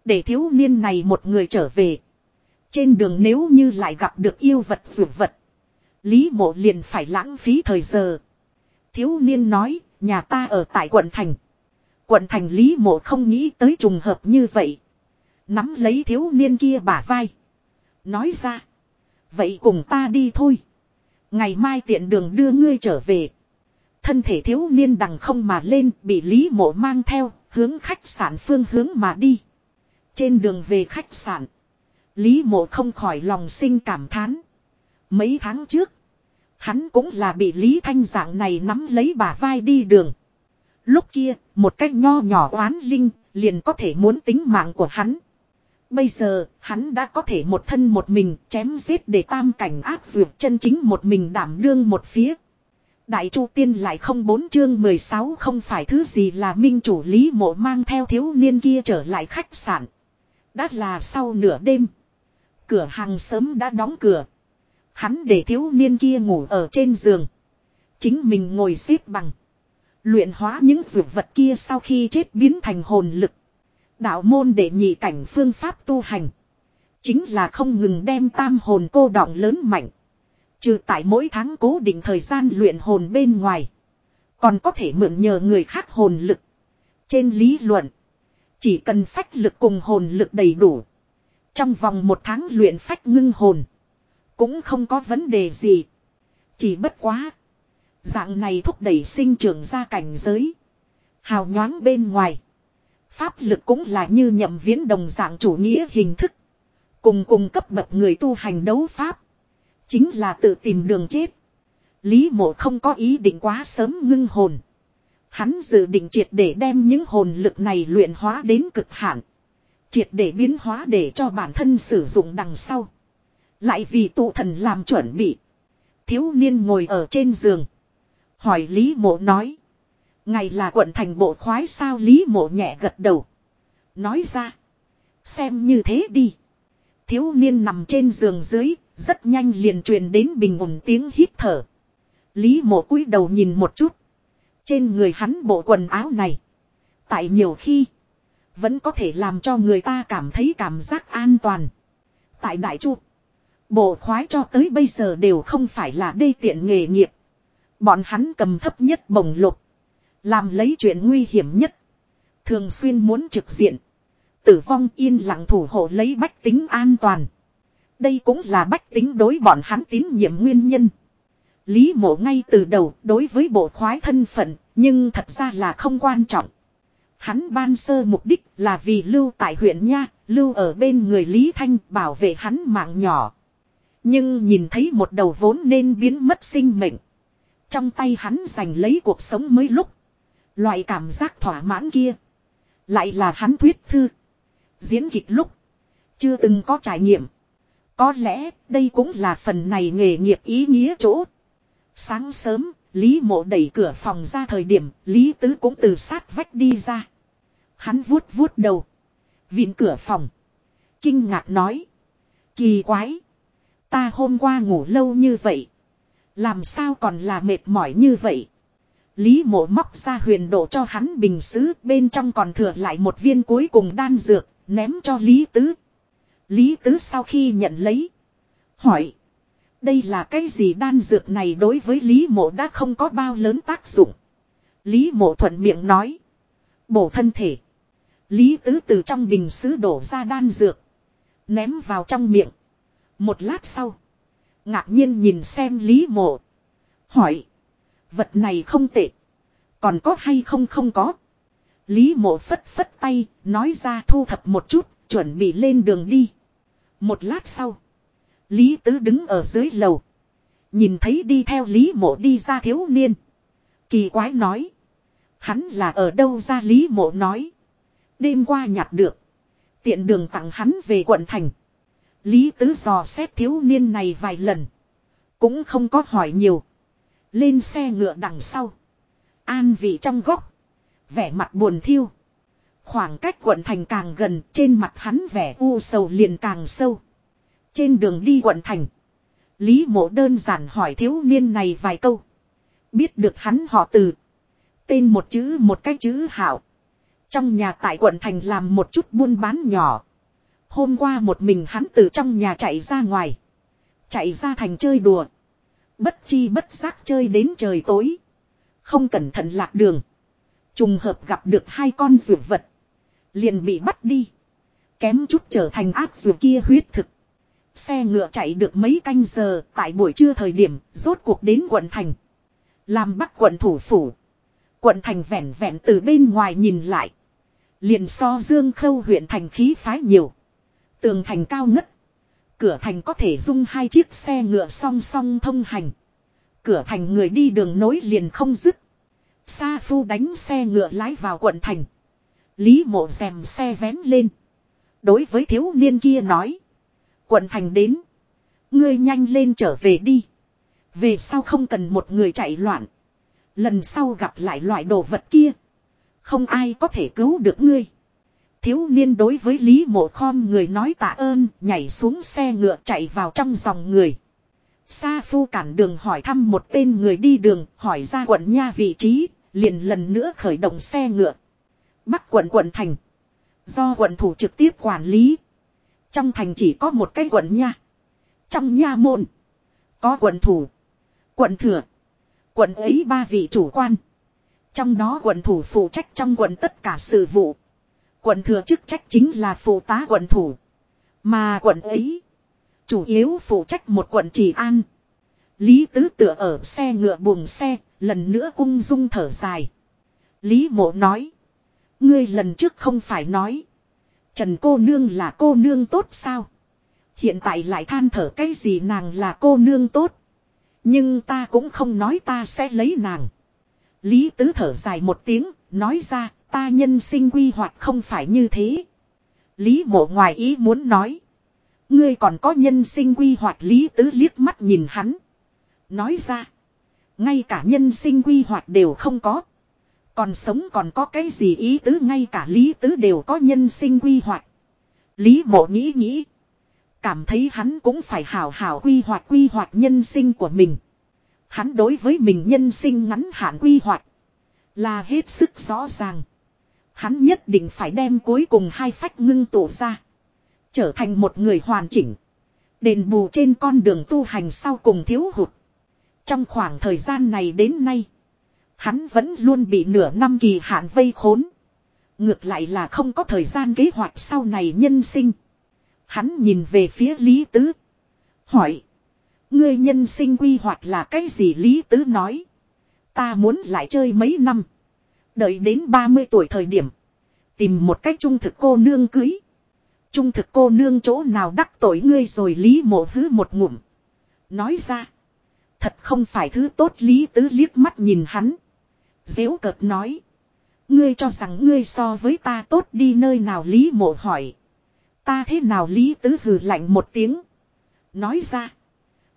Để thiếu niên này một người trở về. Trên đường nếu như lại gặp được yêu vật rủ vật. Lý mộ liền phải lãng phí thời giờ. Thiếu niên nói, nhà ta ở tại quận thành. Quận thành Lý mộ không nghĩ tới trùng hợp như vậy. Nắm lấy thiếu niên kia bả vai. Nói ra. Vậy cùng ta đi thôi. Ngày mai tiện đường đưa ngươi trở về. Thân thể thiếu niên đằng không mà lên bị Lý mộ mang theo, hướng khách sạn phương hướng mà đi. Trên đường về khách sạn. Lý mộ không khỏi lòng sinh cảm thán. Mấy tháng trước. Hắn cũng là bị Lý Thanh dạng này nắm lấy bả vai đi đường. Lúc kia, một cách nho nhỏ oán linh, liền có thể muốn tính mạng của hắn. Bây giờ, hắn đã có thể một thân một mình chém giết để tam cảnh áp dược chân chính một mình đảm đương một phía. Đại Chu Tiên lại không bốn chương 16 không phải thứ gì là minh chủ lý mộ mang theo thiếu niên kia trở lại khách sạn. Đã là sau nửa đêm. Cửa hàng sớm đã đóng cửa. Hắn để thiếu niên kia ngủ ở trên giường. Chính mình ngồi xếp bằng. Luyện hóa những dược vật kia sau khi chết biến thành hồn lực. Đạo môn để nhị cảnh phương pháp tu hành. Chính là không ngừng đem tam hồn cô đọng lớn mạnh. Trừ tại mỗi tháng cố định thời gian luyện hồn bên ngoài. Còn có thể mượn nhờ người khác hồn lực. Trên lý luận. Chỉ cần phách lực cùng hồn lực đầy đủ. Trong vòng một tháng luyện phách ngưng hồn. Cũng không có vấn đề gì. Chỉ bất quá. Dạng này thúc đẩy sinh trưởng ra cảnh giới. Hào nhoáng bên ngoài. Pháp lực cũng là như nhậm viễn đồng dạng chủ nghĩa hình thức. Cùng cùng cấp bậc người tu hành đấu pháp. Chính là tự tìm đường chết. Lý mộ không có ý định quá sớm ngưng hồn. Hắn dự định triệt để đem những hồn lực này luyện hóa đến cực hạn. Triệt để biến hóa để cho bản thân sử dụng đằng sau. Lại vì tụ thần làm chuẩn bị. Thiếu niên ngồi ở trên giường. Hỏi Lý mộ nói. Ngày là quận thành bộ khoái sao Lý mộ nhẹ gật đầu. Nói ra. Xem như thế đi. Thiếu niên nằm trên giường dưới, rất nhanh liền truyền đến bình ổn tiếng hít thở. Lý mộ cúi đầu nhìn một chút. Trên người hắn bộ quần áo này. Tại nhiều khi. Vẫn có thể làm cho người ta cảm thấy cảm giác an toàn. Tại Đại Chu. Bộ khoái cho tới bây giờ đều không phải là đê tiện nghề nghiệp. Bọn hắn cầm thấp nhất bồng lục. Làm lấy chuyện nguy hiểm nhất. Thường xuyên muốn trực diện. Tử vong yên lặng thủ hộ lấy bách tính an toàn. Đây cũng là bách tính đối bọn hắn tín nhiệm nguyên nhân. Lý mộ ngay từ đầu đối với bộ khoái thân phận, nhưng thật ra là không quan trọng. Hắn ban sơ mục đích là vì lưu tại huyện Nha, lưu ở bên người Lý Thanh bảo vệ hắn mạng nhỏ. Nhưng nhìn thấy một đầu vốn nên biến mất sinh mệnh. Trong tay hắn giành lấy cuộc sống mới lúc. Loại cảm giác thỏa mãn kia. Lại là hắn thuyết thư. Diễn kịch lúc. Chưa từng có trải nghiệm. Có lẽ đây cũng là phần này nghề nghiệp ý nghĩa chỗ. Sáng sớm, Lý mộ đẩy cửa phòng ra thời điểm, Lý tứ cũng từ sát vách đi ra. Hắn vuốt vuốt đầu. Vịn cửa phòng. Kinh ngạc nói. Kỳ quái. Ta hôm qua ngủ lâu như vậy. Làm sao còn là mệt mỏi như vậy. Lý mộ móc ra huyền độ cho hắn bình xứ bên trong còn thừa lại một viên cuối cùng đan dược, ném cho Lý Tứ. Lý Tứ sau khi nhận lấy. Hỏi. Đây là cái gì đan dược này đối với Lý mộ đã không có bao lớn tác dụng. Lý mộ thuận miệng nói. Bổ thân thể. Lý Tứ từ trong bình sứ đổ ra đan dược. Ném vào trong miệng. Một lát sau. Ngạc nhiên nhìn xem Lý mộ. Hỏi. Vật này không tệ. Còn có hay không không có. Lý mộ phất phất tay, nói ra thu thập một chút, chuẩn bị lên đường đi. Một lát sau. Lý tứ đứng ở dưới lầu. Nhìn thấy đi theo Lý mộ đi ra thiếu niên. Kỳ quái nói. Hắn là ở đâu ra Lý mộ nói. Đêm qua nhặt được. Tiện đường tặng hắn về quận thành. Lý tứ dò xét thiếu niên này vài lần. Cũng không có hỏi nhiều. Lên xe ngựa đằng sau. An vị trong góc. Vẻ mặt buồn thiêu. Khoảng cách quận thành càng gần, trên mặt hắn vẻ u sầu liền càng sâu. Trên đường đi quận thành. Lý mộ đơn giản hỏi thiếu niên này vài câu. Biết được hắn họ từ. Tên một chữ một cái chữ hảo. Trong nhà tại quận thành làm một chút buôn bán nhỏ. Hôm qua một mình hắn từ trong nhà chạy ra ngoài. Chạy ra thành chơi đùa. Bất chi bất giác chơi đến trời tối. Không cẩn thận lạc đường. Trùng hợp gặp được hai con rượu vật. Liền bị bắt đi. Kém chút trở thành ác rượu kia huyết thực. Xe ngựa chạy được mấy canh giờ, tại buổi trưa thời điểm, rốt cuộc đến quận thành. Làm bắc quận thủ phủ. Quận thành vẹn vẹn từ bên ngoài nhìn lại. Liền so dương khâu huyện thành khí phái nhiều. Tường thành cao ngất. Cửa thành có thể dung hai chiếc xe ngựa song song thông hành. Cửa thành người đi đường nối liền không dứt. Sa phu đánh xe ngựa lái vào quận thành. Lý mộ rèm xe vén lên. Đối với thiếu niên kia nói. Quận thành đến. Ngươi nhanh lên trở về đi. Về sau không cần một người chạy loạn. Lần sau gặp lại loại đồ vật kia. Không ai có thể cứu được ngươi. Thiếu niên đối với Lý Mộ Khom người nói tạ ơn, nhảy xuống xe ngựa chạy vào trong dòng người. Sa Phu cản đường hỏi thăm một tên người đi đường, hỏi ra quận nha vị trí, liền lần nữa khởi động xe ngựa. Bắc quận quận thành. Do quận thủ trực tiếp quản lý. Trong thành chỉ có một cái quận nha. Trong nha môn. Có quận thủ. Quận thừa. Quận ấy ba vị chủ quan. Trong đó quận thủ phụ trách trong quận tất cả sự vụ. Quận thừa chức trách chính là phụ tá quận thủ. Mà quận ấy. Chủ yếu phụ trách một quận trị an. Lý tứ tựa ở xe ngựa buồng xe. Lần nữa ung dung thở dài. Lý mộ nói. Ngươi lần trước không phải nói. Trần cô nương là cô nương tốt sao? Hiện tại lại than thở cái gì nàng là cô nương tốt. Nhưng ta cũng không nói ta sẽ lấy nàng. Lý tứ thở dài một tiếng, nói ra, ta nhân sinh quy hoạch không phải như thế. Lý mộ ngoài ý muốn nói. Ngươi còn có nhân sinh quy hoạch Lý tứ liếc mắt nhìn hắn. Nói ra. Ngay cả nhân sinh quy hoạch đều không có. Còn sống còn có cái gì ý tứ ngay cả Lý tứ đều có nhân sinh quy hoạch. Lý mộ nghĩ nghĩ. Cảm thấy hắn cũng phải hào hào quy hoạch quy hoạch nhân sinh của mình. Hắn đối với mình nhân sinh ngắn hạn quy hoạch. Là hết sức rõ ràng. Hắn nhất định phải đem cuối cùng hai phách ngưng tụ ra. Trở thành một người hoàn chỉnh. Đền bù trên con đường tu hành sau cùng thiếu hụt. Trong khoảng thời gian này đến nay. Hắn vẫn luôn bị nửa năm kỳ hạn vây khốn. Ngược lại là không có thời gian kế hoạch sau này nhân sinh. Hắn nhìn về phía Lý Tứ. Hỏi. Ngươi nhân sinh quy hoạch là cái gì Lý Tứ nói. Ta muốn lại chơi mấy năm. Đợi đến 30 tuổi thời điểm. Tìm một cách trung thực cô nương cưới. Trung thực cô nương chỗ nào đắc tội ngươi rồi Lý mộ hứ một ngụm. Nói ra. Thật không phải thứ tốt Lý Tứ liếc mắt nhìn hắn. Dễu cợt nói. Ngươi cho rằng ngươi so với ta tốt đi nơi nào Lý mộ hỏi. Ta thế nào Lý Tứ hừ lạnh một tiếng. Nói ra.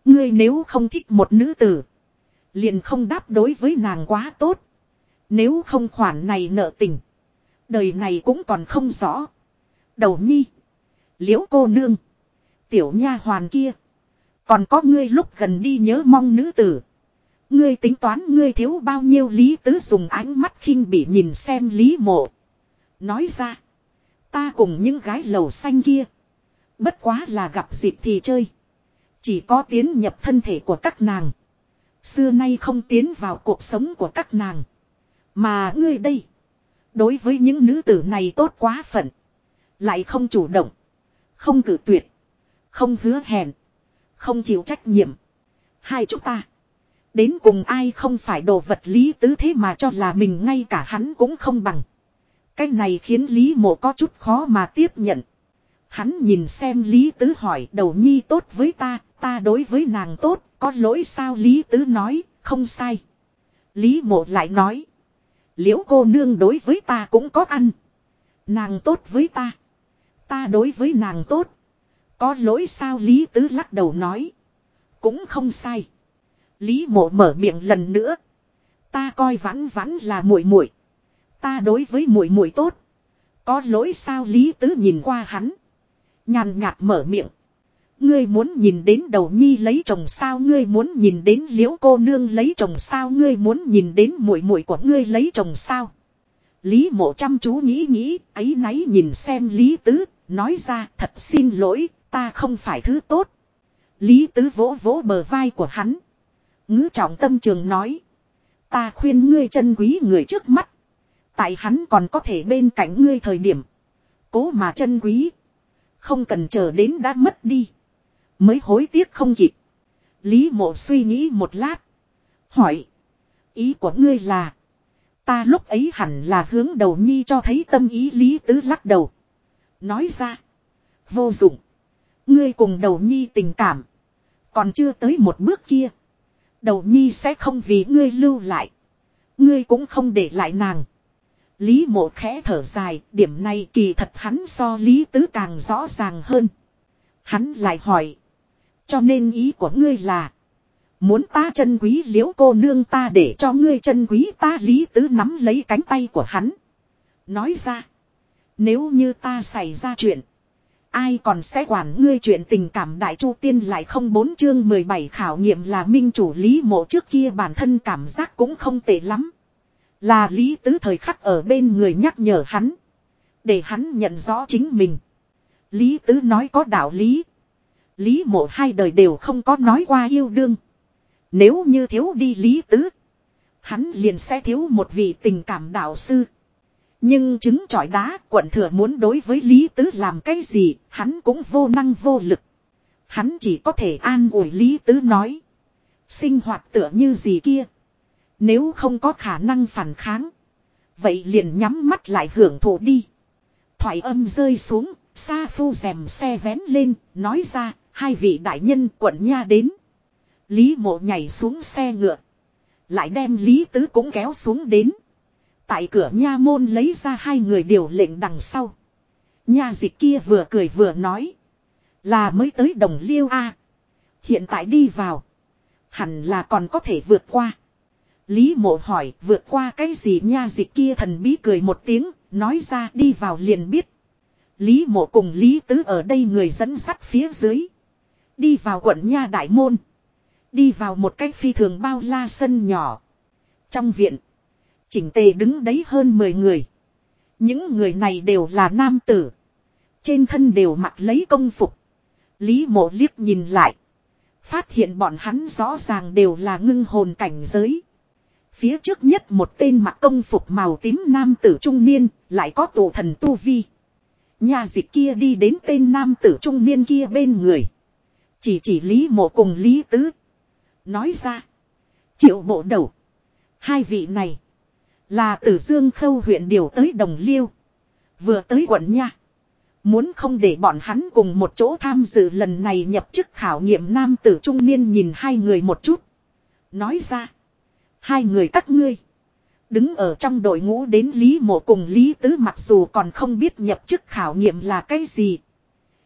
Ngươi nếu không thích một nữ tử. Liền không đáp đối với nàng quá tốt. Nếu không khoản này nợ tình. Đời này cũng còn không rõ. Đầu nhi. Liễu cô nương. Tiểu nha hoàn kia. Còn có ngươi lúc gần đi nhớ mong nữ tử. Ngươi tính toán ngươi thiếu bao nhiêu lý tứ dùng ánh mắt khinh bị nhìn xem lý mộ. Nói ra. Ta cùng những gái lầu xanh kia. Bất quá là gặp dịp thì chơi. Chỉ có tiến nhập thân thể của các nàng. Xưa nay không tiến vào cuộc sống của các nàng. Mà ngươi đây. Đối với những nữ tử này tốt quá phận. Lại không chủ động. Không cử tuyệt. Không hứa hẹn. Không chịu trách nhiệm. Hai chúng ta. Đến cùng ai không phải đồ vật lý tứ thế mà cho là mình ngay cả hắn cũng không bằng. Cái này khiến Lý Mộ có chút khó mà tiếp nhận. Hắn nhìn xem Lý Tứ hỏi đầu nhi tốt với ta, ta đối với nàng tốt, có lỗi sao Lý Tứ nói, không sai. Lý Mộ lại nói. Liễu cô nương đối với ta cũng có ăn. Nàng tốt với ta. Ta đối với nàng tốt. Có lỗi sao Lý Tứ lắc đầu nói. Cũng không sai. Lý mộ mở miệng lần nữa. Ta coi vãn vãn là muội muội. Ta đối với muội muội tốt. Có lỗi sao Lý Tứ nhìn qua hắn. Nhàn nhạt mở miệng. Ngươi muốn nhìn đến đầu nhi lấy chồng sao ngươi muốn nhìn đến liễu cô nương lấy chồng sao ngươi muốn nhìn đến muội muội của ngươi lấy chồng sao. Lý mộ chăm chú nghĩ nghĩ, ấy náy nhìn xem Lý Tứ, nói ra thật xin lỗi, ta không phải thứ tốt. Lý Tứ vỗ vỗ bờ vai của hắn. Ngữ trọng tâm trường nói. Ta khuyên ngươi chân quý người trước mắt. Tại hắn còn có thể bên cạnh ngươi thời điểm. Cố mà chân quý. Không cần chờ đến đã mất đi. Mới hối tiếc không kịp. Lý mộ suy nghĩ một lát. Hỏi. Ý của ngươi là. Ta lúc ấy hẳn là hướng đầu nhi cho thấy tâm ý Lý Tứ lắc đầu. Nói ra. Vô dụng. Ngươi cùng đầu nhi tình cảm. Còn chưa tới một bước kia. Đầu nhi sẽ không vì ngươi lưu lại. Ngươi cũng không để lại nàng. Lý mộ khẽ thở dài, điểm này kỳ thật hắn so Lý Tứ càng rõ ràng hơn. Hắn lại hỏi. Cho nên ý của ngươi là. Muốn ta chân quý liễu cô nương ta để cho ngươi chân quý ta Lý Tứ nắm lấy cánh tay của hắn. Nói ra. Nếu như ta xảy ra chuyện. Ai còn sẽ quản ngươi chuyện tình cảm đại chu tiên lại không bốn chương 17 khảo nghiệm là minh chủ lý mộ trước kia bản thân cảm giác cũng không tệ lắm. Là lý tứ thời khắc ở bên người nhắc nhở hắn. Để hắn nhận rõ chính mình. Lý tứ nói có đạo lý. Lý mộ hai đời đều không có nói qua yêu đương. Nếu như thiếu đi lý tứ. Hắn liền sẽ thiếu một vị tình cảm đạo sư. Nhưng chứng trọi đá quận thừa muốn đối với Lý Tứ làm cái gì, hắn cũng vô năng vô lực. Hắn chỉ có thể an ủi Lý Tứ nói. Sinh hoạt tựa như gì kia. Nếu không có khả năng phản kháng. Vậy liền nhắm mắt lại hưởng thụ đi. Thoại âm rơi xuống, xa phu rèm xe vén lên, nói ra, hai vị đại nhân quận nha đến. Lý mộ nhảy xuống xe ngựa. Lại đem Lý Tứ cũng kéo xuống đến. Tại cửa nha môn lấy ra hai người điều lệnh đằng sau. Nha dịch kia vừa cười vừa nói. Là mới tới đồng liêu A. Hiện tại đi vào. Hẳn là còn có thể vượt qua. Lý mộ hỏi vượt qua cái gì nha dịch kia thần bí cười một tiếng. Nói ra đi vào liền biết. Lý mộ cùng Lý tứ ở đây người dẫn sắt phía dưới. Đi vào quận nha đại môn. Đi vào một cách phi thường bao la sân nhỏ. Trong viện. Chỉnh tề đứng đấy hơn 10 người. Những người này đều là nam tử. Trên thân đều mặc lấy công phục. Lý mộ liếc nhìn lại. Phát hiện bọn hắn rõ ràng đều là ngưng hồn cảnh giới. Phía trước nhất một tên mặc công phục màu tím nam tử trung niên, lại có tổ thần tu vi. Nhà dịch kia đi đến tên nam tử trung niên kia bên người. Chỉ chỉ Lý mộ cùng Lý tứ. Nói ra. Triệu bộ đầu. Hai vị này. Là tử dương khâu huyện điều tới đồng liêu. Vừa tới quận nha. Muốn không để bọn hắn cùng một chỗ tham dự lần này nhập chức khảo nghiệm nam tử trung niên nhìn hai người một chút. Nói ra. Hai người các ngươi. Đứng ở trong đội ngũ đến Lý Mộ cùng Lý Tứ mặc dù còn không biết nhập chức khảo nghiệm là cái gì.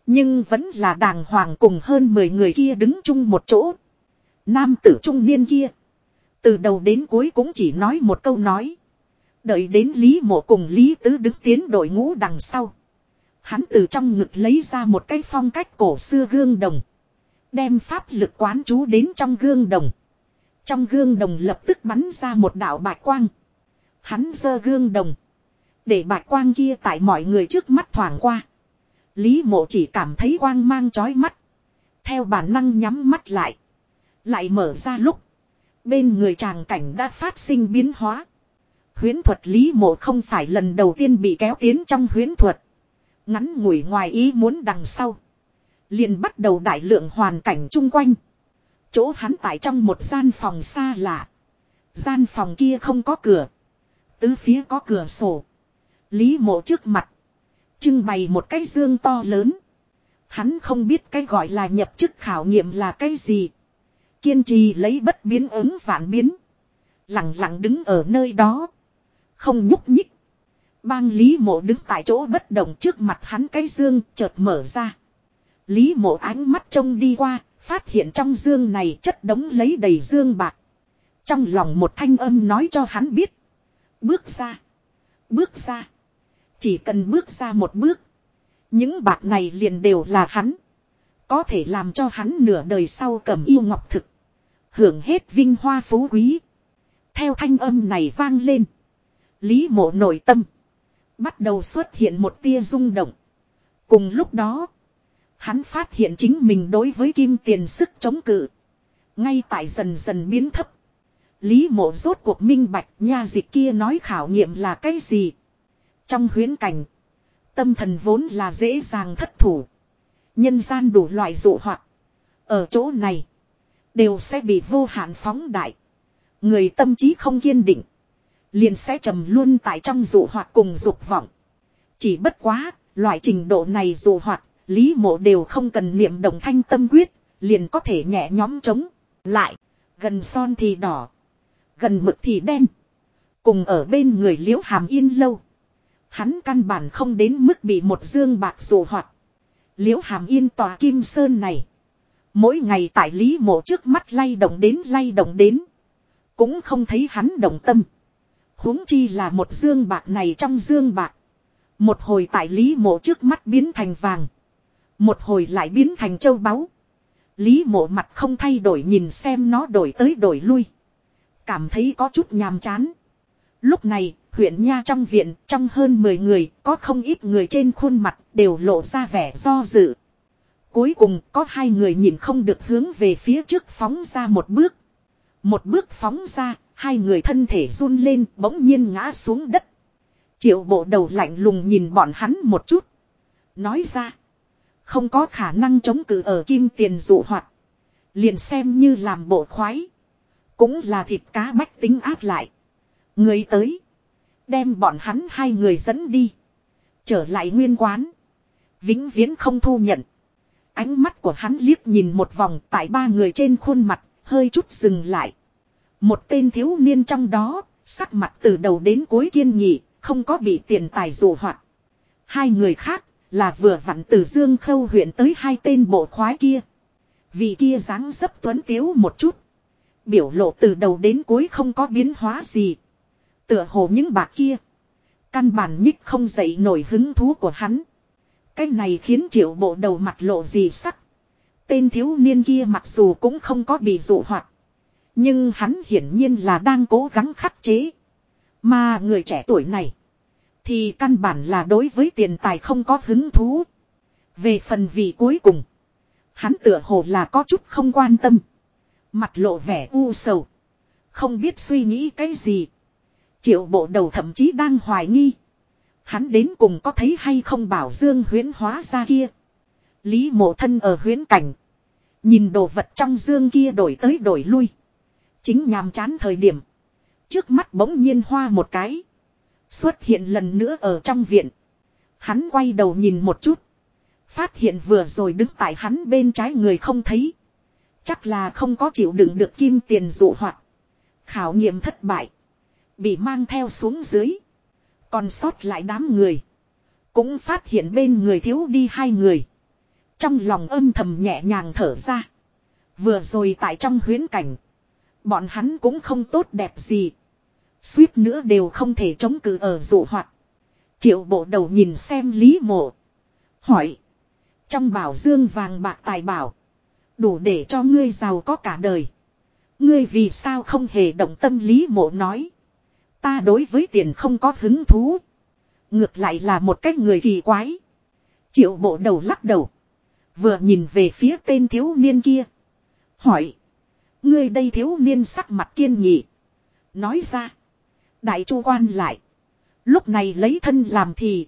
Nhưng vẫn là đàng hoàng cùng hơn 10 người kia đứng chung một chỗ. Nam tử trung niên kia. Từ đầu đến cuối cũng chỉ nói một câu nói. Đợi đến Lý Mộ cùng Lý Tứ đứng tiến đội ngũ đằng sau. Hắn từ trong ngực lấy ra một cái phong cách cổ xưa gương đồng. Đem pháp lực quán chú đến trong gương đồng. Trong gương đồng lập tức bắn ra một đạo bạch quang. Hắn giơ gương đồng. Để bạch quang kia tại mọi người trước mắt thoảng qua. Lý mộ chỉ cảm thấy quang mang chói mắt. Theo bản năng nhắm mắt lại. Lại mở ra lúc. Bên người chàng cảnh đã phát sinh biến hóa. Huyến thuật Lý Mộ không phải lần đầu tiên bị kéo tiến trong huyến thuật. Ngắn ngủi ngoài ý muốn đằng sau. Liền bắt đầu đại lượng hoàn cảnh chung quanh. Chỗ hắn tại trong một gian phòng xa lạ. Gian phòng kia không có cửa. Tứ phía có cửa sổ. Lý mộ trước mặt. Trưng bày một cái dương to lớn. Hắn không biết cái gọi là nhập chức khảo nghiệm là cái gì. Kiên trì lấy bất biến ứng vạn biến. Lặng lặng đứng ở nơi đó. Không nhúc nhích. Bang Lý Mộ đứng tại chỗ bất động trước mặt hắn cái dương chợt mở ra. Lý Mộ ánh mắt trông đi qua, phát hiện trong dương này chất đống lấy đầy dương bạc. Trong lòng một thanh âm nói cho hắn biết. Bước ra. Bước ra. Chỉ cần bước ra một bước. Những bạc này liền đều là hắn. Có thể làm cho hắn nửa đời sau cầm yêu ngọc thực. Hưởng hết vinh hoa phú quý. Theo thanh âm này vang lên. Lý mộ nội tâm. Bắt đầu xuất hiện một tia rung động. Cùng lúc đó. Hắn phát hiện chính mình đối với kim tiền sức chống cự. Ngay tại dần dần biến thấp. Lý mộ rốt cuộc minh bạch nha dịch kia nói khảo nghiệm là cái gì. Trong huyến cảnh. Tâm thần vốn là dễ dàng thất thủ. Nhân gian đủ loại dụ hoạt. Ở chỗ này. Đều sẽ bị vô hạn phóng đại. Người tâm trí không kiên định. Liền sẽ trầm luôn tại trong dụ hoạt cùng dục vọng. Chỉ bất quá, loại trình độ này dụ hoạt, lý mộ đều không cần niệm đồng thanh tâm quyết, liền có thể nhẹ nhóm chống. Lại, gần son thì đỏ, gần mực thì đen. Cùng ở bên người liễu hàm yên lâu. Hắn căn bản không đến mức bị một dương bạc dụ hoạt. Liễu hàm yên tòa kim sơn này. Mỗi ngày tại lý mộ trước mắt lay động đến lay động đến. Cũng không thấy hắn động tâm. huống chi là một dương bạc này trong dương bạc. Một hồi tại lý mộ trước mắt biến thành vàng. Một hồi lại biến thành châu báu. Lý mộ mặt không thay đổi nhìn xem nó đổi tới đổi lui. Cảm thấy có chút nhàm chán. Lúc này, huyện Nha trong viện, trong hơn 10 người, có không ít người trên khuôn mặt, đều lộ ra vẻ do dự. Cuối cùng, có hai người nhìn không được hướng về phía trước phóng ra một bước. Một bước phóng ra, hai người thân thể run lên, bỗng nhiên ngã xuống đất. Triệu bộ đầu lạnh lùng nhìn bọn hắn một chút. Nói ra, không có khả năng chống cự ở kim tiền dụ hoạt. Liền xem như làm bộ khoái. Cũng là thịt cá bách tính áp lại. Người tới. Đem bọn hắn hai người dẫn đi. Trở lại nguyên quán. Vĩnh viễn không thu nhận. Ánh mắt của hắn liếc nhìn một vòng tại ba người trên khuôn mặt, hơi chút dừng lại. Một tên thiếu niên trong đó, sắc mặt từ đầu đến cuối kiên nghị, không có bị tiền tài dụ hoạt. Hai người khác, là vừa vặn từ Dương Khâu huyện tới hai tên bộ khoái kia. Vị kia dáng dấp tuấn tiếu một chút. Biểu lộ từ đầu đến cuối không có biến hóa gì. Tựa hồ những bạc kia. Căn bản nhích không dậy nổi hứng thú của hắn. Cái này khiến triệu bộ đầu mặt lộ gì sắc. Tên thiếu niên kia mặc dù cũng không có bị dụ hoạt. Nhưng hắn hiển nhiên là đang cố gắng khắc chế. Mà người trẻ tuổi này. Thì căn bản là đối với tiền tài không có hứng thú. Về phần vị cuối cùng. Hắn tựa hồ là có chút không quan tâm. Mặt lộ vẻ u sầu. Không biết suy nghĩ cái gì. Triệu bộ đầu thậm chí đang hoài nghi. Hắn đến cùng có thấy hay không bảo dương huyến hóa ra kia. Lý mộ thân ở huyến cảnh. Nhìn đồ vật trong dương kia đổi tới đổi lui. Chính nhàm chán thời điểm. Trước mắt bỗng nhiên hoa một cái. Xuất hiện lần nữa ở trong viện. Hắn quay đầu nhìn một chút. Phát hiện vừa rồi đứng tại hắn bên trái người không thấy. Chắc là không có chịu đựng được kim tiền dụ hoạt. Khảo nghiệm thất bại. Bị mang theo xuống dưới. Còn sót lại đám người. Cũng phát hiện bên người thiếu đi hai người. Trong lòng âm thầm nhẹ nhàng thở ra. Vừa rồi tại trong huyến cảnh. Bọn hắn cũng không tốt đẹp gì. Suýt nữa đều không thể chống cự ở dụ hoạt. Triệu bộ đầu nhìn xem Lý Mộ. Hỏi. Trong bảo dương vàng bạc tài bảo. Đủ để cho ngươi giàu có cả đời. Ngươi vì sao không hề động tâm Lý Mộ nói. Ta đối với tiền không có hứng thú. Ngược lại là một cách người kỳ quái. Triệu bộ đầu lắc đầu. Vừa nhìn về phía tên thiếu niên kia. Hỏi. Ngươi đây thiếu niên sắc mặt kiên nghị. Nói ra. Đại chu quan lại. Lúc này lấy thân làm thì.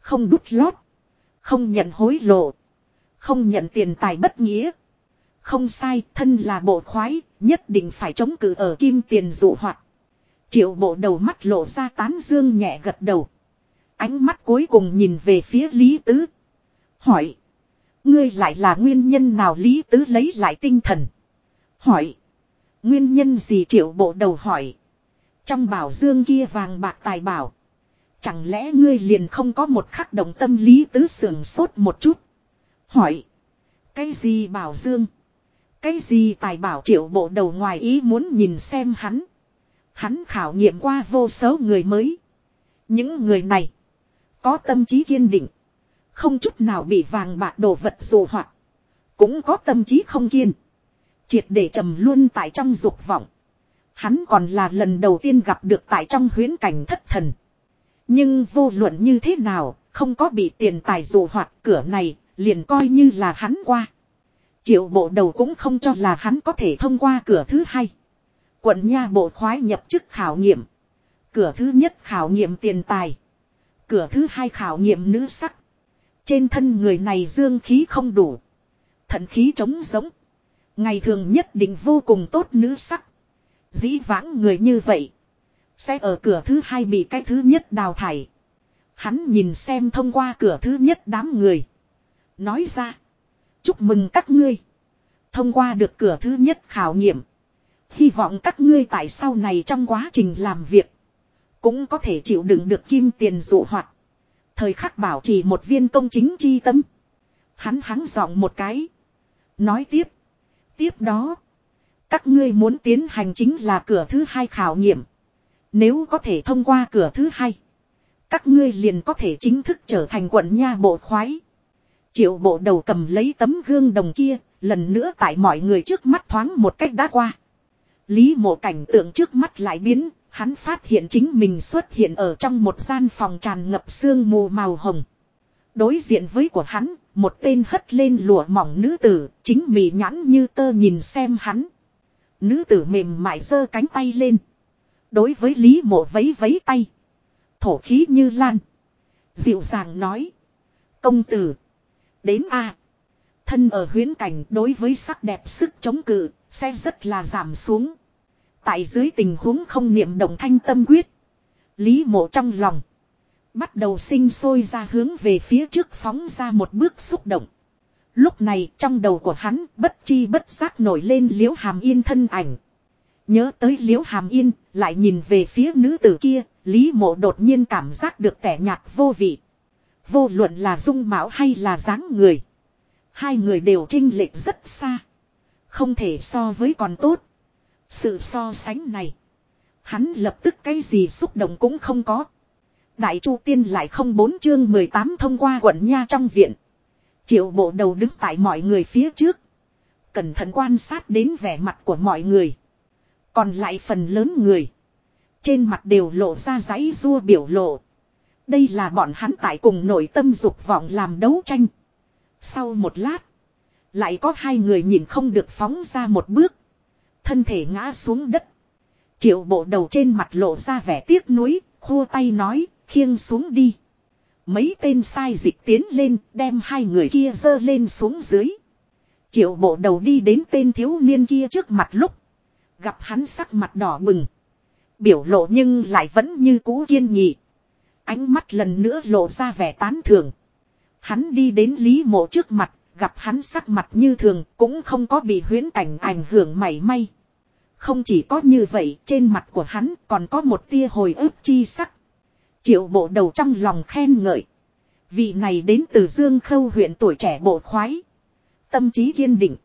Không đút lót. Không nhận hối lộ. Không nhận tiền tài bất nghĩa. Không sai, thân là bộ khoái, nhất định phải chống cự ở kim tiền dụ hoạt. Triệu bộ đầu mắt lộ ra tán dương nhẹ gật đầu. Ánh mắt cuối cùng nhìn về phía Lý Tứ. Hỏi. Ngươi lại là nguyên nhân nào Lý Tứ lấy lại tinh thần. Hỏi. Nguyên nhân gì triệu bộ đầu hỏi. Trong bảo dương kia vàng bạc tài bảo. Chẳng lẽ ngươi liền không có một khắc động tâm lý tứ sưởng sốt một chút. Hỏi. Cái gì bảo dương? Cái gì tài bảo triệu bộ đầu ngoài ý muốn nhìn xem hắn. Hắn khảo nghiệm qua vô số người mới. Những người này. Có tâm trí kiên định. Không chút nào bị vàng bạc đồ vật dù hoặc. Cũng có tâm trí không kiên. Triệt để trầm luôn tại trong dục vọng. Hắn còn là lần đầu tiên gặp được tại trong huyến cảnh thất thần. Nhưng vô luận như thế nào, không có bị tiền tài dụ hoạt cửa này, liền coi như là hắn qua. Triệu bộ đầu cũng không cho là hắn có thể thông qua cửa thứ hai. Quận nha bộ khoái nhập chức khảo nghiệm. Cửa thứ nhất khảo nghiệm tiền tài. Cửa thứ hai khảo nghiệm nữ sắc. Trên thân người này dương khí không đủ. Thận khí trống giống. Ngày thường nhất định vô cùng tốt nữ sắc. Dĩ vãng người như vậy. Sẽ ở cửa thứ hai bị cái thứ nhất đào thải. Hắn nhìn xem thông qua cửa thứ nhất đám người. Nói ra. Chúc mừng các ngươi. Thông qua được cửa thứ nhất khảo nghiệm. Hy vọng các ngươi tại sau này trong quá trình làm việc. Cũng có thể chịu đựng được kim tiền dụ hoạt. Thời khắc bảo trì một viên công chính chi tâm. Hắn hắn giọng một cái. Nói tiếp. Tiếp đó. Các ngươi muốn tiến hành chính là cửa thứ hai khảo nghiệm. Nếu có thể thông qua cửa thứ hai. Các ngươi liền có thể chính thức trở thành quận nha bộ khoái. Triệu bộ đầu cầm lấy tấm gương đồng kia. Lần nữa tại mọi người trước mắt thoáng một cách đã qua. Lý mộ cảnh tượng trước mắt lại biến. Hắn phát hiện chính mình xuất hiện ở trong một gian phòng tràn ngập sương mù màu hồng. Đối diện với của hắn, một tên hất lên lụa mỏng nữ tử, chính mị nhãn như tơ nhìn xem hắn. Nữ tử mềm mại giơ cánh tay lên. Đối với Lý mộ vấy vấy tay. Thổ khí như lan. Dịu dàng nói. Công tử. Đến a Thân ở huyến cảnh đối với sắc đẹp sức chống cự, sẽ rất là giảm xuống. Tại dưới tình huống không niệm động thanh tâm quyết. Lý mộ trong lòng. Bắt đầu sinh sôi ra hướng về phía trước phóng ra một bước xúc động. Lúc này trong đầu của hắn bất chi bất giác nổi lên liễu hàm yên thân ảnh. Nhớ tới liễu hàm yên, lại nhìn về phía nữ tử kia, Lý mộ đột nhiên cảm giác được tẻ nhạt vô vị. Vô luận là dung mạo hay là dáng người. Hai người đều trinh lệch rất xa. Không thể so với còn tốt. Sự so sánh này. Hắn lập tức cái gì xúc động cũng không có. Đại Chu Tiên lại không bốn chương 18 thông qua quận Nha trong viện. Triệu bộ đầu đứng tại mọi người phía trước. Cẩn thận quan sát đến vẻ mặt của mọi người. Còn lại phần lớn người. Trên mặt đều lộ ra giấy rua biểu lộ. Đây là bọn hắn tại cùng nội tâm dục vọng làm đấu tranh. Sau một lát. Lại có hai người nhìn không được phóng ra một bước. Thân thể ngã xuống đất. Triệu bộ đầu trên mặt lộ ra vẻ tiếc nuối, khua tay nói, khiêng xuống đi. Mấy tên sai dịch tiến lên, đem hai người kia dơ lên xuống dưới. Triệu bộ đầu đi đến tên thiếu niên kia trước mặt lúc. Gặp hắn sắc mặt đỏ bừng. Biểu lộ nhưng lại vẫn như cũ kiên nhị. Ánh mắt lần nữa lộ ra vẻ tán thưởng. Hắn đi đến Lý mộ trước mặt, gặp hắn sắc mặt như thường, cũng không có bị huyến cảnh ảnh hưởng mảy may. Không chỉ có như vậy, trên mặt của hắn còn có một tia hồi ức chi sắc. Triệu bộ đầu trong lòng khen ngợi. Vị này đến từ Dương Khâu huyện tuổi trẻ bộ khoái. Tâm trí kiên định.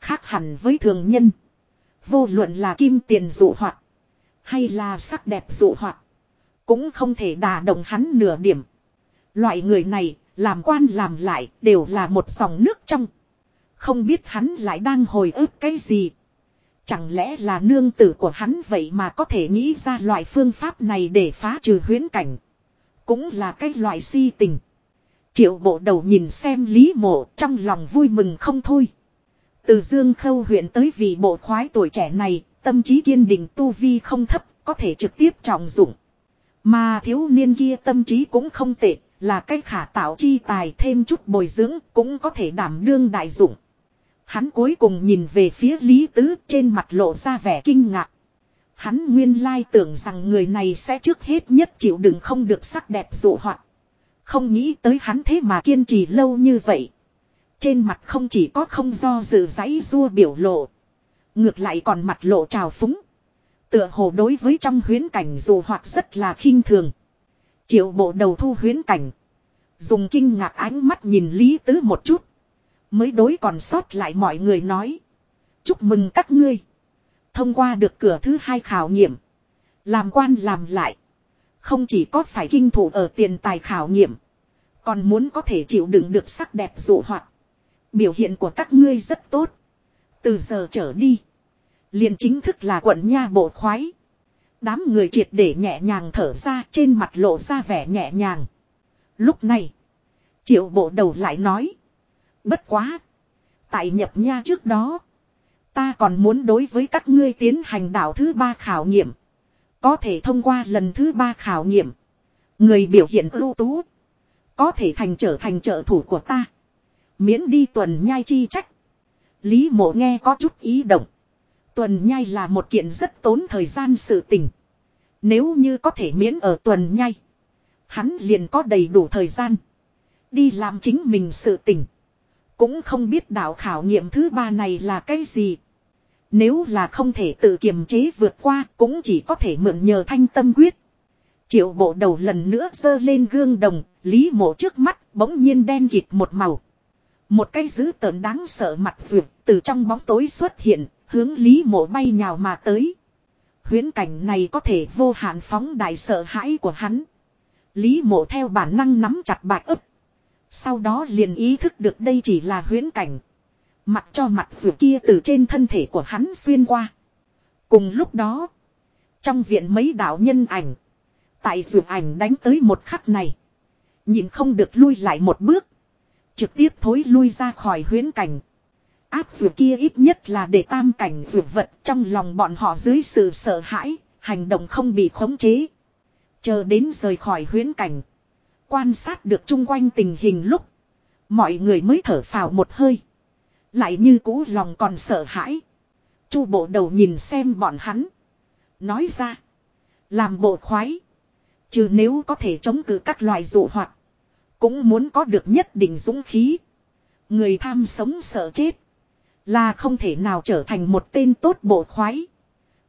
Khác hẳn với thường nhân. Vô luận là kim tiền dụ hoạt. Hay là sắc đẹp dụ hoạt. Cũng không thể đà động hắn nửa điểm. Loại người này, làm quan làm lại, đều là một dòng nước trong. Không biết hắn lại đang hồi ức cái gì. Chẳng lẽ là nương tử của hắn vậy mà có thể nghĩ ra loại phương pháp này để phá trừ huyến cảnh. Cũng là cái loại si tình. Triệu bộ đầu nhìn xem Lý Mộ trong lòng vui mừng không thôi. Từ Dương Khâu huyện tới vị bộ khoái tuổi trẻ này, tâm trí kiên định tu vi không thấp, có thể trực tiếp trọng dụng. Mà thiếu niên kia tâm trí cũng không tệ, là cái khả tạo chi tài thêm chút bồi dưỡng cũng có thể đảm đương đại dụng. Hắn cuối cùng nhìn về phía Lý Tứ, trên mặt lộ ra vẻ kinh ngạc. Hắn nguyên lai tưởng rằng người này sẽ trước hết nhất chịu đựng không được sắc đẹp dụ hoạt. Không nghĩ tới hắn thế mà kiên trì lâu như vậy. Trên mặt không chỉ có không do dự giấy rua biểu lộ. Ngược lại còn mặt lộ trào phúng. Tựa hồ đối với trong huyến cảnh dù hoạt rất là khinh thường. Triệu bộ đầu thu huyến cảnh. Dùng kinh ngạc ánh mắt nhìn Lý Tứ một chút. Mới đối còn sót lại mọi người nói. Chúc mừng các ngươi. Thông qua được cửa thứ hai khảo nghiệm. Làm quan làm lại. Không chỉ có phải kinh thủ ở tiền tài khảo nghiệm. Còn muốn có thể chịu đựng được sắc đẹp dụ hoạt. Biểu hiện của các ngươi rất tốt. Từ giờ trở đi. liền chính thức là quận nha bộ khoái. Đám người triệt để nhẹ nhàng thở ra, trên mặt lộ ra vẻ nhẹ nhàng. Lúc này. Triệu bộ đầu lại nói. Bất quá. Tại nhập nha trước đó. Ta còn muốn đối với các ngươi tiến hành đảo thứ ba khảo nghiệm. Có thể thông qua lần thứ ba khảo nghiệm. Người biểu hiện ưu tú. Có thể thành trở thành trợ thủ của ta. Miễn đi tuần nhai chi trách. Lý mộ nghe có chút ý động. Tuần nhai là một kiện rất tốn thời gian sự tình. Nếu như có thể miễn ở tuần nhai. Hắn liền có đầy đủ thời gian. Đi làm chính mình sự tình. Cũng không biết đạo khảo nghiệm thứ ba này là cái gì. Nếu là không thể tự kiềm chế vượt qua cũng chỉ có thể mượn nhờ thanh tâm quyết. Triệu bộ đầu lần nữa dơ lên gương đồng, Lý mộ trước mắt bỗng nhiên đen kịt một màu. Một cái dữ tợn đáng sợ mặt vượt từ trong bóng tối xuất hiện, hướng Lý mộ bay nhào mà tới. Huyến cảnh này có thể vô hạn phóng đại sợ hãi của hắn. Lý mộ theo bản năng nắm chặt bạc ấp. Sau đó liền ý thức được đây chỉ là huyến cảnh. Mặt cho mặt vượt kia từ trên thân thể của hắn xuyên qua. Cùng lúc đó, trong viện mấy đạo nhân ảnh. Tại dù ảnh đánh tới một khắc này. Nhìn không được lui lại một bước. Trực tiếp thối lui ra khỏi huyến cảnh. Áp dù kia ít nhất là để tam cảnh dù vật trong lòng bọn họ dưới sự sợ hãi, hành động không bị khống chế. Chờ đến rời khỏi huyến cảnh. Quan sát được chung quanh tình hình lúc. Mọi người mới thở phào một hơi. Lại như cũ lòng còn sợ hãi. Chu bộ đầu nhìn xem bọn hắn. Nói ra. Làm bộ khoái. Trừ nếu có thể chống cự các loài dụ hoạt. Cũng muốn có được nhất định dũng khí. Người tham sống sợ chết. Là không thể nào trở thành một tên tốt bộ khoái.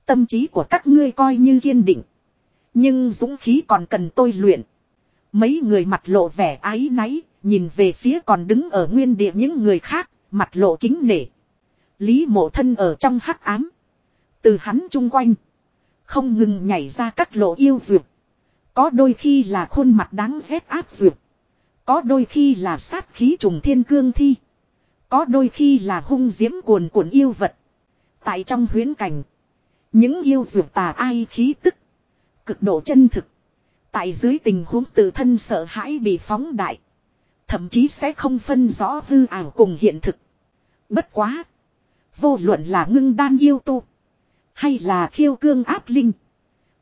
Tâm trí của các ngươi coi như kiên định. Nhưng dũng khí còn cần tôi luyện. Mấy người mặt lộ vẻ ái náy, nhìn về phía còn đứng ở nguyên địa những người khác, mặt lộ kính nể. Lý mộ thân ở trong hắc ám. Từ hắn chung quanh. Không ngừng nhảy ra các lộ yêu dược. Có đôi khi là khuôn mặt đáng ghét áp dược. Có đôi khi là sát khí trùng thiên cương thi. Có đôi khi là hung diễm cuồn cuộn yêu vật. Tại trong huyến cảnh. Những yêu dược tà ai khí tức. Cực độ chân thực. Tại dưới tình huống tự thân sợ hãi bị phóng đại. Thậm chí sẽ không phân rõ hư ảo cùng hiện thực. Bất quá. Vô luận là ngưng đan yêu tu. Hay là khiêu cương áp linh.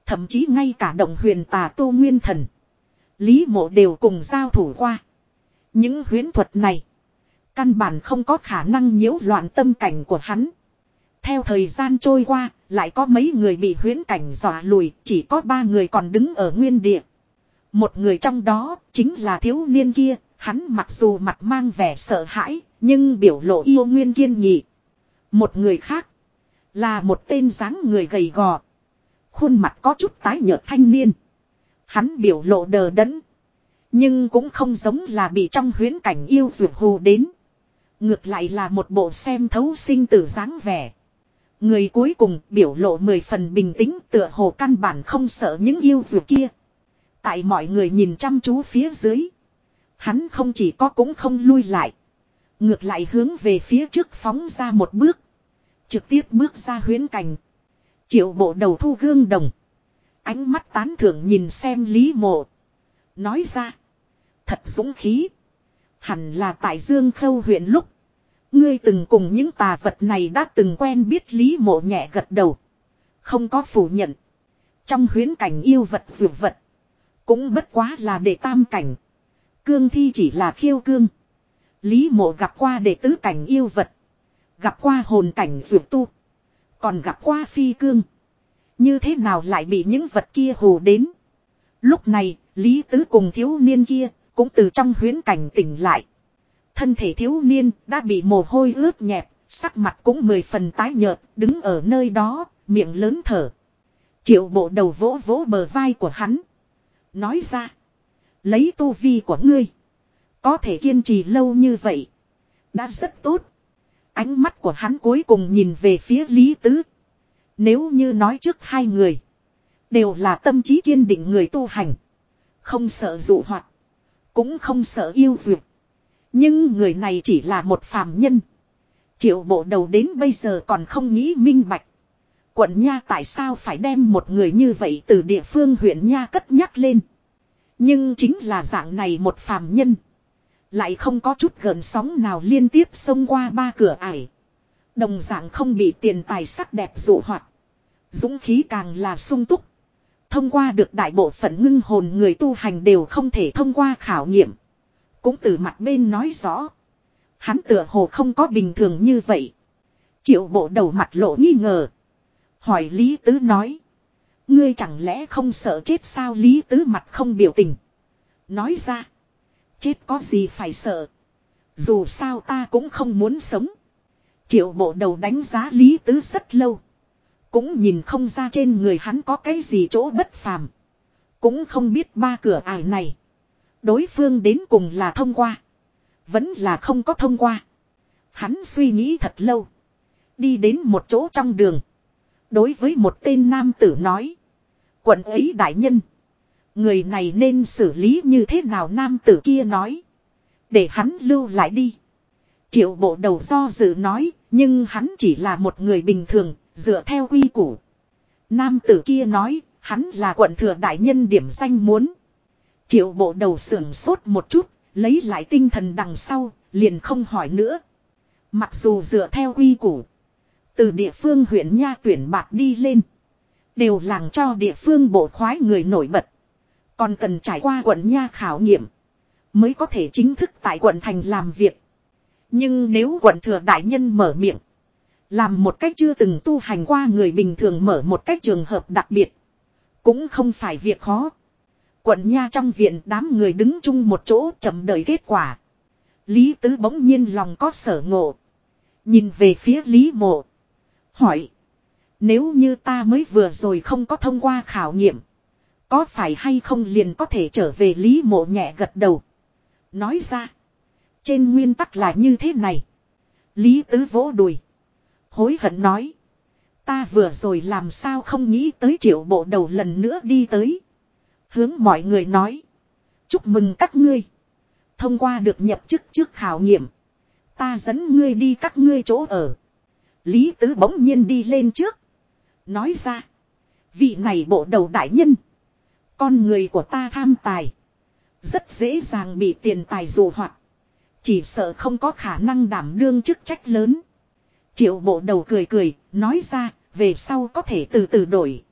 Thậm chí ngay cả động huyền tà tu nguyên thần. Lý mộ đều cùng giao thủ qua. Những huyến thuật này. Căn bản không có khả năng nhiễu loạn tâm cảnh của hắn. Theo thời gian trôi qua, lại có mấy người bị huyễn cảnh dọa lùi, chỉ có ba người còn đứng ở nguyên địa. Một người trong đó, chính là thiếu niên kia, hắn mặc dù mặt mang vẻ sợ hãi, nhưng biểu lộ yêu nguyên kiên nghị. Một người khác, là một tên dáng người gầy gò. Khuôn mặt có chút tái nhợt thanh niên. Hắn biểu lộ đờ đẫn. Nhưng cũng không giống là bị trong huyễn cảnh yêu dược hù đến. Ngược lại là một bộ xem thấu sinh tử dáng vẻ. Người cuối cùng biểu lộ mười phần bình tĩnh tựa hồ căn bản không sợ những yêu dù kia. Tại mọi người nhìn chăm chú phía dưới. Hắn không chỉ có cũng không lui lại. Ngược lại hướng về phía trước phóng ra một bước. Trực tiếp bước ra huyến cảnh. Triệu bộ đầu thu gương đồng. Ánh mắt tán thưởng nhìn xem Lý Mộ. Nói ra. Thật dũng khí. Hẳn là tại Dương Khâu huyện lúc. Ngươi từng cùng những tà vật này đã từng quen biết Lý Mộ nhẹ gật đầu. Không có phủ nhận. Trong huyến cảnh yêu vật dược vật. Cũng bất quá là để tam cảnh. Cương thi chỉ là khiêu cương. Lý mộ gặp qua đệ tứ cảnh yêu vật. Gặp qua hồn cảnh dược tu. Còn gặp qua phi cương. Như thế nào lại bị những vật kia hù đến. Lúc này, Lý Tứ cùng thiếu niên kia, cũng từ trong huyến cảnh tỉnh lại. Thân thể thiếu niên đã bị mồ hôi ướt nhẹp, sắc mặt cũng mười phần tái nhợt, đứng ở nơi đó, miệng lớn thở. Triệu bộ đầu vỗ vỗ bờ vai của hắn. Nói ra, lấy tu vi của ngươi, có thể kiên trì lâu như vậy. Đã rất tốt. Ánh mắt của hắn cuối cùng nhìn về phía Lý Tứ. Nếu như nói trước hai người. Đều là tâm trí kiên định người tu hành. Không sợ dụ hoạt. Cũng không sợ yêu duyệt. Nhưng người này chỉ là một phàm nhân. Triệu bộ đầu đến bây giờ còn không nghĩ minh bạch. Quận Nha tại sao phải đem một người như vậy từ địa phương huyện Nha cất nhắc lên. Nhưng chính là dạng này một phàm nhân. Lại không có chút gợn sóng nào liên tiếp xông qua ba cửa ải. Đồng dạng không bị tiền tài sắc đẹp dụ hoạt. Dũng khí càng là sung túc. Thông qua được đại bộ phận ngưng hồn người tu hành đều không thể thông qua khảo nghiệm. Cũng từ mặt bên nói rõ. Hắn tựa hồ không có bình thường như vậy. Triệu bộ đầu mặt lộ nghi ngờ. Hỏi Lý Tứ nói. Ngươi chẳng lẽ không sợ chết sao Lý Tứ mặt không biểu tình. Nói ra. Chết có gì phải sợ. Dù sao ta cũng không muốn sống. Triệu bộ đầu đánh giá Lý Tứ rất lâu. Cũng nhìn không ra trên người hắn có cái gì chỗ bất phàm. Cũng không biết ba cửa ải này. Đối phương đến cùng là thông qua. Vẫn là không có thông qua. Hắn suy nghĩ thật lâu. Đi đến một chỗ trong đường. Đối với một tên nam tử nói. Quận ấy đại nhân. Người này nên xử lý như thế nào nam tử kia nói. Để hắn lưu lại đi. Triệu bộ đầu do dự nói. Nhưng hắn chỉ là một người bình thường. Dựa theo quy củ. Nam tử kia nói. Hắn là quận thừa đại nhân điểm danh muốn. Triệu bộ đầu sưởng sốt một chút. Lấy lại tinh thần đằng sau. Liền không hỏi nữa. Mặc dù dựa theo quy củ. Từ địa phương huyện Nha tuyển bạc đi lên. Đều làng cho địa phương bộ khoái người nổi bật. Còn cần trải qua quận Nha khảo nghiệm. Mới có thể chính thức tại quận thành làm việc. Nhưng nếu quận thừa đại nhân mở miệng. Làm một cách chưa từng tu hành qua người bình thường mở một cách trường hợp đặc biệt. Cũng không phải việc khó. Quận Nha trong viện đám người đứng chung một chỗ chậm đợi kết quả. Lý Tứ bỗng nhiên lòng có sở ngộ. Nhìn về phía Lý Mộ. Hỏi. Nếu như ta mới vừa rồi không có thông qua khảo nghiệm. Có phải hay không liền có thể trở về Lý Mộ nhẹ gật đầu. Nói ra. Trên nguyên tắc là như thế này. Lý Tứ vỗ đùi. Hối hận nói. Ta vừa rồi làm sao không nghĩ tới triệu bộ đầu lần nữa đi tới. Hướng mọi người nói. Chúc mừng các ngươi. Thông qua được nhập chức trước khảo nghiệm. Ta dẫn ngươi đi các ngươi chỗ ở. Lý Tứ bỗng nhiên đi lên trước. Nói ra. Vị này bộ đầu đại nhân. Con người của ta tham tài. Rất dễ dàng bị tiền tài dụ hoạt. Chỉ sợ không có khả năng đảm đương chức trách lớn. Triệu bộ đầu cười cười, nói ra, về sau có thể từ từ đổi.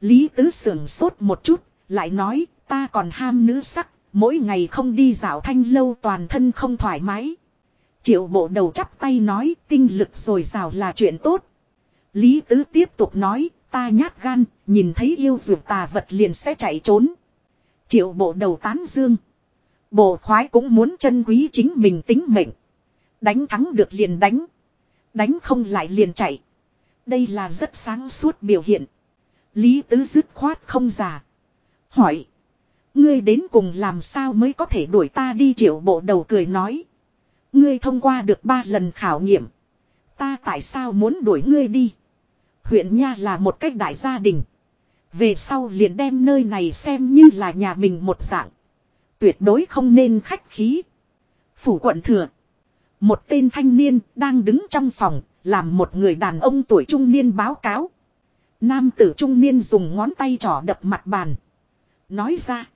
Lý Tứ sưởng sốt một chút, lại nói, ta còn ham nữ sắc, mỗi ngày không đi dạo thanh lâu toàn thân không thoải mái. Triệu bộ đầu chắp tay nói tinh lực rồi rào là chuyện tốt. Lý Tứ tiếp tục nói, ta nhát gan, nhìn thấy yêu dược tà vật liền sẽ chạy trốn. Triệu bộ đầu tán dương. Bộ khoái cũng muốn chân quý chính mình tính mệnh. Đánh thắng được liền đánh. Đánh không lại liền chạy. Đây là rất sáng suốt biểu hiện. Lý Tứ dứt khoát không già. Hỏi. Ngươi đến cùng làm sao mới có thể đuổi ta đi triệu bộ đầu cười nói. Ngươi thông qua được ba lần khảo nghiệm. Ta tại sao muốn đuổi ngươi đi? Huyện Nha là một cách đại gia đình. Về sau liền đem nơi này xem như là nhà mình một dạng. Tuyệt đối không nên khách khí. Phủ quận thừa. Một tên thanh niên đang đứng trong phòng, làm một người đàn ông tuổi trung niên báo cáo. Nam tử trung niên dùng ngón tay trỏ đập mặt bàn. Nói ra.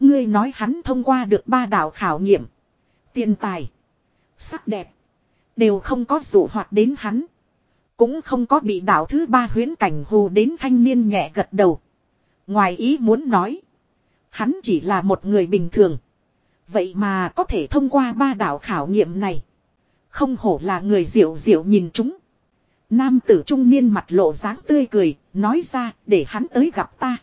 Ngươi nói hắn thông qua được ba đạo khảo nghiệm. Tiền tài. Sắc đẹp. Đều không có dụ hoạt đến hắn. Cũng không có bị đạo thứ ba huyến cảnh hù đến thanh niên nhẹ gật đầu. Ngoài ý muốn nói. Hắn chỉ là một người bình thường. Vậy mà có thể thông qua ba đạo khảo nghiệm này. Không hổ là người diệu diệu nhìn chúng. Nam tử trung niên mặt lộ dáng tươi cười, nói ra để hắn tới gặp ta.